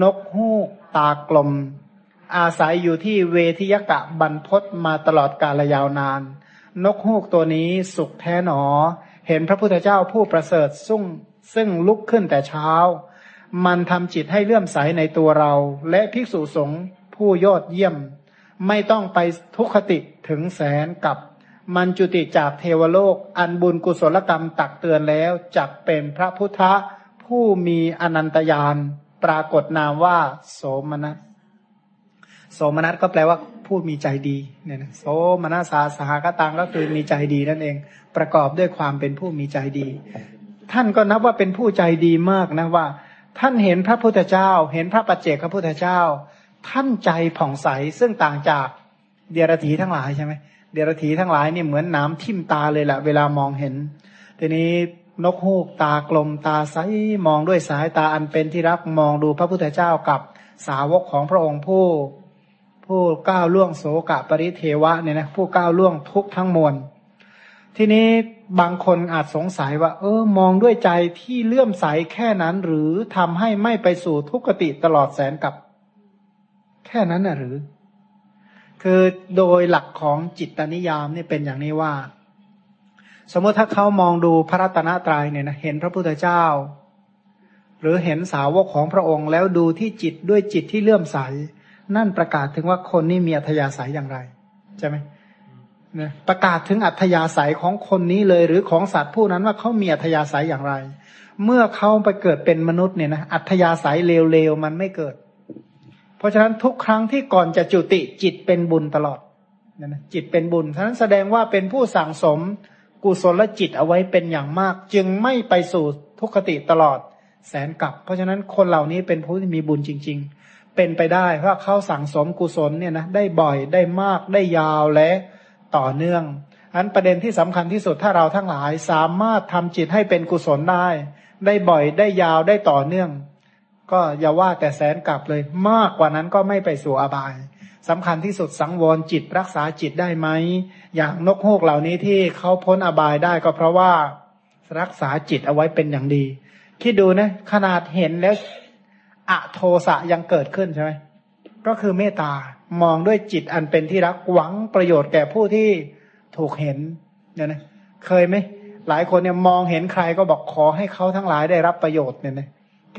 A: นกฮูกตากลม อาศัยอยู่ที่เวทิยกะบรรพศมาตลอดกาลยาวนาน นกฮูกตัวนี้สุขแท้หนอ เห็นพระพุทธเจ้าผู้ประเสริฐสุ่งซึ่งลุกขึ้นแต่เช้า มันทำจิตให้เลื่อมใสในตัวเรา และภิกษุสงฆ์ผู้ยอดเยี่ยม ไม่ต้องไปทุกขติถึงแสนกับมันจุติจากเทวโลก อันบุญกุศลกรรมตักเตือนแล้วจักเป็นพระพุทธผู้มีอนันตญาณปรากฏนามว่า โสมนัสโสมนัสก็แปลว่าผู้มีใจดีเนี่ยนะโสมนัสสาสหกตังก็คือมีใจดีนั่นเอง ประกอบด้วยความเป็นผู้มีใจดี ท่านก็นับว่าเป็นผู้ใจดีมากนะว่า ท่านเห็นพระพุทธเจ้า เห็นพระปัจเจกพระพุทธเจ้า ท่านใจผ่องใสซึ่งต่างจากเดียรถีทั้งหลายใช่ไหมเดียรถีทั้งหลายนี่เหมือนน้ำทิ่มตาเลยแหละเวลามองเห็น ทีนี้นกฮูกตากลมตาใสมองด้วยสายตาอันเป็นที่รักมองดูพระพุทธเจ้ากับสาวกของพระองค์ผู้ ผู้ก้าวล่วงโสกะปริเทวะเนี่ยนะผู้ก้าวล่วงทุกทั้งมวลทีนี้ บางคนอาจสงสัยว่า เออ มองด้วยใจที่เลื่อมใสแค่นั้น หรือทำให้ไม่ไปสู่ทุกขติตลอดแสนกับ แค่นั้นน่ะหรือ คือโดยหลักของจิตนิยามนี่เป็นอย่างนี้ว่า สมมติถ้าเขามองดูพระรัตนตรัยเนี่ยนะเห็นพระพุทธเจ้า หรือเห็นสาวกของพระองค์แล้วดูที่จิตด้วยจิตที่เลื่อมใส นั่นประกาศถึงว่าคนนี้มีอัธยาศัยอย่างไรใช่ไหม นะประกาศถึงอัธยาศัยของคนนี้เลย หรือของสัตว์ผู้นั้นว่าเขามีอัธยาศัยอย่างไร เมื่อเขาไปเกิดเป็นมนุษย์เนี่ยนะอัธยาศัยเลวๆมันไม่เกิด เพราะฉะนั้นทุกครั้งที่ก่อนจะจุติจิตเป็นบุญตลอดนะจิตเป็นบุญฉะนั้นแสดงว่าเป็นผู้สั่งสมกุศลจิตเอาไว้เป็นอย่างมาก จึงไม่ไปสู่ทุกขติตลอดแสนกลับ เพราะฉะนั้นคนเหล่านี้เป็นผู้ที่มีบุญจริง ๆ เป็นไปได้เพราะเขาสั่งสมกุศลเนี่ยนะได้บ่อยได้มากได้ยาวและ ต่อเนื่อง อันประเด็นที่สำคัญที่สุดถ้าเราทั้งหลายสามารถทำจิตให้เป็นกุศลได้ ได้บ่อยได้ยาวได้ต่อเนื่อง ก็อย่าว่าแต่แสนกลับเลยมากกว่านั้นก็ไม่ไปสู่อบายสำคัญที่สุดสังวรจิตรักษาจิตได้ไหม อย่างนกฮูกเหล่านี้ที่เขาพ้นอบายได้ก็เพราะว่ารักษาจิตเอาไว้เป็นอย่างดี คิดดูนะ ขนาดเห็นแล้ว อโทสะยังเกิดขึ้นใช่ไหมก็คือเมตตา มองด้วยจิตอันเป็นที่รักหวังประโยชน์แก่ผู้ที่ถูกเห็นเนี่ยนะเคยไหมหลายคนเนี่ยมองเห็นใครก็บอกขอให้เขาทั้งหลายได้รับประโยชน์เนี่ยนะ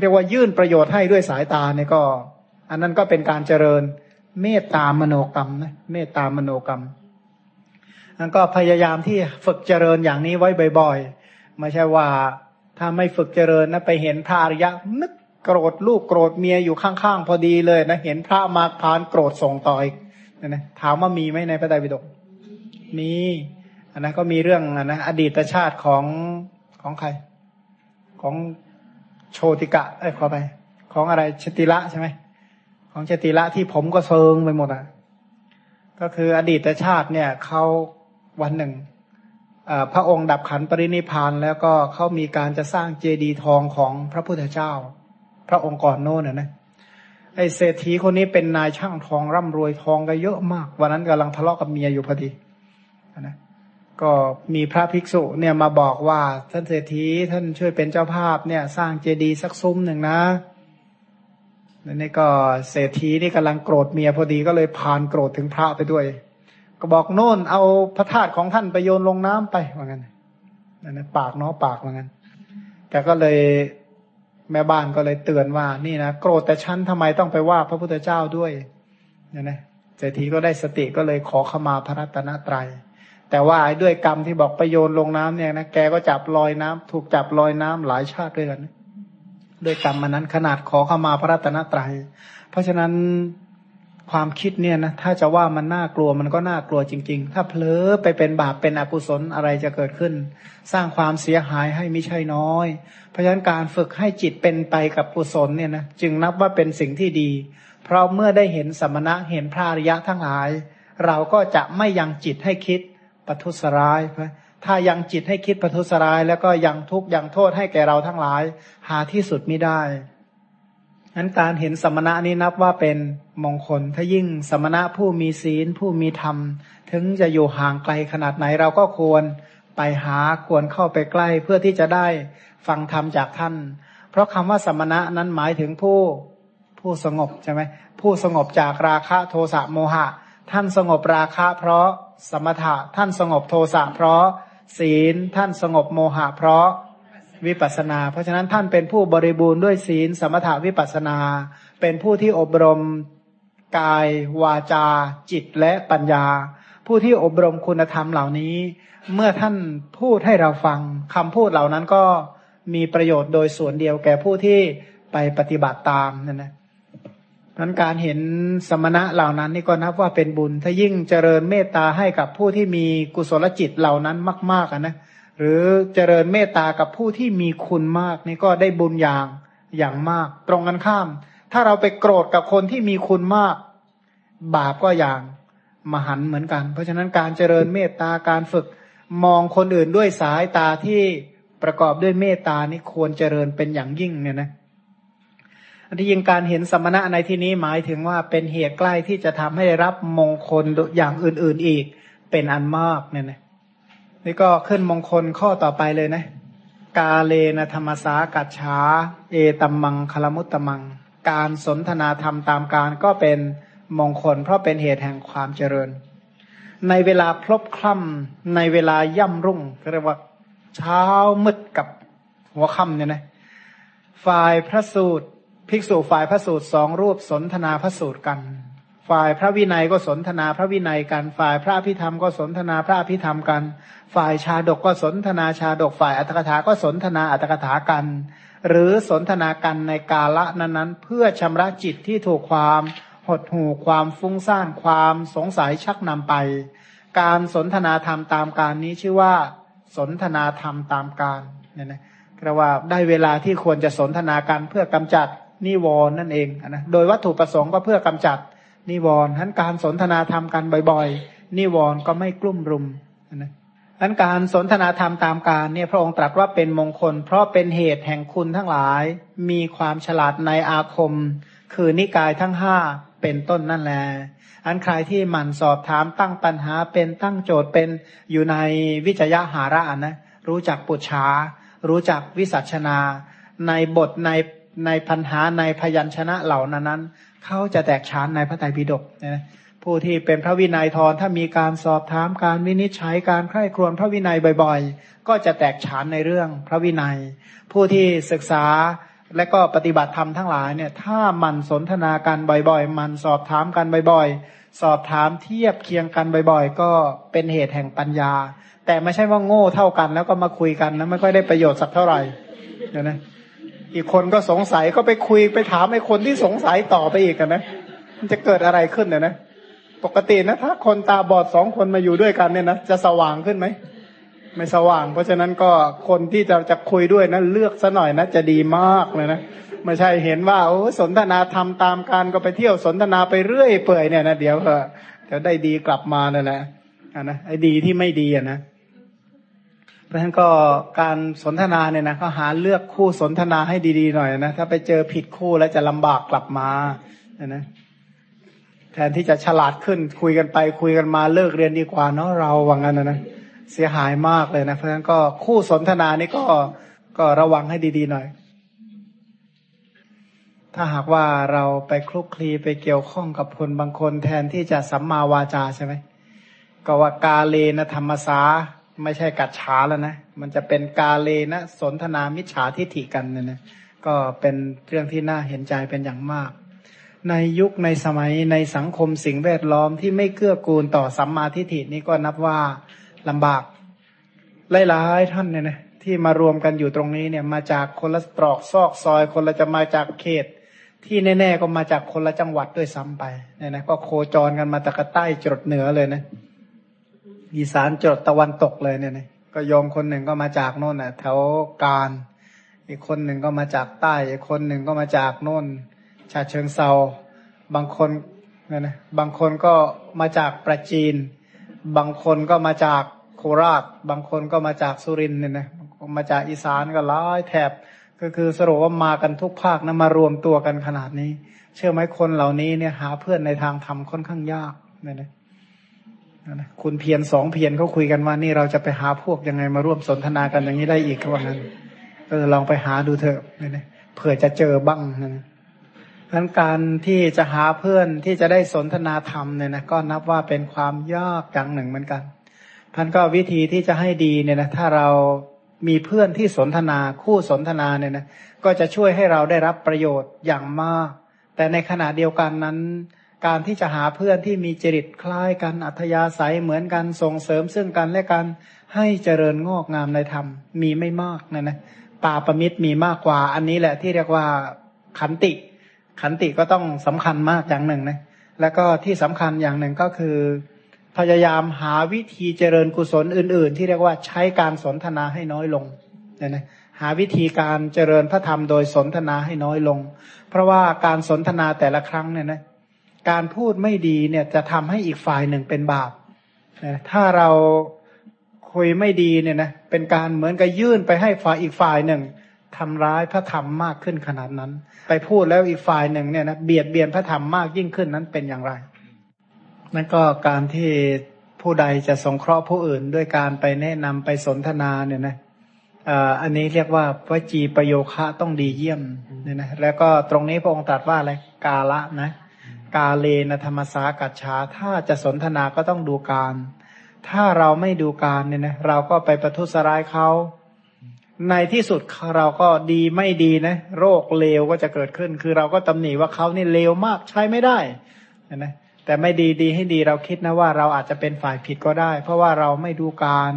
A: เรียกว่ายื่นประโยชน์ให้ด้วยสายตาเนี่ยก็ อันนั้นก็เป็นการเจริญเมตตามโนกรรมนะเมตตามโนกรรมนั่นก็พยายามที่ฝึกเจริญอย่างนี้ไว้บ่อยๆไม่ใช่ว่าถ้าไม่ฝึกเจริญนะไปเห็นพระอริยะนึก โกรธลูกโกรธเมียอยู่ข้างๆพอดีเลยนะเห็นพระมาพานโกรธส่งต่ออีกนะถามว่ามีไหมในพระไตรปิฎกมีอันนั้นก็มีเรื่องอันะอดีตชาติของของใคร ของโชติกะเอ้ยขอไปของอะไรชติละใช่ไหมของชติละที่ผมก็เซิงไปหมดอะก็คืออดีตชาติเนี่ยเขาวันหนึ่งพระองค์ดับขันปรินิพานแล้วก็เขามีการจะสร้างเจดีย์ทองของพระพุทธเจ้า พระองค์ก่อนโน้นนะไอเศรษฐีคนนี้เป็นนายช่างทองร่ำรวยทองก็เยอะมาก วันนั้นกำลังทะเลาะกับเมียอยู่พอดีนะก็มีพระภิกษุเนี่ยมาบอกว่าท่านเศรษฐีท่านช่วยเป็นเจ้าภาพเนี่ย สร้างเจดีย์สักซุ้มหนึ่งนะนี่ก็เศรษฐีนี่กำลังโกรธเมียพอดีก็เลยพานโกรธถึงพระไปด้วย ก็บอกโน่นเอาพระธาตุของท่านไปโยนลงน้ำไปว่างั้นนั่นปากเนาะปากว่างั้นแต่ก็เลย แม่บ้านก็เลยเตือนว่า นี่นะโกรธแต่ฉันทำไมต้องไปว่าพระพุทธเจ้าด้วยเนี่ยนะเศรษฐีก็ได้สติก็เลยขอขมาพระรัตนตรยัย แต่ว่าด้วยกรรมที่บอกไปโยนลงน้ำเนี่ยนะแกก็จับลอยน้ำถูกจับลอยน้ำหลายชาติด้วยกันด้วยกรรมมันนั้นขนาดขอขมาพระรัตนตรยัย เพราะฉะนั้น ความคิดเนี่ยนะถ้าจะว่ามันน่ากลัวมันก็น่ากลัวจริง ๆ ถ้าเผลอไปเป็นบาปเป็นอกุศลอะไรจะเกิดขึ้น สร้างความเสียหายให้ไม่ใช่น้อย เพราะฉะนั้นการฝึกให้จิตเป็นไปกับกุศลเนี่ยนะจึงนับว่าเป็นสิ่งที่ดี เพราะเมื่อได้เห็นสมณะเห็นพระอริยะทั้งหลาย เราก็จะไม่ยังจิตให้คิดปัทุสร้ายถ้ายังจิตให้คิดปัทุสร้าย แล้วก็ยังทุกข์ยังโทษให้แก่เราทั้งหลาย หาที่สุดไม่ได้ นั้นการเห็นสมณะนี้นับว่าเป็นมงคล ถ้ายิ่งสมณะผู้มีศีลผู้มีธรรม ถึงจะอยู่ห่างไกลขนาดไหนเราก็ควรไปหาควรเข้าไปใกล้เพื่อที่จะได้ฟังธรรมจากท่าน เพราะคำว่าสมณะนั้นหมายถึงผู้ผู้สงบใช่ไหมผู้สงบจากราคะโทสะโมหะ ท่านสงบราคะเพราะสมถะ ท่านสงบโทสะเพราะศีล ท่านสงบโมหะเพราะ วิปัสนา เพราะฉะนั้นท่านเป็นผู้บริบูรณ์ด้วยศีล สมถะวิปัสนา เป็นผู้ที่อบรมกาย วาจา จิตและปัญญา ผู้ที่อบรมคุณธรรมเหล่านี้ เมื่อท่านพูดให้เราฟังคำพูดเหล่านั้นก็มีประโยชน์โดยส่วนเดียวแก่ผู้ที่ไปปฏิบัติตามนั่นนะนั้นการเห็นสมณะเหล่านั้นนี่ก็นับว่าเป็นบุญ ถ้ายิ่งเจริญเมตตาให้กับผู้ที่มีกุศลจิตเหล่านั้นมากๆนะ หรือเจริญเมตตากับผู้ที่มีคุณมากนี่ก็ได้บุญอย่างอย่างมาก ตรงกันข้าม ถ้าเราไปโกรธกับคนที่มีคุณมาก บาปก็อย่างมหันเหมือนกัน เพราะฉะนั้นการเจริญเมตตาการฝึกมองคนอื่นด้วยสายตาที่ประกอบด้วยเมตตานี่ควรเจริญเป็นอย่างยิ่งเนี่ยนะอันที่ยิงการเห็นสมณะในที่นี้หมายถึงว่าเป็นเหตุใกล้ที่จะทำให้รับมงคลอย่างอื่นๆอีกเป็นอันมากเนี่ยนะ นี่ก็ขึ้นมงคลข้อต่อไปเลยนะ กาเลนะธรรมสากัจฉาเอตัมมังคลมุตตมัง การสนทนาธรรมตามการก็เป็นมงคล เพราะเป็นเหตุแห่งความเจริญ ในเวลาพลบคล่ำในเวลาย่ำรุ่งเรียกว่าเช้ามืดกับหัวค่ำเนี่ยนะฝ่ายพระสูตร ภิกษุฝ่ายพระสูตรสองรูปสนทนาพระสูตรกัน ฝ่ายพระวินัยก็สนทนาพระวินัยกัน ฝ่ายพระพิธรรมก็สนทนาพระพิธรรมกัน ฝ่ายชาดกก็สนทนาชาดก ฝ่ายอัตถกถาก็สนทนาอัตถกถากัน หรือสนทนากันในกาละนั้นๆ เพื่อชำระจิตที่ถูกความหดหู่ความฟุ้งซ่านความสงสัยชักนำไป การสนทนาธรรมตามการนี้ชื่อว่า สนทนาธรรมตามการเนี่ยนะกระว่าได้เวลาที่ควรจะสนทนากันเพื่อกำจัดนิวรณ์นั่นเองนะโดยวัตถุประสงค์ก็เพื่อกำจัด นิวรณ์ทั้นการสนทนาธรรมกันบ่อยๆ นิวรณ์ก็ไม่กลุ่มรุมนะทั้นการสนทนาธรรมตามการเนี่ยพระองค์ตรัสว่าเป็นมงคล เพราะเป็นเหตุแห่งคุณทั้งหลาย มีความฉลาดในอาคม คือนิกายทั้งห้าเป็นต้นนั่นแหละอันใครที่หมั่นสอบถามตั้งปัญหาเป็นตั้งโจทย์เป็นอยู่ในวิจยะหาระนะรู้จักปุจฉารู้จักวิสัชนา ในบทในในพันหาในพยัญชนะเหล่านั้นนั้น เขาจะแตกฉานในพระไตรปิฎกนะผู้ที่เป็นพระวินัยทรถ้ามีการสอบถามการวินิจฉัยการใคร่ครวญพระวินัยบ่อยๆ ก็จะแตกฉานในเรื่องพระวินัย ผู้ที่ศึกษาและก็ปฏิบัติธรรมทั้งหลายเนี่ยถ้ามันสนทนากันบ่อยๆ มันสอบถามกันบ่อยๆ สอบถามเทียบเคียงกันบ่อยๆ ก็เป็นเหตุแห่งปัญญา แต่ไม่ใช่ว่าโง่เท่ากัน แล้วก็มาคุยกันนะไม่ค่อยได้ประโยชน์สักเท่าไหร่เดี๋ยวนะ อีกคนก็สงสัยก็ไปคุยไปถามไอ้คนที่สงสัยต่อไปอีกนะมันจะเกิดอะไรขึ้นเนี่ยนะ ปกตินะถ้าคนตาบอดสองคนมาอยู่ด้วยกันเนี่ยนะจะสว่างขึ้นไหมไม่สว่าง เพราะฉะนั้นก็คนที่จะจะคุยด้วยนะเลือกซะหน่อยนะจะดีมากเลยนะไม่ใช่เห็นว่าโอ้สนทนาทำตามการก็ไปเที่ยวสนทนาไปเรื่อยเปื่อยเนี่ยนะเดี๋ยวก็เดี๋ยวได้ดีกลับมาเนี่ยแหละอะนะไอ้ดีที่ไม่ดีอะนะ เพราะฉะนั้นก็การสนทนาเนี่ยนะก็หาเลือกคู่สนทนาให้ดีๆหน่อยนะถ้าไปเจอผิดคู่แล้วจะลำบากกลับมานะนะแทนที่จะฉลาดขึ้นคุยกันไปคุยกันมาเลิกเรียนดีกว่าเนาะเราว่างั้นนะนะเสียหายมากเลยนะเพราะฉะนั้นก็คู่สนทนานี่ก็ก็ระวังให้ดีๆหน่อย ถ้าหากว่าเราไปคลุกคลีไปเกี่ยวข้องกับคนบางคน แทนที่จะสัมมาวาจาใช่ไหมก็ว่ากาเลนะธรรมสา ไม่ใช่กัดฉาแล้วนะ มันจะเป็นกาเลนะสนทนามิจฉาทิฐิกันเนี่ยนะก็เป็นเรื่องที่น่าเห็นใจเป็นอย่างมาก ในยุคในสมัยในสังคมสิ่งแวดล้อมที่ไม่เกื้อกูลต่อสัมมาทิฏฐินี่ก็นับว่าลำบากหลายๆท่านเนี่ยนะที่มารวมกันอยู่ตรงนี้เนี่ย มาจากคนละตรอกซอกซอย คนละจะมาจากเขต ที่แน่ ๆ ก็มาจากคนละจังหวัดด้วยซ้ำไปเนี่ยนะก็โคจรกันมาตะกใต้จดเหนือเลยนะ อีสานจดตะวันตกเลยเนี่ยนะก็โยมคนหนึ่งก็มาจากโน่นน่ะแถวการ อีกคนหนึ่งก็มาจากใต้ อีกคนหนึ่งก็มาจากโน่นชาเชิงเซาบางคนเนี่ยนะบางคนก็มาจากประจีน บางคนก็มาจากโคราช บางคนก็มาจากสุรินทร์เนี่ยนะมาจากอีสานก็หลายแถบก็คือสรุปว่ามากันทุกภาคนะมารวมตัวกันขนาดนี้ เชื่อไหมคนเหล่านี้เนี่ยหาเพื่อนในทางธรรมค่อนข้างยากเนี่ยนะ คุณเพียรสองเพียรเขาคุยกันว่านี่เราจะไปหาพวกยังไงมาร่วมสนทนากันอย่างนี้ได้อีกว่างั้นเออลองไปหาดูเถอะเนี่ยเผื่อจะเจอบ้างนะพันการที่จะหาเพื่อนที่จะได้สนทนาธรรมเนี่ยนะก็นับว่าเป็นความยากอย่างหนึ่งเหมือนกันพันก็วิธีที่จะให้ดีเนี่ยนะถ้าเรามีเพื่อนที่สนทนาคู่สนทนาเนี่ยนะก็จะช่วยให้เราได้รับประโยชน์อย่างมาก แต่ในขณะเดียวกันนั้น การที่จะหาเพื่อนที่มีจริตคล้ายกันอัธยาศัยเหมือนกันส่งเสริมซึ่งกันและกันให้เจริญงอกงามในธรรมมีไม่มากนะนะปาประมิตรมีมากกว่า อันนี้แหละที่เรียกว่าขันติ ขันติก็ต้องสำคัญมากอย่างหนึ่งนะแล้วก็ที่สำคัญอย่างหนึ่งก็คือ พยายามหาวิธีเจริญกุศลอื่น ๆ ที่เรียกว่าใช้การสนทนาให้น้อยลงเนี่ยนะหาวิธีการเจริญพระธรรมโดยสนทนาให้น้อยลง เพราะว่าการสนทนาแต่ละครั้งเนี่ยนะ การพูดไม่ดีเนี่ยจะทำให้อีกฝ่ายหนึ่งเป็นบาปถ้าเราคุยไม่ดีเนี่ยนะเป็นการเหมือนกับยื่นไปให้ฝ่ายอีกฝ่ายหนึ่งทำร้ายพระธรรมมากขึ้นขนาดนั้น ไปพูดแล้วอีกฝ่ายหนึ่งเนี่ยนะเบียดเบียนพระธรรมมากยิ่งขึ้นนั้นเป็นอย่างไรนั่นก็การที่ผู้ใดจะสงเคราะห์ผู้อื่นด้วยการไปแนะนำไปสนทนาเนี่ยนะอันนี้เรียกว่าวจีประโยคะต้องดีเยี่ยมเนี่ยนะแล้วก็ตรงนี้พระองค์ตรัสว่าอะไรกาละนะ กาเลนธรรมสากัจฉาถ้าจะสนทนาก็ต้องดูการ ถ้าเราไม่ดูการเนี่ยนะเราก็ไปประทุษร้ายเขาในที่สุดเราก็ดีไม่ดีนะ โรคเลวก็จะเกิดขึ้น คือเราก็ตำหนิว่าเขานี่เลวมากใช้ไม่ได้นะแต่ไม่ดีดีให้ดีเราคิดนะว่าเราอาจจะเป็นฝ่ายผิดก็ได้ เพราะว่าเราไม่ดูการ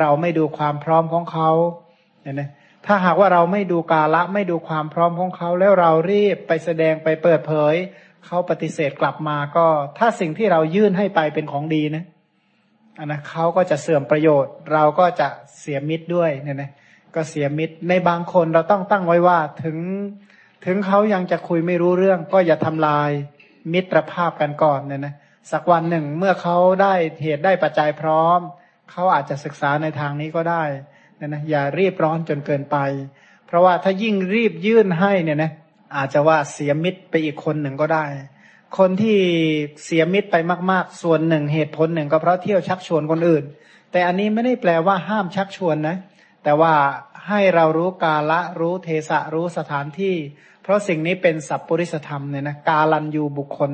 A: เราไม่ดูความพร้อมของเขาเห็นไหมถ้าหากว่าเราไม่ดูกาละไม่ดูความพร้อมของเขา แล้วเรารีบไปแสดงไปเปิดเผย เขาปฏิเสธกลับมาก็ ถ้าสิ่งที่เรายื่นให้ไปเป็นของดีนะอันนะเขาก็จะเสื่อมประโยชน์ เราก็จะเสียมิตรด้วยเนี่ยนะก็เสียมิตรในบางคนเราต้องตั้งไว้ว่าถึงถึงเขายังจะคุยไม่รู้เรื่อง ก็อย่าทำลายมิตรภาพกันก่อนเนี่ยนะสักวันหนึ่งเมื่อเขาได้เหตุได้ปัจจัยพร้อม เขาอาจจะศึกษาในทางนี้ก็ได้นะนะอย่ารีบร้อนจนเกินไป เพราะว่าถ้ายิ่งรีบยื่นให้เนี่ยนะ อาจจะว่าเสียมิตรไปอีกคนหนึ่งก็ได้ คนที่เสียมิตรไปมาก ๆ ส่วนหนึ่งเหตุผลหนึ่งก็เพราะเที่ยวชักชวนคนอื่น แต่อันนี้ไม่ได้แปลว่าห้ามชักชวนนะ แต่ว่าให้เรารู้กาละรู้เทสะรู้สถานที่ เพราะสิ่งนี้เป็นสัพปริสธรรมเนี่ยนะกาลันยูบุคคล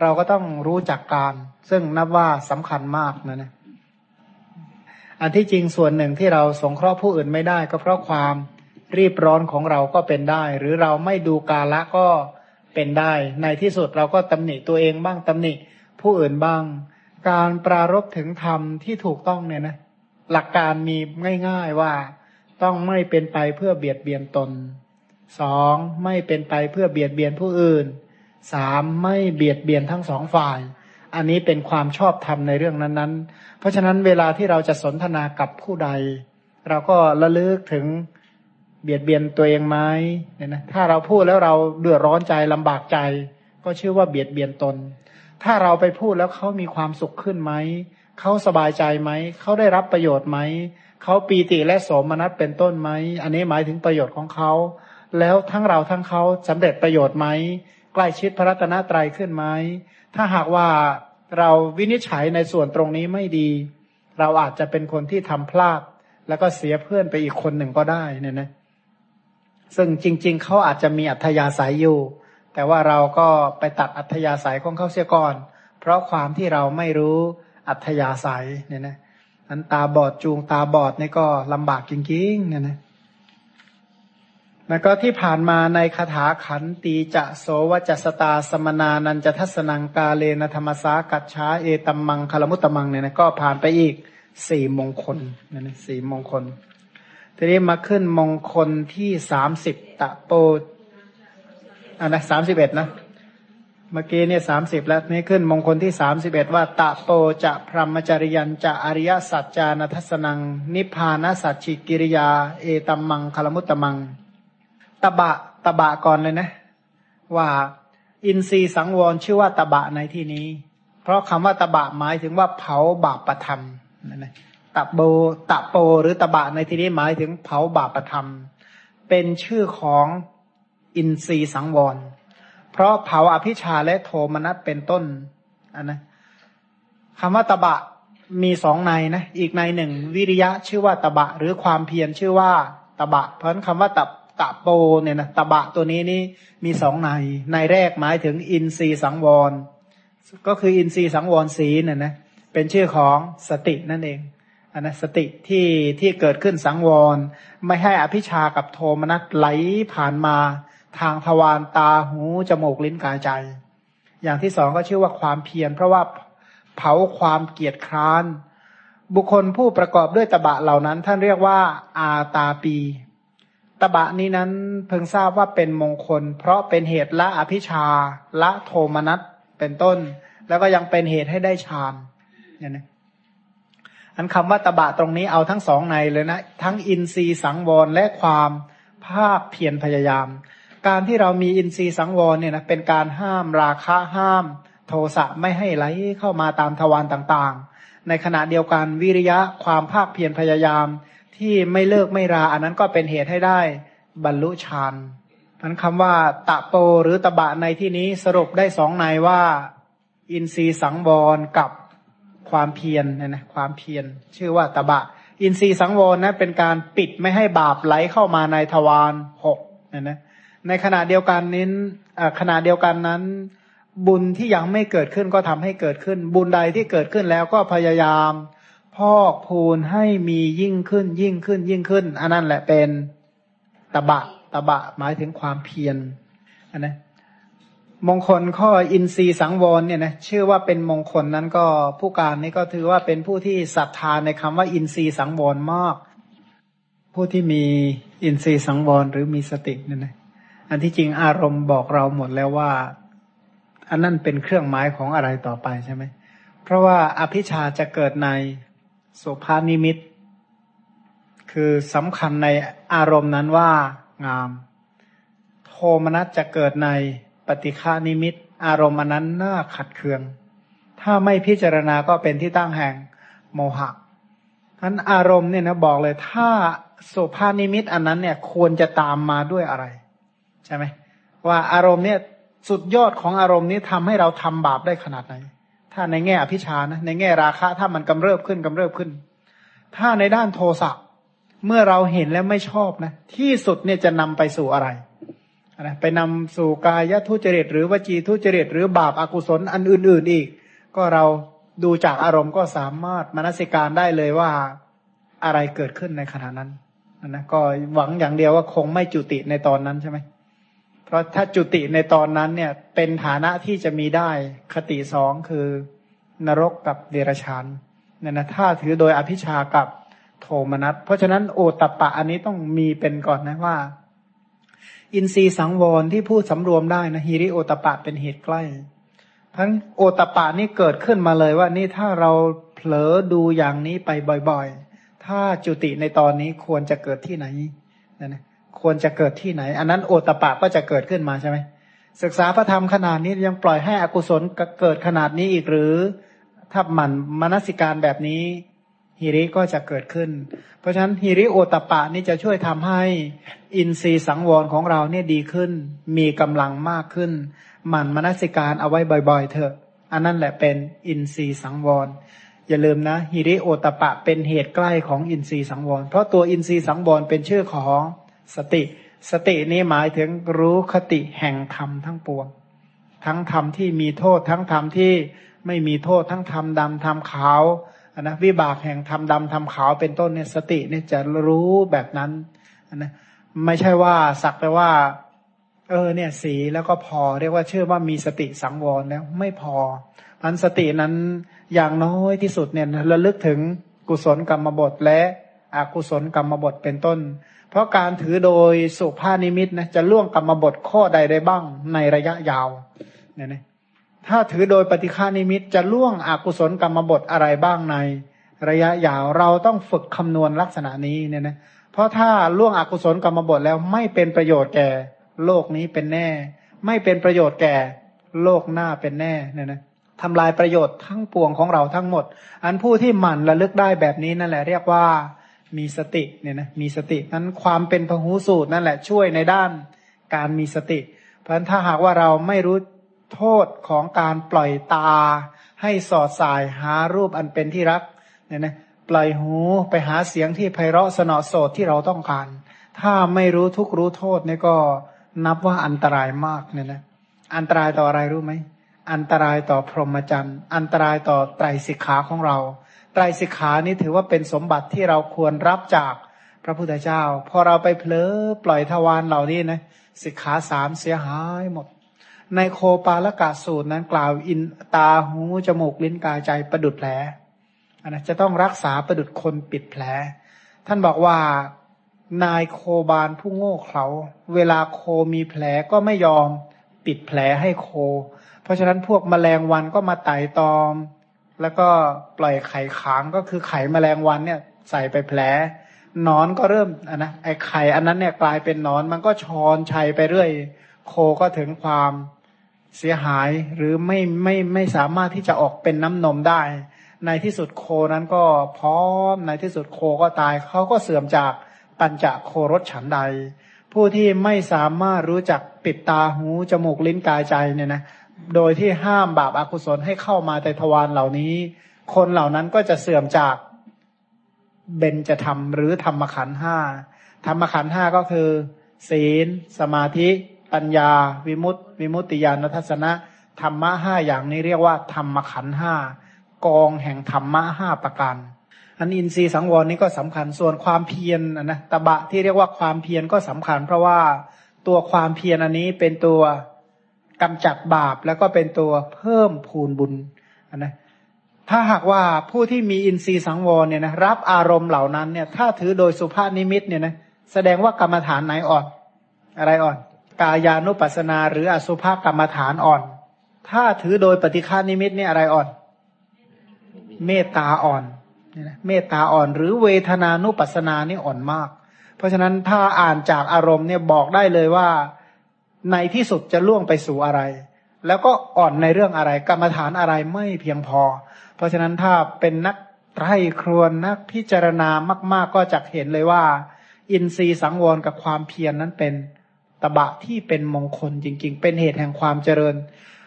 A: เราก็ต้องรู้จักการ ซึ่งนับว่าสำคัญมากนะนะอันที่จริงส่วนหนึ่งที่เราสงเคราะห์ผู้อื่นไม่ได้ ก็เพราะความ รีบร้อนของเราก็เป็นได้ หรือเราไม่ดูกาละก็เป็นได้ ในที่สุดเราก็ตำหนิตัวเองบ้างตำหนิผู้อื่นบ้าง การปรารบถึงธรรมที่ถูกต้องเนี่ยนะ หลักการมีง่าย ๆว่าต้องไม่เป็นไปเพื่อเบียดเบียนตนสองไม่เป็นไปเพื่อเบียดเบียนผู้อื่นสามไม่เบียดเบียนทั้งสองฝ่าย อันนี้เป็นความชอบธรรมในเรื่องนั้นๆ เพราะฉะนั้นเวลาที่เราจะสนทนากับผู้ใด เราก็ระลึกถึง เบียดเบียนตัวเองไหมเนี่ยนะถ้าเราพูดแล้วเราเดือดร้อนใจลำบากใจ ก็ชื่อว่าเบียดเบียนตน ถ้าเราไปพูดแล้วเขามีความสุขขึ้นไหมเขาสบายใจไหมเขาได้รับประโยชน์ไหมเขาปีติและโสมนัสเป็นต้นไหมอันนี้หมายถึงประโยชน์ของเขาแล้วทั้งเราทั้งเขาสำเร็จประโยชน์ไหมใกล้ชิดพระรัตนตรัยขึ้นไหมถ้าหากว่าเราวินิจฉัยในส่วนตรงนี้ไม่ดี เราอาจจะเป็นคนที่ทำพลาด แล้วก็เสียเพื่อนไปอีกคนหนึ่งก็ได้เนี่ยนะ ซึ่งจริง ๆเขาอาจจะมีอัธยาศัยอยู่ แต่ว่าเราก็ไปตัดอัธยาศัยของเขาเสียก่อน เพราะความที่เราไม่รู้อัธยาศัยเนี่ยนะอันตาบอดจูงตาบอดนี่ก็ลำบากจริงๆเนี่ยนะแล้วก็ที่ผ่านมาในคาถาขันตีจะโสวจัสตาสมนานันจะทัศนังกาเลนธรรมสากัจฉาเอตัมมังคลมุตตมังเนี่ยนะก็ผ่านไปอีกสี่มงคลเนี่ยนะสี่มงคล ทีนี้มาขึ้นมงคลที่สามสิบตะโปอันนะสามสิบเอ็ดนะ เมื่อกี้เนี่ยสามสิบแล้วนี่ขึ้นมงคลที่สามสิบเอ็ดว่า ตะโปจะพรหมจริยันจะอริยสัจจานัทัศนัง นิพพานสัจฉิกิริยา เอตัมมังคลมุตตมัง ตบะตบะก่อนเลยนะ ว่าอินทรีย์สังวรชื่อว่าตบะในที่นี้ เพราะคำว่าตบะหมายถึงว่าเผาบาปประธรรมนั่นนะ ตะโบตะโปหรือตะบะในที่นี้หมายถึงเผาบาปประธรรม เป็นชื่อของอินทรีสังวร เพราะเผาอภิชาและโทมนัสเป็นต้นอันนะคำว่าตะบะมีสองในนะอีกในหนึ่ง วิริยะชื่อว่าตะบะ หรือความเพียรชื่อว่าตะบะ เพราะนั้นคำว่าตบตะโปเนี่ยนะตะบะตัวนี้นี่มีสองในในแรกหมายถึงอินทรีสังวร ก็คืออินทรีสังวรศีลน่ะนะเป็นชื่อของสตินั่นเอง นนะสติที่ที่เกิดขึ้นสังวร ไม่ให้อภิชากับโทมนัสไหลผ่านมาทางทวารตาหู จมูกลิ้นกายใจ อย่างที่สองก็ชื่อว่าความเพียรเพราะว่าเผาความเกียจคร้าน บุคคลผู้ประกอบด้วยตบะเหล่านั้น ท่านเรียกว่า อาตาปี ตบะนี้นั้นเพิ่งทราบว่าเป็นมงคล เพราะเป็นเหตุละอภิชาละโทมนัสเป็นต้น แล้วก็ยังเป็นเหตุให้ได้ฌานเนี่ยนะ อันคำว่าตบะตรงนี้เอาทั้งสองในเลยนะ ทั้งอินทรีย์สังวรและความภาคเพียรพยายาม การที่เรามีอินทรีย์สังวรเนี่ยนะเป็นการห้ามราคะห้าม โทสะไม่ให้ไหลเข้ามาตามทวารต่างๆ ในขณะเดียวกันวิริยะความภาคเพียรพยายาม ที่ไม่เลิกไม่ราอันนั้นก็เป็นเหตุให้ได้บรรลุฌานมันคำว่า ตะโปหรือตบะในที่นี้สรุปได้สองในว่า อินทรีย์สังวรกับ ความเพียรนะนะความเพียรชื่อว่าตบะ อินทรีย์สังวรนะเป็นการปิดไม่ให้บาปไหลเข้ามาในทวารหกนะนะในขณะเดียวกันนี้ขณะเดียวกันนั้น บุญที่ยังไม่เกิดขึ้นก็ทำให้เกิดขึ้น บุญใดที่เกิดขึ้นแล้วก็พยายามพอกพูนให้มียิ่งขึ้น ยิ่งขึ้น ยิ่งขึ้น อันนั้นแหละเป็นตบะตบะหมายถึงความเพียรนะ มงคลข้ออินทรีย์สังวรเนี่ยนะชื่อว่าเป็นมงคลนั้นก็ผู้การนี่ก็ถือว่าเป็นผู้ที่ศรัทธาในคำว่าอินทรีย์สังวรมาก ผู้ที่มีอินทรีย์สังวรหรือมีสติเนี่ยนะอันที่จริงอารมณ์บอกเราหมดแล้วว่า อันนั้นเป็นเครื่องหมายของอะไรต่อไปใช่ไหมเพราะว่าอภิชาจะเกิดในโสภานิมิต คือสำคัญในอารมณ์นั้นว่างาม โทมนัสจะเกิดใน ฏิฆานิมิต อารมณ์อันนั้นน่าขัดเคือง ถ้าไม่พิจารณาก็เป็นที่ตั้งแห่งโมหะนั้นอารมณ์เนี่ยนะบอกเลย ถ้าโสภานิมิตอันนั้นเนี่ยควรจะตามมาด้วยอะไร ใช่ไหมว่าอารมณ์เนี่ยสุดยอดของอารมณ์นี้ทำให้เราทำบาปได้ขนาดไหน ถ้าในแง่อภิชานะในแง่ราคะถ้ามันกำเริบขึ้นกำเริบขึ้น ถ้าในด้านโทสะเมื่อเราเห็นแล้วไม่ชอบนะ ที่สุดเนี่ยจะนำไปสู่อะไร นะไปนำสู่กายทุจริตหรือวจีทุจริตหรือบาปอากุศลอันอื่น ๆ อีก ก็เราดูจากอารมณ์ก็สามารถมนสิการได้เลยว่าอะไรเกิดขึ้นในขณะนั้นนะก็หวังอย่างเดียวว่าคงไม่จุติในตอนนั้นใช่ไหมเพราะถ้าจุติในตอนนั้นเนี่ยเป็นฐานะที่จะมีได้คติสองคือนรกกับเดรัจฉานเนี่ยนะถ้าถือโดยอภิชากับโทมนัสเพราะฉะนั้นโอตตะปะอันนี้ต้องมีเป็นก่อนนะว่า อินทรีย์สังวรที่พูดสำรวมได้นะฮิริโอตปะเป็นเหตุใกล้ ทั้งโอตปะนี่เกิดขึ้นมาเลยว่านี่ถ้าเราเผลอดูอย่างนี้ไปบ่อยๆ ถ้าจุติในตอนนี้ควรจะเกิดที่ไหนนะนะควรจะเกิดที่ไหน อันนั้นโอตปะก็จะเกิดขึ้นมาใช่ไหมศึกษาพระธรรมขนาดนี้ยังปล่อยให้อกุศลเกิดขนาดนี้อีกหรือ ถ้าหมั่นมนสิการแบบนี้ ฮิริก็จะเกิดขึ้น เพราะฉะนั้นฮิริโอตปะนี่จะช่วยทำให้อินทรีย์สังวรของเราเนี่ยดีขึ้น มีกำลังมากขึ้น หมั่นมนสิการเอาไว้บ่อย ๆ เถอะ อันนั้นแหละเป็นอินทรีย์สังวร อย่าลืมนะหิริโอตตัปปะเป็นเหตุใกล้ของอินทรีย์สังวร เพราะตัวอินทรีย์สังวรเป็นชื่อของสติ สตินี้หมายถึงรู้คติแห่งธรรมทั้งปวง ทั้งธรรมที่มีโทษทั้งธรรมที่ไม่มีโทษทั้งธรรมดำธรรมขาว นะวิบากแห่งธรรมดำธรรมขาวเป็นต้นเนี่ยสติเนี่ยจะรู้แบบนั้นนะไม่ใช่ว่าสักแต่ว่า เออเนี่ย สีแล้วก็พอเรียกว่าเชื่อว่ามีสติสังวรแล้วไม่พอพันสตินั้นอย่างน้อยที่สุดเนี่ยระลึกถึงกุศลกรรมบทและอกุศลกรรมบทเป็นต้น เพราะการถือโดยสุภานิมิตนะจะล่วงกรรมบทข้อใดได้บ้างในระยะยาวเนี่ยนะ ถ้าถือโดยปฏิฆานิมิตจะล่วงอกุศลกรรมบทอะไรบ้างใน ระยะยาวเราต้องฝึกคำนวณลักษณะนี้เนี่ยนะเพราะถ้าล่วงอกุศลกรรมบทแล้วไม่เป็นประโยชน์แก่ โลกนี้เป็นแน่ ไม่เป็นประโยชน์แก่โลกหน้าเป็นแน่เนี่ยนะทำลายประโยชน์ทั้งปวงของเราทั้งหมด อันผู้ที่หมั่นระลึกได้แบบนี้นั่นแหละ เรียกว่ามีสติเนี่ยนะมีสตินั้นความเป็นพหูสูตรนั่นแหละช่วยในด้านการมีสติ เพราะฉะนั้นถ้าหากว่าเราไม่รู้ โทษของการปล่อยตา ให้สอดสายหารูปอันเป็นที่รักเนี่ยนะปล่อยหูไปหาเสียงที่ไพเราะสนอโสดที่เราต้องการ ถ้าไม่รู้ทุกรู้โทษเนี่ยก็นับว่าอันตรายมากเนี่ยนะอันตรายต่ออะไรรู้ไหมอันตรายต่อพรหมจรรย์ อันตรายต่อไตรสิกขาของเรา ไตรสิกขานี้ถือว่าเป็นสมบัติที่เราควรรับจากพระพุทธเจ้า พอเราไปเผลอปล่อยทวารเหล่านี้นะสิกขาสามเสียหายหมด ในโคปาลกาสูตรนั้นกล่าวอินตาหูจมูกลิ้นกายใจประดุดแผลอันนะจะต้องรักษาประดุดคนปิดแผล ท่านบอกว่านายโคบาลผู้โง่เขลาเวลาโคมีแผลก็ไม่ยอมปิดแผลให้โค เพราะฉะนั้นพวกมแมลงวันก็มาไต่ตอม แล้วก็ปล่อยไข่ขางก็คือไข่มแมลงวันเนี่ยใส่ไปแผลนอนก็เริ่มอะนะไอไข่อันนั้นเนี่ยกลายเป็นนอนมันก็ชอนชัยไปเรื่อย โคก็ถึงความ เสียหายหรือไม่ไม่ไม่สามารถที่จะออกเป็นน้ำนมได้ ในที่สุดโคนั้นก็พร้อมในที่สุดโคก็ตายเขาก็เสื่อมจากปัญจโครถฉันใด ผู้ที่ไม่สามารถรู้จักปิดตาหูจมูกลิ้นกายใจเนี่ยนะโดยที่ห้ามบาปอากุศลให้เข้ามาในทวารเหล่านี้ คนเหล่านั้นก็จะเสื่อมจากเบญจะทำหรือธรรมขันห้าธรรมขันห้าก็คือ ศีล สมาธิ ปัญญา วิมุตติวิมุตติญาณทัศนะธรรมะห้าอย่างนี้เรียกว่าธรรมขันห้ากองแห่งธรรมะห้าประการอันอินทรีย์สังวรนี้ก็สำคัญส่วนความเพียรนนะตบะที่เรียกว่าความเพียรก็สำคัญ เพราะว่าตัวความเพียรอันนี้เป็นตัวกำจัดบาปแล้วก็เป็นตัวเพิ่มพูนบุญนะถ้าหากว่าผู้ที่มีอินทรีย์สังวรเนี่ยนะรับอารมณ์เหล่านั้นเนี่ยถ้าถือโดยสุภาพนิมิตเนี่ยนะแสดงว่ากรรมฐานไหนอ่อน อะไรอ่อน กายานุปัสสนา หรืออสุภกรรมฐานอ่อน ถ้าถือโดยปฏิฆนิมิตเนี่ยอะไรอ่อน เมตตาอ่อนเนี่ยนะเมตตาอ่อน หรือเวทนานุปัสสนานี่อ่อนมาก เพราะฉะนั้นถ้าอ่านจากอารมณ์เนี่ยบอกได้เลยว่าในที่สุดจะล่วงไปสู่อะไร แล้วก็อ่อนในเรื่องอะไร กรรมฐานอะไรไม่เพียงพอ เพราะฉะนั้นถ้าเป็นนักไตรครวนนักพิจารณามาก ๆ ก็จะเห็นเลยว่า อินทรีย์สังวรกับความเพียรนนั้นเป็น ตบะที่เป็นมงคลจริง ๆ เป็นเหตุแห่งความเจริญ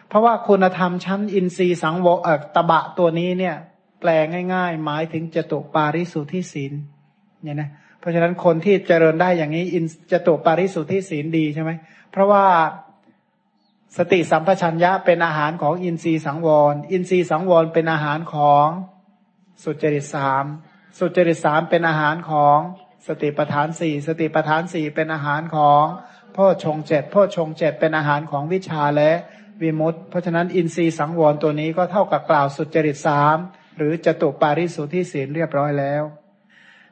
A: เพราะว่าคุณธรรมชั้นอินทรีย์สังวรตบะตัวนี้เนี่ย แปลง่าย ๆ หมายถึงจตุปาริสุทธิศีลเนี่ยนะเพราะฉะนั้นคนที่เจริญได้อย่างนี้อินจตุปาริสุทธิศีลดีใช่ไหมเพราะว่าสติสัมปชัญญะเป็นอาหารของอินทรีย์สังวร อินทรีย์สังวรเป็นอาหารของสุจริตสามสุจริตสามเป็นอาหารของสติปทานสี่สติปทานสี่เป็นอาหารของ พ่อชงเจ็ดพ่อชงเจ็ดเป็นอาหารของวิชาและวิมุตเพราะฉะนั้นอินทรีย์สังวรตัวนี้ก็เท่ากับกล่าวสุจริตสามหรือจตุปาริสุทธิศีลเรียบร้อยแล้ว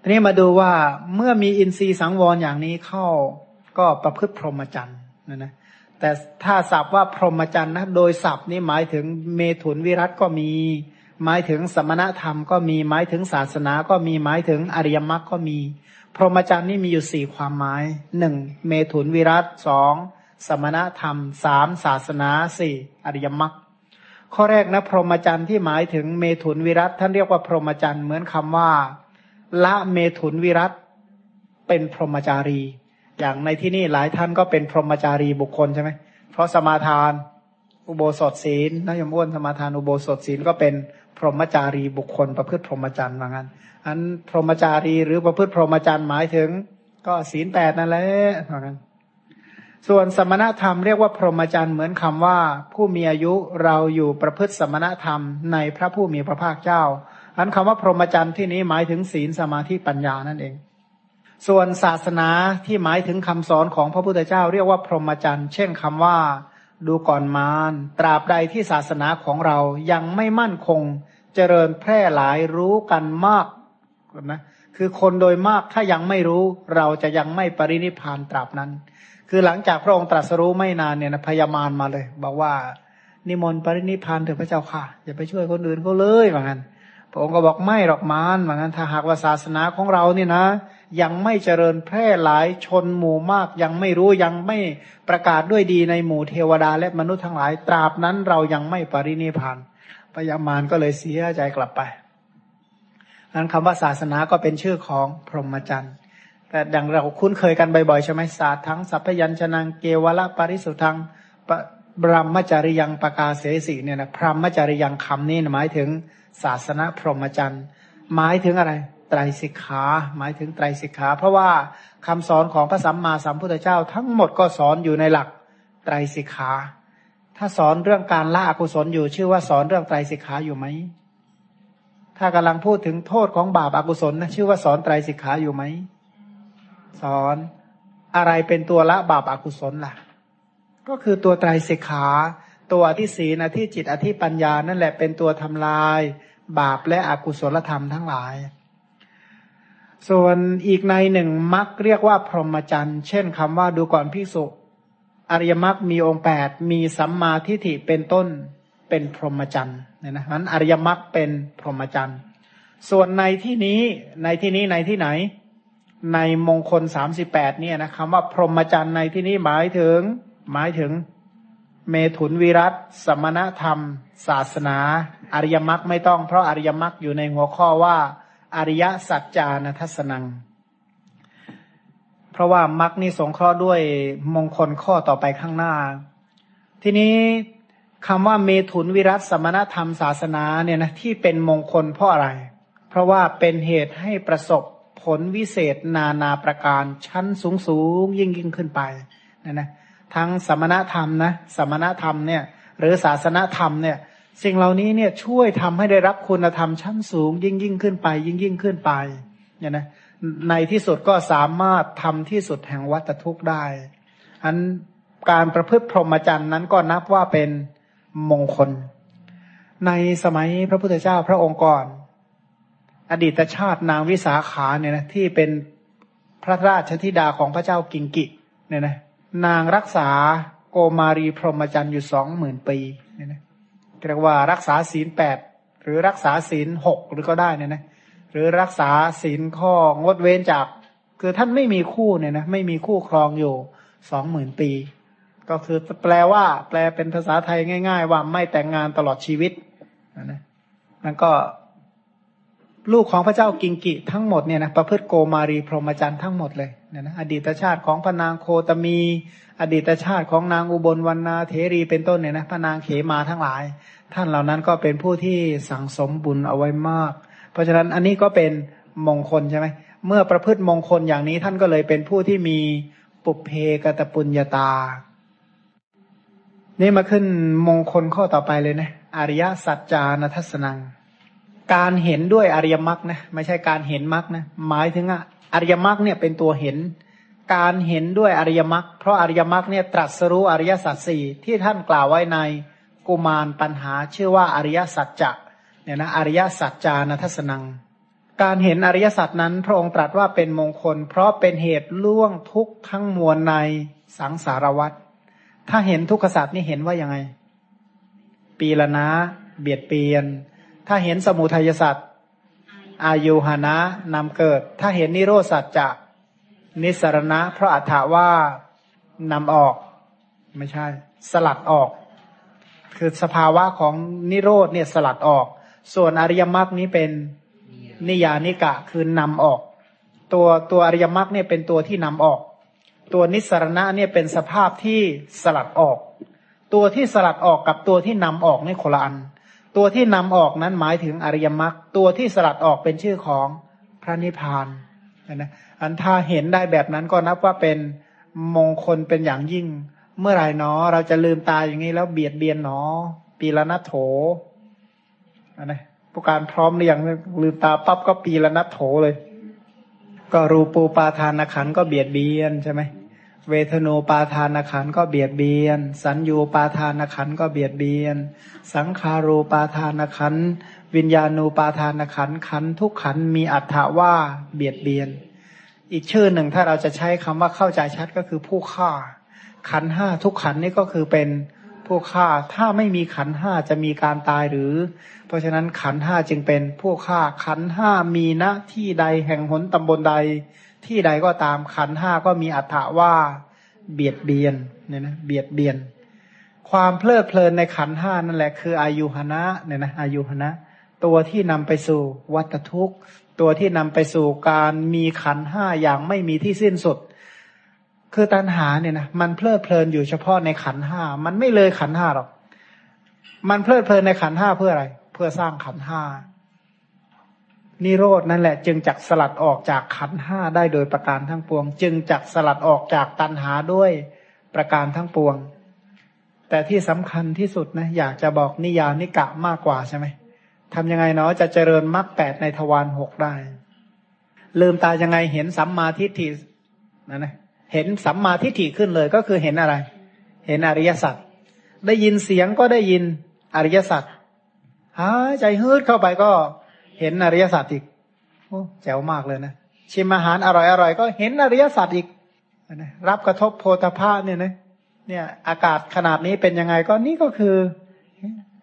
A: ทีนี้มาดูว่าเมื่อมีอินทรีย์สังวรอย่างนี้เข้าก็ประพฤติพรหมจรรย์นะนะแต่ถ้าศัพท์ว่าพรหมจรรย์นะโดยศัพท์นี้หมายถึงเมถุนวิรัตก็มี หมายถึงสมณธรรมก็มีหมายถึงศาสนาก็มีหมายถึงอริยมรรคก็มี พรหมจรรย์นี่มีอยู่สี่ความหมายหนึ่งเมถุนวิรัตสองสมณธรรมสามศาสนาสี่อริยมรรคข้อแรกนะพรหมจรรย์ที่หมายถึงเมถุนวิรัตท่านเรียกว่าพรหมจรรย์เหมือนคำว่า ละเมถุนวิรัตเป็นพรหมจารี อย่างในที่นี่หลายท่านก็เป็นพรหมจารีบุคคลใช่ไหมเพราะสมาทาน อุโบสถศีลนายมอ้วนสมาทานอุโบสถศีลก็เป็นพรหมจารีบุคคลประพฤติพรหมจรรย์ว่างั้น อันพรหมจารีหรือประพฤติพรหมจรรย์หมายถึง ก็ศีลแปดนั่นแหละว่างั้นส่วนสมณธรรมเรียกว่าพรหมจรรย์เหมือนคำว่า ผู้มีอายุเราอยู่ประพฤติสมณธรรมในพระผู้มีพระภาคเจ้า อันคำว่าพรหมจรรย์ที่นี้หมายถึงศีลสมาธิปัญญานั่นเอง ส่วนศาสนาที่หมายถึงคำสอนของพระพุทธเจ้า เรียกว่าพรหมจรรย์ เช่นคำว่า ดูก่อนมารตราบใดที่ศาสนาของเรายังไม่มั่นคง เจริญแพร่หลายรู้กันมาก นะคือคนโดยมากถ้ายังไม่รู้เราจะยังไม่ปรินิพานตราบนั้น คือหลังจากพระองค์ตรัสรู้ไม่นานเนี่ยนะพยามารมาเลย บอกว่านิมนต์ปรินิพานเถิดพระเจ้าค่ะอย่าไปช่วยคนอื่นเขาเลยเหมือนกันพระองค์ก็บอกไม่หรอกมารเหมือนกันถ้าหากว่าศาสนาของเราเนี่ยนะ ยังไม่เจริญแพร่หลายชนหมู่มาก ยังไม่รู้ยังไม่ประกาศด้วยดีในหมู่เทวดาและมนุษย์ทั้งหลายตราบนั้นเรายังไม่ปรินิพานพยามารก็เลยเสียใจกลับไป นั้นคำว่าศาสนาก็เป็นชื่อของพรหมจรรย์แต่ดังเราคุ้นเคยกันบ่อยๆใช่ไหมศาสตร์ทั้งสัพยัญชนะเกวละปริสุทธังบรมจริยังปกาเสสีเนี่ยนะพรหมจริยังคำนี้หมายถึงศาสนาพรหมจรรย์หมายถึงอะไรไตรสิกขาหมายถึงไตรสิกขา เพราะว่าคำสอนของพระสัมมาสัมพุทธเจ้า ทั้งหมดก็สอนอยู่ในหลักไตรสิกขา ถ้าสอนเรื่องการละอกุศลอยู่ชื่อว่าสอนเรื่องไตรสิกขาอยู่ไหม ถ้ากำลังพูดถึงโทษของบาปอากุศลนะชื่อว่าสอนไตรสิกขาอยู่ไหม สอนอะไรเป็นตัวละบาปอากุศลล่ะ ก็คือตัวไตรสิกขา ตัวอธิศีนอธิจิตอธิปัญญานั่นแหละเป็นตัวทำลาย บาปและอกุศลธรรมทั้งหลาย ส่วนอีกในหนึ่งมักเรียกว่าพรหมจรรย์ เช่นคำว่าดูก่อนพิสุอริยมรรคมีองค์แปดมีสัมมาทิฏฐิเป็นต้น เป็นพรหมจรรย์เนี่ยนะนั้นอริยมรรคเป็นพรหมจรรย์ ส่วนในที่นี้ในที่นี้ในที่ไหน ในมงคลสามสิบแปดเนี่ยนะคำว่าพรหมจรรย์ในที่นี้หมายถึง หมายถึงเมถุนวิรัตสมณธรรม ศาสนา อริยมรรคไม่ต้องเพราะอริยมรรคอยู่ในหัวข้อว่า อริยสัจจานทัศนัง เพราะว่ามรรคนี่สงเคราะห์ด้วยมงคลข้อต่อไปข้างหน้า ทีนี้ คำว่าเมถุนวิรัตสมณธรรมศาสนาเนี่ยนะที่เป็นมงคลเพราะอะไร เพราะว่าเป็นเหตุให้ประสบผลวิเศษนานาประการชั้นสูงสูงยิ่งยิ่งขึ้นไปนะนะทั้งสมณธรรมนะสมณธรรมเนี่ยหรือศาสนธรรมเนี่ยสิ่งเหล่านี้เนี่ยช่วยทำให้ได้รับคุณธรรมชั้นสูง ยิ่งยิ่งขึ้นไป ยิ่งยิ่งขึ้นไปเนี่ยนะในที่สุดก็สามารถทำที่สุดแห่งวัตทุกข์ได้อันการประพฤติพรหมจรรย์นั้นก็นับว่าเป็น มงคล ในสมัยพระพุทธเจ้าพระองค์ก่อน อดีตชาตินางวิสาขาเนี่ยนะที่เป็นพระราชธิดาของพระเจ้ากิงกิเนี่ยนะนางรักษาโกมารีพรหมจรรย์อยู่สองหมื่นปีเนี่ยนะเรียกว่ารักษาศีลแปดหรือรักษาศีลหกหรือก็ได้เนี่ยนะหรือรักษาศีลข้องดเว้นจาก คือท่านไม่มีคู่เนี่ยนะไม่มีคู่ครองอยู่สองหมื่นปี ก็คือแปลว่า แปลเป็นภาษาไทยง่าย ๆ ว่าไม่แต่งงานตลอดชีวิตนะมันก็ ลูกของพระเจ้ากิงกิทั้งหมดเนี่ยนะประพฤติโกมารีพรหมจรรย์ทั้งหมดเลยเนี่ยนะอดีตชาติของพระนางโคตมี อดีตชาติของนางอุบลวรรณาเทรีเป็นต้นเนี่ยนะพระนางเขมาทั้งหลาย ท่านเหล่านั้นก็เป็นผู้ที่สั่งสมบุญเอาไว้มาก เพราะฉะนั้นอันนี้ก็เป็นมงคลใช่ไหมเมื่อประพฤติมงคลอย่างนี้ท่านก็เลยเป็นผู้ที่มีปุเพกตปุญญาตา นี่มาขึ้นมงคลข้อต่อไปเลยนะ อริยสัจจานทัศนัง การเห็นด้วยอริยมรรคนะ ไม่ใช่การเห็นมรรคนะ หมายถึงอะอริยมรรคเนี่ยเป็นตัวเห็น การเห็นด้วยอริยมรรค เพราะอริยมรรคเนี่ยตรัสรู้อริยสัจสี่ที่ท่านกล่าวไว้ในกุมารปัญหาชื่อว่าอริยสัจจะเนี่ยนะอริยสัจจานทัศนัง การเห็นอริยสัจนั้นพระองค์ตรัสว่าเป็นมงคล เพราะเป็นเหตุล่วงทุกข์ทั้งมวลในสังสารวัฏ ถ้าเห็นทุกขสัจนี่เห็นว่ายังไง ปีละนะ เบียดเบียน ถ้าเห็นสมุทัยสัจอายุหานะนำเกิด ถ้าเห็นนิโรสัจจะนิสรณะ เพราะอัฏฐว่านำออก ไม่ใช่ สลัดออก คือสภาวะของนิโรธเนี่ยสลัดออก ส่วนอริยมรรคนี้เป็นนิยานิกะคือนำออก ตัวตัวอริยมรรคเนี่ยเป็นตัวที่นำออก ตัวนิสรณะเนี่ยเป็นสภาพที่สลัดออก ตัวที่สลัดออกกับตัวที่นำออกนี่คนละอัน ตัวที่นำออกนั้นหมายถึงอริยมรรคตัวที่สลัดออกเป็นชื่อของพระนิพพานนะอันถ้าเห็นได้แบบนั้นก็นับว่าเป็นมงคลเป็นอย่างยิ่ง เมื่อไหร่เนาะเราจะลืมตาอย่างนี้แล้วเบียดเบียนเนาะปีละนัทโถอันนะผู้การพร้อมหรือยังลืมตาปั๊บก็ปีละนัดโถเลย ก็รูปูปาทานขันก็เบียดเบียนใช่ไหมเวทโนปาทานขันก็เบียดเบียน สัญญูปาทานขันก็เบียดเบียน สังคารูปาทานขันวิญญาณูปาทานขันขันทุกขันมีอัตถาว่าเบียดเบียน อีกชื่อหนึ่งถ้าเราจะใช้คำว่าเข้าใจชัดก็คือผู้ฆ่า ขันห้าทุกขันนี่ก็คือเป็น ผู้ฆ่าถ้าไม่มีขันห้าจะมีการตายหรือ เพราะฉะนั้นขันห้าจึงเป็นผู้ฆ่าขันห้ามีณที่ใดแห่งหนตำบลใด ที่ใดก็ตามขันห้าก็มีอัตถาว่าเบียดเบียนเนี่ยนะเบียดเบียน ความเพลิดเพลินในขันห้านั่นแหละคืออายุหนะเนี่ยนะอายุหนะ ตัวที่นำไปสู่วัตทุกข์ ตัวที่นำไปสู่การมีขันห้าอย่างไม่มีที่สิ้นสุด คือตัณหาเนี่ยนะมันเพลิดเพลินอยู่เฉพาะในขันห้ามันไม่เลยขันห้าหรอก มันเพลิดเพลินในขันห้าเพื่ออะไร เพื่อสร้างขันห้านิโรดนั่นแหละ จึงจักสลัดออกจากขันห้าได้โดยประการทั้งปวง จึงจักสลัดออกจากตัณหาด้วยประการทั้งปวง แต่ที่สำคัญที่สุดนะอยากจะบอกนิยานิกะมากกว่าใช่ไหมทำยังไงเนาะจะเจริญมรรคแปดในทวารหกได้ ลืมตายังไงเห็นสัมมาทิฏฐินะนะ เห็นสัมมาทิฏฐิขึ้นเลยก็คือเห็นอะไร เห็นอริยสัจได้ยินเสียงก็ได้ยินอริยสัจหายใจฮืดเข้าไปก็เห็นอริยสัจอีกโอ้แจ๋วมากเลยนะชิมอาหารอร่อยอร่อยก็เห็นอริยสัจอีกนะรับกระทบโพธาภาเนี่ยนะเนี่ยอากาศขนาดนี้เป็นยังไงก็นี่ก็คือ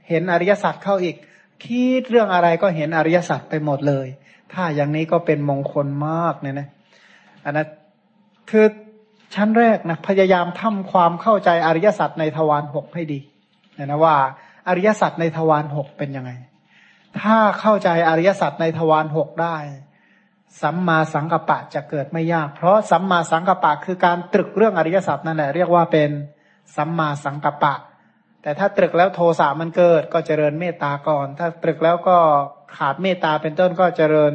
A: เห็นอริยสัจเข้าอีก คิดเรื่องอะไรก็เห็นอริยสัจไปหมดเลย ถ้าอย่างนี้ก็เป็นมงคลมากเนี่ยนะอันนั้นคือ ชั้นแรกนะพยายามทำความเข้าใจอริยสัจในทวารหกให้ดีนะนะว่า อริยสัจในทวารหกเป็นยังไง ถ้าเข้าใจอริยสัจในทวารหกได้ สัมมาสังกัปปะจะเกิดไม่ยาก เพราะสัมมาสังกัปปะคือการตรึกเรื่องอริยสัจนั่นแหละเรียกว่าเป็นสัมมาสังกัปปะ แต่ถ้าตรึกแล้วโทสะมันเกิดก็เจริญเมตตาก่อน ถ้าตรึกแล้วก็ขาดเมตตาเป็นต้นก็เจริญ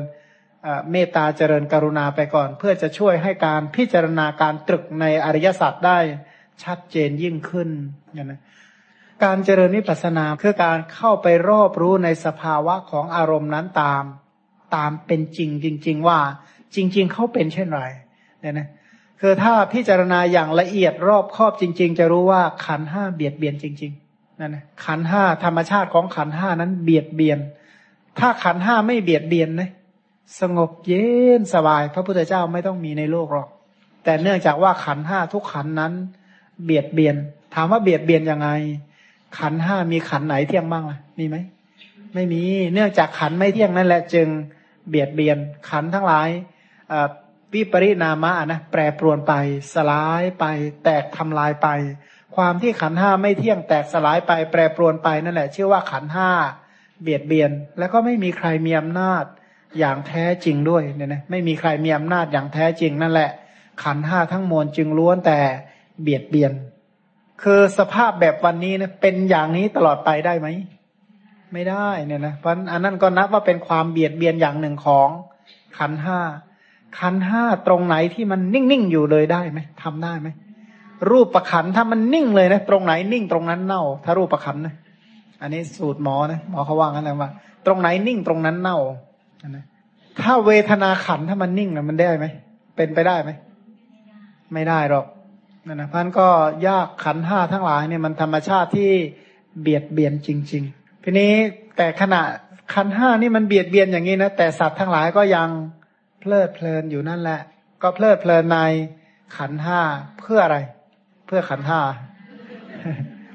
A: เมตตาเจริญกรุณาไปก่อน เพื่อจะช่วยให้การพิจารณาการตรึกในอริยสัจได้ชัดเจนยิ่งขึ้นนะการเจริญวิปัสสนาคือการเข้าไปรอบรู้ในสภาวะของอารมณ์นั้นตาม ตามเป็นจริงจริง ๆ ว่า จริง ๆ เขาเป็นเช่นไรเนี่ยนะคือถ้าพิจารณาอย่างละเอียดรอบครอบจริง ๆ จะรู้ว่าขันห้าเบียดเบียนจริงๆนั่นนะขันห้าธรรมชาติของขันห้านั้นเบียดเบียน ถ้าขันห้าไม่เบียดเบียนนะ สงบเย็นสบาย พระพุทธเจ้าไม่ต้องมีในโลกหรอก แต่เนื่องจากว่าขันห้าทุกขันนั้น เบียดเบียน ถามว่าเบียดเบียนยังไง ขันห้ามีขันไหนเที่ยงบ้างล่ะมีไหมไม่มี เนื่องจากขันไม่เที่ยงนั่นแหละจึงเบียดเบียน ขันทั้งหลายวิปริณามะนะแปรปรวนไป สลายไป แตกทำลายไป ความที่ขันห้าไม่เที่ยงแตกสลายไป แปรปรวนไปนั่นแหละชื่อว่าขันห้าเบียดเบียน แล้วก็ไม่มีใครมีอำนาจ อย่างแท้จริงด้วยเนี่ยนะไม่มีใครมีอำนาจอย่างแท้จริงนั่นแหละ ขันห้าทั้งมวลจึงล้วนแต่เบียดเบียน คือสภาพแบบวันนี้นะเป็นอย่างนี้ตลอดไปได้ไหมไม่ได้เนี่ยนะเพราะอันนั้นก็นับว่าเป็นความเบียดเบียนอย่างหนึ่งของขันห้าขันห้าตรงไหนที่มันนิ่งๆอยู่เลยได้ไหมทำได้ไหมรูปประขันถ้ามันนิ่งเลยนะตรงไหนนิ่งตรงนั้นเน่า ถ้ารูปประขันนะอันนี้สูตรหมอนะหมอเขาว่างั้นเลยว่า ตรงไหนนิ่งตรงนั้นเน่า นะถ้าเวทนาขันถ้ามันนิ่งนะมันได้ไหมเป็นไปได้ไหมไม่ได้หรอกนั่นนะพันก็ยากขันห้าทั้งหลายเนี่ยมันธรรมชาติที่เบียดเบียนจริง ๆ ทีนี้แต่ขณะขันห้านี่มันเบียดเบียนอย่างนี้นะแต่สัตว์ทั้งหลายก็ยังเพลิดเพลินอยู่นั่นแหละ ก็เพลิดเพลินในขันห้าเพื่ออะไร เพื่อขันห้า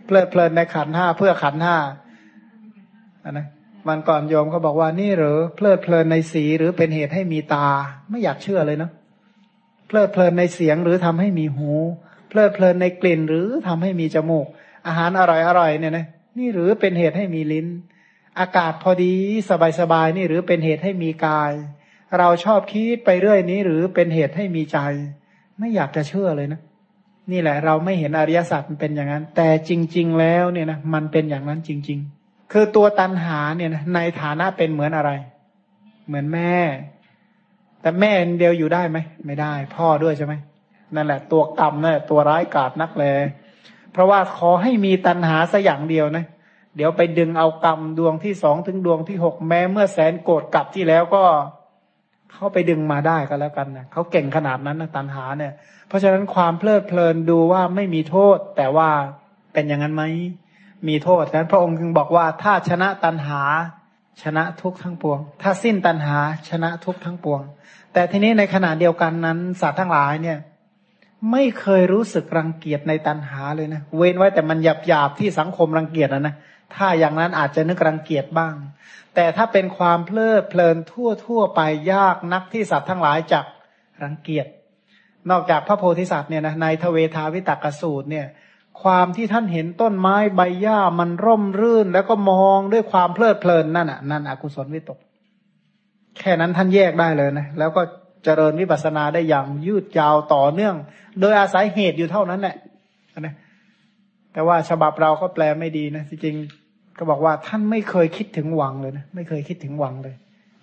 A: เพลิดเพลินในขันห้าเพื่อขันห้าอันนะ วันก่อนโยมก็บอกว่านี่หรือเพลิดเพลินในสีหรือเป็นเหตุให้มีตา ไม่อยากเชื่อเลยเนาะเพลิดเพลินในเสียงหรือทำให้มีหู เพลิดเพลินในกลิ่นหรือทำให้มีจมูก อาหารอร่อยอร่อยเนี่ยนะนี่หรือเป็นเหตุให้มีลิ้น อากาศพอดีสบายสบายนี่หรือเป็นเหตุให้มีกาย เราชอบคิดไปเรื่อยนี้หรือเป็นเหตุให้มีใจ ไม่อยากจะเชื่อเลยนะนี่แหละ เราไม่เห็นอริยสัจมันเป็นอย่างนั้น แต่จริง ๆ แล้วเนี่ยนะมันเป็นอย่างนั้นจริง ๆ คือตัวตันหาเนี่ยในฐานะเป็นเหมือนอะไร เหมือนแม่ แต่แม่เดียวอยู่ได้ไหมไม่ได้ พ่อด้วยใช่ไหมนั่นแหละ ตัวกรรมนั่นแหละตัวร้ายกาจนักเลยเพราะว่าขอให้มีตันหาสักอย่างเดียวนะ เดี๋ยวไปดึงเอากรรมดวงที่สองถึงดวงที่หกแม้เมื่อแสนโกรธกลับที่แล้วก็เขาไปดึงมาได้ก็แล้วกันนะเขาเก่งขนาดนั้นนะตันหาเนี่ย เพราะฉะนั้นความเพลิดเพลินดูว่าไม่มีโทษ แต่ว่าเป็นอย่างนั้นไหม มีโทษนั้นพระองค์จึงบอกว่าถ้าชนะตันหา ชนะทุกทั้งปวง ถ้าสิ้นตันหาชนะทุกทั้งปวง แต่ทีนี้ในขณะเดียวกันนั้นสัตว์ทั้งหลายเนี่ย ไม่เคยรู้สึกรังเกียจในตันหาเลยนะเว้นไว้แต่มันหยาบหยาบที่สังคมรังเกียจนะนะถ้าอย่างนั้นอาจจะนึกรังเกียจบ้าง แต่ถ้าเป็นความเพลิดเพลินทั่วทั่วไปยากนักที่สัตว์ทั้งหลายจะรังเกียจนอกจากพระโพธิสัตว์เนี่ยนะในทเวทาวิตกสูตรเนี่ย ความที่ท่านเห็นต้นไม้ใบหญ้ามันร่มรื่น แล้วก็มองด้วยความเพลิดเพลินนั่นอะนั่นอกุศลวิตก แค่นั้นท่านแยกได้เลยนะ แล้วก็เจริญวิปัสสนาได้อย่างยืดยาวต่อเนื่อง โดยอาศัยเหตุอยู่เท่านั้นแหละนะแต่ว่าฉบับเราก็แปลไม่ดีนะจริงๆก็บอกว่าท่านไม่เคยคิดถึงหวังเลยนะไม่เคยคิดถึงหวังเลย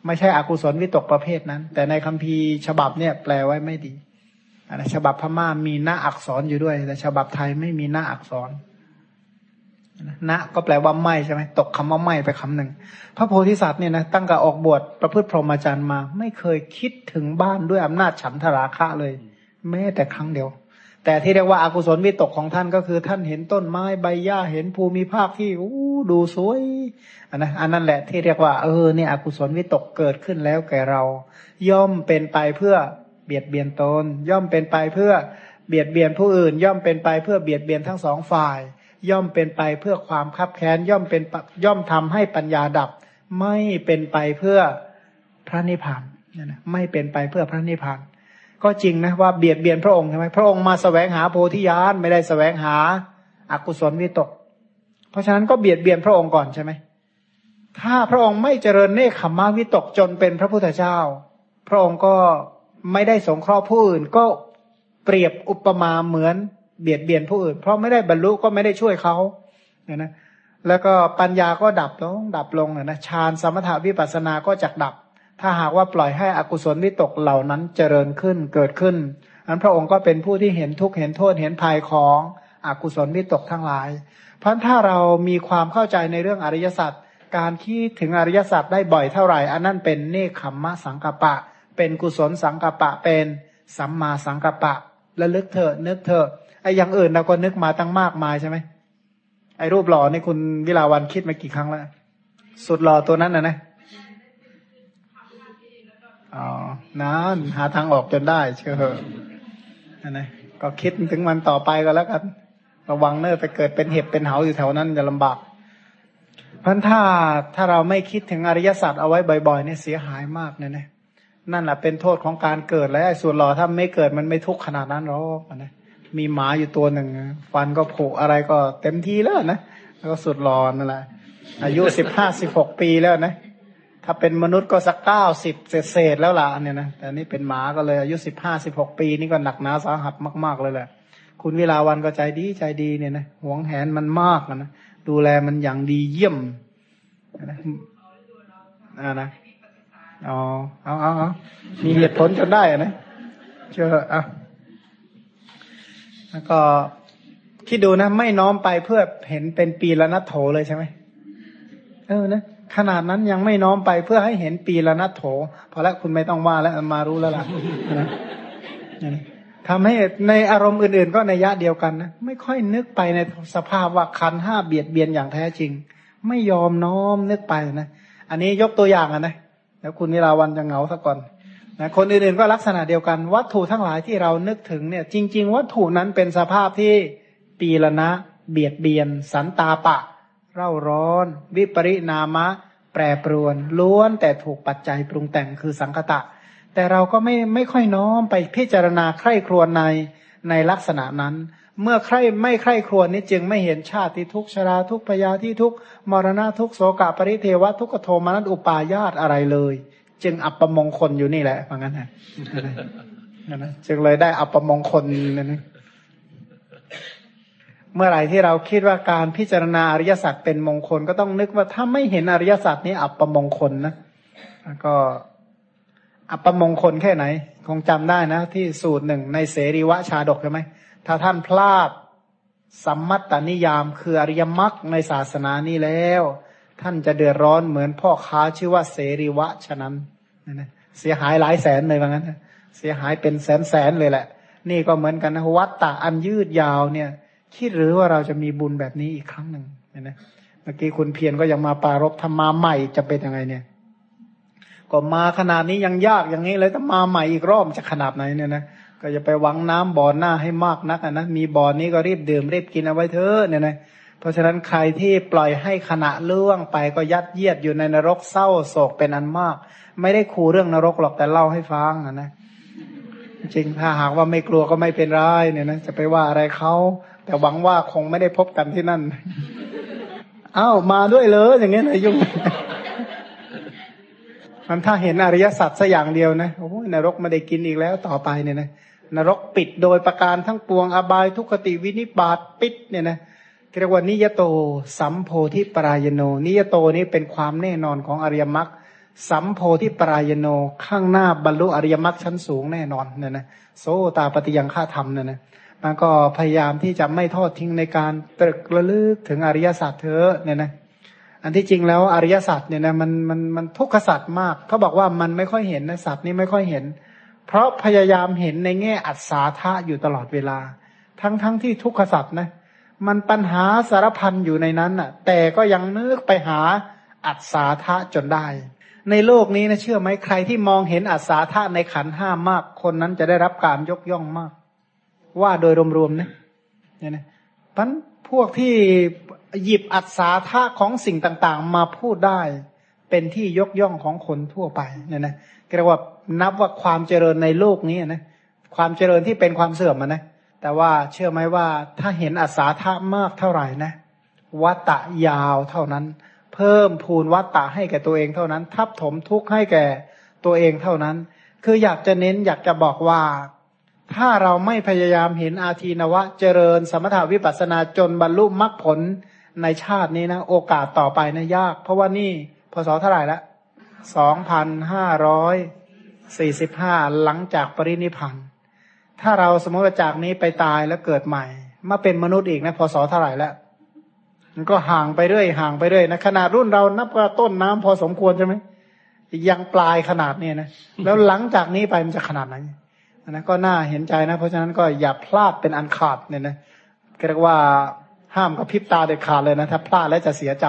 A: ไม่ใช่อกุศลวิตกประเภทนั้น แต่ในคัมภีร์ฉบับเนี่ยแปลไว้ไม่ดี นะฉบับพม่ามีหน้าอักษรอยู่ด้วย แต่ฉบับไทยไม่มีหน้าอักษรณก็แปลว่าไม่ใช่ไหมตกคำว่าไม่ไปคำหนึ่งพระโพธิสัตว์เนี่ยนะตั้งแต่ออกบวชประพฤติพรหมจรรย์มา ไม่เคยคิดถึงบ้านด้วยอำนาจฉันทราคะเลย แม้แต่ครั้งเดียว แต่ที่เรียกว่าอากุศลวิตกของท่านก็คือท่านเห็นต้นไม้ใบหญ้าเห็นภูมิภาคที่อู้ดูสวยอันนะอันนั้นแหละที่เรียกว่าเออเนี่ยอกุศลวิตกเกิดขึ้นแล้วแก่เรา ย่อมเป็นไปเพื่อ เบียดเบียนตน ย่อมเป็นไปเพื่อเบียดเบียนผู้อื่น ย่อมเป็นไปเพื่อเบียดเบียนทั้งสองฝ่าย ย่อมเป็นไปเพื่อความคับแค้นย่อมเป็นย่อมทำให้ปัญญาดับ ไม่เป็นไปเพื่อพระนิพพานนะไม่เป็นไปเพื่อพระนิพพาน ก็จริงนะว่าเบียดเบียนพระองค์ใช่ไหมพระองค์มาสแสวงหาโพธิญาณไม่ได้สแสวงหาอากุศลวิตก เพราะฉะนั้นก็เบียดเบียนพระองค์ก่อนใช่ไหมถ้าพระองค์ไม่เจริญเนคขมมาวิตกจนเป็นพระพุทธเจ้า พระองค์ก็ ไม่ได้สงเคราะห์ผู้อื่น ก็เปรียบอุปมาเหมือนเบียดเบียนผู้อื่น เพราะไม่ได้บรรลุก็ไม่ได้ช่วยเขาเนี่ยนะแล้วก็ปัญญาก็ดับลงดับลงนะฌานสมถาวิปัสสนาก็จักดับ ถ้าหากว่าปล่อยให้อกุศลวิตกเหล่านั้นเจริญขึ้นเกิดขึ้นอันพระองค์ก็เป็นผู้ที่เห็นทุกข์เห็นโทษเห็นภัยของอกุศลวิตกทั้งหลาย เพราะถ้าเรามีความเข้าใจในเรื่องอริยสัจการคิดถึงอริยสัจได้บ่อยเท่าไหร่ อันนั้นเป็นเนคขมมะสังกปะ เป็นกุศลสังกัปปะเป็นสัมมาสังกัปปะและลึกเถอะนึกเถอะไอ้อย่างอื่นเราก็นึกมาตั้งมากมายใช่ไหมไอ้รูปหล่อนี่คุณวิลาวันคิดมากี่ครั้งแล้วสุดหล่อตัวนั้นนะนะอ๋อนั้นหาทางออกจนได้เชื่อเหอะนะก็คิดถึงมันต่อไปก็แล้วกัน ระวังเนอไปเกิดเป็นเห็บเป็นเหาอยู่แถวนั้นจะลำบากเพราะถ้าถ้าเราไม่คิดถึงอริยสัจเอาไว้บ่อยๆเนี่ยเสียหายมากเนี่ยนะ นั่นแหละเป็นโทษของการเกิดแล้วไอ้ส่วนหล่อถ้าไม่เกิดมันไม่ทุกข์ขนาดนั้นหรอกนะมีหมาอยู่ตัวหนึ่งฟันก็ผุอะไรก็เต็มทีแล้วนะแล้วก็สุดหลอนนั่นแหละอายุสิบห้าสิบหกปีแล้วนะ ถ้าเป็นมนุษย์ก็สักเก้าสิบเศษแล้วล่ะเนี่ยนะแต่นี่เป็นหมาก็เลยอายุสิบห้าสิบหกปีนี่ก็หนักหนาสาหัสมาก ๆเลยแหละ คุณเวลาวันก็ใจดีใจดีเนี่ยนะหวงแหนมันมากนะดูแลมันอย่างดีเยี่ยมนะอ่านะ อ๋อ เอาเอาเอามีเหตุผลจนได้นะ เชื่ออะแล้วก็คิดดูนะ ไม่น้อมไปเพื่อเห็นเป็นปีละนัทโถเลยใช่ไหมเออนะขนาดนั้นยังไม่น้อมไปเพื่อให้เห็นปีละนัทโถพอแล้วคุณไม่ต้องว่าแล้วมารู้แล้วล่ะนะทำให้ในอารมณ์อื่น ๆ ก็ในยะเดียวกันนะไม่ค่อยนึกไปในสภาพว่าคันห้าเบียดเบียนอย่างแท้จริง ไม่ยอมน้อมนึกไปนะ อันนี้ยกตัวอย่างอะนะ แล้วคุณนิราวันจะเหงาซะก่อนนะคนอื่นๆก็ลักษณะเดียวกัน วัตถุทั้งหลายที่เรานึกถึงเนี่ย จริง ๆ วัตถุนั้นเป็นสภาพที่ปีละนะ เบียดเบียน สันตาปะ เร่าร้อน วิปริณามะ แปรปรวน ล้วนแต่ถูกปัจจัยปรุงแต่งคือสังคตะ แต่เราก็ไม่ไม่ค่อยน้อมไปพิจารณาใคร่ครวญในในลักษณะนั้น เมื่อใครไม่ใคร่ครวญนี้จึงไม่เห็นชาติทุกชราทุกพยาที่ทุกมรณะทุกโสกะปริเทวะทุกโทมนัตอุปาญาตอะไรเลย จึงอัปมงคลอยู่นี่แหละว่างั้นนะนะจึงเลยได้อัปมงคลนั่นเมื่อไหร่ที่เราคิดว่าการพิจารณาอริยสัจเป็นมงคลก็ต้องนึกว่าถ้าไม่เห็นอริยสัจนี้อัปมงคลนะแล้วก็อัปมงคลแค่ไหน คงจำได้นะ ที่สูตรหนึ่งในเสรีวะชาดกใช่ไหม ถ้าท่านพลาดสัมมัตตนิยามคืออริยมรรคในศาสนานี้แล้ว ท่านจะเดือดร้อนเหมือนพ่อค้าชื่อว่าเสรีวะฉะนั้นนะเสียหายหลายแสนเลยว่างั้นเสียหายเป็นแสนแสนเลยแหละ นี่ก็เหมือนกันนะวัดตะอันยืดยาวเนี่ยคิดหรือว่าเราจะมีบุญแบบนี้อีกครั้งหนึ่งนะเมื่อกี้คุณเพียรก็ยังมาปารบทำมาใหม่จะเป็นยังไงเนี่ย ก็มาขนาดนี้ยังยากอย่างนี้เลยถ้ามาใหม่อีกรอบจะขนาดไหนเนี่ยนะ ก็จะไปหวังน้ำบ่อหน้าให้มากนักนะมีบ่อนี้ก็รีบดื่มรีบกินเอาไว้เถอะเนี่ยนะเพราะฉะนั้นใครที่ปล่อยให้ขณะล่วงไปก็ยัดเยียดอยู่ในนรกเศร้าโศกเป็นอันมาก ไม่ได้คูเรื่องนรกหรอกแต่เล่าให้ฟังนะจริงถ้าหากว่าไม่กลัวก็ไม่เป็นไรเนี่ยนะจะไปว่าอะไรเขาแต่หวังว่าคงไม่ได้พบกันที่นั่นอ้าวมาด้วยเลยอย่างเงี้ยนะยุ่งมันถ้าเห็นอริยสัจสักอย่างเดียวนะโอ้ยนรกไม่ได้กินอีกแล้วต่อไปเนี่ยนะ นรกปิดโดยประการทั้งปวงอบายทุกขติวินิบาตปิดเนี่ยนะเรียกว่านิยโตสัมโพธิปรายโน นิยโตนี้เป็นความแน่นอนของอริยมรรคสัมโพธิปรายโนข้างหน้าบรรลุอริยมรรคชั้นสูงแน่นอนเนี่ยนะโซตาปฏิยังฆ่าธรรมเนี่ยนะมันก็พยายามที่จะไม่ทอดทิ้งในการตรึกระลึกถึงอริยสัจเถอเนี่ยนะอันที่จริงแล้วอริยสัจเนี่ยนะมันมันมันทุกขสัจมากเขาบอกว่ามันไม่ค่อยเห็นนะสัจนี้ไม่ค่อยเห็น เพราะพยายามเห็นในแง่อัศธาอยู่ตลอดเวลา ทั้งทั้งที่ทุกขสัจนะ มันปัญหาสารพันอยู่ในนั้นน่ะ แต่ก็ยังนึกไปหาอัศธาจนได้ ในโลกนี้นะเชื่อไหมใครที่มองเห็นอัศธาในขันห้ามาก คนนั้นจะได้รับการยกย่องมาก ว่าโดยรวมๆนะเนี่ยนะพันพวกที่หยิบอัศธาของสิ่งต่างๆ มาพูดได้ เป็นที่ยกย่องของคนทั่วไปเนี่ยนะ เรียกว่านับว่าความเจริญในโลกนี้นะความเจริญที่เป็นความเสื่อมนะแต่ว่าเชื่อไหมว่าถ้าเห็นอัศาธามากเท่าไหร่นะวัตตะยาวเท่านั้น เพิ่มพูนวัตตะให้แก่ตัวเองเท่านั้น ทับถมทุกข์ให้แก่ตัวเองเท่านั้น คืออยากจะเน้นอยากจะบอกว่า ถ้าเราไม่พยายามเห็นอาทีนวะ เจริญ สมถาวิปัสนาจนบรรลุมรรคผลในชาตินี้นะ โอกาสต่อไปนะยาก เพราะว่านี่พศเท่าไหร่ละ สองพันห้าร้อยสี่สิบห้าหลังจากปรินิพานถ้าเราสมมติว่าจากนี้ไปตายแล้วเกิดใหม่ มาเป็นมนุษย์อีกนะพศเท่าไหร่แล้วมันก็ห่างไปเรื่อยห่างไปเรื่อยนะขนาดรุ่นเรานับว่าต้นน้ำพอสมควรใช่ไหมยังปลายขนาดนี้นะแล้วหลังจากนี้ไปมันจะขนาดไหนนะก็น่าเห็นใจนะ เพราะฉะนั้นก็อย่าพลาดเป็นอันขาดเนี่ยนะเรียกว่าห้ามกับพริบตาเด็ดขาดเลยนะถ้าพลาดแล้วจะเสียใจ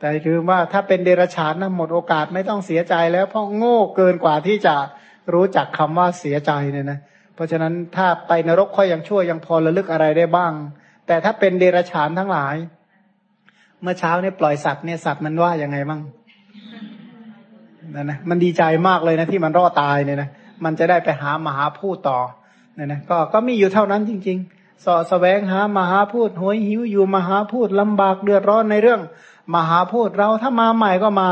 A: แต่คือว่าถ้าเป็นเดรัจฉานนะหมดโอกาสไม่ต้องเสียใจแล้ว เพราะโง่เกินกว่าที่จะรู้จักคำว่าเสียใจเนี่ยนะเพราะฉะนั้นถ้าไปนรกค่อยยังชั่วยังพอระลึกอะไรได้บ้าง แต่ถ้าเป็นเดรัจฉานทั้งหลาย เมื่อเช้าเนี่ยปล่อยสัตว์เนี่ยสัตว์มันว่ายังไงบ้างนะนะมันดีใจมากเลยนะที่มันรอดตายเนี่ยนะมันจะได้ไปหามหาพูดต่อเนี่ยนะก็ก็มีอยู่เท่านั้นจริง ๆสอแสวงหามหาพูดหวยหิวอยู่มหาพูดลำบากเดือดร้อนในเรื่อง มหาพูดเราถ้ามาใหม่ก็มา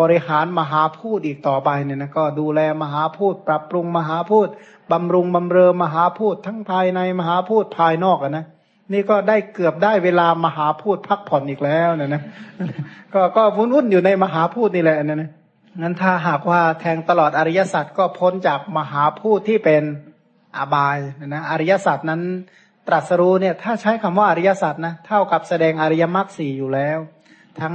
A: บริหารมหาพูดอีกต่อไปเนี่ยนะก็ดูแลมหาพูดปรับปรุงมหาพูดบำรุงบำเรอมหาพูดทั้งภายในมหาพูดภายนอกอะนะนี่ก็ได้เกือบได้เวลามหาพูดพักผ่อนอีกแล้วเนี่ยนะก็ก็วุ่นๆอยู่ในมหาพูดนี่แหละเนี่ยนะงั้นถ้าหากว่าแทงตลอดอริยสัจก็พ้นจากมหาพูดที่เป็นอบายนะอริยสัจนั้นตรัสรู้เนี่ยถ้าใช้คำว่าอริยสัจนะเท่ากับแสดงอริยมรรคสี่อยู่แล้ว ทั้ง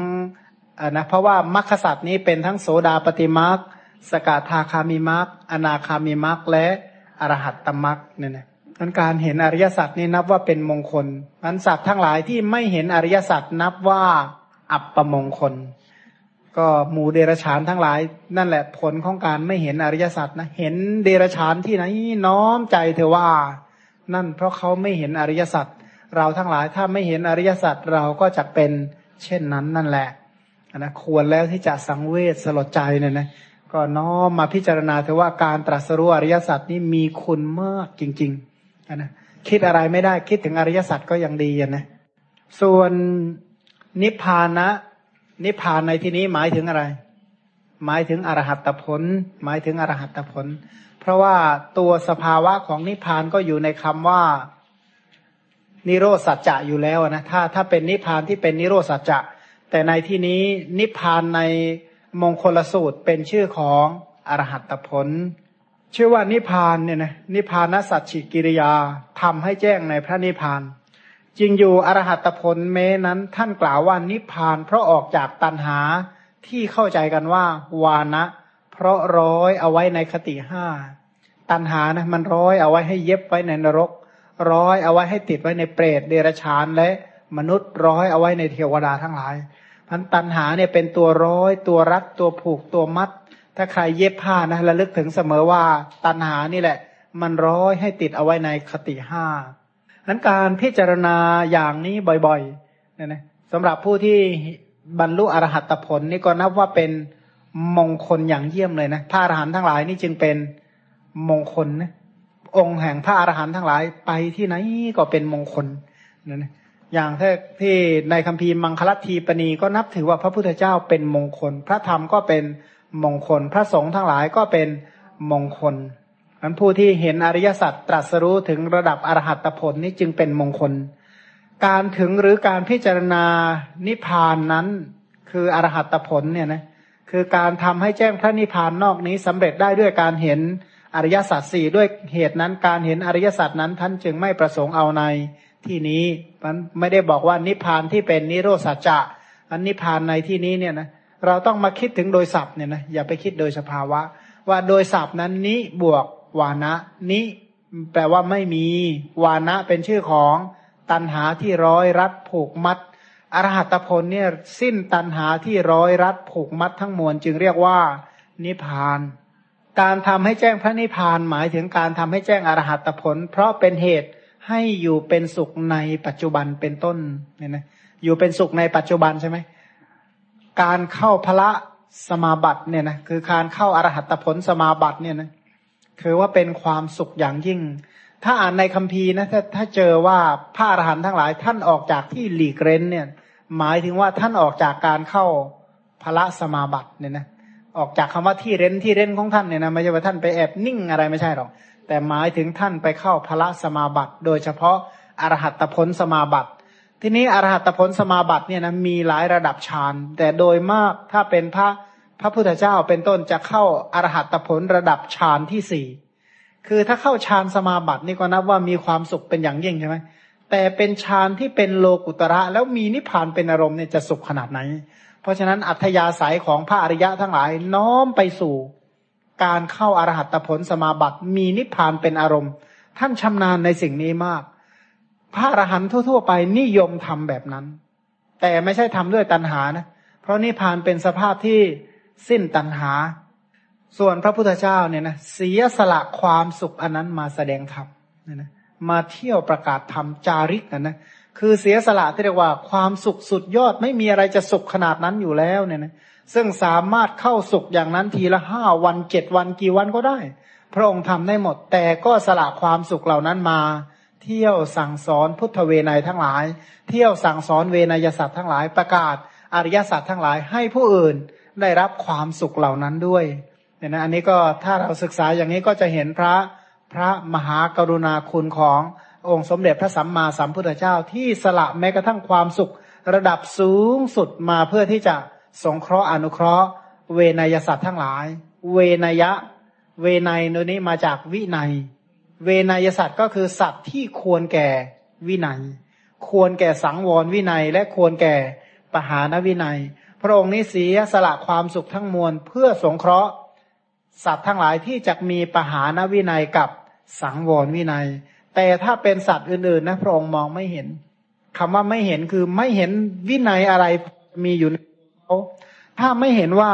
A: นะเพราะว่ามรรคสัจนี้เป็นทั้งโสดาปฏิมรรคสกทาคามิมรรคอนาคามิมรรคและอรหัตตมรรคเนี่ยนะนั้นการเห็นอริยสัจนี่นับว่าเป็นมงคลนั้นสัตว์ทั้งหลายที่ไม่เห็นอริยสัจนับว่าอับปมงคล ก็หมู่เดรฉานทั้งหลาย นั่นแหละผลของการไม่เห็นอริยสัจนะเห็นเดรฉานที่ไหนน้อมใจเธอว่า นั่นเพราะเขาไม่เห็นอริยสัจเราทั้งหลายถ้าไม่เห็นอริยสัจเราก็จะเป็น เช่นนั้นนั่นแหละนะควรแล้วที่จะสังเวชสลดใจเนี่ยนะก็น้อมมาพิจารณาเถอะว่าการตรัสรู้อริยสัจนี่มีคุณมากจริงๆนะคิดอะไรไม่ได้คิดถึงอริยสัจก็ยังดีนะส่วนนิพพานะ นิพพานในที่นี้หมายถึงอะไร หมายถึงอรหัตผล หมายถึงอรหัตผล เพราะว่าตัวสภาวะของนิพพานก็อยู่ในคำว่า นิโรสัจจะอยู่แล้วนะถ้าถ้าเป็นนิพพานที่เป็นนิโรสัจจะ แต่ในที่นี้นิพพานในมงคลสูตรเป็นชื่อของอรหัตผล ชื่อว่านิพานเนี่ยนะนิพานสัจฉิกิริยาทำให้แจ้งในพระนิพานจริงอยู่อรหัตผลเมนั้นท่านกล่าวว่านิพาน เพราะออกจากตันหาที่เข้าใจกันว่าวานะ เพราะร้อยเอาไว้ในคติห้าตันหานะมันร้อยเอาไว้ให้เย็บไว้ในนรก ร้อยเอาไว้ให้ติดไว้ในเปรตเดรัจฉานและมนุษย์ร้อยเอาไว้ในเทวดาทั้งหลายพันตันหาเนี่ยเป็นตัวร้อย ตัวรัดตัวผูกตัวมัด ถ้าใครเย็บผ้านะระลึกถึงเสมอว่าตันหานี่แหละ มันร้อยให้ติดเอาไว้ในคติห้านั้นการพิจารณาอย่างนี้บ่อยๆเนี่ยนะสำหรับผู้ที่บรรลุอรหัตผลนี่ก็นับว่าเป็นมงคลอย่างเยี่ยมเลยนะพระอรหันต์ทั้งหลายนี่จึงเป็นมงคลนะ องค์แห่งพระอรหันต์ทั้งหลายไปที่ไหนก็เป็นมงคลนั่นอย่างที่ที่ในคัมภีร์มังคลทีปณีก็นับถือว่าพระพุทธเจ้าเป็นมงคล พระธรรมก็เป็นมงคล พระสงฆ์ทั้งหลายก็เป็นมงคลนั้นผู้ที่เห็นอริยสัจตรัสรู้ถึงระดับอรหัตผลนี้จึงเป็นมงคล การถึงหรือการพิจารณานิพพานนั้นคืออรหัตผลเนี่ยนะคือการทำให้แจ้งพระนิพพานนอกนี้สำเร็จได้ด้วยการเห็น อริยสัจสี่ด้วยเหตุนั้นการเห็นอริยสัจนั้นท่านจึงไม่ประสงค์เอาในที่นี้มันไม่ได้บอกว่านิพพานที่เป็นนิโรธสัจจะอันนิพพานในที่นี้เนี่ยนะเราต้องมาคิดถึงโดยศัพท์เนี่ยนะอย่าไปคิดโดยสภาวะ ว่าโดยศัพท์นั้นนิบวกวานะนิแปลว่าไม่มีวานะเป็นชื่อของตันหาที่ร้อยรัดผูกมัดอรหัตผลเนี่ยสิ้นตันหาที่ร้อยรัดผูกมัดทั้งมวลจึงเรียกว่า นิพพาน การทำให้แจ้งพระนิพพานหมายถึงการทำให้แจ้งอรหัตผล เพราะเป็นเหตุให้อยู่เป็นสุขในปัจจุบันเป็นต้นเนี่ยนะอยู่เป็นสุขในปัจจุบันใช่ไหมการเข้าพระสมาบัติเนี่ยนะคือการเข้าอรหัตผลสมาบัติเนี่ยนะคือว่าเป็นความสุขอย่างยิ่ง ถ้าอ่านในคัมภีร์นะถ้าถ้าเจอว่าพระอรหันต์ทั้งหลายท่านออกจากที่หลีกเร้นเนี่ย หมายถึงว่าท่านออกจากการเข้าพระสมาบัติเนี่ยนะ ออกจากคำว่าที่เร้นที่เร้นของท่านเนี่ยนะไม่ใช่ว่าท่านไปแอบนิ่งอะไรไม่ใช่หรอก แต่หมายถึงท่านไปเข้าพระสมาบัติ โดยเฉพาะอรหัตผลสมาบัติ ทีนี้อรหัตผลสมาบัติเนี่ยนะมีหลายระดับฌานแต่โดยมากถ้าเป็นพระพระพุทธเจ้าเป็นต้นจะเข้าอรหัตผลระดับฌานที่สี่คือถ้าเข้าฌานสมาบัตินี่ก็นับว่ามีความสุขเป็นอย่างยิ่งใช่ไหมแต่เป็นฌานที่เป็นโลกุตระ แล้วมีนิพพานเป็นอารมณ์เนี่ยจะสุขขนาดไหน ราะฉะนั้นอัธยาศัยของพระอริยะทั้งหลายน้อมไปสู่ การเข้าอารหัตผลสมาบัติมีนิพพานเป็นอารมณ์ ท่านชำนาญในสิ่งนี้มาก พระอรหันต์ทั่ว ๆ ไปนิยมทำแบบนั้น แต่ไม่ใช่ทำด้วยตัณหานะ เพราะนิพพานเป็นสภาพที่สิ้นตัณหา ส่วนพระพุทธเจ้าเนี่ยนะเสียสละความสุขอันนั้นมาแสดงธรรมนะนะมาเที่ยวประกาศธรรมจาริกนะนะ คือเสียสละที่เรียกว่าความสุขสุดยอดไม่มีอะไรจะสุขขนาดนั้นอยู่แล้วเนี่ยนะซึ่งสามารถเข้าสุขอย่างนั้นทีละห้าวันเจ็ดวันกี่วันก็ได้ พระองค์ทำได้หมด แต่ก็สละความสุขเหล่านั้นมา เที่ยวสั่งสอนพุทธเวไนทั้งหลาย เที่ยวสั่งสอนเวนยสัตว์ทั้งหลายประกาศ อริยสัตว์ทั้งหลายให้ผู้อื่นได้รับความสุขเหล่านั้นด้วยเนี่ยนะอันนี้ก็ถ้าเราศึกษาอย่างนี้ก็จะเห็นพระพระมหากรุณาคุณของ องค์สมเด็จพระสัมมาสัมพุทธเจ้าที่สละแม้กระทั่งความสุข ระดับสูงสุดมาเพื่อที่จะสงเคราะห์อนุเคราะห์ เวนยสัตว์ทั้งหลาย เวนยะ เวนยโนนี้มาจากวินัย เวนยสัตว์ก็คือสัตว์ที่ควรแก่วินัย ควรแก่สังวรวินัย และควรแก่ปหานวินัย พระองค์นี้เสียสละความสุขทั้งมวลเพื่อสงเคราะห์ สัตว์ทั้งหลายที่จะมีปหานวินัยกับสังวรวินัย แต่ถ้าเป็นสัตว์อื่นๆนะพระองค์มองไม่เห็นคำว่าไม่เห็นคือไม่เห็นวินัยอะไรมีอยู่ในเขาถ้าไม่เห็นว่า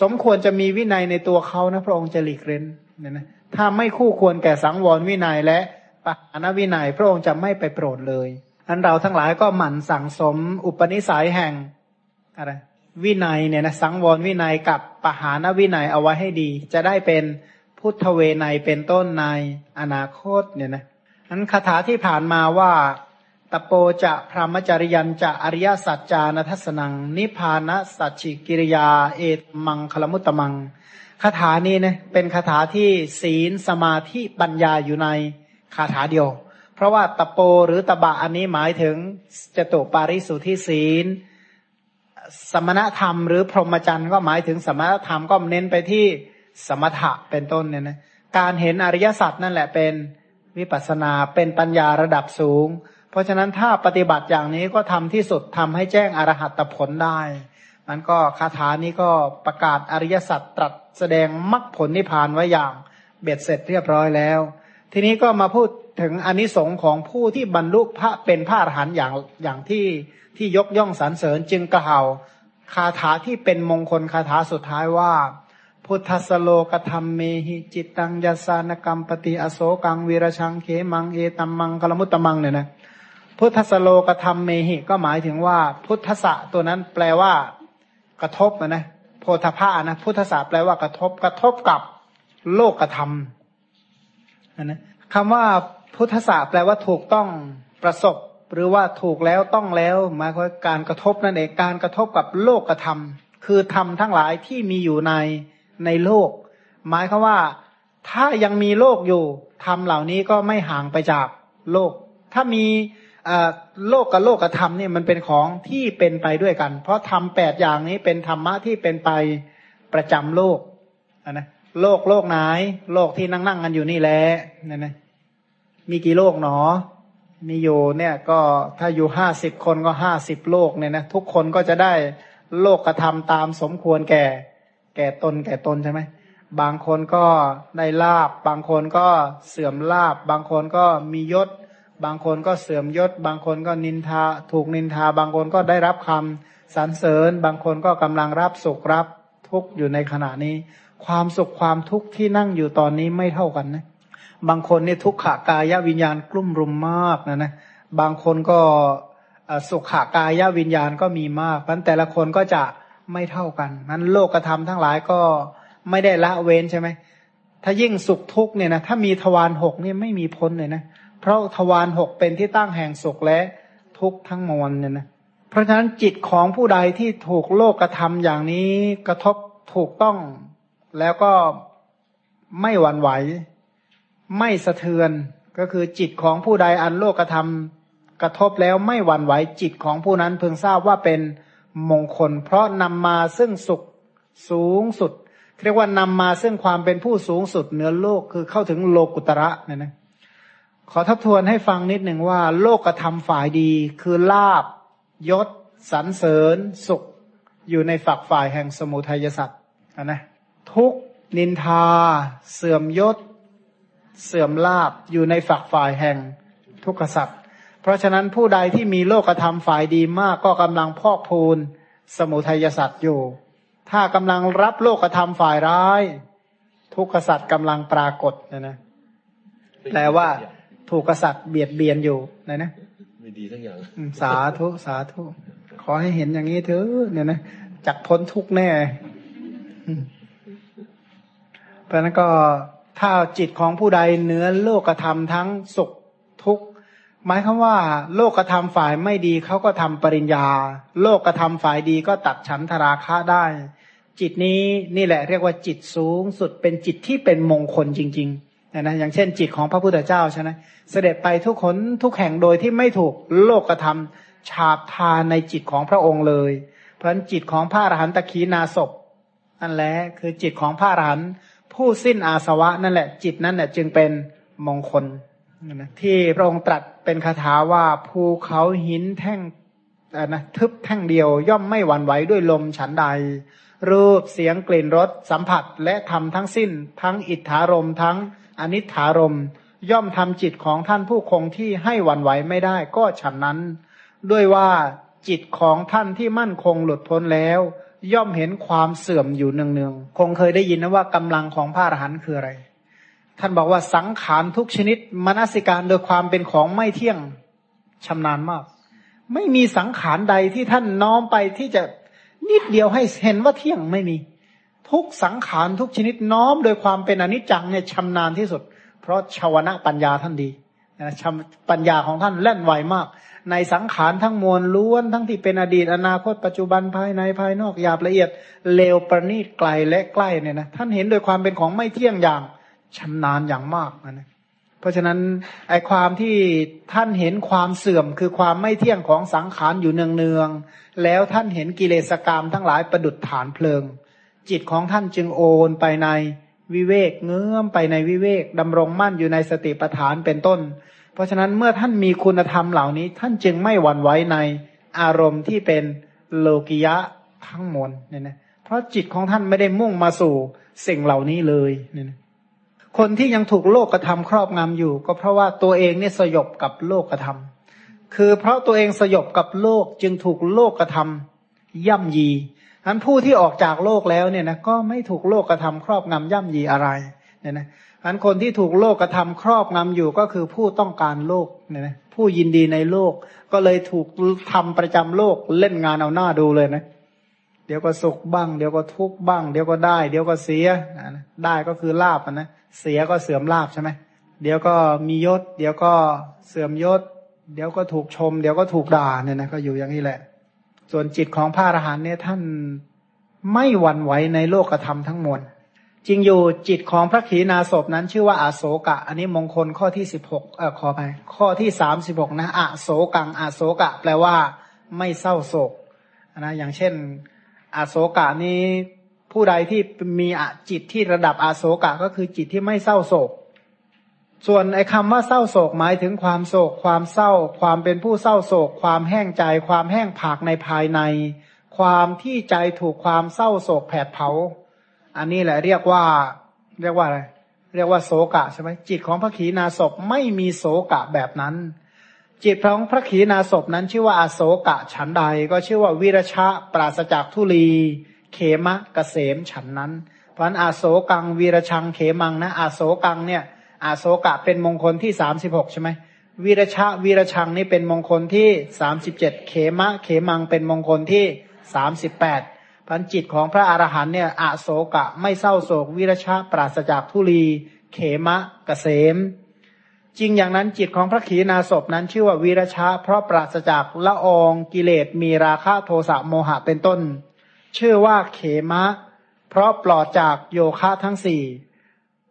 A: สมควรจะมีวินัยในตัวเขานะพระองค์จะหลีกเล่นเนี่ยนะถ้าไม่คู่ควรแก่สังวรวินัยและปานวินัย พระองค์จะไม่ไปโปรดเลย อันเราทั้งหลายก็หมั่นสั่งสมอุปนิสัยแห่งอะไรวินัยเนี่ยนะสังวรวินัยกับปหานวินัยเอาไว้ให้ดี จะได้เป็นพุทธเวไนเป็นต้นในอนาคตเนี่ยนะ นั้นคาถาที่ผ่านมาว่าตโปจะพรหมจริยันจะอริยสัจจานัทัศนัง นิพานสัจฉิกิริยา เอตมังคลมุตตมังคาถานี้เนี่ยเป็นคาถาที่ศีลสมาธิปัญญาอยู่ในคาถาเดียว เพราะว่าตโปหรือตบะอันนี้หมายถึงจตุปาริสุทธิศีล สมณธรรมหรือพรหมจรรย์ก็หมายถึงสมณธรรมก็เน้นไปที่สมถะเป็นต้นเนี่ยนะการเห็นอริยสัจนั่นแหละเป็น วิปัสนาเป็นปัญญาระดับสูง เพราะฉะนั้นถ้าปฏิบัติอย่างนี้ก็ทำที่สุดทำให้แจ้งอรหัตผลได้มันก็คาถานี้ก็ประกาศอริยสัจตรัสแสดงมรรคผลนิพพานไว้อย่าง เบ็ดเสร็จเรียบร้อยแล้ว ทีนี้ก็มาพูดถึงอนิสงค์ของผู้ที่บรรลุพระเป็นพระอรหันต์อย่างอย่างที่ที่ยกย่องสรรเสริญจึงกล่าว คาถาที่เป็นมงคลคาถาสุดท้ายว่า พุทธสโลกธรรมเมหิจิตตังยสานกรรมปฏิอโศกังวีรชังเขมังเอตัมมังกลมุตตมังเนี่ยนะพุทธสโลกธรรมเมหิก็หมายถึงว่า พุทธะตัวนั้นแปลว่ากระทบนะโพธภานะพุทธะแปลว่ากระทบกระทบกับโลกธรรมนะคำว่าพุทธศาสตร์แปลว่าถูกต้องประสบ หรือว่าถูกแล้วต้องแล้วหมายความการกระทบนั่นเองการกระทบกับโลกธรรมคือธรรมทั้งหลายที่มีอยู่ใน ในโลก หมายความว่า ถ้ายังมีโลกอยู่ธรรมเหล่านี้ก็ไม่ห่างไปจากโลก ถ้ามีโลกกับโลกกับธรรมนี่มันเป็นของที่เป็นไปด้วยกัน เพราะธรรมแปดอย่างนี้เป็นธรรมะที่เป็นไปประจำโลกนะโลกโลกไหน โลกที่นั่งนั่งกันอยู่นี่แหละนี่ยนะมีกี่โลกหนอ มีอยู่เนี่ยก็ถ้าอยู่ห้าสิบคนก็ห้าสิบโลกเนี่ยนะทุกคนก็จะได้โลกกระทำตามสมควรแก่ แก่ตนแก่ตนใช่ไหมบางคนก็ได้ลาบ บางคนก็เสื่อมลาบ บางคนก็มียศ บางคนก็เสื่อมยศ บางคนก็นินทาถูกนินทา บางคนก็ได้รับคำสรรเสริญ บางคนก็กำลังรับสุขรับทุกข์อยู่ในขณะนี้ ความสุขความทุกข์ที่นั่งอยู่ตอนนี้ไม่เท่ากันนะบางคนนี่ทุกขากายวิญญาณกลุ่มรุมมากนะนะบางคนก็สุขากายวิญญาณก็มีมากเพราะแต่ละคนก็จะ ไม่เท่ากันนั้นโลกธรรมทั้งหลายก็ไม่ได้ละเว้นใช่ไหม ถ้ายิ่งสุขทุกเนี่ยนะถ้ามีทวารหกเนี่ยไม่มีพ้นเลยนะ เพราะทวารหกเป็นที่ตั้งแห่งสุขและทุกทั้งมวลเนี่ยนะเพราะฉะนั้นจิตของผู้ใดที่ถูกโลกกระทำอย่างนี้กระทบถูกต้อง แล้วก็ไม่หวั่นไหว ไม่สะเทือนก็คือจิตของผู้ใดอันโลกกระทำกระทบแล้วไม่หวั่นไหวจิตของผู้นั้นเพิ่งทราบว่าเป็น มงคล เพราะนำมาซึ่งสุขสูงสุด เรียกว่านำมาซึ่งความเป็นผู้สูงสุดเหนือโลกคือเข้าถึงโลกุตระเนี่ยนะขอทบทวนให้ฟังนิดหนึ่งว่า โลกกระทำฝ่ายดี คือลาบยศสรรเสริญ สุข อยู่ในฝักฝ่ายแห่งสมุทัยสัตว์นะทุกนินทา เสื่อมยศ เสื่อมลาบอยู่ในฝักฝ่ายแห่งทุกขสัตว์ เพราะฉะนั้นผู้ใดที่มีโลกธรรมฝ่ายดีมากก็กำลังพอกพูนสมุทัยสัตว์อยู่ ถ้ากำลังรับโลกธรรมฝ่ายร้าย ทุกขสัตว์กำลังปรากฏนะนะแปลว่าถูกกษัตริย์เบียดเบียนอยู่นะนะ
B: ไม่ดีทั้งอย่าง
A: สาธุสาธุ ขอให้เห็นอย่างนี้เถอะเนี่ยนะจักพ้นทุกแน่เพราะนั้นก็ถ้าจิตของผู้ใดเนื้อโลกธรรมทั้งสุขทุกข์ หมายคือว่า โลกธรรมฝ่ายไม่ดีเขาก็ทำปริญญา โลกธรรมฝ่ายดีก็ตัดฉันทราคะได้ จิตนี้นี่แหละเรียกว่าจิตสูงสุดเป็นจิตที่เป็นมงคลจริงๆนะนะอย่างเช่น จิตของพระพุทธเจ้าใช่ไหมเสด็จไปทุกคนทุกแห่งโดยที่ไม่ถูกโลกธรรมฉาบทาในจิตของพระองค์เลย เพราะะจิตของพระอรหันตขีนาศพนั่นแหละคือจิตของพระอรหันต์ผู้สิ้นอาสวะนั่นแหละ จิตนั้นแหละจึงเป็นมงคล ที่พระองค์ตรัสเป็นคาถาว่าภูเขาหินแท่งนะทึบแท่งเดียวย่อมไม่หวั่นไหวด้วยลมฉันใด รูปเสียงกลิ่นรสสัมผัสและทำทั้งสิ้น ทั้งอิทธารมทั้งอนิถารมย่อมทำจิตของท่านผู้คงที่ให้หวั่นไหวไม่ได้ก็ฉันนั้น ด้วยว่าจิตของท่านที่มั่นคงหลุดพ้นแล้ว ย่อมเห็นความเสื่อมอยู่เนืองๆคงเคยได้ยินนะว่ากำลังของพระอรหันต์คืออะไร ท่านบอกว่าสังขารทุกชนิดมนสิการโดยความเป็นของไม่เที่ยงชำนาญมาก ไม่มีสังขารใดที่ท่านน้อมไปที่จะนิดเดียวให้เห็นว่าเที่ยงไม่มี ทุกสังขารทุกชนิดน้อมโดยความเป็นอนิจจังเนี่ยชำนาญที่สุด เพราะชาวนะปัญญาท่านดีนะปัญญาของท่านแล่นไวมาก ในสังขารทั้งมวลล้วนทั้งที่เป็นอดีตอนาคตปัจจุบันภายในภายนอกหยาบละเอียดเลวประณีตไกลและใกล้เนี่ยนะท่านเห็นโดยความเป็นของไม่เที่ยงอย่าง ชำนาญอย่างมากนะเพราะฉะนั้นไอความที่ท่านเห็นความเสื่อมคือความไม่เที่ยงของสังขารอยู่เนืองๆแล้วท่านเห็นกิเลสกรรมทั้งหลายประดุดฐานเพลิง จิตของท่านจึงโอนไปในวิเวกเงื้อมไปในวิเวกดำรงมั่นอยู่ในสติปัฏฐานเป็นต้น เพราะฉะนั้นเมื่อท่านมีคุณธรรมเหล่านี้ ท่านจึงไม่หวั่นไหวในอารมณ์ที่เป็นโลกิยะทั้งมวลเนี่ยนะเพราะจิตของท่านไม่ได้มุ่งมาสู่สิ่งเหล่านี้เลยเนี่ยนะ คนที่ยังถูกโลกกระทำครอบงำอยู่ ก็เพราะว่าตัวเองเนี่ยสยบกับโลกกระทำคือเพราะตัวเองสยบกับโลกจึงถูกโลกกระทำย่ำยีนั้นผู้ที่ออกจากโลกแล้วเนี่ยนะก็ไม่ถูกโลกกระทำครอบงำย่ำยีอะไรเนี่ยนะอันคนที่ถูกโลกกระทำครอบงำอยู่ก็คือผู้ต้องการโลกเนี่ยนะผู้ยินดีในโลกก็เลยถูกทำประจำโลกเล่นงานเอาหน้าดูเลยนะ เดี๋ยวก็สุขบ้าง เดี๋ยวก็ทุกข์บ้าง เดี๋ยวก็ได้ เดี๋ยวก็เสียได้ก็คือลาบนะ เสียก็เสื่อมลาบใช่ไหมเดี๋ยวก็มียศ เดี๋ยวก็เสื่อมยศ เดี๋ยวก็ถูกชม เดี๋ยวก็ถูกด่าเนี่ยนะก็อยู่อย่างนี้แหละ ส่วนจิตของพระอรหันต์เนี่ยท่านไม่หวั่นไหวในโลกธรรมทั้งมวลจริงอยู่จิตของพระขีณาสพนั้นชื่อว่าอาโศกะ อันนี้มงคลข้อที่สิบหกเออขอไปข้อที่สามสิบหกนะอาโศกังอาโศกะ แปลว่าไม่เศร้าโศกนะอย่างเช่นอาโศกะนี้ ผู้ใดที่มีจิตที่ระดับอาโศกะก็คือจิตที่ไม่เศร้าโศก ส่วนไอ้คำว่าเศร้าโศกหมายถึงความโศก ความเศร้า ความเป็นผู้เศร้าโศก ความแห้งใจ ความแห้งผากในภายใน ความที่ใจถูกความเศร้าโศกแผดเผา อันนี้แหละเรียกว่า เรียกว่าอะไร เรียกว่าโศกะใช่ไหมจิตของพระขีณาสพไม่มีโศกะแบบนั้น จิตของพระขีณาสพนั้นชื่อว่าอาโศกะฉันใด ก็ชื่อว่าวิรชะปราศจากทุลี เขมะกะเกษมฉันนั้น เพราะนั้นอาโศกังวีรชังเขมังนะอาโศกังเนี่ย อาโศกะเป็นมงคลที่สามสิบหกใช่ไหมวีรชะวีรชังนี่เป็นมงคลที่สามสิบเจ็ดเขมะเขมังเป็นมงคลที่สามสิบแปดพันจิตของพระอรหันเนี่ยอาโศกะไม่เศร้าโศกวิรชะปราศจากทุลี เขมะกะเกษม จริงอย่างนั้นจิตของพระขีณาสพนั้นชื่อว่าวีรชะ เพราะปราศจากละอองกิเลสมีราคะโทสะโมหะเป็นต้น ชื่อว่าเขมะ เพราะปลอดจากโยคะทั้งสี่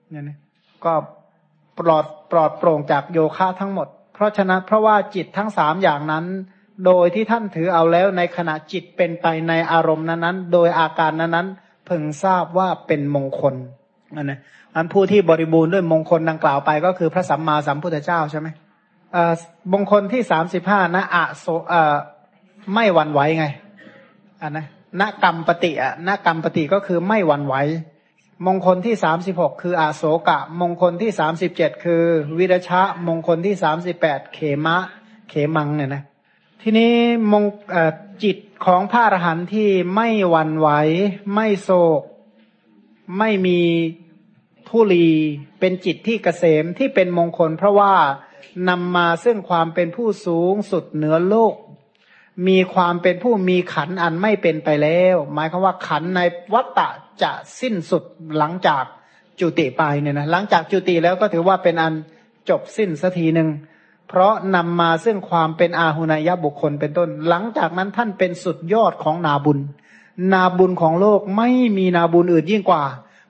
A: เนี่ยนะก็ปลอดปลอดโปร่งจากโยคะทั้งหมด เพราะฉะนั้นเพราะว่าจิตทั้งสามอย่างนั้น โดยที่ท่านถือเอาแล้วในขณะจิตเป็นไปในอารมณ์นั้นๆ โดยอาการนั้นๆพึงทราบว่าเป็นมงคลอันนะอันผู้ที่บริบูรณ์ด้วยมงคลดังกล่าวไปก็คือพระสัมมาสัมพุทธเจ้าใช่ไหมมงคลที่สามสิบห้านะอะโซเออไม่หวั่นไหวไงอันนะ นกรรมปฏิอะนกรรมปฏิก็คือไม่หวั่นไหว มงคลที่สามสิบหกคืออาโศกะ มงคลที่สามสิบเจ็ดคือวิรชะ มงคลที่สามสิบแปดเขมะ เขมังเนี่ยนะ ทีนี้มงจิตของพระอรหันต์ที่ไม่หวั่นไหว ไม่โศก ไม่มีทุลีเป็นจิตที่เกษมที่เป็นมงคล เพราะว่านำมาซึ่งความเป็นผู้สูงสุดเหนือโลก มีความเป็นผู้มีขันอันไม่เป็นไปแล้ว หมายความว่าขันในวัตตะจะสิ้นสุดหลังจากจุติไปเนี่ยนะหลังจากจุติแล้วก็ถือว่าเป็นอันจบสิ้นสักทีหนึ่งเพราะนำมาซึ่งความเป็นอาหุนายบุคคลเป็นต้น หลังจากนั้นท่านเป็นสุดยอดของนาบุญ นาบุญของโลกไม่มีนาบุญอื่นยิ่งกว่า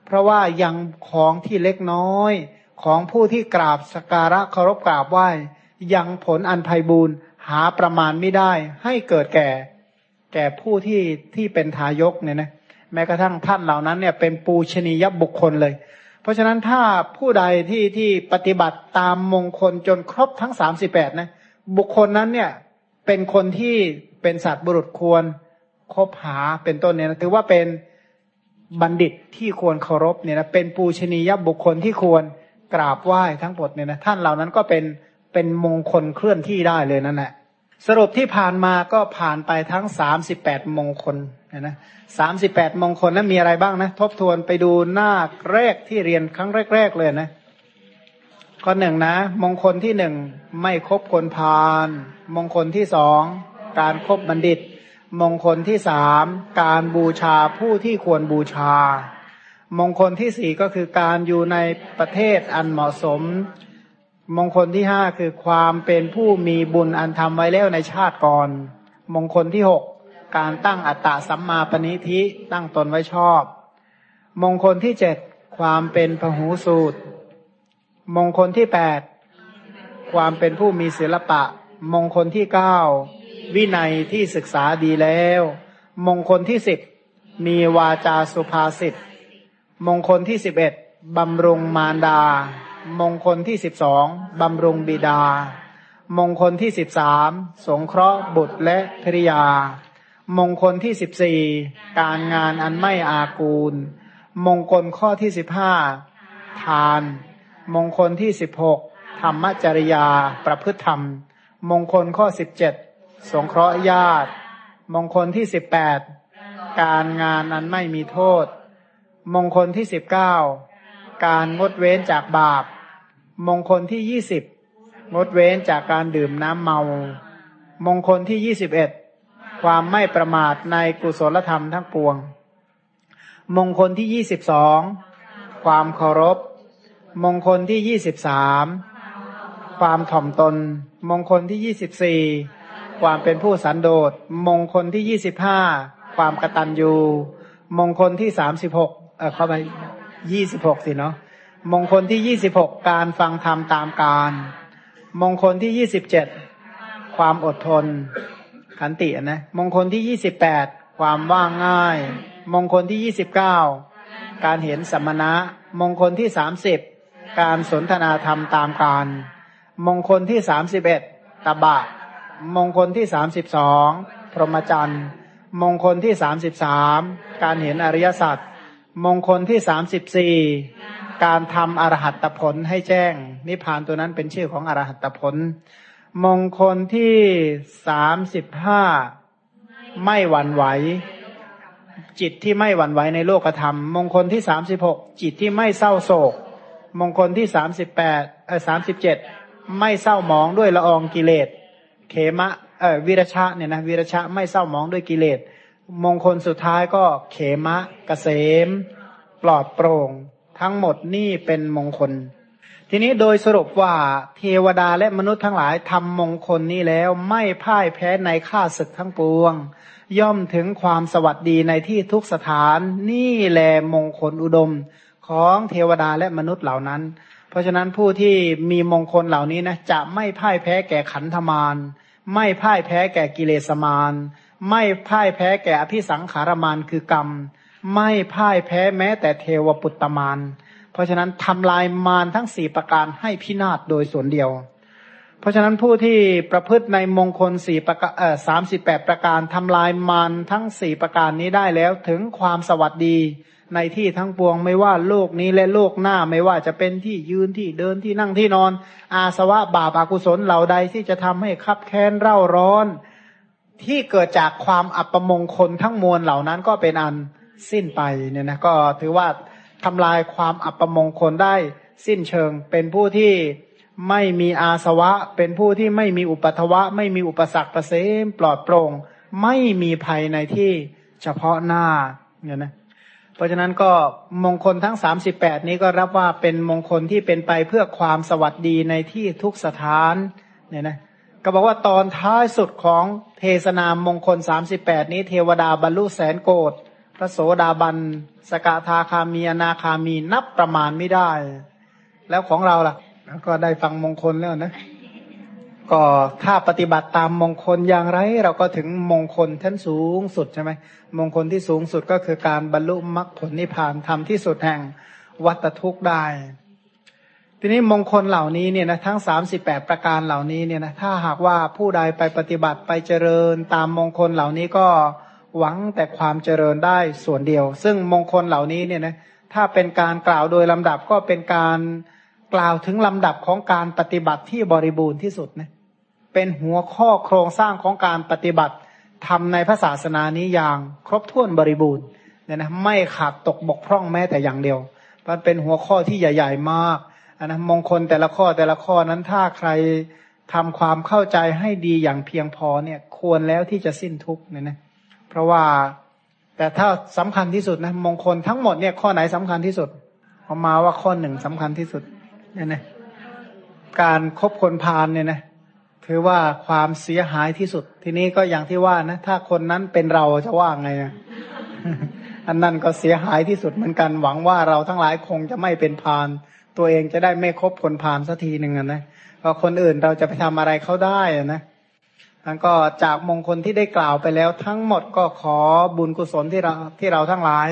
A: เพราะว่ายังของที่เล็กน้อยของผู้ที่กราบสการะเคารพกราบไหว้ยังผลอันไพบูรณ์ หาประมาณไม่ได้ ให้เกิดแก่ แก่ผู้ที่ที่เป็นทายกเนี่ยนะแม้กระทั่งท่านเหล่านั้นเนี่ยเป็นปูชนียบุคคลเลย เพราะฉะนั้นถ้าผู้ใดที่ที่ปฏิบัติตามมงคลจนครบทั้งสามสิบแปดนะบุคคลนั้นเนี่ยเป็นคนที่เป็นสัตว์บุรุษควรคบหาเป็นต้นเนี่ยนะถือว่าเป็นบัณฑิตที่ควรเคารพเนี่ยนะเป็นปูชนียบุคคลที่ควรกราบไหว้ทั้งหมดเนี่ยนะท่านเหล่านั้นก็เป็น เป็นมงคลเคลื่อนที่ได้เลยนั่นแหละสรุปที่ผ่านมาก็ผ่านไปทั้งสามสิบแปดมงคลนะสามสิบแปดมงคลนั้นมีอะไรบ้างนะ ทบทวนไปดูหน้าแรกที่เรียนครั้งแรก ๆ เลยนะข้อหนึ่งนะ มงคลที่หนึ่งไม่คบคนพาลมงคลที่สองการครบบัณฑิต มงคลที่สามการบูชาผู้ที่ควรบูชา มงคลที่สี่ก็คือการอยู่ในประเทศอันเหมาะสม มงคลที่ห้าคือความเป็นผู้มีบุญอันทำไว้แล้วในชาติก่อน มงคลที่หกการตั้งอัตตาสัมมาปณิธิตั้งตนไว้ชอบ มงคลที่เจ็ดความเป็นพหูสูตร มงคลที่แปดความเป็นผู้มีศิลปะ มงคลที่เก้าวินัยที่ศึกษาดีแล้ว มงคลที่สิบมีวาจาสุภาษิตมงคลที่สิบเอ็ดบำรุงมารดา มงคลที่สิบสองบำรุงบิดา มงคลที่สิบสามสงเคราะห์บุตรและภริยา มงคลที่สิบสี่การงานอันไม่อากูล มงคลข้อที่สิบห้าทาน มงคลที่สิบหกธรรมจริยาประพฤติธรรม มงคลข้อสิบเจ็ดสงเคราะห์ญาติ มงคลที่สิบแปดการงานอันไม่มีโทษ มงคลที่สิบเก้าการงดเว้นจากบาป มงคลที่ยี่สิบงดเว้นจากการดื่มน้ำเมา มงคลที่ยี่สิบเอ็ดความไม่ประมาทในกุศลธรรมทั้งปวง มงคลที่ยี่สิบสองความเคารพ มงคลที่ยี่สิบสามความถ่อมตน มงคลที่ยี่สิบสี่ความเป็นผู้สันโดษ มงคลที่ยี่สิบห้าความกตัญญูมงคลที่สามสิบหกเออเข้าไปยี่สิบหกสิเนาะ มงคลที่ยี่สิบหกการฟังธรรมตามการ มงคลที่ยี่สิบเจ็ดความอดทนขันตินะ มงคลที่ยี่สิบแปดความว่างง่าย มงคลที่ยี่สิบเก้าการเห็นสัมมณะ มงคลที่สามสิบการสนทนาธรรมตามการ มงคลที่สามสิบเอ็ดตบะ มงคลที่สามสิบสองพรหมจรรย์ มงคลที่สามสิบสามการเห็นอริยสัจ มงคลที่สามสิบสี่ การทำอรหัตผลให้แจ้ง นิพพานตัวนั้นเป็นชื่อของอรหัตผล มงคลที่สามสิบห้าไม่หวั่นไหว จิตที่ไม่หวั่นไหวในโลกธรรม มงคลที่สามสิบหกจิตที่ไม่เศร้าโศก มงคลที่สามสิบแปดเออสามสิบเจ็ดไม่เศร้าหมองด้วยละอองกิเลส เขมะเออวิรชะเนี่ยนะวิรชะไม่เศร้าหมองด้วยกิเลส มงคลสุดท้ายก็เขมะกะเกษม ปลอดโปร่ง ทั้งหมดนี่เป็นมงคล ทีนี้โดยสรุปว่าเทวดาและมนุษย์ทั้งหลายทำมงคลนี้แล้วไม่พ่ายแพ้ในข้าศึกทั้งปวง ย่อมถึงความสวัสดีในที่ทุกสถานนี่แลมงคลอุดมของเทวดาและมนุษย์เหล่านั้น เพราะฉะนั้นผู้ที่มีมงคลเหล่านี้นะจะไม่พ่ายแพ้แก่ขันธมารไม่พ่ายแพ้แก่กิเลสมารไม่พ่ายแพ้แก่อภิสังขารมารคือกรรม ไม่พ่ายแพ้แม้แต่เทวปุตตมารเพราะฉะนั้นทำลายมารทั้งสี่ประการให้พินาศโดยส่วนเดียว เพราะฉะนั้นผู้ที่ประพฤติในมงคลสี่ประการสามสิบแปดประการทำลายมารทั้งสี่ประการนี้ได้แล้วถึงความสวัสดีในที่ทั้งปวงไม่ว่าโลกนี้และโลกหน้าไม่ว่าจะเป็นที่ยืนที่เดินที่นั่งที่นอน อาสวะบาปอากุศลเหล่าใดที่จะทำให้คับแค้นเร่าร้อน ที่เกิดจากความอัปมงคลทั้งมวลเหล่านั้นก็เป็นอัน สิ้นไปเนี่ยนะก็ถือว่าทำลายความอัปมงคลได้สิ้นเชิง เป็นผู้ที่ไม่มีอาสวะ เป็นผู้ที่ไม่มีอุปัทวะ ไม่มีอุปสรรคประเสมปลอดโปร่ง ไม่มีภัยในที่เฉพาะหน้าเนี่ยนะเพราะฉะนั้นก็มงคลทั้งสามสิบแปดนี้ก็รับว่าเป็นมงคลที่เป็นไปเพื่อความสวัสดีในที่ทุกสถานเนี่ยนะก็บอกว่าตอนท้ายสุดของเทศนามงคลสามสิบแปดนี้เทวดาบรรลุแสนโกรธ พระโสดาบัน สกทาคามีอนาคามีนับประมาณไม่ได้ แล้วของเราล่ะ ก็ได้ฟังมงคลแล้วนะ ก็ถ้าปฏิบัติตามมงคลอย่างไร เราก็ถึงมงคลชั้นสูงสุดใช่ไหมมงคลที่สูงสุดก็คือการบรรลุมรรคผลนิพพานทำที่สุดแห่งวัตทุกข์ได้ ทีนี้มงคลเหล่านี้เนี่ยนะทั้งสามสิบแปดประการเหล่านี้เนี่ยนะถ้าหากว่าผู้ใดไปปฏิบัติไปเจริญตามมงคลเหล่านี้ก็ หวังแต่ความเจริญได้ส่วนเดียว ซึ่งมงคลเหล่านี้เนี่ยนะถ้าเป็นการกล่าวโดยลำดับก็เป็นการกล่าวถึงลำดับของการปฏิบัติที่บริบูรณ์ที่สุดนะเป็นหัวข้อโครงสร้างของการปฏิบัติทำในพระศาสนานี้อย่างครบถ้วนบริบูรณ์เนี่ยนะไม่ขาดตกบกพร่องแม้แต่อย่างเดียว มันเป็นหัวข้อที่ใหญ่ ๆ มากนนะมงคลแต่ละข้อแต่ละข้อนั้นถ้าใครทำความเข้าใจให้ดีอย่างเพียงพอเนี่ยควรแล้วที่จะสิ้นทุกข์เนี่ยนะ เพราะว่า แต่ถ้าสำคัญที่สุดนะมงคลทั้งหมดเนี่ยข้อไหนสำคัญที่สุดเอามาว่าข้อหนึ่งสำคัญที่สุดเนี่ยนะการครบคนพาลเนี่ยนะถือว่าความเสียหายที่สุด ทีนี้ก็อย่างที่ว่านะ ถ้าคนนั้นเป็นเราจะว่าไงนะอันนั้นก็เสียหายที่สุดเหมือนกันหวังว่าเราทั้งหลายคงจะไม่เป็นพาลตัวเองจะได้ไม่คบคนพาลสักทีหนึ่งนะเพราะคนอื่นเราจะไปทำอะไรเขาได้นะ ทั้นก็จากมงคลที่ได้กล่าวไปแล้วทั้งหมดก็ขอบุญกุศลที่เราที่เราทั้งหลาย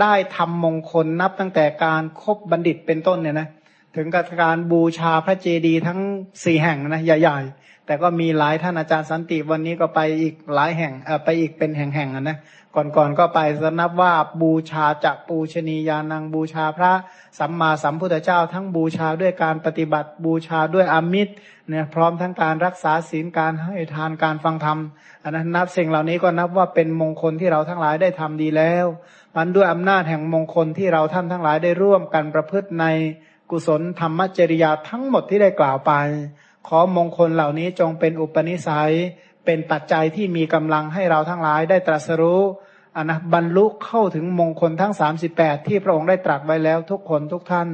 A: ได้ทำมงคลนับตั้งแต่การครบบัณฑิตเป็นต้นเนี่ยนะถึงกับการบูชาพระเจดีย์ทั้งสี่แห่งนะใหญ่ ๆ แต่ก็มีหลายท่านอาจารย์สันติวันนี้ก็ไปอีกหลายแห่งเออไปอีกเป็นแห่งๆนะ ก่อนๆก็ไปสนับว่าบูชาจากปูชนียานังบูชาพระสัมมาสัมพุทธเจ้า ทั้งบูชาด้วยการปฏิบัติบูชาด้วยอามิตรเนี่ยพร้อมทั้งการรักษาศีลการให้ทานการฟังธรรมอันนั้นนับสิ่งเหล่านี้ก็นับว่าเป็นมงคลที่เราทั้งหลายได้ทำดีแล้ว มันด้วยอำนาจแห่งมงคลที่เราท่านทั้งหลายได้ร่วมกันประพฤติในกุศลธรรมจริยาทั้งหมดที่ได้กล่าวไป ขอมงคลเหล่านี้จงเป็นอุปนิสัย เป็นปัจจัยที่มีกำลังให้เราทั้งหลายได้ตรัสรู้อนนะบรรลุเข้าถึงมงคลทั้งสามสิบแปดที่พระองค์ได้ตรัสไว้แล้วทุกคนทุกท่าน